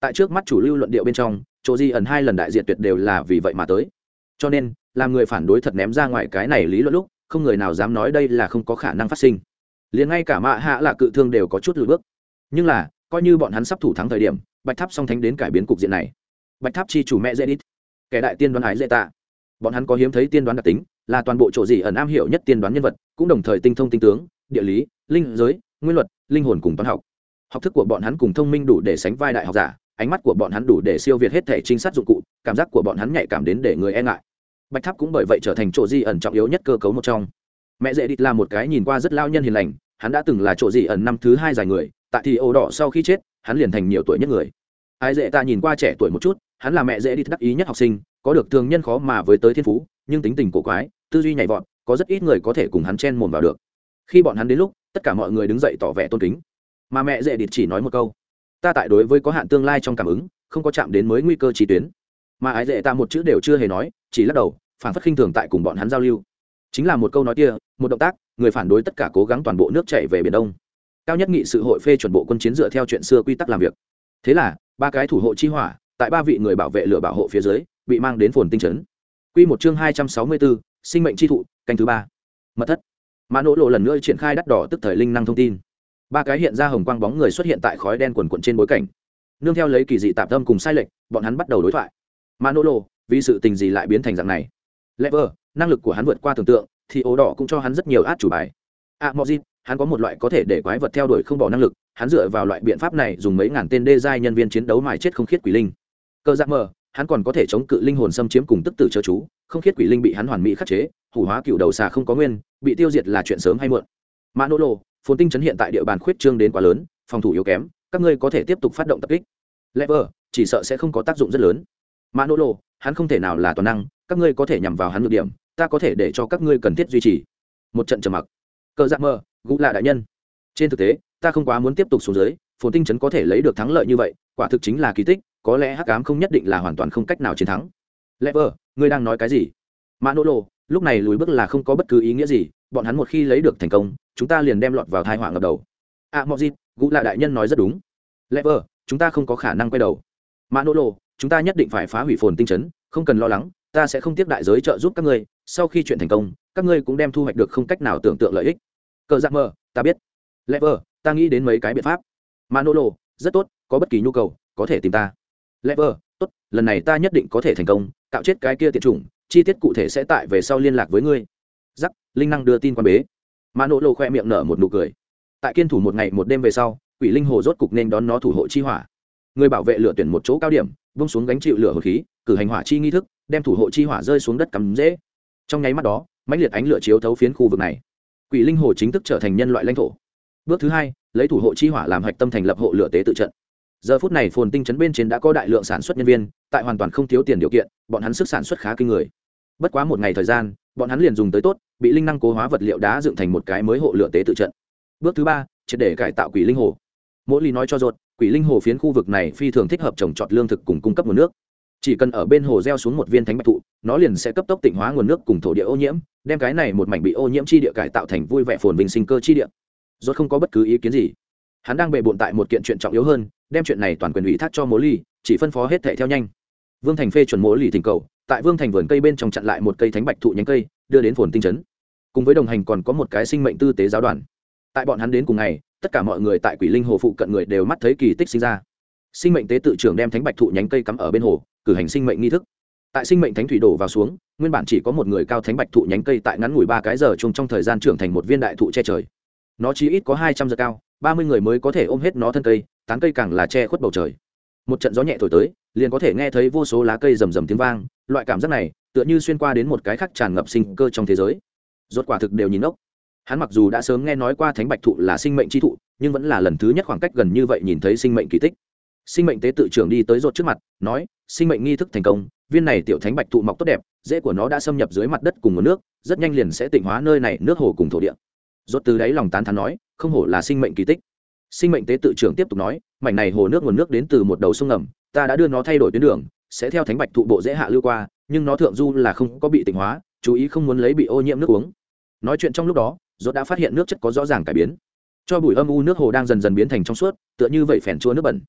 Tại trước mắt chủ lưu luận điệu bên trong, chỗ di ẩn hai lần đại diện tuyệt đều là vì vậy mà tới. Cho nên, làm người phản đối thật ném ra ngoài cái này lý luận lúc, không người nào dám nói đây là không có khả năng phát sinh. Liền ngay cả mạ hạ là cự thương đều có chút lùi bước. Nhưng là, coi như bọn hắn sắp thủ thắng thời điểm, bạch tháp song thánh đến cải biến cục diện này. Bạch tháp chi chủ mẹ dễ đít kẻ đại tiên đoán ái dễ tạ bọn hắn có hiếm thấy tiên đoán đặc tính, là toàn bộ chỗ gì ẩn am hiểu nhất tiên đoán nhân vật, cũng đồng thời tinh thông tinh tướng, địa lý, linh giới, nguyên luật, linh hồn cùng toán học. Học thức của bọn hắn cùng thông minh đủ để sánh vai đại học giả, ánh mắt của bọn hắn đủ để siêu việt hết thể trinh sát dụng cụ, cảm giác của bọn hắn nhạy cảm đến để người e ngại. Bạch tháp cũng bởi vậy trở thành chỗ di ẩn trọng yếu nhất cơ cấu một trong. Mẹ dễ địch là một cái nhìn qua rất lao nhân hiền lành, hắn đã từng là chỗ di ẩn năm thứ hai dài người, tại thì ổ đỏ sau khi chết, hắn liền thành nhiều tuổi nhất người ai dễ ta nhìn qua trẻ tuổi một chút, hắn là mẹ dễ đi đắc ý nhất học sinh, có được thường nhân khó mà với tới thiên phú, nhưng tính tình cổ quái, tư duy nhảy vọt, có rất ít người có thể cùng hắn chen mồm vào được. Khi bọn hắn đến lúc, tất cả mọi người đứng dậy tỏ vẻ tôn kính. Mà mẹ dễ địt chỉ nói một câu, ta tại đối với có hạn tương lai trong cảm ứng, không có chạm đến mới nguy cơ trí tuyến. Mà ái dễ ta một chữ đều chưa hề nói, chỉ lắc đầu, phản phất khinh thường tại cùng bọn hắn giao lưu. Chính là một câu nói kia, một động tác, người phản đối tất cả cố gắng toàn bộ nước chạy về biển đông. Cao nhất nghị sự hội phê chuẩn bộ quân chiến dựa theo chuyện xưa quy tắc làm việc. Thế là ba cái thủ hộ chi hỏa tại ba vị người bảo vệ lửa bảo hộ phía dưới bị mang đến phồn tinh trấn. Quy một chương hai trăm sáu mươi bốn sinh mệnh chi thụ canh thứ ba. Mật thất. Mã nỗ lộ lần nữa triển khai đắt đỏ tức thời linh năng thông tin. Ba cái hiện ra hồng quang bóng người xuất hiện tại khói đen quần quận trên bối cảnh. Nương theo lấy kỳ dị tạm tâm cùng sai lệch bọn hắn bắt đầu đối thoại. Mã nỗ lộ vì sự tình gì lại biến thành dạng này? Lever năng lực của hắn vượt qua tưởng tượng thì ố đỏ cũng cho hắn rất nhiều át chủ bài. A à, gì hắn có một loại có thể để quái vật theo đuổi không bỏ năng lực hắn dựa vào loại biện pháp này dùng mấy ngàn tên đê giai nhân viên chiến đấu mài chết không khiết quỷ linh. Cơ giác mờ, hắn còn có thể chống cự linh hồn xâm chiếm cùng tức tử chớ chú, không khiết quỷ linh bị hắn hoàn mỹ khắc chế, hủ hóa cựu đầu xà không có nguyên, bị tiêu diệt là chuyện sớm hay muộn. Mã nỗ lộ phồn tinh chấn hiện tại địa bàn khuyết trương đến quá lớn, phòng thủ yếu kém, các ngươi có thể tiếp tục phát động tập kích. Lever, chỉ sợ sẽ không có tác dụng rất lớn. Mã nỗ lộ hắn không thể nào là toàn năng, các ngươi có thể nhằm vào hắn ngược điểm, ta có thể để cho các ngươi cần thiết duy trì. Một trận trầm mặc. Cờ giác mơ gũ lạ đại nhân. Trên thực tế ta không quá muốn tiếp tục xuống dưới phồn tinh chấn có thể lấy được thắng lợi như vậy quả thực chính là kỳ tích có lẽ hắc ám không nhất định là hoàn toàn không cách nào chiến thắng. Lever ngươi đang nói cái gì? Mã nỗ lộ lúc này lùi bước là không có bất cứ ý nghĩa gì bọn hắn một khi lấy được thành công chúng ta liền đem lọt vào thai họa ngập đầu. A à, mozit gũ là đại nhân nói rất đúng. Lever chúng ta không có khả năng quay đầu. Mã nỗ lộ chúng ta nhất định phải phá hủy phồn tinh chấn không cần lo lắng ta sẽ không tiếp đại giới trợ giúp các ngươi sau khi chuyện thành công các ngươi cũng đem thu hoạch được không cách nào tưởng tượng lợi ích. Cờ dạ giặc mơ ta biết. Lever ta nghĩ đến mấy cái biện pháp. Manolo, rất tốt, có bất kỳ nhu cầu, có thể tìm ta. Lever, tốt, lần này ta nhất định có thể thành công, cạo chết cái kia tiệt chủng, chi tiết cụ thể sẽ tại về sau liên lạc với ngươi. Giắc linh năng đưa tin quan bế. Manolo khoe miệng nở một nụ cười. Tại kiên thủ một ngày một đêm về sau, quỷ linh hồ rốt cục nên đón nó thủ hộ chi hỏa. Người bảo vệ lựa tuyển một chỗ cao điểm, vung xuống gánh chịu lửa hồn khí, cử hành hỏa chi nghi thức, đem thủ hộ chi hỏa rơi xuống đất cắm dễ trong nháy mắt đó, mãnh liệt ánh lửa chiếu thấu phiến khu vực này. Quỷ linh hồ chính thức trở thành nhân loại lãnh thổ bước thứ hai, lấy thủ hộ chi hỏa làm hạch tâm thành lập hộ lửa tế tự trận. Giờ phút này phồn tinh chấn bên trên đã có đại lượng sản xuất nhân viên, tại hoàn toàn không thiếu tiền điều kiện, bọn hắn sức sản xuất khá kinh người. Bất quá một ngày thời gian, bọn hắn liền dùng tới tốt, bị linh năng cố hóa vật liệu đá dựng thành một cái mới hộ lửa tế tự trận. Bước thứ ba, triệt để cải tạo quỷ linh hồ. Mỗi ly nói cho ruột, quỷ linh hồ phiến khu vực này phi thường thích hợp trồng trọt lương thực cùng cung cấp nguồn nước. Chỉ cần ở bên hồ gieo xuống một viên thánh bạch thụ, nó liền sẽ cấp tốc tỉnh hóa nguồn nước cùng thổ địa ô nhiễm, đem cái này một mảnh bị ô nhiễm chi địa cải tạo thành vui vẻ phồn vinh sinh cơ chi địa rốt không có bất cứ ý kiến gì. Hắn đang bề bộn tại một kiện chuyện trọng yếu hơn, đem chuyện này toàn quyền ủy thác cho mố ly, chỉ phân phó hết thệ theo nhanh. Vương thành phê chuẩn mố ly thỉnh cầu, tại vương thành vườn cây bên trong chặn lại một cây thánh bạch thụ nhánh cây, đưa đến phồn tinh trấn. Cùng với đồng hành còn có một cái sinh mệnh tư tế giáo đoàn. Tại bọn hắn đến cùng ngày, tất cả mọi người tại quỷ linh hồ phụ cận người đều mắt thấy kỳ tích sinh ra. Sinh mệnh tế tự trưởng đem thánh bạch thụ nhánh cây cắm ở bên hồ, cử hành sinh mệnh nghi thức. Tại sinh mệnh thánh thủy đổ vào xuống, nguyên bản chỉ có một người cao thánh bạch thụ nhánh cây tại ngắn ngủi ba cái giờ chung trong thời gian trưởng thành một viên đại thụ che trời nó chỉ ít có hai trăm giờ cao, ba mươi người mới có thể ôm hết nó thân cây, tán cây càng là che khuất bầu trời. Một trận gió nhẹ thổi tới, liền có thể nghe thấy vô số lá cây rầm rầm tiếng vang, loại cảm giác này, tựa như xuyên qua đến một cái khác tràn ngập sinh cơ trong thế giới. Rốt quả thực đều nhìn ốc hắn mặc dù đã sớm nghe nói qua thánh bạch thụ là sinh mệnh tri thụ, nhưng vẫn là lần thứ nhất khoảng cách gần như vậy nhìn thấy sinh mệnh kỳ tích. Sinh mệnh tế tự trưởng đi tới rột trước mặt, nói, sinh mệnh nghi thức thành công, viên này tiểu thánh bạch thụ mọc tốt đẹp, rễ của nó đã xâm nhập dưới mặt đất cùng nguồn nước, rất nhanh liền sẽ tịnh hóa nơi này, nước hồ cùng thổ địa rốt từ đáy lòng tán thán nói, không hổ là sinh mệnh kỳ tích. Sinh mệnh tế tự trưởng tiếp tục nói, mảnh này hồ nước nguồn nước đến từ một đầu sông ngầm, ta đã đưa nó thay đổi tuyến đường, sẽ theo thánh bạch thụ bộ dễ hạ lưu qua, nhưng nó thượng du là không có bị tịnh hóa, chú ý không muốn lấy bị ô nhiễm nước uống. Nói chuyện trong lúc đó, rốt đã phát hiện nước chất có rõ ràng cải biến. Cho bụi âm u nước hồ đang dần dần biến thành trong suốt, tựa như vậy phèn chua nước bẩn.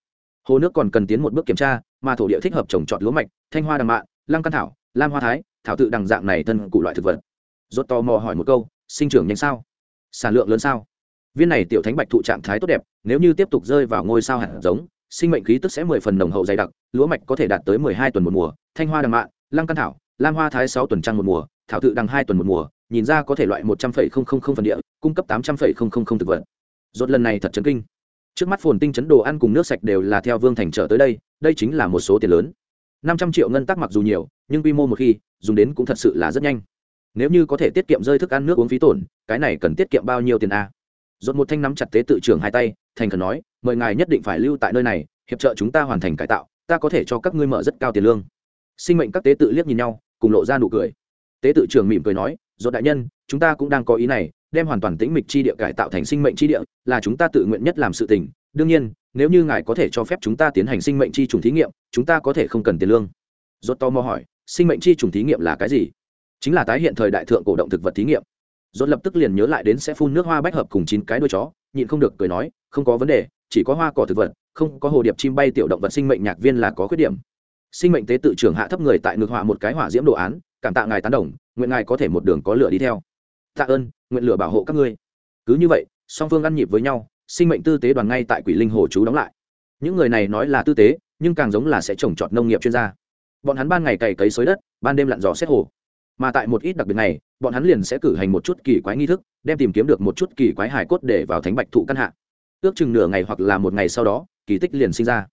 Hồ nước còn cần tiến một bước kiểm tra, mà thổ địa thích hợp trồng trọt lúa mạch, thanh hoa đằng mạ, lăng căn thảo, lam hoa thái, thảo tự đằng dạng này thân cụ loại thực vật. Rốt tò mò hỏi một câu, sinh trưởng nhanh sao? Sản lượng lớn sao? Viên này tiểu thánh bạch thụ trạng thái tốt đẹp, nếu như tiếp tục rơi vào ngôi sao hạt giống, sinh mệnh khí tức sẽ mười phần nồng hậu dày đặc, lúa mạch có thể đạt tới mười hai tuần một mùa, thanh hoa đằng mạ lăng căn thảo, lam hoa thái sáu tuần trăng một mùa, thảo tự đằng hai tuần một mùa, nhìn ra có thể loại một trăm phẩy không không không phần địa, cung cấp tám trăm phẩy không không không thực vật. Rốt lần này thật chấn kinh. Trước mắt phồn tinh chấn đồ ăn cùng nước sạch đều là theo vương thành trở tới đây đây chính là một số tiền lớn. năm trăm triệu ngân tắc mặc dù nhiều, nhưng quy mô một khi, dùng đến cũng thật sự là rất nhanh nếu như có thể tiết kiệm rơi thức ăn nước uống phí tổn, cái này cần tiết kiệm bao nhiêu tiền a? Dột một thanh nắm chặt tế tự trưởng hai tay, thành khẩn nói, mời ngài nhất định phải lưu tại nơi này, hiệp trợ chúng ta hoàn thành cải tạo, ta có thể cho các ngươi mở rất cao tiền lương. Sinh mệnh các tế tự liếc nhìn nhau, cùng lộ ra nụ cười. Tế tự trưởng mỉm cười nói dột đại nhân, chúng ta cũng đang có ý này, đem hoàn toàn tĩnh mịch chi địa cải tạo thành sinh mệnh chi địa, là chúng ta tự nguyện nhất làm sự tình. Đương nhiên, nếu như ngài có thể cho phép chúng ta tiến hành sinh mệnh chi trùng thí nghiệm, chúng ta có thể không cần tiền lương. Dột to mò hỏi, sinh mệnh chi trùng thí nghiệm là cái gì? Chính là tái hiện thời đại thượng cổ động thực vật thí nghiệm. Dốt lập tức liền nhớ lại đến sẽ phun nước hoa bách hợp cùng chín cái đuôi chó, nhịn không được cười nói, không có vấn đề, chỉ có hoa cỏ thực vật, không có hồ điệp chim bay tiểu động vật sinh mệnh nhạc viên là có khuyết điểm. Sinh mệnh tế tự trưởng hạ thấp người tại ngược họa một cái hỏa diễm đồ án, cảm tạ ngài tán đồng, nguyện ngài có thể một đường có lửa đi theo. Tạ ơn, nguyện lửa bảo hộ các ngươi. Cứ như vậy, song phương ăn nhịp với nhau, sinh mệnh tư tế đoàn ngay tại quỷ linh hồ chú đóng lại. Những người này nói là tư tế, nhưng càng giống là sẽ trồng trọt nông nghiệp chuyên gia. Bọn hắn ban ngày cày cấy xới đất, ban đêm lặn dò xét hồ mà tại một ít đặc biệt này, bọn hắn liền sẽ cử hành một chút kỳ quái nghi thức, đem tìm kiếm được một chút kỳ quái hải cốt để vào thánh bạch thụ căn hạ. Ước chừng nửa ngày hoặc là một ngày sau đó, kỳ tích liền sinh ra.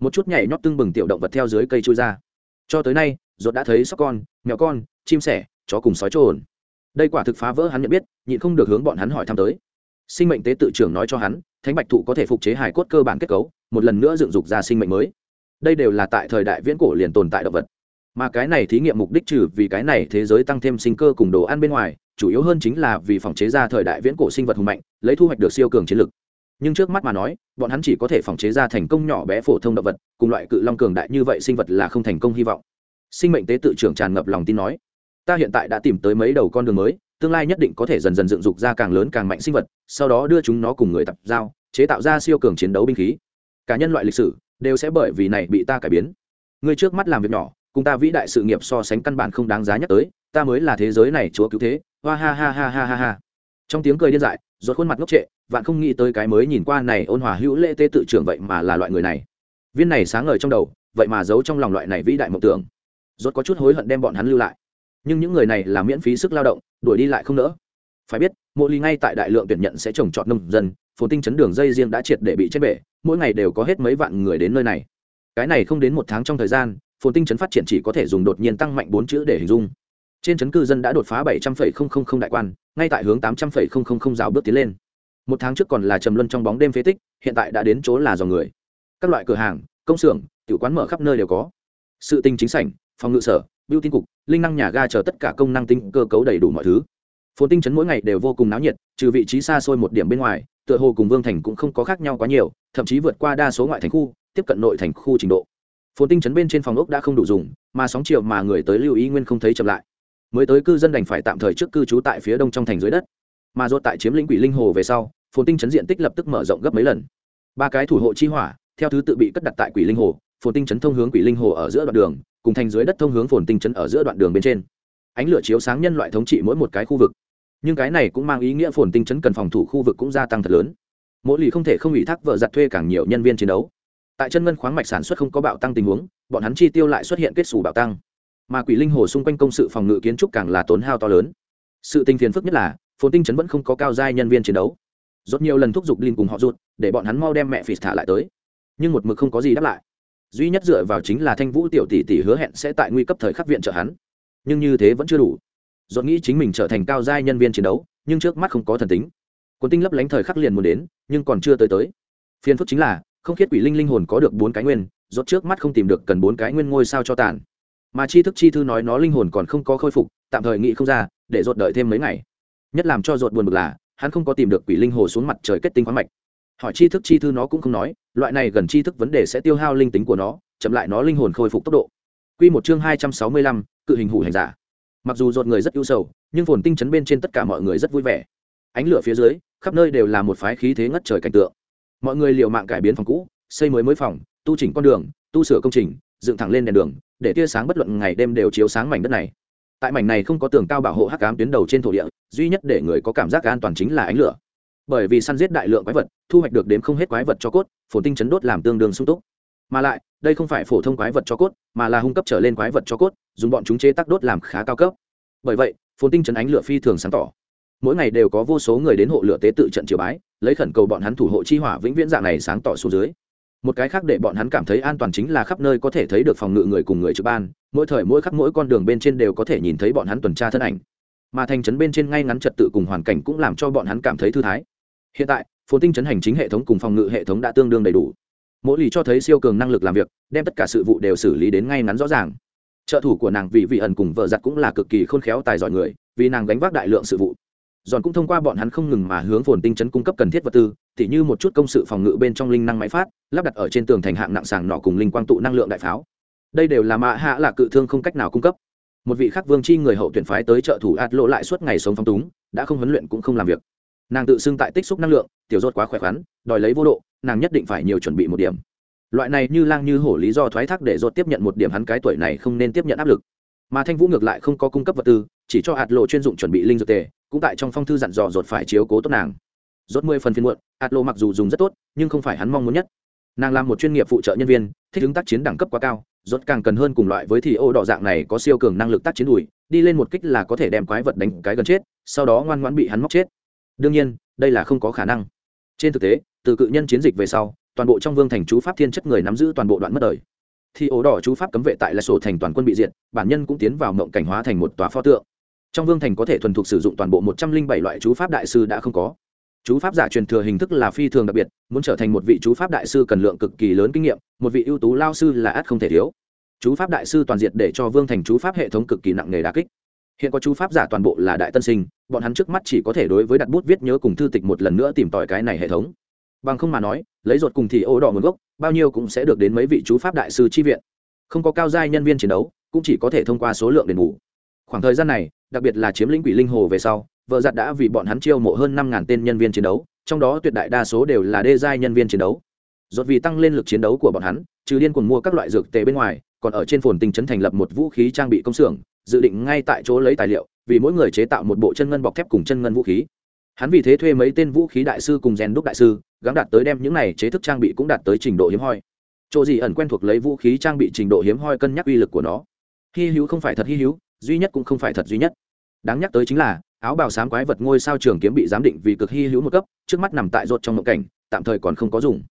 Một chút nhảy nhót tưng bừng tiểu động vật theo dưới cây trôi ra. Cho tới nay, ruột đã thấy sóc con, mèo con, chim sẻ, chó cùng sói trồn. Đây quả thực phá vỡ hắn nhận biết, nhịn không được hướng bọn hắn hỏi thăm tới. Sinh mệnh tế tự trưởng nói cho hắn, thánh bạch thụ có thể phục chế hài cốt cơ bản kết cấu, một lần nữa dựng dục ra sinh mệnh mới. Đây đều là tại thời đại viễn cổ liền tồn tại động vật mà cái này thí nghiệm mục đích trừ vì cái này thế giới tăng thêm sinh cơ cùng đồ ăn bên ngoài, chủ yếu hơn chính là vì phòng chế ra thời đại viễn cổ sinh vật hùng mạnh, lấy thu hoạch được siêu cường chiến lực. Nhưng trước mắt mà nói, bọn hắn chỉ có thể phòng chế ra thành công nhỏ bé phổ thông động vật, cùng loại cự long cường đại như vậy sinh vật là không thành công hy vọng. Sinh mệnh tế tự trưởng tràn ngập lòng tin nói, ta hiện tại đã tìm tới mấy đầu con đường mới, tương lai nhất định có thể dần dần dựng dục ra càng lớn càng mạnh sinh vật, sau đó đưa chúng nó cùng người tập giao, chế tạo ra siêu cường chiến đấu binh khí. Cả nhân loại lịch sử đều sẽ bởi vì này bị ta cải biến. Người trước mắt làm việc nhỏ cùng ta vĩ đại sự nghiệp so sánh căn bản không đáng giá nhắc tới, ta mới là thế giới này chúa cứu thế. Hoa ha ha ha ha ha ha. Trong tiếng cười điên dại ruột khuôn mặt ngốc trệ, vạn không nghĩ tới cái mới nhìn qua này ôn hòa hữu lễ tế tự trưởng vậy mà là loại người này. Viên này sáng ngời trong đầu, vậy mà giấu trong lòng loại này vĩ đại mộng tưởng. Rốt có chút hối hận đem bọn hắn lưu lại. Nhưng những người này là miễn phí sức lao động, đuổi đi lại không nỡ. Phải biết mộ ly ngay tại đại lượng tuyển nhận sẽ trồng trọt nông dân, phồn tinh chấn đường dây riêng đã triệt để bị chết bể, mỗi ngày đều có hết mấy vạn người đến nơi này. Cái này không đến một tháng trong thời gian phồn tinh trấn phát triển chỉ có thể dùng đột nhiên tăng mạnh bốn chữ để hình dung. Trên trấn cư dân đã đột phá bảy trăm linh đại quan, ngay tại hướng tám trăm linh rào bước tiến lên. Một tháng trước còn là trầm luân trong bóng đêm phế tích, hiện tại đã đến chỗ là dòng người. Các loại cửa hàng, công xưởng, tiểu quán mở khắp nơi đều có. Sự tinh chính sảnh, phòng ngự sở biêu tin cục, linh năng nhà ga chờ tất cả công năng tinh cơ cấu đầy đủ mọi thứ. Phồn tinh trấn mỗi ngày đều vô cùng náo nhiệt, trừ vị trí xa xôi một điểm bên ngoài, tựa hồ cùng vương thành cũng không có khác nhau quá nhiều, thậm chí vượt qua đa số ngoại thành khu, tiếp cận nội thành khu trình độ phồn tinh chấn bên trên phòng ốc đã không đủ dùng, mà sóng chiều mà người tới lưu ý nguyên không thấy chậm lại. Mới tới cư dân đành phải tạm thời trước cư trú tại phía đông trong thành dưới đất. Mà ruột tại chiếm lĩnh quỷ linh hồ về sau, phồn tinh chấn diện tích lập tức mở rộng gấp mấy lần. Ba cái thủ hộ chi hỏa, theo thứ tự bị cất đặt tại quỷ linh hồ, phồn tinh chấn thông hướng quỷ linh hồ ở giữa đoạn đường, cùng thành dưới đất thông hướng phồn tinh chấn ở giữa đoạn đường bên trên. Ánh lửa chiếu sáng nhân loại thống trị mỗi một cái khu vực. Nhưng cái này cũng mang ý nghĩa phồn tinh chấn cần phòng thủ khu vực cũng gia tăng thật lớn. Mỗi lì không thể không ủy thác vợ giặt thuê càng nhiều nhân viên chiến đấu tại chân ngân khoáng mạch sản xuất không có bạo tăng tình huống, bọn hắn chi tiêu lại xuất hiện kết xù bạo tăng. Mà quỷ linh hồ xung quanh công sự phòng ngự kiến trúc càng là tốn hao to lớn. Sự tình phiền phức nhất là, phồn tinh chấn vẫn không có cao giai nhân viên chiến đấu. Rốt nhiều lần thúc giục linh cùng họ rụt, để bọn hắn mau đem mẹ phì thả lại tới. Nhưng một mực không có gì đáp lại. Duy nhất dựa vào chính là thanh vũ tiểu tỷ tỷ hứa hẹn sẽ tại nguy cấp thời khắc viện trợ hắn. Nhưng như thế vẫn chưa đủ. Dọn nghĩ chính mình trở thành cao giai nhân viên chiến đấu, nhưng trước mắt không có thần tính. Quân tinh lấp lánh thời khắc liền muốn đến, nhưng còn chưa tới tới. Phiền phức chính là không khiết quỷ linh linh hồn có được bốn cái nguyên rốt trước mắt không tìm được cần bốn cái nguyên ngôi sao cho tàn mà chi thức chi thư nói nó linh hồn còn không có khôi phục tạm thời nghĩ không ra để rốt đợi thêm mấy ngày nhất làm cho rốt buồn bực là hắn không có tìm được quỷ linh hồ xuống mặt trời kết tinh khoáng mạch hỏi chi thức chi thư nó cũng không nói loại này gần chi thức vấn đề sẽ tiêu hao linh tính của nó chậm lại nó linh hồn khôi phục tốc độ Quy một chương hai trăm sáu mươi lăm, cự hình hủ hành giả. Mặc dù rốt người rất ưu sầu, nhưng phồn tinh chấn bên trên tất cả mọi người rất vui vẻ. Ánh lửa phía dưới, khắp nơi đều là một phái khí thế ngất trời cảnh tượng. Mọi người liều mạng cải biến phòng cũ, xây mới mới phòng, tu chỉnh con đường, tu sửa công trình, dựng thẳng lên đèn đường, để tia sáng bất luận ngày đêm đều chiếu sáng mảnh đất này. Tại mảnh này không có tường cao bảo hộ hắc ám tuyến đầu trên thổ địa, duy nhất để người có cảm giác an toàn chính là ánh lửa. Bởi vì săn giết đại lượng quái vật, thu hoạch được đếm không hết quái vật cho cốt, phồn tinh chấn đốt làm tương đương sung túc. Mà lại, đây không phải phổ thông quái vật cho cốt mà là hung cấp trở lên quái vật cho cốt dùng bọn chúng chế tác đốt làm khá cao cấp bởi vậy phồn tinh chấn ánh lửa phi thường sáng tỏ mỗi ngày đều có vô số người đến hộ lửa tế tự trận triều bái, lấy khẩn cầu bọn hắn thủ hộ chi hỏa vĩnh viễn dạng này sáng tỏ xuống dưới. Một cái khác để bọn hắn cảm thấy an toàn chính là khắp nơi có thể thấy được phòng ngự người cùng người trực ban, mỗi thời mỗi khắp mỗi con đường bên trên đều có thể nhìn thấy bọn hắn tuần tra thân ảnh. Mà thành trấn bên trên ngay ngắn trật tự cùng hoàn cảnh cũng làm cho bọn hắn cảm thấy thư thái. Hiện tại, phồn tinh trấn hành chính hệ thống cùng phòng ngự hệ thống đã tương đương đầy đủ. Mỗi lì cho thấy siêu cường năng lực làm việc, đem tất cả sự vụ đều xử lý đến ngay ngắn rõ ràng. Trợ thủ của nàng vì vị ẩn cùng vợ giặt cũng là cực kỳ khôn khéo tài giỏi người, vì nàng gánh vác đại lượng sự vụ giòn cũng thông qua bọn hắn không ngừng mà hướng phồn tinh chấn cung cấp cần thiết vật tư, tỉ như một chút công sự phòng ngự bên trong linh năng máy phát, lắp đặt ở trên tường thành hạng nặng sàng nọ cùng linh quang tụ năng lượng đại pháo. Đây đều là mạ hạ là cự thương không cách nào cung cấp. Một vị khắc vương chi người hậu tuyển phái tới trợ thủ ạt lộ lại suốt ngày sống phong túng, đã không huấn luyện cũng không làm việc. Nàng tự xưng tại tích xúc năng lượng, tiểu rốt quá khỏe khoắn, đòi lấy vô độ, nàng nhất định phải nhiều chuẩn bị một điểm. Loại này như lang như hổ lý do thoái thác để rốt tiếp nhận một điểm hắn cái tuổi này không nên tiếp nhận áp lực. Mà thanh vũ ngược lại không có cung cấp vật tư chỉ cho hạt lộ chuyên dụng chuẩn bị linh dược tề, cũng tại trong phong thư dặn dò dột phải chiếu cố tốt nàng. Rốt mười phần phiên muộn hạt lộ mặc dù dùng rất tốt, nhưng không phải hắn mong muốn nhất. Nàng làm một chuyên nghiệp phụ trợ nhân viên, thích ứng tác chiến đẳng cấp quá cao, rốt càng cần hơn cùng loại với thì ô đỏ dạng này có siêu cường năng lực tác chiến đùi, đi lên một kích là có thể đem quái vật đánh cái gần chết, sau đó ngoan ngoãn bị hắn móc chết. Đương nhiên, đây là không có khả năng. Trên thực tế, từ cự nhân chiến dịch về sau, toàn bộ trong vương thành chú pháp thiên chất người nắm giữ toàn bộ đoạn mất đời. Thì ổ đỏ chú pháp cấm vệ tại là sổ thành toàn quân bị diệt, bản nhân cũng tiến vào mộng cảnh hóa thành một tòa pho tượng trong vương thành có thể thuần thục sử dụng toàn bộ một trăm linh bảy loại chú pháp đại sư đã không có. Chú pháp giả truyền thừa hình thức là phi thường đặc biệt, muốn trở thành một vị chú pháp đại sư cần lượng cực kỳ lớn kinh nghiệm, một vị ưu tú lao sư là ắt không thể thiếu. Chú pháp đại sư toàn diện để cho vương thành chú pháp hệ thống cực kỳ nặng nề đà kích. Hiện có chú pháp giả toàn bộ là đại tân sinh, bọn hắn trước mắt chỉ có thể đối với đặt bút viết nhớ cùng thư tịch một lần nữa tìm tòi cái này hệ thống. Bằng không mà nói, lấy ruột cùng thì ô đỏ nguồn gốc, bao nhiêu cũng sẽ được đến mấy vị chú pháp đại sư chi viện. Không có cao giai nhân viên chiến đấu, cũng chỉ có thể thông qua số lượng đền bù khoảng thời gian này, đặc biệt là chiếm lĩnh quỷ linh hồ về sau, vợ giặt đã vì bọn hắn chiêu mộ hơn năm ngàn tên nhân viên chiến đấu, trong đó tuyệt đại đa số đều là đê giai nhân viên chiến đấu. Dột vì tăng lên lực chiến đấu của bọn hắn, trừ điên cùng mua các loại dược tệ bên ngoài, còn ở trên phồn tình trấn thành lập một vũ khí trang bị công xưởng, dự định ngay tại chỗ lấy tài liệu, vì mỗi người chế tạo một bộ chân ngân bọc thép cùng chân ngân vũ khí. Hắn vì thế thuê mấy tên vũ khí đại sư cùng rèn đúc đại sư gắn đạt tới đem những này chế thức trang bị cũng đạt tới trình độ hiếm hoi. Chỗ gì ẩn quen thuộc lấy vũ khí trang bị trình độ hiếm hoi cân nhắc uy lực của nó. Hy hữu không phải thật hy hữu duy nhất cũng không phải thật duy nhất. Đáng nhắc tới chính là, áo bào sám quái vật ngôi sao trường kiếm bị giám định vì cực hy hữu một cấp, trước mắt nằm tại rột trong mộng cảnh, tạm thời còn không có dùng.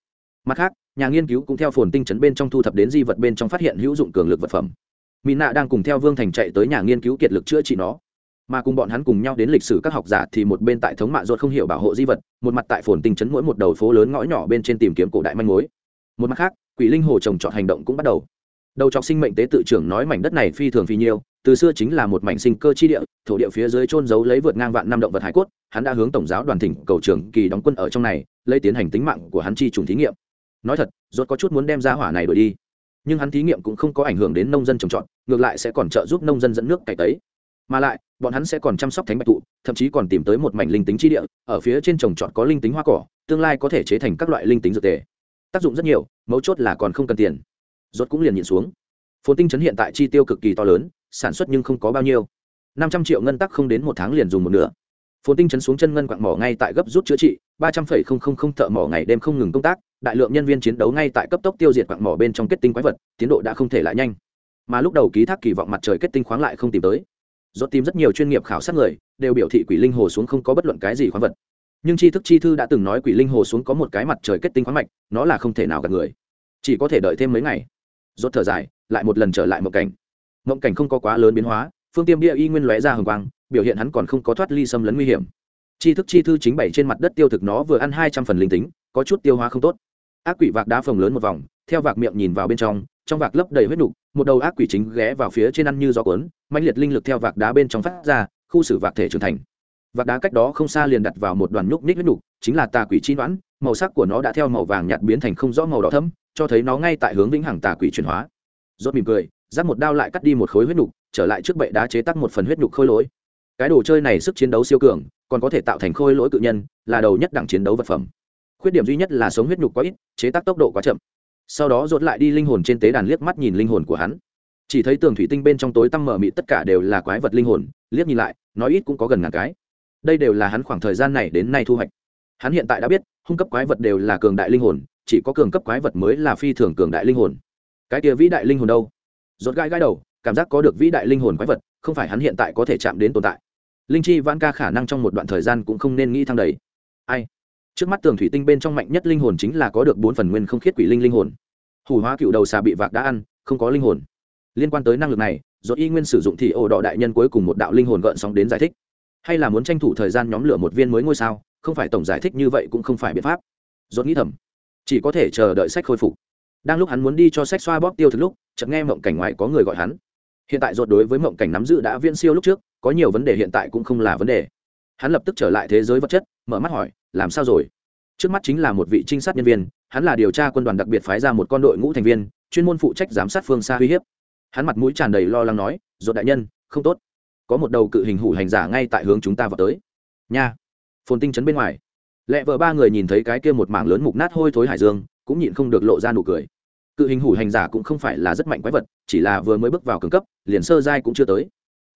Mặt khác, nhà nghiên cứu cũng theo phồn tinh chấn bên trong thu thập đến di vật bên trong phát hiện hữu dụng cường lực vật phẩm. Mỹ nạ đang cùng theo vương thành chạy tới nhà nghiên cứu kiệt lực chữa trị nó. Mà cùng bọn hắn cùng nhau đến lịch sử các học giả thì một bên tại thống mạ ruột không hiểu bảo hộ di vật, một mặt tại phồn tinh chấn mỗi một đầu phố lớn ngõ nhỏ bên trên tìm kiếm cổ đại manh mối. Một mặt khác, quỷ linh hồ trồng trọt hành động cũng bắt đầu đầu trọc sinh mệnh tế tự trưởng nói mảnh đất này phi thường phi nhiêu, từ xưa chính là một mảnh sinh cơ chi địa, thổ địa phía dưới trôn giấu lấy vượt ngang vạn năm động vật hải cốt, hắn đã hướng tổng giáo đoàn thỉnh cầu trưởng kỳ đóng quân ở trong này, lấy tiến hành tính mạng của hắn chi trùng thí nghiệm. Nói thật, rốt có chút muốn đem ra hỏa này đổi đi. Nhưng hắn thí nghiệm cũng không có ảnh hưởng đến nông dân trồng trọt, ngược lại sẽ còn trợ giúp nông dân dẫn nước cày tấy. Mà lại, bọn hắn sẽ còn chăm sóc thánh bạch thụ thậm chí còn tìm tới một mảnh linh tính chi địa, ở phía trên trồng trọt có linh tính hoa cỏ, tương lai có thể chế thành các loại linh tính dược tề. Tác dụng rất nhiều, mấu chốt là còn không cần tiền rốt cũng liền nhịn xuống. Phồn tinh Trấn hiện tại chi tiêu cực kỳ to lớn, sản xuất nhưng không có bao nhiêu. Năm trăm triệu ngân tắc không đến một tháng liền dùng một nửa. Phồn tinh chấn xuống chân ngân quặng mỏ ngay tại gấp rút chữa trị, ba trăm phẩy không không không thợ mỏ ngày đêm không ngừng công tác, đại lượng nhân viên chiến đấu ngay tại cấp tốc tiêu diệt quặng mỏ bên trong kết tinh quái vật, tiến độ đã không thể lại nhanh. Mà lúc đầu ký thác kỳ vọng mặt trời kết tinh khoáng lại không tìm tới. Rốt tìm rất nhiều chuyên nghiệp khảo sát người, đều biểu thị quỷ linh hồ xuống không có bất luận cái gì khoáng vật. Nhưng tri thức chi thư đã từng nói quỷ linh hồ xuống có một cái mặt trời kết tinh khoáng mạch, nó là không thể nào gặp người. Chỉ có thể đợi thêm mấy ngày rốt thở dài, lại một lần trở lại mộng cảnh. Mộng cảnh không có quá lớn biến hóa, phương tiêm bia y nguyên lóe ra hồng quang, biểu hiện hắn còn không có thoát ly xâm lấn nguy hiểm. Chi thức chi thư chính bảy trên mặt đất tiêu thực nó vừa ăn hai trăm phần linh tính, có chút tiêu hóa không tốt. Ác quỷ vạc đá phồng lớn một vòng, theo vạc miệng nhìn vào bên trong trong vạc lấp đầy huyết nục, một đầu ác quỷ chính ghé vào phía trên ăn như gió cuốn mạnh liệt linh lực theo vạc đá bên trong phát ra, khu xử vạc thể trưởng thành. Vạc đá cách đó không xa liền đặt vào một đoàn nhúc ních huyết nục, chính là tà quỷ chi đoán màu sắc của nó đã theo màu vàng nhạt biến thành không rõ màu đỏ thẫm cho thấy nó ngay tại hướng vĩnh hằng tà quỷ chuyển hóa. Rốt mỉm cười, giáp một đao lại cắt đi một khối huyết nhục trở lại trước bệ đá chế tác một phần huyết nhục khôi lỗi. Cái đồ chơi này sức chiến đấu siêu cường, còn có thể tạo thành khôi lỗi cự nhân, là đầu nhất đẳng chiến đấu vật phẩm. Khuyết điểm duy nhất là sống huyết nhục quá ít, chế tác tốc độ quá chậm. Sau đó rốt lại đi linh hồn trên tế đàn liếc mắt nhìn linh hồn của hắn. Chỉ thấy tường thủy tinh bên trong tối tăm mở mị tất cả đều là quái vật linh hồn, liếc nhìn lại, nói ít cũng có gần ngàn cái. Đây đều là hắn khoảng thời gian này đến nay thu hoạch. Hắn hiện tại đã biết, hung cấp quái vật đều là cường đại linh hồn chỉ có cường cấp quái vật mới là phi thường cường đại linh hồn. Cái kia vĩ đại linh hồn đâu? Rốt gai gai đầu, cảm giác có được vĩ đại linh hồn quái vật, không phải hắn hiện tại có thể chạm đến tồn tại. Linh chi vãn ca khả năng trong một đoạn thời gian cũng không nên nghĩ thăng đầy. Ai? Trước mắt tường thủy tinh bên trong mạnh nhất linh hồn chính là có được bốn phần nguyên không khiết quỷ linh linh hồn. Hủ hóa cựu đầu xà bị vạc đã ăn, không có linh hồn. Liên quan tới năng lực này do y nguyên sử dụng thì ổ đỏ đại nhân cuối cùng một đạo linh hồn gợn sóng đến giải thích. Hay là muốn tranh thủ thời gian nhóm lửa một viên mới ngôi sao, không phải tổng giải thích như vậy cũng không phải biện pháp. Dốt nghĩ thầm chỉ có thể chờ đợi sách khôi phục. Đang lúc hắn muốn đi cho sách xoa bóp tiêu thực lúc, chợt nghe mộng cảnh ngoài có người gọi hắn. Hiện tại ruột đối với mộng cảnh nắm giữ đã viên siêu lúc trước, có nhiều vấn đề hiện tại cũng không là vấn đề. Hắn lập tức trở lại thế giới vật chất, mở mắt hỏi, làm sao rồi? Trước mắt chính là một vị trinh sát nhân viên, hắn là điều tra quân đoàn đặc biệt phái ra một con đội ngũ thành viên, chuyên môn phụ trách giám sát phương xa uy hiếp. Hắn mặt mũi tràn đầy lo lắng nói, ruột đại nhân, không tốt. Có một đầu cự hình hủ hành giả ngay tại hướng chúng ta vào tới. Nha. Phồn tinh chấn bên ngoài lẹ vợ ba người nhìn thấy cái kia một mảng lớn mục nát hôi thối hải dương, cũng nhịn không được lộ ra nụ cười. Cự hình hủ hành giả cũng không phải là rất mạnh quái vật, chỉ là vừa mới bước vào cường cấp, liền sơ giai cũng chưa tới.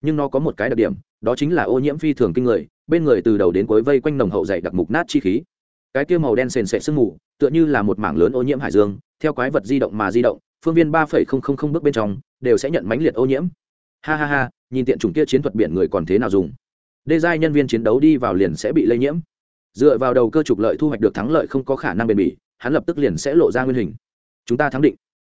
Nhưng nó có một cái đặc điểm, đó chính là ô nhiễm phi thường kinh người, bên người từ đầu đến cuối vây quanh nồng hậu dày đặc mục nát chi khí. Cái kia màu đen sền sệt sương mù, tựa như là một mảng lớn ô nhiễm hải dương, theo quái vật di động mà di động, phương viên ba phẩy không không không bước bên trong, đều sẽ nhận mãnh liệt ô nhiễm. Ha ha ha, nhìn tiện chủng kia chiến thuật biển người còn thế nào dùng. Đê giai nhân viên chiến đấu đi vào liền sẽ bị lây nhiễm dựa vào đầu cơ trục lợi thu hoạch được thắng lợi không có khả năng bền bỉ, hắn lập tức liền sẽ lộ ra nguyên hình. Chúng ta thắng định.